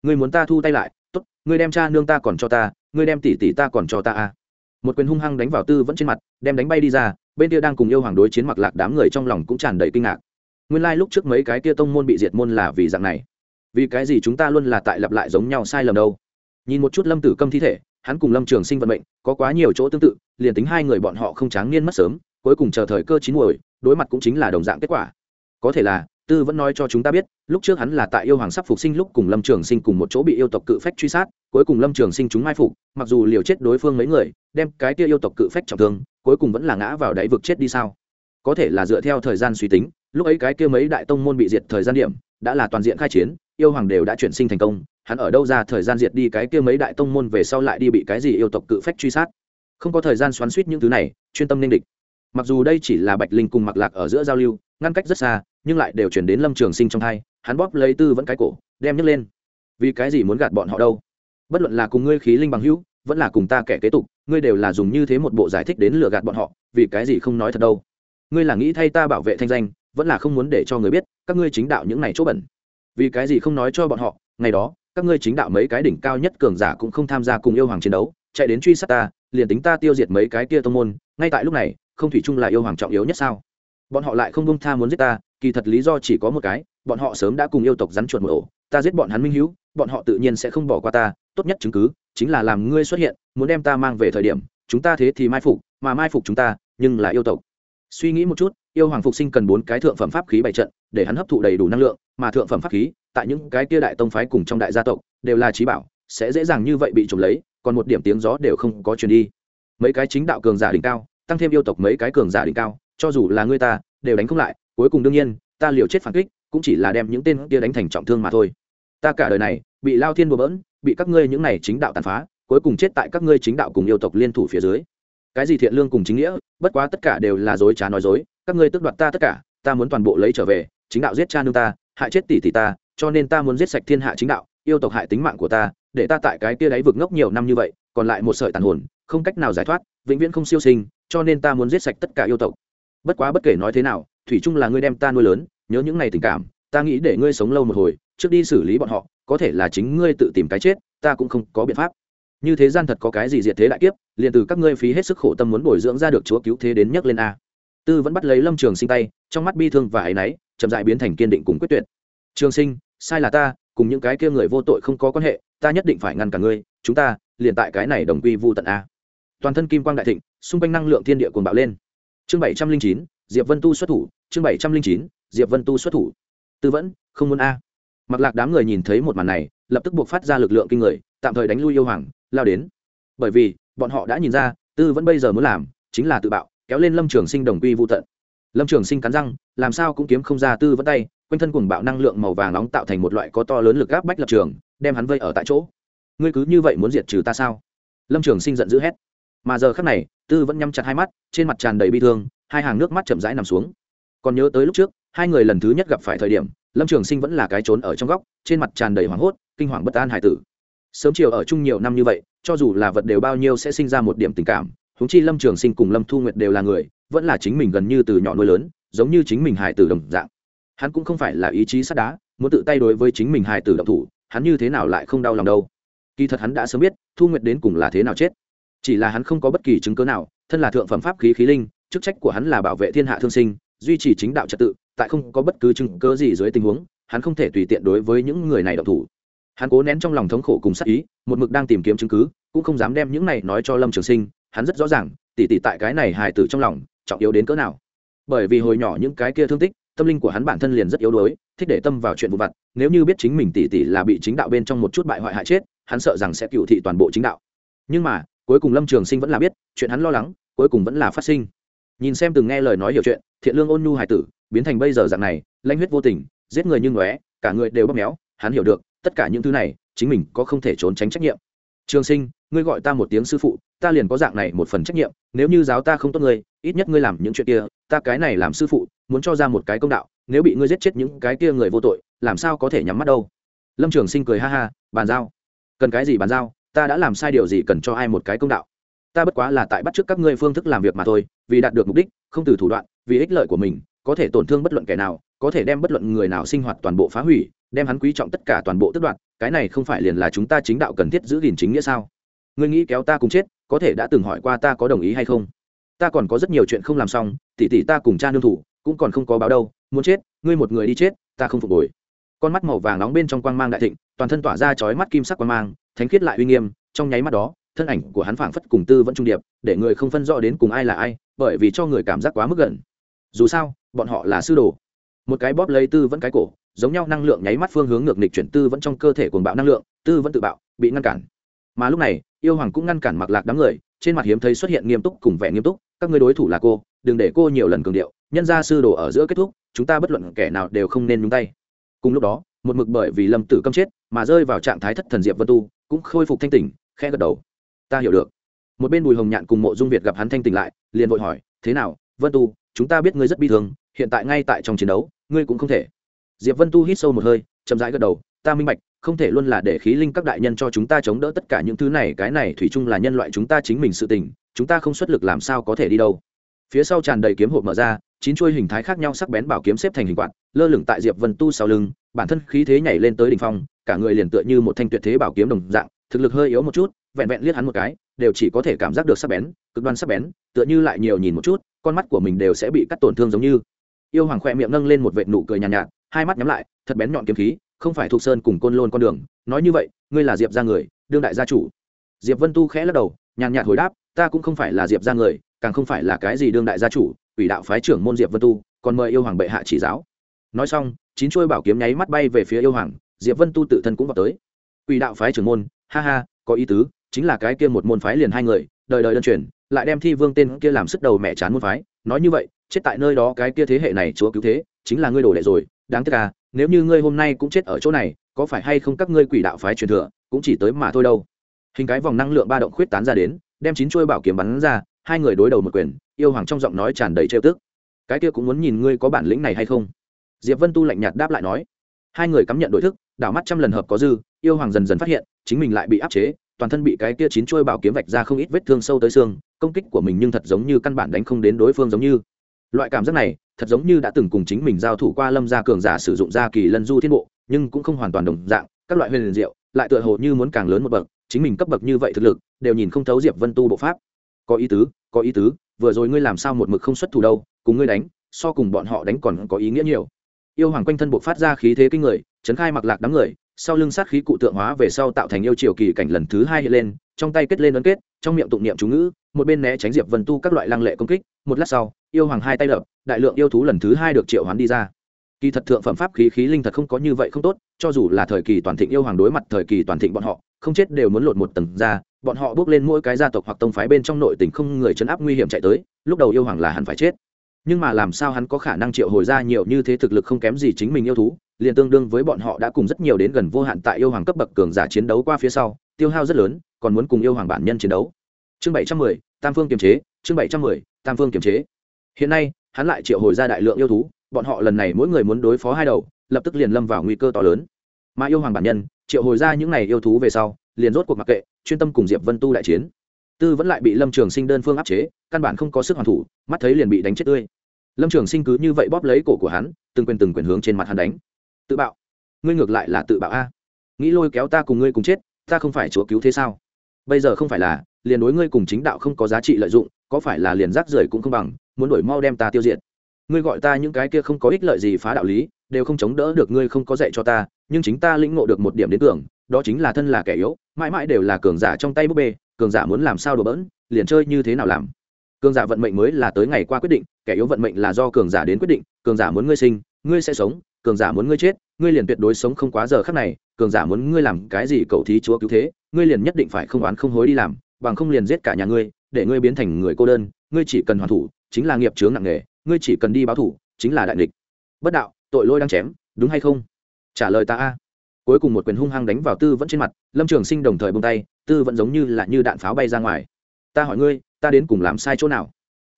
Ngươi muốn ta thu tay lại, tốt, ngươi đem cha nương ta còn cho ta, ngươi đem tỷ tỷ ta còn cho ta à. Một quyền hung hăng đánh vào tư vẫn trên mặt, đem đánh bay đi ra, bên kia đang cùng yêu hoàng đối chiến mặc lạc đám người trong lòng cũng tràn đầy kinh ngạc. Nguyên lai、like、lúc trước mấy cái kia tông môn bị diệt môn là vì dạng này. Vì cái gì chúng ta luôn là tại lặp lại giống nhau sai lầm đâu? Nhìn một chút lâm tử câm thi thể, hắn cùng lâm trường sinh vận mệnh, có quá nhiều chỗ tương tự, liền tính hai người bọn họ không tráng niên mất sớm, cuối cùng chờ thời cơ chín muồi, đối mặt cũng chính là đồng dạng kết quả. Có thể là tư vẫn nói cho chúng ta biết, lúc trước hắn là tại yêu hoàng sắp phục sinh lúc cùng lâm trường sinh cùng một chỗ bị yêu tộc cự phách truy sát, cuối cùng lâm trường sinh chúng mai phục, mặc dù liều chết đối phương mấy người, đem cái kia yêu tộc cự phách trọng thương, cuối cùng vẫn là ngã vào đáy vực chết đi sao? Có thể là dựa theo thời gian suy tính, lúc ấy cái kia mấy đại tông môn bị diệt thời gian điểm, đã là toàn diện khai chiến, yêu hoàng đều đã chuyển sinh thành công, hắn ở đâu ra thời gian diệt đi cái kia mấy đại tông môn về sau lại đi bị cái gì yêu tộc cự phách truy sát? Không có thời gian xoắn suýt những thứ này, chuyên tâm ninh địch. Mặc dù đây chỉ là bạch linh cùng mặc lạc ở giữa giao lưu ngăn cách rất xa, nhưng lại đều chuyển đến lâm trường sinh trong thai hắn bóp lấy tư vẫn cái cổ, đem nhấc lên. Vì cái gì muốn gạt bọn họ đâu? Bất luận là cùng ngươi khí linh bằng hữu, vẫn là cùng ta kẻ kế tục, ngươi đều là dùng như thế một bộ giải thích đến lừa gạt bọn họ, vì cái gì không nói thật đâu? Ngươi là nghĩ thay ta bảo vệ thanh danh, vẫn là không muốn để cho người biết, các ngươi chính đạo những này chỗ bẩn. Vì cái gì không nói cho bọn họ, ngày đó, các ngươi chính đạo mấy cái đỉnh cao nhất cường giả cũng không tham gia cùng yêu hoàng chiến đấu, chạy đến truy sát ta, liền tính ta tiêu diệt mấy cái kia tông môn, ngay tại lúc này, không thủy chung là yêu hoàng trọng yếu nhất sao? Bọn họ lại không bông tha muốn giết ta, kỳ thật lý do chỉ có một cái, bọn họ sớm đã cùng yêu tộc rắn chuột một ổ ta giết bọn hắn minh hữu, bọn họ tự nhiên sẽ không bỏ qua ta, tốt nhất chứng cứ chính là làm ngươi xuất hiện, muốn đem ta mang về thời điểm, chúng ta thế thì mai phục, mà mai phục chúng ta, nhưng là yêu tộc. Suy nghĩ một chút, yêu hoàng phục sinh cần bốn cái thượng phẩm pháp khí bày trận, để hắn hấp thụ đầy đủ năng lượng, mà thượng phẩm pháp khí, tại những cái kia đại tông phái cùng trong đại gia tộc, đều là trí bảo, sẽ dễ dàng như vậy bị trộm lấy, còn một điểm tiếng gió đều không có truyền đi. Mấy cái chính đạo cường giả đỉnh cao, tăng thêm yêu tộc mấy cái cường giả đỉnh cao cho dù là ngươi ta, đều đánh không lại, cuối cùng đương nhiên, ta liều chết phản kích, cũng chỉ là đem những tên kia đánh thành trọng thương mà thôi. Ta cả đời này, bị lao thiên bừa bỡn, bị các ngươi những này chính đạo tàn phá, cuối cùng chết tại các ngươi chính đạo cùng yêu tộc liên thủ phía dưới. Cái gì thiện lương cùng chính nghĩa, bất quá tất cả đều là dối trá nói dối, các ngươi tước đoạt ta tất cả, ta muốn toàn bộ lấy trở về, chính đạo giết cha nương ta, hại chết tỷ tỷ ta, cho nên ta muốn giết sạch thiên hạ chính đạo, yêu tộc hại tính mạng của ta, để ta tại cái kia đáy vực ngốc nhiều năm như vậy, còn lại một sợi tàn hồn, không cách nào giải thoát, vĩnh viễn không siêu sinh, cho nên ta muốn giết sạch tất cả yêu tộc bất quá bất kể nói thế nào, thủy chung là ngươi đem ta nuôi lớn, nhớ những ngày tình cảm, ta nghĩ để ngươi sống lâu một hồi, trước đi xử lý bọn họ, có thể là chính ngươi tự tìm cái chết, ta cũng không có biện pháp. Như thế gian thật có cái gì diệt thế đại kiếp, liền từ các ngươi phí hết sức khổ tâm muốn bồi dưỡng ra được chúa cứu thế đến nhấc lên a. Tư vẫn bắt lấy lâm trường sinh tay, trong mắt bi thương và áy náy, chậm dại biến thành kiên định cùng quyết tuyệt. Trường sinh, sai là ta, cùng những cái kia người vô tội không có quan hệ, ta nhất định phải ngăn cả ngươi, chúng ta liền tại cái này đồng quy vô tận a. Toàn thân kim quang đại thịnh, xung quanh năng lượng thiên địa cuồng bạo lên chương bảy trăm linh chín, diệp vân tu xuất thủ. Chương bảy trăm linh chín, diệp vân tu xuất thủ. Tư vẫn, không muốn a. Mặc lạc đám người nhìn thấy một màn này, lập tức buộc phát ra lực lượng kinh người, tạm thời đánh lui yêu hoàng, lao đến. Bởi vì, bọn họ đã nhìn ra, tư vẫn bây giờ muốn làm, chính là tự bạo, kéo lên lâm trường sinh đồng quy vô tận. Lâm trường sinh cắn răng, làm sao cũng kiếm không ra tư vẫn tay, quanh thân cùng bạo năng lượng màu vàng nóng tạo thành một loại có to lớn lực gáp bách lập trường, đem hắn vây ở tại chỗ. Ngươi cứ như vậy muốn diệt trừ ta sao? Lâm trường sinh giận dữ hét mà giờ khắc này, tư vẫn nhắm chặt hai mắt, trên mặt tràn đầy bi thương, hai hàng nước mắt chậm rãi nằm xuống. Còn nhớ tới lúc trước, hai người lần thứ nhất gặp phải thời điểm, lâm trường sinh vẫn là cái trốn ở trong góc, trên mặt tràn đầy hoảng hốt, kinh hoàng bất an hải tử. Sớm chiều ở chung nhiều năm như vậy, cho dù là vật đều bao nhiêu sẽ sinh ra một điểm tình cảm húng chi lâm trường sinh cùng lâm thu nguyệt đều là người, vẫn là chính mình gần như từ nhỏ nuôi lớn, giống như chính mình hải tử đồng dạng. Hắn cũng không phải là ý chí sắt đá, muốn tự tay đối với chính mình hải tử động thủ, hắn như thế nào lại không đau lòng đâu. Kỳ thật hắn đã sớm biết, thu nguyệt đến cùng là thế nào chết chỉ là hắn không có bất kỳ chứng cớ nào, thân là thượng phẩm pháp khí khí linh, chức trách của hắn là bảo vệ thiên hạ thương sinh, duy trì chính đạo trật tự, tại không có bất cứ chứng cớ gì dưới tình huống, hắn không thể tùy tiện đối với những người này động thủ. Hắn cố nén trong lòng thống khổ cùng sắc ý, một mực đang tìm kiếm chứng cứ, cũng không dám đem những này nói cho lâm trường sinh, hắn rất rõ ràng, tỉ tỉ tại cái này hài tử trong lòng, trọng yếu đến cỡ nào. Bởi vì hồi nhỏ những cái kia thương tích, tâm linh của hắn bản thân liền rất yếu đuối, thích để tâm vào chuyện vụ vặt, nếu như biết chính mình tỉ tỉ là bị chính đạo bên trong một chút bại hoại hại chết, hắn sợ rằng sẽ cựu thị toàn bộ chính đạo. Nhưng mà cuối cùng lâm trường sinh vẫn là biết chuyện hắn lo lắng cuối cùng vẫn là phát sinh nhìn xem từng nghe lời nói hiểu chuyện thiện lương ôn nhu hải tử biến thành bây giờ dạng này lanh huyết vô tình giết người như ngóe, cả người đều bóp méo, hắn hiểu được tất cả những thứ này chính mình có không thể trốn tránh trách nhiệm. Trường sinh, ngươi gọi ta một tiếng sư phụ, ta liền có dạng này một phần trách nhiệm, nếu như giáo ta không tốt ngươi, ít nhất ngươi làm những chuyện kia, ta cái này làm sư phụ, muốn cho ra một cái công đạo, nếu bị ngươi giết chết những cái kia người vô tội, làm sao có thể nhắm mắt đâu? Lâm trường sinh cười ha ha, bàn giao. Cần cái gì bàn giao? Ta đã làm sai điều gì cần cho ai một cái công đạo? Ta bất quá là tại bắt t r ư ớ c các ngươi phương thức làm việc mà thôi, vì đạt được mục đích, không từ thủ đoạn, vì ích lợi của mình, có thể tổn thương bất luận kẻ nào, có thể đem bất luận người nào sinh hoạt toàn bộ phá hủy, đem hắn quý trọng tất cả toàn bộ tất đoạn cái này không phải liền là chúng ta chính đạo cần thiết giữ gìn chính nghĩa sao? Ngươi nghĩ kéo ta cùng chết, có thể đã từng hỏi qua ta có đồng ý hay không? Ta còn có rất nhiều chuyện không làm xong, tỉ tỉ ta cùng cha nương thủ, cũng còn không có báo đâu, muốn chết, ngươi một người đi chết, ta không phục hồi. Con mắt màu vàng nóng bên trong quang mang đại thịnh, toàn thân tỏa ra chói mắt kim sắc quang mang thánh khiết lại uy nghiêm, trong nháy mắt đó, thân ảnh của hắn phảng phất cùng tư vẫn trung điệp, để người không phân rõ đến cùng ai là ai, bởi vì cho người cảm giác quá mức gần. Dù sao, bọn họ là sư đồ. Một cái bóp lấy tư vẫn cái cổ, giống nhau năng lượng nháy mắt phương hướng ngược nghịch chuyển tư vẫn trong cơ thể cuồng bạo năng lượng, tư vẫn tự bạo, bị ngăn cản. Mà lúc này, yêu hoàng cũng ngăn cản mặc lạc đám người, trên mặt hiếm thấy xuất hiện nghiêm túc cùng vẻ nghiêm túc, các người đối thủ là cô, đừng để cô nhiều lần cường điệu, nhân ra sư đồ ở giữa kết thúc, chúng ta bất luận kẻ nào đều không nên nhúng tay. Cùng lúc đó, một mực bởi vì lâm tử câm chết mà rơi vào trạng thái thất thần diệp vân tu, cũng khôi phục thanh tỉnh, khẽ gật đầu. Ta hiểu được. Một bên bùi hồng nhạn cùng mộ dung việt gặp hắn thanh tỉnh lại, liền vội hỏi, thế nào, vân tu, chúng ta biết ngươi rất bi thương, hiện tại ngay tại trong chiến đấu, ngươi cũng không thể. Diệp vân tu hít sâu một hơi, chậm rãi gật đầu, ta minh bạch, không thể luôn là để khí linh các đại nhân cho chúng ta chống đỡ tất cả những thứ này, cái này thủy chung là nhân loại chúng ta chính mình sự tình, chúng ta không xuất lực làm sao có thể đi đâu. Phía sau tràn đầy kiếm hộp mở ra, chín chuôi hình thái khác nhau sắc bén bảo kiếm xếp thành hình quạt, lơ lửng tại diệp vân tu sau lưng bản thân khí thế nhảy lên tới đỉnh phong cả người liền tựa như một thanh tuyệt thế bảo kiếm đồng dạng thực lực hơi yếu một chút vẹn vẹn liếc hắn một cái đều chỉ có thể cảm giác được sắc bén cực đoan sắc bén tựa như lại nhiều nhìn một chút con mắt của mình đều sẽ bị cắt tổn thương giống như. Yêu hoàng khoe miệng nâng lên một vệt nụ cười nhàn nhạt, nhạt hai mắt nhắm lại thật bén nhọn kiếm khí không phải thuộc sơn cùng côn lôn con đường nói như vậy ngươi là diệp gia người đương đại gia chủ. Diệp vân tu khẽ lắc đầu nhàn nhạt hồi đáp ta cũng không phải là diệp gia người càng không phải là cái gì đương đại gia chủ ủy đạo phái trưởng môn diệp vân tu còn mời yêu hoàng bệ hạ chỉ giáo. Nói xong chín chuôi bảo kiếm nháy mắt bay về phía yêu hoàng, diệp vân tu tự thân cũng vào tới. Quỷ đạo phái trưởng môn, ha ha, có ý tứ, chính là cái kia một môn phái liền hai người, đời đời đơn truyền, lại đem thi vương tên kia làm sức đầu mẹ chán môn phái. Nói như vậy, chết tại nơi đó cái kia thế hệ này chúa cứu thế, chính là ngươi đổ đệ rồi, đáng tiếc à nếu như ngươi hôm nay cũng chết ở chỗ này, có phải hay không các ngươi quỷ đạo phái truyền thừa, cũng chỉ tới mà thôi đâu. Hình cái vòng năng lượng ba động khuyết tán ra đến, đem chín chuôi bảo kiếm bắn ra, hai người đối đầu một quyền, yêu hoàng trong giọng nói tràn đầy trêu tức. Cái kia cũng muốn nhìn ngươi có bản lĩnh này hay không diệp vân tu lạnh nhạt đáp lại nói. Hai người cắm nhận đội thức, đảo mắt trăm lần hợp có dư, yêu hoàng dần dần phát hiện, chính mình lại bị áp chế, toàn thân bị cái kia chín chuôi bảo kiếm vạch ra không ít vết thương sâu tới xương, công kích của mình nhưng thật giống như căn bản đánh không đến đối phương giống như. Loại cảm giác này, thật giống như đã từng cùng chính mình giao thủ qua lâm gia cường giả sử dụng gia kỳ lân du thiên bộ, nhưng cũng không hoàn toàn đồng dạng, các loại huyền diệu, lại tựa hồ như muốn càng lớn một bậc, chính mình cấp bậc như vậy thực lực, đều nhìn không thấu diệp vân tu bộ pháp. Có ý tứ, có ý tứ, vừa rồi ngươi làm sao một mực không xuất thủ đâu, cùng ngươi đánh, so cùng bọn họ đánh còn có ý nghĩa nhiều yêu hoàng quanh thân buộc phát ra khí thế kinh người, chấn khai mặc lạc đám người, sau lưng sát khí cụ tượng hóa về sau tạo thành yêu triều kỳ cảnh lần thứ hai hiện lên, trong tay kết lên ấn kết, trong miệng tụng niệm chú ngữ, một bên né tránh diệp vân tu các loại lăng lệ công kích, một lát sau, yêu hoàng hai tay đập, đại lượng yêu thú lần thứ hai được triệu hoán đi ra. Kỳ thật thượng phẩm pháp khí khí linh thật không có như vậy không tốt, cho dù là thời kỳ toàn thịnh yêu hoàng đối mặt thời kỳ toàn thịnh bọn họ, không chết đều muốn lột một tầng ra, bọn họ bước lên mỗi cái gia tộc hoặc tông phái bên trong nội tỉnh không người chấn áp nguy hiểm chạy tới, lúc đầu yêu hoàng là hẳn phải chết nhưng mà làm sao hắn có khả năng triệu hồi ra nhiều như thế thực lực không kém gì chính mình yêu thú, liền tương đương với bọn họ đã cùng rất nhiều đến gần vô hạn tại yêu hoàng cấp bậc cường giả chiến đấu qua phía sau, tiêu hao rất lớn, còn muốn cùng yêu hoàng bản nhân chiến đấu. Chương bảy trăm mười, tam phương kiềm chế, chương bảy trăm mười, tam phương kiềm chế. Hiện nay, hắn lại triệu hồi ra đại lượng yêu thú, bọn họ lần này mỗi người muốn đối phó hai đầu, lập tức liền lâm vào nguy cơ to lớn. Mà yêu hoàng bản nhân, triệu hồi ra những n à y yêu thú về sau, liền rốt cuộc mặc kệ, chuyên tâm cùng diệp vân tu đại chiến tư vẫn lại bị lâm trường sinh đơn phương áp chế, căn bản không có sức hoàn thủ, mắt thấy liền bị đánh chết tươi. Lâm trường sinh cứ như vậy bóp lấy cổ của hắn, từng quyền từng quyền hướng trên mặt hắn đánh. Tự bạo. Ngươi ngược lại là tự bạo a. Nghĩ lôi kéo ta cùng ngươi cùng chết, ta không phải chúa cứu thế sao? Bây giờ không phải là, liền đối ngươi cùng chính đạo không có giá trị lợi dụng, có phải là liền rác rưởi cũng không bằng, muốn đổi mau đem ta tiêu diệt. Ngươi gọi ta những cái kia không có ích lợi gì phá đạo lý, đều không chống đỡ được ngươi không có dạy cho ta, nhưng chính ta lĩnh ngộ được một điểm đến tưởng, đó chính là thân là kẻ yếu, mãi mãi đều là cường giả trong tay búp bê cường giả muốn làm sao đổ bỡn, liền chơi như thế nào làm? Cường giả vận mệnh mới là tới ngày qua quyết định, kẻ yếu vận mệnh là do cường giả đến quyết định, cường giả muốn ngươi sinh, ngươi sẽ sống, cường giả muốn ngươi chết, ngươi liền tuyệt đối sống không quá giờ khắc này, cường giả muốn ngươi làm cái gì cậu thí chúa cứu thế, ngươi liền nhất định phải không oán không hối đi làm, bằng không liền giết cả nhà ngươi, để ngươi biến thành người cô đơn, ngươi chỉ cần hoàn thủ, chính là nghiệp chướng nặng nghề; ngươi chỉ cần đi báo thủ, chính là đại địch bất đạo, tội lỗi đang chém, đúng hay không? Trả lời ta a cuối cùng một quyền hung hăng đánh vào tư vẫn trên mặt, lâm trường sinh đồng thời bông tay, tư vẫn giống như là như đạn pháo bay ra ngoài. Ta hỏi ngươi, ta đến cùng làm sai chỗ nào?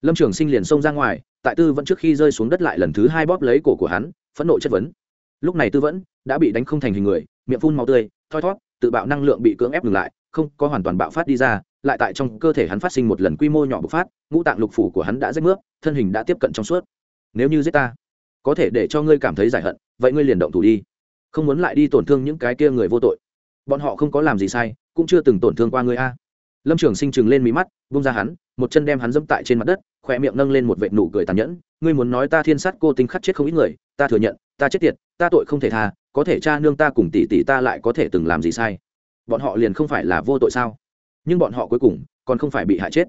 Lâm trường sinh liền xông ra ngoài, tại tư vẫn trước khi rơi xuống đất lại lần thứ hai bóp lấy cổ của hắn, phẫn nộ chất vấn. Lúc này tư vẫn đã bị đánh không thành hình người, miệng phun màu tươi, thoi thót tự bạo năng lượng bị cưỡng ép ngừng lại, không có hoàn toàn bạo phát đi ra, lại tại trong cơ thể hắn phát sinh một lần quy mô nhỏ bộc phát, ngũ tạng lục phủ của hắn đã rách nước thân hình đã tiếp cận trong suốt. Nếu như giết ta, có thể để cho ngươi cảm thấy giải hận, vậy ngươi liền động thủ đi không muốn lại đi tổn thương những cái kia người vô tội. Bọn họ không có làm gì sai, cũng chưa từng tổn thương qua ngươi a. Lâm trường sinh chừng lên mí mắt bung ra hắn, một chân đem hắn dẫm tại trên mặt đất khỏe miệng nâng lên một vệ nụ cười tàn nhẫn. Ngươi muốn nói ta thiên sát cô tinh khắc chết không ít người, ta thừa nhận, ta chết tiệt, ta tội không thể tha, có thể cha nương ta cùng tỷ tỷ ta lại có thể từng làm gì sai. Bọn họ liền không phải là vô tội sao? Nhưng bọn họ cuối cùng, còn không phải bị hại chết.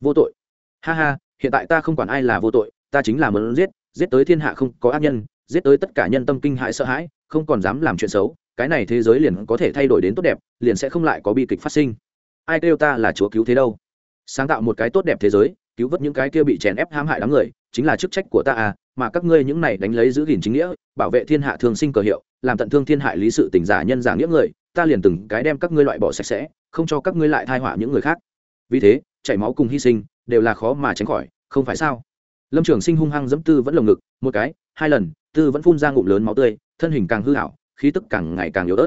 Vô tội. Ha ha, hiện tại ta không quản ai là vô tội, ta chính là muốn giết giết tới thiên hạ không có ác nhân, giết tới tất cả nhân tâm kinh hại sợ hãi không còn dám làm chuyện xấu, cái này thế giới liền có thể thay đổi đến tốt đẹp, liền sẽ không lại có bi kịch phát sinh. Ai kêu ta là chúa cứu thế đâu? Sáng tạo một cái tốt đẹp thế giới, cứu vớt những cái kia bị chèn ép hãm hại đám người, chính là chức trách của ta à mà các ngươi những này đánh lấy giữ gìn chính nghĩa, bảo vệ thiên hạ thường sinh cờ hiệu, làm tận thương thiên hại lý sự tình giả nhân giả nghĩa người, ta liền từng cái đem các ngươi loại bỏ sạch sẽ, không cho các ngươi lại thai họa những người khác. Vì thế, chảy máu cùng hy sinh, đều là khó mà tránh khỏi, không phải sao? Lâm trường sinh hung hăng dẫm tư vẫn lồng ngực, một cái, hai lần, tư vẫn phun ra ngụm lớn máu tươi thân hình càng hư hảo, khí tức càng ngày càng yếu ớt.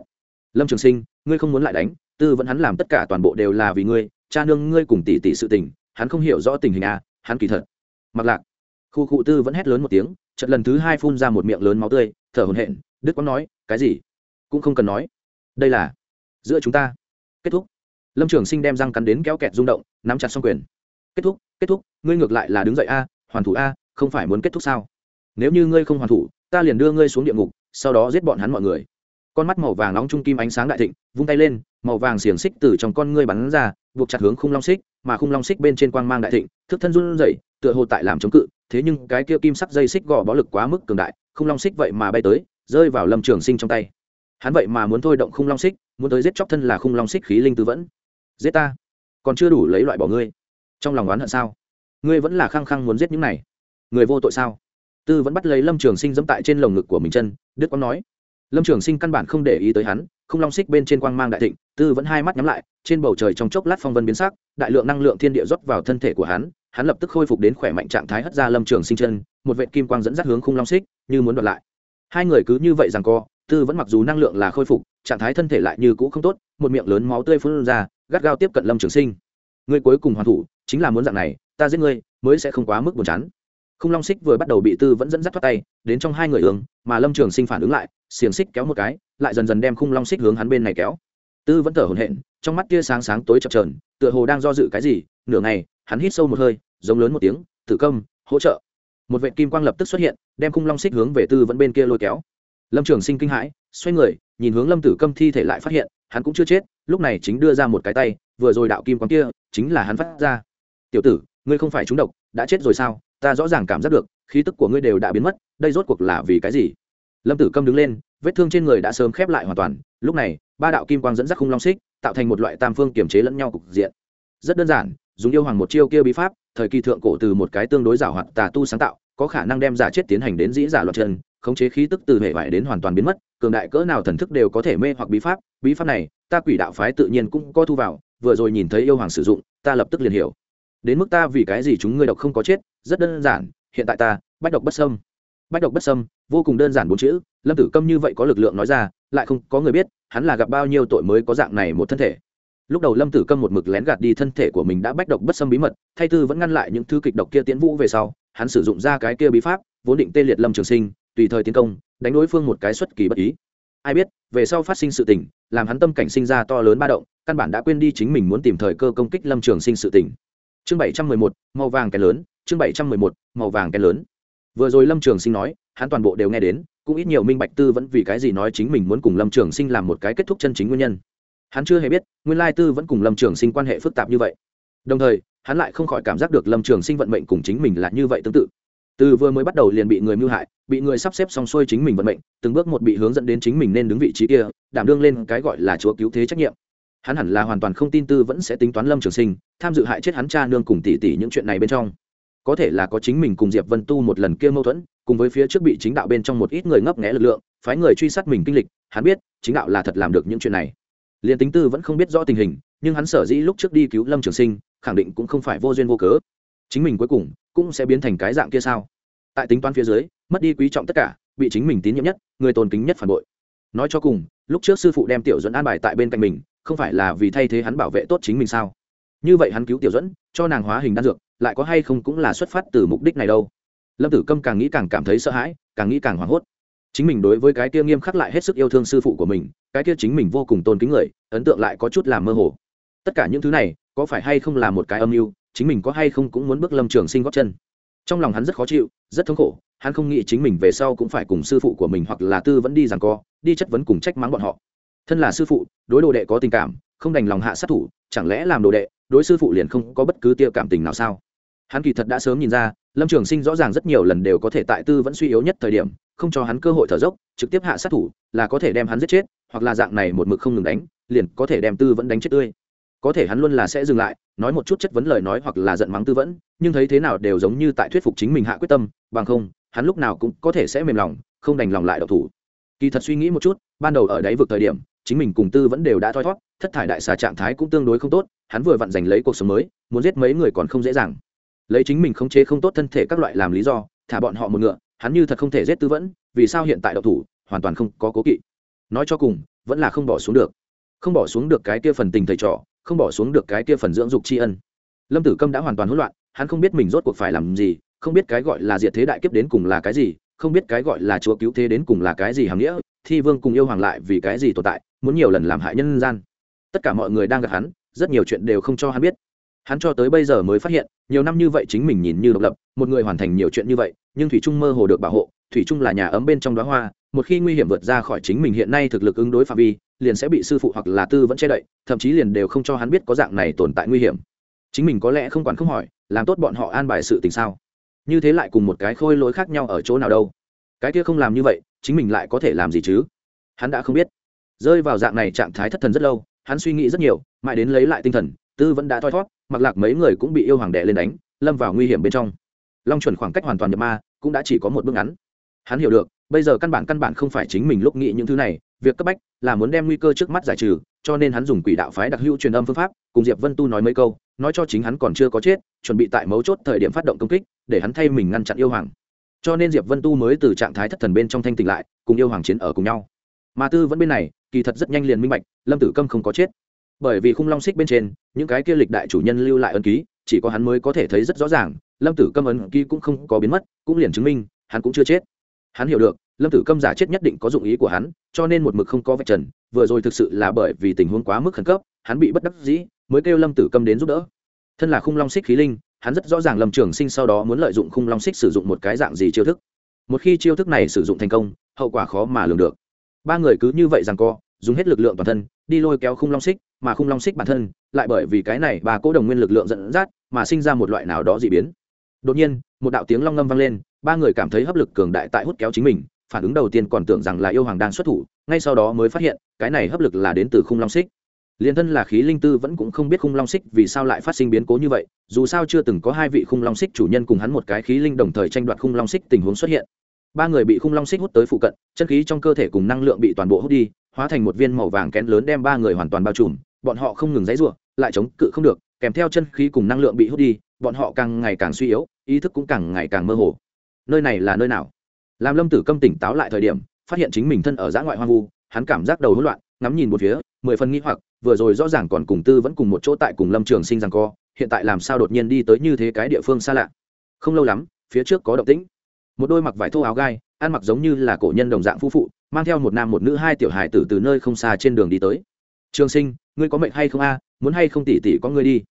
Lâm trường sinh, ngươi không muốn lại đánh, tư vẫn hắn làm tất cả toàn bộ đều là vì ngươi, cha nương ngươi cùng tỷ tỷ sự tình, hắn không hiểu rõ tình hình à hắn kỳ thật. Mặc lạc. Khu cụ tư vẫn hét lớn một tiếng trận lần thứ hai phun ra một miệng lớn máu tươi, thở hồn hện đức quang nói, cái gì? Cũng không cần nói. Đây là giữa chúng ta. Kết thúc. Lâm trường sinh đem răng cắn đến kéo kẹt rung động, nắm chặt xong quyền. Kết thúc kết thúc, ngươi ngược lại là đứng dậy a, hoàn thủ a, không phải muốn kết thúc sao? Nếu như ngươi không hoàn thủ, ta liền đưa ngươi xuống địa ngục sau đó giết bọn hắn mọi người. Con mắt màu vàng nóng trung kim ánh sáng đại thịnh, vung tay lên, màu vàng xiềng xích từ trong con ngươi bắn ra, buộc chặt hướng khung long xích, mà khung long xích bên trên quang mang đại thịnh, thức thân run rẩy, tựa hồ tại làm chống cự, thế nhưng cái kia kim sắc dây xích gò bó lực quá mức cường đại, khung long xích vậy mà bay tới, rơi vào lâm trường sinh trong tay. Hắn vậy mà muốn thôi động khung long xích, muốn tới giết chóc thân là khung long xích khí linh tư vẫn. Giết ta. Còn chưa đủ lấy loại bỏ ngươi. Trong lòng oán hận sao? Ngươi vẫn là khăng khăng muốn giết những này. Người vô tội sao? Tư vẫn bắt lấy lâm trường sinh dẫm tại trên lồng ngực của mình chân, đức quang nói. Lâm trường sinh căn bản không để ý tới hắn, không long xích bên trên quang mang đại thịnh, tư vẫn hai mắt nhắm lại, trên bầu trời trong chốc lát phong vân biến sắc, đại lượng năng lượng thiên địa rót vào thân thể của hắn hắn lập tức khôi phục đến khỏe mạnh trạng thái hất ra lâm trường sinh chân, một vệ kim quang dẫn dắt hướng khung long xích, như muốn đoạt lại. Hai người cứ như vậy rằng co, tư vẫn mặc dù năng lượng là khôi phục, trạng thái thân thể lại như cũ không tốt, một miệng lớn máu tươi phun ra, gắt gao tiếp cận lâm trường sinh. Người cuối cùng hoàn thủ, chính là muốn dạng này, ta giết ngươi, mới sẽ không quá mức buồn chán khung long xích vừa bắt đầu bị tư vẫn dẫn dắt thoát tay, đến trong hai người hướng, mà lâm trường sinh phản ứng lại, xiềng xích kéo một cái, lại dần dần đem khung long xích hướng hắn bên này kéo. Tư vẫn thở hổn hển, trong mắt tia sáng sáng tối chập trờn tựa hồ đang do dự cái gì, nửa ngày, hắn hít sâu một hơi, giống lớn một tiếng, tử công, hỗ trợ. Một vệ kim quang lập tức xuất hiện, đem khung long xích hướng về tư vẫn bên kia lôi kéo. Lâm trường sinh kinh hãi, xoay người, nhìn hướng lâm tử câm thi thể lại phát hiện, hắn cũng chưa chết, lúc này chính đưa ra một cái tay, vừa rồi đạo kim quang kia, chính là hắn phát ra. Tiểu tử, ngươi không phải trúng độc, đã chết rồi sao? Ta rõ ràng cảm giác được, khí tức của ngươi đều đã biến mất, đây rốt cuộc là vì cái gì? Lâm tử câm đứng lên, vết thương trên người đã sớm khép lại hoàn toàn, lúc này, ba đạo kim quang dẫn dắt khung long xích, tạo thành một loại tam phương kiềm chế lẫn nhau cục diện. Rất đơn giản, dùng yêu hoàng một chiêu kia bí pháp, thời kỳ thượng cổ từ một cái tương đối giảo hoạt tà tu sáng tạo, có khả năng đem giả chết tiến hành đến dĩ giả loạt chân, khống chế khí tức từ hệ vải đến hoàn toàn biến mất, cường đại cỡ nào thần thức đều có thể mê hoặc bí pháp bí pháp này, ta quỷ đạo phái tự nhiên cũng có thu vào, vừa rồi nhìn thấy yêu hoàng sử dụng, ta lập tức liền hiểu. Đến mức ta vì cái gì chúng ngươi độc không có chết rất đơn giản, hiện tại ta, bách độc bất sâm bách độc bất sâm vô cùng đơn giản bốn chữ, lâm tử câm như vậy có lực lượng nói ra, lại không có người biết, hắn là gặp bao nhiêu tội mới có dạng này một thân thể. Lúc đầu lâm tử câm một mực lén gạt đi thân thể của mình đã bách độc bất sâm bí mật, thay tư vẫn ngăn lại những thư kịch độc kia tiến vũ về sau, hắn sử dụng ra cái kia bí pháp, vốn định tê liệt lâm trường sinh, tùy thời tiến công, đánh đối phương một cái xuất kỳ bất ý. Ai biết, về sau phát sinh sự tình, làm hắn tâm cảnh sinh ra to lớn ba động, căn bản đã quên đi chính mình muốn tìm thời cơ công kích lâm trường sinh sự tình. Chương bảy trăm mười một, màu vàng cái lớn chương bảy trăm mười một, màu vàng cái lớn. Vừa rồi lâm trường sinh nói, hắn toàn bộ đều nghe đến, cũng ít nhiều minh bạch tư vẫn vì cái gì nói chính mình muốn cùng lâm trường sinh làm một cái kết thúc chân chính nguyên nhân. Hắn chưa hề biết, nguyên lai tư vẫn cùng lâm trường sinh quan hệ phức tạp như vậy. Đồng thời, hắn lại không khỏi cảm giác được lâm trường sinh vận mệnh cùng chính mình là như vậy tương tự. Từ vừa mới bắt đầu liền bị người mưu hại, bị người sắp xếp xong xuôi chính mình vận mệnh, từng bước một bị hướng dẫn đến chính mình nên đứng vị trí kia, đảm đương lên cái gọi là chúa cứu thế trách nhiệm. Hắn hẳn là hoàn toàn không tin tư vẫn sẽ tính toán lâm trường sinh, tham dự hại chết hắn cha nương cùng tỷ tỷ những chuyện này bên trong có thể là có chính mình cùng diệp vân tu một lần kia mâu thuẫn, cùng với phía trước bị chính đạo bên trong một ít người ngấp nghẽ lực lượng, phái người truy sát mình kinh lịch, hắn biết chính đạo là thật làm được những chuyện này. Liền tính tư vẫn không biết rõ tình hình, nhưng hắn sở dĩ lúc trước đi cứu lâm trường sinh, khẳng định cũng không phải vô duyên vô cớ. Chính mình cuối cùng cũng sẽ biến thành cái dạng kia sao? Tại tính toán phía dưới, mất đi quý trọng tất cả, bị chính mình tín nhiệm nhất, người tôn kính nhất phản bội. Nói cho cùng, lúc trước sư phụ đem tiểu dẫn an bài tại bên cạnh mình, không phải là vì thay thế hắn bảo vệ tốt chính mình sao? Như vậy hắn cứu tiểu dẫn cho nàng hóa hình đan dược, lại có hay không cũng là xuất phát từ mục đích này đâu. Lâm tử câm càng nghĩ càng cảm thấy sợ hãi, càng nghĩ càng hoảng hốt. Chính mình đối với cái kia nghiêm khắc lại hết sức yêu thương sư phụ của mình, cái kia chính mình vô cùng tôn kính người, ấn tượng lại có chút làm mơ hồ. Tất cả những thứ này, có phải hay không là một cái âm mưu, chính mình có hay không cũng muốn bước lâm trường sinh góp chân. Trong lòng hắn rất khó chịu, rất thống khổ, hắn không nghĩ chính mình về sau cũng phải cùng sư phụ của mình hoặc là tư vẫn đi rằng co, đi chất vấn cùng trách mắng bọn họ. Thân là sư phụ, đối đồ đệ có tình cảm, không đành lòng hạ sát thủ, chẳng lẽ làm đồ đệ đối sư phụ liền không có bất cứ tia cảm tình nào sao? Hắn kỳ thật đã sớm nhìn ra, lâm trường sinh rõ ràng rất nhiều lần đều có thể tại tư vẫn suy yếu nhất thời điểm, không cho hắn cơ hội thở dốc, trực tiếp hạ sát thủ, là có thể đem hắn giết chết, hoặc là dạng này một mực không ngừng đánh, liền có thể đem tư vẫn đánh chết tươi. Có thể hắn luôn là sẽ dừng lại, nói một chút chất vấn lời nói hoặc là giận mắng tư vẫn, nhưng thấy thế nào đều giống như tại thuyết phục chính mình hạ quyết tâm, bằng không, hắn lúc nào cũng có thể sẽ mềm lòng, không đành lòng lại độc thủ. Kỳ thật suy nghĩ một chút, ban đầu ở đáy vực thời điểm, chính mình cùng tư vẫn đều đã thoi thót, thất thải đại xà trạng thái cũng tương đối không tốt hắn vừa vặn giành lấy cuộc sống mới, muốn giết mấy người còn không dễ dàng. Lấy chính mình khống chế không tốt thân thể các loại làm lý do, thả bọn họ một ngựa, hắn như thật không thể giết tư vẫn, vì sao hiện tại độc thủ, hoàn toàn không có cố kỵ. Nói cho cùng, vẫn là không bỏ xuống được. Không bỏ xuống được cái kia phần tình thầy trò, không bỏ xuống được cái kia phần dưỡng dục tri ân. Lâm tử câm đã hoàn toàn hỗn loạn, hắn không biết mình rốt cuộc phải làm gì, không biết cái gọi là diệt thế đại kiếp đến cùng là cái gì, không biết cái gọi là chúa cứu thế đến cùng là cái gì hàm nghĩa, thi vương cùng yêu hoàng lại vì cái gì tồn tại, muốn nhiều lần làm hại nhân gian. Tất cả mọi người đang gặp hắn rất nhiều chuyện đều không cho hắn biết. Hắn cho tới bây giờ mới phát hiện, nhiều năm như vậy chính mình nhìn như độc lập, một người hoàn thành nhiều chuyện như vậy, nhưng thủy trung mơ hồ được bảo hộ, thủy trung là nhà ấm bên trong đó hoa, một khi nguy hiểm vượt ra khỏi chính mình hiện nay thực lực ứng đối phạm vi, liền sẽ bị sư phụ hoặc là tư vẫn che đậy, thậm chí liền đều không cho hắn biết có dạng này tồn tại nguy hiểm. Chính mình có lẽ không quản không hỏi, làm tốt bọn họ an bài sự tình sao? Như thế lại cùng một cái khôi lỗi khác nhau ở chỗ nào đâu? Cái kia không làm như vậy, chính mình lại có thể làm gì chứ? Hắn đã không biết. Rơi vào dạng này trạng thái thất thần rất lâu hắn suy nghĩ rất nhiều, mãi đến lấy lại tinh thần, tư vẫn đã thoi thót, mặc lạc mấy người cũng bị yêu hoàng đệ lên đánh, lâm vào nguy hiểm bên trong. Long chuẩn khoảng cách hoàn toàn nhập ma, cũng đã chỉ có một bước ngắn. Hắn hiểu được, bây giờ căn bản căn bản không phải chính mình lúc nghĩ những thứ này, việc cấp bách là muốn đem nguy cơ trước mắt giải trừ, cho nên hắn dùng quỷ đạo phái đặc hữu truyền âm phương pháp, cùng diệp vân tu nói mấy câu, nói cho chính hắn còn chưa có chết, chuẩn bị tại mấu chốt thời điểm phát động công kích, để hắn thay mình ngăn chặn yêu hoàng. Cho nên diệp vân tu mới từ trạng thái thất thần bên trong thanh tỉnh lại, cùng yêu hoàng chiến ở cùng nhau. Mà tư vẫn bên này kỳ thật rất nhanh liền minh bạch, lâm tử câm không có chết. Bởi vì khung long xích bên trên, những cái kia lịch đại chủ nhân lưu lại ân ký, chỉ có hắn mới có thể thấy rất rõ ràng, lâm tử câm ấn ký cũng không có biến mất, cũng liền chứng minh, hắn cũng chưa chết. Hắn hiểu được, lâm tử câm giả chết nhất định có dụng ý của hắn, cho nên một mực không có vạch trần, vừa rồi thực sự là bởi vì tình huống quá mức khẩn cấp, hắn bị bất đắc dĩ, mới kêu lâm tử câm đến giúp đỡ. Thân là khung long xích khí linh, hắn rất rõ ràng lâm trường sinh sau đó muốn lợi dụng khung long xích sử dụng một cái dạng gì chiêu thức. Một khi chiêu thức này sử dụng thành công, hậu quả khó mà lường được ba người cứ như vậy rằng co, dùng hết lực lượng toàn thân, đi lôi kéo khung long xích, mà khung long xích bản thân lại bởi vì cái này bà cố đồng nguyên lực lượng dẫn dắt mà sinh ra một loại nào đó dị biến. Đột nhiên, một đạo tiếng long ngâm vang lên, ba người cảm thấy hấp lực cường đại tại hút kéo chính mình, phản ứng đầu tiên còn tưởng rằng là yêu hoàng đang xuất thủ, ngay sau đó mới phát hiện, cái này hấp lực là đến từ khung long xích. Liền thân là khí linh tư vẫn cũng không biết khung long xích vì sao lại phát sinh biến cố như vậy, dù sao chưa từng có hai vị khung long xích chủ nhân cùng hắn một cái khí linh đồng thời tranh đoạt khung long xích tình huống xuất hiện ba người bị khung long xích hút tới phụ cận, chân khí trong cơ thể cùng năng lượng bị toàn bộ hút đi, hóa thành một viên màu vàng kén lớn đem ba người hoàn toàn bao trùm, bọn họ không ngừng dãy ruộng lại chống cự không được, kèm theo chân khí cùng năng lượng bị hút đi, bọn họ càng ngày càng suy yếu, ý thức cũng càng ngày càng mơ hồ. Nơi này là nơi nào? Làm lâm tử câm tỉnh táo lại thời điểm, phát hiện chính mình thân ở giã ngoại hoang vu, hắn cảm giác đầu hỗn loạn, ngắm nhìn một phía, mười phần nghĩ hoặc, vừa rồi rõ ràng còn cùng tư vẫn cùng một chỗ tại cùng lâm trường sinh rằng co, hiện tại làm sao đột nhiên đi tới như thế cái địa phương xa lạ? Không lâu lắm, phía trước có động tĩnh một đôi mặc vải thô áo gai, ăn mặc giống như là cổ nhân đồng dạng phu phụ, mang theo một nam một nữ hai tiểu hài tử từ nơi không xa trên đường đi tới. Trường sinh, ngươi có mệnh hay không a? Muốn hay không tỉ tỉ có ngươi đi?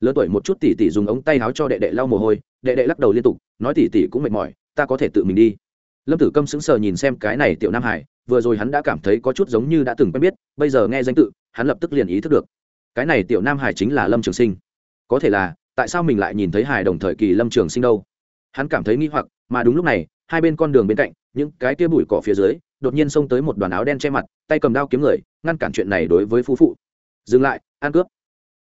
Lớn tuổi một chút tỉ tỉ dùng ống tay áo cho đệ đệ lau mồ hôi, đệ đệ lắc đầu liên tục, nói tỉ tỉ cũng mệt mỏi, ta có thể tự mình đi. Lâm tử câm sững sờ nhìn xem cái này tiểu nam hải vừa rồi hắn đã cảm thấy có chút giống như đã từng quen biết, bây giờ nghe danh tự, hắn lập tức liền ý thức được. Cái này tiểu nam hải chính là lâm trường sinh. Có thể là, tại sao mình lại nhìn thấy hải đồng thời kỳ lâm trường sinh đâu? Hắn cảm thấy nghi hoặc mà đúng lúc này, hai bên con đường bên cạnh, những cái tia bụi cỏ phía dưới, đột nhiên xông tới một đoàn áo đen che mặt, tay cầm đao kiếm người, ngăn cản chuyện này đối với phú phụ. Dừng lại, ăn cướp.